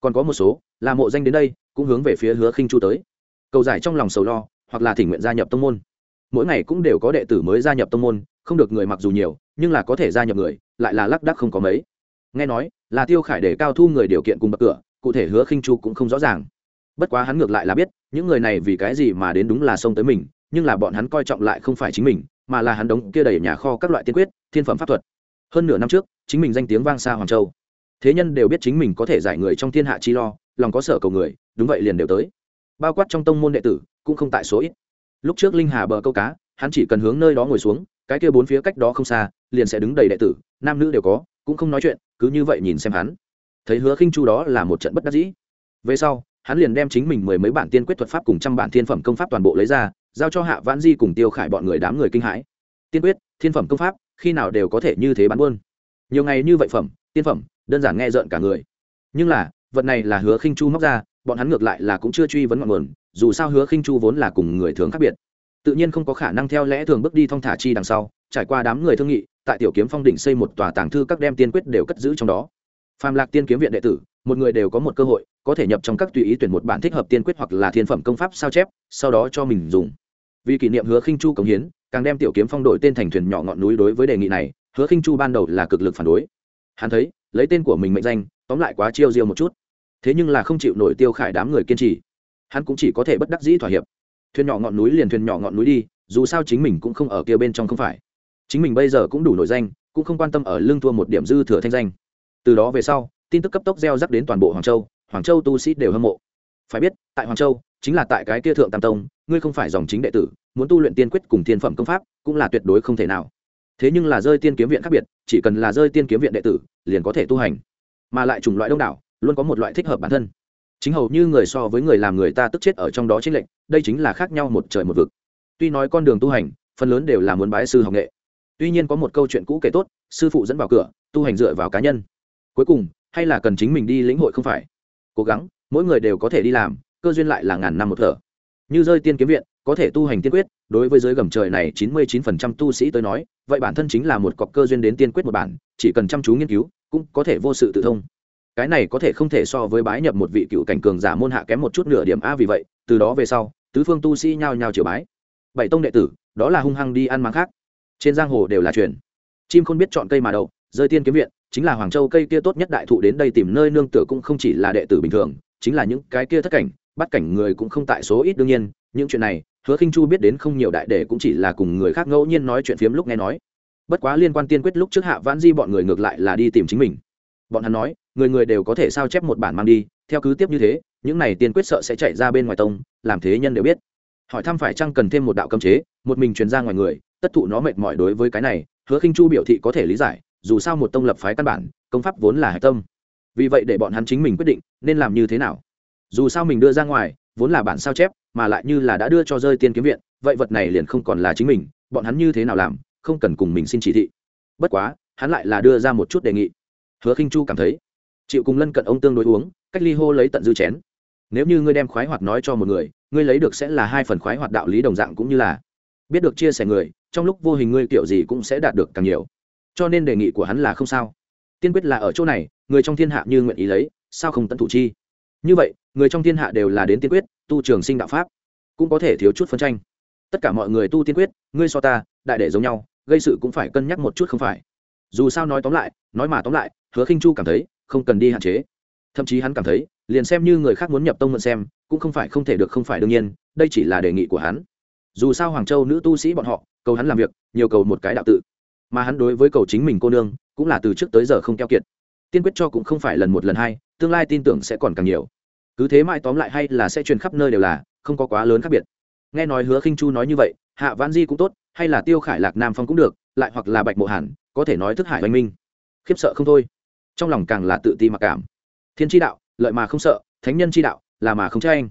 Còn có một số, là mộ danh đến đây, cũng hướng về phía hứa khinh chu tới. Cầu giải trong lòng sầu lo, hoặc là thỉnh nguyện gia nhập tông môn. Mỗi ngày cũng đều có đệ tử mới gia nhập tông môn, không được người mặc dù nhiều, nhưng là có thể gia nhập người, lại là lác đắc không có mấy nghe nói, là tiêu khải để cao thu người điều kiện cùng bậc cửa, cụ thể hứa khinh chu cũng không rõ ràng. Bất quá hắn ngược lại là biết, những người này vì cái gì mà đến đúng là xông tới mình, nhưng là bọn hắn coi trọng lại không phải chính mình, mà là hắn đống kia đầy nhà kho các loại tiên quyết, thiên phẩm pháp thuật. Hơn nửa năm trước, chính mình danh tiếng vang xa hoàng châu. Thế nhân đều biết chính mình có thể giải người trong thiên hạ chi lo, lòng có sở cầu người, đúng vậy liền đều tới. Bao quát trong tông môn đệ tử, cũng không tại số ít. Lúc trước linh hà bờ câu cá, hắn chỉ cần hướng nơi đó ngồi xuống, cái kia bốn phía cách đó không xa, liền sẽ đứng đầy đệ tử, nam nữ đều có cũng không nói chuyện, cứ như vậy nhìn xem hắn. Thấy hứa khinh chu đó là một trận bất đắc dĩ. Về sau, hắn liền đem chính mình mười mấy bản tiên quyết thuật pháp cùng trăm bản thiên phẩm công pháp toàn bộ lấy ra, giao cho hạ vãn di cùng tiêu khải bọn người đám người kinh hãi. Tiên quyết, thiên phẩm công pháp, khi nào đều có thể như thế bán buôn. Nhiều ngày như vậy phẩm, tiên phẩm, đơn giản nghe rợn cả người. Nhưng là, vật này là hứa khinh chu móc ra, bọn hắn ngược lại là cũng chưa truy vấn ngọn nguồn, dù sao hứa khinh chu vốn là cùng người thường khác biệt tự nhiên không có khả năng theo lẽ thường bước đi thong thả chi đằng sau, trải qua đám người thương nghị, tại tiểu kiếm phong đỉnh xây một tòa tàng thư các đem tiên quyết đều cất giữ trong đó. Phàm lạc tiên kiếm viện đệ tử, một người đều có một cơ hội, có thể nhập trong các tùy ý tuyển một bản thích hợp tiên quyết hoặc là thiên phẩm công pháp sao chép, sau đó cho mình dùng. Vì kỷ niệm hứa khinh chu cống hiến, càng đem tiểu kiếm phong đổi tên thành thuyền nhỏ ngọn núi đối với đề nghị này, hứa khinh chu ban đầu là cực lực phản đối. Hắn thấy, lấy tên của mình mệnh danh, tóm lại quá chiêu diêu một chút. Thế nhưng là không chịu nổi tiêu khải đám người kiên trì. Hắn cũng chỉ có thể bất đắc dĩ thỏa hiệp thuyền nhỏ ngọn núi liền thuyền nhỏ ngọn núi đi, dù sao chính mình cũng không ở kia bên trong không phải. Chính mình bây giờ cũng đủ nổi danh, cũng không quan tâm ở lưng thua một điểm dư thừa thanh danh. Từ đó về sau, tin tức cấp tốc gieo rắc đến toàn bộ hoàng châu hoàng châu tu sĩ đều hâm mộ. Phải biết, tại hoàng châu, chính là tại cái kia thượng tam tông, ngươi không phải dòng chính đệ tử, muốn tu luyện tiên quyết cùng thiên phẩm công pháp, cũng là tuyệt đối không thể nào. Thế nhưng là rơi tiên kiếm viện khác biệt, chỉ cần là rơi tiên kiếm viện đệ tử, liền có thể tu hành. Mà lại chủng loại đông đảo, luôn có một loại thích hợp bản thân chính hầu như người so với người làm người ta tức chết ở trong đó chính lệnh đây chính là khác nhau một trời một vực. Tuy nói con đường tu hành, phần lớn đều là muốn bái sư học nghệ. Tuy nhiên có một câu chuyện cũ kể tốt, sư phụ dẫn vào cửa, tu hành dựa vào cá nhân. Cuối cùng, hay là cần chính mình đi lĩnh hội không phải? Cố gắng, mỗi người đều có thể đi làm, cơ duyên lại là ngàn năm một thở. Như rơi tiên kiếm viện, có thể tu hành tiên quyết, đối với giới gầm trời này chín mươi chín phần trăm tu sĩ tới nói, vậy bản thân chính là một cọc cơ duyên đến tiên quyết một bản, chỉ cần chăm chú nghiên cứu, cũng có thể vô sự tự thông cái này có thể không thể so với bái nhập một vị cựu cảnh cường giả môn hạ kém một chút nửa điểm a vì vậy, từ đó về sau, tứ phương tu sĩ nhao nhao triều bái. Bảy tông đệ tử, đó là hung hăng đi ăn máng khác. Trên giang hồ đều là truyền. Chim không biết chọn cây mà đậu, rơi tiên kiếm viện, chính là hoàng châu cây kia tốt nhất đại thụ đến đây tìm nơi nương tựa cũng không chỉ là đệ tử bình thường, chính là những cái kia thất cảnh, bắt cảnh người cũng không tại số ít đương nhiên, những chuyện này, hứa khinh chu biết đến không nhiều đại đệ cũng chỉ là cùng người khác ngẫu nhiên nói chuyện phiếm lúc nghe nói. Bất quá liên quan tiên quyết lúc trước hạ vãn di bọn người ngược lại là đi tìm chính mình. Bọn hắn nói người người đều có thể sao chép một bản mang đi, theo cứ tiếp như thế, những này tiên quyết sợ sẽ chạy ra bên ngoài tông, làm thế nhân đều biết. Hỏi thăm phải chăng cần thêm một đạo cấm chế, một mình truyền ra ngoài người, tất thụ nó mệt mỏi đối với cái này, hứa khinh chu biểu thị có thể lý giải, dù sao một tông lập phái căn bản, công pháp vốn là hạch tâm. Vì vậy để bọn hắn chính mình quyết định, nên làm như thế nào? Dù sao mình đưa ra ngoài, vốn là bản sao chép, mà lại như là đã đưa cho rơi tiên kiếm viện, vậy vật này liền không còn là chính mình, bọn hắn như thế nào làm, không cần cùng mình xin chỉ thị. Bất quá, hắn lại là đưa ra một chút đề nghị. Hứa khinh chu cảm thấy chịu cùng lân cận ông tương đối uống, cách ly hô lấy tận dư chén. Nếu như ngươi đem khoái hoạt nói cho một người, ngươi lấy được sẽ là hai phần khoái hoạt đạo lý đồng dạng cũng như là biết được chia sẻ người, trong lúc vô hình ngươi kiểu gì cũng sẽ đạt được càng nhiều. Cho nên đề nghị của hắn là không sao. Tiên quyết là ở chỗ này, người trong thiên hạ như nguyện ý lấy, sao không tận thủ chi? Như vậy, người trong thiên hạ đều là đến tiên quyết, tu trường sinh đạo pháp, cũng có thể thiếu chút phân tranh. Tất cả mọi người tu tiên quyết, ngươi so ta, đại đệ giống nhau, gây sự cũng phải cân nhắc một chút không phải. Dù sao nói tóm lại, nói mà tóm lại, hứa khinh chu cảm thấy không cần đi hạn chế. Thậm chí hắn cảm thấy, liền xem như người khác muốn nhập tông mượn xem, cũng không phải không thể được, không phải đương nhiên, đây chỉ là đề nghị của hắn. Dù sao hoàng châu nữ tu sĩ bọn họ, cầu hắn làm việc, nhiều cầu một cái đạo tự. Mà hắn đối với cầu chính mình cô nương, cũng là từ trước tới giờ không keo kiệt. Tiên quyết cho cũng không phải lần một lần hai, tương lai tin tưởng sẽ còn càng nhiều. Cứ thế mãi tóm lại hay là sẽ truyền khắp nơi đều là, không có quá lớn khác biệt. Nghe nói hứa khinh chu nói như vậy, hạ vãn di cũng tốt, hay là tiêu khải lạc nam phong cũng được, lại hoặc là bạch mộ hàn, có thể nói thức hải oanh minh. Khiếp sợ không thôi trong lòng càng là tự ti mặc cảm. Thiên tri đạo, lợi mà không sợ, thánh nhân tri đạo, là mà không tranh.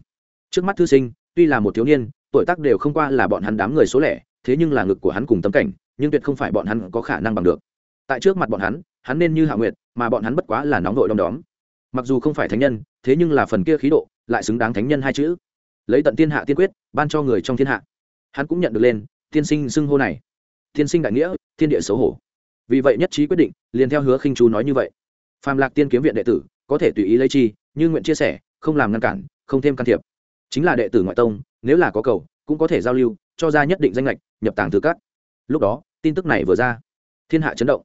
Trước mắt thư sinh, tuy là một thiếu niên, tuổi tác đều không qua là bọn hắn đám người số lẻ, thế nhưng là ngực của hắn cùng tâm cảnh, nhưng tuyệt không phải bọn hắn có khả năng bằng được. Tại trước mặt bọn hắn hắn nên như hạ nguyệt, mà bọn hắn bất quá là nóng đội đom đóm. Mặc dù không phải thánh nhân, thế nhưng là phần kia khí độ, lại xứng đáng thánh nhân hai chữ. Lấy tận thiên hạ tiên quyết, ban cho người trong thiên hạ. Hắn cũng nhận được lên, tiên sinh xưng hô này. Tiên sinh đại nghĩa, thiên địa xấu hổ. Vì vậy nhất trí quyết định, liền theo hứa khinh chú nói như vậy phàm lạc tiên kiếm viện đệ tử, có thể tùy ý lấy chi, như nguyện chia sẻ, không làm ngăn cản, không thêm can thiệp. Chính là đệ tử ngoại tông, nếu là có cầu, cũng có thể giao lưu, cho ra nhất định danh lệch, nhập tàng thư cát lúc đó, tin tức này vừa ra. Thiên hạ chấn động.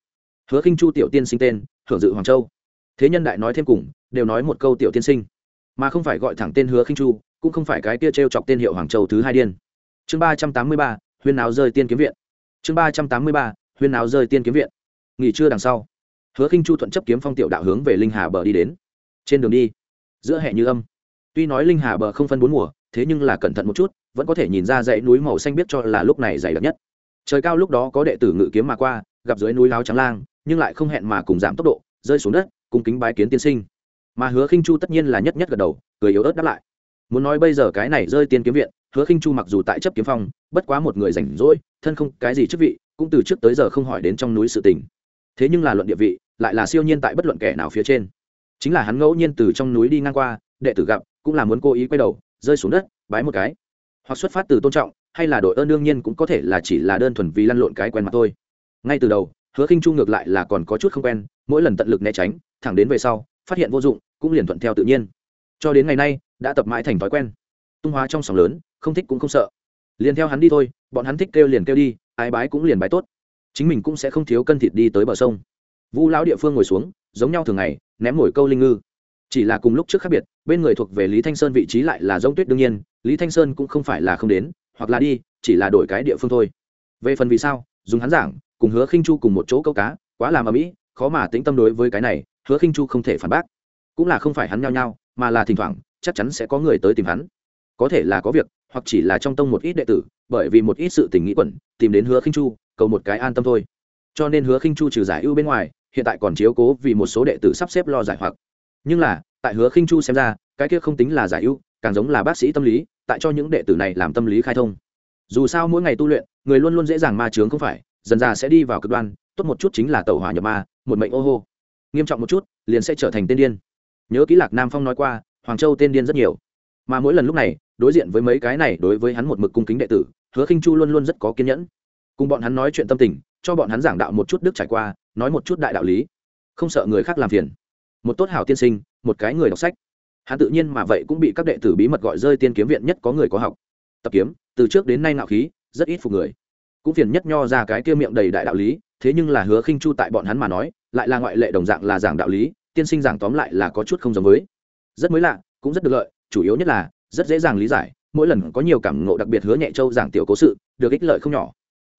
Hứa khinh chu tiểu tiên sinh tên, hưởng dự hoàng châu. Thế nhân đại nói thêm cùng, đều nói một câu tiểu tiên sinh. Mà không phải gọi thẳng tên hứa khinh chu, cũng không phải cái kia trêu chọc tên hiệu hoàng châu thứ hai điên. Chương ba trăm tám mươi ba, huyên áo rơi tiên kiếm viện. Chương ba trăm tám mươi ba, huyên áo rơi tiên kiếm viện. Nghỉ trưa đằng sau hứa khinh chu thuận chấp kiếm phong tiểu đạo hướng về linh hà bờ đi đến. Trên đường đi, giữa hệ như âm. Tuy nói linh hà bờ không phân bốn mùa, thế nhưng là cẩn thận một chút, vẫn có thể nhìn ra dãy núi màu xanh biết cho là lúc này dày đặc nhất. Trời cao lúc đó có đệ tử ngự kiếm mà qua, gặp dưới núi láo trắng lang, nhưng lại không hẹn mà cùng giảm tốc độ, rơi xuống đất cùng kính bái kiến tiên sinh. Mà hứa khinh chu tất nhiên là nhất nhất gật đầu, cười yếu ớt đáp lại. Muốn nói bây giờ cái này rơi tiên kiếm viện, hứa khinh chu mặc dù tại chấp kiếm phong, bất quá một người rảnh rỗi, thân không cái gì chức vị, cũng từ trước tới giờ không hỏi đến trong núi sự tình. Thế nhưng là luận địa vị lại là siêu nhiên tại bất luận kẻ nào phía trên. Chính là hắn ngẫu nhiên từ trong núi đi ngang qua, đệ tử gặp, cũng là muốn cố ý quay đầu, rơi xuống đất, bái một cái. Hoặc xuất phát từ tôn trọng, hay là đội ơn đương nhiên cũng có thể là chỉ là đơn thuần vì lăn lộn cái quen mặt thôi. Ngay từ đầu, hứa khinh chu ngược lại là còn có chút không quen, mỗi lần tận lực né tránh, thẳng đến về sau, phát hiện vô dụng, cũng liền thuận theo tự nhiên. Cho đến ngày nay, đã tập mãi thành thói quen. Tung hóa trong sóng lớn, không thích cũng không sợ. Liền theo hắn đi thôi, bọn hắn thích kêu liền kêu đi ai bái cũng liền bái tốt. Chính mình cũng sẽ không thiếu cân thịt đi tới bờ sông vu lão địa phương ngồi xuống, giống nhau thường ngày, ném mồi câu linh ngư. Chỉ là cùng lúc trước khác biệt, bên người thuộc về lý thanh sơn vị trí lại là giống tuyết đương nhiên, lý thanh sơn cũng không phải là không đến, hoặc là đi, chỉ là đổi cái địa phương thôi. Về phần vì sao, dùng hắn giảng, cùng hứa khinh chu cùng một chỗ câu cá, quá làm ở mỹ, khó mà tính tâm đối với cái này, hứa khinh chu không thể phản bác. Cũng là không phải hắn nhao nhao, mà là thỉnh thoảng, chắc chắn sẽ có người tới tìm hắn. Có thể là có việc, hoặc chỉ là trong tông một ít đệ tử, bởi vì một ít sự tình nghĩ quẩn, tìm đến hứa khinh chu, cầu một cái an tâm thôi. Cho nên hứa khinh chu trừ giải ưu bên ngoài hiện tại còn chiếu cố vì một số đệ tử sắp xếp lo giải hoặc. Nhưng là, tại hứa khinh chu xem ra, cái kia không tính là giải ưu, càng giống là bác sĩ tâm lý, tại cho những đệ tử này làm tâm lý khai thông. Dù sao mỗi ngày tu luyện, người luôn luôn dễ dàng ma chướng không phải, dần ra sẽ đi vào cực đoan, tốt một chút chính là tẩu hỏa nhập ma, một mệnh ô hô. Nghiêm trọng một chút, liền sẽ trở thành tên điên. Nhớ kỹ lạc nam phong nói qua, hoàng châu tên điên rất nhiều. Mà mỗi lần lúc này, đối diện với mấy cái này đối với hắn một mực cung kính đệ tử, hứa khinh chu luôn luôn rất có kiên nhẫn cùng bọn hắn nói chuyện tâm tình, cho bọn hắn giảng đạo một chút đức trải qua, nói một chút đại đạo lý. Không sợ người khác làm phiền. Một tốt hảo tiên sinh, một cái người đọc sách. Hắn tự nhiên mà vậy cũng bị các đệ tử bí mật gọi rơi tiên kiếm viện nhất có người có học. Tập kiếm, từ trước đến nay nạo khí, rất ít phục người. Cũng phiền nhất nho ra cái kia miệng đầy đại đạo lý, thế nhưng là hứa khinh chu tại bọn hắn mà nói, lại là ngoại lệ đồng dạng là giảng đạo lý, tiên sinh giảng tóm lại là có chút không giống với. Rất mới lạ, cũng rất được lợi, chủ yếu nhất là, rất dễ dàng lý giải, mỗi lần có nhiều cảm ngộ đặc biệt hứa nhẹ châu giảng tiểu cố sự, được ích lợi không nhỏ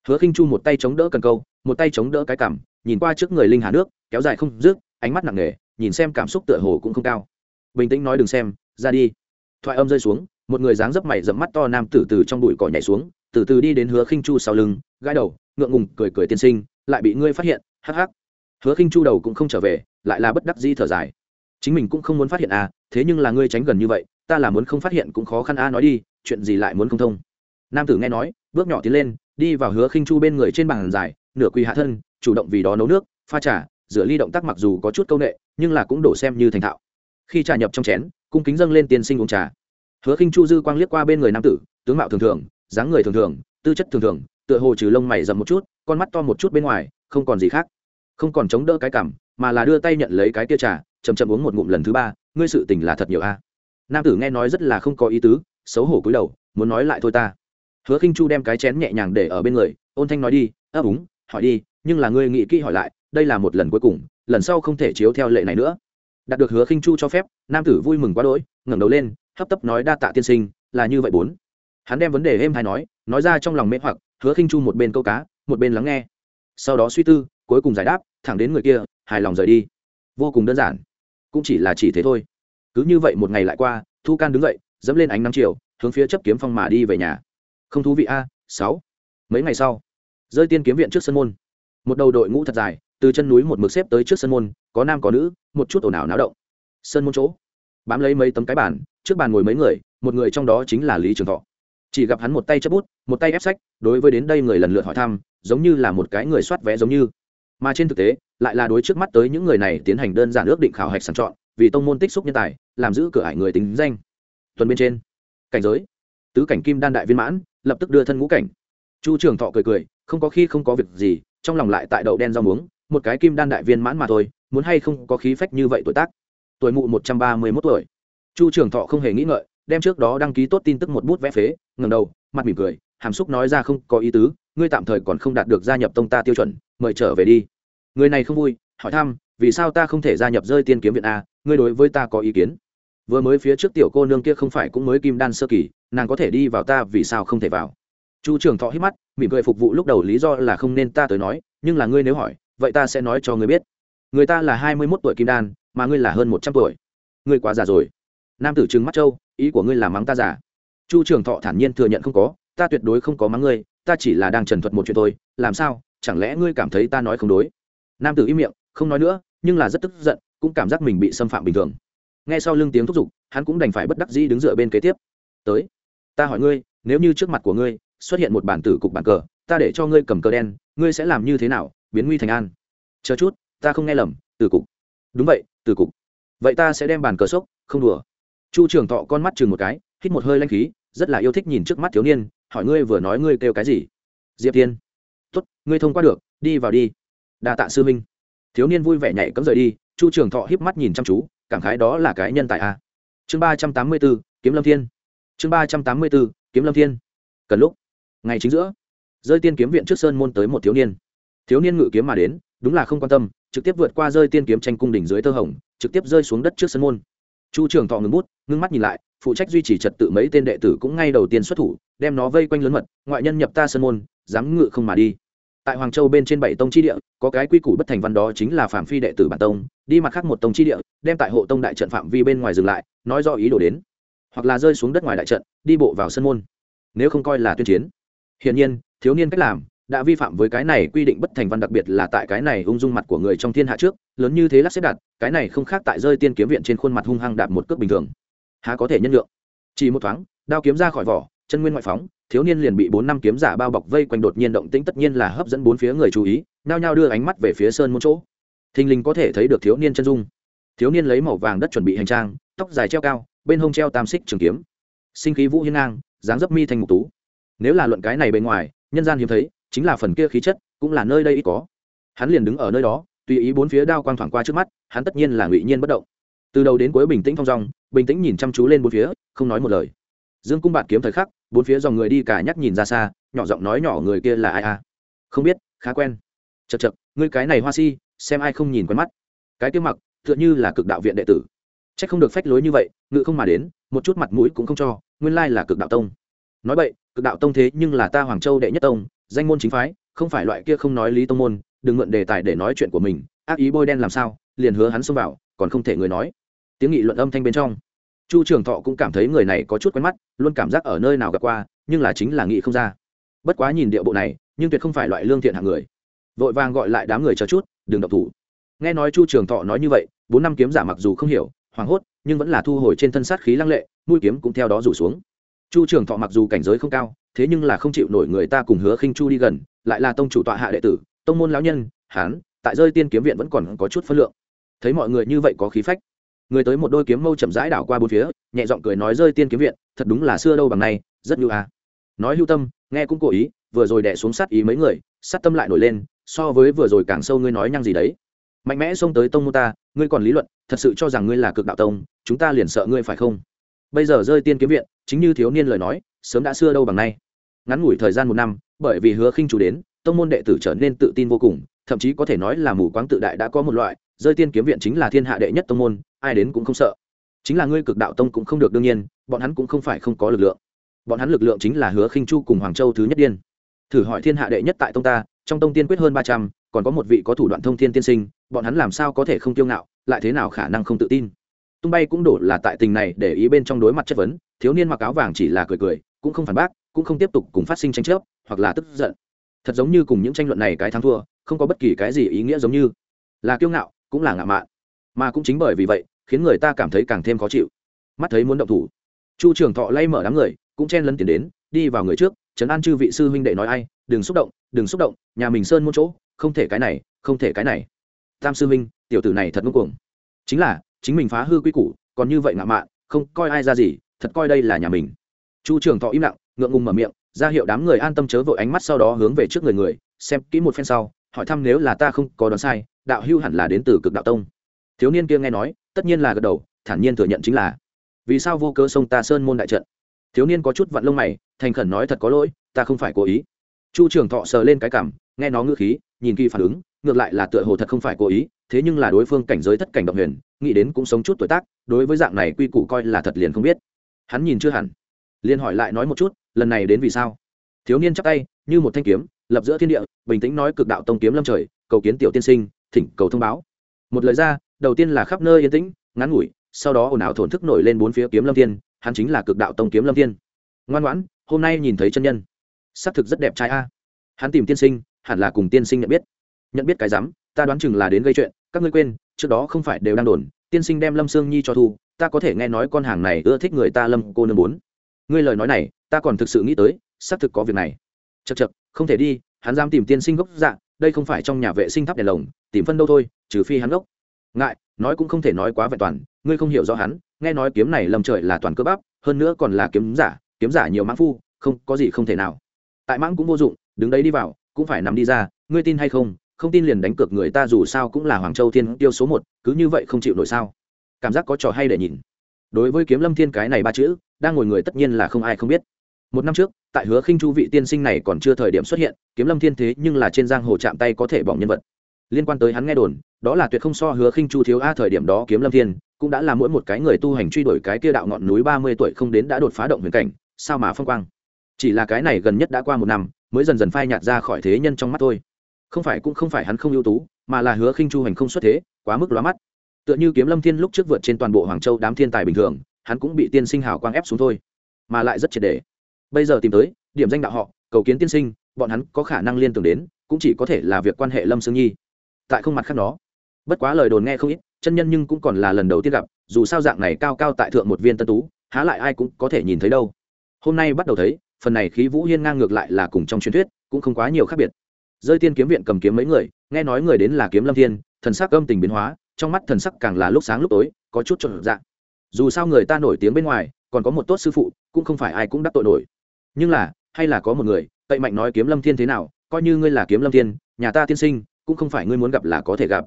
hứa khinh chu một tay chống đỡ cần câu, một tay chống đỡ cái cằm, nhìn qua trước người linh hà nước, kéo dài không dứt, ánh mắt nặng nề, nhìn xem cảm xúc tựa hồ cũng không cao. Bình tĩnh nói đừng xem, ra đi. Thoại âm rơi xuống, một người dáng dấp mày dẫm mắt to nam tử từ trong bụi cỏ nhảy xuống, từ từ đi đến hứa khinh chu sau lưng, gãi đầu, ngượng ngùng cười cười tiên sinh, lại bị ngươi phát hiện, hắc hắc. Hứa khinh chu đầu cũng không trở về, lại là bất đắc dĩ thở dài. Chính mình cũng không muốn phát hiện à thế nhưng là ngươi tránh gần như vậy, ta là muốn không phát hiện cũng khó khăn a nói đi, chuyện gì lại muốn không thông. Nam tử nghe nói, bước nhỏ tiến lên đi vào hứa khinh chu bên người trên bàn dài nửa quỳ hạ thân, chủ động vì đó nấu nước, pha trà, rửa ly động tác mặc dù có chút công nghệ nhưng là cũng đổ xem như thành thạo. Khi trà nhập trong chén, cung kính dâng lên tiên sinh uống trà. Hứa khinh chu dư quang liếc qua bên người nam tử, tướng mạo thường thường, dáng người thường thường, tư chất thường thường, tựa hồ trừ lông mày rậm một chút, con mắt to một chút bên ngoài, không còn gì khác. Không còn chống đỡ cái cảm, mà là đưa tay nhận lấy cái tia trà chầm chậm uống một ngụm lần thứ ba, ngươi sự tình là thật nhiều a. Nam tử nghe nói rất là không có ý tứ, xấu hổ cúi đầu, muốn nói lại thôi ta hứa khinh chu đem cái chén nhẹ nhàng để ở bên người, ôn thanh nói đi ấp úng, hỏi đi, nhưng là ngươi nghĩ kỹ hỏi lại, đây là một lần cuối cùng, lần sau không thể chiếu theo lệ này nữa. Đạt được hứa khinh chu cho phép, nam tử vui mừng quá đỗi, ngẩng đầu lên, hấp tấp nói, đa tạ tiên sinh, là như vậy bốn. Hắn đem vấn đề êm hay nói nói ra trong lòng mê hoặc, hứa khinh chu một bên câu cá, một bên lắng nghe. Sau đó suy tư, cuối cùng giải đáp, thẳng đến người kia, hài lòng rời đi. Vô cùng đơn giản, cũng chỉ là chỉ thế thôi. Cứ như vậy một ngày lại qua, thu can đứng dậy, dẫm lên ánh nắng chiều, hướng phía chấp kiếm phong mà đi về nhà không thú vị a, sáu. Mấy ngày sau, rơi tiên kiếm viện trước sân môn. Một đầu đội ngũ thật dài, từ chân núi một mực xếp tới trước sân môn, có nam có nữ, một chút ồn ào náo động. Sân môn chỗ, bám lấy mấy tấm cái bàn, trước bàn ngồi mấy người, một người trong đó chính là lý trường thọ. Chỉ gặp hắn một tay chấp bút, một tay ép sách, đối với đến đây người lần lượt hỏi thăm, giống như là một cái người soát vé giống như. Mà trên thực tế, lại là đối trước mắt tới những người này tiến hành đơn giản ước định khảo hạch sàng chọn, vì tông môn tích xúc nhân tài, làm giữ cửa ải người tính danh. Tuần bên trên, cảnh giới, tứ cảnh kim đan đại viên mãn lập tức đưa thân ngũ cảnh. Chu trường thọ cười cười, không có khi không có việc gì, trong lòng lại tại đậu đen rau muống, một cái kim đan đại viên mãn mà thôi, muốn hay không có khí phách như vậy tuổi tác. Tuổi mụ một trăm ba mươi mốt tuổi. Chu trường thọ không hề nghĩ ngợi, đem trước đó đăng ký tốt tin tức một bút vẽ phế ngầm đầu, mặt mỉm cười, hàm xúc nói ra không có ý tứ, ngươi tạm thời còn không đạt được gia nhập tông ta tiêu chuẩn, mời trở về đi. Người này không vui, hỏi thăm, vì sao ta không thể gia nhập rơi tiên kiếm viện a, ngươi đối với ta có ý kiến? Vừa mới phía trước tiểu cô nương kia không phải cũng mới kim đan sơ kỳ, nàng có thể đi vào ta vì sao không thể vào? Chu trường thọ hít mắt, mỉm cười phục vụ lúc đầu lý do là không nên ta tới nói, nhưng là ngươi nếu hỏi, vậy ta sẽ nói cho ngươi biết. Người ta là hai mươi mốt tuổi kim đan, mà ngươi là hơn một trăm tuổi. Ngươi quá già rồi. Nam tử trừng mắt châu, ý của ngươi là mắng ta giả chu trường thọ thản nhiên thừa nhận không có, ta tuyệt đối không có mắng ngươi, ta chỉ là đang trần thuật một chuyện thôi, làm sao, chẳng lẽ ngươi cảm thấy ta nói không đối? Nam tử im miệng, không nói nữa, nhưng là rất tức giận, cũng cảm giác mình bị xâm phạm bình thường ngay sau lưng tiếng thúc giục, hắn cũng đành phải bất đắc dĩ đứng dựa bên kế tiếp. Tới, ta hỏi ngươi, nếu như trước mặt của ngươi xuất hiện một bản tử cục bản cờ, ta để cho ngươi cầm cờ đen, ngươi sẽ làm như thế nào, biến nguy thành an? Chờ chút, ta không nghe lầm, tử cục. Đúng vậy, tử cục. Vậy ta sẽ đem bàn cờ sốc không đùa. Chu trường thọ con mắt chừng một cái, hít một hơi lanh khí, rất là yêu thích nhìn trước mắt thiếu niên, hỏi ngươi vừa nói ngươi kêu cái gì? Diệp tiên tốt, ngươi thông qua được, đi vào đi. Đa tạ sư minh thiếu niên vui vẻ nhảy cấm rời đi, chu trường thọ híp mắt nhìn chăm chú cảm khái đó là cái nhân tài a chương ba trăm tám mươi b ố kiếm lâm thiên. Chương ba trăm tám mươi b ố kiếm lâm thiên. Cần lúc, ngày chính giữa, rơi tiên kiếm viện trước sơn môn tới một thiếu niên. Thiếu niên ngự kiếm mà đến, đúng là không quan tâm, trực tiếp vượt qua rơi tiên kiếm tranh cung đỉnh dưới thơ hồng, trực tiếp rơi xuống đất trước sân môn. Chu trường thọ ngừng bút, ngưng mắt nhìn lại, phụ trách duy trì trật tự mấy tên đệ tử cũng ngay đầu tiên xuất thủ, đem nó vây quanh lớn mật, ngoại nhân nhập ta sân môn, dám ngự không mà đi tại hoàng châu bên trên bảy tông chi địa, có cái quy củ bất thành văn đó chính là phạm phi đệ tử bản tông, đi mặt khác một tông chi địa, đem tại hộ tông đại trận phạm vi bên ngoài dừng lại, nói do ý đồ đến. Hoặc là rơi xuống đất ngoài đại trận, đi bộ vào sân môn. Nếu không coi là tuyên chiến. Hiển nhiên, thiếu niên cách làm, đã vi phạm với cái này quy định bất thành văn đặc biệt là tại cái này ung dung mặt của người trong thiên hạ trước, lớn như thế lắc xếp đặt, cái này không khác tại rơi tiên kiếm viện trên khuôn mặt hung hăng đạp một cước bình thường. Há có thể nhân lượng chỉ một thoáng, đao kiếm ra khỏi vỏ, chân nguyên ngoại phóng thiếu niên liền bị bốn năm kiếm giả bao bọc vây quanh đột nhiên động tĩnh tất nhiên là hấp dẫn bốn phía người chú ý, nhao nhao đưa ánh mắt về phía sơn một chỗ. Thình lình có thể thấy được thiếu niên chân dung. Thiếu niên lấy màu vàng đất chuẩn bị hành trang, tóc dài treo cao, bên hông treo tam xích trường kiếm. Sinh khí vũ hiên ngang, dáng dấp mi thành mục tú. Nếu là luận cái này bên ngoài, nhân gian hiếm thấy, chính là phần kia khí chất, cũng là nơi đây ít có. Hắn liền đứng ở nơi đó, tùy ý bốn phía đao quang thoảng qua trước mắt, hắn tất nhiên là ngụy nhiên bất động. Từ đầu đến cuối bình tĩnh thong dong, bình tĩnh nhìn chăm chú lên bốn phía, không nói một lời. Dương cung bạt kiếm thời khắc bốn phía dòng người đi cả nhắc nhìn ra xa, nhỏ giọng nói nhỏ người kia là ai à? Không biết, khá quen. Chật chật ngươi cái này hoa si, xem ai không nhìn quen mắt. Cái kia mặc, tựa như là cực đạo viện đệ tử. C h ắ c không được phách lối như vậy, ngự không mà đến, một chút mặt mũi cũng không cho, nguyên lai là cực đạo tông. Nói vậy cực đạo tông thế nhưng là ta hoàng châu đệ nhất tông, danh môn chính phái, không phải loại kia không nói lý tông môn, đừng mượn đề tài để nói chuyện của mình, ác ý bôi đen làm sao, liền hứa hắn xông vào, còn không thể người nói. Tiếng nghị luận âm thanh bên trong chu trường thọ cũng cảm thấy người này có chút quen mắt, luôn cảm giác ở nơi nào gặp qua, nhưng là chính là nghĩ không ra. Bất quá nhìn điệu bộ này, nhưng tuyệt không phải loại lương thiện hạng người. Vội vàng gọi lại đám người cho chút, đừng độc thủ. Nghe nói chu trường thọ nói như vậy, bốn năm kiếm giả mặc dù không hiểu, hoảng hốt, nhưng vẫn là thu hồi trên thân sát khí lăng lệ, mũi kiếm cũng theo đó rủ xuống. Chu trường thọ mặc dù cảnh giới không cao, thế nhưng là không chịu nổi người ta cùng hứa khinh chu đi gần, lại là tông chủ tọa hạ đệ tử, tông môn lão nhân, hán, tại rơi tiên kiếm viện vẫn còn có chút phân lượng. Thấy mọi người như vậy có khí phách người tới một đôi kiếm mâu chậm rãi đảo qua bốn phía, nhẹ giọng cười nói rơi tiên kiếm viện, thật đúng là xưa đâu bằng nay, rất nhu à. nói hưu tâm, nghe cũng cố ý, vừa rồi đẻ xuống sát ý mấy người, sát tâm lại nổi lên, so với vừa rồi càng sâu ngươi nói nhăng gì đấy. Mạnh mẽ xông tới tông mô ta, ngươi còn lý luận, thật sự cho rằng ngươi là cực đạo tông, chúng ta liền sợ ngươi phải không? Bây giờ rơi tiên kiếm viện, chính như thiếu niên lời nói, sớm đã xưa đâu bằng nay. Ngắn ngủi thời gian một năm, bởi vì hứa khinh chủ đến, tông môn đệ tử trở nên tự tin vô cùng, thậm chí có thể nói là mù quáng tự đại đã có một loại, rơi tiên kiếm viện chính là thiên hạ đệ nhất tông môn ai đến cũng không sợ. Chính là ngươi cực đạo tông cũng không được đương nhiên, bọn hắn cũng không phải không có lực lượng. Bọn hắn lực lượng chính là hứa khinh chu cùng hoàng châu thứ nhất điên. Thử hỏi thiên hạ đệ nhất tại tông ta, trong tông tiên quyết hơn ba trăm, còn có một vị có thủ đoạn thông thiên tiên sinh, bọn hắn làm sao có thể không kiêu ngạo, lại thế nào khả năng không tự tin? Tung bay cũng đổ là tại tình này để ý bên trong đối mặt chất vấn, thiếu niên mặc áo vàng chỉ là cười cười, cũng không phản bác, cũng không tiếp tục cùng phát sinh tranh chấp, hoặc là tức giận. Thật giống như cùng những tranh luận này cái thắng thua, không có bất kỳ cái gì ý nghĩa giống như. Là kiêu ngạo, cũng là ngạo mạn. Mà cũng chính bởi vì vậy khiến người ta cảm thấy càng thêm khó chịu. Mắt thấy muốn động thủ. Chu trường thọ lay mở đám người, cũng chen lấn tiền đến, đi vào người trước, trấn an chư vị sư huynh đệ nói ai, đừng xúc động, đừng xúc động, nhà mình sơn muôn chỗ, không thể cái này, không thể cái này. Tam sư huynh, tiểu tử này thật ngưng cuồng. Chính là, chính mình phá hư quy củ, còn như vậy ngạo mạn, không coi ai ra gì, thật coi đây là nhà mình. Chu trường thọ im lặng, ngượng ngùng mở miệng, ra hiệu đám người an tâm chớ vội ánh mắt sau đó hướng về trước người người, xem kỹ một phen sau, hỏi thăm nếu là ta không có đoán sai, đạo hưu hẳn là đến từ cực đạo tông thiếu niên kia nghe nói, tất nhiên là gật đầu, thản nhiên thừa nhận chính là, vì sao vô cơ sông ta sơn môn đại trận? Thiếu niên có chút vặn lông mày, thành khẩn nói, thật có lỗi, ta không phải cố ý. Chu trường thọ sờ lên cái cảm, nghe nó ngữ khí, nhìn kỳ phản ứng, ngược lại là tựa hồ thật không phải cố ý, thế nhưng là đối phương cảnh giới thất cảnh động huyền, nghĩ đến cũng sống chút tuổi tác, đối với dạng này quy củ coi là thật liền không biết. Hắn nhìn chưa hẳn, liền hỏi lại nói một chút, lần này đến vì sao? Thiếu niên chắp tay, như một thanh kiếm, lập giữa thiên địa, bình tĩnh nói, cực đạo tông kiếm lâm trời, cầu kiến tiểu tiên sinh, thỉnh cầu thông báo. Một lời ra đầu tiên là khắp nơi yên tĩnh, ngắn ngủi, sau đó ồn ào thổn thức nổi lên bốn phía kiếm lâm thiên, hắn chính là cực đạo tông kiếm lâm thiên. Ngoan ngoãn, hôm nay nhìn thấy chân nhân. Xác thực rất đẹp trai a. Hắn tìm tiên sinh, hẳn là cùng tiên sinh nhận biết. Nhận biết cái rắm, ta đoán chừng là đến gây chuyện, các ngươi quên, trước đó không phải đều đang đồn, tiên sinh đem lâm sương nhi cho thu, ta có thể nghe nói con hàng này ưa thích người ta lâm cô nương bốn. Ngươi lời nói này, ta còn thực sự nghĩ tới, xác thực có việc này. Chật chật không thể đi, hắn dám tìm tiên sinh gốc dạng đây không phải trong nhà vệ sinh thắp đèn lồng, tìm phân đâu thôi, trừ phi hắn gốc ngại, nói cũng không thể nói quá vẹn toàn, ngươi không hiểu rõ hắn, nghe nói kiếm này lầm trời là toàn cơ bắp, hơn nữa còn là kiếm giả kiếm giả nhiều mãng phu, không, có gì không thể nào. Tại mãng cũng vô dụng, đứng đấy đi vào, cũng phải nằm đi ra, ngươi tin hay không không tin liền đánh cược người ta dù sao cũng là hoàng châu thiên tiêu số một, cứ như vậy không chịu nổi sao? Cảm giác có trò hay để nhìn. Đối với kiếm lâm thiên cái này ba chữ, đang ngồi người tất nhiên là không ai không biết. Một năm trước, tại hứa khinh chu vị tiên sinh này còn chưa thời điểm xuất hiện, kiếm lâm thiên thế nhưng là trên giang hồ chạm tay có thể bỏng nhân vật liên quan tới hắn nghe đồn, đó là tuyệt không so hứa khinh chu thiếu a thời điểm đó kiếm lâm thiên, cũng đã là mỗi một cái người tu hành truy đuổi cái kia đạo ngọn núi ba mươi tuổi không đến đã đột phá động huyền cảnh, sao mà phong quang. Chỉ là cái này gần nhất đã qua một năm, mới dần dần phai nhạt ra khỏi thế nhân trong mắt thôi. Không phải cũng không phải hắn không ưu tú, mà là hứa khinh chu hành không xuất thế, quá mức lóa mắt. Tựa như kiếm lâm thiên lúc trước vượt trên toàn bộ hoàng châu đám thiên tài bình thường, hắn cũng bị tiên sinh hào quang ép xuống thôi, mà lại rất triệt đề bây giờ tìm tới, điểm danh đạo họ, cầu kiến tiên sinh, bọn hắn có khả năng liên tưởng đến, cũng chỉ có thể là việc quan hệ lâm sương nhi tại không mặt khác nó. bất quá lời đồn nghe không ít, chân nhân nhưng cũng còn là lần đầu tiên gặp, dù sao dạng này cao cao tại thượng một viên tân tú, há lại ai cũng có thể nhìn thấy đâu. Hôm nay bắt đầu thấy, phần này khí vũ hiên ngang ngược lại là cùng trong truyền thuyết, cũng không quá nhiều khác biệt. Rơi tiên kiếm viện cầm kiếm mấy người, nghe nói người đến là kiếm lâm thiên, thần sắc âm tình biến hóa, trong mắt thần sắc càng là lúc sáng lúc tối, có chút trộn dạng dù sao người ta nổi tiếng bên ngoài, còn có một tốt sư phụ, cũng không phải ai cũng đắc tội nổi. Nhưng là, hay là có một người, cậy mạnh nói kiếm lâm thiên thế nào, coi như ngươi là kiếm lâm thiên, nhà ta tiên sinh cũng không phải ngươi muốn gặp là có thể gặp.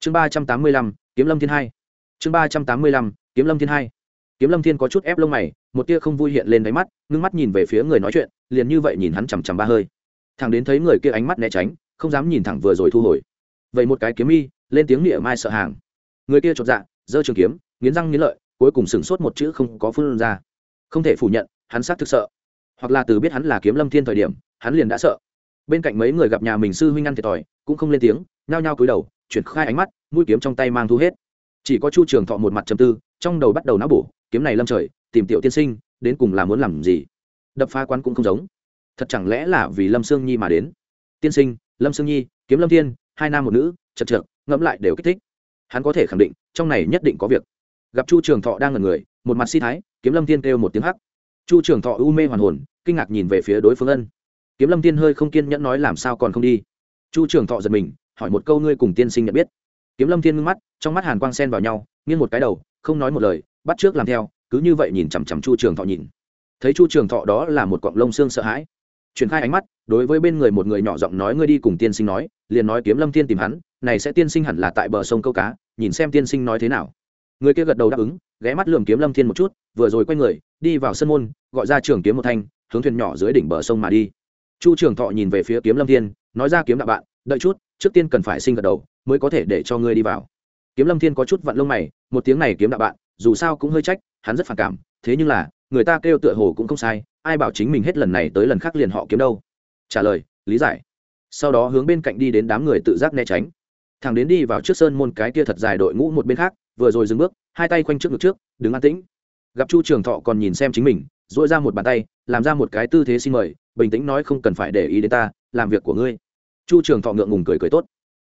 Chương ba trăm tám mươi lăm, kiếm lâm thiên hai. Chương ba trăm tám mươi lăm, kiếm lâm thiên hai. Kiếm lâm thiên có chút ép lông mày, một tia không vui hiện lên đáy mắt, ngưng mắt nhìn về phía người nói chuyện, liền như vậy nhìn hắn chằm chằm ba hơi. Thằng đến thấy người kia ánh mắt né tránh, không dám nhìn thẳng vừa rồi thu hồi. Vậy một cái kiếm mi lên tiếng nịa mai sợ hàng. Người kia chột dạ giơ trường kiếm, nghiến răng nghiến lợi, cuối cùng sửng sốt một chữ không có phương ra. Không thể phủ nhận, hắn xác thực sợ. Hoặc là từ biết hắn là kiếm lâm thiên thời điểm, hắn liền đã sợ bên cạnh mấy người gặp nhà mình sư huynh ăn thiệt thòi, cũng không lên tiếng, nhao nhao cúi đầu, chuyển khai ánh mắt, mũi kiếm trong tay mang thu hết. Chỉ có chu trường thọ một mặt trầm tư, trong đầu bắt đầu não bổ, kiếm này lâm trời, tìm tiểu tiên sinh, đến cùng là muốn làm gì? Đập phá quán cũng không giống. Thật chẳng lẽ là vì lâm sương nhi mà đến? Tiên sinh, lâm sương nhi, kiếm lâm thiên, hai nam một nữ, chật trượt ngẫm lại đều kích thích. Hắn có thể khẳng định, trong này nhất định có việc. Gặp chu trường thọ đang ngần người, một mặt si thái, kiếm lâm thiên kêu một tiếng hắc. Chu trường thọ u mê hoàn hồn, kinh ngạc nhìn về phía đối phương ân kiếm lâm thiên hơi không kiên nhẫn nói làm sao còn không đi. Chu trường thọ giật mình, hỏi một câu ngươi cùng tiên sinh nhận biết. Kiếm lâm thiên ngưng mắt, trong mắt hàn quang sen vào nhau, nghiêng một cái đầu, không nói một lời, bắt trước làm theo, cứ như vậy nhìn chằm chằm chu trường thọ nhìn. Thấy chu trường thọ đó là một cọng lông xương sợ hãi. Chuyển khai ánh mắt, đối với bên người một người nhỏ giọng nói ngươi đi cùng tiên sinh nói, liền nói kiếm lâm thiên tìm hắn, này sẽ tiên sinh hẳn là tại bờ sông câu cá, nhìn xem tiên sinh nói thế nào. Người kia gật đầu đáp ứng, ghé mắt lườm kiếm lâm thiên một chút, vừa rồi quay người, đi vào sân môn, gọi ra trường kiếm một thanh, hướng thuyền nhỏ dưới đỉnh bờ sông mà đi chu trường thọ nhìn về phía kiếm lâm thiên, nói ra kiếm đạo bạn, đợi chút, trước tiên cần phải sinh gật đầu, mới có thể để cho ngươi đi vào. Kiếm lâm thiên có chút vặn lông mày, một tiếng này kiếm đạo bạn, dù sao cũng hơi trách, hắn rất phản cảm, thế nhưng là, người ta kêu tựa hồ cũng không sai, ai bảo chính mình hết lần này tới lần khác liền họ kiếm đâu? Trả lời, lý giải. Sau đó hướng bên cạnh đi đến đám người tự giác né tránh. Thằng đến đi vào trước sơn môn cái kia thật dài đội ngũ một bên khác, vừa rồi dừng bước, hai tay quanh trước ngực trước, đứng an tĩnh. Gặp chu trường thọ còn nhìn xem chính mình dội ra một bàn tay, làm ra một cái tư thế xin mời bình tĩnh nói không cần phải để ý đến ta, làm việc của ngươi. Chu trường thọ ngượng ngùng cười cười tốt.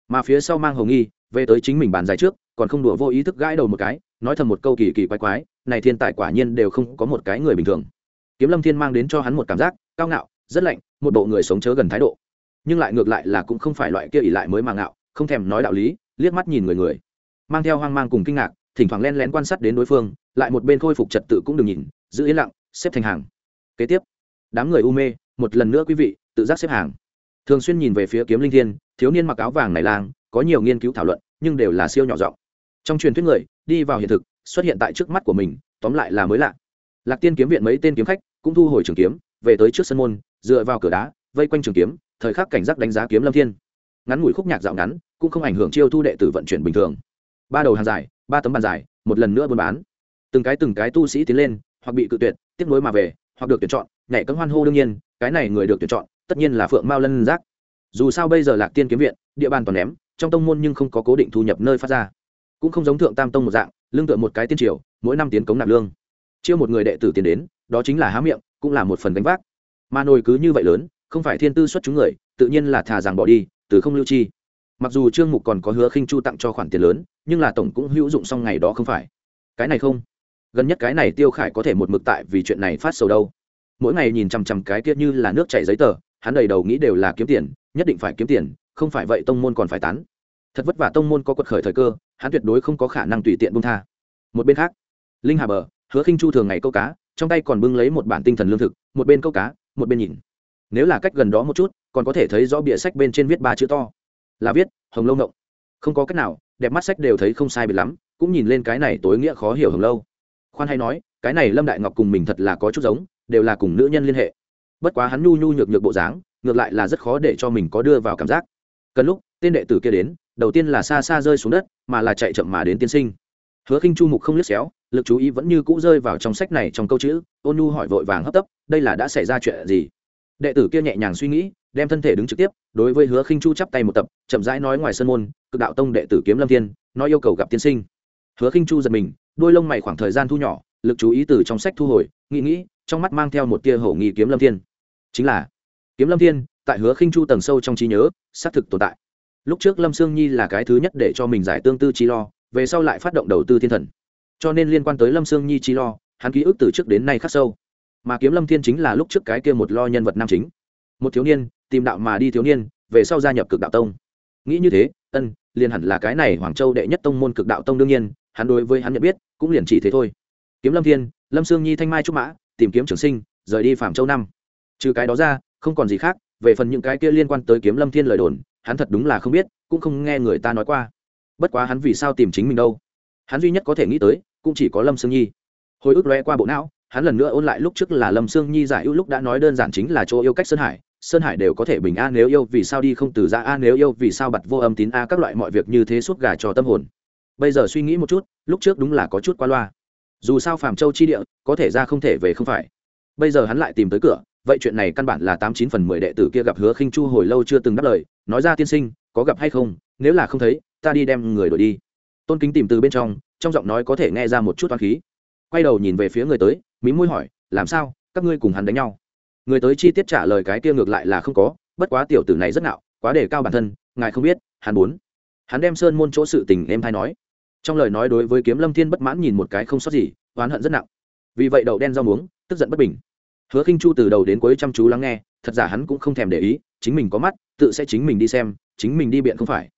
Mà phía sau mang hồng nghi, về tới chính mình bàn dài trước, còn không đùa vô ý thức gãi đầu một cái, nói thầm một câu kỳ kỳ quái quái, này thiên tài quả nhiên đều không có một cái người bình thường. Kiếm lâm thiên mang đến cho hắn một cảm giác, cao ngạo, rất lạnh, một bộ người sống chớ gần thái độ. Nhưng lại ngược lại là cũng không phải loại kia ỉ lại mới mà ngạo, không thèm nói đạo lý, liếc mắt nhìn người người. Mang theo hoang mang cùng kinh ngạc, thỉnh thoảng len lén quan sát đến đối phương, lại một bên khôi phục trật tự cũng đừng nhìn, giữ yên lặng, xếp thành hàng. Kế tiếp, đám người u mê một lần nữa quý vị, tự giác xếp hàng. Thường xuyên nhìn về phía kiếm linh thiên, thiếu niên mặc áo vàng này lang, có nhiều nghiên cứu thảo luận, nhưng đều là siêu nhỏ giọng. Trong truyền thuyết người, đi vào hiện thực, xuất hiện tại trước mắt của mình, tóm lại là mới lạ. Lạc tiên kiếm viện mấy tên kiếm khách cũng thu hồi trường kiếm, về tới trước sân môn, dựa vào cửa đá, vây quanh trường kiếm, thời khắc cảnh giác đánh giá kiếm lâm thiên. Ngắn ngủi khúc nhạc dạo ngắn, cũng không ảnh hưởng chiêu thu đệ tử vận chuyển bình thường. Ba đầu hàng dài, ba tấm bàn dài, một lần nữa buôn bán. Từng cái từng cái tu sĩ tiến lên, hoặc bị cự tuyệt, tiếp nối mà về, hoặc được tuyển chọn nhảy cấm hoan hô đương nhiên, cái này người được tuyển chọn, tất nhiên là phượng mao lân giác. Dù sao bây giờ lạc tiên kiếm viện, địa bàn toàn ném, trong tông môn nhưng không có cố định thu nhập nơi phát ra. Cũng không giống thượng tam tông một dạng, lương tựa một cái tiên triều, mỗi năm tiến cống nạp lương. Chiêu một người đệ tử tiến đến, đó chính là há miệng, cũng là một phần gánh vác. Mà nồi cứ như vậy lớn, không phải thiên tư xuất chúng người, tự nhiên là thà rằng bỏ đi, từ không lưu chi. Mặc dù trương mục còn có hứa khinh chu tặng cho khoản tiền lớn, nhưng là tổng cũng hữu dụng xong ngày đó không phải. Cái này không? Gần nhất cái này tiêu khải có thể một mực tại vì chuyện này phát sầu đâu mỗi ngày nhìn chằm chằm cái kia như là nước chảy giấy tờ, hắn đầy đầu nghĩ đều là kiếm tiền, nhất định phải kiếm tiền, không phải vậy tông môn còn phải tán. Thật vất vả tông môn có quật khởi thời cơ, hắn tuyệt đối không có khả năng tùy tiện bung tha. Một bên khác, linh hà bờ, hứa khinh chu thường ngày câu cá, trong tay còn bưng lấy một bản tinh thần lương thực, một bên câu cá, một bên nhìn. Nếu là cách gần đó một chút, còn có thể thấy rõ bìa sách bên trên viết ba chữ to. Là viết, hồng lâu ngộng. Không có cách nào, đẹp mắt sách đều thấy không sai biệt lắm, cũng nhìn lên cái này tối nghĩa khó hiểu hồng lâu. Khoan hay nói, cái này lâm đại ngọc cùng mình thật là có chút giống đều là cùng nữ nhân liên hệ. Bất quá hắn nhu nhu nhược nhược bộ dáng, ngược lại là rất khó để cho mình có đưa vào cảm giác. Cần lúc, tên đệ tử kia đến, đầu tiên là xa xa rơi xuống đất, mà là chạy chậm mà đến tiên sinh. Hứa khinh chu mục không liếc xéo, lực chú ý vẫn như cũ rơi vào trong sách này trong câu chữ, ôn nhu hỏi vội vàng hấp tấp, đây là đã xảy ra chuyện gì? Đệ tử kia nhẹ nhàng suy nghĩ, đem thân thể đứng trực tiếp, đối với hứa khinh chu chắp tay một tập, chậm rãi nói ngoài sân môn, cực đạo tông đệ tử kiếm lâm thiên nói yêu cầu gặp tiên sinh. Hứa khinh chu giật mình, đôi lông mày khoảng thời gian thu nhỏ, lực chú ý từ trong sách thu hồi, nghĩ nghĩ trong mắt mang theo một tia hổ nghi kiếm lâm thiên. Chính là, kiếm lâm thiên, tại hứa khinh chu tầng sâu trong trí nhớ, xác thực tồn tại. Lúc trước lâm sương nhi là cái thứ nhất để cho mình giải tương tư trí lo, về sau lại phát động đầu tư thiên thần. Cho nên liên quan tới lâm sương nhi trí lo, hắn ký ức từ trước đến nay khắc sâu. Mà kiếm lâm thiên chính là lúc trước cái kia một lo nhân vật nam chính. Một thiếu niên, tìm đạo mà đi thiếu niên, về sau gia nhập cực đạo tông. Nghĩ như thế, ân, liền hẳn là cái này hoàng châu đệ nhất tông môn cực đạo tông đương nhiên, hắn đối với hắn nhận biết, cũng liền chỉ thế thôi. Kiếm lâm thiên, lâm sương nhi thanh mai trúc mã tìm kiếm trường sinh, rời đi phạm châu năm. Trừ cái đó ra, không còn gì khác, về phần những cái kia liên quan tới kiếm lâm thiên lời đồn, hắn thật đúng là không biết, cũng không nghe người ta nói qua. Bất quá hắn vì sao tìm chính mình đâu? Hắn duy nhất có thể nghĩ tới, cũng chỉ có lâm sương nhi. Hồi ức lóe qua bộ não, hắn lần nữa ôn lại lúc trước là lâm sương nhi giải ưu lúc đã nói đơn giản chính là chỗ yêu cách sơn hải. Sơn hải đều có thể bình an nếu yêu, vì sao đi không từ ra a nếu yêu, vì sao bật vô âm tín a, các loại mọi việc như thế suốt gà cho tâm hồn. Bây giờ suy nghĩ một chút, lúc trước đúng là có chút qua loa dù sao phạm châu chi địa, có thể ra không thể về không phải. Bây giờ hắn lại tìm tới cửa, vậy chuyện này căn bản là tám chín phần mười đệ tử kia gặp hứa khinh chu hồi lâu chưa từng đáp lời, nói ra tiên sinh, có gặp hay không, nếu là không thấy, ta đi đem người đổi đi. Tôn kính tìm từ bên trong trong giọng nói có thể nghe ra một chút toán khí. Quay đầu nhìn về phía người tới, mí môi hỏi, làm sao? Các ngươi cùng hắn đánh nhau? Người tới chi tiết trả lời cái kia ngược lại là không có, bất quá tiểu tử này rất nạo quá đề cao bản thân, ngài không biết, hắn muốn. Hắn đem sơn môn chỗ sự tình em thay nói trong lời nói đối với kiếm lâm thiên bất mãn nhìn một cái không sót gì, oán hận rất nặng. Vì vậy đậu đen rau muống, tức giận bất bình. Hứa khinh chu từ đầu đến cuối chăm chú lắng nghe, thật giả hắn cũng không thèm để ý, chính mình có mắt, tự sẽ chính mình đi xem, chính mình đi biện không phải.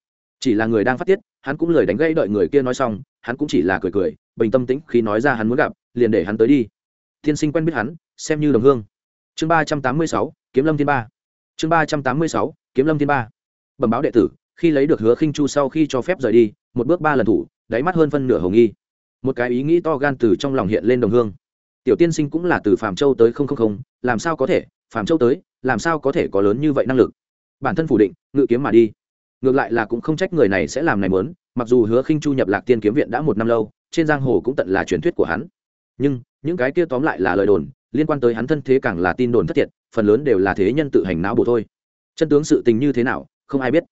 Chỉ là người đang phát tiết, hắn cũng lời đánh gây đợi người kia nói xong, hắn cũng chỉ là cười cười, bình tâm tĩnh khi nói ra hắn muốn gặp, liền để hắn tới đi. Tiên sinh quen biết hắn, xem như đồng hương. Chương ba trăm tám mươi sáu, kiếm lâm thiên ba. Chương ba trăm tám mươi sáu, kiếm lâm thiên ba. Bẩm báo đệ tử, khi lấy được hứa khinh chu sau khi cho phép rời đi, một bước ba lần thủ đáy mắt hơn phân nửa hồng nghi. Một cái ý nghĩ to gan từ trong lòng hiện lên đồng hương. Tiểu tiên sinh cũng là từ phạm châu tới không không không, làm sao có thể? Phạm châu tới, làm sao có thể có lớn như vậy năng lực? Bản thân phủ định, ngự kiếm mà đi. Ngược lại là cũng không trách người này sẽ làm này mớn mặc dù hứa khinh chu nhập lạc tiên kiếm viện đã một năm lâu, trên giang hồ cũng tận là truyền thuyết của hắn. Nhưng, những cái kia tóm lại là lời đồn, liên quan tới hắn thân thế càng là tin đồn thất thiệt, phần lớn đều là thế nhân tự hành não bộ thôi. Chân tướng sự tình như thế nào, không ai biết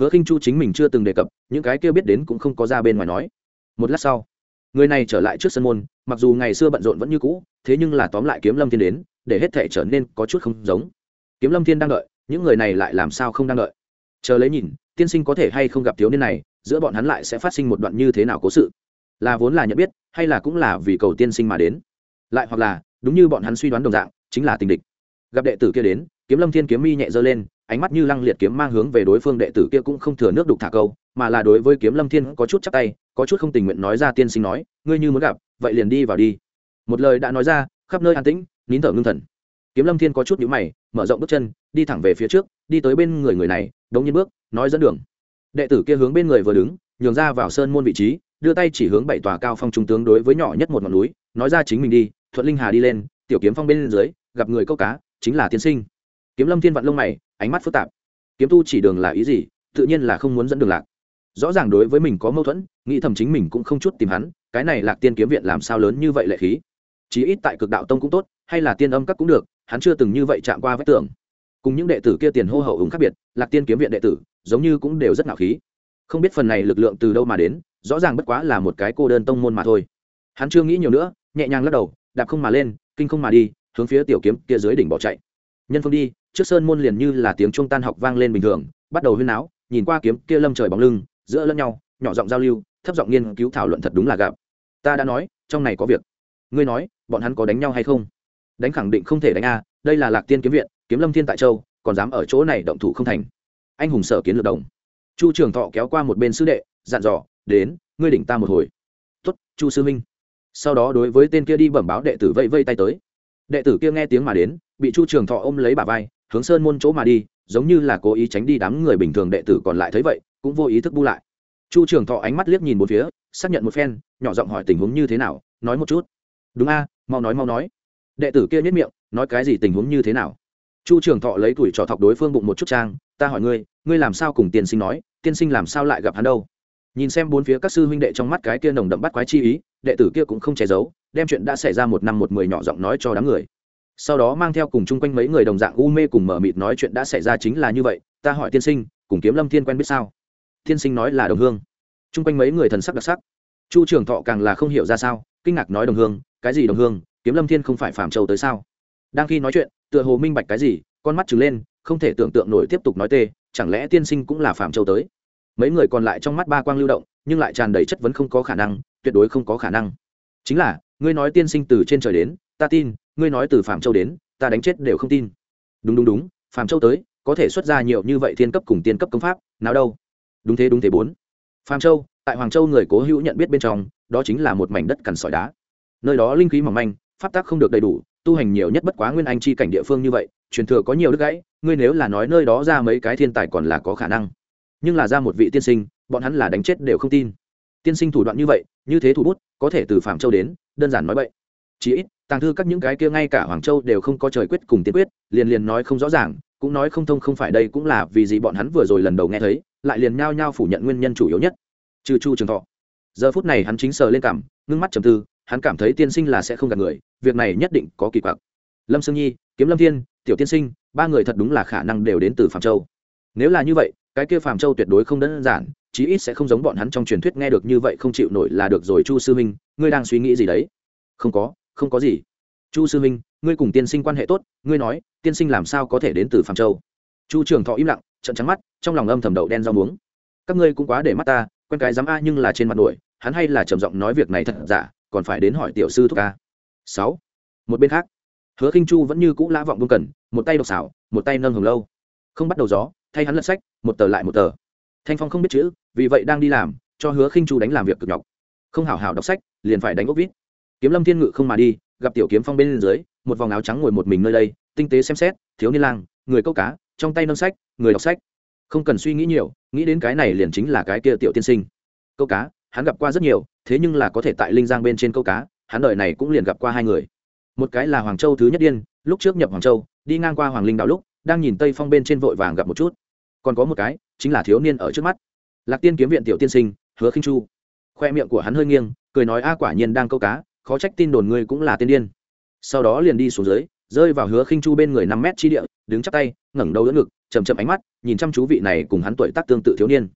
hứa khinh chu chính mình chưa từng đề cập, những cái kia biết đến cũng không có ra bên ngoài nói. Một lát sau, người này trở lại trước sân môn, mặc dù ngày xưa bận rộn vẫn như cũ, thế nhưng là tóm lại kiếm lâm thiên đến, để hết thể trở nên có chút không giống. Kiếm lâm thiên đang đợi, những người này lại làm sao không đang đợi? Chờ lấy nhìn, tiên sinh có thể hay không gặp thiếu niên này, giữa bọn hắn lại sẽ phát sinh một đoạn như thế nào cố sự? Là vốn là nhận biết, hay là cũng là vì cầu tiên sinh mà đến? Lại hoặc là, đúng như bọn hắn suy đoán đồng dạng, chính là tình địch. Gặp đệ tử kia đến, kiếm lâm thiên kiếm mi nhẹ dơ lên ánh mắt như lăng liệt kiếm mang hướng về đối phương đệ tử kia cũng không thừa nước đục thả câu, mà là đối với kiếm lâm thiên có chút chắc tay, có chút không tình nguyện nói ra tiên sinh nói, ngươi như muốn gặp, vậy liền đi vào đi. Một lời đã nói ra, khắp nơi an tĩnh, nín thở ngưng thần. Kiếm lâm thiên có chút nhũ mày, mở rộng bước chân, đi thẳng về phía trước, đi tới bên người người này, đống nhiên bước, nói dẫn đường. Đệ tử kia hướng bên người vừa đứng, nhường ra vào sơn môn vị trí, đưa tay chỉ hướng bảy tòa cao phong trung tướng đối với nhỏ nhất một ngọn núi, nói ra chính mình đi, thuận linh hà đi lên, tiểu kiếm phong bên dưới, gặp người câu cá, chính là tiên sinh kiếm lâm thiên Vạn lông mày, ánh mắt phức tạp. Kiếm tu chỉ đường là ý gì? Tự nhiên là không muốn dẫn đường lạc. Rõ ràng đối với mình có mâu thuẫn, nghĩ thầm chính mình cũng không chút tìm hắn, cái này lạc tiên kiếm viện làm sao lớn như vậy lệ khí? Chí ít tại cực đạo tông cũng tốt, hay là tiên âm các cũng được, hắn chưa từng như vậy chạm qua vách tường. Cùng những đệ tử kia tiền hô hậu ứng khác biệt, lạc tiên kiếm viện đệ tử, giống như cũng đều rất ngạo khí. Không biết phần này lực lượng từ đâu mà đến, rõ ràng bất quá là một cái cô đơn tông môn mà thôi. Hắn chưa nghĩ nhiều nữa, nhẹ nhàng lắc đầu, đạp không mà lên, kinh không mà đi, hướng phía tiểu kiếm kia dưới đỉnh bỏ chạy. Nhân phương đi trước sơn môn liền như là tiếng trung tan học vang lên bình thường, bắt đầu huyên náo, nhìn qua kiếm kia lâm trời bóng lưng, giữa lẫn nhau, nhỏ giọng giao lưu, thấp giọng nghiên cứu thảo luận thật đúng là gặp. Ta đã nói, trong này có việc. Ngươi nói, bọn hắn có đánh nhau hay không? Đánh khẳng định không thể đánh a, đây là lạc tiên kiếm viện, kiếm lâm thiên tại châu, còn dám ở chỗ này động thủ không thành. Anh hùng sở kiến lược đồng. Chu trường thọ kéo qua một bên sư đệ, dặn dò, đến, ngươi đỉnh ta một hồi. Tuất chu sư minh. Sau đó đối với tên kia đi bẩm báo đệ tử vây vây tay tới. Đệ tử kia nghe tiếng mà đến, bị chu trường thọ ôm lấy bà vai hướng sơn môn chỗ mà đi, giống như là cố ý tránh đi đám người bình thường đệ tử còn lại thấy vậy, cũng vô ý thức bu lại. Chu trường thọ ánh mắt liếc nhìn một phía, xác nhận một phen, nhỏ giọng hỏi tình huống như thế nào, nói một chút. Đúng a, mau nói mau nói. Đệ tử kia nhất miệng, nói cái gì tình huống như thế nào? Chu trường thọ lấy tuổi trò thọc đối phương bụng một chút trang, ta hỏi ngươi ngươi làm sao cùng tiên sinh nói, tiên sinh làm sao lại gặp hắn đâu? Nhìn xem bốn phía các sư huynh đệ trong mắt cái kia nồng đậm bắt quái chi ý, đệ tử kia cũng không che giấu, đem chuyện đã xảy ra một năm một mười nhỏ giọng nói cho đám người sau đó mang theo cùng chung quanh mấy người đồng dạng u mê cùng mở mịt nói chuyện đã xảy ra chính là như vậy, ta hỏi tiên sinh, cùng kiếm lâm thiên quen biết sao? Tiên sinh nói là đồng hương. Chung quanh mấy người thần sắc đặc sắc. Chu trường thọ càng là không hiểu ra sao, kinh ngạc nói đồng hương, cái gì đồng hương, kiếm lâm thiên không phải phạm châu tới sao? Đang khi nói chuyện, tựa hồ minh bạch cái gì, con mắt trừng lên, không thể tưởng tượng nổi tiếp tục nói tê, chẳng lẽ tiên sinh cũng là phạm châu tới? Mấy người còn lại trong mắt ba quang lưu động, nhưng lại tràn đầy chất vấn không có khả năng, tuyệt đối không có khả năng. Chính là, ngươi nói tiên sinh từ trên trời đến, ta tin ngươi nói từ phạm châu đến, ta đánh chết đều không tin. Đúng đúng đúng, phạm châu tới, có thể xuất ra nhiều như vậy thiên cấp cùng tiên cấp công pháp, nào đâu. Đúng thế đúng thế bốn. Phạm châu, tại hoàng châu người cố hữu nhận biết bên trong, đó chính là một mảnh đất cằn sỏi đá. Nơi đó linh khí mỏng manh, pháp tác không được đầy đủ, tu hành nhiều nhất bất quá nguyên anh chi cảnh địa phương như vậy, truyền thừa có nhiều đứt gãy, ngươi nếu là nói nơi đó ra mấy cái thiên tài còn là có khả năng. Nhưng là ra một vị tiên sinh, bọn hắn là đánh chết đều không tin. Tiên sinh thủ đoạn như vậy, như thế thủ bút, có thể từ phạm châu đến, đơn giản nói vậy chí ít, tàng thư các những cái kia ngay cả hoàng châu đều không có trời quyết cùng tiên quyết, liền liền nói không rõ ràng, cũng nói không thông không phải đây cũng là vì gì bọn hắn vừa rồi lần đầu nghe thấy, lại liền nhao nhao phủ nhận nguyên nhân chủ yếu nhất. Trừ chu trường thọ. Giờ phút này hắn chính sờ lên cảm, ngưng mắt trầm tư, hắn cảm thấy tiên sinh là sẽ không gặp người, việc này nhất định có kỳ quặc. Lâm sương nhi, kiếm lâm thiên, tiểu tiên sinh, ba người thật đúng là khả năng đều đến từ phạm châu. Nếu là như vậy, cái kia phạm châu tuyệt đối không đơn giản, chí ít sẽ không giống bọn hắn trong truyền thuyết nghe được như vậy không chịu nổi là được rồi chu sư minh, ngươi đang suy nghĩ gì đấy? Không có không có gì. Chu sư minh ngươi cùng tiên sinh quan hệ tốt, ngươi nói, tiên sinh làm sao có thể đến từ phạm châu? Chu trường thọ im lặng trận trắng mắt, trong lòng âm thầm đậu đen rau muống. Các ngươi cũng quá để mắt ta, quen cái dám a nhưng là trên mặt nổi, hắn hay là trầm giọng nói việc này thật giả, còn phải đến hỏi tiểu sư thúc ca. Sáu. Một bên khác, hứa khinh chu vẫn như cũ lã vọng vương cần, một tay độc xảo, một tay nâng hồng lâu. Không bắt đầu gió, thay hắn lật sách, một tờ lại một tờ. Thanh phong không biết chữ, vì vậy đang đi làm, cho hứa khinh chu đánh làm việc cực nhọc. Không hảo hảo đọc sách, liền phải đánh ốc vít kiếm lâm thiên ngự không mà đi, gặp tiểu kiếm phong bên dưới, một vòng áo trắng ngồi một mình nơi đây, tinh tế xem xét, thiếu niên lang, người câu cá, trong tay nâng sách, người đọc sách. Không cần suy nghĩ nhiều, nghĩ đến cái này liền chính là cái kia tiểu tiên sinh. Câu cá, hắn gặp qua rất nhiều, thế nhưng là có thể tại linh giang bên trên câu cá, hắn đợi này cũng liền gặp qua hai người. Một cái là hoàng châu thứ nhất điên, lúc trước nhập hoàng châu, đi ngang qua hoàng linh đạo lúc, đang nhìn tây phong bên trên vội vàng gặp một chút. Còn có một cái, chính là thiếu niên ở trước mắt. Lạc tiên kiếm viện tiểu tiên sinh, hứa khinh chu. Khoe miệng của hắn hơi nghiêng, cười nói, a, quả nhiên đang câu cá khó trách tin đồn ngươi cũng là tiên điên. Sau đó liền đi xuống dưới, rơi vào hứa khinh chu bên người năm mét chi địa, đứng chắp tay, ngẩng đầu đỡ ngực chầm chậm ánh mắt, nhìn chăm chú vị này cùng hắn tuổi tác tương tự thiếu niên.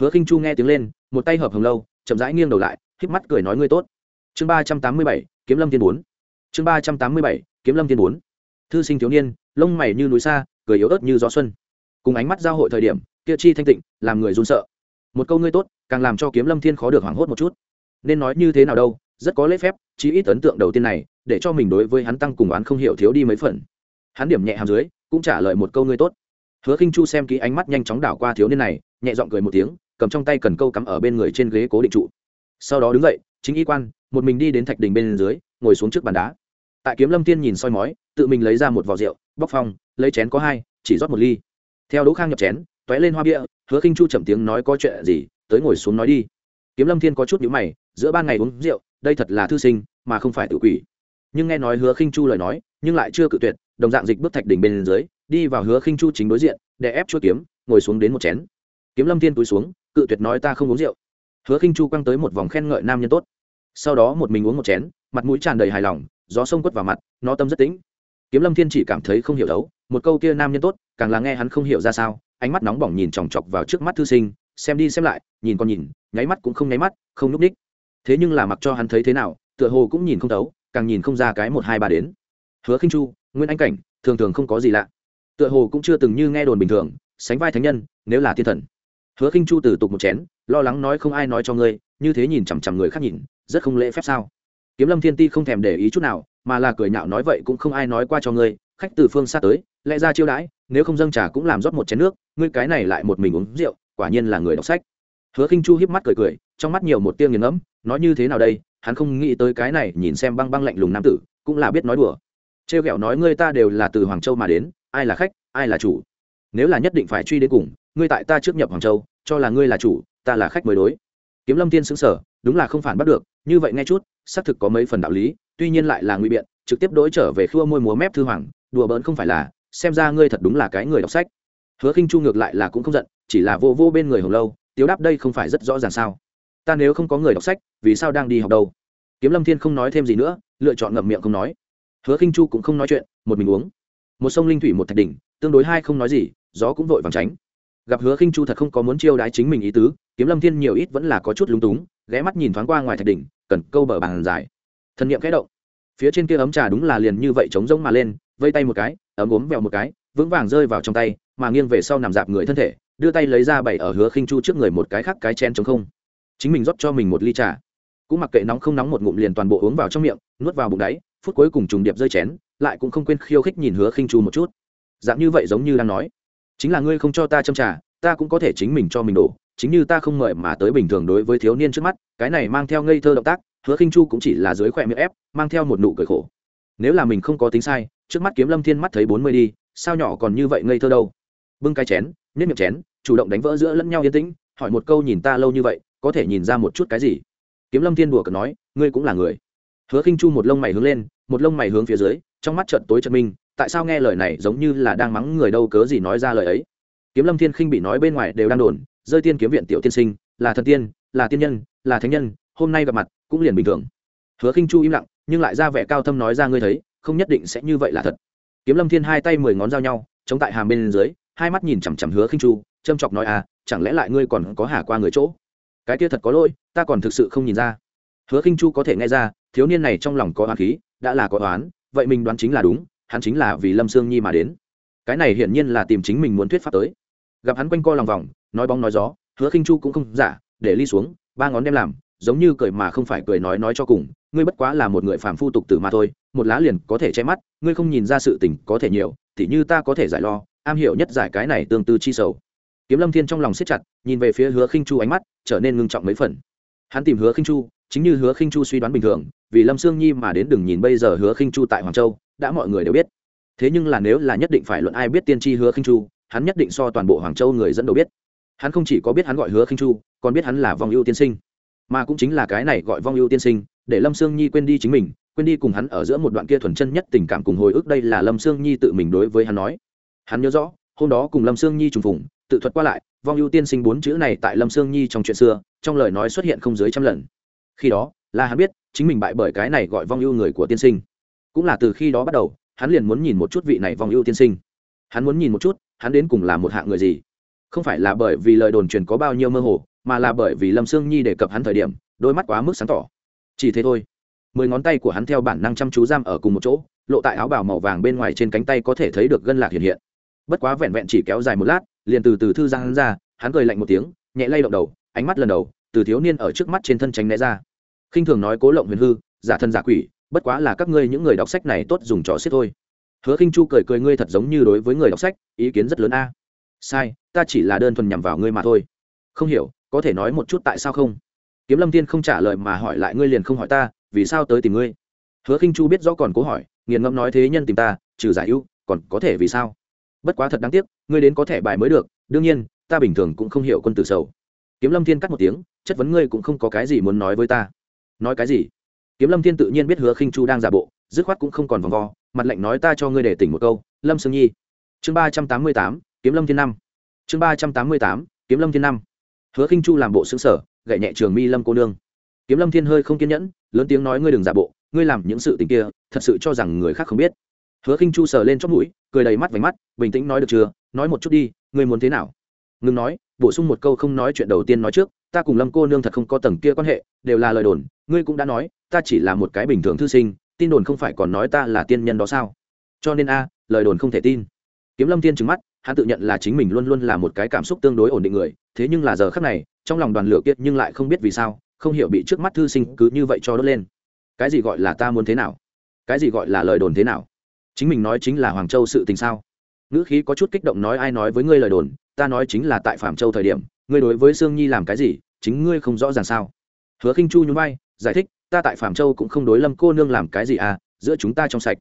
Hứa khinh chu nghe tiếng lên, một tay hợp hồng lâu, chậm rãi nghiêng đầu lại, híp mắt cười nói ngươi tốt. Chương ba trăm tám mươi bảy, kiếm lâm thiên bốn. Chương ba trăm tám mươi bảy, kiếm lâm thiên bốn. Thư sinh thiếu niên, lông mày như núi xa, cười yếu ớt như gió xuân. Cùng ánh mắt giao hội thời điểm, kia chi thanh tịnh, làm người run sợ. Một câu ngươi tốt, càng làm cho kiếm lâm thiên khó được hoảng hốt một chút. Nên nói như thế nào đâu rất có lễ phép, chí ít ấn tượng đầu tiên này, để cho mình đối với hắn tăng cùng oán không hiểu thiếu đi mấy phần. Hắn điểm nhẹ hàm dưới, cũng trả lời một câu ngươi tốt. Hứa khinh chu xem kỹ ánh mắt nhanh chóng đảo qua thiếu niên này, nhẹ giọng cười một tiếng, cầm trong tay cần câu cắm ở bên người trên ghế cố định trụ. Sau đó đứng dậy, chính y quan, một mình đi đến thạch đình bên dưới, ngồi xuống trước bàn đá. Tại kiếm lâm tiên nhìn soi mói, tự mình lấy ra một vỏ rượu, bóc phong lấy chén có hai, chỉ rót một ly. Theo đỗ khang nhập chén t ó é lên hoa bia, hứa khinh chu chậm tiếng nói có chuyện gì, tới ngồi xuống nói đi. Kiếm lâm thiên có chút nhữ mày, giữa ban ngày uống rượu đây thật là thư sinh, mà không phải tự quỷ. Nhưng nghe nói hứa khinh chu lời nói, nhưng lại chưa cự tuyệt, đồng dạng dịch bước thạch đỉnh bên dưới, đi vào hứa khinh chu chính đối diện, để ép chuỗi kiếm, ngồi xuống đến một chén. Kiếm lâm thiên túi xuống, cự tuyệt nói ta không uống rượu. Hứa khinh chu quăng tới một vòng khen ngợi nam nhân tốt. Sau đó một mình uống một chén, mặt mũi tràn đầy hài lòng, gió sông quất vào mặt, nó tâm rất tĩnh. Kiếm lâm thiên chỉ cảm thấy không hiểu đấu, một câu kia nam nhân tốt, càng là nghe hắn không hiểu ra sao, ánh mắt nóng bỏng nhìn chòng chọc vào trước mắt thư sinh, xem đi xem lại, nhìn còn nhìn, nháy mắt cũng không nháy mắt, không núp ních thế nhưng là mặc cho hắn thấy thế nào, tựa hồ cũng nhìn không thấu, càng nhìn không ra cái một hai ba đến. Hứa khinh chu, nguyên anh cảnh, thường thường không có gì lạ. Tựa hồ cũng chưa từng như nghe đồn bình thường, sánh vai thánh nhân, nếu là thiên thần. Hứa khinh chu từ tục một chén, lo lắng nói không ai nói cho ngươi, như thế nhìn chằm chằm người khác nhìn, rất không lễ phép sao? Kiếm lâm thiên ti không thèm để ý chút nào, mà là cười nhạo nói vậy cũng không ai nói qua cho ngươi, khách từ phương xa tới, lẽ ra chiêu đãi, nếu không dâng trà cũng làm rót một chén nước, ngươi cái này lại một mình uống rượu, quả nhiên là người đọc sách hứa khinh chu hiếp mắt cười cười, trong mắt nhiều một tia nghiền ngẫm, nói như thế nào đây, hắn không nghĩ tới cái này, nhìn xem băng băng lạnh lùng nam tử, cũng là biết nói đùa. Trêu ghẹo nói ngươi ta đều là từ hoàng châu mà đến, ai là khách, ai là chủ? Nếu là nhất định phải truy đến cùng, ngươi tại ta trước nhập hoàng châu, cho là ngươi là chủ, ta là khách mới đối. Kiếm lâm tiên xứng sở đúng là không phản bắt được, như vậy nghe chút, xác thực có mấy phần đạo lý, tuy nhiên lại là nguy biện, trực tiếp đối trở về khua môi múa mép thư hoàng, đùa bỡn không phải là, xem ra ngươi thật đúng là cái người đọc sách. Hứa khinh chu ngược lại là cũng không giận, chỉ là vô vô bên người hồng lâu tiếu đáp đây không phải rất rõ ràng sao? Ta nếu không có người đọc sách, vì sao đang đi học đâu? Kiếm lâm thiên không nói thêm gì nữa, lựa chọn ngậm miệng không nói. Hứa khinh chu cũng không nói chuyện, một mình uống. Một sông linh thủy một thạch đỉnh, tương đối hai không nói gì, gió cũng vội vàng tránh. Gặp hứa khinh chu thật không có muốn chiêu đái chính mình ý tứ, kiếm lâm thiên nhiều ít vẫn là có chút lúng túng, ghé mắt nhìn thoáng qua ngoài thạch đỉnh, cần câu bờ bàn dài. Thần niệm khẽ động. Phía trên kia ấm trà đúng là liền như vậy trống rỗng mà lên, vây tay một cái, ấm ốm vẹo một cái, vững vàng rơi vào trong tay, mà nghiêng về sau nằm dạp người thân thể đưa tay lấy ra bày ở hứa khinh chu trước người một cái khác cái chén trống không. Chính mình rót cho mình một ly trà. Cũng mặc kệ nóng không nóng một ngụm liền toàn bộ uống vào trong miệng, nuốt vào bụng đáy, phút cuối cùng trùng điệp rơi chén, lại cũng không quên khiêu khích nhìn hứa khinh chu một chút. Dạng như vậy giống như đang nói, chính là ngươi không cho ta châm trà, ta cũng có thể chính mình cho mình đổ, chính như ta không mời mà tới bình thường đối với thiếu niên trước mắt, cái này mang theo ngây thơ động tác, hứa khinh chu cũng chỉ là dưới khỏe miệng ép, mang theo một nụ cười khổ. Nếu là mình không có tính sai, trước mắt kiếm lâm thiên mắt thấy bốn mươi đi, sao nhỏ còn như vậy ngây thơ đâu? Bưng cái chén nhét miệng chén chủ động đánh vỡ giữa lẫn nhau yên tĩnh, hỏi một câu nhìn ta lâu như vậy, có thể nhìn ra một chút cái gì? Kiếm lâm thiên đùa cợt nói, ngươi cũng là người. Hứa khinh chu một lông mày hướng lên, một lông mày hướng phía dưới, trong mắt trận tối trận minh, tại sao nghe lời này giống như là đang mắng người đâu cớ gì nói ra lời ấy? Kiếm lâm thiên khinh bị nói bên ngoài đều đang đồn, rơi tiên kiếm viện tiểu tiên sinh, là thần tiên, là tiên nhân, là thánh nhân, hôm nay gặp mặt cũng liền bình thường. Hứa khinh chu im lặng, nhưng lại ra vẻ cao thâm nói ra ngươi thấy, không nhất định sẽ như vậy là thật. Kiếm lâm thiên hai tay mười ngón giao nhau, chống tại hàm bên dưới, hai mắt nhìn chằm chằm hứa khinh chu châm chọc nói à chẳng lẽ lại ngươi còn có hà qua người chỗ? Cái kia thật có lỗi, ta còn thực sự không nhìn ra. Hứa khinh chu có thể nghe ra, thiếu niên này trong lòng có oán khí, đã là có oán, vậy mình đoán chính là đúng, hắn chính là vì lâm sương nhi mà đến. Cái này hiển nhiên là tìm chính mình muốn thuyết pháp tới. Gặp hắn quanh co lòng vòng, nói bóng nói gió, hứa khinh chu cũng không giả, để ly xuống, ba ngón đem làm, giống như cười mà không phải cười nói nói cho cùng, ngươi bất quá là một người phàm phu tục tử mà thôi, một lá liền có thể che mắt, ngươi không nhìn ra sự tình có thể nhiều thì như ta có thể giải lo, am hiểu nhất giải cái này tương tư chi sầu kiếm lâm thiên trong lòng siết chặt, nhìn về phía hứa khinh chu ánh mắt trở nên ngưng trọng mấy phần. Hắn tìm hứa khinh chu, chính như hứa khinh chu suy đoán bình thường, vì lâm sương nhi mà đến đừng nhìn bây giờ hứa khinh chu tại hoàng châu, đã mọi người đều biết. Thế nhưng là nếu là nhất định phải luận ai biết tiên tri hứa khinh chu, hắn nhất định so toàn bộ hoàng châu người dẫn đầu biết. Hắn không chỉ có biết hắn gọi hứa khinh chu, còn biết hắn là vong ưu tiên sinh. Mà cũng chính là cái này gọi vong ưu tiên sinh, để lâm sương nhi quên đi chính mình, quên đi cùng hắn ở giữa một đoạn kia thuần chân nhất tình cảm cùng hồi ức đây là lâm sương nhi tự mình đối với hắn nói. Hắn nhớ rõ, hôm đó cùng lâm sương nhi trùng phùng tự thuật qua lại, vong ưu tiên sinh bốn chữ này tại lâm sương nhi trong chuyện xưa, trong lời nói xuất hiện không dưới trăm lần. Khi đó, là hắn biết, chính mình bại bởi cái này gọi vong ưu người của tiên sinh. Cũng là từ khi đó bắt đầu, hắn liền muốn nhìn một chút vị này vong ưu tiên sinh. Hắn muốn nhìn một chút, hắn đến cùng là một hạng người gì. Không phải là bởi vì lời đồn truyền có bao nhiêu mơ hồ, mà là bởi vì lâm sương nhi đề cập hắn thời điểm, đôi mắt quá mức sáng tỏ. Chỉ thế thôi. Mười ngón tay của hắn theo bản năng chăm chú giam ở cùng một chỗ, lộ tại áo bào màu vàng bên ngoài trên cánh tay có thể thấy được gân lạc hiện hiện. Bất quá vẹn vẹn chỉ kéo dài một lát liền từ từ thư giang hắn ra, hắn cười lạnh một tiếng, nhẹ lay động đầu, ánh mắt lần đầu, từ thiếu niên ở trước mắt trên thân tránh né ra. Khinh thường nói cố lộng huyền hư, giả thân giả quỷ, bất quá là các ngươi những người đọc sách này tốt dùng trò xiết thôi. Hứa khinh chu cười cười ngươi thật giống như đối với người đọc sách, ý kiến rất lớn a. Sai, ta chỉ là đơn thuần nhằm vào ngươi mà thôi. Không hiểu, có thể nói một chút tại sao không? Kiếm lâm thiên không trả lời mà hỏi lại ngươi liền không hỏi ta, vì sao tới tìm ngươi? Hứa khinh chu biết rõ còn cố hỏi, nghiền ngẫm nói thế nhân tìm ta, trừ giải ưu, còn có thể vì sao? Bất quá thật đáng tiếc, ngươi đến có thể bài mới được, đương nhiên, ta bình thường cũng không hiểu quân tử sầu. Kiếm lâm thiên cắt một tiếng, chất vấn ngươi cũng không có cái gì muốn nói với ta. Nói cái gì? Kiếm lâm thiên tự nhiên biết hứa khinh chu đang giả bộ, dứt khoát cũng không còn vòng vo, mặt lạnh nói ta cho ngươi để tỉnh một câu, lâm sương nhi. Chương ba trăm tám mươi tám, kiếm lâm thiên năm. Chương ba trăm tám mươi tám, kiếm lâm thiên năm. Hứa khinh chu làm bộ xứng sở gậy nhẹ trường mi lâm cô nương. Kiếm lâm thiên hơi không kiên nhẫn, lớn tiếng nói ngươi đừng giả bộ, ngươi làm những sự tình kia, thật sự cho rằng người khác không biết. Hứa khinh chu sờ lên chót mũi cười đầy mắt vành mắt, bình tĩnh nói được chưa? Nói một chút đi, ngươi muốn thế nào? Ngừng nói, bổ sung một câu không nói chuyện đầu tiên nói trước, ta cùng lâm cô nương thật không có tầng kia quan hệ, đều là lời đồn, ngươi cũng đã nói, ta chỉ là một cái bình thường thư sinh, tin đồn không phải còn nói ta là tiên nhân đó sao? Cho nên a, lời đồn không thể tin. Kiếm lâm tiên trừng mắt, hắn tự nhận là chính mình luôn luôn là một cái cảm xúc tương đối ổn định người, thế nhưng là giờ khắc này, trong lòng đoàn lửa kiệt nhưng lại không biết vì sao, không hiểu bị trước mắt thư sinh cứ như vậy cho đốt lên. Cái gì gọi là ta muốn thế nào? Cái gì gọi là lời đồn thế nào? Chính mình nói chính là hoàng châu sự tình sao? Ngữ khí có chút kích động nói ai nói với ngươi lời đồn, ta nói chính là tại phạm châu thời điểm, ngươi đối với sương nhi làm cái gì, chính ngươi không rõ ràng sao? Hứa khinh chu nhún vai, giải thích, ta tại phạm châu cũng không đối lâm cô nương làm cái gì à giữa chúng ta trong sạch.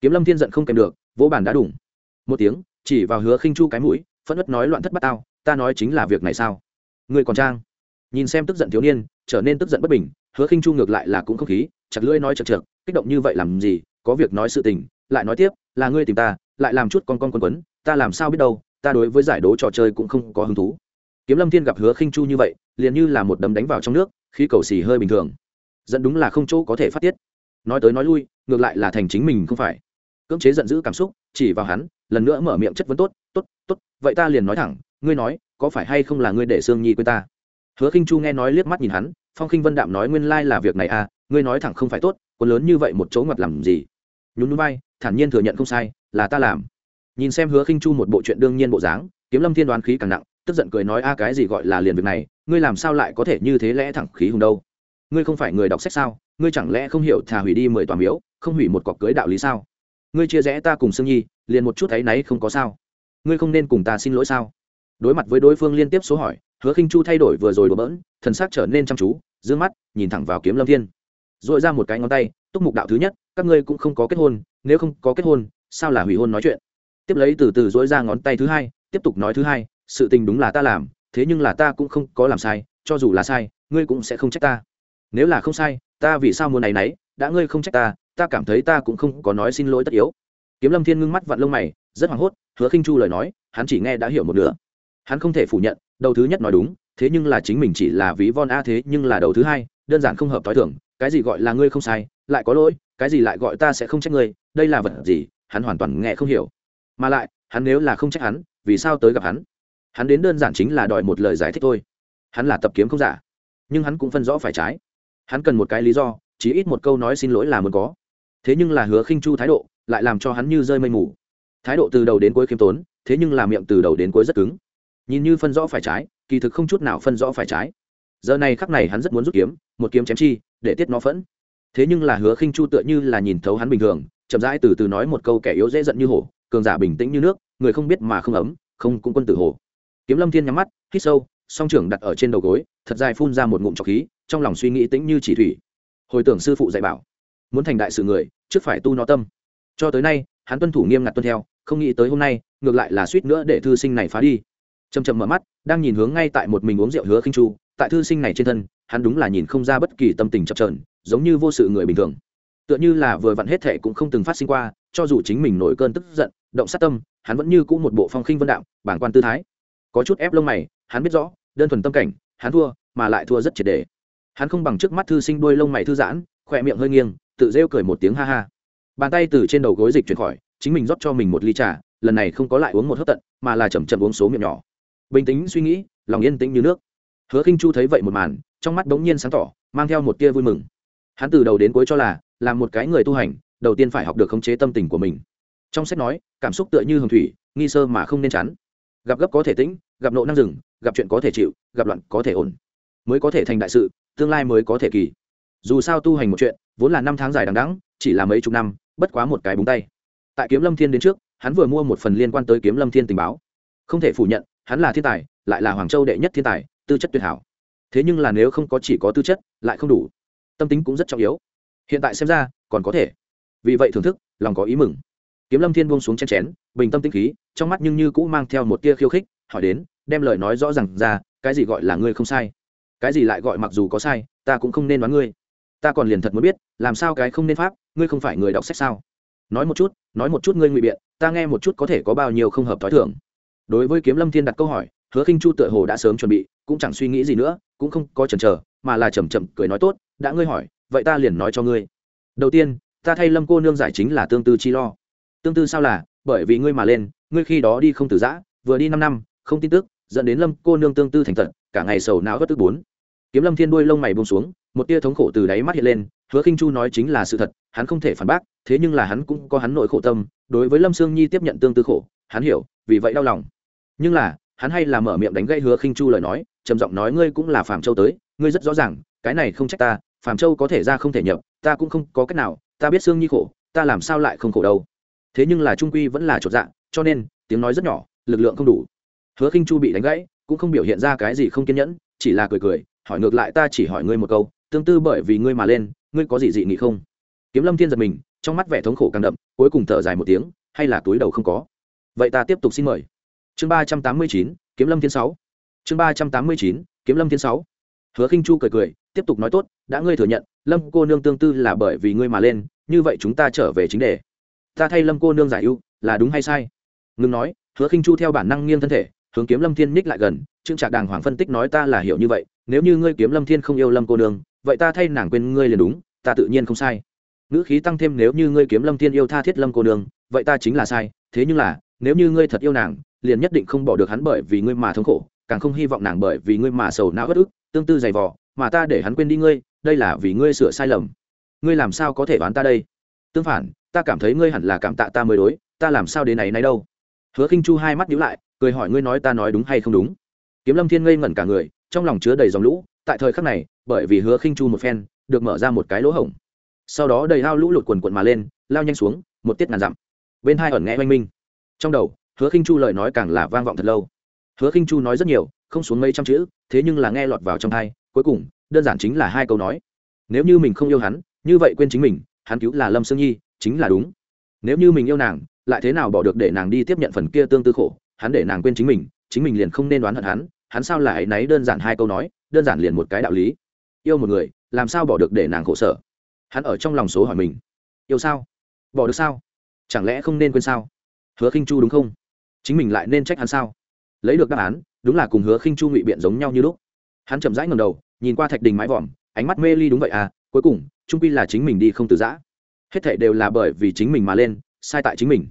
Kiếm lâm thiên giận không kèm được, vỗ bàn đã đủng một tiếng, chỉ vào hứa khinh chu cái mũi, phẫn ất nói loạn thất bát tao, ta nói chính là việc này sao? Ngươi còn trang? Nhìn xem tức giận thiếu niên, trở nên tức giận bất bình, hứa khinh chu ngược lại là cũng không khí, chặt lưỡi nói chật chật kích động như vậy làm gì, có việc nói sự tình lại nói tiếp, là ngươi tìm ta, lại làm chút con con quấn quấn, ta làm sao biết đâu, ta đối với giải đố trò chơi cũng không có hứng thú. Kiếm lâm thiên gặp hứa khinh chu như vậy, liền như là một đấm đánh vào trong nước, khí cầu xì hơi bình thường. Dẫn đúng là không chỗ có thể phát tiết. Nói tới nói lui, ngược lại là thành chính mình không phải. Cưỡng chế giận dữ cảm xúc, chỉ vào hắn, lần nữa mở miệng chất vấn tốt tốt tốt, vậy ta liền nói thẳng, ngươi nói, có phải hay không là ngươi để sương nhi quên ta? Hứa khinh chu nghe nói liếc mắt nhìn hắn, phong khinh vân đạm nói nguyên lai là việc này à ngươi nói thẳng không phải tốt còn lớn như vậy một chỗ ngặt làm gì? Nhún núi bay thản nhiên thừa nhận không sai, là ta làm. Nhìn xem hứa khinh chu một bộ chuyện đương nhiên bộ dáng, kiếm lâm thiên đoán khí càng nặng, tức giận cười nói, a, cái gì gọi là liền việc này, ngươi làm sao lại có thể như thế lẽ thẳng khí hùng đâu? Ngươi không phải người đọc sách sao? Ngươi chẳng lẽ không hiểu thà hủy đi mười toàn miếu, không hủy một cọc cưới đạo lý sao? Ngươi chia rẽ ta cùng sương nhi, liền một chút thấy náy không có sao. Ngươi không nên cùng ta xin lỗi sao? Đối mặt với đối phương liên tiếp số hỏi, hứa khinh chu thay đổi vừa rồi đổ bỡn, thần sắc trở nên chăm chú, dương mắt, nhìn thẳng vào kiếm lâm thiên. Dội ra một cái ngón tay, túc mục đạo thứ nhất, các ngươi cũng không có kết hôn nếu không có kết hôn, sao là hủy hôn nói chuyện? Tiếp lấy từ từ dỗi ra ngón tay thứ hai, tiếp tục nói thứ hai, sự tình đúng là ta làm, thế nhưng là ta cũng không có làm sai, cho dù là sai, ngươi cũng sẽ không trách ta. Nếu là không sai, ta vì sao muốn này nấy đã ngươi không trách ta ta cảm thấy ta cũng không có nói xin lỗi tất yếu. Kiếm lâm thiên ngưng mắt vặn lông mày, rất hoảng hốt, hứa khinh chu lời nói, hắn chỉ nghe đã hiểu một nửa. Hắn không thể phủ nhận, đầu thứ nhất nói đúng, thế nhưng là chính mình chỉ là ví von a, thế nhưng là đầu thứ hai, đơn giản không hợp t h o i thưởng cái gì gọi là ngươi không sai, lại có lỗi cái gì lại gọi ta sẽ không trách ngươi, đây là vật gì, hắn hoàn toàn nghe không hiểu. Mà lại, hắn nếu là không trách hắn, vì sao tới gặp hắn? Hắn đến đơn giản chính là đòi một lời giải thích thôi. Hắn là tập kiếm không giả, nhưng hắn cũng phân rõ phải trái. Hắn cần một cái lý do chỉ ít một câu nói xin lỗi là muốn có. Thế nhưng là hứa khinh chu thái độ, lại làm cho hắn như rơi mây mù. Thái độ từ đầu đến cuối khiêm tốn, thế nhưng là miệng từ đầu đến cuối rất cứng. Nhìn như phân rõ phải trái, kỳ thực không chút nào phân rõ phải trái. Giờ này khắc này hắn rất muốn rút kiếm, một kiếm chém chi, để tiết nó phẫn thế nhưng là hứa khinh chu tựa như là nhìn thấu hắn bình thường, chậm rãi từ từ nói một câu kẻ yếu dễ giận như hổ, cường giả bình tĩnh như nước, người không biết mà không ấm, không cũng quân tử hồ kiếm lâm thiên nhắm mắt, hít sâu, song trưởng đặt ở trên đầu gối, thật dài phun ra một ngụm trọc khí, trong lòng suy nghĩ tĩnh như chỉ thủy. Hồi tưởng sư phụ dạy bảo, muốn thành đại sự người, trước phải tu nó tâm. Cho tới nay, hắn tuân thủ nghiêm ngặt tuân theo, không nghĩ tới hôm nay, ngược lại là suýt nữa để thư sinh này phá đi. Chầm chầm mở mắt, đang nhìn hướng ngay tại một mình uống rượu hứa khinh chu, tại thư sinh này trên thân, hắn đúng là nhìn không ra bất kỳ tâm tình chập trờn giống như vô sự người bình thường. Tựa như là vừa vặn hết thệ cũng không từng phát sinh qua, cho dù chính mình nổi cơn tức giận, động sát tâm, hắn vẫn như cũ một bộ phong khinh vân đạo, bảng quan tư thái. Có chút ép lông mày, hắn biết rõ, đơn thuần tâm cảnh, hắn thua, mà lại thua rất triệt đề hắn không bằng trước mắt thư sinh đuôi lông mày thư giãn, khỏe miệng hơi nghiêng, tự rêu cười một tiếng ha ha. Bàn tay từ trên đầu gối dịch chuyển khỏi, chính mình rót cho mình một ly trà, lần này không có lại uống một hớp tận, mà là chầm chậm uống số miệng nhỏ. Bình tĩnh suy nghĩ, lòng yên tĩnh như nước. Hứa khinh chu thấy vậy một màn, trong mắt bỗng nhiên sáng tỏ, mang theo một tia vui mừng hắn từ đầu đến cuối cho là làm một cái người tu hành, đầu tiên phải học được khống chế tâm tình của mình. Trong sách nói, cảm xúc tựa như hồng thủy, nghi sơ mà không nên chắn gặp gấp có thể tĩnh, gặp nộ năng dừng, gặp chuyện có thể chịu, gặp loạn có thể ổn. Mới có thể thành đại sự, tương lai mới có thể kỳ. Dù sao tu hành một chuyện, vốn là năm tháng dài đằng đẵng, chỉ là mấy chục năm, bất quá một cái búng tay. Tại kiếm lâm thiên đến trước, hắn vừa mua một phần liên quan tới kiếm lâm thiên tình báo. Không thể phủ nhận, hắn là thiên tài, lại là hoàng châu đệ nhất thiên tài, tư chất tuyệt hảo. Thế nhưng là nếu không có chỉ có tư chất, lại không đủ tâm tính cũng rất trọng yếu. Hiện tại xem ra, còn có thể. Vì vậy thưởng thức, lòng có ý mừng. Kiếm lâm thiên buông xuống chen chén, bình tâm tinh khí, trong mắt nhưng như cũ mang theo một tia khiêu khích, hỏi đến, đem lời nói rõ r à n g ra, cái gì gọi là ngươi không sai? Cái gì lại gọi mặc dù có sai, ta cũng không nên đoán ngươi. Ta còn liền thật muốn biết, làm sao cái không nên pháp, ngươi không phải người đọc sách sao? Nói một chút, nói một chút ngươi ngụy biện, ta nghe một chút có thể có bao nhiêu không hợp t h ó i thưởng đối với kiếm lâm thiên đặt câu hỏi, hứa khinh chu tựa hồ đã sớm chuẩn bị, cũng chẳng suy nghĩ gì nữa, cũng không có chần chờ, mà là chầm chậm cười nói tốt đã ngươi hỏi, vậy ta liền nói cho ngươi. Đầu tiên, ta thay lâm cô nương giải chính là tương tư chi lo. Tương tư sao là, bởi vì ngươi mà lên, ngươi khi đó đi không từ giã, vừa đi năm năm, không tin tức, dẫn đến lâm cô nương tương tư thành tật, cả ngày sầu não bất tức bốn. Kiếm lâm thiên đuôi lông mày buông xuống, một tia thống khổ từ đáy mắt hiện lên, hứa khinh chu nói chính là sự thật, hắn không thể phản bác, thế nhưng là hắn cũng có hắn nội khổ tâm, đối với lâm sương nhi tiếp nhận tương tư khổ, hắn hiểu, vì vậy đau lòng. Nhưng là, hắn hay là mở miệng đánh gãy hứa khinh chu lời nói, trầm giọng nói ngươi cũng là phạm châu tới, ngươi rất rõ ràng, cái này không trách ta Phàm châu có thể ra không thể nhập, ta cũng không có cách nào, ta biết sương nhi khổ, ta làm sao lại không khổ đâu. Thế nhưng là trung quy vẫn là chột dạ cho nên, tiếng nói rất nhỏ, lực lượng không đủ. Hứa khinh chu bị đánh gãy, cũng không biểu hiện ra cái gì không kiên nhẫn, chỉ là cười cười, hỏi ngược lại ta chỉ hỏi ngươi một câu, tương tư bởi vì ngươi mà lên, ngươi có gì dị nghị không? Kiếm lâm thiên giật mình, trong mắt vẻ thống khổ càng đậm, cuối cùng thở dài một tiếng, hay là túi đầu không có. Vậy ta tiếp tục xin mời. Chương ba trăm tám mươi chín, kiếm lâm thiên sáu. Chương ba trăm tám mươi chín, kiếm lâm thiên sáu. Hứa khinh chu cười cười tiếp tục nói tốt, đã ngươi thừa nhận, lâm cô nương tương tư là bởi vì ngươi mà lên, như vậy chúng ta trở về chính đề. Ta thay lâm cô nương giải ưu, là đúng hay sai? Ngừng nói, hứa khinh chu theo bản năng nghiêng thân thể, hướng kiếm lâm thiên ních lại gần, trương trạc đàng hoàng phân tích nói ta là hiểu như vậy, nếu như ngươi kiếm lâm thiên không yêu lâm cô nương, vậy ta thay nàng quên ngươi liền đúng, ta tự nhiên không sai. Ngữ khí tăng thêm nếu như ngươi kiếm lâm thiên yêu tha thiết lâm cô nương, vậy ta chính là sai, thế nhưng là, nếu như ngươi thật yêu nàng, liền nhất định không bỏ được hắn bởi vì ngươi mà thống khổ, càng không hy vọng nàng bởi vì ngươi mà sầu não bất ức, tương tư dày vò mà ta để hắn quên đi ngươi, đây là vì ngươi sửa sai lầm. Ngươi làm sao có thể đoán ta đây? Tương phản, ta cảm thấy ngươi hẳn là cảm tạ ta mới đối, ta làm sao đến này nay đâu? Hứa khinh chu hai mắt nhíu lại, cười hỏi ngươi nói ta nói đúng hay không đúng? Kiếm lâm thiên ngây ngẩn cả người, trong lòng chứa đầy dòng lũ, tại thời khắc này, bởi vì hứa khinh chu một phen, được mở ra một cái lỗ hổng. Sau đó đầy hao lũ lụt quần quần mà lên, lao nhanh xuống, một tiết ngàn dặm. Bên hai ẩn nghe oanh minh. Trong đầu, hứa khinh chu lời nói càng là vang vọng thật lâu. Hứa khinh chu nói rất nhiều, không xuống mấy trăm chữ, thế nhưng là nghe lọt vào trong hai cuối cùng, đơn giản chính là hai câu nói. Nếu như mình không yêu hắn, như vậy quên chính mình, hắn cứu là lâm sương nhi, chính là đúng. Nếu như mình yêu nàng, lại thế nào bỏ được để nàng đi tiếp nhận phần kia tương tư khổ, hắn để nàng quên chính mình chính mình liền không nên đoán hận hắn hắn sao lại náy đơn giản hai câu nói, đơn giản liền một cái đạo lý. Yêu một người, làm sao bỏ được để nàng khổ sở? Hắn ở trong lòng số hỏi mình. Yêu sao? Bỏ được sao? Chẳng lẽ không nên quên sao? Hứa khinh chu đúng không? Chính mình lại nên trách hắn sao? Lấy được đáp án, đúng là cùng hứa khinh chu ngụy biện giống nhau như lúc hắn chậm rãi ngầm đầu, nhìn qua thạch đình mái vòm, ánh mắt mê ly đúng vậy à cuối cùng, trung pi là chính mình đi không từ giã. Hết thệ đều là bởi vì chính mình mà lên, sai tại chính mình.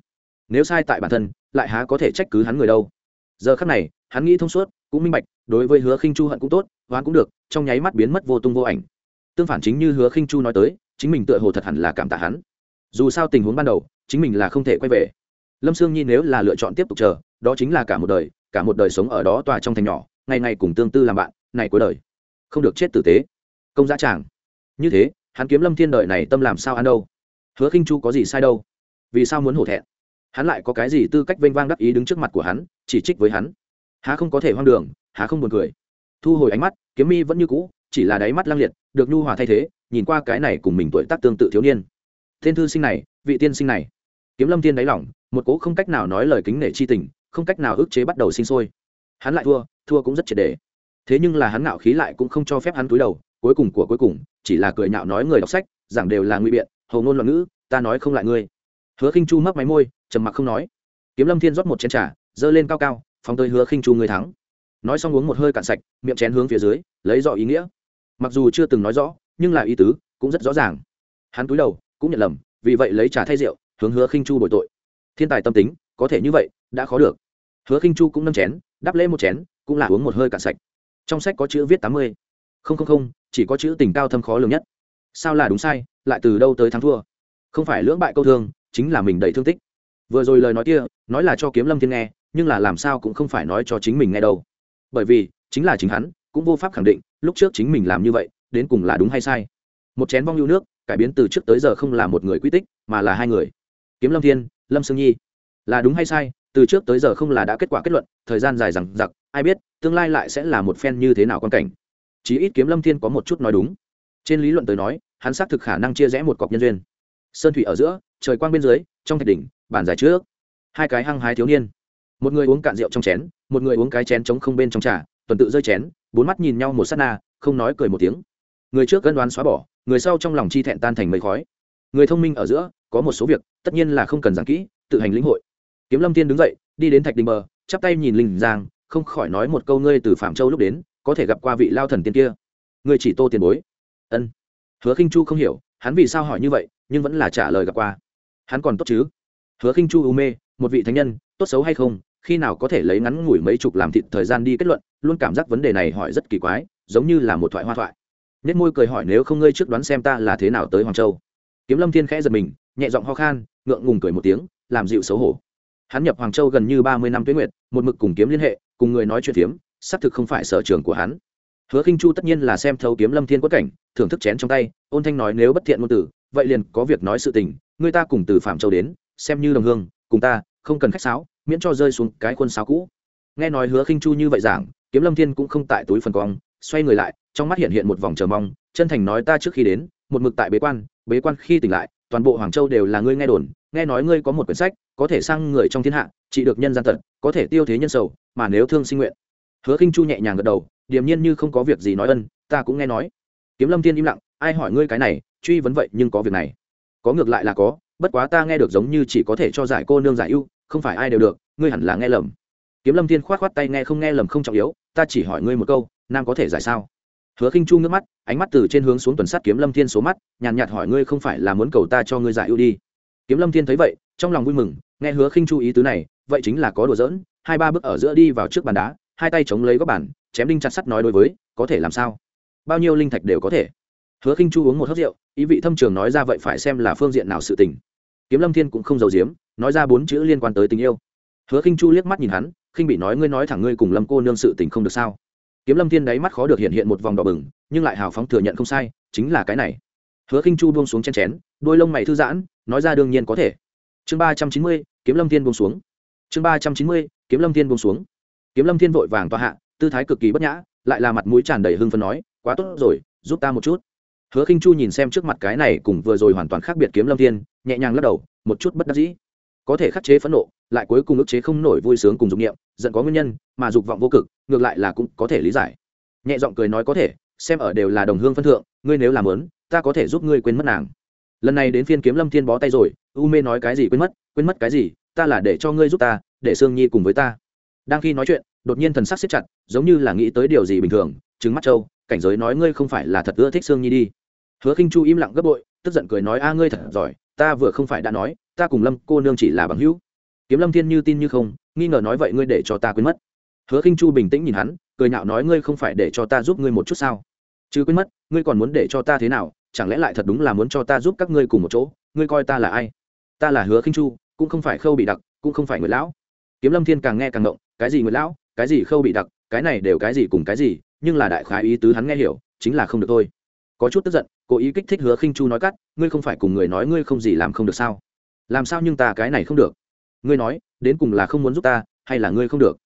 Nếu sai tại bản thân, lại há có thể trách cứ hắn người đâu? Giờ khắc này, hắn nghĩ thông suốt, cũng minh bạch, đối với hứa khinh chu hận cũng tốt hoán cũng được, trong nháy mắt biến mất vô tung vô ảnh. Tương phản chính như hứa khinh chu nói tới, chính mình tựa hồ thật hẳn là cảm tạ hắn. Dù sao tình huống ban đầu, chính mình là không thể quay về. Lâm sương nhi nếu là lựa chọn tiếp tục chờ, đó chính là cả một đời, cả một đời sống ở đó tòa trong thành nhỏ, ngày ngày cùng tương tư làm bạn này cuối đời. Không được chết tử tế. Công giá tràng như thế, hắn kiếm lâm thiên đời này tâm làm sao ăn đâu? Hứa khinh chu có gì sai đâu? Vì sao muốn hổ thẹn? Hắn lại có cái gì tư cách vênh vang đắc ý đứng trước mặt của hắn, chỉ trích với hắn? Há không có thể hoang đường, há không buồn cười. Thu hồi ánh mắt, kiếm mi vẫn như cũ, chỉ là đáy mắt lang liệt, được nhu hòa thay thế, nhìn qua cái này cùng mình tuổi tác tương tự thiếu niên. Thiên thư sinh này, vị tiên sinh này. Kiếm lâm thiên đáy lỏng một cố không cách nào nói lời kính nể chi tình, không cách nào ức chế bắt đầu sinh sôi. Hắn lại thua thua cũng rất triệt đề thế nhưng là hắn ngạo khí lại cũng không cho phép hắn túi đầu, cuối cùng của cuối cùng, chỉ là cười nhạo nói người đọc sách, giảng đều là nguy biện, hầu ngôn loạn ngữ, ta nói không lại ngươi. Hứa khinh chu mấp máy môi, trầm mặc không nói. Kiếm lâm thiên rót một chén trà dơ lên cao cao, phóng tới hứa khinh chu người thắng. Nói xong uống một hơi cạn sạch, miệng chén hướng phía dưới, lấy rõ ý nghĩa. Mặc dù chưa từng nói rõ, nhưng là ý tứ cũng rất rõ ràng. Hắn túi đầu, cũng nhận lầm, vì vậy lấy trà thay rượu, hướng hứa khinh chu bồi tội. Thiên tài tâm tính, có thể như vậy, đã khó được. Hứa khinh chu cũng nâng chén, đắp lễ một chén, cũng là uống một hơi cạn sạch trong sách có chữ viết tám mươi. Không không không, chỉ có chữ tình cao thâm khó lường nhất. Sao là đúng sai, lại từ đâu tới thắng thua? Không phải lưỡng bại câu thương chính là mình đầy thương tích. Vừa rồi lời nói kia, nói là cho kiếm lâm thiên nghe, nhưng là làm sao cũng không phải nói cho chính mình nghe đâu. Bởi vì, chính là chính hắn, cũng vô pháp khẳng định, lúc trước chính mình làm như vậy, đến cùng là đúng hay sai. Một chén vong lưu nước, cải biến từ trước tới giờ không là một người quy tích, mà là hai người. Kiếm lâm thiên, lâm sương nhi, là đúng hay sai từ trước tới giờ không là đã kết quả kết luận, thời gian dài rằng giặc ai biết, tương lai lại sẽ là một phen như thế nào quan cảnh. Chí ít kiếm lâm thiên có một chút nói đúng. Trên lý luận tới nói, hắn xác thực khả năng chia rẽ một cọc nhân duyên. Sơn thủy ở giữa, trời quang bên dưới, trong thạch đỉnh, bàn giải trước. Hai cái hăng hái thiếu niên. Một người uống cạn rượu trong chén, một người uống cái chén trống không bên trong trà, tuần tự rơi chén, bốn mắt nhìn nhau một s á t na, không nói cười một tiếng. Người trước cân đoán xóa bỏ, người sau trong lòng chi thẹn tan thành mây khói. Người thông minh ở giữa, có một số việc, tất nhiên là không cần giảng kỹ, tự hành lĩnh hội kiếm lâm thiên đứng dậy, đi đến thạch đình bờ, chắp tay nhìn linh giang, không khỏi nói một câu ngươi từ phạm châu lúc đến, có thể gặp qua vị lao thần tiên kia. Ngươi chỉ tô tiền bối. Ân. Hứa khinh chu không hiểu, hắn vì sao hỏi như vậy, nhưng vẫn là trả lời gặp qua. Hắn còn tốt chứ? Hứa khinh chu u mê, một vị thánh nhân, tốt xấu hay không, khi nào có thể lấy ngắn ngủi mấy chục làm thịt thời gian đi kết luận, luôn cảm giác vấn đề này hỏi rất kỳ quái, giống như là một thoại hoa thoại. Nết môi cười hỏi nếu không ngươi trước đoán xem ta là thế nào tới hoàng châu. Kiếm lâm thiên khẽ giật mình, nhẹ giọng ho khan, ngượng ngùng cười một tiếng, làm dịu xấu hổ hắn nhập hoàng châu gần như ba mươi năm tuyến nguyệt, một mực cùng kiếm liên hệ, cùng người nói chuyện phiếm, xác thực không phải sở trường của hắn. Hứa khinh chu tất nhiên là xem thấu kiếm lâm thiên quất cảnh, thưởng thức chén trong tay, ôn thanh nói nếu bất thiện ngôn tử vậy liền có việc nói sự tình, người ta cùng từ phạm châu đến, xem như đồng hương, cùng ta, không cần khách sáo, miễn cho rơi xuống cái khuôn sáo cũ. Nghe nói hứa khinh chu như vậy giảng, kiếm lâm thiên cũng không tại túi phần cong, xoay người lại, trong mắt hiện hiện một vòng chờ mong, chân thành nói ta trước khi đến, một mực tại bế quan bế quan khi tỉnh lại toàn bộ hoàng châu đều là ngươi nghe đồn, nghe nói ngươi có một quyển sách, có thể sang người trong thiên hạ, trị được nhân gian tật, có thể tiêu thế nhân sầu, mà nếu thương sinh nguyện. Hứa khinh chu nhẹ nhàng gật đầu, điềm nhiên như không có việc gì nói ân, ta cũng nghe nói. Kiếm lâm thiên im lặng, ai hỏi ngươi cái này, truy vấn vậy nhưng có việc này. Có ngược lại là có, bất quá ta nghe được giống như chỉ có thể cho giải cô nương giải ưu, không phải ai đều được, ngươi hẳn là nghe lầm. Kiếm lâm thiên khoát khoát tay nghe không nghe lầm không trọng yếu, ta chỉ hỏi ngươi một câu, nam có thể giải sao? Hứa khinh chu ngước mắt, ánh mắt từ trên hướng xuống tuần sát kiếm lâm thiên số mắt, nhàn nhạt hỏi ngươi không phải là muốn cầu ta cho ngươi giải ưu đi. Kiếm lâm thiên thấy vậy, trong lòng vui mừng, nghe hứa khinh chu ý tứ này, vậy chính là có đùa giỡn, hai ba bước ở giữa đi vào trước bàn đá, hai tay chống lấy góc bàn, chém đinh chặt sắt nói đối với, có thể làm sao? Bao nhiêu linh thạch đều có thể. Hứa khinh chu uống một hớp rượu, ý vị thâm trường nói ra vậy phải xem là phương diện nào sự tình. Kiếm lâm thiên cũng không giấu giếm, nói ra bốn chữ liên quan tới tình yêu. Hứa khinh chu liếc mắt nhìn hắn, khinh bị nói ngươi nói thẳng ngươi cùng lâm cô nương sự tình không được sao? Kiếm lâm thiên đáy mắt khó được hiện hiện một vòng đỏ bừng, nhưng lại hào phóng thừa nhận không sai, chính là cái này. Hứa khinh chu buông xuống chen chén, đôi lông mày thư giãn, nói ra đương nhiên có thể. Chương ba trăm chín mươi, kiếm lâm thiên buông xuống. Chương ba trăm chín mươi, kiếm lâm thiên buông xuống. Kiếm lâm thiên vội vàng tòa hạ, tư thái cực kỳ bất nhã, lại là mặt mũi tràn đầy hưng phấn nói, quá tốt rồi, giúp ta một chút. Hứa khinh chu nhìn xem trước mặt cái này cùng vừa rồi hoàn toàn khác biệt kiếm lâm thiên, nhẹ nhàng lắc đầu, một chút bất đắc dĩ. Có thể khắc chế phẫn nộ, lại cuối cùng ức chế không nổi vui sướng cùng dục niệm, giận có nguyên nhân, mà dục vọng vô cực ngược lại là cũng có thể lý giải. Nhẹ giọng cười nói có thể, xem ở đều là đồng hương phân thượng, ngươi nếu làm lớn, ta có thể giúp ngươi quên mất nàng. Lần này đến phiên kiếm lâm thiên bó tay rồi, u mê nói cái gì quên mất quên mất cái gì, ta là để cho ngươi giúp ta, để sương nhi cùng với ta. Đang khi nói chuyện, đột nhiên thần sắc xếp chặt, giống như là nghĩ tới điều gì bình thường trứng mắt châu, cảnh giới nói ngươi không phải là thật ưa thích sương nhi đi. Hứa khinh chu im lặng gấp bội, tức giận cười nói, a, ngươi thật giỏi, ta vừa không phải đã nói, ta cùng lâm cô nương chỉ là bằng hữu. Kiếm lâm thiên như tin như không, nghi ngờ nói, vậy ngươi để cho ta quên mất hứa khinh chu bình tĩnh nhìn hắn, cười nhạo nói, ngươi không phải để cho ta giúp ngươi một chút sao? Chứ quên mất, ngươi còn muốn để cho ta thế nào? Chẳng lẽ lại thật đúng là muốn cho ta giúp các ngươi cùng một chỗ? Ngươi coi ta là ai? Ta là hứa khinh chu, cũng không phải khâu bị đặc, cũng không phải người lão. Kiếm lâm thiên càng nghe càng động cái gì người lão? Cái gì khâu bị đặc? Cái này đều cái gì cùng cái gì? Nhưng là đại khái ý tứ hắn nghe hiểu, chính là không được thôi. Có chút tức giận, cố ý kích thích hứa khinh chu nói cắt, ngươi không phải cùng người nói ngươi không gì làm không được sao? Làm sao nhưng ta cái này không được? Ngươi nói, đến cùng là không muốn giúp ta, hay là ngươi không được?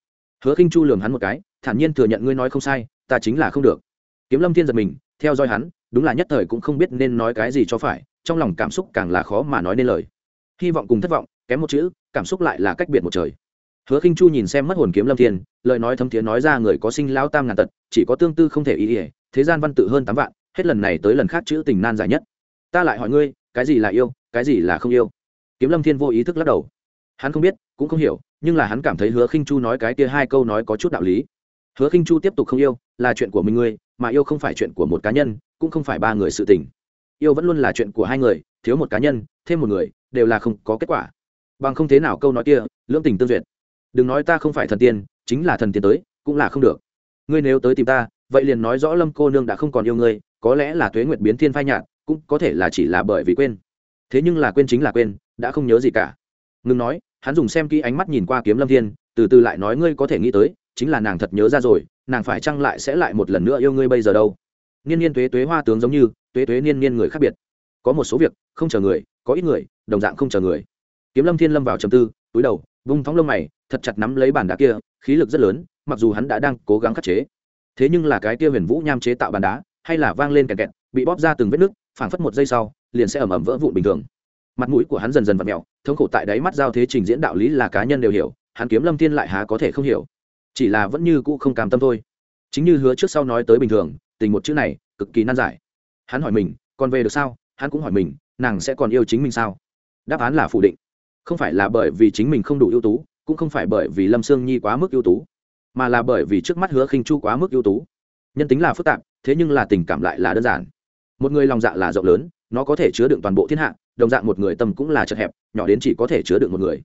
Hứa khinh chu lường hắn một cái, thản nhiên thừa nhận ngươi nói không sai, ta chính là không được. Kiếm lâm thiên giật mình, theo dõi hắn, đúng là nhất thời cũng không biết nên nói cái gì cho phải, trong lòng cảm xúc càng là khó mà nói nên lời. Hy vọng cùng thất vọng, kém một chữ, cảm xúc lại là cách biệt một trời. Hứa khinh chu nhìn xem mất hồn kiếm lâm thiên, lời nói thấm thiế nói ra người có sinh lao tam ngàn tật, chỉ có tương tư không thể ý ỉa thế gian văn tự hơn tám vạn, hết lần này tới lần khác chữ tình nan giải nhất. Ta lại hỏi ngươi, cái gì là yêu, cái gì là không yêu? Kiếm lâm thiên vô ý thức lắc đầu. Hắn không biết cũng không hiểu, nhưng là hắn cảm thấy hứa khinh chu nói cái kia hai câu nói có chút đạo lý. Hứa khinh chu tiếp tục không yêu, là chuyện của mình ngươi mà yêu không phải chuyện của một cá nhân, cũng không phải ba người sự tình. Yêu vẫn luôn là chuyện của hai người, thiếu một cá nhân, thêm một người, đều là không có kết quả. Bằng không thế nào câu nói kia, lưỡng tình tương duyệt. Đừng nói ta không phải thần tiên, chính là thần tiên tới, cũng là không được. Ngươi nếu tới tìm ta, vậy liền nói rõ lâm cô nương đã không còn yêu ngươi, có lẽ là tuế nguyệt biến thiên phai nhạt, cũng có thể là chỉ là bởi vì quên. Thế nhưng là quên chính là quên, đã không nhớ gì cả. Ngừng nói hắn dùng xem kỹ ánh mắt nhìn qua kiếm lâm thiên, từ từ lại nói ngươi có thể nghĩ tới, chính là nàng thật nhớ ra rồi, nàng phải chăng lại sẽ lại một lần nữa yêu ngươi bây giờ đâu? Niên niên tuế tuế hoa tướng giống như, tuế tuế niên niên người khác biệt. Có một số việc, không chờ người, có ít người, đồng dạng không chờ người. Kiếm lâm thiên lâm vào trầm tư, túi đầu, vung thóng lông mày, thật chặt nắm lấy bàn đá kia, khí lực rất lớn, mặc dù hắn đã đang cố gắng khắc chế. Thế nhưng là cái kia huyền vũ nham chế tạo bàn đá, hay là vang lên kẹt kẹt, bị bóp ra từng vết nứt, phảng phất một giây sau, liền sẽ ẩm ẩm vỡ vụn bình thường mặt mũi của hắn dần dần vặn mèo, thống khổ tại đáy mắt giao thế trình diễn đạo lý là cá nhân đều hiểu hắn kiếm lâm thiên lại há có thể không hiểu. Chỉ là vẫn như cũ không cam tâm thôi. Chính như hứa trước sau nói tới bình thường tình một chữ này cực kỳ nan giải. Hắn hỏi mình còn về được sao? Hắn cũng hỏi mình nàng sẽ còn yêu chính mình sao? Đáp án là phủ định. Không phải là bởi vì chính mình không đủ ưu tú cũng không phải bởi vì lâm sương nhi quá mức ưu tú mà là bởi vì trước mắt hứa khinh chu quá mức ưu tú. Nhân tính là phức tạp thế nhưng là tình cảm lại là đơn giản. Một người lòng dạ là rộng lớn nó có thể chứa đựng toàn bộ thiên hạ đồng dạng một người tâm cũng là chật hẹp, nhỏ đến chỉ có thể chứa được một người.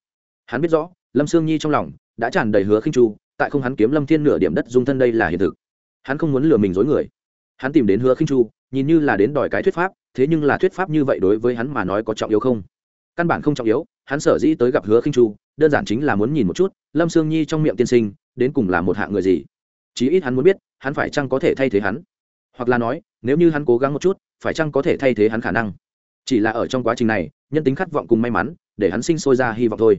Hắn biết rõ, lâm sương nhi trong lòng đã tràn đầy hứa khinh chu, tại không hắn kiếm lâm thiên nửa điểm đất dung thân đây là hiện thực. Hắn không muốn lừa mình dối người. Hắn tìm đến hứa khinh chu, nhìn như là đến đòi cái thuyết pháp, thế nhưng là thuyết pháp như vậy đối với hắn mà nói có trọng yếu không? Căn bản không trọng yếu, hắn sở dĩ tới gặp hứa khinh chu, đơn giản chính là muốn nhìn một chút lâm sương nhi trong miệng tiên sinh, đến cùng là một hạng người gì. Chí ít hắn muốn biết, hắn phải chăng có thể thay thế hắn? Hoặc là nói, nếu như hắn cố gắng một chút, phải chăng có thể thay thế hắn khả năng? Chỉ là ở trong quá trình này, nhân tính khát vọng cùng may mắn, để hắn sinh sôi ra hy vọng thôi.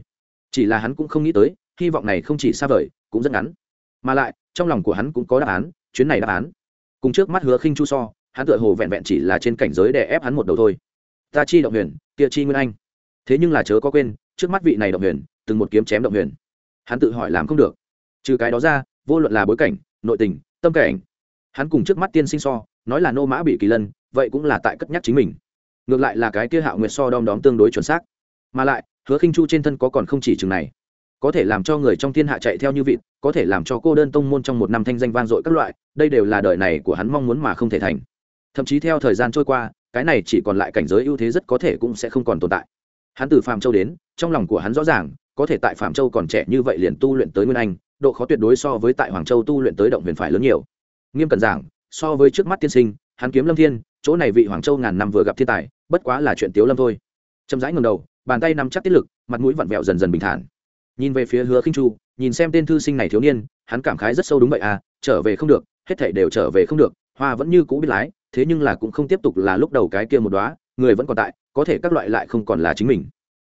Chỉ là hắn cũng không nghĩ tới, hy vọng này không chỉ xa vời, cũng rất ngắn. Mà lại, trong lòng của hắn cũng có đáp án, chuyến này đáp án. Cùng trước mắt hứa khinh chu so, hắn tựa hồ vẹn vẹn chỉ là trên cảnh giới để ép hắn một đầu thôi. Ta chi động huyền, kia chi nguyên anh. Thế nhưng là chớ có quên, trước mắt vị này động huyền, từng một kiếm chém động huyền. Hắn tự hỏi làm không được. Trừ cái đó ra, vô luận là bối cảnh, nội tình, tâm cảnh. Hắn cùng trước mắt tiên sinh so, nói là nô mã bị kỳ lân, vậy cũng là tại cất nhắc chính mình ngược lại là cái kia hạo nguyệt so đom đóm tương đối chuẩn xác. Mà lại, hứa khinh chu trên thân có còn không chỉ chừng này. Có thể làm cho người trong thiên hạ chạy theo như vịt, có thể làm cho cô đơn tông môn trong một năm thanh danh vang dội các loại, đây đều là đời này của hắn mong muốn mà không thể thành. Thậm chí theo thời gian trôi qua, cái này chỉ còn lại cảnh giới ưu thế rất có thể cũng sẽ không còn tồn tại. Hắn từ phạm châu đến, trong lòng của hắn rõ ràng, có thể tại phạm châu còn trẻ như vậy liền tu luyện tới nguyên anh, độ khó tuyệt đối so với tại hoàng châu tu luyện tới động huyền phải lớn nhiều. Nghiêm cẩn giảng, so với trước mắt tiên sinh, hắn kiếm lâm thiên chỗ này vị hoàng châu ngàn năm vừa gặp thiên tài, bất quá là chuyện tiếu lâm thôi. Chậm rãi ngầm đầu, bàn tay nắm chắc tiết lực, mặt mũi vặn vẹo dần dần bình thản. Nhìn về phía hứa khinh chu, nhìn xem tên thư sinh này thiếu niên, hắn cảm khái rất sâu đúng vậy à trở về không được, hết thảy đều trở về không được, hoa vẫn như cũ biết lái, thế nhưng là cũng không tiếp tục là lúc đầu cái kia một đóa, người vẫn còn tại, có thể các loại lại không còn là chính mình.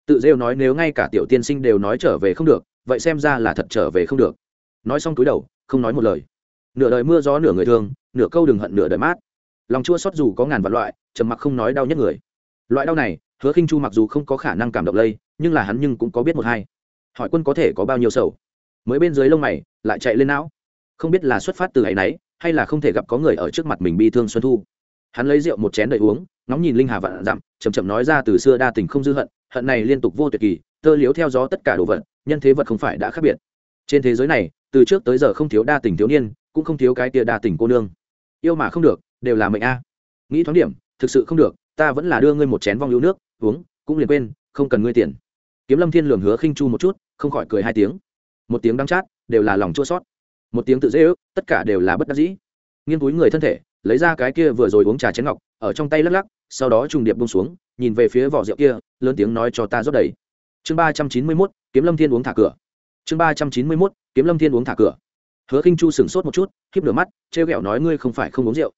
Tự rêu nói nếu ngay cả tiểu tiên sinh đều nói trở về không được, vậy xem ra là thật trở về không được. Nói xong túi đầu, không nói một lời. Nửa đời mưa gió nửa người thương, nửa câu đừng hận nửa đời mát lòng chua xót dù có ngàn vạn loại, trầm mặc không nói đau nhất người. Loại đau này, hứa khinh chu mặc dù không có khả năng cảm động lây, nhưng là hắn nhưng cũng có biết một hai. Hỏi quân có thể có bao nhiêu sầu? Mới bên dưới lông mày, lại chạy lên não. Không biết là xuất phát từ ấ y náy hay là không thể gặp có người ở trước mặt mình bi thương xuân thu. Hắn lấy rượu một chén đầy uống, ngóng nhìn linh hà vạn dặm chầm chậm nói ra từ xưa đa tình không dư hận hận này liên tục vô tuyệt kỳ, tơ liếu theo gió tất cả đồ vật, nhân thế vật không phải đã khác biệt. Trên thế giới này, từ trước tới giờ không thiếu đa tình thiếu niên, cũng không thiếu cái tia đa tình cô nương. Yêu mà không được đều là mệnh a. Nghĩ thoáng điểm, thực sự không được, ta vẫn là đưa ngươi một chén vong lưu nước, uống, cũng liền quên, không cần ngươi tiền. Kiếm lâm thiên lường hứa khinh chu một chút, không khỏi cười hai tiếng. Một tiếng đắng chát, đều là lòng chua sót một tiếng tự dễ ước, tất cả đều là bất đắc dĩ. Nghiêng túi người thân thể, lấy ra cái kia vừa rồi uống trà chén ngọc, ở trong tay lắc lắc, sau đó trùng điệp bông xuống, nhìn về phía vỏ rượu kia, lớn tiếng nói cho ta rót đầy. Chương ba trăm chín mươi mốt, kiếm lâm thiên uống thả cửa. Chương ba trăm chín mươi mốt, kiếm lâm thiên uống thả cửa. Hứa khinh chu sửng sốt một chút khiếp lửa mắt, trêu ghẹo nói ngươi không phải không uống rượu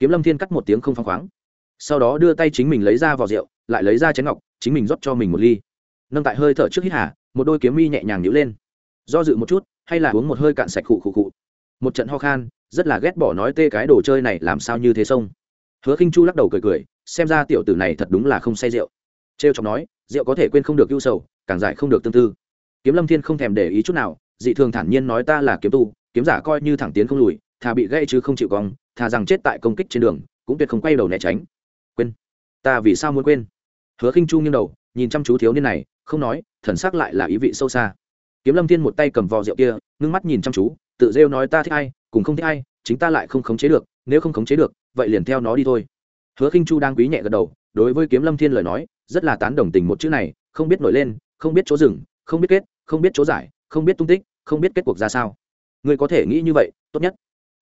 kiếm lâm thiên cắt một tiếng không phăng khoáng. Sau đó đưa tay chính mình lấy ra vỏ rượu, lại lấy ra chén ngọc, chính mình rót cho mình một ly. Nâng tại hơi thở trước hít hà, một đôi kiếm mi nhẹ nhàng nhíu lên. Do dự một chút, hay là uống một hơi cạn sạch khụ khụ khụ. Một trận ho khan, rất là ghét bỏ nói tê cái đồ chơi này làm sao như thế sông. Hứa khinh chu lắc đầu cười cười, xem ra tiểu tử này thật đúng là không say rượu. Trêu chọc nói, rượu có thể quên không được ưu sầu, càng giải không được tương tư. Kiếm lâm thiên không thèm để ý chút nào, dị thường thản nhiên nói ta là kiếm tu, kiếm giả coi như thẳng tiến không lùi thà bị gãy chứ không chịu cong, thà rằng chết tại công kích trên đường, cũng tuyệt không quay đầu né tránh. Quên. Ta vì sao muốn quên? Hứa khinh chu nghiêng đầu, nhìn chăm chú thiếu niên này, không nói, thần sắc lại là ý vị sâu xa. Kiếm lâm thiên một tay cầm vò rượu kia, ngưng mắt nhìn chăm chú, tự rêu nói ta thích ai, cùng không thích ai, chính ta lại không khống chế được, nếu không khống chế được, vậy liền theo nó đi thôi. Hứa khinh chu đang quý nhẹ gật đầu, đối với kiếm lâm thiên lời nói, rất là tán đồng tình một chữ này, không biết nổi lên, không biết chỗ dừng, không biết kết, không biết chỗ giải, không biết tung tích, không biết kết cuộc ra sao. Người có thể nghĩ như vậy, tốt nhất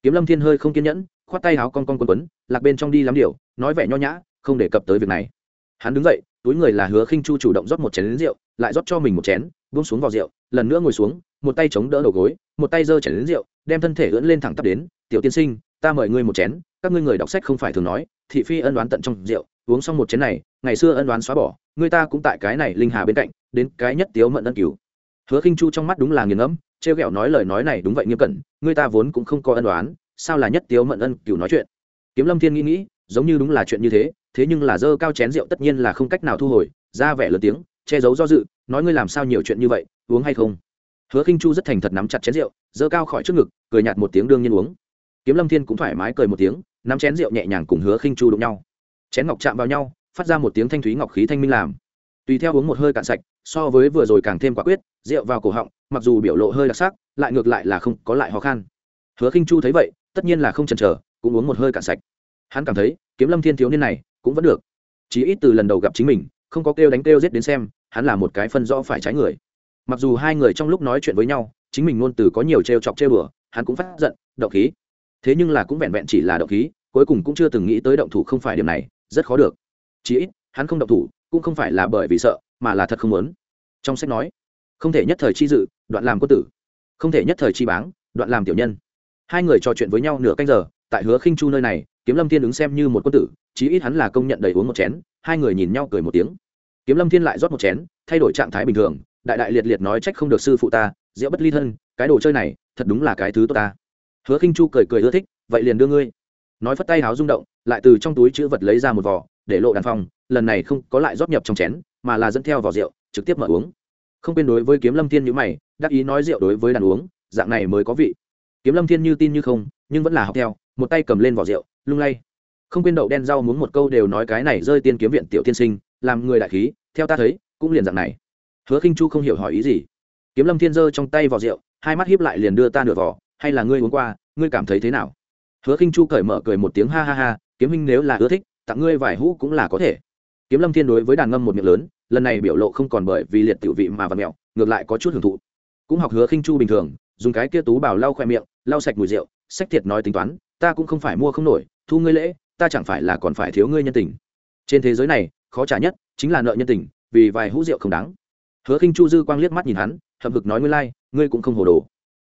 kiếm lâm thiên hơi không kiên nhẫn, khoát tay áo con con quấn quấn, lạc bên trong đi lắm điều, nói vẻ nho nhã, không đề cập tới việc này. Hắn đứng dậy, túi người là hứa khinh chu chủ động rót một chén lính rượu, lại rót cho mình một chén, buông xuống vào rượu, lần nữa ngồi xuống, một tay chống đỡ đầu gối, một tay giơ chén lính rượu, đem thân thể ưỡn lên thẳng tắp đến, tiểu tiên sinh, ta mời ngươi một chén, các ngươi người đọc sách không phải thường nói, thị phi ân đoán tận trong rượu, uống xong một chén này, ngày xưa ân đoán xóa bỏ người ta cũng tại cái này linh hà bên cạnh, đến cái nhất tiếu mận ân cứu hứa khinh chu trong mắt đúng là nghiền ngẫm trêu ghẹo nói lời nói này đúng vậy nghiêm cẩn, người ta vốn cũng không có ân đoán sao là nhất tiếu mận ân cửu nói chuyện? Kiếm lâm thiên nghĩ nghĩ, giống như đúng là chuyện như thế thế nhưng là dơ cao chén rượu tất nhiên là không cách nào thu hồi, ra vẻ lớn tiếng, che giấu do dự, nói ngươi làm sao nhiều chuyện như vậy, uống hay không? Hứa khinh chu rất thành thật nắm chặt chén rượu, dơ cao khỏi trước ngực, cười nhạt một tiếng đương nhiên uống. Kiếm lâm thiên cũng thoải mái cười một tiếng, nắm chén rượu nhẹ nhàng cùng hứa khinh chu đụng nhau. Chén ngọc chạm vào nhau, phát ra một tiếng thanh thúy ngọc khí thanh minh làm tùy theo uống một hơi cạn sạch, so với vừa rồi càng thêm quả quyết, rượu vào cổ họng, mặc dù biểu lộ hơi đặc sắc, lại ngược lại là không có lại khó khăn hứa khinh chu thấy vậy, tất nhiên là không chần chờ, cũng uống một hơi cạn sạch. Hắn cảm thấy, kiếm lâm thiên thiếu niên này, cũng vẫn được. Chỉ ít từ lần đầu gặp chính mình, không có kêu đánh kêu giết đến xem, hắn là một cái phân rõ phải trái người. Mặc dù hai người trong lúc nói chuyện với nhau, chính mình ngôn từ có nhiều trêu chọc trêu bừa hắn cũng phát giận, động khí. Thế nhưng là cũng vẹn vẹn chỉ là động khí, cuối cùng cũng chưa từng nghĩ tới động thủ không phải điểm này, rất khó được. Chỉ ít, hắn không động thủ cũng không phải là bởi vì sợ, mà là thật không muốn. Trong sách nói, không thể nhất thời chi dự, đoạn làm quân tử. Không thể nhất thời chi báng, đoạn làm tiểu nhân. Hai người trò chuyện với nhau nửa canh giờ, tại hứa khinh chu nơi này, kiếm lâm thiên ứng xem như một quân tử, chí ít hắn là công nhận đầy uống một chén, hai người nhìn nhau cười một tiếng. Kiếm lâm thiên lại rót một chén, thay đổi trạng thái bình thường, đại đại liệt liệt nói trách không được sư phụ ta rượu bất ly thân, cái đồ chơi này, thật đúng là cái thứ tốt ta. Hứa khinh chu cười cười ưa thích, vậy liền đưa ngươi. Nói phất tay háo rung động, lại từ trong túi chữ vật lấy ra một vỏ để lộ đàn phong lần này không có lại rót nhập trong chén, mà là dẫn theo vào rượu, trực tiếp mở uống. Không quên đối với kiếm lâm thiên như mày, đắc ý nói rượu đối với đàn uống, dạng này mới có vị. Kiếm lâm thiên như tin như không, nhưng vẫn là học theo, một tay cầm lên vỏ rượu, lung lay. Không quên đậu đen rau muốn một câu đều nói cái này rơi tiên kiếm viện tiểu tiên sinh, làm người đại khí, theo ta thấy, cũng liền dạng này. Hứa khinh chu không hiểu hỏi ý gì. Kiếm lâm thiên giơ trong tay vỏ rượu, hai mắt hiếp lại liền đưa ta nửa vỏ, hay là ngươi uống qua, ngươi cảm thấy thế nào? Hứa khinh chu cởi mở cười một tiếng ha ha ha, kiếm huynh nếu là ưa thích, tặng ngươi vài hũ cũng là có thể kiếm lâm thiên đối với đàn ngâm một miệng lớn lần này biểu lộ không còn bởi vì liệt tiểu vị mà vật mẹo ngược lại có chút hưởng thụ. Cũng học hứa khinh chu bình thường dùng cái kia tú bảo lau khoe miệng lau sạch mùi rượu sách thiệt nói tính toán ta cũng không phải mua không nổi thu ngươi lễ ta chẳng phải là còn phải thiếu ngươi nhân tình. Trên thế giới này khó trả nhất chính là nợ nhân tình vì vài hũ rượu không đáng. Hứa khinh chu dư quang liếc mắt nhìn hắn hậm hực nói ngươi lai、like, ngươi cũng không hồ đồ.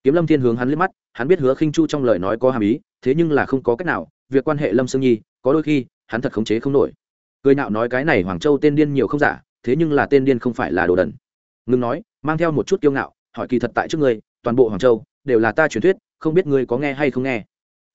Kiếm lâm thiên hướng hắn liếc mắt hắn biết hứa khinh chu trong lời nói có hàm ý thế nhưng là không có cách nào việc quan hệ lâm sương nhi có đôi khi hắn thật khống chế không nổi cười nạo nói cái này hoàng châu tên điên nhiều không giả, thế nhưng là tên điên không phải là đồ đần. Ngừng nói, mang theo một chút kiêu ngạo, hỏi kỳ thật tại trước ngươi, toàn bộ hoàng châu, đều là ta truyền thuyết, không biết ngươi có nghe hay không nghe.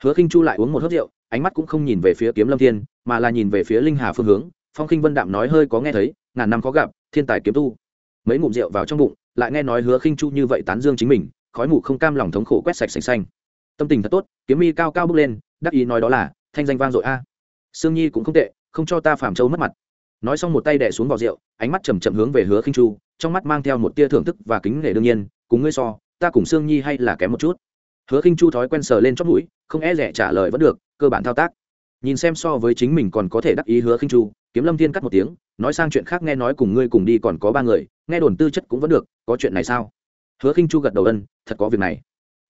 Hứa khinh chu lại uống một hớp rượu, ánh mắt cũng không nhìn về phía kiếm lâm thiên, mà là nhìn về phía linh hà phương hướng. Phong khinh vân đạm nói hơi có nghe thấy, ngàn năm có gặp, thiên tài kiếm tu. Mấy ngụm rượu vào trong bụng, lại nghe nói hứa khinh chu như vậy tán dương chính mình, khói mù không cam lòng thống khổ quét sạch sành xanh. Tâm tình thật tốt, kiếm mi cao cao bước lên, đắc ý nói đó là, thanh danh vang dội a. Sương nhi cũng không tệ không cho ta phàm châu mất mặt. Nói xong một tay đẻ xuống vào rượu, ánh mắt chầm chậm hướng về hứa khinh chu, trong mắt mang theo một tia thưởng thức và kính nể đương nhiên, cùng ngươi so, ta cùng sương nhi hay là kém một chút. Hứa khinh chu thói quen sờ lên chót mũi, không e rẻ trả lời vẫn được, cơ bản thao tác. Nhìn xem so với chính mình còn có thể đắc ý hứa khinh chu, kiếm lâm thiên cắt một tiếng, nói sang chuyện khác nghe nói cùng ngươi cùng đi còn có ba người, nghe đồn tư chất cũng vẫn được, có chuyện này sao? Hứa khinh chu gật đầu ân, thật có việc này.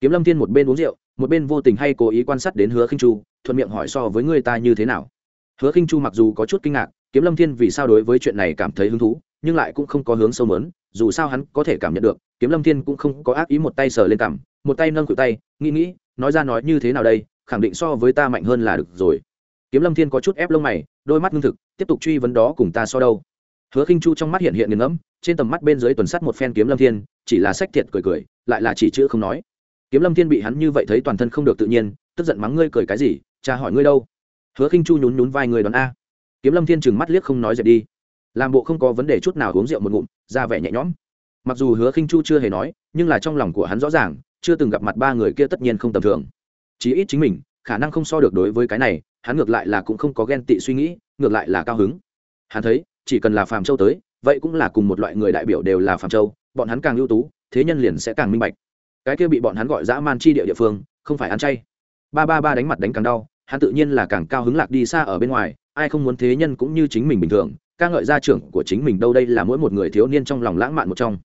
Kiếm lâm thiên một bên uống rượu, một bên vô tình hay cố ý quan sát đến hứa khinh chu, thuận miệng hỏi so với ngươi ta như thế nào? Hứa khinh chu mặc dù có chút kinh ngạc, kiếm lâm thiên vì sao đối với chuyện này cảm thấy hứng thú, nhưng lại cũng không có hướng sâu mớn dù sao hắn có thể cảm nhận được, kiếm lâm thiên cũng không có ác ý một tay sờ lên cằm một tay nâng cự tay, nghĩ nghĩ, nói ra nói như thế nào đây, khẳng định so với ta mạnh hơn là được rồi. Kiếm lâm thiên có chút ép lông mày, đôi mắt ngưng thực, tiếp tục truy vấn đó cùng ta so đâu. Hứa khinh chu trong mắt hiện hiện nghiền ngẫm, trên tầm mắt bên dưới tuần sắt một phen kiếm lâm thiên, chỉ là sách thiệt cười cười, lại là chỉ chữ không nói. Kiếm lâm thiên bị hắn như vậy thấy toàn thân không được tự nhiên, tức giận mắng ngươi cười cái gì, cha hỏi ngươi đâu hứa khinh chu nhún nhún vai người đón a. Kiếm lâm thiên chừng mắt liếc không nói dẹp đi. Làm bộ không có vấn đề chút nào uống rượu một ngụm, ra vẻ nhẹ nhõm. Mặc dù hứa khinh chu chưa hề nói, nhưng là trong lòng của hắn rõ ràng, chưa từng gặp mặt ba người kia tất nhiên không tầm thường. Chí ít chính mình, khả năng không so được đối với cái này, hắn ngược lại là cũng không có ghen tị suy nghĩ, ngược lại là cao hứng. Hắn thấy, chỉ cần là phàm châu tới, vậy cũng là cùng một loại người đại biểu đều là phàm châu, bọn hắn càng ưu tú, thế nhân liền sẽ càng minh bạch. Cái kia bị bọn hắn gọi dã man chi địa địa phương, không phải ăn chay. Ba ba ba đánh mặt đánh càng đau hắn tự nhiên là càng cao hứng lạc đi xa ở bên ngoài, ai không muốn thế nhân cũng như chính mình bình thường, ca ngợi gia trưởng của chính mình đâu đây là mỗi một người thiếu niên trong lòng lãng mạn một trong.